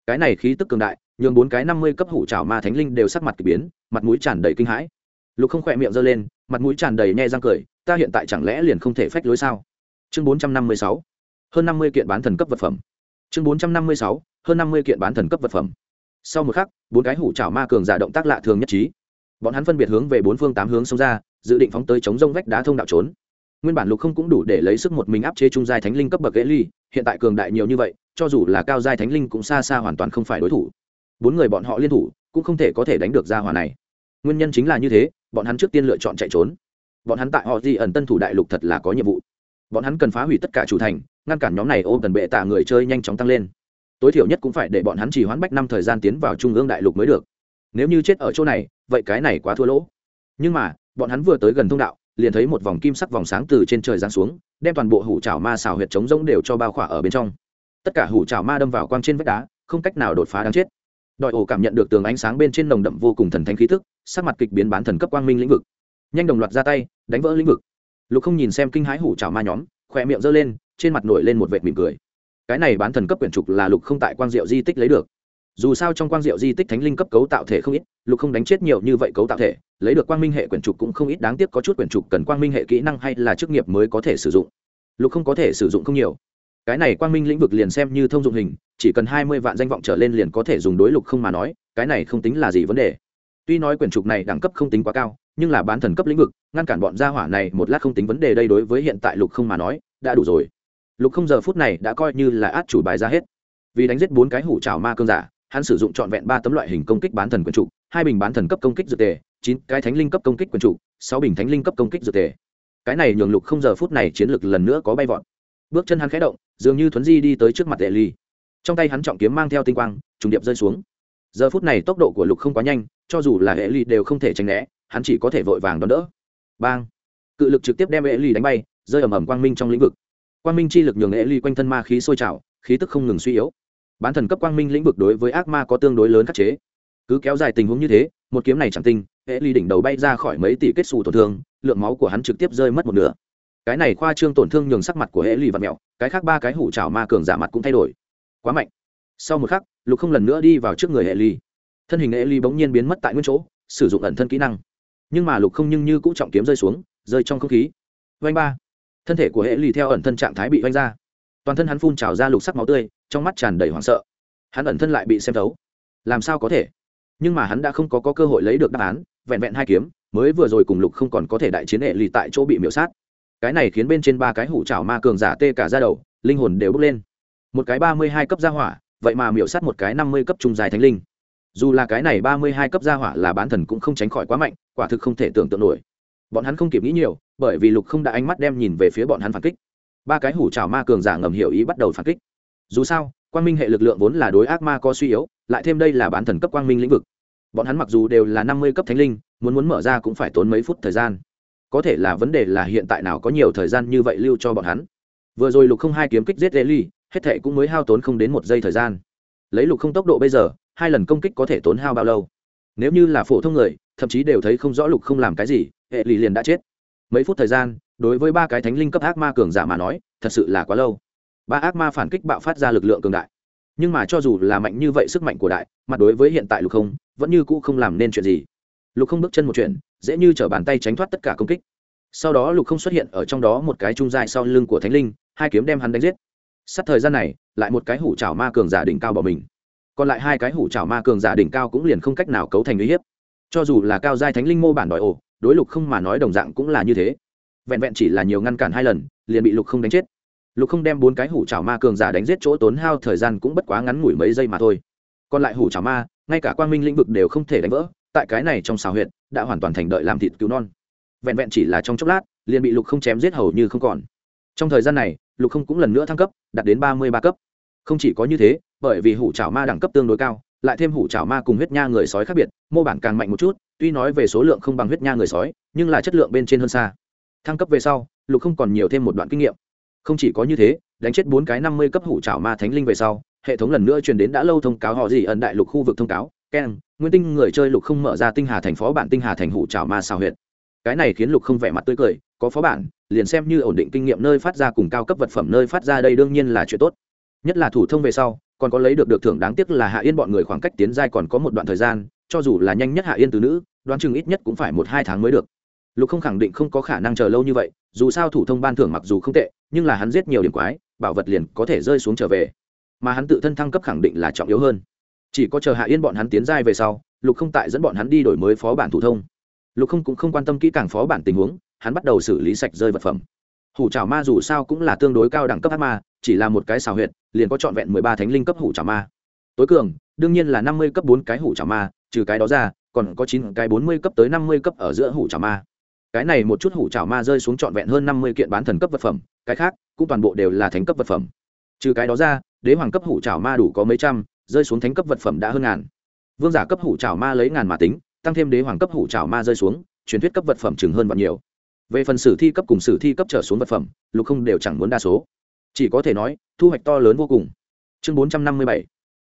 Cái này khí tức cường đại, nhường bốn cái năm mươi cấp hủ trào ma thánh linh đều sắc mặt k ỳ biến, mặt mũi tràn đầy kinh hãi. Lục không khỏe miệng giơ lên, mặt mũi tràn đầy nhe răng cười, ta hiện tại chẳng lẽ liền không thể phách lối sao? Chương bốn trăm năm mươi sáu. Hơn năm mươi kiện bán thần cấp vật phẩm. Chương bốn trăm năm mươi sáu, hơn năm mươi kiện bán thần cấp vật phẩm. Sau một khắc, bốn cái hủ trào ma cường giả động tác lạ thường nhất trí bọn hắn phân biệt hướng về bốn phương tám hướng xông ra, dự định phóng tới chống rông vách đá thông đạo trốn. Nguyên bản lục không cũng đủ để lấy sức một mình áp chế trung giai thánh linh cấp bậc ghế ly, hiện tại cường đại nhiều như vậy, cho dù là cao giai thánh linh cũng xa xa hoàn toàn không phải đối thủ. Bốn người bọn họ liên thủ, cũng không thể có thể đánh được ra hòa này. Nguyên nhân chính là như thế, bọn hắn trước tiên lựa chọn chạy trốn. Bọn hắn tại họ di ẩn tân thủ đại lục thật là có nhiệm vụ. Bọn hắn cần phá hủy tất cả chủ thành, ngăn cản nhóm này ôm tần bệ tạ người chơi nhanh chóng tăng lên. Tối thiểu nhất cũng phải để bọn hắn chỉ hoãn bách năm thời gian tiến vào trung ương đại lục mới được nếu như chết ở chỗ này, vậy cái này quá thua lỗ. Nhưng mà, bọn hắn vừa tới gần thông đạo, liền thấy một vòng kim sắc vòng sáng từ trên trời giáng xuống, đem toàn bộ hủ trào ma xào huyệt trống rỗng đều cho bao khỏa ở bên trong. Tất cả hủ trào ma đâm vào quang trên vách đá, không cách nào đột phá đáng chết. Đòi ổ cảm nhận được tường ánh sáng bên trên nồng đậm vô cùng thần thánh khí thức sắc mặt kịch biến bán thần cấp quang minh lĩnh vực. Nhanh đồng loạt ra tay, đánh vỡ lĩnh vực. Lục không nhìn xem kinh hãi hủ trào ma nhóm, khỏe miệng giơ lên, trên mặt nổi lên một vệt mỉm cười. Cái này bán thần cấp quyển trục là lục không tại quang diệu di tích lấy được dù sao trong quang diệu di tích thánh linh cấp cấu tạo thể không ít, lục không đánh chết nhiều như vậy cấu tạo thể, lấy được quang minh hệ quyển trục cũng không ít đáng tiếc có chút quyển trục cần quang minh hệ kỹ năng hay là chức nghiệp mới có thể sử dụng. Lục không có thể sử dụng không nhiều. Cái này quang minh lĩnh vực liền xem như thông dụng hình, chỉ cần hai mươi vạn danh vọng trở lên liền có thể dùng đối lục không mà nói, cái này không tính là gì vấn đề. Tuy nói quyển trục này đẳng cấp không tính quá cao, nhưng là bán thần cấp lĩnh vực, ngăn cản bọn gia hỏa này một lát không tính vấn đề đây đối với hiện tại lục không mà nói, đã đủ rồi. Lục không giờ phút này đã coi như là át chủ bài ra hết. Vì đánh giết bốn cái hủ trào ma cương giả hắn sử dụng trọn vẹn ba tấm loại hình công kích bán thần quyền trụ, hai bình bán thần cấp công kích dược tề, chín cái thánh linh cấp công kích quyền trụ, sáu bình thánh linh cấp công kích dược tề. Cái này nhường lục không giờ phút này chiến lược lần nữa có bay vọt. Bước chân hắn khẽ động, dường như thuấn di đi tới trước mặt đệ ly. Trong tay hắn trọng kiếm mang theo tinh quang, trùng điệp rơi xuống. Giờ phút này tốc độ của lục không quá nhanh, cho dù là hệ ly đều không thể tránh né, hắn chỉ có thể vội vàng đón đỡ. Bang! Cự lực trực tiếp đem hệ ly đánh bay, rơi ầm ầm quang minh trong lĩnh vực. Quang minh chi lực nhường hệ ly quanh thân ma khí sôi trào, khí tức không ngừng suy yếu bán thần cấp quang minh lĩnh vực đối với ác ma có tương đối lớn khắc chế. Cứ kéo dài tình huống như thế, một kiếm này chẳng tinh, hệ ly đỉnh đầu bay ra khỏi mấy tỷ kết xù tổn thương, lượng máu của hắn trực tiếp rơi mất một nửa. Cái này khoa trương tổn thương nhường sắc mặt của hệ ly và mẹo cái khác ba cái hủ trào ma cường giả mặt cũng thay đổi. Quá mạnh. Sau một khắc, lục không lần nữa đi vào trước người hệ ly. Thân hình hệ ly bỗng nhiên biến mất tại nguyên chỗ, sử dụng ẩn thân kỹ năng. Nhưng mà lục không nhưng như cũng trọng kiếm rơi xuống, rơi trong không khí. Vanh ba. Thân thể của hệ ly theo ẩn thân trạng thái bị vanh ra. Toàn thân hắn phun trào ra lục sắc máu tươi trong mắt tràn đầy hoảng sợ. Hắn ẩn thân lại bị xem thấu. Làm sao có thể? Nhưng mà hắn đã không có, có cơ hội lấy được đáp án vẹn vẹn hai kiếm mới vừa rồi cùng lục không còn có thể đại chiến hệ lì tại chỗ bị miễu sát. Cái này khiến bên trên ba cái hủ trào ma cường giả tê cả ra đầu linh hồn đều bốc lên. Một cái ba mươi hai cấp gia hỏa vậy mà miễu sát một cái năm mươi cấp trung dài thánh linh. Dù là cái này ba mươi hai cấp gia hỏa là bán thần cũng không tránh khỏi quá mạnh quả thực không thể tưởng tượng nổi. Bọn hắn không kịp nghĩ nhiều bởi vì lục không đã ánh mắt đem nhìn về phía bọn hắn phản kích. Ba cái hủ trào ma cường giả ngầm hiểu ý bắt đầu phản kích dù sao, quang minh hệ lực lượng vốn là đối ác ma có suy yếu, lại thêm đây là bán thần cấp quang minh lĩnh vực. Bọn hắn mặc dù đều là năm mươi cấp thánh linh, muốn muốn mở ra cũng phải tốn mấy phút thời gian. Có thể là vấn đề là hiện tại nào có nhiều thời gian như vậy lưu cho bọn hắn. Vừa rồi lục không hai kiếm kích giết lê ly hết thệ cũng mới hao tốn không đến một giây thời gian. Lấy lục không tốc độ bây giờ, hai lần công kích có thể tốn hao bao lâu? Nếu như là phổ thông người, thậm chí đều thấy không rõ lục không làm cái gì hệ lì liền đã chết. Mấy phút thời gian, đối với ba cái thánh linh cấp ác ma cường giả mà nói, thật sự là quá lâu ba ác ma phản kích bạo phát ra lực lượng cường đại. Nhưng mà cho dù là mạnh như vậy sức mạnh của đại, mặt đối với hiện tại lục không, vẫn như cũ không làm nên chuyện gì. Lục không bước chân một chuyện, dễ như t bàn tay tránh thoát tất cả công kích. Sau đó lục không xuất hiện ở trong đó một cái trung dài sau lưng của thánh linh, hai kiếm đem hắn đánh giết. Sát thời gian này, lại một cái hủ trào ma cường giả đỉnh cao bỏ mình. Còn lại hai cái hủ trào ma cường giả đỉnh cao cũng liền không cách nào cấu thành uy hiếp. Cho dù là cao giai thánh linh mô bản đòi ổ, đối lục không mà nói đồng dạng cũng là như thế. Vẹn vẹn chỉ là nhiều ngăn cản hai lần, liền bị lục không đánh chết lục không đem bốn cái hủ chảo ma cường giả đánh giết chỗ tốn hao thời gian cũng bất quá ngắn ngủi mấy giây mà thôi. Còn lại hủ chảo ma, ngay cả quang minh lĩnh vực đều không thể đánh vỡ, tại cái này trong xào huyện đã hoàn toàn thành đợi làm thịt cứu non. Vẹn vẹn chỉ là trong chốc lát, liền bị lục không chém giết hầu như không còn. Trong thời gian này, lục không cũng lần nữa thăng cấp, đạt đến ba mươi ba cấp. Không chỉ có như thế, bởi vì hủ chảo ma đẳng cấp tương đối cao, lại thêm hủ chảo ma cùng huyết nha người sói khác biệt, mô bản càng mạnh một chút, tuy nói về số lượng không bằng huyết nha người sói, nhưng là chất lượng bên trên hơn xa. Thăng cấp về sau, lục không còn nhiều thêm một đoạn kinh nghiệm không chỉ có như thế, đánh chết bốn cái năm mươi cấp hủ trảo ma thánh linh về sau, hệ thống lần nữa truyền đến đã lâu thông cáo họ gì ẩn đại lục khu vực thông cáo. Keng nguyên tinh người chơi lục không mở ra tinh hà thành phó bản tinh hà thành hủ trảo ma xào huyệt. Cái này khiến lục không vẻ mặt tươi cười, có phó bản, liền xem như ổn định kinh nghiệm nơi phát ra cùng cao cấp vật phẩm nơi phát ra đây đương nhiên là chuyện tốt. Nhất là thủ thông về sau, còn có lấy được được thưởng đáng tiếc là hạ yên bọn người khoảng cách tiến giai còn có một đoạn thời gian, cho dù là nhanh nhất hạ yên từ nữ, đoán chừng ít nhất cũng phải một hai tháng mới được. Lục không khẳng định không có khả năng chờ lâu như vậy dù sao thủ thông ban thưởng mặc dù không tệ, nhưng là hắn giết nhiều điểm quái, bảo vật liền có thể rơi xuống trở về. Mà hắn tự thân thăng cấp khẳng định là trọng yếu hơn. Chỉ có chờ hạ yên bọn hắn tiến giai về sau, lục không tại dẫn bọn hắn đi đổi mới phó bản thủ thông. Lục không cũng không quan tâm kỹ càng phó bản tình huống, hắn bắt đầu xử lý sạch rơi vật phẩm. Hủ trào ma dù sao cũng là tương đối cao đẳng cấp ác ma, chỉ là một cái xào huyệt, liền có trọn vẹn mười ba thánh linh cấp hủ trào ma. Tối cường, đương nhiên là năm mươi cấp bốn cái hủ trào ma, trừ cái đó ra, còn có chín cái bốn mươi cấp tới năm mươi cấp ở giữa hủ trào ma cái này một chút hủ chảo ma rơi xuống trọn vẹn hơn năm mươi kiện bán thần cấp vật phẩm, cái khác cũng toàn bộ đều là thánh cấp vật phẩm. Trừ cái đó ra, đế hoàng cấp hủ chảo ma đủ có mấy trăm, rơi xuống thánh cấp vật phẩm đã hơn ngàn. Vương giả cấp hủ chảo ma lấy ngàn mà tính, tăng thêm đế hoàng cấp hủ chảo ma rơi xuống, truyền thuyết cấp vật phẩm chừng hơn bao nhiều. Về phần sử thi cấp cùng sử thi cấp trở xuống vật phẩm, lục không đều chẳng muốn đa số. Chỉ có thể nói, thu hoạch to lớn vô cùng. Chương bốn trăm năm mươi bảy,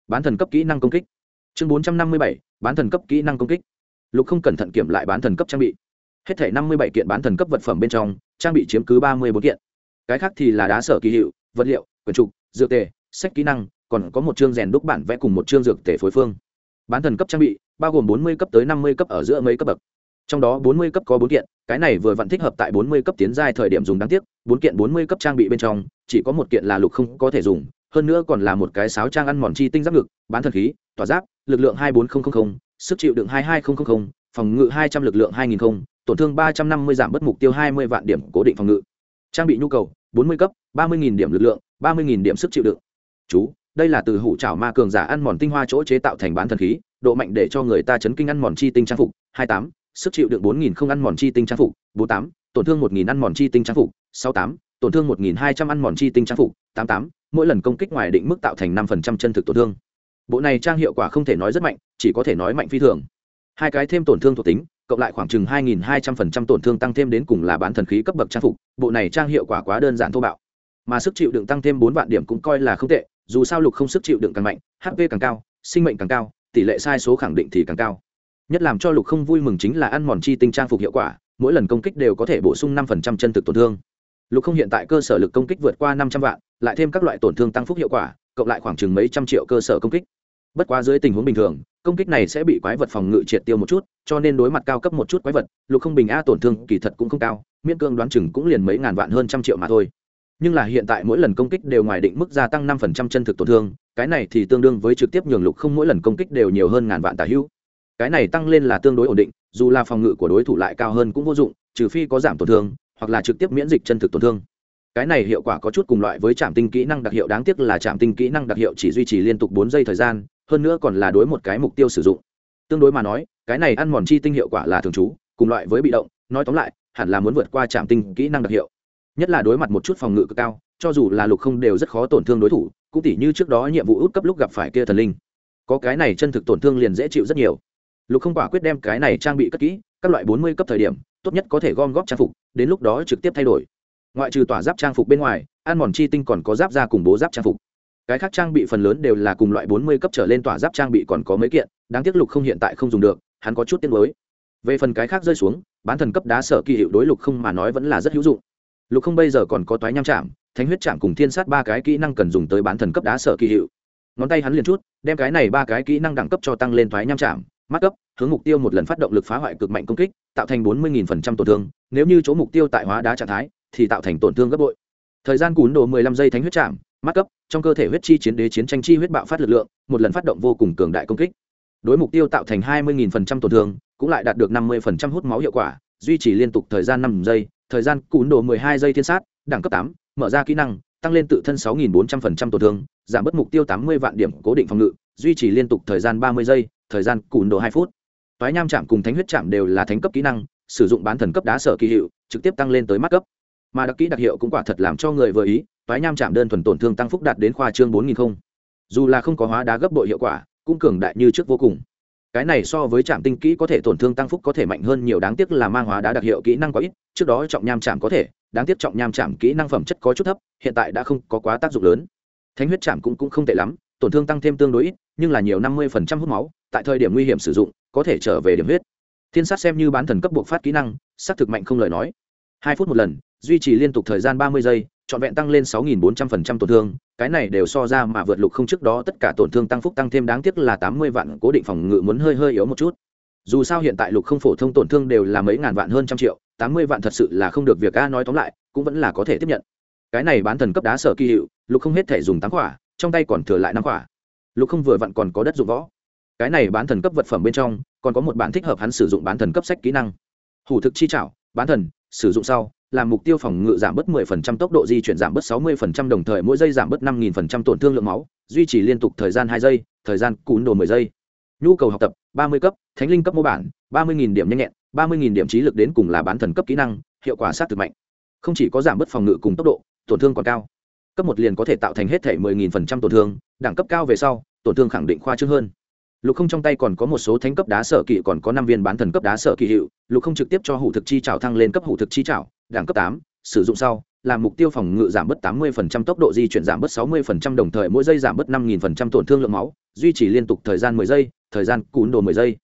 bán thần cấp kỹ năng công kích. Chương bốn trăm năm mươi bảy, bán thần cấp kỹ năng công kích. Lục không cẩn thận kiểm lại bán thần cấp trang bị hết thể năm mươi bảy kiện bán thần cấp vật phẩm bên trong, trang bị chiếm cứ ba mươi bốn kiện. Cái khác thì là đá sở kỳ hiệu, vật liệu, quyển trục, dược tề, sách kỹ năng, còn có một chương rèn đúc bản vẽ cùng một chương dược tề phối phương. Bán thần cấp trang bị, bao gồm bốn mươi cấp tới năm mươi cấp ở giữa mấy cấp bậc. Trong đó bốn mươi cấp có bốn kiện, cái này vừa vặn thích hợp tại bốn mươi cấp tiến giai thời điểm dùng đáng tiếc, bốn kiện bốn mươi cấp trang bị bên trong, chỉ có một kiện là lục không có thể dùng, hơn nữa còn là một cái sáo trang ăn mòn chi tinh giáp ngực, bán thần khí, tỏa giáp, lực lượng hai bốn nghìn sức chịu đựng hai hai nghìn phòng ngự hai trăm l ự c lượng hai nghìn tổn thương ba trăm năm mươi giảm bất mục tiêu hai mươi vạn điểm cố định phòng ngự. Trang bị nhu cầu, bốn mươi cấp, ba mươi điểm lực lượng, ba mươi điểm sức chịu đựng. Chú, đây là từ hủ trảo ma cường giả ăn mòn tinh hoa chỗ chế tạo thành bán thần khí, độ mạnh để cho người ta chấn kinh ăn mòn chi tinh trang phục. Hai tám, sức chịu đựng bốn nghìn không ăn mòn chi tinh trang phục. Bốn tám, tổn thương một nghìn ăn mòn chi tinh trang phục. Sáu tám, tổn thương một nghìn hai trăm ăn mòn chi tinh trang phục. Tám tám, mỗi lần công kích ngoài định mức tạo thành năm phần trăm chân thực tổn thương. Bộ này trang hiệu quả không thể nói rất mạnh, chỉ có thể nói mạnh phi thường. Hai cái thêm tổn thương thuộc tính cộng lại khoảng chừng hai nghìn hai trăm phần trăm tổn thương tăng thêm đến cùng là bán thần khí cấp bậc trang phục, bộ này trang hiệu quả quá đơn giản thô bạo. Mà sức chịu đựng tăng thêm bốn vạn điểm cũng coi là không tệ, dù sao lục không sức chịu đựng càng mạnh hp càng cao, sinh mệnh càng cao, tỷ lệ sai số khẳng định thì càng cao. Nhất làm cho lục không vui mừng chính là ăn mòn chi tinh trang phục hiệu quả, mỗi lần công kích đều có thể bổ sung năm phần trăm chân thực tổn thương. Lục không hiện tại cơ sở lực công kích vượt qua năm trăm vạn, lại thêm các loại tổn thương tăng phúc hiệu quả, cộng lại khoảng chừng mấy trăm triệu cơ sở công kích bất quá dưới tình huống bình thường, công kích này sẽ bị quái vật phòng ngự triệt tiêu một chút, cho nên đối mặt cao cấp một chút quái vật, lục không bình a tổn thương kỳ thật cũng không cao, miễn cương đoán chừng cũng liền mấy ngàn vạn hơn trăm triệu mà thôi. Nhưng là hiện tại mỗi lần công kích đều ngoài định mức gia tăng năm phần trăm chân thực tổn thương, cái này thì tương đương với trực tiếp nhường lục không mỗi lần công kích đều nhiều hơn ngàn vạn tả hữu. Cái này tăng lên là tương đối ổn định, dù là phòng ngự của đối thủ lại cao hơn cũng vô dụng, trừ phi có giảm tổn thương, hoặc là trực tiếp miễn dịch chân thực tổn thương. Cái này hiệu quả có chút cùng loại với trạm tinh kỹ năng đặc hiệu, đáng tiếc là trạm tinh kỹ năng đặc hiệu chỉ duy trì liên tục bốn giây thời gian hơn nữa còn là đối một cái mục tiêu sử dụng. Tương đối mà nói, cái này ăn mòn chi tinh hiệu quả là thường trú, cùng loại với bị động, nói tóm lại, hẳn là muốn vượt qua trạm tinh kỹ năng đặc hiệu. Nhất là đối mặt một chút phòng ngự cực cao, cho dù là lục không đều rất khó tổn thương đối thủ, cũng tỉ như trước đó nhiệm vụ út cấp lúc gặp phải kia thần linh. Có cái này chân thực tổn thương liền dễ chịu rất nhiều. Lục không quả quyết đem cái này trang bị cất kỹ, các loại bốn mươi cấp thời điểm, tốt nhất có thể gom góp trang phục, đến lúc đó trực tiếp thay đổi. Ngoại trừ tỏa giáp trang phục bên ngoài, ăn mòn chi tinh còn có giáp ra cùng bố giáp trang phục cái khác trang bị phần lớn đều là cùng loại bốn mươi cấp trở lên tỏa giáp trang bị còn có mấy kiện, đáng tiếc lục không hiện tại không dùng được, hắn có chút tiếc mới về phần cái khác rơi xuống, bán thần cấp đá sở kỳ hiệu đối lục không mà nói vẫn là rất hữu dụng. Lục không bây giờ còn có toái nham chạm, thánh huyết chạm cùng thiên sát ba cái kỹ năng cần dùng tới bán thần cấp đá sở kỳ hiệu. Ngón tay hắn liền chút, đem cái này ba cái kỹ năng đẳng cấp cho tăng lên toái nham chạm mắt cấp hướng mục tiêu một lần phát động lực phá hoại cực mạnh công kích, tạo thành bốn mươi tổn thương, nếu như chỗ mục tiêu tại hóa đá trạng thái, thì tạo thành tổn thương gấp bội. Thời gian cún đồ 15 giây thánh huyết chạm mắt cấp, trong cơ thể huyết chi chiến đế chiến tranh chi huyết bạo phát lực lượng, một lần phát động vô cùng cường đại công kích. Đối mục tiêu tạo thành 20.000% tổn thương, cũng lại đạt được 50% hút máu hiệu quả, duy trì liên tục thời gian năm giây, thời gian cún đồ 12 giây thiên sát, đẳng cấp tám, mở ra kỹ năng, tăng lên tự thân 6.400% tổn thương, giảm bớt mục tiêu 80 vạn điểm cố định phòng ngự, duy trì liên tục thời gian 30 giây, thời gian cún đồ 2 phút. Toái nham chạm cùng thánh huyết chạm đều là thánh cấp kỹ năng, sử dụng bán thần cấp đá sở kỳ hiệu, trực tiếp tăng lên tới mắt cấp. Mà đặc kỹ đặc hiệu cũng quả thật làm cho người vừa ý toái nham chạm đơn thuần tổn thương tăng phúc đạt đến khoa trương bốn nghìn không. Dù là không có hóa đá gấp bội hiệu quả cũng cường đại như trước vô cùng. Cái này so với trạm tinh kỹ có thể tổn thương tăng phúc có thể mạnh hơn nhiều đáng tiếc là mang hóa đá đặc hiệu kỹ năng có ít trước đó trọng nham chạm có thể đáng tiếc trọng nham chạm kỹ năng phẩm chất có chút thấp hiện tại đã không có quá tác dụng lớn. Thánh huyết chạm cũng, cũng không tệ lắm tổn thương tăng thêm tương đối ít nhưng là nhiều năm mươi phần trăm hút máu tại thời điểm nguy hiểm sử dụng có thể trở về điểm huyết. Thiên sát xem như bán thần cấp buộc phát kỹ năng sát thực mạnh không lời nói. Hai phút một lần duy trì liên tục thời gian ba mươi giây trọn vẹn tăng lên 6.400% tổn thương, cái này đều so ra mà vượt lục không trước đó tất cả tổn thương tăng phúc tăng thêm đáng tiếc là 80 vạn cố định phòng ngự muốn hơi hơi yếu một chút. Dù sao hiện tại lục không phổ thông tổn thương đều là mấy ngàn vạn hơn trăm triệu, 80 vạn thật sự là không được việc a nói tóm lại, cũng vẫn là có thể tiếp nhận. Cái này bán thần cấp đá sở kỳ hiệu, lục không hết thể dùng tám quả, trong tay còn thừa lại năm quả. Lục không vừa vặn còn có đất dụng võ. Cái này bán thần cấp vật phẩm bên trong, còn có một bản thích hợp hắn sử dụng bán thần cấp sách kỹ năng. Hủ thực chi trảo, bán thần, sử dụng sau, làm mục tiêu phòng ngự giảm bớt 10% tốc độ di chuyển giảm bớt 60% đồng thời mỗi giây giảm bớt 5000% tổn thương lượng máu, duy trì liên tục thời gian 2 giây, thời gian cún đồ 10 giây. Nhu cầu học tập 30 cấp, thánh linh cấp mô bản, 30000 điểm nhanh nhẹn, 30000 điểm trí lực đến cùng là bán thần cấp kỹ năng, hiệu quả sát thực mạnh. Không chỉ có giảm bớt phòng ngự cùng tốc độ, tổn thương còn cao. Cấp một liền có thể tạo thành hết thể 10000% tổn thương, đẳng cấp cao về sau, tổn thương khẳng định khoa trương hơn lục không trong tay còn có một số thánh cấp đá sở kỵ còn có năm viên bán thần cấp đá sở kỳ hiệu lục không trực tiếp cho hủ thực chi trảo thăng lên cấp hủ thực chi trảo đẳng cấp tám sử dụng sau làm mục tiêu phòng ngự giảm bớt 80% tốc độ di chuyển giảm bớt 60% đồng thời mỗi giây giảm bớt 5000% tổn thương lượng máu, duy trì liên tục thời gian 10 giây, thời gian cún đồ 10 giây.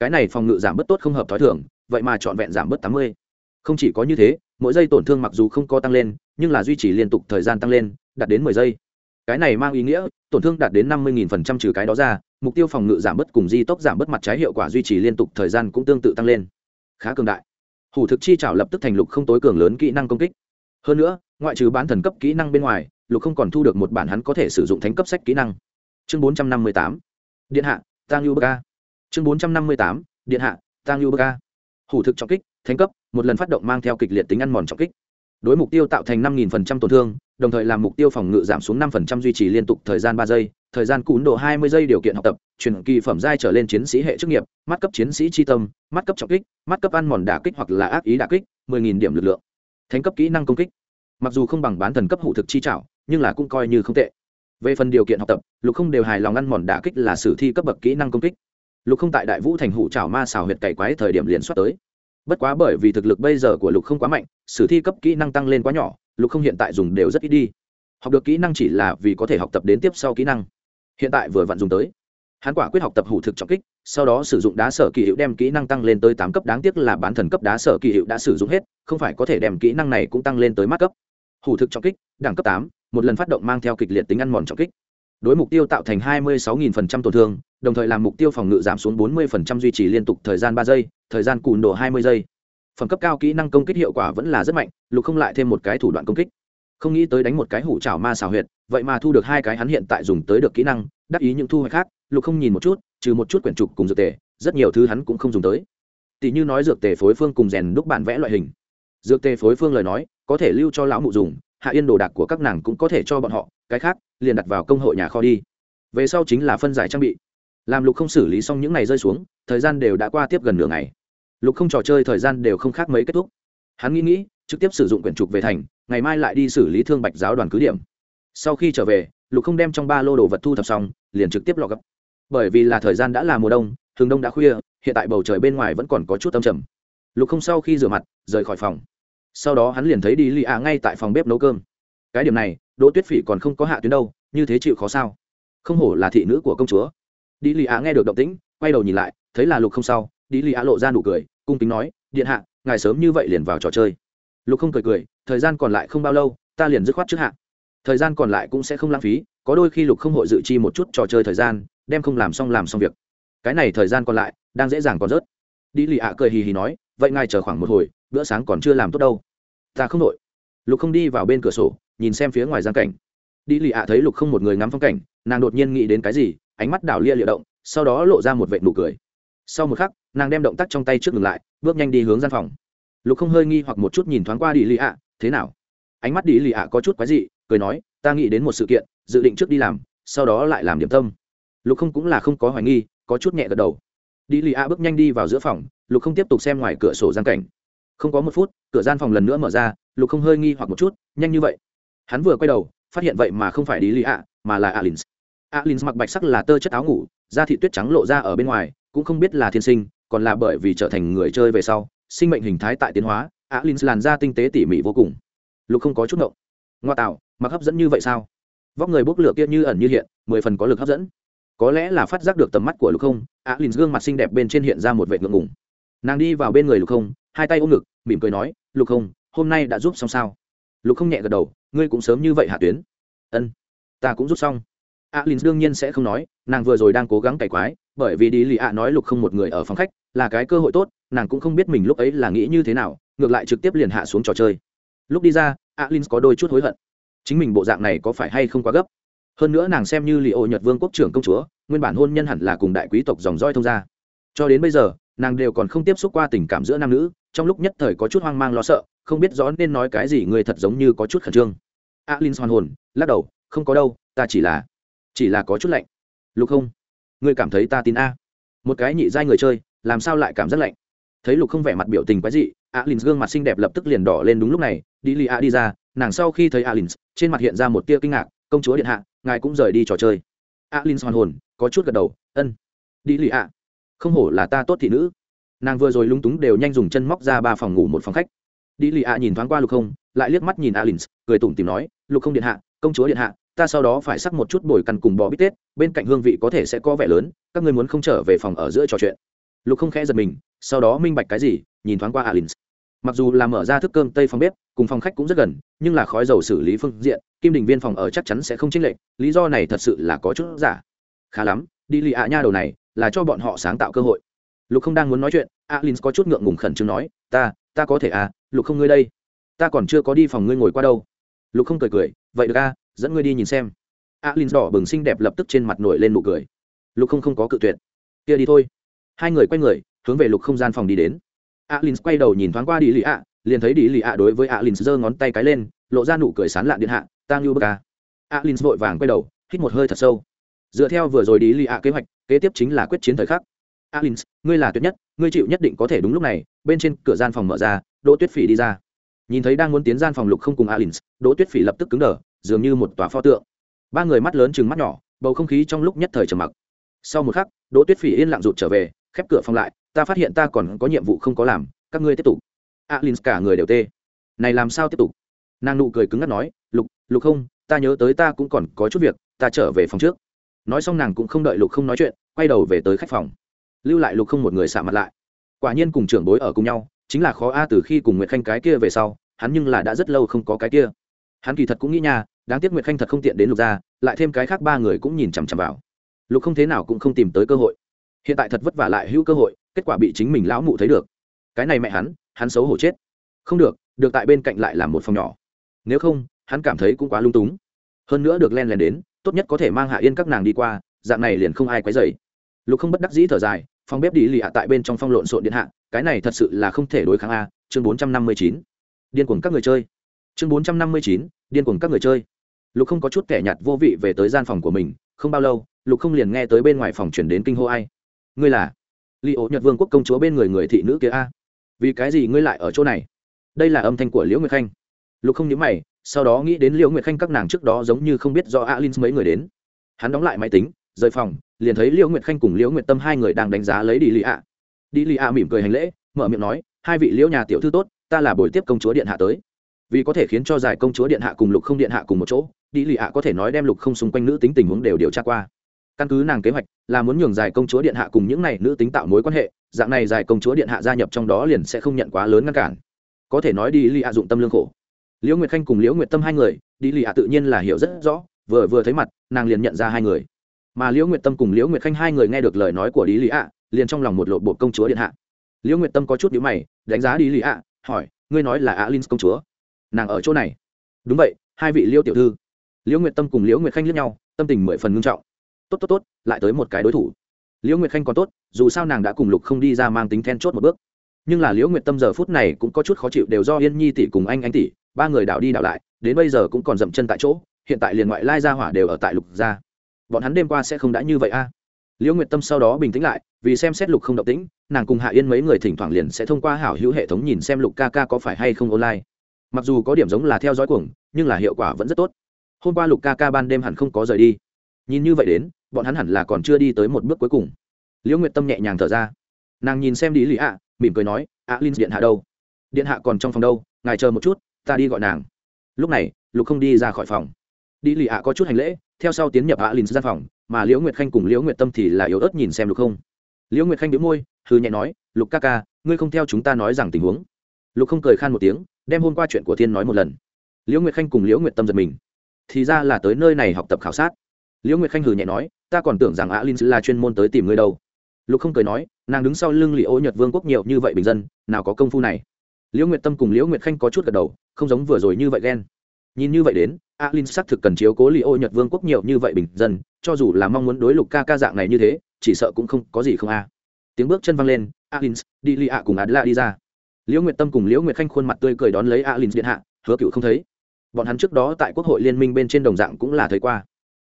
Cái này phòng ngự giảm bớt tốt không hợp thói thường, vậy mà chọn vẹn giảm bớt 80. Không chỉ có như thế, mỗi giây tổn thương mặc dù không có tăng lên, nhưng là duy trì liên tục thời gian tăng lên, đạt đến 10 giây. Cái này mang ý nghĩa, tổn thương đạt đến 50000% trừ cái đó ra, mục tiêu phòng ngự giảm bớt cùng di tốc giảm bớt mặt trái hiệu quả duy trì liên tục thời gian cũng tương tự tăng lên. Khá cường đại. Hủ thực chi trảo lập tức thành lục không tối cường lớn kỹ năng công kích. Hơn nữa, ngoại trừ bán thần cấp kỹ năng bên ngoài, lục không còn thu được một bản hắn có thể sử dụng thánh cấp sách kỹ năng. Chương bốn trăm năm mươi tám. Điện hạ, tang yu baka chương bốn trăm năm mươi tám. Điện hạ, tang yu baka hủ thực trọng kích, thánh cấp, một lần phát động mang theo kịch liệt tính ăn mòn trọng kích. Đối mục tiêu tạo thành năm nghìn phần trăm tổn thương, đồng thời làm mục tiêu phòng ngự giảm xuống năm phần trăm duy trì liên tục thời gian ba giây thời gian cún độ hai mươi giây điều kiện học tập, truyền kỳ phẩm giai trở lên chiến sĩ hệ chức nghiệp, mắt cấp chiến sĩ chi tâm, mắt cấp trọng kích, mắt cấp ăn mòn đả kích hoặc là ác ý đả kích, mười nghìn điểm lực lượng. Thánh cấp kỹ năng công kích. Mặc dù không bằng bán thần cấp hủ thực chi trảo, nhưng là cũng coi như không tệ. Về phần điều kiện học tập, lục không đều hài lòng ăn mòn đả kích là sử thi cấp bậc kỹ năng công kích. Lục không tại đại vũ thành hủ trảo ma xào huyệt cày quái thời điểm liền suất tới. Bất quá bởi vì thực lực bây giờ của lục không quá mạnh, sử thi cấp kỹ năng tăng lên quá nhỏ, lục không hiện tại dùng đều rất ít đi. Học được kỹ năng chỉ là vì có thể học tập đến tiếp sau kỹ năng hiện tại vừa vặn dùng tới. Hắn quả quyết học tập hủ thực trọng kích, sau đó sử dụng đá sở kỳ hiệu đem kỹ năng tăng lên tới tám cấp, đáng tiếc là bán thần cấp đá sở kỳ hiệu đã sử dụng hết, không phải có thể đem kỹ năng này cũng tăng lên tới mắt cấp. Hủ thực trọng kích, đẳng cấp tám, một lần phát động mang theo kịch liệt tính ăn mòn trọng kích. Đối mục tiêu tạo thành hai mươi sáu phần trăm tổn thương, đồng thời làm mục tiêu phòng ngự giảm xuống bốn mươi duy trì liên tục thời gian ba giây, thời gian cùn độ hai mươi giây. Phẩm cấp cao kỹ năng công kích hiệu quả vẫn là rất mạnh, lục không lại thêm một cái thủ đoạn công kích không nghĩ tới đánh một cái hủ chảo ma xào huyệt, vậy mà thu được hai cái hắn hiện tại dùng tới được kỹ năng, đắc ý những thu hoạch khác, lục không nhìn một chút, trừ một chút quyển trục cùng dược tề, rất nhiều thứ hắn cũng không dùng tới. Tỷ như nói dược tề phối phương cùng rèn đúc bản vẽ loại hình. Dược tề phối phương lời nói, có thể lưu cho lão mụ dùng, hạ yên đồ đạc của các nàng cũng có thể cho bọn họ, cái khác, liền đặt vào công hội nhà kho đi. Về sau chính là phân giải trang bị. Làm lục không xử lý xong những ngày rơi xuống, thời gian đều đã qua tiếp gần nửa ngày. Lục không trò chơi thời gian đều không khác mấy kết thúc. Hắn nghĩ nghĩ, trực tiếp sử dụng quyển trục về thành ngày mai lại đi xử lý thương bạch giáo đoàn cứ điểm. Sau khi trở về, lục không đem trong ba lô đồ vật thu thập xong, liền trực tiếp lọ gấp bởi vì là thời gian đã là mùa đông thường đông đã khuya, hiện tại bầu trời bên ngoài vẫn còn có chút tâm trầm. Lục không sau khi rửa mặt, rời khỏi phòng. Sau đó hắn liền thấy đi lì ạ ngay tại phòng bếp nấu cơm. Cái điểm này, đỗ tuyết phỉ còn không có hạ tuyến đâu, như thế chịu khó sao? Không hổ là thị nữ của công chúa. Đi lì ạ nghe được động tĩnh, quay đầu nhìn lại, thấy là lục không sau đi lì ạ lộ ra nụ cười, cung kính nói, điện hạ, ngài sớm như vậy liền vào trò chơi lục không cười cười, thời gian còn lại không bao lâu, ta liền dứt khoát trước hạn thời gian còn lại cũng sẽ không lãng phí, có đôi khi lục không hội dự chi một chút trò chơi thời gian, đem không làm xong làm xong việc. Cái này thời gian còn lại, đang dễ dàng còn rớt. Đi lì ạ cười hì hì nói, vậy ngài chờ khoảng một hồi, bữa sáng còn chưa làm tốt đâu. Ta không đội lục không đi vào bên cửa sổ, nhìn xem phía ngoài giang cảnh. Đi lì ạ thấy lục không một người ngắm phong cảnh, nàng đột nhiên nghĩ đến cái gì, ánh mắt đảo lia liệu động, sau đó lộ ra một vệ nụ cười. Sau một khắc, nàng đem động tác trong tay trước ngừng lại, bước nhanh đi hướng gian phòng lục không hơi nghi hoặc một chút nhìn thoáng qua đi lì ạ, thế nào? Ánh mắt đi lì ạ có chút quái dị, cười nói, ta nghĩ đến một sự kiện, dự định trước đi làm, sau đó lại làm điểm tâm. Lục không cũng là không có hoài nghi, có chút nhẹ gật đầu. Đi lì ạ bước nhanh đi vào giữa phòng, lục không tiếp tục xem ngoài cửa sổ gian cảnh. Không có một phút, cửa gian phòng lần nữa mở ra, lục không hơi nghi hoặc một chút, nhanh như vậy. Hắn vừa quay đầu, phát hiện vậy mà không phải đi lì ạ, mà là alin alin mặc bạch sắc là tơ chất áo ngủ, da thị tuyết trắng lộ ra ở bên ngoài, cũng không biết là thiên sinh, còn là bởi vì trở thành người chơi về sau sinh mệnh hình thái tại tiến hóa, á linh làn da tinh tế tỉ mỉ vô cùng. Lục không có chút ngộng. Ngoa tạo, mặc hấp dẫn như vậy sao? Vóc người bốc lửa kia như ẩn như hiện, mười phần có lực hấp dẫn. Có lẽ là phát giác được tầm mắt của lục không, á lìn gương mặt xinh đẹp bên trên hiện ra một vệ ngượng ngùng. Nàng đi vào bên người lục không, hai tay ôm ngực, mỉm cười nói, lục không, hôm nay đã giúp xong sao? Lục không nhẹ gật đầu, ngươi cũng sớm như vậy hạ tuyến. Ân, ta cũng giúp xong. Á h đương nhiên sẽ không nói, nàng vừa rồi đang cố gắng cải quái, bởi vì đi lì ạ nói lục không một người ở phòng khách, là cái cơ hội tốt nàng cũng không biết mình lúc ấy là nghĩ như thế nào, ngược lại trực tiếp liền hạ xuống trò chơi. Lúc đi ra alin có đôi chút hối hận. Chính mình bộ dạng này có phải hay không quá gấp? Hơn nữa nàng xem như li ô nhật vương quốc trưởng công chúa, nguyên bản hôn nhân hẳn là cùng đại quý tộc dòng roi thông gia. Cho đến bây giờ, nàng đều còn không tiếp xúc qua tình cảm giữa nam nữ, trong lúc nhất thời có chút hoang mang lo sợ, không biết rõ nên nói cái gì người thật giống như có chút khẩn trương. Alin hoàn hồn, lắc đầu, không có đâu, ta chỉ là chỉ là có chút lạnh. Lục không, ngươi cảm thấy ta tin a? Một cái nhị giai người chơi, làm sao lại cảm giác lạnh? Thấy lục không vẻ mặt biểu tình quái dị alin gương mặt xinh đẹp lập tức liền đỏ lên đúng lúc này, đi lì a đi ra, nàng sau khi thấy alin trên mặt hiện ra một tia kinh ngạc, công chúa điện hạ, ngài cũng rời đi trò chơi. Alin hoàn hồn, có chút gật đầu, ân, đi lì a không hổ là ta tốt thị nữ. Nàng vừa rồi lung túng đều nhanh dùng chân móc ra ba phòng ngủ một phòng khách. Đi lì a nhìn thoáng qua lục không, lại liếc mắt nhìn alin cười tủm tìm nói, lục không điện hạ, công chúa điện hạ, ta sau đó phải sắc một chút bồi căn cùng bò bít tết, bên cạnh hương vị có thể sẽ có vẻ lớn, các ngươi muốn không trở về phòng ở giữa trò chuyện lục không khẽ giật mình, sau đó minh bạch cái gì, nhìn thoáng qua alin mặc dù là mở ra thức cơm tây phòng bếp, cùng phòng khách cũng rất gần, nhưng là khói dầu xử lý phương diện, kim đình viên phòng ở chắc chắn sẽ không chênh lệch, lý do này thật sự là có chút giả. Khá lắm, đi lì ạ nha đầu này, là cho bọn họ sáng tạo cơ hội. Lục không đang muốn nói chuyện alin có chút ngượng ngùng khẩn trương nói, ta ta có thể à lục không ngươi đây. Ta còn chưa có đi phòng ngươi ngồi qua đâu. Lục không cười cười, vậy được a dẫn ngươi đi nhìn xem. Alin đỏ bừng xinh đẹp lập tức trên mặt nổi lên nụ cười. Lục không không có cự tuyệt. Kia đi thôi hai người quay người, hướng về lục không gian phòng đi đến. Alin quay đầu nhìn thoáng qua đi lì ạ, liền thấy đi lì ạ đối với alin giơ ngón tay cái lên, lộ ra nụ cười sán lạn điện hạ tang như bờ ca à. alin vội vàng quay đầu, hít một hơi thật sâu. Dựa theo vừa rồi đi lì ạ kế hoạch, kế tiếp chính là quyết chiến thời khắc. Alin ngươi là tuyệt nhất, ngươi chịu nhất định có thể đúng lúc này. Bên trên cửa gian phòng mở ra, đỗ tuyết phỉ đi ra. Nhìn thấy đang muốn tiến gian phòng lục không cùng alin đỗ tuyết phỉ lập tức cứng đờ, dường như một tòa pho tượng. Ba người mắt lớn chừng mắt nhỏ, bầu không khí trong lúc nhất thời trầm mặc. Sau một khắc, đỗ tuyết phỉ yên lặng rụt trở về khép cửa phòng lại, ta phát hiện ta còn có nhiệm vụ không có làm, các ngươi tiếp tục. Alin cả người đều tê. Này làm sao tiếp tục? Nàng nụ cười cứng ngắt nói, lục lục không, ta nhớ tới ta cũng còn có chút việc, ta trở về phòng trước. Nói xong nàng cũng không đợi lục không nói chuyện, quay đầu về tới khách phòng. Lưu lại lục không một người xả mặt lại. Quả nhiên cùng trưởng bối ở cùng nhau, chính là khó a, từ khi cùng nguyệt khanh cái kia về sau, hắn nhưng là đã rất lâu không có cái kia. Hắn kỳ thật cũng nghĩ nha, đáng tiếc nguyệt khanh thật không tiện đến lục ra, lại thêm cái khác ba người cũng nhìn chằm chằm vào. Lục không thế nào cũng không tìm tới cơ hội hiện tại thật vất vả lại hữu cơ hội, kết quả bị chính mình lão mụ thấy được. Cái này mẹ hắn hắn xấu hổ chết. Không được được tại bên cạnh lại là một phòng nhỏ. Nếu không, hắn cảm thấy cũng quá lung túng. Hơn nữa được len lén đến, tốt nhất có thể mang hạ yên các nàng đi qua, dạng này liền không ai quấy dày lục không bất đắc dĩ thở dài, phòng bếp đi lì hạ tại bên trong phong lộn xộn điện hạ, cái này thật sự là không thể đối kháng a, chương bốn trăm năm mươi chín. Điên cuồng các người chơi. Chương bốn trăm năm mươi chín, điên cuồng các người chơi. Lục không có chút kẻ nhạt vô vị về tới gian phòng của mình, không bao lâu, lục không liền nghe tới bên ngoài phòng chuyển đến kinh hô ai ngươi là li ố nhật vương quốc công chúa bên người người thị nữ kia a. Vì cái gì ngươi lại ở chỗ này? Đây là âm thanh của liễu nguyệt khanh. Lục không nhớ mày, sau đó nghĩ đến liễu nguyệt khanh các nàng trước đó giống như không biết do alin mấy người đến. Hắn đóng lại máy tính, rời phòng, liền thấy liễu nguyệt khanh cùng liễu nguyệt tâm hai người đang đánh giá lấy đi lì ạ đi lì ạ mỉm cười hành lễ, mở miệng nói, hai vị liễu nhà tiểu thư tốt, ta là buổi tiếp công chúa điện hạ tới. Vì có thể khiến cho giải công chúa điện hạ cùng lục không điện hạ cùng một chỗ, đi lì ạ có thể nói đem lục không xung quanh nữ tính tình huống đều điều tra qua căn cứ nàng kế hoạch, là muốn nhường giải công chúa điện hạ cùng những này nữ tính tạo mối quan hệ, dạng này giải công chúa điện hạ gia nhập trong đó liền sẽ không nhận quá lớn ngăn cản. Có thể nói đi lì hạ dụng tâm lương khổ. Liễu nguyệt khanh cùng liễu nguyệt tâm hai người, đi lì hạ tự nhiên là hiểu rất rõ, vừa vừa thấy mặt, nàng liền nhận ra hai người. Mà liễu nguyệt tâm cùng liễu nguyệt khanh hai người nghe được lời nói của đi lì hạ liền trong lòng một lộ bộ công chúa điện hạ. Liễu nguyệt tâm có chút nhíu mày, đánh giá đi lì hạ hỏi, ngươi nói là alin công chúa? Nàng ở chỗ này. Đúng vậy, hai vị liễu tiểu thư. Liễu nguyệt tâm cùng liễu nguyệt khanh liếc nhau, tâm tình mười phần ngưng trọng tốt tốt tốt, lại tới một cái đối thủ. Liễu nguyệt khanh còn tốt, dù sao nàng đã cùng lục không đi ra mang tính then chốt một bước. Nhưng là liễu nguyệt tâm giờ phút này cũng có chút khó chịu đều do yên nhi tỷ cùng anh anh tỷ, ba người đảo đi đảo lại, đến bây giờ cũng còn dậm chân tại chỗ, hiện tại liền ngoại lai gia hỏa đều ở tại lục gia. Bọn hắn đêm qua sẽ không đã như vậy a. Liễu nguyệt tâm sau đó bình tĩnh lại, vì xem xét lục không động tĩnh, nàng cùng hạ yên mấy người thỉnh thoảng liền sẽ thông qua hảo hữu hệ thống nhìn xem lục ca ca có phải hay không online. Mặc dù có điểm giống là theo dõi cuồng, nhưng là hiệu quả vẫn rất tốt. Hôm qua lục ca ca ban đêm hẳn không có rời đi. Nhìn như vậy đến bọn hắn hẳn là còn chưa đi tới một bước cuối cùng. Liễu nguyệt tâm nhẹ nhàng thở ra. Nàng nhìn xem đi lì ạ, mỉm cười nói ạ linh, điện hạ đâu? Điện hạ còn trong phòng đâu? Ngài chờ một chút, ta đi gọi nàng. Lúc này, lục không đi ra khỏi phòng. Đi lì ạ có chút hành lễ, theo sau tiến nhập ạ linh gian phòng, mà liễu nguyệt khanh cùng liễu nguyệt tâm thì là yếu ớt nhìn xem lục không. Liễu nguyệt khanh đĩu môi hư nhẹ nói, lục ca ca, ngươi không theo chúng ta nói rằng tình huống. Lục không cười khan một tiếng, đem hôm qua chuyện của thiên nói một lần. Liễu nguyệt khanh cùng liễu nguyệt tâm giật mình. Thì ra là tới nơi này học tập khảo sát liễu nguyệt khanh hừ nhẹ nói, ta còn tưởng rằng ạ linh là chuyên môn tới tìm ngươi đâu. Lục không cười nói, nàng đứng sau lưng liệu ô nhật vương quốc nhiều như vậy bình dân, nào có công phu này. Liễu nguyệt tâm cùng liễu nguyệt khanh có chút gật đầu, không giống vừa rồi như vậy ghen. Nhìn như vậy đến, alin xác thực cần chiếu cố li ô nhật vương quốc nhiều như vậy bình dân, cho dù là mong muốn đối lục ca ca dạng này như thế, chỉ sợ cũng không có gì không a. Tiếng bước chân văng lên, alin, đi li ạ cùng adla đi ra. Liễu nguyệt tâm cùng liễu nguyệt khanh khuôn mặt tươi cười đón lấy alin điện hạ, hứa cựu không thấy. Bọn hắn trước đó tại quốc hội liên minh bên trên đồng dạng cũng là thấy qua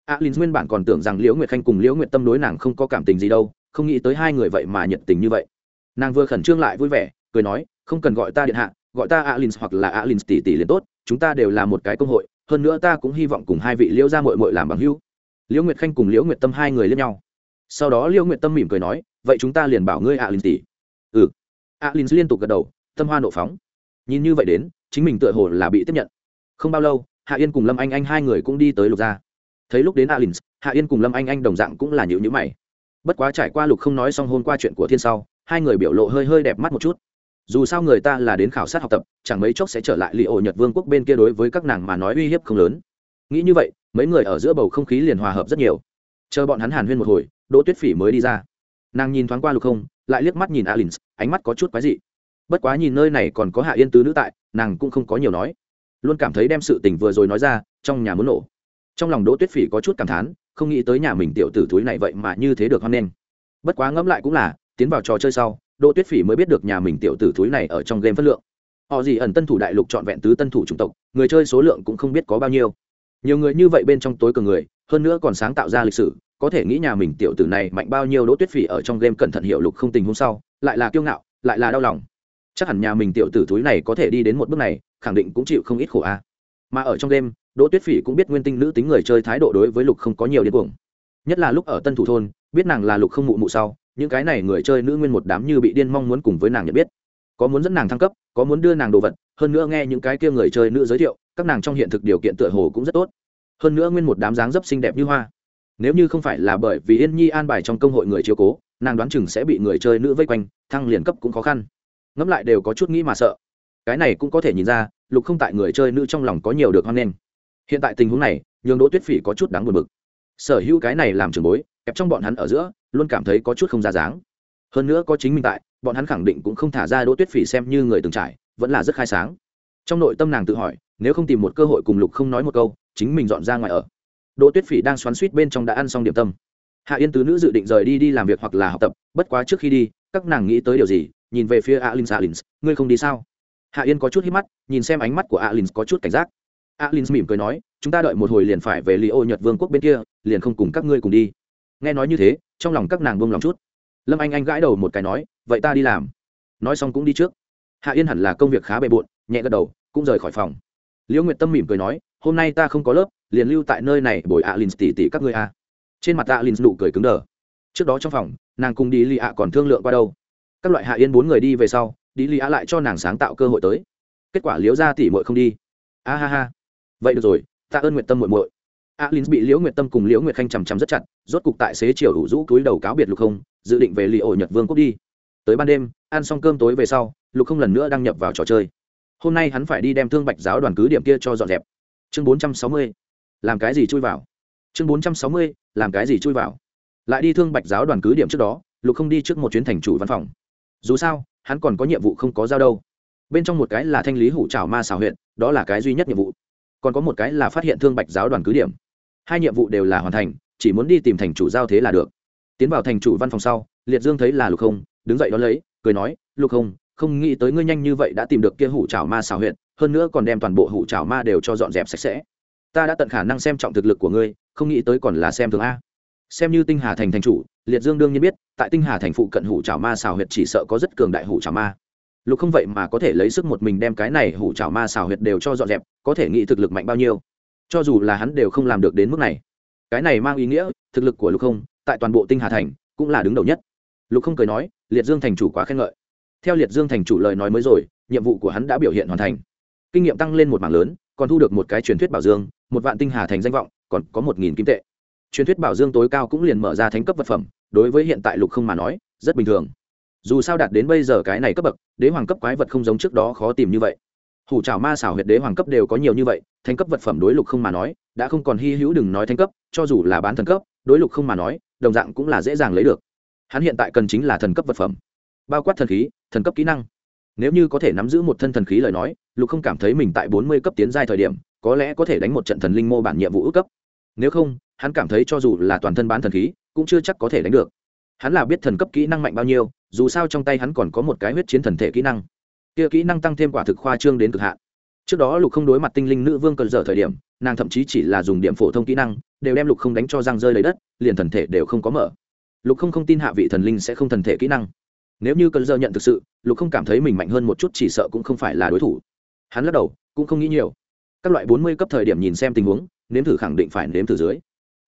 alin nguyên bản còn tưởng rằng liễu nguyệt khanh cùng liễu nguyệt tâm đối nàng không có cảm tình gì đâu, không nghĩ tới hai người vậy mà nhiệt tình như vậy. Nàng vừa khẩn trương lại vui vẻ, cười nói, không cần gọi ta điện hạ, gọi ta alin hoặc là alin tỷ tỷ liền tốt, chúng ta đều là một cái công hội, hơn nữa ta cũng hy vọng cùng hai vị liễu gia mội mội làm bằng hữu. Liễu nguyệt khanh cùng liễu nguyệt tâm hai người lên nhau. Sau đó liễu nguyệt tâm mỉm cười nói, vậy chúng ta liền bảo ngươi alin tỷ. Ừ. Alin liên tục gật đầu, tâm hoa nộ phóng. Nhìn như vậy đến, chính mình tựa hồ là bị tiếp nhận. Không bao lâu, hạ yên cùng lâm anh anh hai người cũng đi tới lục gia thấy lúc đến alin hạ yên cùng lâm anh anh đồng dạng cũng là nhịu nhữ mày. Bất quá trải qua lục không nói xong hôn qua chuyện của thiên sau, hai người biểu lộ hơi hơi đẹp mắt một chút. Dù sao người ta là đến khảo sát học tập, chẳng mấy chốc sẽ trở lại li ổ nhật vương quốc bên kia đối với các nàng mà nói uy hiếp không lớn. Nghĩ như vậy, mấy người ở giữa bầu không khí liền hòa hợp rất nhiều. Chờ bọn hắn hàn huyên một hồi, đỗ tuyết phỉ mới đi ra. Nàng nhìn thoáng qua lục không, lại liếc mắt nhìn alin ánh mắt có chút quái dị. Bất quá nhìn nơi này còn có hạ yên tứ nữ tại, nàng cũng không có nhiều nói. Luôn cảm thấy đem sự tình vừa rồi nói ra, trong nhà muốn nổ trong lòng đỗ tuyết phỉ có chút cảm thán, không nghĩ tới nhà mình tiểu tử túi này vậy mà như thế được hoan nghênh. Bất quá ngẫm lại cũng là, tiến vào trò chơi sau, đỗ tuyết phỉ mới biết được nhà mình tiểu tử túi này ở trong game phất lượng. Họ gì ẩn tân thủ đại lục trọn vẹn tứ tân thủ chủng tộc, người chơi số lượng cũng không biết có bao nhiêu. Nhiều người như vậy bên trong tối cường người, hơn nữa còn sáng tạo ra lịch sử, có thể nghĩ nhà mình tiểu tử này mạnh bao nhiêu đỗ tuyết phỉ ở trong game cẩn thận hiệu lục không tình hôm sau, lại là kiêu ngạo, lại là đau lòng. Chắc hẳn nhà mình tiểu tử túi này có thể đi đến một bước này, khẳng định cũng chịu không ít khổ a. Mà ở trong game đỗ tuyết phỉ cũng biết nguyên tinh nữ tính người chơi thái độ đối với lục không có nhiều điên cuồng. Nhất là lúc ở tân thủ thôn, biết nàng là lục không mụ mụ sau, những cái này người chơi nữ nguyên một đám như bị điên mong muốn cùng với nàng nhận biết. Có muốn dẫn nàng thăng cấp, có muốn đưa nàng đồ vật, hơn nữa nghe những cái kia người chơi nữ giới thiệu, các nàng trong hiện thực điều kiện tựa hồ cũng rất tốt. Hơn nữa nguyên một đám dáng dấp xinh đẹp như hoa. Nếu như không phải là bởi vì yên nhi an bài trong công hội người chiếu cố, nàng đoán chừng sẽ bị người chơi nữ vây quanh, thăng liền cấp cũng khó khăn. Ngẫm lại đều có chút nghĩ mà sợ. Cái này cũng có thể nhìn ra, lục không tại người chơi nữ trong lòng có nhiều được hoan nghênh hiện tại tình huống này, nhường đỗ tuyết phỉ có chút đáng buồn bực. Sở hữu cái này làm trường bối, kẹp trong bọn hắn ở giữa, luôn cảm thấy có chút không ra dáng. Hơn nữa có chính mình tại, bọn hắn khẳng định cũng không thả ra đỗ tuyết phỉ xem như người từng trải, vẫn là rất khai sáng. Trong nội tâm nàng tự hỏi, nếu không tìm một cơ hội cùng lục không nói một câu, chính mình dọn ra ngoài ở. Đỗ tuyết phỉ đang xoắn suýt bên trong đã ăn xong điểm tâm. Hạ yên tứ nữ dự định rời đi đi làm việc hoặc là học tập, bất quá trước khi đi, các nàng nghĩ tới điều gì, nhìn về phía alin alin ngươi không đi sao? Hạ yên có chút hít mắt, nhìn xem ánh mắt của alin có chút cảnh giác alin mỉm cười nói, chúng ta đợi một hồi liền phải về li ô nhật vương quốc bên kia, liền không cùng các ngươi cùng đi. Nghe nói như thế, trong lòng các nàng buông lòng chút. Lâm anh anh gãi đầu một cái nói, vậy ta đi làm. Nói xong cũng đi trước. Hạ yên hẳn là công việc khá bề bộn, nhẹ gật đầu, cũng rời khỏi phòng. Liễu nguyệt tâm mỉm cười nói, hôm nay ta không có lớp, liền lưu tại nơi này bồi alin tỉ tỉ các ngươi a. Trên mặt alin nụ cười cứng đờ. Trước đó trong phòng, nàng cùng đi li ạ còn thương lượng qua đâu. Các loại hạ yên bốn người đi về sau, đi li ạ lại cho nàng sáng tạo cơ hội tới. Kết quả liễu ra tỉ mội không đi. A ha ha vậy được rồi, ta ơn nguyện tâm muội muội. Alin bị liễu nguyệt tâm cùng liễu nguyệt khanh chằm chằm rất chặt, rốt cục tại xế chiều ủ rũ túi đầu cáo biệt lục không, dự định về lì ổ nhật vương quốc đi. Tới ban đêm, ăn xong cơm tối về sau, lục không lần nữa đăng nhập vào trò chơi. Hôm nay hắn phải đi đem thương bạch giáo đoàn cứ điểm kia cho dọn dẹp. Chương bốn trăm sáu mươi, làm cái gì chui vào? Chương bốn trăm sáu mươi, làm cái gì chui vào? Lại đi thương bạch giáo đoàn cứ điểm trước đó, lục không đi trước một chuyến thành chủ văn phòng. Dù sao, hắn còn có nhiệm vụ không có giao đâu. Bên trong một cái là thanh lý hủ trào ma xào huyện đó là cái duy nhất nhiệm vụ còn có một cái là phát hiện thương bạch giáo đoàn cứ điểm. Hai nhiệm vụ đều là hoàn thành, chỉ muốn đi tìm thành chủ giao thế là được. Tiến vào thành chủ văn phòng sau, liệt dương thấy là lục không đứng dậy đón lấy, cười nói, lục không không nghĩ tới ngươi nhanh như vậy đã tìm được kia hủ trào ma xào huyện hơn nữa còn đem toàn bộ hủ trào ma đều cho dọn dẹp sạch sẽ. Ta đã tận khả năng xem trọng thực lực của ngươi, không nghĩ tới còn là xem thường a. Xem như tinh hà thành thành chủ, liệt dương đương nhiên biết, tại tinh hà thành phụ cận hủ trào ma xào huyệt chỉ sợ có rất cường đại hủ trào ma lục không vậy mà có thể lấy sức một mình đem cái này hủ trào ma xào huyệt đều cho dọn dẹp, có thể nghĩ thực lực mạnh bao nhiêu. Cho dù là hắn đều không làm được đến mức này. Cái này mang ý nghĩa, thực lực của lục không, tại toàn bộ tinh hà thành, cũng là đứng đầu nhất. Lục không cười nói, liệt dương thành chủ quá khen ngợi. Theo liệt dương thành chủ lời nói mới rồi, nhiệm vụ của hắn đã biểu hiện hoàn thành. Kinh nghiệm tăng lên một mảng lớn, còn thu được một cái truyền thuyết bảo dương, một vạn tinh hà thành danh vọng, còn có một nghìn kim tệ. Truyền thuyết bảo dương tối cao cũng liền mở ra thánh cấp vật phẩm, đối với hiện tại lục không mà nói, rất bình thường dù sao đạt đến bây giờ cái này cấp bậc, đế hoàng cấp quái vật không giống trước đó khó tìm như vậy. Hủ trào ma xảo huyệt đế hoàng cấp đều có nhiều như vậy thanh cấp vật phẩm đối lục không mà nói, đã không còn hy hữu đừng nói thanh cấp, cho dù là bán thần cấp, đối lục không mà nói, đồng dạng cũng là dễ dàng lấy được. Hắn hiện tại cần chính là thần cấp vật phẩm. Bao quát thần khí, thần cấp kỹ năng. Nếu như có thể nắm giữ một thân thần khí lời nói, lục không cảm thấy mình tại bốn mươi cấp tiến giai thời điểm, có lẽ có thể đánh một trận thần linh mô bản nhiệm vụ ước cấp. Nếu không, hắn cảm thấy cho dù là toàn thân bán thần khí, cũng chưa chắc có thể đánh được hắn là biết thần cấp kỹ năng mạnh bao nhiêu, dù sao trong tay hắn còn có một cái huyết chiến thần thể kỹ năng. Kia kỹ năng tăng thêm quả thực khoa trương đến cực hạn. Trước đó lục không đối mặt tinh linh nữ vương cần dở thời điểm, nàng thậm chí chỉ là dùng điểm phổ thông kỹ năng, đều đem lục không đánh cho răng rơi lấy đất, liền thần thể đều không có mở. Lục không không tin hạ vị thần linh sẽ không thần thể kỹ năng. Nếu như cần dơ nhận thực sự, lục không cảm thấy mình mạnh hơn một chút chỉ sợ cũng không phải là đối thủ. Hắn lắc đầu, cũng không nghĩ nhiều. Các loại bốn mươi cấp thời điểm nhìn xem tình huống, nếm thử khẳng định phải nếm thử dưới.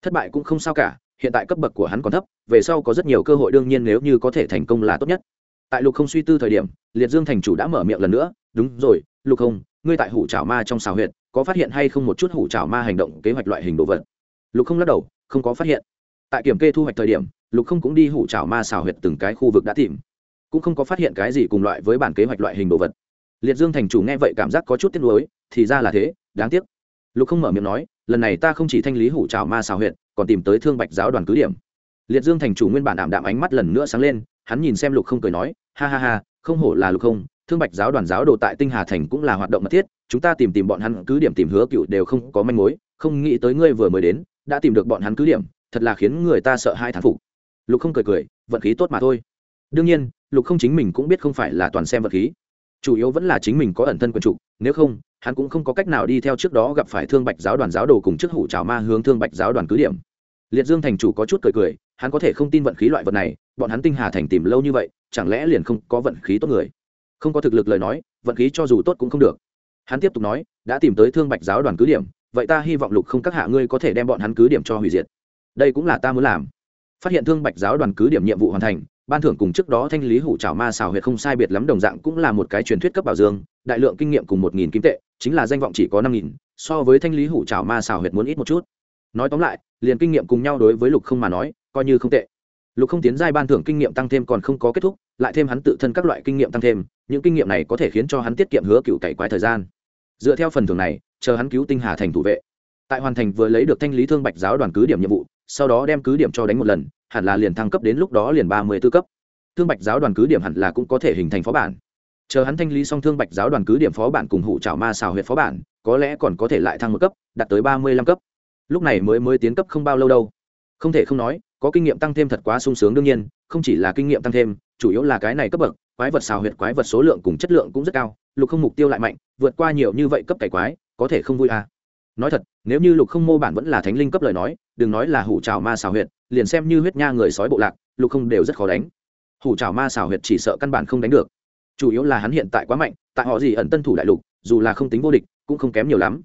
Thất bại cũng không sao cả hiện tại cấp bậc của hắn còn thấp, về sau có rất nhiều cơ hội đương nhiên nếu như có thể thành công là tốt nhất. Tại lục không suy tư thời điểm, liệt dương thành chủ đã mở miệng lần nữa, đúng rồi, lục không, ngươi tại hủ trào ma trong xào huyện có phát hiện hay không một chút hủ trào ma hành động kế hoạch loại hình đồ vật? Lục không lắc đầu, không có phát hiện. Tại kiểm kê thu hoạch thời điểm, lục không cũng đi hủ trào ma xào huyệt từng cái khu vực đã tìm, cũng không có phát hiện cái gì cùng loại với bản kế hoạch loại hình đồ vật. Liệt dương thành chủ nghe vậy cảm giác có chút tiếc nuối, thì ra là thế, đáng tiếc. Lục không mở miệng nói, lần này ta không chỉ thanh lý hủ trào ma xào huyện còn tìm tới thương bạch giáo đoàn cứ điểm. Liệt dương thành chủ nguyên bản ảm đạm ánh mắt lần nữa sáng lên hắn nhìn xem lục không cười nói ha ha ha không hổ là lục không thương bạch giáo đoàn giáo đồ tại tinh hà thành cũng là hoạt động mật thiết chúng ta tìm tìm bọn hắn cứ điểm tìm hứa cựu đều không có manh mối không nghĩ tới ngươi vừa mới đến đã tìm được bọn hắn cứ điểm thật là khiến người ta sợ hai thán phục. Lục không cười cười vận khí tốt mà thôi. Đương nhiên lục không chính mình cũng biết không phải là toàn xem vật khí chủ yếu vẫn là chính mình có ẩn thân quần trụ, nếu không hắn cũng không có cách nào đi theo trước đó gặp phải thương bạch giáo đoàn giáo đồ cùng trước hủ trào ma hướng thương bạch giáo đoàn cứ điểm. Liệt dương thành chủ có chút cười cười, hắn có thể không tin vận khí loại vật này, bọn hắn tinh hà thành tìm lâu như vậy, chẳng lẽ liền không có vận khí tốt người? Không có thực lực lời nói, vận khí cho dù tốt cũng không được. Hắn tiếp tục nói, đã tìm tới thương bạch giáo đoàn cứ điểm, vậy ta hy vọng lục không các hạ ngươi có thể đem bọn hắn cứ điểm cho hủy diệt. Đây cũng là ta muốn làm. Phát hiện thương bạch giáo đoàn cứ điểm nhiệm vụ hoàn thành, ban thưởng cùng trước đó thanh lý hủ trào ma xào huyệt không sai biệt lắm đồng dạng cũng là một cái truyền thuyết cấp bảo dương, đại lượng kinh nghiệm cùng một nghìn kim tệ chính là danh vọng chỉ có năm nghìn, so với thanh lý hủ trào ma xào huyệt muốn ít một chút. Nói tóm lại, liền kinh nghiệm cùng nhau đối với lục không mà nói, coi như không tệ. Lục không tiến giai ban thưởng kinh nghiệm tăng thêm còn không có kết thúc, lại thêm hắn tự thân các loại kinh nghiệm tăng thêm, những kinh nghiệm này có thể khiến cho hắn tiết kiệm hứa cựu cày quái thời gian. Dựa theo phần thưởng này, chờ hắn cứu tinh hà thành thủ vệ. Tại hoàn thành vừa lấy được thanh lý thương bạch giáo đoàn cứ điểm nhiệm vụ, sau đó đem cứ điểm cho đánh một lần, hẳn là liền thăng cấp đến lúc đó liền ba mươi tư cấp. Thương bạch giáo đoàn cứ điểm hẳn là cũng có thể hình thành phó bản chờ hắn thanh lý xong thương bạch giáo đoàn cứ điểm phó bản cùng hụ trảo ma xào huyện phó bản, có lẽ còn có thể lại thăng một cấp, đạt tới ba mươi lăm cấp. Lúc này mới mới tiến cấp không bao lâu đâu. Không thể không nói, có kinh nghiệm tăng thêm thật quá sung sướng đương nhiên, không chỉ là kinh nghiệm tăng thêm, chủ yếu là cái này cấp bậc, quái vật xào huyệt, quái vật số lượng cùng chất lượng cũng rất cao, lục không mục tiêu lại mạnh, vượt qua nhiều như vậy cấp cải quái, có thể không vui à. Nói thật, nếu như lục không mô bản vẫn là thánh linh cấp lời nói, đừng nói là hủ trào ma xào huyệt, liền xem như huyết nha người sói bộ lạc, lục không đều rất khó đánh. Hủ trào ma xào huyệt chỉ sợ căn bản không đánh được chủ yếu là hắn hiện tại quá mạnh, tại họ gì ẩn tân thủ đại lục, dù là không tính vô địch, cũng không kém nhiều lắm.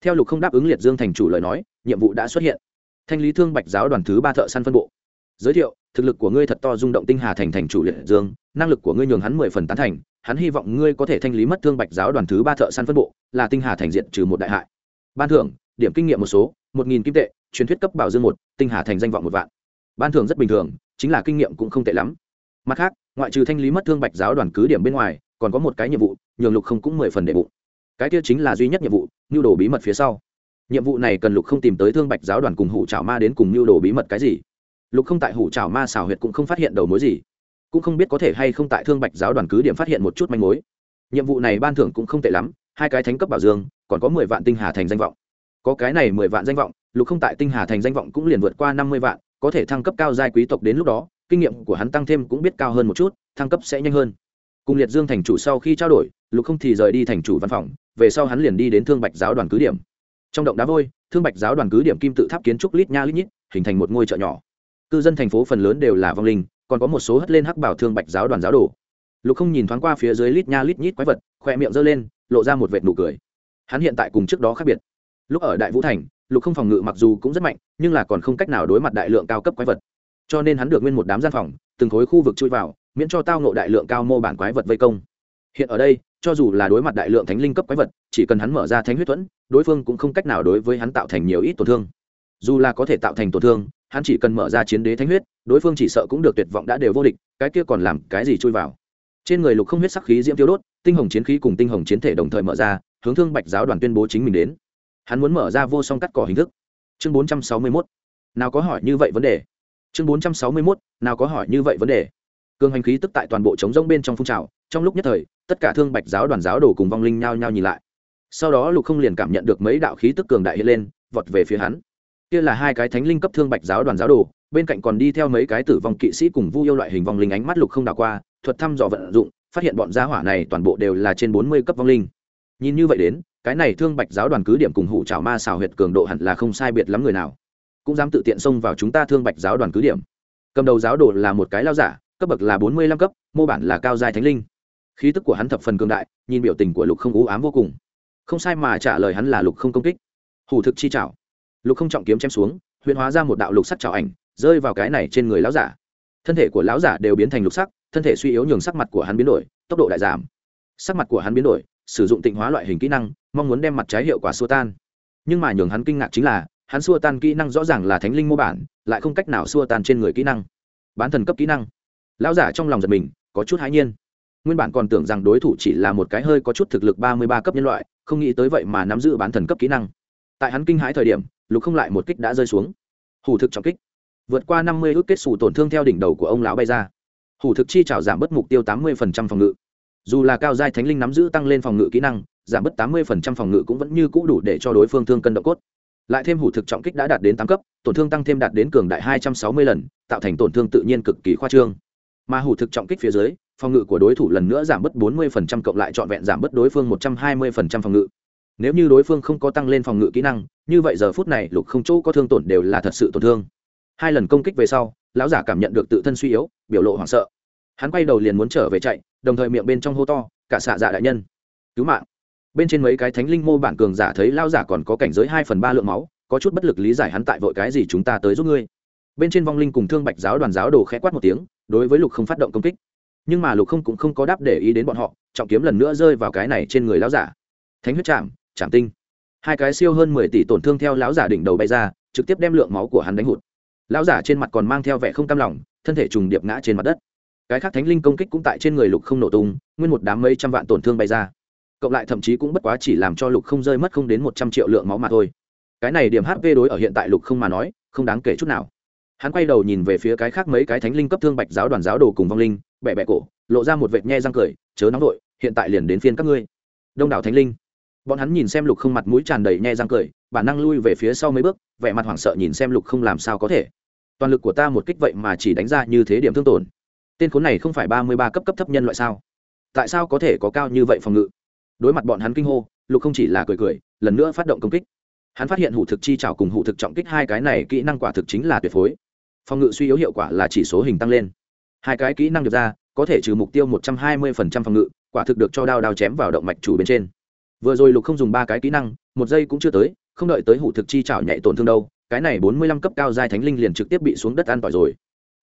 Theo lục không đáp ứng liệt dương thành chủ lời nói, nhiệm vụ đã xuất hiện. Thanh lý thương bạch giáo đoàn thứ ba thợ săn phân bộ. Giới thiệu, thực lực của ngươi thật to rung động tinh hà thành thành chủ liệt dương, năng lực của ngươi nhường hắn mười phần tán thành, hắn hy vọng ngươi có thể thanh lý mất thương bạch giáo đoàn thứ ba thợ săn phân bộ, là tinh hà thành diện trừ một đại hại. Ban thưởng, điểm kinh nghiệm một số, một nghìn kim tệ, truyền thuyết cấp bảo dương một, tinh hà thành danh vọng một vạn. Ban thưởng rất bình thường, chính là kinh nghiệm cũng không tệ lắm mặt khác, ngoại trừ thanh lý mất thương bạch giáo đoàn cứ điểm bên ngoài, còn có một cái nhiệm vụ, nhường lục không cũng mười phần đệ vụ cái kia chính là duy nhất nhiệm vụ nhu đồ bí mật phía sau. Nhiệm vụ này cần lục không tìm tới thương bạch giáo đoàn cùng hủ trào ma đến cùng nhu đồ bí mật cái gì? Lục không tại hủ trào ma xào huyệt cũng không phát hiện đầu mối gì. Cũng không biết có thể hay không tại thương bạch giáo đoàn cứ điểm phát hiện một chút manh mối. Nhiệm vụ này ban thưởng cũng không tệ lắm, hai cái thánh cấp bảo dương, còn có mười vạn tinh hà thành danh vọng. Có cái này mười vạn danh vọng, lục không tại tinh hà thành danh vọng cũng liền vượt qua năm mươi vạn, có thể thăng cấp cao giai quý tộc đến lúc đó kinh nghiệm của hắn tăng thêm cũng biết cao hơn một chút, thăng cấp sẽ nhanh hơn. Cùng liệt dương thành chủ sau khi trao đổi, lục không thì rời đi thành chủ văn phòng, về sau hắn liền đi đến thương bạch giáo đoàn cứ điểm. Trong động đá vôi, thương bạch giáo đoàn cứ điểm kim tự tháp kiến trúc lít nha lít nhít, hình thành một ngôi chợ nhỏ. Cư dân thành phố phần lớn đều là vong linh, còn có một số hất lên hắc bảo thương bạch giáo đoàn giáo đồ. Lục không nhìn thoáng qua phía dưới lít nha lít nhít quái vật khoe miệng giơ lên, lộ ra một vệt nụ cười. Hắn hiện tại cùng trước đó khác biệt. Lúc ở đại vũ thành, lục không phòng ngự mặc dù cũng rất mạnh, nhưng là còn không cách nào đối mặt đại lượng cao cấp quái vật cho nên hắn được nguyên một đám gian phòng, từng khối khu vực chui vào, miễn cho tao nộ đại lượng cao mô bản quái vật vây công. Hiện ở đây, cho dù là đối mặt đại lượng thánh linh cấp quái vật, chỉ cần hắn mở ra thánh huyết thuẫn, đối phương cũng không cách nào đối với hắn tạo thành nhiều ít tổn thương. Dù là có thể tạo thành tổn thương, hắn chỉ cần mở ra chiến đế thánh huyết, đối phương chỉ sợ cũng được tuyệt vọng đã đều vô địch, cái kia còn làm cái gì chui vào? Trên người lục không huyết sắc khí diễm tiêu đốt, tinh hồng chiến khí cùng tinh hồng chiến thể đồng thời mở ra, hướng thương bạch giáo đoàn tuyên bố chính mình đến. Hắn muốn mở ra vô song cắt cỏ hình thức. Chương bốn trăm sáu mươi mốt. Nào có hỏi như vậy vấn đề chương bốn trăm sáu mươi mốt, nào có hỏi như vậy vấn đề. Cường hành khí tức tại toàn bộ chống rông bên trong phun trào, trong lúc nhất thời, tất cả thương bạch giáo đoàn giáo đồ cùng vong linh nhao nhao nhìn lại. Sau đó lục không liền cảm nhận được mấy đạo khí tức cường đại hiện lên, vọt về phía hắn. Kia là hai cái thánh linh cấp thương bạch giáo đoàn giáo đồ, bên cạnh còn đi theo mấy cái tử vong kỵ sĩ cùng vu yêu loại hình vong linh ánh mắt lục không đảo qua, thuật thăm dò vận dụng, phát hiện bọn gia hỏa này toàn bộ đều là trên bốn mươi cấp vong linh. Nhìn như vậy đến, cái này thương bạch giáo đoàn cứ điểm cùng hủ trào ma xào huyệt cường độ hẳn là không sai biệt lắm người nào cũng dám tự tiện xông vào chúng ta thương bạch giáo đoàn cứ điểm. Cầm đầu giáo đồ là một cái lao giả, cấp bậc là bốn mươi lăm cấp, mô bản là cao giai thánh linh. Khí tức của hắn thập phần cường đại, nhìn biểu tình của lục không ú ám vô cùng. Không sai mà trả lời hắn là lục không công kích. Hủ thực chi trảo. Lục không trọng kiếm chém xuống, huyền hóa ra một đạo lục sắc chảo ảnh, rơi vào cái này trên người lão giả. Thân thể của lão giả đều biến thành lục sắc, thân thể suy yếu nhường sắc mặt của hắn biến đổi, tốc độ đại giảm. Sắc mặt của hắn biến đổi, sử dụng tịnh hóa loại hình kỹ năng, mong muốn đem mặt trái hiệu quả xua tan. Nhưng mà nhường hắn kinh ngạc chính là hắn xua tan kỹ năng rõ ràng là thánh linh mô bản, lại không cách nào xua tan trên người kỹ năng. Bán thần cấp kỹ năng. Lão giả trong lòng giật mình, có chút hãi nhiên. Nguyên bản còn tưởng rằng đối thủ chỉ là một cái hơi có chút thực lực ba mươi ba cấp nhân loại, không nghĩ tới vậy mà nắm giữ bán thần cấp kỹ năng. Tại hắn kinh hãi thời điểm, lục không lại một kích đã rơi xuống. Hủ thực trọng kích. Vượt qua năm mươi ước kết xù tổn thương theo đỉnh đầu của ông lão bay ra. Hủ thực chi trảo giảm bớt mục tiêu tám mươi phòng ngự. Dù là cao giai thánh linh nắm giữ tăng lên phòng ngự kỹ năng, giảm bớt tám mươi phòng ngự cũng vẫn như cũ đủ để cho đối phương thương cân độ cốt lại thêm hủ thực trọng kích đã đạt đến tám cấp, tổn thương tăng thêm đạt đến cường đại hai trăm sáu mươi lần, tạo thành tổn thương tự nhiên cực kỳ khoa trương. Mà hủ thực trọng kích phía dưới, phòng ngự của đối thủ lần nữa giảm bớt bốn mươi cộng lại trọn vẹn giảm bớt đối phương một trăm hai mươi phòng ngự. Nếu như đối phương không có tăng lên phòng ngự kỹ năng, như vậy giờ phút này lục không chỗ có thương tổn đều là thật sự tổn thương. Hai lần công kích về sau, lão giả cảm nhận được tự thân suy yếu, biểu lộ hoảng sợ. Hắn quay đầu liền muốn trở về chạy, đồng thời miệng bên trong hô to, cả xạ dạ đại nhân, cứu mạng bên trên mấy cái thánh linh mô bản cường giả thấy lao giả còn có cảnh giới hai phần ba lượng máu, có chút bất lực lý giải hắn tại vội cái gì chúng ta tới giúp ngươi. Bên trên vong linh cùng thương bạch giáo đoàn giáo đồ khẽ quát một tiếng, đối với lục không phát động công kích. Nhưng mà lục không cũng không có đáp để ý đến bọn họ, trọng kiếm lần nữa rơi vào cái này trên người lão giả. Thánh huyết chạm chạm tinh. Hai cái siêu hơn mười tỷ tổn thương theo lão giả đỉnh đầu bay ra, trực tiếp đem lượng máu của hắn đánh hụt. Lão giả trên mặt còn mang theo vẻ không cam lòng, thân thể trùng điệp ngã trên mặt đất. Cái khác thánh linh công kích cũng tại trên người lục không nổ tung, nguyên một đám mấy trăm vạn tổn thương bay ra cộng lại thậm chí cũng bất quá chỉ làm cho lục không rơi mất không đến một trăm triệu lượng máu mà thôi. Cái này điểm hp đối ở hiện tại lục không mà nói, không đáng kể chút nào. Hắn quay đầu nhìn về phía cái khác mấy cái thánh linh cấp thương bạch giáo đoàn giáo đồ cùng vong linh, bẹ bẹ cổ, lộ ra một vệt nhe răng cười, chớ nóng vội, hiện tại liền đến phiên các ngươi. Đông đảo thánh linh. Bọn hắn nhìn xem lục không mặt mũi tràn đầy nhe răng cười, bản năng lui về phía sau mấy bước, vẻ mặt hoảng sợ nhìn xem lục không làm sao có thể. Toàn lực của ta một kích vậy mà chỉ đánh ra như thế điểm thương tổn. Tên khốn này không phải ba mươi ba cấp cấp thấp nhân loại sao? Tại sao có thể có cao như vậy phòng ngự? Đối mặt bọn hắn kinh hô, lục không chỉ là cười cười, lần nữa phát động công kích. Hắn phát hiện hủ thực chi trào cùng hủ thực trọng kích hai cái này kỹ năng quả thực chính là tuyệt phối. Phòng ngự suy yếu hiệu quả là chỉ số hình tăng lên. Hai cái kỹ năng được ra, có thể trừ mục tiêu một trăm hai mươi phòng ngự, quả thực được cho đao đao chém vào động mạch chủ bên trên. Vừa rồi lục không dùng ba cái kỹ năng, một giây cũng chưa tới, không đợi tới hủ thực chi trào nhạy tổn thương đâu, cái này bốn mươi lăm cấp cao giai thánh linh liền trực tiếp bị xuống đất an tỏi rồi.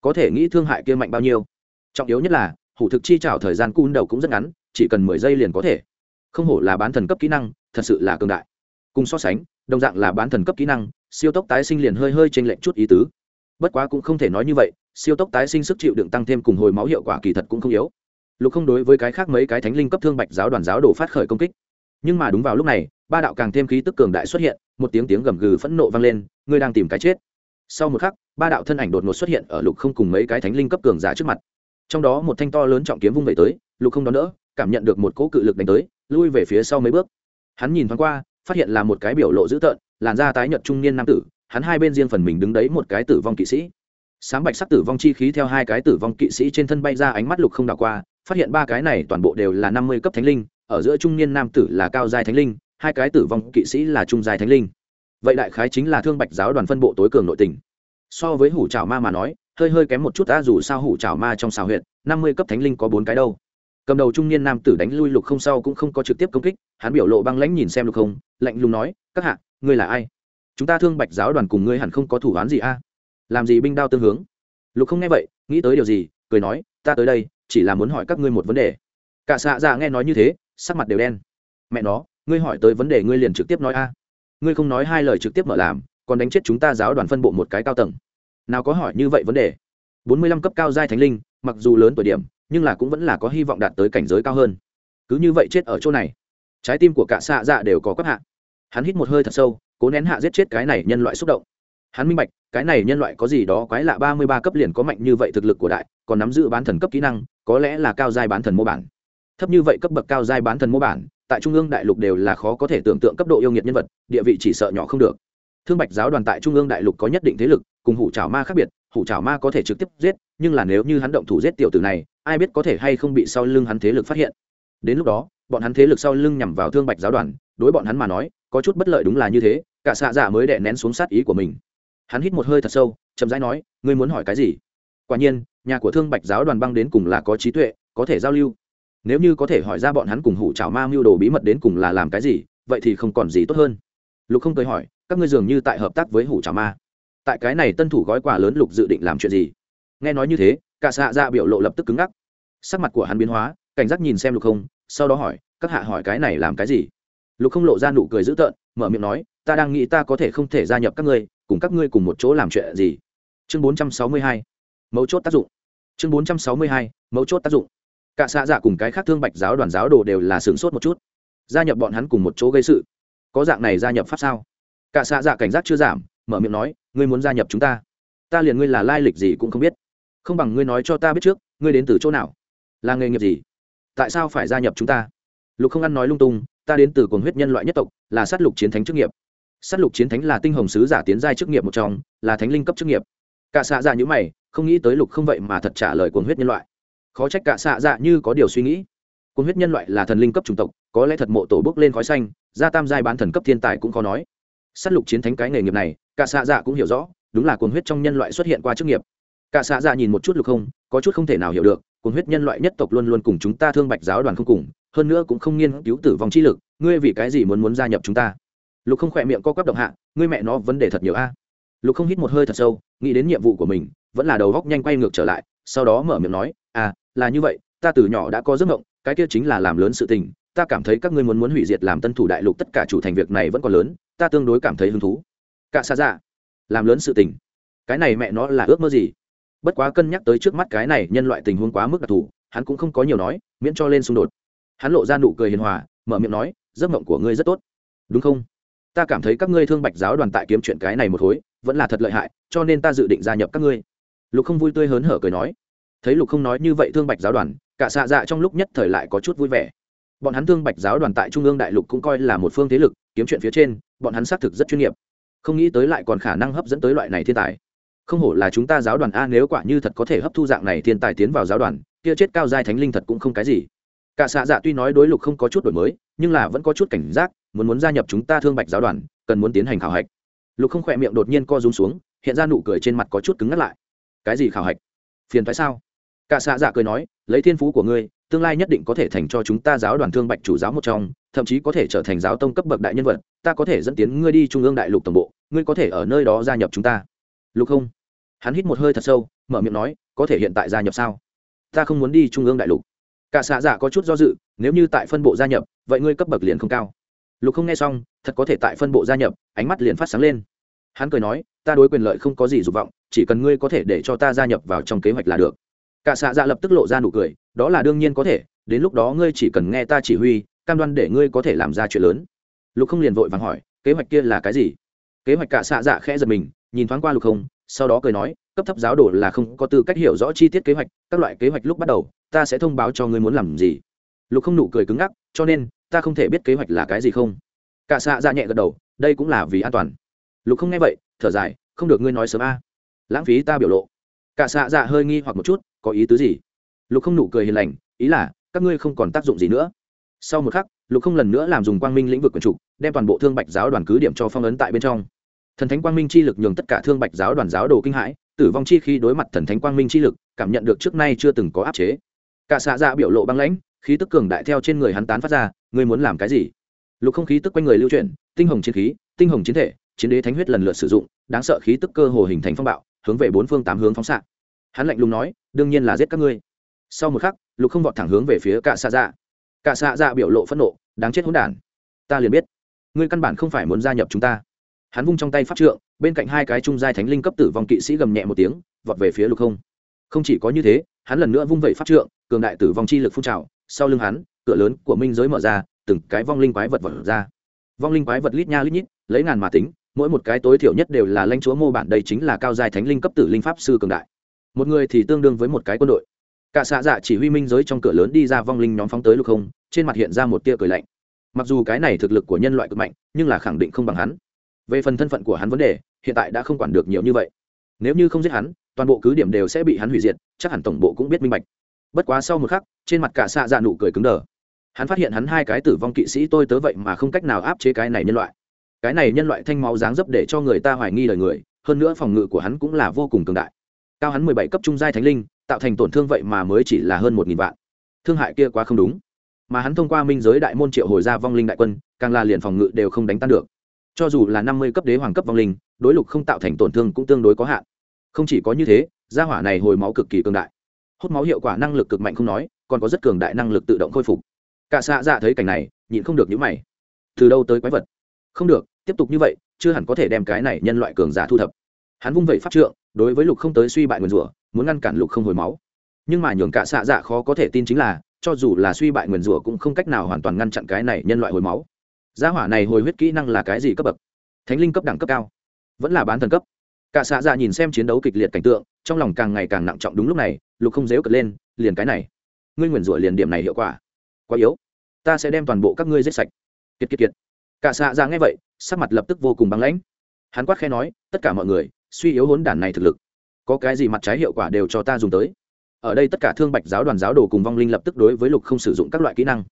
Có thể nghĩ thương hại kia mạnh bao nhiêu. Trọng yếu nhất là, hủ thực chi trào thời gian cun đầu cũng rất ngắn, chỉ cần mười giây liền có thể không hổ là bán thần cấp kỹ năng, thật sự là cường đại. Cùng so sánh, đồng dạng là bán thần cấp kỹ năng, siêu tốc tái sinh liền hơi hơi trên lệnh chút ý tứ. Bất quá cũng không thể nói như vậy, siêu tốc tái sinh sức chịu đựng tăng thêm cùng hồi máu hiệu quả kỳ thật cũng không yếu. Lục không đối với cái khác mấy cái thánh linh cấp thương bạch giáo đoàn giáo đổ phát khởi công kích. Nhưng mà đúng vào lúc này, ba đạo càng thêm khí tức cường đại xuất hiện, một tiếng tiếng gầm gừ phẫn nộ vang lên ngươi đang tìm cái chết. Sau một khắc, ba đạo thân ảnh đột ngột xuất hiện ở lục không cùng mấy cái thánh linh cấp cường giả trước mặt. Trong đó một thanh to lớn trọng kiếm vung về tới, lục không đón đỡ, cảm nhận được một cỗ cự lực đánh tới lui về phía sau mấy bước. Hắn nhìn thoáng qua, phát hiện là một cái biểu lộ dữ tợn, làn da tái nhợt trung niên nam tử, hắn hai bên riêng phần mình đứng đấy một cái tử vong kỵ sĩ. Sáng bạch sắc tử vong chi khí theo hai cái tử vong kỵ sĩ trên thân bay ra ánh mắt lục không đảo qua, phát hiện ba cái này toàn bộ đều là năm mươi cấp thánh linh, ở giữa trung niên nam tử là cao giai thánh linh, hai cái tử vong kỵ sĩ là trung giai thánh linh. Vậy đại khái chính là thương bạch giáo đoàn phân bộ tối cường nội tình. So với hủ trào ma mà nói, hơi hơi kém một chút ta dù sao hủ trào ma trong xào huyện năm mươi cấp thánh linh có bốn cái đâu cầm đầu trung niên nam tử đánh lui lục không sau cũng không có trực tiếp công kích, hắn biểu lộ băng lãnh nhìn xem lục không, lạnh lùng nói, các hạ, ngươi là ai? Chúng ta thương bạch giáo đoàn cùng ngươi hẳn không có thủ án gì a? Làm gì binh đao tương hướng? Lục không nghe vậy, nghĩ tới điều gì, cười nói, ta tới đây, chỉ là muốn hỏi các ngươi một vấn đề. Cả xạ dạ nghe nói như thế, sắc mặt đều đen. Mẹ nó, ngươi hỏi tới vấn đề ngươi liền trực tiếp nói a. Ngươi không nói hai lời trực tiếp mở làm, còn đánh chết chúng ta giáo đoàn phân bộ một cái cao tầng. Nào có hỏi như vậy vấn đề. Bốn mươi lăm cấp cao giai thánh linh, mặc dù lớn tuổi điểm nhưng là cũng vẫn là có hy vọng đạt tới cảnh giới cao hơn. Cứ như vậy chết ở chỗ này, trái tim của cả xạ dạ đều có quắc hạ. Hắn hít một hơi thật sâu, cố nén hạ giết chết cái này nhân loại xúc động. Hắn minh bạch, cái này nhân loại có gì đó quái lạ ba mươi ba cấp liền có mạnh như vậy thực lực của đại, còn nắm giữ bán thần cấp kỹ năng, có lẽ là cao giai bán thần mô bản. Thấp như vậy cấp bậc cao giai bán thần mô bản, tại trung ương đại lục đều là khó có thể tưởng tượng cấp độ yêu nghiệt nhân vật, địa vị chỉ sợ nhỏ không được. Thương bạch giáo đoàn tại trung ương đại lục có nhất định thế lực cùng hủ chảo ma khác biệt, hủ chảo ma có thể trực tiếp giết, nhưng là nếu như hắn động thủ giết tiểu tử này, ai biết có thể hay không bị sau lưng hắn thế lực phát hiện. Đến lúc đó, bọn hắn thế lực sau lưng nhằm vào thương bạch giáo đoàn, đối bọn hắn mà nói, có chút bất lợi đúng là như thế, cả xạ giả mới đè nén xuống sát ý của mình. Hắn hít một hơi thật sâu, chậm rãi nói, ngươi muốn hỏi cái gì? Quả nhiên, nhà của thương bạch giáo đoàn băng đến cùng là có trí tuệ, có thể giao lưu. Nếu như có thể hỏi ra bọn hắn cùng hủ trào ma mưu đồ bí mật đến cùng là làm cái gì, vậy thì không còn gì tốt hơn. Lục không cười hỏi, các ngươi dường như tại hợp tác với hủ trào ma tại cái này tân thủ gói quà lớn lục dự định làm chuyện gì? Nghe nói như thế, cả xạ dạ biểu lộ lập tức cứng ngắc. Sắc mặt của hắn biến hóa, cảnh giác nhìn xem lục không, sau đó hỏi, các hạ hỏi cái này làm cái gì? Lục không lộ ra nụ cười dữ tợn, mở miệng nói, ta đang nghĩ ta có thể không thể gia nhập các ngươi, cùng các ngươi cùng một chỗ làm chuyện gì? Chương bốn trăm sáu mươi hai, mấu chốt tác dụng. Chương bốn trăm sáu mươi hai, mấu chốt tác dụng. Cả xạ dạ cùng cái khác thương bạch giáo đoàn giáo đồ đều là sướng sốt một chút. Gia nhập bọn hắn cùng một chỗ gây sự. Có dạng này gia nhập pháp sao? Cả xạ dạ cảnh giác chưa giảm mở miệng nói, ngươi muốn gia nhập chúng ta? Ta liền ngươi là lai lịch gì cũng không biết. Không bằng ngươi nói cho ta biết trước, ngươi đến từ chỗ nào? Là nghề nghiệp gì? Tại sao phải gia nhập chúng ta? Lục không ăn nói lung tung, ta đến từ cồn huyết nhân loại nhất tộc, là sát lục chiến thánh chức nghiệp. Sát lục chiến thánh là tinh hồng sứ giả tiến giai chức nghiệp một trong, là thánh linh cấp chức nghiệp. Cả xạ dạ như mày, không nghĩ tới lục không vậy mà thật trả lời cồn huyết nhân loại. Khó trách cả xạ dạ như có điều suy nghĩ. Cồn huyết nhân loại là thần linh cấp chủng tộc, có lẽ thật mộ tổ bước lên khói xanh gia tam giai bán thần cấp thiên tài cũng khó nói. Sát lục chiến thánh cái nghề nghiệp này cả xạ dạ cũng hiểu rõ, đúng là cuồng huyết trong nhân loại xuất hiện qua chức nghiệp. Cả xạ dạ nhìn một chút lục không, có chút không thể nào hiểu được, cuồng huyết nhân loại nhất tộc luôn luôn cùng chúng ta thương bạch giáo đoàn không cùng, hơn nữa cũng không nghiên cứu tử vong chi lực, ngươi vì cái gì muốn muốn gia nhập chúng ta? Lục không khỏe miệng co quắp động hạ, ngươi mẹ nó vấn đề thật nhiều a. Lục không hít một hơi thật sâu, nghĩ đến nhiệm vụ của mình, vẫn là đầu góc nhanh quay ngược trở lại, sau đó mở miệng nói à là như vậy, ta từ nhỏ đã có giấc mộng, cái kia chính là làm lớn sự tình, ta cảm thấy các ngươi muốn muốn hủy diệt làm tân thủ đại lục tất cả chủ thành việc này vẫn còn lớn, ta tương đối cảm thấy hứng thú cả xa dạ. Làm lớn sự tình. Cái này mẹ nó là ước mơ gì? Bất quá cân nhắc tới trước mắt cái này nhân loại tình huống quá mức đặc thù, hắn cũng không có nhiều nói, miễn cho lên xung đột. Hắn lộ ra nụ cười hiền hòa, mở miệng nói, giấc mộng của ngươi rất tốt. Đúng không? Ta cảm thấy các ngươi thương bạch giáo đoàn tại kiếm chuyện cái này một khối vẫn là thật lợi hại, cho nên ta dự định gia nhập các ngươi. Lục không vui tươi hớn hở cười nói. Thấy lục không nói như vậy thương bạch giáo đoàn, cả xạ dạ trong lúc nhất thời lại có chút vui vẻ. Bọn hắn thương bạch giáo đoàn tại trung ương đại lục cũng coi là một phương thế lực, kiếm chuyện phía trên, bọn hắn xác thực rất chuyên nghiệp không nghĩ tới lại còn khả năng hấp dẫn tới loại này thiên tài. Không hổ là chúng ta giáo đoàn a nếu quả như thật có thể hấp thu dạng này thiên tài tiến vào giáo đoàn, kia chết cao giai thánh linh thật cũng không cái gì. Cả xạ dạ tuy nói đối lục không có chút đổi mới, nhưng là vẫn có chút cảnh giác, muốn muốn gia nhập chúng ta thương bạch giáo đoàn, cần muốn tiến hành khảo hạch. Lục không khỏe miệng đột nhiên co rúm xuống, hiện ra nụ cười trên mặt có chút cứng ngắt lại. Cái gì khảo hạch? Phiền thoái sao? Cả xạ dạ cười nói, lấy thiên phú của ngươi, tương lai nhất định có thể thành cho chúng ta giáo đoàn thương bạch chủ giáo một trong thậm chí có thể trở thành giáo tông cấp bậc đại nhân vật, ta có thể dẫn tiến ngươi đi trung ương đại lục tổng bộ, ngươi có thể ở nơi đó gia nhập chúng ta. Lục không hắn hít một hơi thật sâu, mở miệng nói, có thể hiện tại gia nhập sao? Ta không muốn đi trung ương đại lục. Cả xạ giả có chút do dự, nếu như tại phân bộ gia nhập, vậy ngươi cấp bậc liền không cao. Lục không nghe xong, thật có thể tại phân bộ gia nhập, ánh mắt liền phát sáng lên. Hắn cười nói, ta đối quyền lợi không có gì dục vọng, chỉ cần ngươi có thể để cho ta gia nhập vào trong kế hoạch là được. Cả xạ dạ lập tức lộ ra nụ cười, đó là đương nhiên có thể, đến lúc đó ngươi chỉ cần nghe ta chỉ huy cam đoan để ngươi có thể làm ra chuyện lớn. Lục không liền vội vàng hỏi, kế hoạch kia là cái gì? Kế hoạch cả xạ dạ khẽ giật mình, nhìn thoáng qua lục không, sau đó cười nói, cấp thấp giáo đồ là không có tư cách hiểu rõ chi tiết kế hoạch, các loại kế hoạch lúc bắt đầu, ta sẽ thông báo cho ngươi muốn làm gì. Lục không nụ cười cứng ngắc, cho nên, ta không thể biết kế hoạch là cái gì không. Cả xạ dạ nhẹ gật đầu, đây cũng là vì an toàn. Lục không nghe vậy, thở dài, không được ngươi nói sớm a. Lãng phí ta biểu lộ. Cả xạ dạ hơi nghi hoặc một chút, có ý tứ gì? Lục không nụ cười hiền lành, ý là, các ngươi không còn tác dụng gì nữa sau một khắc, lục không lần nữa làm dùng quang minh lĩnh vực quần trục đem toàn bộ thương bạch giáo đoàn cứ điểm cho phong ấn tại bên trong. Thần thánh quang minh chi lực nhường tất cả thương bạch giáo đoàn giáo đồ kinh hãi, tử vong chi khi đối mặt thần thánh quang minh chi lực, cảm nhận được trước nay chưa từng có áp chế. Cả xạ dạ biểu lộ băng lãnh, khí tức cường đại theo trên người hắn tán phát ra, ngươi muốn làm cái gì? Lục không khí tức quanh người lưu chuyển, tinh hồng chiến khí, tinh hồng chiến thể, chiến đế thánh huyết lần lượt sử dụng, đáng sợ khí tức cơ hồ hình thành phong bạo, hướng về bốn phương tám hướng phóng xạ. Hắn lạnh lùng nói, đương nhiên là giết các ngươi. Sau một khắc, lục không vọt thẳng hướng về phía cả xạ dạ cả xạ dạ biểu lộ phẫn nộ, đáng chết hỗn đản. Ta liền biết. Ngươi căn bản không phải muốn gia nhập chúng ta. Hắn vung trong tay pháp trượng, bên cạnh hai cái trung giai thánh linh cấp tử vong kỵ sĩ gầm nhẹ một tiếng, vọt về phía lục không. Không chỉ có như thế, hắn lần nữa vung vẩy pháp trượng, cường đại tử vong chi lực phun trào, sau lưng hắn, cửa lớn của minh giới mở ra, từng cái vong linh quái vật vật ra. Vong linh quái vật lít nha lít nhít, lấy ngàn mà tính, mỗi một cái tối thiểu nhất đều là lãnh chúa mô bản đây chính là cao giai thánh linh cấp tử linh pháp sư cường đại. Một người thì tương đương với một cái quân đội. Cả xạ dạ chỉ huy minh giới trong cửa lớn đi ra vong linh nhóm phóng tới lục không trên mặt hiện ra một tia cười lạnh. Mặc dù cái này thực lực của nhân loại cực mạnh, nhưng là khẳng định không bằng hắn. Về phần thân phận của hắn vấn đề, hiện tại đã không quản được nhiều như vậy. Nếu như không giết hắn, toàn bộ cứ điểm đều sẽ bị hắn hủy diệt, chắc hẳn tổng bộ cũng biết minh bạch. Bất quá sau một khắc, trên mặt cả xạ dạ nụ cười cứng đờ. Hắn phát hiện hắn hai cái tử vong kỵ sĩ tôi tớ vậy mà không cách nào áp chế cái này nhân loại. Cái này nhân loại thanh máu dáng dấp để cho người ta hoài nghi lời người, hơn nữa phòng ngự của hắn cũng là vô cùng cường đại. Cao hắn mười bảy cấp trung giai thánh linh, tạo thành tổn thương vậy mà mới chỉ là hơn một nghìn vạn. Thương hại kia quá không đúng mà hắn thông qua minh giới đại môn triệu hồi ra vong linh đại quân, càng là liền phòng ngự đều không đánh tan được. Cho dù là năm mươi cấp đế hoàng cấp vong linh, đối lục không tạo thành tổn thương cũng tương đối có hạn. Không chỉ có như thế, gia hỏa này hồi máu cực kỳ cường đại. Hút máu hiệu quả năng lực cực mạnh không nói, còn có rất cường đại năng lực tự động khôi phục. Cả xạ dạ thấy cảnh này, nhịn không được những mày. Từ đâu tới quái vật? Không được, tiếp tục như vậy, chưa hẳn có thể đem cái này nhân loại cường giả thu thập. Hắn vung vẩy pháp trượng, đối với lục không tới suy bại nguyền rủa, muốn ngăn cản lục không hồi máu. Nhưng mà nhường cả xạ dạ khó có thể tin chính là cho dù là suy bại nguyền rủa cũng không cách nào hoàn toàn ngăn chặn cái này nhân loại hồi máu. Gia hỏa này hồi huyết kỹ năng là cái gì cấp bậc? Thánh linh cấp đẳng cấp cao. Vẫn là bán thần cấp. Cả xạ dạ nhìn xem chiến đấu kịch liệt cảnh tượng, trong lòng càng ngày càng nặng trọng đúng lúc này, lục không dếu cật lên, liền cái này. Ngươi nguyền rủa liền điểm này hiệu quả. Quá yếu. Ta sẽ đem toàn bộ các ngươi giết sạch. Kiệt kiệt kiệt. Cả xạ dạ nghe vậy, sắc mặt lập tức vô cùng băng lãnh. Hắn quát khe nói, tất cả mọi người, suy yếu hỗn đản này thực lực. Có cái gì mặt trái hiệu quả đều cho ta dùng tới ở đây tất cả thương bạch giáo đoàn giáo đồ cùng vong linh lập tức đối với lục không sử dụng các loại kỹ năng.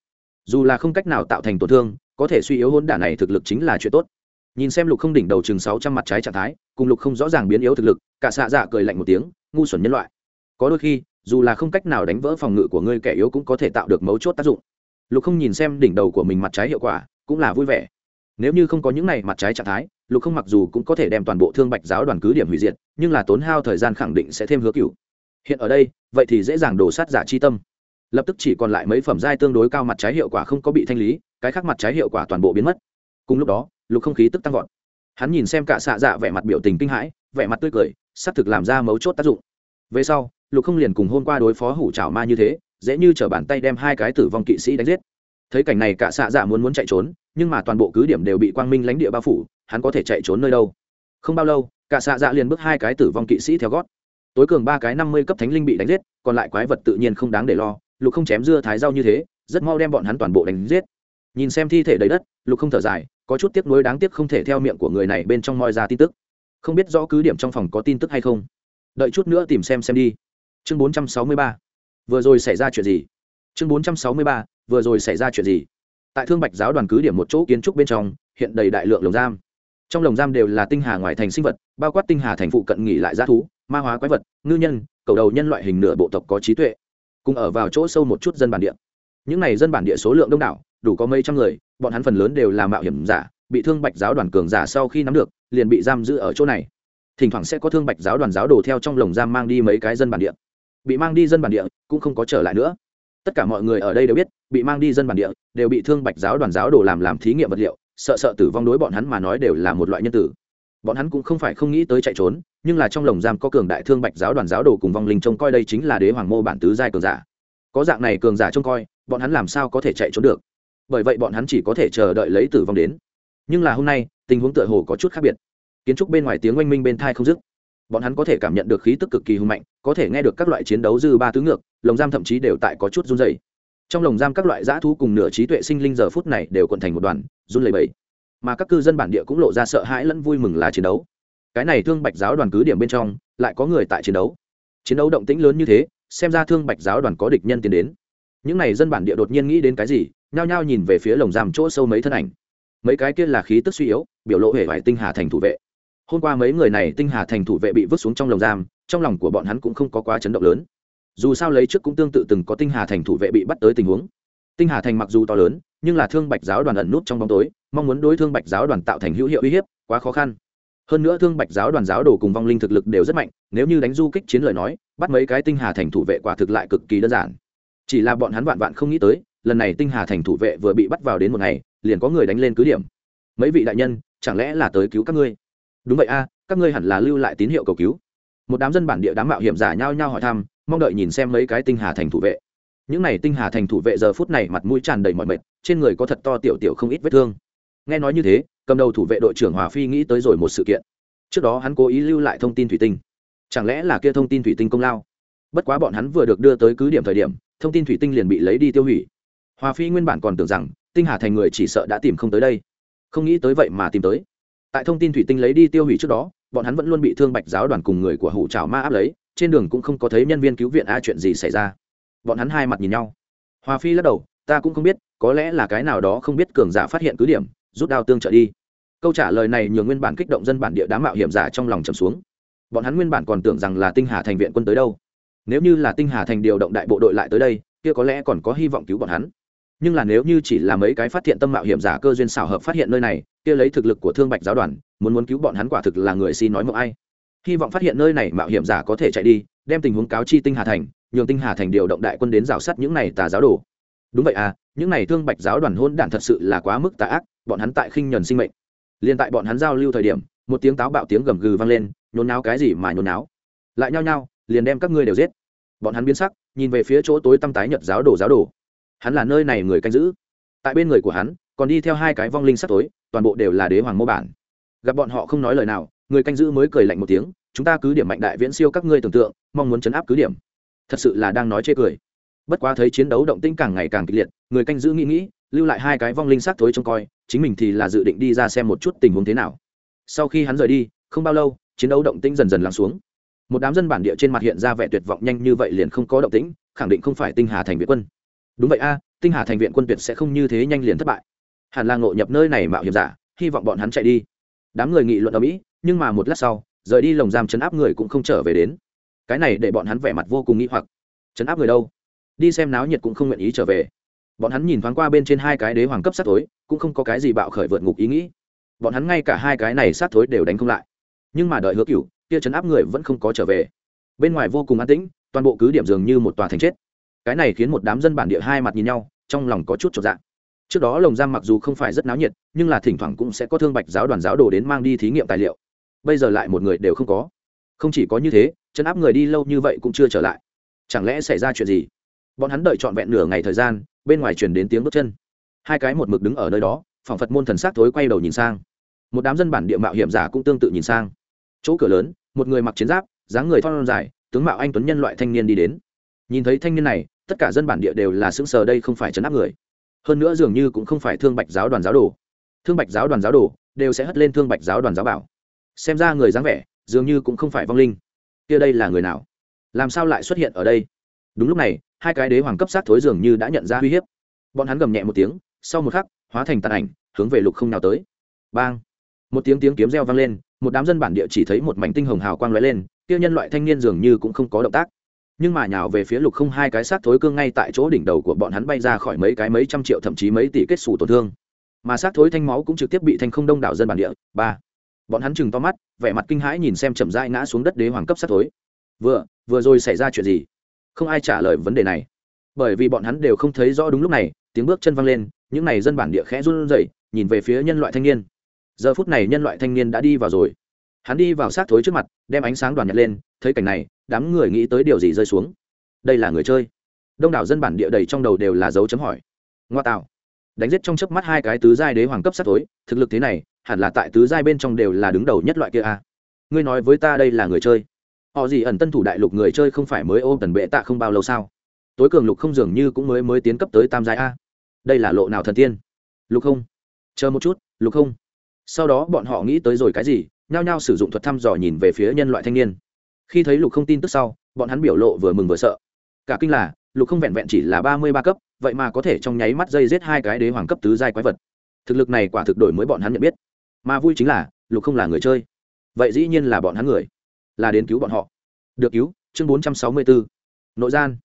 Dù là không cách nào tạo thành tổn thương, có thể suy yếu hôn đả này thực lực chính là chuyện tốt. Nhìn xem lục không đỉnh đầu chừng sáu trăm mặt trái trạng thái, cùng lục không rõ ràng biến yếu thực lực, cả xạ dạ cười lạnh một tiếng, ngu xuẩn nhân loại. Có đôi khi, dù là không cách nào đánh vỡ phòng ngự của ngươi kẻ yếu cũng có thể tạo được mấu chốt tác dụng. Lục không nhìn xem đỉnh đầu của mình mặt trái hiệu quả, cũng là vui vẻ. Nếu như không có những này mặt trái trạng thái, lục không mặc dù cũng có thể đem toàn bộ thương bạch giáo đoàn cứ điểm hủy diệt, nhưng là tốn hao thời gian khẳng định sẽ thêm hứa cựu hiện ở đây, vậy thì dễ dàng đổ sát giả chi tâm. Lập tức chỉ còn lại mấy phẩm giai tương đối cao mặt trái hiệu quả không có bị thanh lý, cái khác mặt trái hiệu quả toàn bộ biến mất. Cùng lúc đó, lục không khí tức tăng vọt. Hắn nhìn xem cả xạ dạ vẻ mặt biểu tình kinh hãi, vẻ mặt tươi cười, xác thực làm ra mấu chốt tác dụng. Về sau, lục không liền cùng hôm qua đối phó hủ trào ma như thế, dễ như t bàn tay đem hai cái tử vong kỵ sĩ đánh giết. Thấy cảnh này cả xạ dạ muốn muốn chạy trốn, nhưng mà toàn bộ cứ điểm đều bị quang minh lãnh địa bao phủ, hắn có thể chạy trốn nơi đâu? Không bao lâu, cả xạ dạ liền bước hai cái tử vong kỵ sĩ theo gót tối cường ba cái năm mươi cấp thánh linh bị đánh giết, còn lại quái vật tự nhiên không đáng để lo, lục không chém dưa thái rau như thế, rất mau đem bọn hắn toàn bộ đánh giết. Nhìn xem thi thể đầy đất, lục không thở dài, có chút tiếc nuối đáng tiếc không thể theo miệng của người này bên trong moi ra tin tức. Không biết rõ cứ điểm trong phòng có tin tức hay không. Đợi chút nữa tìm xem xem đi. Chương bốn trăm sáu mươi ba. Vừa rồi xảy ra chuyện gì? Chương bốn trăm sáu mươi ba, vừa rồi xảy ra chuyện gì? Tại thương bạch giáo đoàn cứ điểm một chỗ kiến trúc bên trong, hiện đầy đại lượng lồng giam. Trong lồng giam đều là tinh hà ngoài thành sinh vật, bao quát tinh hà thành phụ cận nghỉ lại g thú ma hóa quái vật, ngư nhân, cầu đầu nhân loại hình nửa bộ tộc có trí tuệ, cùng ở vào chỗ sâu một chút dân bản địa. Những n à y dân bản địa số lượng đông đảo, đủ có mấy trăm người, bọn hắn phần lớn đều là mạo hiểm giả, bị thương bạch giáo đoàn cường giả sau khi nắm được, liền bị giam giữ ở chỗ này. Thỉnh thoảng sẽ có thương bạch giáo đoàn giáo đồ theo trong lồng giam mang đi mấy cái dân bản địa. Bị mang đi dân bản địa, cũng không có trở lại nữa. Tất cả mọi người ở đây đều biết, bị mang đi dân bản địa, đều bị thương bạch giáo đoàn giáo đồ làm làm thí nghiệm vật liệu, sợ sợ tử vong đối bọn hắn mà nói đều là một loại nhân tử. Bọn hắn cũng không phải không nghĩ tới chạy trốn nhưng là trong lồng giam có cường đại thương bạch giáo đoàn giáo đồ cùng vong linh trông coi đây chính là đế hoàng mô bản tứ giai cường giả. Có dạng này cường giả trông coi, bọn hắn làm sao có thể chạy trốn được? Bởi vậy bọn hắn chỉ có thể chờ đợi lấy tử vong đến. Nhưng là hôm nay, tình huống tựa hồ có chút khác biệt. Kiến trúc bên ngoài tiếng oanh minh bên thai không dứt. Bọn hắn có thể cảm nhận được khí tức cực kỳ hùng mạnh, có thể nghe được các loại chiến đấu dư ba tứ ngược, lồng giam thậm chí đều tại có chút run dày trong lồng giam các loại dã thú cùng nửa trí tuệ sinh linh giờ phút này đều quận thành một đoàn, run lầy bầy mà các cư dân bản địa cũng lộ ra sợ hãi lẫn vui mừng là chiến đấu cái này thương bạch giáo đoàn cứ điểm bên trong, lại có người tại chiến đấu. Chiến đấu động tĩnh lớn như thế, xem ra thương bạch giáo đoàn có địch nhân tiến đến. Những n à y dân bản địa đột nhiên nghĩ đến cái gì, nhao nhao nhìn về phía lồng giam chỗ sâu mấy thân ảnh. Mấy cái kia là khí tức suy yếu, biểu lộ hệ vải tinh hà thành thủ vệ. Hôm qua mấy người này tinh hà thành thủ vệ bị vứt xuống trong lồng giam, trong lòng của bọn hắn cũng không có quá chấn động lớn. Dù sao lấy trước cũng tương tự từng có tinh hà thành thủ vệ bị bắt tới tình huống. Tinh hà thành mặc dù to lớn, nhưng là thương bạch giáo đoàn ẩn nút trong bóng tối, mong muốn đối thương bạch giáo đoàn tạo thành hữu hiệu uy hiếp, quá khó khăn hơn nữa thương bạch giáo đoàn giáo đồ cùng vong linh thực lực đều rất mạnh, nếu như đánh du kích chiến lời nói, bắt mấy cái tinh hà thành thủ vệ quả thực lại cực kỳ đơn giản. Chỉ là bọn hắn vạn vạn không nghĩ tới, lần này tinh hà thành thủ vệ vừa bị bắt vào đến một ngày, liền có người đánh lên cứ điểm. Mấy vị đại nhân, chẳng lẽ là tới cứu các ngươi? Đúng vậy a, các ngươi hẳn là lưu lại tín hiệu cầu cứu. Một đám dân bản địa đám mạo hiểm giả nhao nhao hỏi thăm, mong đợi nhìn xem mấy cái tinh hà thành thủ vệ. Những n à y tinh hà thành thủ vệ giờ phút này mặt mũi tràn đầy mọi mệt, trên người có thật to tiểu tiểu không ít vết thương. Nghe nói như thế cầm đầu thủ vệ đội trưởng hòa phi nghĩ tới rồi một sự kiện. Trước đó hắn cố ý lưu lại thông tin thủy tinh. Chẳng lẽ là kia thông tin thủy tinh công lao? Bất quá bọn hắn vừa được đưa tới cứ điểm thời điểm, thông tin thủy tinh liền bị lấy đi tiêu hủy. Hòa phi nguyên bản còn tưởng rằng, tinh hà thành người chỉ sợ đã tìm không tới đây. Không nghĩ tới vậy mà tìm tới. Tại thông tin thủy tinh lấy đi tiêu hủy trước đó, bọn hắn vẫn luôn bị thương bạch giáo đoàn cùng người của hủ trào ma áp lấy, trên đường cũng không có thấy nhân viên cứu viện a chuyện gì xảy ra. Bọn hắn hai mặt nhìn nhau. Hòa phi lắc đầu, ta cũng không biết, có lẽ là cái nào đó không biết cường giả phát hiện cứ điểm rút đao tương trợ đi. Câu trả lời này nhường nguyên bản kích động dân bản địa đám mạo hiểm giả trong lòng trầm xuống. Bọn hắn nguyên bản còn tưởng rằng là tinh hà thành viện quân tới đâu. Nếu như là tinh hà thành điều động đại bộ đội lại tới đây, kia có lẽ còn có hy vọng cứu bọn hắn. Nhưng là nếu như chỉ là mấy cái phát hiện tâm mạo hiểm giả cơ duyên xảo hợp phát hiện nơi này, kia lấy thực lực của thương bạch giáo đoàn, muốn muốn cứu bọn hắn quả thực là người xin nói mộng ai. Hy vọng phát hiện nơi này mạo hiểm giả có thể chạy đi, đem tình huống cáo chi tinh hà thành, nhường tinh hà thành điều động đại quân đến rào sát những này tà giáo đồ đúng vậy à những này thương bạch giáo đoàn hôn đản thật sự là quá mức tà ác, bọn hắn tại khinh nhuần sinh mệnh. Liền tại bọn hắn giao lưu thời điểm, một tiếng táo bạo tiếng gầm gừ vang lên, nhốn náo cái gì mà nhốn náo lại nhao nhao, liền đem các ngươi đều giết. Bọn hắn biến sắc, nhìn về phía chỗ tối tăm tái nhật giáo đồ giáo đồ. Hắn là nơi này người canh giữ. Tại bên người của hắn, còn đi theo hai cái vong linh sắc tối, toàn bộ đều là đế hoàng mô bản. Gặp bọn họ không nói lời nào, người canh giữ mới cười lạnh một tiếng, chúng ta cứ điểm mạnh đại viễn siêu các ngươi tưởng tượng, mong muốn chấn áp cứ điểm. Thật sự là đang nói chê cười bất quá thấy chiến đấu động tĩnh càng ngày càng kịch liệt, người canh giữ nghĩ nghĩ, lưu lại hai cái vong linh xác thối trông coi, chính mình thì là dự định đi ra xem một chút tình huống thế nào. Sau khi hắn rời đi, không bao lâu, chiến đấu động tĩnh dần dần lắng xuống. Một đám dân bản địa trên mặt hiện ra vẻ tuyệt vọng nhanh như vậy liền không có động tĩnh, khẳng định không phải tinh hà thành viện quân. Đúng vậy a, tinh hà thành viện quân tuyệt sẽ không như thế nhanh liền thất bại. Hẳn là ngộ nhập nơi này mạo hiểm giả, hy vọng bọn hắn chạy đi. Đám người nghị luận ở mỹ, nhưng mà một lát sau, rời đi lồng giam chấn áp người cũng không trở về đến. Cái này để bọn hắn vẻ mặt vô cùng nghĩ hoặc. Chấn áp người đâu? Đi xem náo nhiệt cũng không nguyện ý trở về. Bọn hắn nhìn thoáng qua bên trên hai cái đế hoàng cấp sát thối, cũng không có cái gì bạo khởi vượt ngục ý nghĩ. Bọn hắn ngay cả hai cái này sát thối đều đánh không lại. Nhưng mà đợi hứa cựu kia chấn áp người vẫn không có trở về. Bên ngoài vô cùng an tĩnh, toàn bộ cứ điểm dường như một tòa thành chết. Cái này khiến một đám dân bản địa hai mặt nhìn nhau, trong lòng có chút trọn dạng trước đó lồng giam mặc dù không phải rất náo nhiệt, nhưng là thỉnh thoảng cũng sẽ có thương bạch giáo đoàn giáo đồ đến mang đi thí nghiệm tài liệu. Bây giờ lại một người đều không có. Không chỉ có như thế chấn áp người đi lâu như vậy cũng chưa trở lại. Chẳng lẽ xảy ra chuyện gì? Bọn hắn đợi trọn vẹn nửa ngày thời gian, bên ngoài chuyển đến tiếng bước chân. Hai cái một mực đứng ở nơi đó phỏng phật môn thần s á c thối quay đầu nhìn sang. Một đám dân bản địa mạo hiểm giả cũng tương tự nhìn sang. Chỗ cửa lớn, một người mặc chiến giáp, dáng người thon dài, tướng mạo anh tuấn nhân loại thanh niên đi đến. Nhìn thấy thanh niên này, tất cả dân bản địa đều là xứng sờ đây không phải chấn áp người. Hơn nữa dường như cũng không phải thương bạch giáo đoàn giáo đồ. Thương bạch giáo đoàn giáo đồ đều sẽ hất lên thương bạch giáo đoàn giáo bảo. Xem ra người dáng vẻ dường như cũng không phải vong linh. Kia đây là người nào? Làm sao lại xuất hiện ở đây? Đúng lúc này hai cái đế hoàng cấp sát thối dường như đã nhận ra uy hiếp. Bọn hắn gầm nhẹ một tiếng, sau một khắc, hóa thành tàn ảnh, hướng về lục không nào tới. Bang! Một tiếng tiếng kiếm reo vang lên, một đám dân bản địa chỉ thấy một mảnh tinh hồng hào quang lóe lên tiêu nhân loại thanh niên dường như cũng không có động tác. Nhưng mà nhào về phía lục không hai cái sát thối cương ngay tại chỗ đỉnh đầu của bọn hắn bay ra khỏi mấy cái mấy trăm triệu thậm chí mấy tỷ kết xù tổn thương. Mà sát thối thanh máu cũng trực tiếp bị thành không đông đảo dân bản địa, ba. Bọn hắn chừng to mắt, vẻ mặt kinh hãi nhìn xem chậm rãi ngã xuống đất đế hoàng cấp sát thối. Vừa vừa rồi xảy ra chuyện gì? Không ai trả lời vấn đề này. Bởi vì bọn hắn đều không thấy rõ đúng lúc này, tiếng bước chân văng lên, những n à y dân bản địa khẽ run rẩy, nhìn về phía nhân loại thanh niên. Giờ phút này nhân loại thanh niên đã đi vào rồi. Hắn đi vào sát thối trước mặt, đem ánh sáng đoàn nhật lên, thấy cảnh này, đám người nghĩ tới điều gì rơi xuống. Đây là người chơi. Đông đảo dân bản địa đầy trong đầu đều là dấu chấm hỏi. Ngoa tạo. Đánh giết trong chớp mắt hai cái tứ giai đế hoàng cấp sát thối, thực lực thế này, hẳn là tại tứ giai bên trong đều là đứng đầu nhất loại kia a à. ngươi nói với ta đây là người chơi họ gì ẩn tân thủ đại lục người chơi không phải mới ôm tần bệ tạ không bao lâu sao? Tối cường lục không dường như cũng mới mới tiến cấp tới tam giai a. Đây là lộ nào thần tiên? Lục không. Chờ một chút, lục không. Sau đó bọn họ nghĩ tới rồi cái gì? Nhao nhao sử dụng thuật thăm dò nhìn về phía nhân loại thanh niên. Khi thấy lục không tin tức sau, bọn hắn biểu lộ vừa mừng vừa sợ. Cả kinh là, lục không vẹn vẹn chỉ là ba mươi ba cấp, vậy mà có thể trong nháy mắt dây giết hai cái đế hoàng cấp tứ giai quái vật. Thực lực này quả thực đổi mới bọn hắn nhận biết. Mà vui chính là, lục không là người chơi. Vậy dĩ nhiên là bọn hắn người là đến cứu bọn họ. Được cứu, chương bốn trăm sáu mươi bốn nội gian.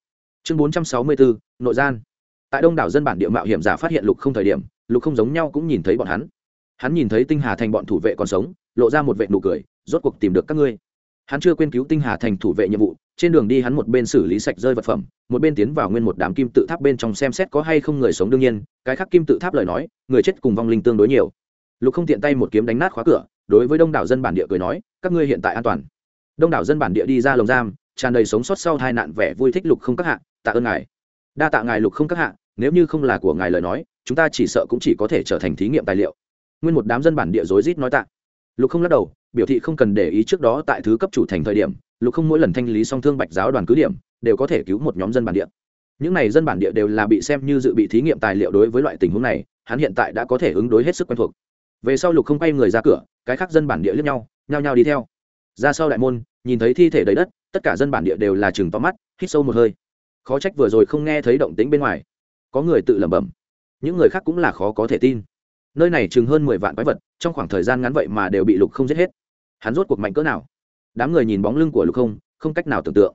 Chương bốn trăm sáu mươi bốn nội gian. Tại đông đảo dân bản địa mạo hiểm giả phát hiện lục không thời điểm, lục không giống nhau cũng nhìn thấy bọn hắn. Hắn nhìn thấy tinh hà thành bọn thủ vệ còn sống, lộ ra một vệ nụ cười, rốt cuộc tìm được các ngươi. Hắn chưa quên cứu tinh hà thành thủ vệ nhiệm vụ, trên đường đi hắn một bên xử lý sạch rơi vật phẩm, một bên tiến vào nguyên một đám kim tự tháp bên trong xem xét có hay không người sống đương nhiên, cái khác kim tự tháp lời nói, người chết cùng vong linh tương đối nhiều. Lục không tiện tay một kiếm đánh nát khóa cửa, đối với đông đảo dân bản địa cười nói, các ngươi hiện tại an toàn đông đảo dân bản địa đi ra lồng giam, tràn đầy sống sót sau tai nạn vẻ vui thích lục không các hạ, tạ ơn ngài. Đa tạ ngài lục không các hạ, nếu như không là của ngài lời nói, chúng ta chỉ sợ cũng chỉ có thể trở thành thí nghiệm tài liệu. Nguyên một đám dân bản địa rối rít nói tạ. Lục không lắc đầu, biểu thị không cần để ý trước đó tại thứ cấp chủ thành thời điểm, lục không mỗi lần thanh lý song thương bạch giáo đoàn cứ điểm, đều có thể cứu một nhóm dân bản địa. Những này dân bản địa đều là bị xem như dự bị thí nghiệm tài liệu đối với loại tình huống này, hắn hiện tại đã có thể ứng đối hết sức quen thuộc. Về sau lục không quay người ra cửa, cái khác dân bản địa lướt nhau, nhao nhao đi theo ra sau đại môn, nhìn thấy thi thể đầy đất, tất cả dân bản địa đều là chừng to mắt, hít sâu một hơi. Khó trách vừa rồi không nghe thấy động tĩnh bên ngoài. Có người tự lẩm bẩm. Những người khác cũng là khó có thể tin. Nơi này chừng hơn mười vạn quái vật, trong khoảng thời gian ngắn vậy mà đều bị lục không giết hết. Hắn rốt cuộc mạnh cỡ nào? Đám người nhìn bóng lưng của lục không không cách nào tưởng tượng.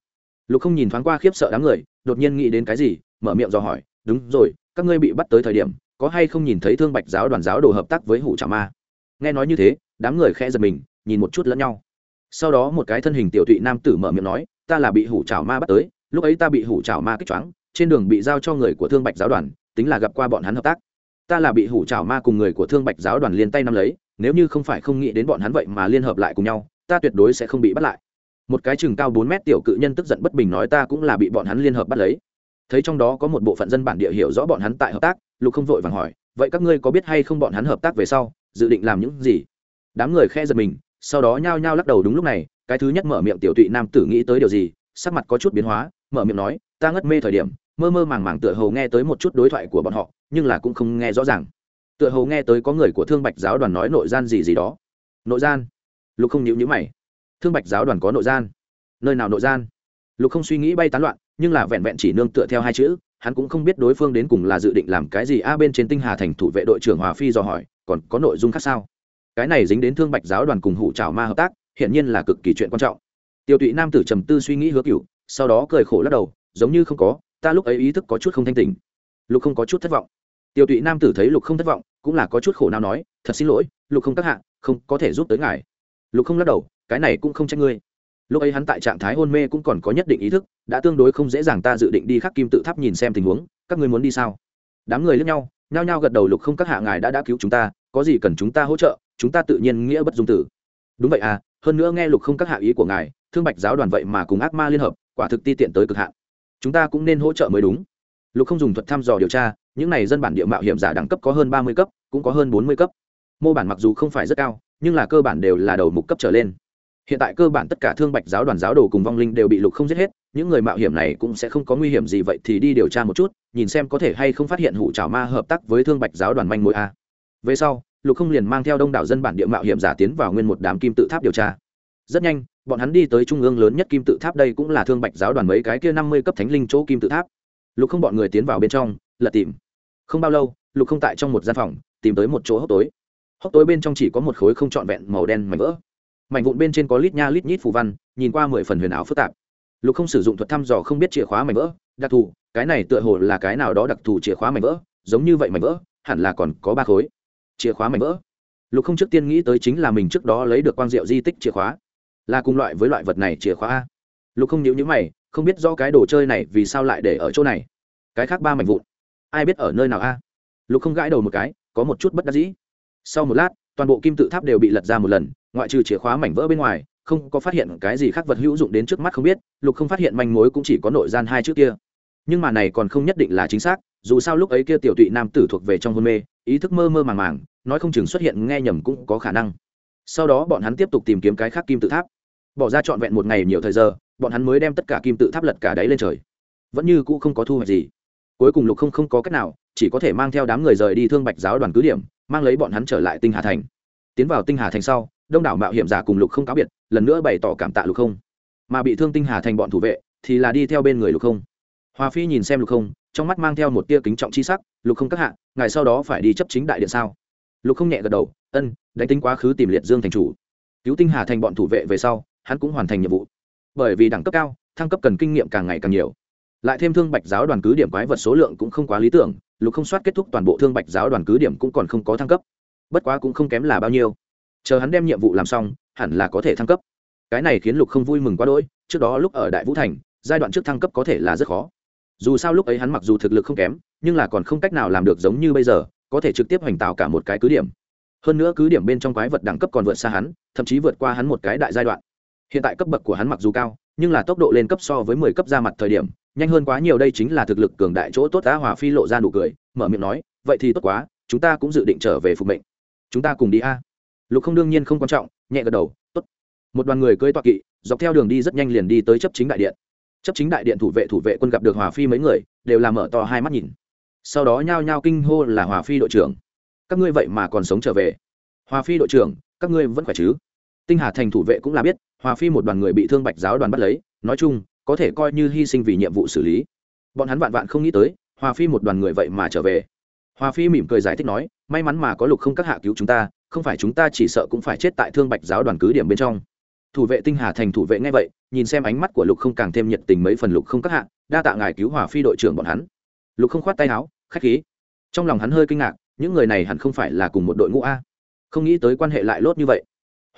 Lục không nhìn thoáng qua khiếp sợ đám người, đột nhiên nghĩ đến cái gì, mở miệng dò hỏi, đúng rồi, các ngươi bị bắt tới thời điểm, có hay không nhìn thấy thương bạch giáo đoàn giáo đồ hợp tác với hủ trà ma? Nghe nói như thế, đám người khẽ giật mình, nhìn một chút lẫn nhau sau đó một cái thân hình tiểu thụy nam tử mở miệng nói, ta là bị hủ trào ma bắt tới, lúc ấy ta bị hủ trào ma kích choáng, trên đường bị giao cho người của thương bạch giáo đoàn, tính là gặp qua bọn hắn hợp tác. Ta là bị hủ trào ma cùng người của thương bạch giáo đoàn liên tay nắm lấy, nếu như không phải không nghĩ đến bọn hắn vậy mà liên hợp lại cùng nhau, ta tuyệt đối sẽ không bị bắt lại. Một cái chừng cao bốn mét tiểu cự nhân tức giận bất bình nói, ta cũng là bị bọn hắn liên hợp bắt lấy. Thấy trong đó có một bộ phận dân bản địa hiểu rõ bọn hắn tại hợp tác, lục không vội vàng hỏi, vậy các ngươi có biết hay không bọn hắn hợp tác về sau, dự định làm những gì? Đám người khe giật mình sau đó nhao nhao lắc đầu đúng lúc này, cái thứ nhất mở miệng tiểu tụy nam tử nghĩ tới điều gì, sắc mặt có chút biến hóa, mở miệng nói, ta ngất mê thời điểm, mơ mơ màng màng tựa hầu nghe tới một chút đối thoại của bọn họ, nhưng là cũng không nghe rõ ràng. Tựa hầu nghe tới có người của thương bạch giáo đoàn nói nội gian gì gì đó. Nội gian? Lục không nhịu nhữ mày. Thương bạch giáo đoàn có nội gian? Nơi nào nội gian? Lục không suy nghĩ bay tán loạn, nhưng là vẹn vẹn chỉ nương tựa theo hai chữ, hắn cũng không biết đối phương đến cùng là dự định làm cái gì. A bên trên tinh hà thành thủ vệ đội trưởng hòa phi dò hỏi, còn có nội dung khác sao? Cái này dính đến thương bạch giáo đoàn cùng hủ trào ma hợp tác hiện nhiên là cực kỳ chuyện quan trọng. Tiêu tụy nam tử trầm tư suy nghĩ hứa cựu sau đó cười khổ lắc đầu, giống như không có, ta lúc ấy ý thức có chút không thanh tình lục không có chút thất vọng. Tiêu tụy nam tử thấy lục không thất vọng, cũng là có chút khổ nào nói, thật xin lỗi, lục không các hạ, không có thể giúp tới ngài. Lục không lắc đầu, cái này cũng không trách ngươi. Lúc ấy hắn tại trạng thái hôn mê cũng còn có nhất định ý thức, đã tương đối không dễ dàng ta dự định đi khắc kim tự tháp nhìn xem tình huống, các ngươi muốn đi sao? Đám người lẫn nhau, nhao nhao gật đầu lục không các hạ ngài đã đã cứu chúng ta, có gì cần chúng ta hỗ trợ chúng ta tự nhiên nghĩa bất dung tử. Đúng vậy à hơn nữa nghe lục không các hạ ý của ngài, thương bạch giáo đoàn vậy mà cùng ác ma liên hợp, quả thực ti tiện tới cực hạn. Chúng ta cũng nên hỗ trợ mới đúng. Lục không dùng thuật thăm dò điều tra, những này dân bản địa mạo hiểm giả đẳng cấp có hơn ba mươi cấp, cũng có hơn bốn mươi cấp. Mô bản mặc dù không phải rất cao, nhưng là cơ bản đều là đầu mục cấp trở lên. Hiện tại cơ bản tất cả thương bạch giáo đoàn giáo đồ cùng vong linh đều bị lục không giết hết, những người mạo hiểm này cũng sẽ không có nguy hiểm gì vậy thì đi điều tra một chút, nhìn xem có thể hay không phát hiện hủ trào ma hợp tác với thương bạch giáo đoàn manh mối a. Về sau lục không liền mang theo đông đảo dân bản địa mạo hiểm giả tiến vào nguyên một đám kim tự tháp điều tra. Rất nhanh, bọn hắn đi tới trung ương lớn nhất kim tự tháp đây cũng là thương bạch giáo đoàn mấy cái kia năm mươi cấp thánh linh chỗ kim tự tháp. Lục không bọn người tiến vào bên trong, lật tìm. Không bao lâu, lục không tại trong một gian phòng, tìm tới một chỗ hốc tối. Hốc tối bên trong chỉ có một khối không trọn vẹn màu đen mảnh vỡ. Mảnh vụn bên trên có lít nha lít nhít phù văn, nhìn qua mười phần huyền ảo phức tạp. Lục không sử dụng thuật thăm dò không biết chìa khóa mảnh vỡ, đặc thù, cái này tựa hồ là cái nào đó đặc thù chìa khóa mảnh vỡ, giống như vậy mảnh vỡ, hẳn là còn có ba khối chìa khóa mảnh vỡ. Lục không trước tiên nghĩ tới chính là mình trước đó lấy được quang diệu di tích chìa khóa. Là cùng loại với loại vật này chìa khóa a. Lục không nhớ nhữ mày, không biết do cái đồ chơi này vì sao lại để ở chỗ này. Cái khác ba mảnh vụn. Ai biết ở nơi nào a? Lục không gãi đầu một cái, có một chút bất đắc dĩ. Sau một lát, toàn bộ kim tự tháp đều bị lật ra một lần, ngoại trừ chìa khóa mảnh vỡ bên ngoài, không có phát hiện cái gì khác vật hữu dụng đến trước mắt không biết. Lục không phát hiện manh mối cũng chỉ có nội gian hai trước kia nhưng mà này còn không nhất định là chính xác, dù sao lúc ấy kia tiểu tụy nam tử thuộc về trong hôn mê, ý thức mơ mơ màng màng, nói không chừng xuất hiện nghe nhầm cũng có khả năng. Sau đó bọn hắn tiếp tục tìm kiếm cái khác kim tự tháp. Bỏ ra trọn vẹn một ngày nhiều thời giờ, bọn hắn mới đem tất cả kim tự tháp lật cả đáy lên trời. Vẫn như cũ không có thu hoạch gì. Cuối cùng lục không không có cách nào, chỉ có thể mang theo đám người rời đi thương bạch giáo đoàn cứ điểm, mang lấy bọn hắn trở lại tinh hà thành. Tiến vào tinh hà thành sau, đông đảo mạo hiểm giả cùng lục không cáo biệt, lần nữa bày tỏ cảm tạ lục không. Mà bị thương tinh hà thành bọn thủ vệ, thì là đi theo bên người lục không hòa phi nhìn xem lục không, trong mắt mang theo một tia kính trọng c h i sắc, lục không các hạ, ngài sau đó phải đi chấp chính đại điện sao? Lục không nhẹ gật đầu, ân, đánh tính quá khứ tìm liệt dương thành chủ. Cứu tinh hà thành bọn thủ vệ về sau, hắn cũng hoàn thành nhiệm vụ. Bởi vì đẳng cấp cao, thăng cấp cần kinh nghiệm càng ngày càng nhiều. Lại thêm thương bạch giáo đoàn cứ điểm quái vật số lượng cũng không quá lý tưởng, lục không soát kết thúc toàn bộ thương bạch giáo đoàn cứ điểm cũng còn không có thăng cấp. Bất quá cũng không kém là bao nhiêu. Chờ hắn đem nhiệm vụ làm xong, hẳn là có thể thăng cấp. Cái này khiến lục không vui mừng quá đỗi, trước đó lúc ở đại vũ thành, giai đoạn trước thăng cấp có thể là rất khó dù sao lúc ấy hắn mặc dù thực lực không kém, nhưng là còn không cách nào làm được giống như bây giờ, có thể trực tiếp hoành tạo cả một cái cứ điểm. Hơn nữa cứ điểm bên trong quái vật đẳng cấp còn vượt xa hắn, thậm chí vượt qua hắn một cái đại giai đoạn. Hiện tại cấp bậc của hắn mặc dù cao, nhưng là tốc độ lên cấp so với mười cấp ra mặt thời điểm, nhanh hơn quá nhiều đây chính là thực lực cường đại chỗ tốt đã hòa phi lộ ra nụ cười, mở miệng nói, vậy thì tốt quá, chúng ta cũng dự định trở về phục mệnh. Chúng ta cùng đi a. Lục không đương nhiên không quan trọng, nhẹ gật đầu, tốt. Một đoàn người cưỡi toa kỵ, dọc theo đường đi rất nhanh liền đi tới chấp chính đại điện chấp chính đại điện thủ vệ thủ vệ quân gặp được hòa phi mấy người, đều làm mở to hai mắt nhìn. Sau đó nhao nhao kinh hô là hòa phi đội trưởng. Các ngươi vậy mà còn sống trở về. Hòa phi đội trưởng, các ngươi vẫn khỏe chứ? Tinh hà thành thủ vệ cũng là biết, hòa phi một đoàn người bị thương bạch giáo đoàn bắt lấy, nói chung, có thể coi như hy sinh vì nhiệm vụ xử lý. Bọn hắn vạn vạn không nghĩ tới, hòa phi một đoàn người vậy mà trở về. Hòa phi mỉm cười giải thích nói, may mắn mà có lục không các hạ cứu chúng ta, không phải chúng ta chỉ sợ cũng phải chết tại thương bạch giáo đoàn cứ điểm bên trong thủ vệ tinh hà thành thủ vệ ngay vậy, nhìn xem ánh mắt của lục không càng thêm nhiệt tình mấy phần lục không các hạ, đa tạ ngài cứu hòa phi đội trưởng bọn hắn. Lục không khoát tay áo, khách khí. Trong lòng hắn hơi kinh ngạc, những người này hẳn không phải là cùng một đội ngũ a. Không nghĩ tới quan hệ lại lốt như vậy.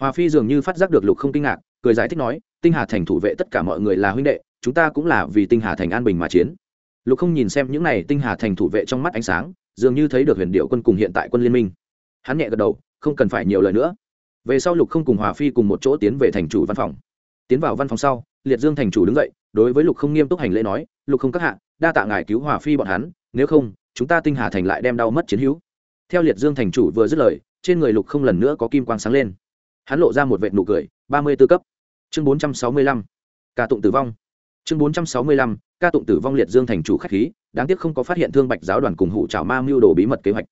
Hòa phi dường như phát giác được lục không kinh ngạc, cười giải thích nói, tinh hà thành thủ vệ tất cả mọi người là huynh đệ, chúng ta cũng là vì tinh hà thành an bình mà chiến. Lục không nhìn xem những n à y tinh hà thành thủ vệ trong mắt ánh sáng, dường như thấy được huyền điệu quân cùng hiện tại quân liên minh. Hắn nhẹ gật đầu, không cần phải nhiều lời nữa về sau lục không cùng hòa phi cùng một chỗ tiến về thành chủ văn phòng. Tiến vào văn phòng sau, liệt dương thành chủ đứng dậy, đối với lục không nghiêm túc hành lễ nói, lục không các hạ, đa tạ ngài cứu hòa phi bọn hắn, nếu không, chúng ta tinh hà thành lại đem đau mất chiến hữu. Theo liệt dương thành chủ vừa dứt lời, trên người lục không lần nữa có kim quang sáng lên. Hắn lộ ra một vệ nụ cười, ba mươi b ố cấp. Chương bốn trăm sáu mươi lăm, ca tụng tử vong. Chương bốn trăm sáu mươi lăm, ca tụng tử vong liệt dương thành chủ k h á c h khí, đáng tiếc không có phát hiện thương bạch giáo đoàn cùng hụ trào ma mưu đồ bí mật kế hoạch.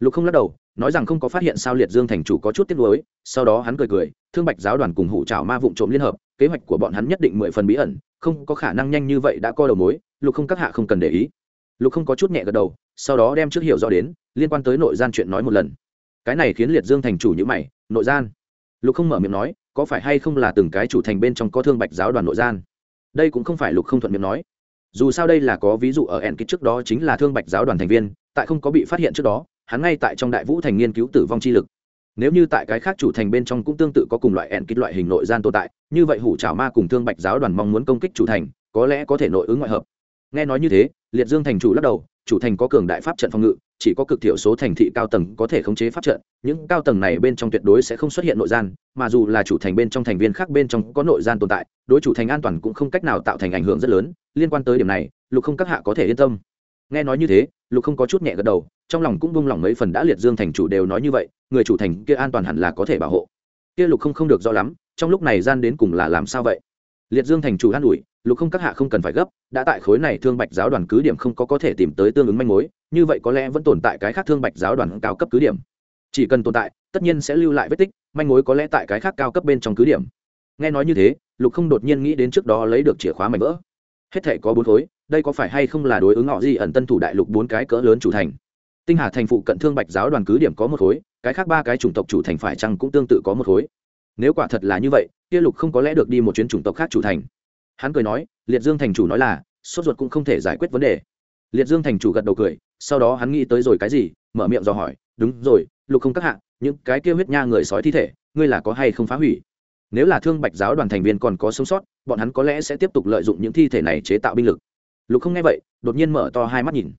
Lục không lắc đầu nói rằng không có phát hiện sao liệt dương thành chủ có chút tiếc nuối, sau đó hắn cười cười, thương bạch giáo đoàn cùng hủ trào ma vụn trộm liên hợp, kế hoạch của bọn hắn nhất định mười phần bí ẩn, không có khả năng nhanh như vậy đã coi đầu mối, lục không các hạ không cần để ý. Lục không có chút nhẹ gật đầu, sau đó đem trước hiểu rõ đến, liên quan tới nội gian chuyện nói một lần. Cái này khiến liệt dương thành chủ như mày, nội gian. Lục không mở miệng nói, có phải hay không là từng cái chủ thành bên trong có thương bạch giáo đoàn nội gian? Đây cũng không phải lục không thuận miệng nói. Dù sao đây là có ví dụ ở ẩn kích trước đó chính là thương bạch giáo đoàn thành viên, tại không có bị phát hiện trước đó hắn ngay tại trong đại vũ thành nghiên cứu tử vong chi lực. Nếu như tại cái khác chủ thành bên trong cũng tương tự có cùng loại ẹn kích loại hình nội gian tồn tại, như vậy hủ trào ma cùng thương bạch giáo đoàn mong muốn công kích chủ thành, có lẽ có thể nội ứng ngoại hợp. Nghe nói như thế, liệt dương thành chủ lắc đầu, chủ thành có cường đại pháp trận phòng ngự, chỉ có cực thiểu số thành thị cao tầng có thể khống chế pháp trận, những cao tầng này bên trong tuyệt đối sẽ không xuất hiện nội gian, mà dù là chủ thành bên trong thành viên khác bên trong có nội gian tồn tại, đối chủ thành an toàn cũng không cách nào tạo thành ảnh hưởng rất lớn, liên quan tới điểm này, lục không các hạ có thể yên tâm. Nghe nói như thế, lục không có chút nhẹ gật đầu trong lòng cũng bung lòng mấy phần đã liệt dương thành chủ đều nói như vậy, người chủ thành kia an toàn hẳn là có thể bảo hộ. Kia lục không không được rõ lắm, trong lúc này gian đến cùng là làm sao vậy? Liệt dương thành chủ an ủi, lục không các hạ không cần phải gấp, đã tại khối này thương bạch giáo đoàn cứ điểm không có có thể tìm tới tương ứng manh mối, như vậy có lẽ vẫn tồn tại cái khác thương bạch giáo đoàn cao cấp cứ điểm. Chỉ cần tồn tại, tất nhiên sẽ lưu lại vết tích, manh mối có lẽ tại cái khác cao cấp bên trong cứ điểm. Nghe nói như thế, lục không đột nhiên nghĩ đến trước đó lấy được chìa khóa mảnh vỡ. Hết thể có bốn khối, đây có phải hay không là đối ứng họ gì ẩn tân thủ đại lục bốn cái cỡ lớn chủ thành? Tinh hà thành phụ cận thương bạch giáo đoàn cứ điểm có một khối, cái khác ba cái chủng tộc chủ thành phải chăng cũng tương tự có một khối. Nếu quả thật là như vậy, kia lục không có lẽ được đi một chuyến chủng tộc khác chủ thành. Hắn cười nói, liệt dương thành chủ nói là, sốt ruột cũng không thể giải quyết vấn đề. Liệt dương thành chủ gật đầu cười, sau đó hắn nghĩ tới rồi cái gì, mở miệng dò hỏi, đúng rồi, lục không các hạng những cái kia huyết nha người sói thi thể, ngươi là có hay không phá hủy? Nếu là thương bạch giáo đoàn thành viên còn có sống sót, bọn hắn có lẽ sẽ tiếp tục lợi dụng những thi thể này chế tạo binh lực. Lục không nghe vậy, đột nhiên mở to hai mắt nhìn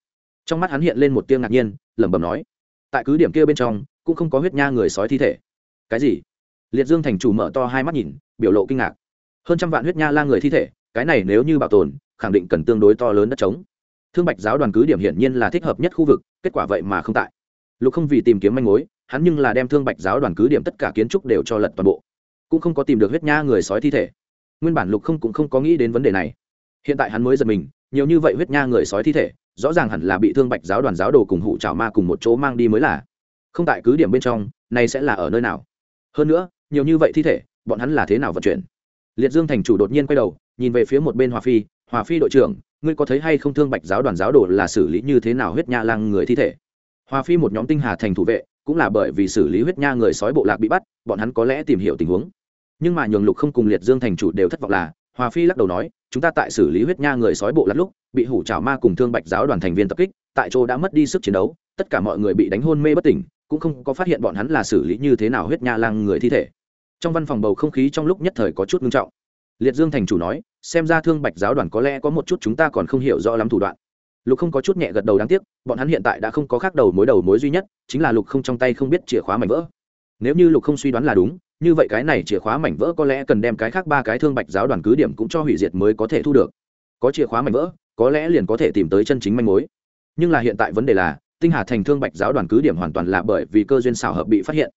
trong mắt hắn hiện lên một tiếng ngạc nhiên, lẩm bẩm nói, tại cứ điểm kia bên trong, cũng không có huyết nha người sói thi thể. Cái gì? Liệt dương thành chủ mở to hai mắt nhìn, biểu lộ kinh ngạc. Hơn trăm vạn huyết nha la người thi thể, cái này nếu như bảo tồn, khẳng định cần tương đối to lớn đất trống. Thương bạch giáo đoàn cứ điểm hiển nhiên là thích hợp nhất khu vực, kết quả vậy mà không tại. Lục không vì tìm kiếm manh mối, hắn nhưng là đem thương bạch giáo đoàn cứ điểm tất cả kiến trúc đều cho lật toàn bộ. Cũng không có tìm được huyết nha người sói thi thể. Nguyên bản lục không cũng không có nghĩ đến vấn đề này. Hiện tại hắn mới giật mình, nhiều như vậy huyết nha người sói thi thể rõ ràng hẳn là bị thương bạch giáo đoàn giáo đồ cùng hụ trào ma cùng một chỗ mang đi mới là. Không tại cứ điểm bên trong, này sẽ là ở nơi nào? Hơn nữa, nhiều như vậy thi thể, bọn hắn là thế nào vận chuyển? Liệt dương thành chủ đột nhiên quay đầu, nhìn về phía một bên hòa phi hòa phi đội trưởng, ngươi có thấy hay không thương bạch giáo đoàn giáo đồ là xử lý như thế nào huyết nha lang người thi thể? Hòa phi một nhóm tinh hà thành thủ vệ, cũng là bởi vì xử lý huyết nha người sói bộ lạc bị bắt, bọn hắn có lẽ tìm hiểu tình huống. Nhưng mà nhường lục không cùng liệt dương thành chủ đều thất vọng là hòa phi lắc đầu nói, chúng ta tại xử lý huyết nha người sói bộ lạc lúc, bị hủ trào ma cùng thương bạch giáo đoàn thành viên tập kích, tại chỗ đã mất đi sức chiến đấu, tất cả mọi người bị đánh hôn mê bất tỉnh, cũng không có phát hiện bọn hắn là xử lý như thế nào huyết nha lang người thi thể. Trong văn phòng bầu không khí trong lúc nhất thời có chút nghiêm trọng. Liệt dương thành chủ nói, xem ra thương bạch giáo đoàn có lẽ có một chút chúng ta còn không hiểu rõ lắm thủ đoạn. Lục không có chút nhẹ gật đầu đáng tiếc, bọn hắn hiện tại đã không có khác đầu mối đầu mối duy nhất, chính là lục không trong tay không biết chìa khóa mảnh vỡ. Nếu như lục không suy đoán là đúng như vậy cái này chìa khóa mảnh vỡ có lẽ cần đem cái khác ba cái thương bạch giáo đoàn cứ điểm cũng cho hủy diệt mới có thể thu được. Có chìa khóa mảnh vỡ, có lẽ liền có thể tìm tới chân chính manh mối. Nhưng là hiện tại vấn đề là, tinh hà thành thương bạch giáo đoàn cứ điểm hoàn toàn là bởi vì cơ duyên xảo hợp bị phát hiện.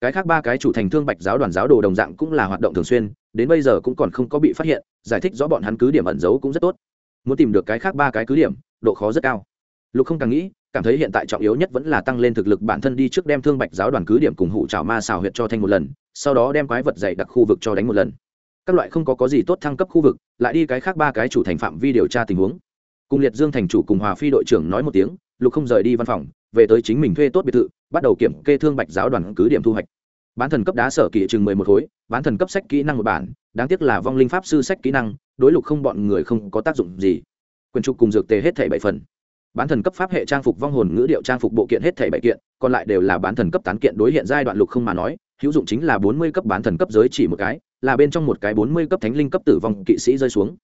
Cái khác ba cái chủ thành thương bạch giáo đoàn giáo đồ đồng dạng cũng là hoạt động thường xuyên, đến bây giờ cũng còn không có bị phát hiện, giải thích rõ bọn hắn cứ điểm ẩn giấu cũng rất tốt. Muốn tìm được cái khác ba cái cứ điểm, độ khó rất cao. Lục không càng nghĩ cảm thấy hiện tại trọng yếu nhất vẫn là tăng lên thực lực bản thân đi trước đem thương bạch giáo đoàn cứ điểm cùng hụ trào ma xào huyệt cho thanh một lần, sau đó đem quái vật dày đặc khu vực cho đánh một lần. Các loại không có có gì tốt thăng cấp khu vực, lại đi cái khác ba cái chủ thành phạm vi điều tra tình huống. Cùng liệt dương thành chủ cùng hòa phi đội trưởng nói một tiếng, lục không rời đi văn phòng, về tới chính mình thuê tốt biệt thự, bắt đầu kiểm kê thương bạch giáo đoàn cứ điểm thu hoạch. Bán thần cấp đá sở kỹ chừng mười một khối, bán thần cấp sách kỹ năng một bản, đáng tiếc là vong linh pháp sư sách kỹ năng, đối lục không bọn người không có tác dụng gì. Quyền trục cùng dược tề hết thảy bảy phần bán thần cấp pháp hệ trang phục vong hồn ngữ điệu trang phục bộ kiện hết thảy bảy kiện, còn lại đều là bán thần cấp tán kiện đối hiện giai đoạn lục không mà nói, hữu dụng chính là bốn mươi cấp bán thần cấp giới chỉ một cái, là bên trong một cái bốn mươi cấp thánh linh cấp tử vong kỵ sĩ rơi xuống.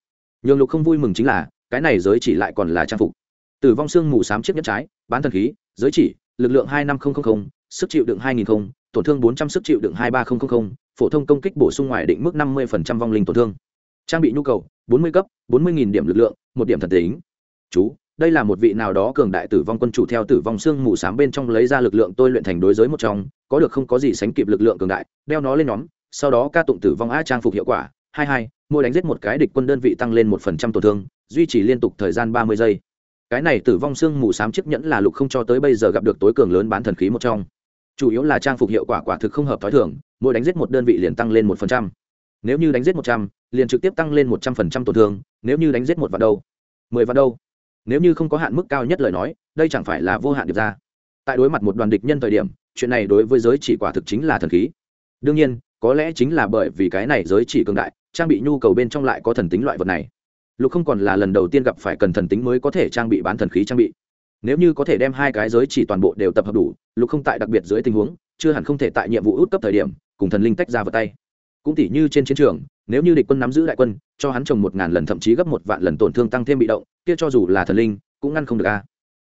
Nhường lục không vui mừng chính là, cái này giới chỉ lại còn là trang phục. Tử vong xương mù s á m chiếc nhất trái, bán thần khí, giới chỉ, lực lượng hai năm nghìn sức chịu đựng hai nghìn tổn thương bốn trăm, sức chịu đựng hai ba nghìn phổ thông công kích bổ sung ngoài định mức năm mươi vong linh tổn thương. Trang bị nhu cầu, bốn mươi cấp, bốn mươi điểm lực lượng, một điểm thần tính. Chú đây là một vị nào đó cường đại tử vong quân chủ theo tử vong xương mù s á m bên trong lấy ra lực lượng tôi luyện thành đối giới một trong, có được không có gì sánh kịp lực lượng cường đại, đeo nó lên nhóm, sau đó ca tụng tử vong a trang phục hiệu quả, hai hai, mỗi đánh giết một cái địch quân đơn vị tăng lên một phần trăm tổn thương, duy trì liên tục thời gian ba mươi giây. Cái này tử vong xương mù s á m chiếc nhẫn là lục không cho tới bây giờ gặp được tối cường lớn bán thần khí một trong. Chủ yếu là trang phục hiệu quả quả thực không hợp t h ó i thưởng mỗi đánh giết một đơn vị liền tăng lên một phần trăm. Nếu như đánh giết một trăm, liền trực tiếp tăng lên một trăm phần trăm tổn thương, nếu như đánh giết một vạn đâu. Mười vạn đâu nếu như không có hạn mức cao nhất lời nói, đây chẳng phải là vô hạn điệp ra. Tại đối mặt một đoàn địch nhân thời điểm, chuyện này đối với giới chỉ quả thực chính là thần khí. Đương nhiên, có lẽ chính là bởi vì cái này giới chỉ cường đại, trang bị nhu cầu bên trong lại có thần tính loại vật này. Lục không còn là lần đầu tiên gặp phải cần thần tính mới có thể trang bị bán thần khí trang bị. Nếu như có thể đem hai cái giới chỉ toàn bộ đều tập hợp đủ, lục không tại đặc biệt dưới tình huống, chưa hẳn không thể tại nhiệm vụ út cấp thời điểm, cùng thần linh tách ra vào tay cũng tỉ như trên chiến trường, nếu như địch quân nắm giữ đại quân, cho hắn trồng một ngàn lần, thậm chí gấp một vạn lần tổn thương tăng thêm bị động, kia cho dù là thần linh, cũng ngăn không được a.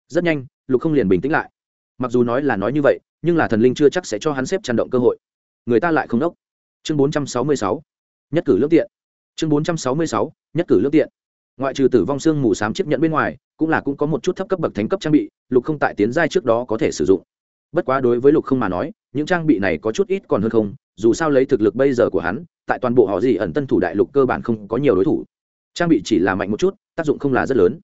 Rất nhanh, lục không liền bình tĩnh lại. Mặc dù nói là nói như vậy, nhưng là thần linh chưa chắc sẽ cho hắn xếp chăn động cơ hội. Người ta lại không đốc. Chương bốn trăm sáu mươi sáu. Nhất cử lương tiện. Chương bốn trăm sáu mươi sáu. Nhất cử lương tiện. Ngoại trừ tử vong xương mù s á m chiếc nhận bên ngoài, cũng là cũng có một chút thấp cấp bậc thánh cấp trang bị, lục không tại tiến giai trước đó có thể sử dụng. Bất quá đối với lục không mà nói, những trang bị này có chút ít còn hơn không dù sao lấy thực lực bây giờ của hắn, tại toàn bộ họ gì ẩn tân thủ đại lục cơ bản không có nhiều đối thủ. Trang bị chỉ là mạnh một chút, tác dụng không là rất lớn.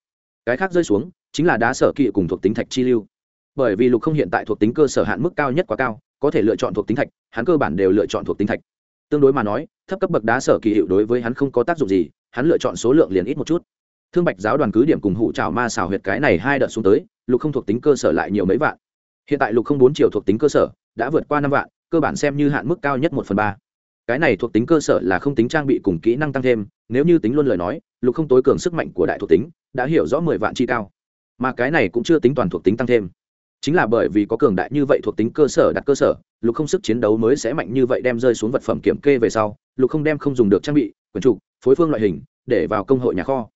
Cái khác rơi xuống, chính là đá sở kỵ cùng thuộc tính thạch chi lưu. Bởi vì lục không hiện tại thuộc tính cơ sở hạn mức cao nhất quá cao, có thể lựa chọn thuộc tính thạch, hắn cơ bản đều lựa chọn thuộc tính thạch. Tương đối mà nói, thấp cấp bậc đá sở kỳ hiệu đối với hắn không có tác dụng gì, hắn lựa chọn số lượng liền ít một chút. Thương bạch giáo đoàn cứ điểm cùng hụ trào ma xào huyệt cái này hai đợt xuống tới, lục không thuộc tính cơ sở lại nhiều mấy vạn. Hiện tại lục không bốn triệu thuộc tính cơ sở đã vượt qua năm vạn cơ bản xem như hạn mức cao nhất một phần ba. Cái này thuộc tính cơ sở là không tính trang bị cùng kỹ năng tăng thêm, nếu như tính luôn lời nói, lục không tối cường sức mạnh của đại thuộc tính, đã hiểu rõ mười vạn chi cao. Mà cái này cũng chưa tính toàn thuộc tính tăng thêm. Chính là bởi vì có cường đại như vậy thuộc tính cơ sở đặt cơ sở, lục không sức chiến đấu mới sẽ mạnh như vậy đem rơi xuống vật phẩm kiểm kê về sau, lục không đem không dùng được trang bị quần trục, phối phương loại hình, để vào công hội nhà kho.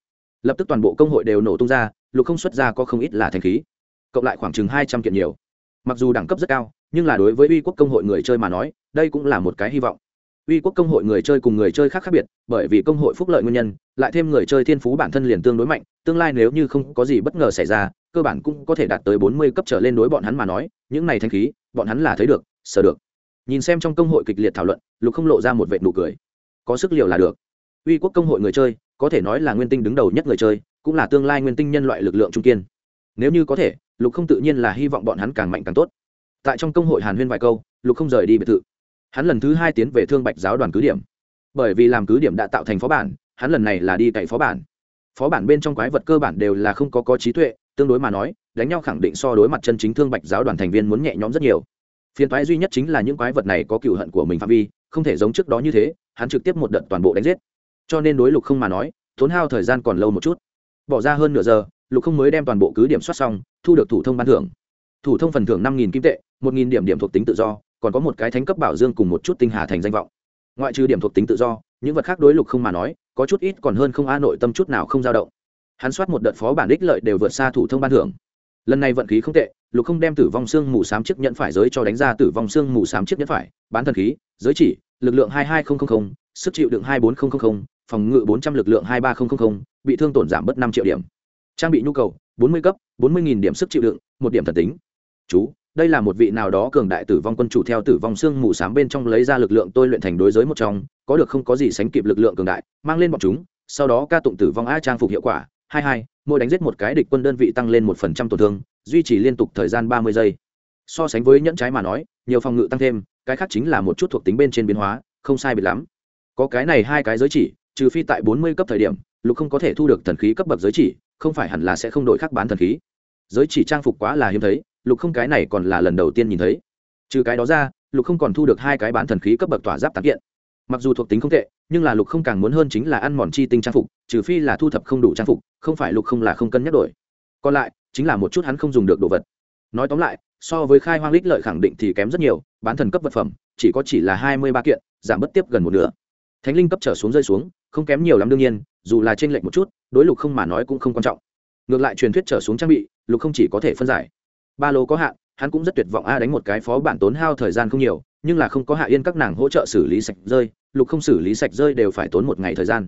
Lập tức toàn bộ công hội đều nổ tung ra, lục không xuất ra có không ít là thành khí. Cộng lại khoảng chừng hai trăm kiện nhiều. Mặc dù đẳng cấp rất cao nhưng là đối với uy quốc công hội người chơi mà nói, đây cũng là một cái hy vọng. Uy quốc công hội người chơi cùng người chơi khác khác biệt, bởi vì công hội phúc lợi nguyên nhân, lại thêm người chơi thiên phú bản thân liền tương đối mạnh, tương lai nếu như không có gì bất ngờ xảy ra, cơ bản cũng có thể đạt tới bốn mươi cấp trở lên đối bọn hắn mà nói, những này thanh khí, bọn hắn là thấy được, sở được. Nhìn xem trong công hội kịch liệt thảo luận, lục không lộ ra một vệ nụ cười. Có sức liều là được. Uy quốc công hội người chơi, có thể nói là nguyên tinh đứng đầu nhất người chơi, cũng là tương lai nguyên tinh nhân loại lực lượng trung kiên. Nếu như có thể, lục không tự nhiên là hy vọng bọn hắn càng mạnh càng tốt tại trong công hội hàn huyên vài câu, lục không rời đi biệt thự. Hắn lần thứ hai tiến về thương bạch giáo đoàn cứ điểm. Bởi vì làm cứ điểm đã tạo thành phó bản, hắn lần này là đi cậy phó bản. Phó bản bên trong quái vật cơ bản đều là không có có trí tuệ, tương đối mà nói, đánh nhau khẳng định so đối mặt chân chính thương bạch giáo đoàn thành viên muốn nhẹ nhõm rất nhiều. Phiền toái duy nhất chính là những quái vật này có cựu hận của mình phạm vi, không thể giống trước đó như thế, hắn trực tiếp một đợt toàn bộ đánh giết. Cho nên đối lục không mà nói, tốn hao thời gian còn lâu một chút. Bỏ ra hơn nửa giờ, lục không mới đem toàn bộ cứ điểm soát xong, thu được thủ thông ban thưởng. Thủ thông phần thưởng năm nghìn kim tệ một nghìn điểm điểm thuộc tính tự do, còn có một cái thánh cấp bảo dương cùng một chút tinh hà thành danh vọng. Ngoại trừ điểm thuộc tính tự do, những vật khác đối lục không mà nói, có chút ít còn hơn không a nội tâm chút nào không dao động. Hắn soát một đợt phó bản đích lợi đều vượt xa thủ thông ban thưởng. Lần này vận khí không tệ, lục không đem tử vong xương mù s á m chiếc nhẫn phải giới cho đánh ra tử vong xương mù s á m chiếc nhẫn phải, bán thần khí, giới chỉ, lực lượng hai hai nghìn sức chịu đựng hai bốn nghìn phòng ngự bốn trăm l ự c lượng hai ba nghìn bị thương tổn giảm bớt năm triệu điểm. Trang bị nhu cầu, bốn mươi cấp, bốn mươi điểm sức chịu đựng, một điểm thần tính. Chú đây là một vị nào đó cường đại tử vong quân chủ theo tử vong xương mù s á m bên trong lấy ra lực lượng tôi luyện thành đối giới một trong, có được không có gì sánh kịp lực lượng cường đại, mang lên bọn chúng, sau đó ca tụng tử vong a trang phục hiệu quả, hai hai, mỗi đánh giết một cái địch quân đơn vị tăng lên một phần trăm tổn thương, duy trì liên tục thời gian ba mươi giây. So sánh với nhẫn trái mà nói, nhiều phòng ngự tăng thêm, cái khác chính là một chút thuộc tính bên trên biến hóa, không sai biệt lắm. Có cái này hai cái giới chỉ, trừ phi tại bốn mươi cấp thời điểm, lục không có thể thu được thần khí cấp bậc giới chỉ, không phải hẳn là sẽ không đổi khác bán thần khí. Giới chỉ trang phục quá là hiếm thấy lục không cái này còn là lần đầu tiên nhìn thấy. Trừ cái đó ra, lục không còn thu được hai cái bán thần khí cấp bậc tỏa giáp tán kiện. Mặc dù thuộc tính không tệ, nhưng là lục không càng muốn hơn chính là ăn mòn chi tinh trang phục, trừ phi là thu thập không đủ trang phục, không phải lục không là không cân nhắc đổi. Còn lại, chính là một chút hắn không dùng được đồ vật. Nói tóm lại, so với khai hoang lích lợi khẳng định thì kém rất nhiều, bán thần cấp vật phẩm, chỉ có chỉ là hai mươi ba kiện, giảm bất tiếp gần một nửa. Thánh linh cấp trở xuống rơi xuống, không kém nhiều lắm đương nhiên, dù là trên lệnh một chút, đối lục không mà nói cũng không quan trọng. Ngược lại truyền thuyết trở xuống trang bị, lục không chỉ có thể phân giải ba lô có hạn, hắn cũng rất tuyệt vọng, a, đánh một cái phó bản tốn hao thời gian không nhiều, nhưng là không có hạ yên các nàng hỗ trợ xử lý sạch rơi, lục không xử lý sạch rơi đều phải tốn một ngày thời gian.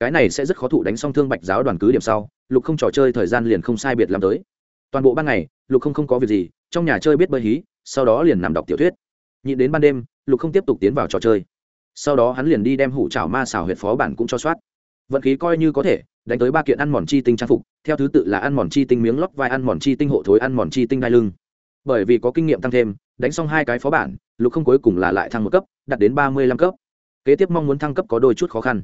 Cái này sẽ rất khó thụ đánh xong thương bạch giáo đoàn cứ điểm sau, lục không trò chơi thời gian liền không sai biệt làm tới. Toàn bộ ban ngày, lục không không có việc gì, trong nhà chơi biết bơi hí, sau đó liền nằm đọc tiểu thuyết. Nhịn đến ban đêm, lục không tiếp tục tiến vào trò chơi. Sau đó hắn liền đi đem hủ chảo ma xào huyệt phó bản cũng cho soát vận khí coi như có thể, đánh tới ba kiện ăn mòn chi tinh trang phục, theo thứ tự là ăn mòn chi tinh miếng lót vai, ăn mòn chi tinh hộ thối, ăn mòn chi tinh đai lưng. Bởi vì có kinh nghiệm tăng thêm, đánh xong hai cái phó bản, lục không cuối cùng là lại thăng một cấp, đạt đến ba mươi lăm cấp. Kế tiếp mong muốn thăng cấp có đôi chút khó khăn.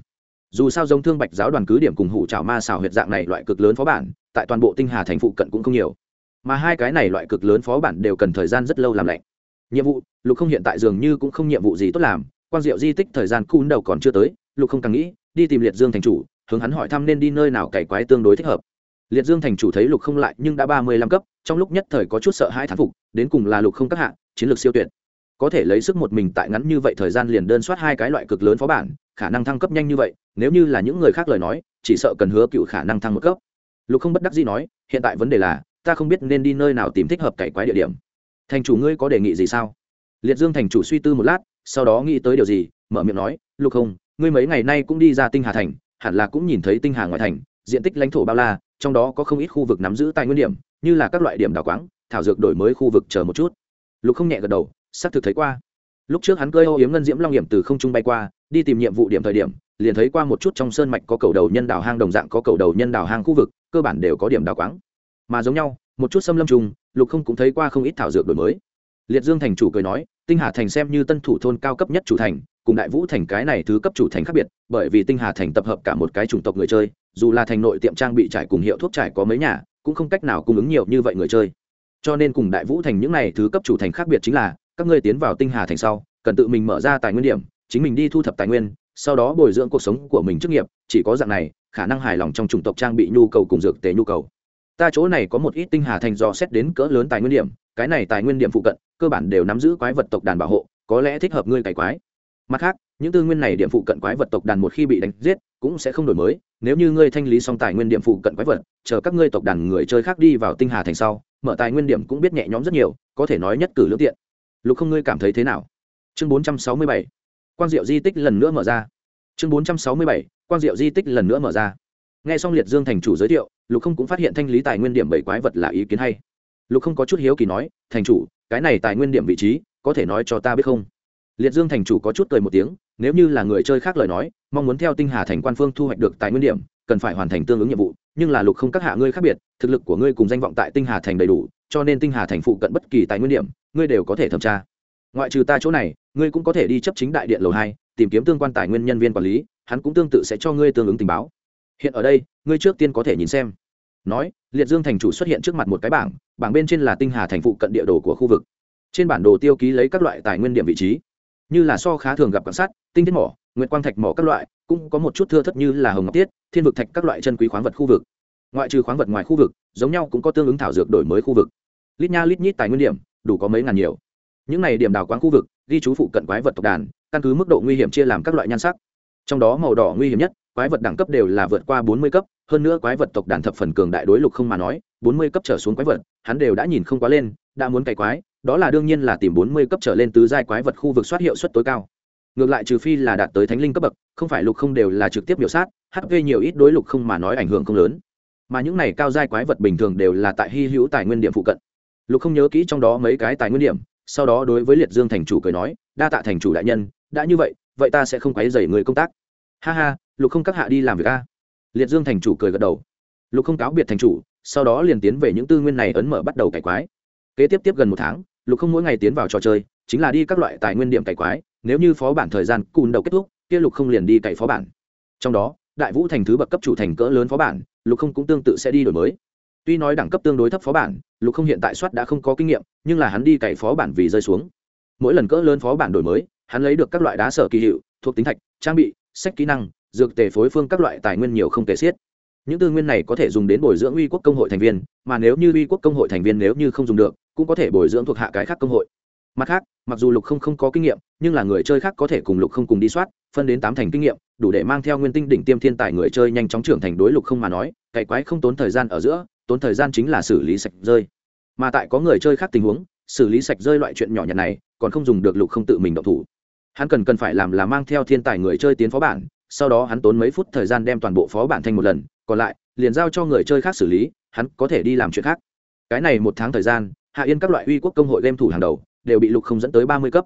Dù sao giống thương bạch giáo đoàn cứ điểm cùng hủ trào ma xào huyệt dạng này loại cực lớn phó bản, tại toàn bộ tinh hà thành phụ cận cũng không nhiều. Mà hai cái này loại cực lớn phó bản đều cần thời gian rất lâu làm lạnh. Nhiệm vụ, lục không hiện tại dường như cũng không nhiệm vụ gì tốt làm quan diệu di tích thời gian cún đầu còn chưa tới, lục không càng nghĩ đi tìm liệt dương thành chủ, hướng hắn hỏi thăm nên đi nơi nào cày quái tương đối thích hợp. Liệt dương thành chủ thấy lục không lại nhưng đã ba mươi lăm cấp, trong lúc nhất thời có chút sợ hai thán phục, đến cùng là lục không các hạng chiến lược siêu tuyệt. Có thể lấy sức một mình tại ngắn như vậy thời gian liền đơn soát hai cái loại cực lớn phó bản, khả năng thăng cấp nhanh như vậy, nếu như là những người khác lời nói, chỉ sợ cần hứa cựu khả năng thăng một cấp. Lục không bất đắc dĩ nói, hiện tại vấn đề là, ta không biết nên đi nơi nào tìm thích hợp cày quái địa điểm. Thành chủ ngươi có đề nghị gì sao? Liệt dương thành chủ suy tư một lát, sau đó nghĩ tới điều gì, mở miệng nói, lục không ngươi mấy ngày nay cũng đi ra tinh hà thành, hẳn là cũng nhìn thấy tinh hà ngoại thành, diện tích lãnh thổ bao la, trong đó có không ít khu vực nắm giữ tài nguyên điểm, như là các loại điểm đào quáng, thảo dược đổi mới khu vực chờ một chút. Lục không nhẹ gật đầu, xác thực thấy qua. Lúc trước hắn cơi ô yếm ngân diễm long hiểm từ không trung bay qua, đi tìm nhiệm vụ điểm thời điểm, liền thấy qua một chút trong sơn mạch có cầu đầu nhân đào hang đồng dạng có cầu đầu nhân đào hang khu vực, cơ bản đều có điểm đào quáng. Mà giống nhau, một chút xâm lâm trùng, lục không cũng thấy qua không ít thảo dược đổi mới. Liệt dương thành chủ cười nói, tinh hà thành xem như tân thủ thôn cao cấp nhất chủ thành cùng đại vũ thành cái này thứ cấp chủ thành khác biệt, bởi vì tinh hà thành tập hợp cả một cái chủng tộc người chơi, dù là thành nội tiệm trang bị trải cùng hiệu thuốc trải có mấy nhà, cũng không cách nào cung ứng nhiều như vậy người chơi. Cho nên cùng đại vũ thành những này thứ cấp chủ thành khác biệt chính là, các ngươi tiến vào tinh hà thành sau, cần tự mình mở ra tài nguyên điểm, chính mình đi thu thập tài nguyên, sau đó bồi dưỡng cuộc sống của mình trước nghiệp, chỉ có dạng này, khả năng hài lòng trong chủng tộc trang bị nhu cầu cùng dược tế nhu cầu. Ta chỗ này có một ít tinh hà thành do xét đến cỡ lớn tài nguyên điểm, cái này tài nguyên điểm phụ cận, cơ bản đều nắm giữ quái vật tộc đàn bảo hộ, có lẽ thích hợp ngươi cải quái mặt khác, những tư nguyên này điểm phụ cận quái vật tộc đàn một khi bị đánh giết, cũng sẽ không đổi mới. Nếu như ngươi thanh lý xong tài nguyên điểm phụ cận quái vật, chờ các ngươi tộc đàn người chơi khác đi vào tinh hà thành sau, mở tài nguyên điểm cũng biết nhẹ nhõm rất nhiều, có thể nói nhất cử lương tiện. Lục không, ngươi cảm thấy thế nào? Chương bốn trăm sáu mươi bảy. Quang diệu di tích lần nữa mở ra. Chương bốn trăm sáu mươi bảy. Quang diệu di tích lần nữa mở ra. Nghe xong liệt dương thành chủ giới thiệu, lục không cũng phát hiện thanh lý tài nguyên điểm bảy quái vật là ý kiến hay. Lục không có chút hiếu kỳ nói, thành chủ, cái này tài nguyên điểm vị trí, có thể nói cho ta biết không? Liệt dương thành chủ có chút cười một tiếng, nếu như là người chơi khác lời nói, mong muốn theo tinh hà thành quan phương thu hoạch được tài nguyên điểm, cần phải hoàn thành tương ứng nhiệm vụ, nhưng là lục không các hạ ngươi khác biệt, thực lực của ngươi cùng danh vọng tại tinh hà thành đầy đủ, cho nên tinh hà thành phụ cận bất kỳ tài nguyên điểm, ngươi đều có thể thẩm tra. Ngoại trừ ta chỗ này, ngươi cũng có thể đi chấp chính đại điện lầu hai, tìm kiếm tương quan tài nguyên nhân viên quản lý, hắn cũng tương tự sẽ cho ngươi tương ứng tình báo. Hiện ở đây, ngươi trước tiên có thể nhìn xem. Nói, liệt dương thành chủ xuất hiện trước mặt một cái bảng bảng bên trên là tinh hà thành phụ cận địa đồ của khu vực. Trên bản đồ tiêu ký lấy các loại tài nguyên điểm vị trí như là so khá thường gặp quan sát, tinh thiết mỏ, nguyệt quang thạch mỏ các loại, cũng có một chút thưa thất như là hồng ngọc tiết, thiên vực thạch các loại chân quý khoáng vật khu vực. Ngoại trừ khoáng vật ngoài khu vực, giống nhau cũng có tương ứng thảo dược đổi mới khu vực. Lít nha lít nhít tài nguyên điểm, đủ có mấy ngàn nhiều. Những này điểm đào quán khu vực, ghi chú phụ cận quái vật tộc đàn, căn cứ mức độ nguy hiểm chia làm các loại nhan sắc. Trong đó màu đỏ nguy hiểm nhất, quái vật đẳng cấp đều là vượt qua bốn mươi cấp, hơn nữa quái vật tộc đàn thập phần cường đại đối lục không mà nói, bốn mươi cấp trở xuống quái vật, hắn đều đã nhìn không quá lên đã muốn cày quái, đó là đương nhiên là tìm bốn mươi cấp trở lên tứ giai quái vật khu vực soát hiệu suất tối cao. Ngược lại trừ phi là đạt tới thánh linh cấp bậc, không phải lục không đều là trực tiếp biểu sát hp nhiều ít đối lục không mà nói ảnh hưởng không lớn. Mà những này cao giai quái vật bình thường đều là tại hy hữu tài nguyên điểm phụ cận. Lục không nhớ kỹ trong đó mấy cái tài nguyên điểm, sau đó đối với liệt dương thành chủ cười nói, đa tạ thành chủ đại nhân, đã như vậy vậy ta sẽ không quấy dày người công tác. Ha ha, lục không các hạ đi làm việc a. Liệt dương thành chủ cười gật đầu. Lục không cáo biệt thành chủ, sau đó liền tiến về những tư nguyên này ấn mở bắt đầu cải quái kế tiếp tiếp gần một tháng, lục không mỗi ngày tiến vào trò chơi, chính là đi các loại tài nguyên điểm cày quái, nếu như phó bản thời gian cùn đầu kết thúc, kia lục không liền đi cày phó bản. Trong đó, đại vũ thành thứ bậc cấp chủ thành cỡ lớn phó bản, lục không cũng tương tự sẽ đi đổi mới. Tuy nói đẳng cấp tương đối thấp phó bản, lục không hiện tại soát đã không có kinh nghiệm, nhưng là hắn đi cày phó bản vì rơi xuống. Mỗi lần cỡ lớn phó bản đổi mới, hắn lấy được các loại đá sở kỳ hiệu, thuộc tính thạch, trang bị, sách kỹ năng, dược tề phối phương các loại tài nguyên nhiều không kể xiết những tư nguyên này có thể dùng đến bồi dưỡng uy quốc công hội thành viên, mà nếu như uy quốc công hội thành viên nếu như không dùng được, cũng có thể bồi dưỡng thuộc hạ cái khác công hội. Mặt khác, mặc dù lục không không có kinh nghiệm, nhưng là người chơi khác có thể cùng lục không cùng đi soát, phân đến tám thành kinh nghiệm, đủ để mang theo nguyên tinh đỉnh tiêm thiên tài người chơi nhanh chóng trưởng thành đối lục không mà nói cày quái không tốn thời gian ở giữa, tốn thời gian chính là xử lý sạch rơi. Mà tại có người chơi khác tình huống, xử lý sạch rơi loại chuyện nhỏ nhặt này, còn không dùng được lục không tự mình động thủ. Hắn cần cần phải làm là mang theo thiên tài người chơi tiến phó bản sau đó hắn tốn mấy phút thời gian đem toàn bộ phó bản thành một lần, còn lại, liền giao cho người chơi khác xử lý, hắn có thể đi làm chuyện khác. Cái này một tháng thời gian, hạ yên các loại uy quốc công hội game thủ hàng đầu, đều bị lục không dẫn tới ba mươi cấp.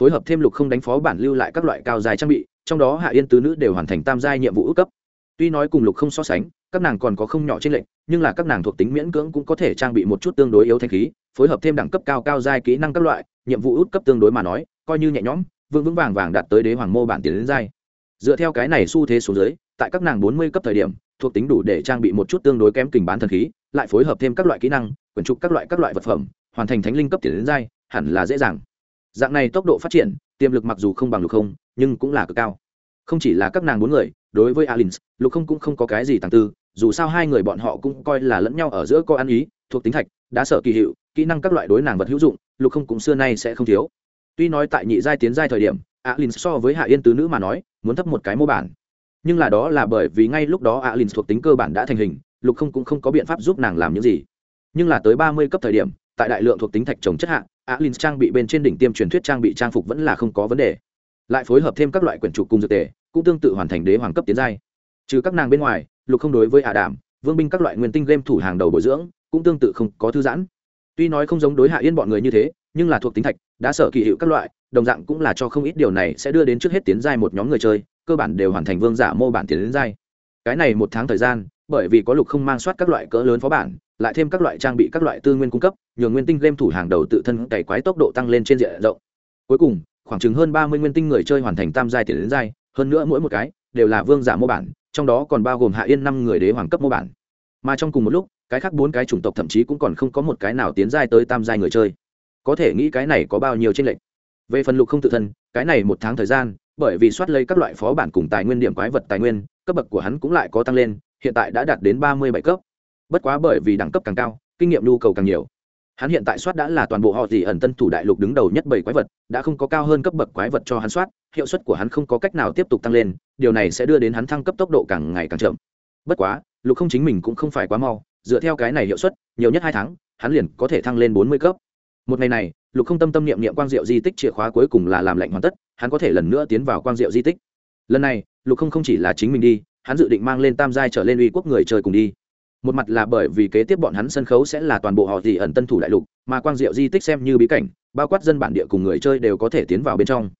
Phối hợp thêm lục không đánh phó bản lưu lại các loại cao dài trang bị, trong đó hạ yên tứ nữ đều hoàn thành tam giai nhiệm vụ ước cấp. Tuy nói cùng lục không so sánh, các nàng còn có không nhỏ trên lệnh nhưng là các nàng thuộc tính miễn cưỡng cũng có thể trang bị một chút tương đối yếu thanh khí, phối hợp thêm đẳng cấp cao cao giai kỹ năng các loại, nhiệm vụ út cấp tương đối mà nói, coi như nhẹ nhõm vững vững vàng vàng đạt tới đế hoàng mô bản tiền đến giai dựa theo cái này xu thế số dưới, tại các nàng bốn mươi cấp thời điểm, thuộc tính đủ để trang bị một chút tương đối kém kình bán thần khí, lại phối hợp thêm các loại kỹ năng, quyển trục các loại các loại vật phẩm, hoàn thành thánh linh cấp tiền đến giai, hẳn là dễ dàng. Dạng này tốc độ phát triển, tiềm lực mặc dù không bằng lục không, nhưng cũng là cực cao. Không chỉ là các nàng bốn người, đối với alin lục không cũng không có cái gì tàng tư, dù sao hai người bọn họ cũng coi là lẫn nhau ở giữa có ăn ý, thuộc tính thạch đã sợ kỳ hiệu, kỹ năng các loại đối nàng vật hữu dụng, lục không cũng xưa nay sẽ không thiếu tuy nói tại nhị giai tiến giai thời điểm, alin so với hạ yên tứ nữ mà nói, muốn thấp một cái mô bản. Nhưng là đó là bởi vì ngay lúc đó alin thuộc tính cơ bản đã thành hình, lục không cũng không có biện pháp giúp nàng làm những gì. Nhưng là tới ba mươi cấp thời điểm, tại đại lượng thuộc tính thạch trồng chất hạ, alin trang bị bên trên đỉnh tiêm truyền thuyết trang bị trang phục vẫn là không có vấn đề. Lại phối hợp thêm các loại quyển trục cùng dược tề, cũng tương tự hoàn thành đế hoàng cấp tiến giai. Trừ các nàng bên ngoài, lục không đối với Hạ đảm vương binh các loại nguyên tinh game thủ hàng đầu bồi dưỡng, cũng tương tự không có thư giãn. Tuy nói không giống đối hạ yên bọn người như thế nhưng là thuộc tính thạch, đã sợ kỳ hiệu các loại, đồng dạng cũng là cho không ít điều này sẽ đưa đến trước hết tiến giai một nhóm người chơi, cơ bản đều hoàn thành vương giả mô bản tiến đến giai. Cái này một tháng thời gian, bởi vì có lục không mang soát các loại cỡ lớn phó bản, lại thêm các loại trang bị các loại tư nguyên cung cấp, nhường nguyên tinh game thủ hàng đầu tự thân cày quái tốc độ tăng lên trên diện rộng. Cuối cùng, khoảng chừng hơn ba mươi nguyên tinh người chơi hoàn thành tam giai tiền đến giai, hơn nữa mỗi một cái đều là vương giả mô bản, trong đó còn bao gồm hạ yên năm người đế hoàng cấp mô bản. Mà trong cùng một lúc, cái khác bốn cái chủng tộc thậm chí cũng còn không có một cái nào tiến giai tới tam giai người chơi có thể nghĩ cái này có bao nhiêu tranh lệch. Về phần lục không tự thân, cái này một tháng thời gian, bởi vì soát lấy các loại phó bản cùng tài nguyên điểm quái vật tài nguyên, cấp bậc của hắn cũng lại có tăng lên, hiện tại đã đạt đến ba mươi bảy cấp. Bất quá bởi vì đẳng cấp càng cao, kinh nghiệm nhu cầu càng nhiều. Hắn hiện tại soát đã là toàn bộ họ gì ẩn tân thủ đại lục đứng đầu nhất bảy quái vật, đã không có cao hơn cấp bậc quái vật cho hắn soát, hiệu suất của hắn không có cách nào tiếp tục tăng lên, điều này sẽ đưa đến hắn thăng cấp tốc độ càng ngày càng chậm. Bất quá, lục không chính mình cũng không phải quá mau, dựa theo cái này hiệu suất, nhiều nhất hai tháng, hắn liền có thể thăng lên bốn mươi cấp một ngày này, lục không tâm tâm niệm niệm quang diệu di tích chìa khóa cuối cùng là làm lệnh hoàn tất, hắn có thể lần nữa tiến vào quang diệu di tích. Lần này, lục không không chỉ là chính mình đi, hắn dự định mang lên tam giai trở lên uy quốc người chơi cùng đi. Một mặt là bởi vì kế tiếp bọn hắn sân khấu sẽ là toàn bộ họ gì ẩn tân thủ đại lục, mà quang diệu di tích xem như bí cảnh, bao quát dân bản địa cùng người chơi đều có thể tiến vào bên trong.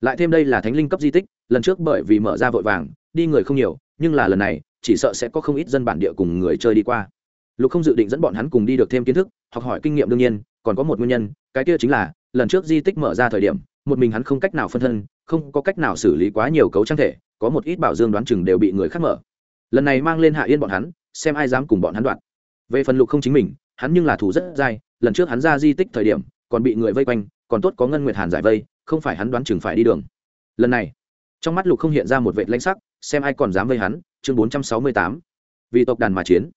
Lại thêm đây là thánh linh cấp di tích, lần trước bởi vì mở ra vội vàng, đi người không nhiều, nhưng là lần này, chỉ sợ sẽ có không ít dân bản địa cùng người chơi đi qua lục không dự định dẫn bọn hắn cùng đi được thêm kiến thức, học hỏi kinh nghiệm đương nhiên, còn có một nguyên nhân, cái kia chính là, lần trước di tích mở ra thời điểm, một mình hắn không cách nào phân thân, không có cách nào xử lý quá nhiều cấu trang thể, có một ít bảo dương đoán chừng đều bị người khác mở. Lần này mang lên hạ yên bọn hắn, xem ai dám cùng bọn hắn đoạn. Về phần lục không chính mình, hắn nhưng là thủ rất dai, lần trước hắn ra di tích thời điểm, còn bị người vây quanh, còn tốt có ngân nguyệt hàn giải vây, không phải hắn đoán chừng phải đi đường. Lần này, trong mắt lục không hiện ra một vệ lãnh sắc, xem ai còn dám vây hắn, chương bốn trăm sáu mươi tám. Vì tộc đàn mà chiến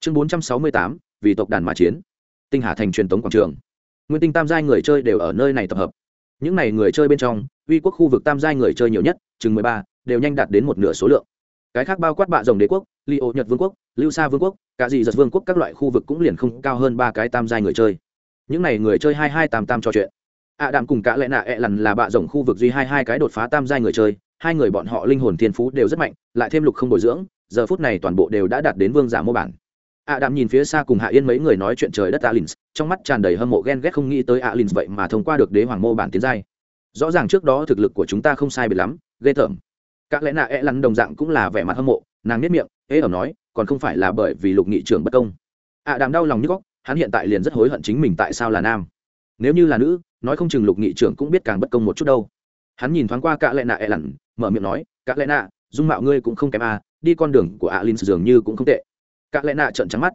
chương bốn trăm sáu mươi tám, vì tộc đàn mà chiến. Tinh hà thành truyền tống quảng trường. Nguyên tinh tam giai người chơi đều ở nơi này tập hợp. Những n à y người chơi bên trong, uy quốc khu vực tam giai người chơi nhiều nhất, chừng mười ba, đều nhanh đạt đến một nửa số lượng. Cái khác bao quát bạ rồng đế quốc li ô nhật vương quốc, lưu sa vương quốc cả dị giật vương quốc, các loại khu vực cũng liền không cao hơn ba cái tam giai người chơi. Những n à y người chơi hai hai tam tam trò chuyện. Ạ à đạm cùng cả lẽ nạ ẹ lằn là bạ rồng khu vực duy hai hai cái đột phá tam giai người chơi. Hai người bọn họ linh hồn thiên phú đều rất mạnh, lại thêm lục không bồi dưỡng, giờ phút này toàn bộ đều đã đạt đến vương giả mô bản ạ đạm nhìn phía xa cùng hạ yên mấy người nói chuyện trời đất alins trong mắt tràn đầy hâm mộ ghen ghét không nghĩ tới alins vậy mà thông qua được đế hoàng mô bản tiến giai. Rõ ràng trước đó thực lực của chúng ta không sai biệt lắm, ghê tởm. Các lẽ nạ e lắn đồng dạng cũng là vẻ mặt hâm mộ, nàng nếp miệng, ế ẩm nói, còn không phải là bởi vì lục nghị trưởng bất công. Ạ đạm đau lòng như góc, hắn hiện tại liền rất hối hận chính mình tại sao là nam. Nếu như là nữ, nói không chừng lục nghị trưởng cũng biết càng bất công một chút đâu. Hắn nhìn thoáng qua cả lẽ nạ e lặn mở miệng nói, cả lẽ nạ, dung mạo ngươi cũng không kém à đi con đường của alin dường như cũng không tệ cả lẽ nạ trợn trắng mắt.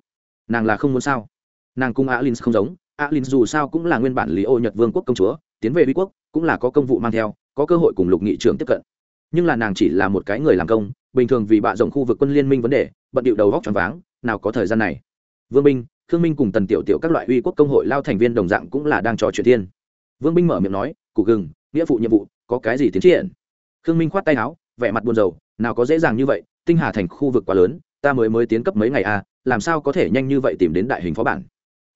Nàng là không muốn sao? Nàng cung alin không giống. Alin dù sao cũng là nguyên bản lý ô nhật vương quốc công chúa, tiến về uy quốc, cũng là có công vụ mang theo, có cơ hội cùng lục nghị trưởng tiếp cận. Nhưng là nàng chỉ là một cái người làm công, bình thường vì bạ rộng khu vực quân liên minh vấn đề, bận điệu đầu góc tròn váng, nào có thời gian này. Vương minh, khương minh cùng tần tiểu tiểu các loại uy quốc công hội lao thành viên đồng dạng cũng là đang trò chuyện thiên. Vương binh mở miệng nói, cụ gừng, nghĩa vụ nhiệm vụ, có cái gì tiến triển? Khương minh khoát tay áo, vẻ mặt buồn rầu, nào có dễ dàng như vậy, tinh hà thành khu vực quá lớn ta mới mới tiến cấp mấy ngày à làm sao có thể nhanh như vậy tìm đến đại hình phó bản?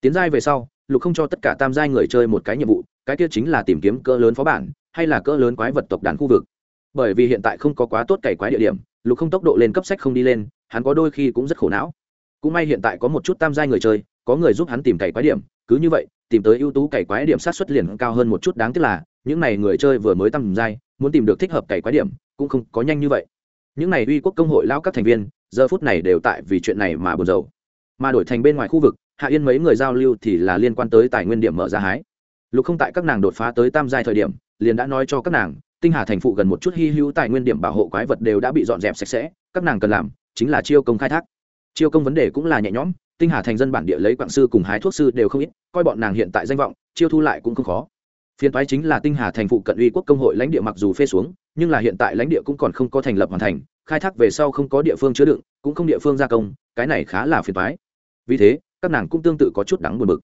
Tiến giai về sau, lục không cho tất cả tam giai người chơi một cái nhiệm vụ, cái kia chính là tìm kiếm cỡ lớn phó bản, hay là cỡ lớn quái vật tộc đàn khu vực. Bởi vì hiện tại không có quá tốt cày quái địa điểm, lục không tốc độ lên cấp sách không đi lên, hắn có đôi khi cũng rất khổ não. Cũng may hiện tại có một chút tam giai người chơi, có người giúp hắn tìm cày quái điểm, cứ như vậy, tìm tới ưu tú cày quái điểm sát xuất liền cao hơn một chút, đáng tiếc là, những n à y người chơi vừa mới tam giai, muốn tìm được thích hợp cày quái điểm, cũng không có nhanh như vậy những này uy quốc công hội lao các thành viên, giờ phút này đều tại vì chuyện này mà buồn rầu. Mà đổi thành bên ngoài khu vực, hạ yên mấy người giao lưu thì là liên quan tới tài nguyên điểm mở ra hái. Lục không tại các nàng đột phá tới tam giai thời điểm, liền đã nói cho các nàng, tinh hà thành phụ gần một chút hy hữu tài nguyên điểm bảo hộ quái vật đều đã bị dọn dẹp sạch sẽ, các nàng cần làm chính là chiêu công khai thác. Chiêu công vấn đề cũng là nhẹ nhõm, tinh hà thành dân bản địa lấy quạng sư cùng hái thuốc sư đều không ít, coi bọn nàng hiện tại danh vọng, chiêu thu lại cũng không khó phiên toái chính là tinh hà thành phụ cận uy quốc công hội lãnh địa mặc dù phê xuống, nhưng là hiện tại lãnh địa cũng còn không có thành lập hoàn thành, khai thác về sau không có địa phương chứa đựng, cũng không địa phương gia công, cái này khá là phiền toái. Vì thế, các nàng cũng tương tự có chút đắng buồn bực.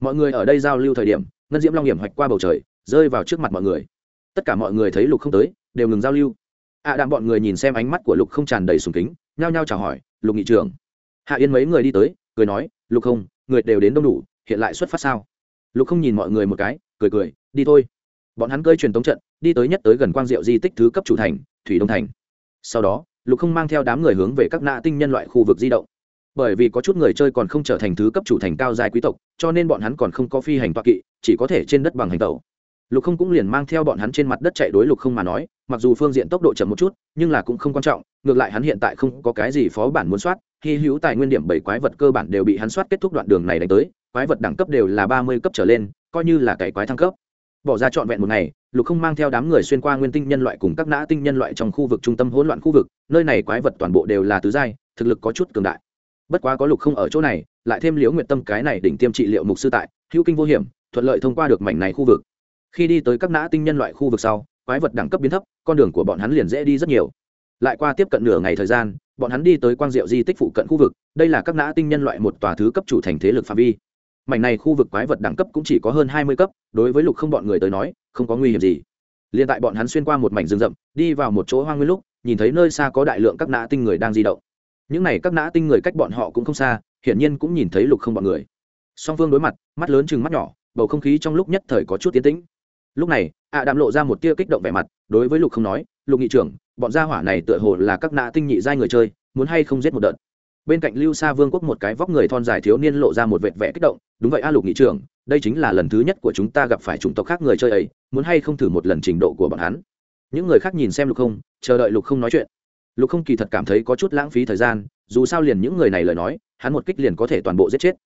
Mọi người ở đây giao lưu thời điểm, ngân diễm long hiểm hoạch qua bầu trời, rơi vào trước mặt mọi người. Tất cả mọi người thấy lục không tới, đều ngừng giao lưu. Ạ à đạm bọn người nhìn xem ánh mắt của lục không tràn đầy sùng kính, nhao nhao chào hỏi, lục nghị trưởng. Hạ yên mấy người đi tới, cười nói, lục không, người đều đến đông đủ, hiện lại xuất phát sao? Lục không nhìn mọi người một cái, cười cười đi thôi. Bọn hắn cơi truyền tống trận, đi tới nhất tới gần quang diệu di tích thứ cấp chủ thành, thủy đông thành. Sau đó, lục không mang theo đám người hướng về các nạ tinh nhân loại khu vực di động. Bởi vì có chút người chơi còn không trở thành thứ cấp chủ thành cao dài quý tộc, cho nên bọn hắn còn không có phi hành toa kỵ, chỉ có thể trên đất bằng hành tàu lục không cũng liền mang theo bọn hắn trên mặt đất chạy đối lục không mà nói, mặc dù phương diện tốc độ chậm một chút, nhưng là cũng không quan trọng, ngược lại hắn hiện tại không có cái gì phó bản muốn soát, hy hữu tài nguyên điểm bảy quái vật cơ bản đều bị hắn soát kết thúc đoạn đường này đánh tới, quái vật đẳng cấp đều là ba mươi cấp trở lên, coi như là cày quái thăng cấp bỏ ra trọn vẹn một ngày, lục không mang theo đám người xuyên qua nguyên tinh nhân loại cùng các nã tinh nhân loại trong khu vực trung tâm hỗn loạn khu vực, nơi này quái vật toàn bộ đều là tứ giai, thực lực có chút cường đại. Bất quá có lục không ở chỗ này, lại thêm liễu nguyện tâm cái này đỉnh tiêm trị liệu mục sư tại, hữu kinh vô hiểm, thuận lợi thông qua được mảnh này khu vực. Khi đi tới các nã tinh nhân loại khu vực sau, quái vật đẳng cấp biến thấp, con đường của bọn hắn liền dễ đi rất nhiều. Lại qua tiếp cận nửa ngày thời gian, bọn hắn đi tới quang diệu di tích phụ cận khu vực, đây là các nã tinh nhân loại một tòa thứ cấp chủ thành thế lực phạm vi mảnh này khu vực quái vật đẳng cấp cũng chỉ có hơn hai mươi cấp, đối với lục không bọn người tới nói, không có nguy hiểm gì. Liền tại bọn hắn xuyên qua một mảnh rừng rậm, đi vào một chỗ hoang nguyên lúc, nhìn thấy nơi xa có đại lượng các nã tinh người đang di động. Những n à y các nã tinh người cách bọn họ cũng không xa, hiển nhiên cũng nhìn thấy lục không bọn người. Song phương đối mặt, mắt lớn chừng mắt nhỏ, bầu không khí trong lúc nhất thời có chút tiến tĩnh. Lúc này, ạ đạm lộ ra một tia kích động vẻ mặt, đối với lục không nói, lục nghị trưởng, bọn gia hỏa này tựa hồ là các nã tinh nhị giai người chơi, muốn hay không giết một đợt? Bên cạnh lưu sa vương quốc một cái vóc người thon dài thiếu niên lộ ra một vệt vẽ kích động, đúng vậy a lục nghị trưởng, đây chính là lần thứ nhất của chúng ta gặp phải chủng tộc khác người chơi ấy, muốn hay không thử một lần trình độ của bọn hắn? Những người khác nhìn xem lục không, chờ đợi lục không nói chuyện. Lục không kỳ thật cảm thấy có chút lãng phí thời gian, dù sao liền những người này lời nói, hắn một kích liền có thể toàn bộ giết chết.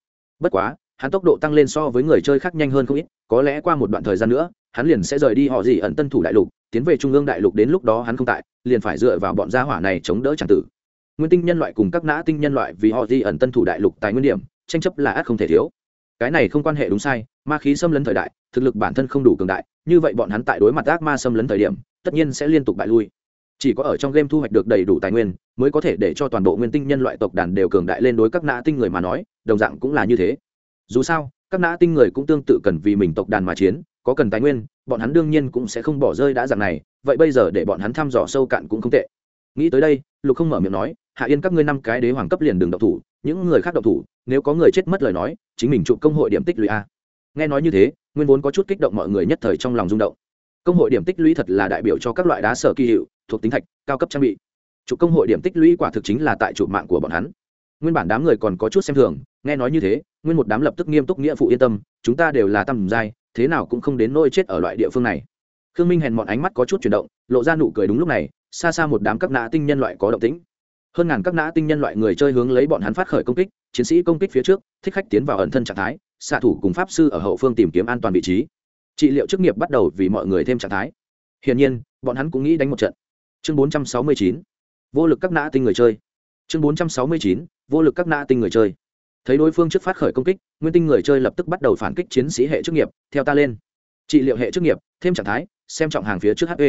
Bất quá, hắn tốc độ tăng lên so với người chơi khác nhanh hơn không ít, có lẽ qua một đoạn thời gian nữa, hắn liền sẽ rời đi họ gì ẩn tân thủ đại lục, tiến về trung ương đại lục đến lúc đó hắn không tại, liền phải dựa vào bọn gia hỏa này chống đỡ tràng tử nguyên tinh nhân loại cùng các nã tinh nhân loại vì họ di ẩn tân thủ đại lục tài nguyên điểm, tranh chấp là ác không thể thiếu. Cái này không quan hệ đúng sai, ma khí xâm lấn thời đại, thực lực bản thân không đủ cường đại, như vậy bọn hắn tại đối mặt ác ma xâm lấn thời điểm, tất nhiên sẽ liên tục bại lui. Chỉ có ở trong game thu hoạch được đầy đủ tài nguyên, mới có thể để cho toàn bộ nguyên tinh nhân loại tộc đàn đều cường đại lên đối các nã tinh người mà nói, đồng dạng cũng là như thế. Dù sao, các nã tinh người cũng tương tự cần vì mình tộc đàn mà chiến, có cần tài nguyên, bọn hắn đương nhiên cũng sẽ không bỏ rơi đã dạng này, vậy bây giờ để bọn hắn thăm dò sâu cạn cũng không tệ. Nghĩ tới đây, lục không mở miệng nói hạ yên các ngươi năm cái đế hoàng cấp liền đường độc thủ, những người khác độc thủ, nếu có người chết mất lời nói, chính mình chụp công hội điểm tích lũy a. Nghe nói như thế, nguyên vốn có chút kích động mọi người nhất thời trong lòng rung động. Công hội điểm tích lũy thật là đại biểu cho các loại đá sở kỳ hiệu, thuộc tính thạch, cao cấp trang bị. Chụp công hội điểm tích lũy quả thực chính là tại chụp mạng của bọn hắn. Nguyên bản đám người còn có chút xem thường, nghe nói như thế, nguyên một đám lập tức nghiêm túc nghĩa phụ yên tâm, chúng ta đều là tầm giai, thế nào cũng không đến nôi chết ở loại địa phương này. Khương minh hèn mọn ánh mắt có chút chuyển động, lộ ra nụ cười đúng lúc này, xa xa một đám các nã tinh nhân loại có động tĩnh hơn ngàn các nã tinh nhân loại người chơi hướng lấy bọn hắn phát khởi công kích, chiến sĩ công kích phía trước, thích khách tiến vào ẩn thân trạng thái, xạ thủ cùng pháp sư ở hậu phương tìm kiếm an toàn vị trí. Trị liệu chức nghiệp bắt đầu vì mọi người thêm trạng thái. Hiển nhiên, bọn hắn cũng nghĩ đánh một trận. Chương 469 vô lực các nã tinh người chơi. Chương 469 vô lực các nã tinh người chơi. Thấy đối phương trước phát khởi công kích, nguyên tinh người chơi lập tức bắt đầu phản kích chiến sĩ hệ chức nghiệp, theo ta lên. Trị liệu hệ chức nghiệp, thêm trạng thái, xem trọng hàng phía trước hp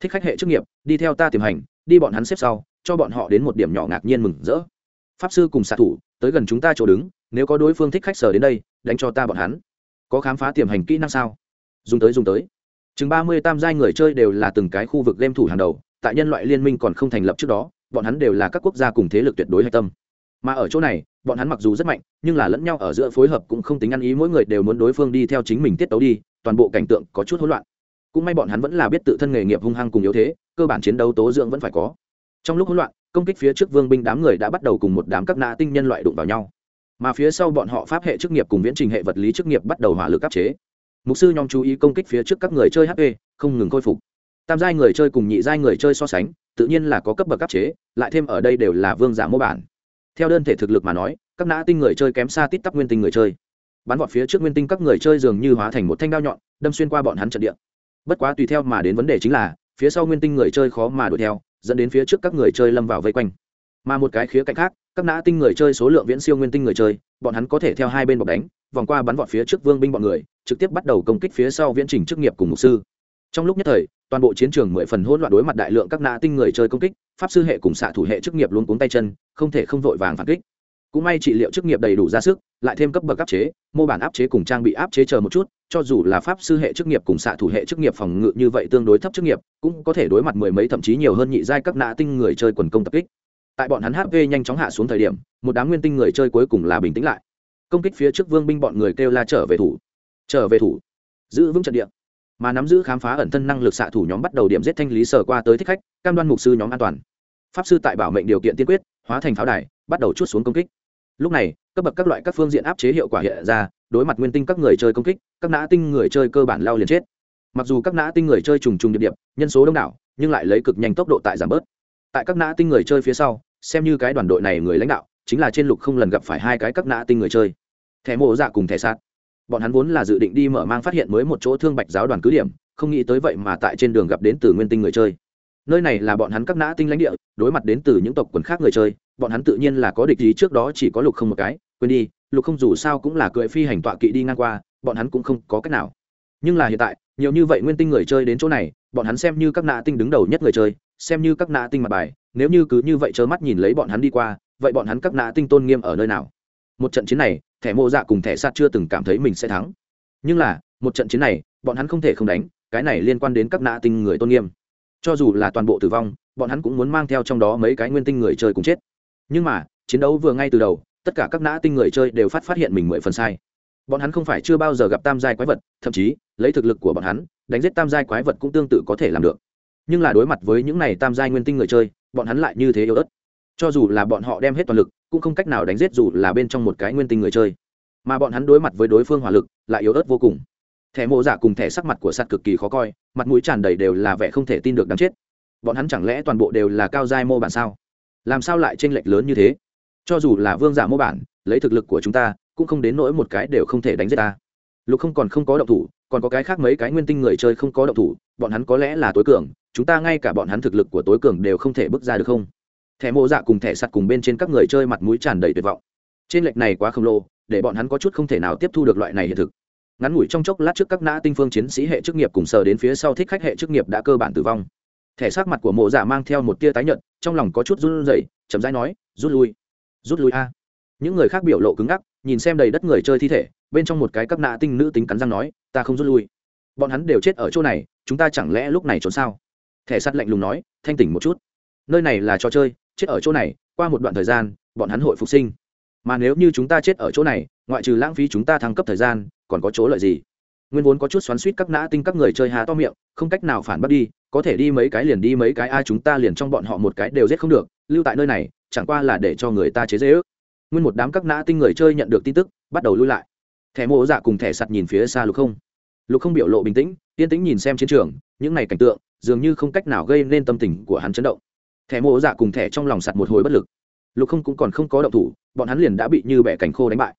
thích khách hệ chức nghiệp, đi theo ta tìm hành, đi bọn hắn xếp sau cho bọn họ đến một điểm nhỏ ngạc nhiên mừng rỡ. Pháp sư cùng xạ thủ, tới gần chúng ta chỗ đứng, nếu có đối phương thích khách sở đến đây, đánh cho ta bọn hắn. Có khám phá tiềm hành kỹ năng sao? Dùng tới dùng tới. Chừng ba mươi tam giai người chơi đều là từng cái khu vực game thủ hàng đầu, tại nhân loại liên minh còn không thành lập trước đó, bọn hắn đều là các quốc gia cùng thế lực tuyệt đối hạch tâm. Mà ở chỗ này, bọn hắn mặc dù rất mạnh, nhưng là lẫn nhau ở giữa phối hợp cũng không tính ăn ý, mỗi người đều muốn đối phương đi theo chính mình tiết tấu đi, toàn bộ cảnh tượng có chút hỗn loạn. Cũng may bọn hắn vẫn là biết tự thân nghề nghiệp hung hăng cùng yếu thế, cơ bản chiến đấu tố dưỡng vẫn phải có trong lúc hỗn loạn, công kích phía trước vương binh đám người đã bắt đầu cùng một đám các nã tinh nhân loại đụng vào nhau. Mà phía sau bọn họ pháp hệ chức nghiệp cùng viễn trình hệ vật lý chức nghiệp bắt đầu hỏa lực áp chế. Mục sư nhóm chú ý công kích phía trước các người chơi hp, không ngừng khôi phục. Tam giai người chơi cùng nhị giai người chơi so sánh, tự nhiên là có cấp bậc áp chế, lại thêm ở đây đều là vương giả mô bản. Theo đơn thể thực lực mà nói, các nã tinh người chơi kém xa tít tắp nguyên tinh người chơi. Bắn vọt phía trước nguyên tinh các người chơi dường như hóa thành một thanh đao nhọn, đâm xuyên qua bọn hắn trận địa. Bất quá tùy theo mà đến vấn đề chính là, phía sau nguyên tinh người chơi khó mà đuổi theo dẫn đến phía trước các người chơi lâm vào vây quanh. Mà một cái khía cạnh khác, các nã tinh người chơi số lượng viễn siêu nguyên tinh người chơi, bọn hắn có thể theo hai bên bọc đánh, vòng qua bắn vọt phía trước vương binh bọn người, trực tiếp bắt đầu công kích phía sau viễn trình chức nghiệp cùng mục sư. Trong lúc nhất thời, toàn bộ chiến trường mười phần hỗn loạn đối mặt đại lượng các nã tinh người chơi công kích, pháp sư hệ cùng xạ thủ hệ chức nghiệp luôn cuống tay chân, không thể không vội vàng phản kích cũng may trị liệu chức nghiệp đầy đủ ra sức, lại thêm cấp bậc áp chế, mô bản áp chế cùng trang bị áp chế chờ một chút, cho dù là pháp sư hệ chức nghiệp cùng xạ thủ hệ chức nghiệp phòng ngự như vậy tương đối thấp chức nghiệp, cũng có thể đối mặt mười mấy thậm chí nhiều hơn nhị giai các nã tinh người chơi quần công tập kích. Tại bọn hắn hp nhanh chóng hạ xuống thời điểm, một đám nguyên tinh người chơi cuối cùng là bình tĩnh lại. Công kích phía trước vương binh bọn người kêu la trở về thủ. Trở về thủ. Giữ vững trận địa. Mà nắm giữ khám phá ẩn thân năng lực xạ thủ nhóm bắt đầu điểm giết thanh lý sở qua tới thích khách, cam đoan mục sư nhóm an toàn. Pháp sư tại bảo mệnh điều kiện tiên quyết, hóa thành pháo đài, bắt đầu chút xuống công kích lúc này, cấp bậc các loại các phương diện áp chế hiệu quả hiện ra, đối mặt nguyên tinh các người chơi công kích, các nã tinh người chơi cơ bản lao liền chết. Mặc dù các nã tinh người chơi trùng trùng điệp điệp, nhân số đông đảo, nhưng lại lấy cực nhanh tốc độ tại giảm bớt. Tại các nã tinh người chơi phía sau, xem như cái đoàn đội này người lãnh đạo, chính là trên lục không lần gặp phải hai cái các nã tinh người chơi. Thẻ mộ dạ cùng thẻ sát bọn hắn vốn là dự định đi mở mang phát hiện mới một chỗ thương bạch giáo đoàn cứ điểm, không nghĩ tới vậy mà tại trên đường gặp đến từ nguyên tinh người chơi. Nơi này là bọn hắn các nã tinh lãnh địa, đối mặt đến từ những tộc quần khác người chơi bọn hắn tự nhiên là có địch ý trước đó chỉ có lục không một cái, quên đi, lục không dù sao cũng là cưỡi phi hành tọa kỵ đi ngang qua, bọn hắn cũng không có cách nào. Nhưng là hiện tại, nhiều như vậy nguyên tinh người chơi đến chỗ này, bọn hắn xem như các nạ tinh đứng đầu nhất người chơi, xem như các nạ tinh mặt bài, nếu như cứ như vậy trơ mắt nhìn lấy bọn hắn đi qua, vậy bọn hắn các nạ tinh tôn nghiêm ở nơi nào? Một trận chiến này, thẻ mộ dạ cùng thẻ sát chưa từng cảm thấy mình sẽ thắng. Nhưng là, một trận chiến này, bọn hắn không thể không đánh, cái này liên quan đến các nạ tinh người tôn nghiêm. Cho dù là toàn bộ tử vong, bọn hắn cũng muốn mang theo trong đó mấy cái nguyên tinh người chơi cùng chết nhưng mà, chiến đấu vừa ngay từ đầu, tất cả các nã tinh người chơi đều phát phát hiện mình mười phần sai. Bọn hắn không phải chưa bao giờ gặp tam giai quái vật, thậm chí, lấy thực lực của bọn hắn, đánh giết tam giai quái vật cũng tương tự có thể làm được. Nhưng là đối mặt với những này tam giai nguyên tinh người chơi, bọn hắn lại như thế yếu ớt. Cho dù là bọn họ đem hết toàn lực, cũng không cách nào đánh giết dù là bên trong một cái nguyên tinh người chơi. Mà bọn hắn đối mặt với đối phương hỏa lực, lại yếu ớt vô cùng. Thẻ mộ giả cùng thẻ sắc mặt của sắt cực kỳ khó coi, mặt mũi tràn đầy đều là vẻ không thể tin được đáng chết. Bọn hắn chẳng lẽ toàn bộ đều là cao giai mô bản sao? Làm sao lại tranh lệch lớn như thế? Cho dù là vương giả mô bản, lấy thực lực của chúng ta, cũng không đến nỗi một cái đều không thể đánh giết ta. Lục không còn không có động thủ, còn có cái khác mấy cái nguyên tinh người chơi không có động thủ, bọn hắn có lẽ là tối cường, chúng ta ngay cả bọn hắn thực lực của tối cường đều không thể bước ra được không? Thẻ mộ dạ cùng thẻ sắt cùng bên trên các người chơi mặt mũi tràn đầy tuyệt vọng. Trên lệch này quá khổng lồ, để bọn hắn có chút không thể nào tiếp thu được loại này hiện thực. Ngắn ngủi trong chốc lát trước các nã tinh phương chiến sĩ hệ chức nghiệp cùng sờ đến phía sau thích khách hệ chức nghiệp đã cơ bản tử vong thẻ sát mặt của mộ giả mang theo một tia tái nhợt, trong lòng có chút run rẩy, chậm rãi nói, rút lui rút lui a. Những người khác biểu lộ cứng ngắc, nhìn xem đầy đất người chơi thi thể, bên trong một cái các nã tinh nữ tính cắn răng nói, ta không rút lui. Bọn hắn đều chết ở chỗ này, chúng ta chẳng lẽ lúc này trốn sao? Thẻ sắt lạnh lùng nói, thanh tỉnh một chút. Nơi này là trò chơi, chết ở chỗ này, qua một đoạn thời gian, bọn hắn hội phục sinh. Mà nếu như chúng ta chết ở chỗ này, ngoại trừ lãng phí chúng ta thăng cấp thời gian, còn có chỗ lợi gì? Nguyên vốn có chút xoắn suýt các nã tinh các người chơi hà to miệng, không cách nào phản bắt đi có thể đi mấy cái liền đi mấy cái ai chúng ta liền trong bọn họ một cái đều giết không được, lưu tại nơi này, chẳng qua là để cho người ta chế dễ ước. Nguyên một đám các nã tinh người chơi nhận được tin tức, bắt đầu lui lại. Thẻ mộ dạ cùng thẻ sặt nhìn phía xa lục không. Lục không biểu lộ bình tĩnh, yên tĩnh nhìn xem chiến trường, những này cảnh tượng, dường như không cách nào gây nên tâm tình của hắn chấn động. Thẻ mộ dạ cùng thẻ trong lòng sặt một hồi bất lực. Lục không cũng còn không có động thủ, bọn hắn liền đã bị như bẻ cảnh khô đánh bại.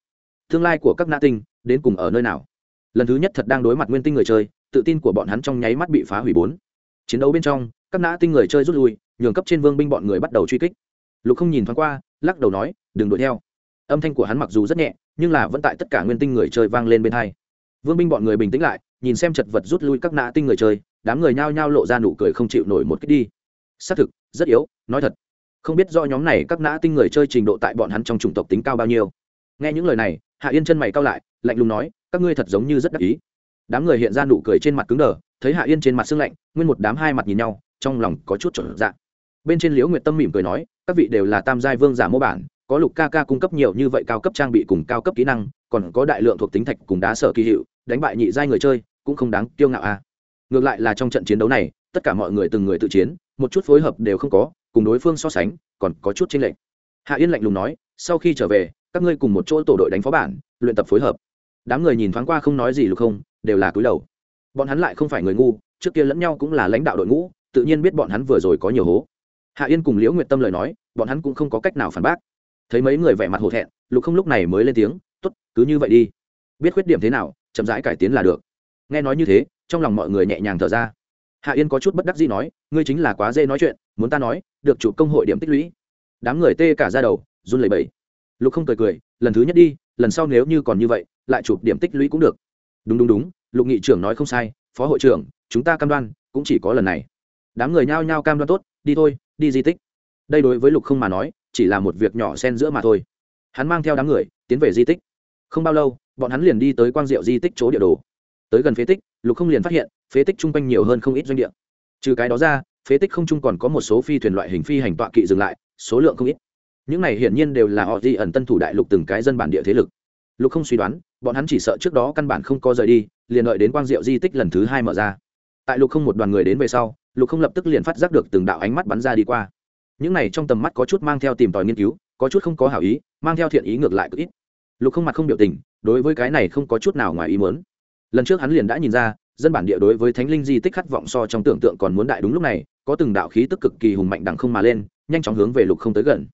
Tương lai của các nã tinh, đến cùng ở nơi nào? Lần thứ nhất thật đang đối mặt nguyên tinh người chơi, tự tin của bọn hắn trong nháy mắt bị phá hủy bốn chiến đấu bên trong, các nã tinh người chơi rút lui, nhường cấp trên vương binh bọn người bắt đầu truy kích. Lục không nhìn thoáng qua, lắc đầu nói, đừng đuổi theo. Âm thanh của hắn mặc dù rất nhẹ, nhưng là vẫn tại tất cả nguyên tinh người chơi vang lên bên hai. Vương binh bọn người bình tĩnh lại, nhìn xem chật vật rút lui các nã tinh người chơi, đám người nhao nhao lộ ra nụ cười không chịu nổi một cách đi. Xác thực, rất yếu, nói thật. Không biết do nhóm này các nã tinh người chơi trình độ tại bọn hắn trong chủng tộc tính cao bao nhiêu. Nghe những lời này, hạ yên chân mày cao lại, lạnh lùng nói, các ngươi thật giống như rất đắc ý. Đám người hiện ra nụ cười trên mặt cứng đờ thấy hạ yên trên mặt sưng lạnh, nguyên một đám hai mặt nhìn nhau, trong lòng có chút trở dạng bên trên liễu nguyệt tâm mỉm cười nói, các vị đều là tam giai vương giả mô bản, có lục ca ca cung cấp nhiều như vậy cao cấp trang bị cùng cao cấp kỹ năng, còn có đại lượng thuộc tính thạch cùng đá sở kỳ hiệu, đánh bại nhị giai người chơi, cũng không đáng kiêu ngạo a à. ngược lại là trong trận chiến đấu này, tất cả mọi người từng người tự chiến, một chút phối hợp đều không có, cùng đối phương so sánh, còn có chút chênh lệch. Hạ yên lạnh lùng nói, sau khi trở về, các ngươi cùng một chỗ tổ đội đánh phó bản, luyện tập phối hợp. Đám người nhìn thoáng qua không nói gì lục không, đều là cúi đầu bọn hắn lại không phải người ngu, trước kia lẫn nhau cũng là lãnh đạo đội ngũ, tự nhiên biết bọn hắn vừa rồi có nhiều hố. Hạ yên cùng liễu nguyệt tâm lời nói, bọn hắn cũng không có cách nào phản bác. Thấy mấy người vẻ mặt hổ thẹn, lục không lúc này mới lên tiếng t ố t cứ như vậy đi. Biết khuyết điểm thế nào, chậm rãi cải tiến là được. Nghe nói như thế, trong lòng mọi người nhẹ nhàng thở ra. Hạ yên có chút bất đắc gì nói, ngươi chính là quá dễ nói chuyện, muốn ta nói, được chủ công hội điểm tích lũy. Đám người tê cả ra đầu, run lẩy bẩy. Lục không cười cười, lần thứ nhất đi, lần sau nếu như còn như vậy, lại chụp điểm tích lũy cũng được. Đúng đúng đúng lục nghị trưởng nói không sai, phó hội trưởng, chúng ta cam đoan, cũng chỉ có lần này. Đám người nhao nhao cam đoan tốt, đi thôi, đi di tích. Đây đối với lục không mà nói, chỉ là một việc nhỏ xen giữa mà thôi. Hắn mang theo đám người, tiến về di tích. Không bao lâu, bọn hắn liền đi tới quang diệu di tích chỗ địa đồ. Tới gần phế tích, lục không liền phát hiện, phế tích chung quanh nhiều hơn không ít doanh địa. Trừ cái đó ra, phế tích không chung còn có một số phi thuyền loại hình phi hành tọa kỵ dừng lại, số lượng không ít. Những này hiển nhiên đều là họ di ẩn tân thủ đại lục từng cái dân bản địa thế lực. Lục không suy đoán bọn hắn chỉ sợ trước đó căn bản không có rời đi, liền đợi đến quang diệu di tích lần thứ hai mở ra. Tại lục không một đoàn người đến về sau, lục không lập tức liền phát giác được từng đạo ánh mắt bắn ra đi qua. Những này trong tầm mắt có chút mang theo tìm tòi nghiên cứu, có chút không có hảo ý, mang theo thiện ý ngược lại cực ít. Lục không mặt không biểu tình, đối với cái này không có chút nào ngoài ý muốn. Lần trước hắn liền đã nhìn ra, dân bản địa đối với thánh linh di tích khát vọng so trong tưởng tượng còn muốn đại đúng lúc này, có từng đạo khí tức cực kỳ hùng mạnh đằng không mà lên, nhanh chóng hướng về lục không tới gần.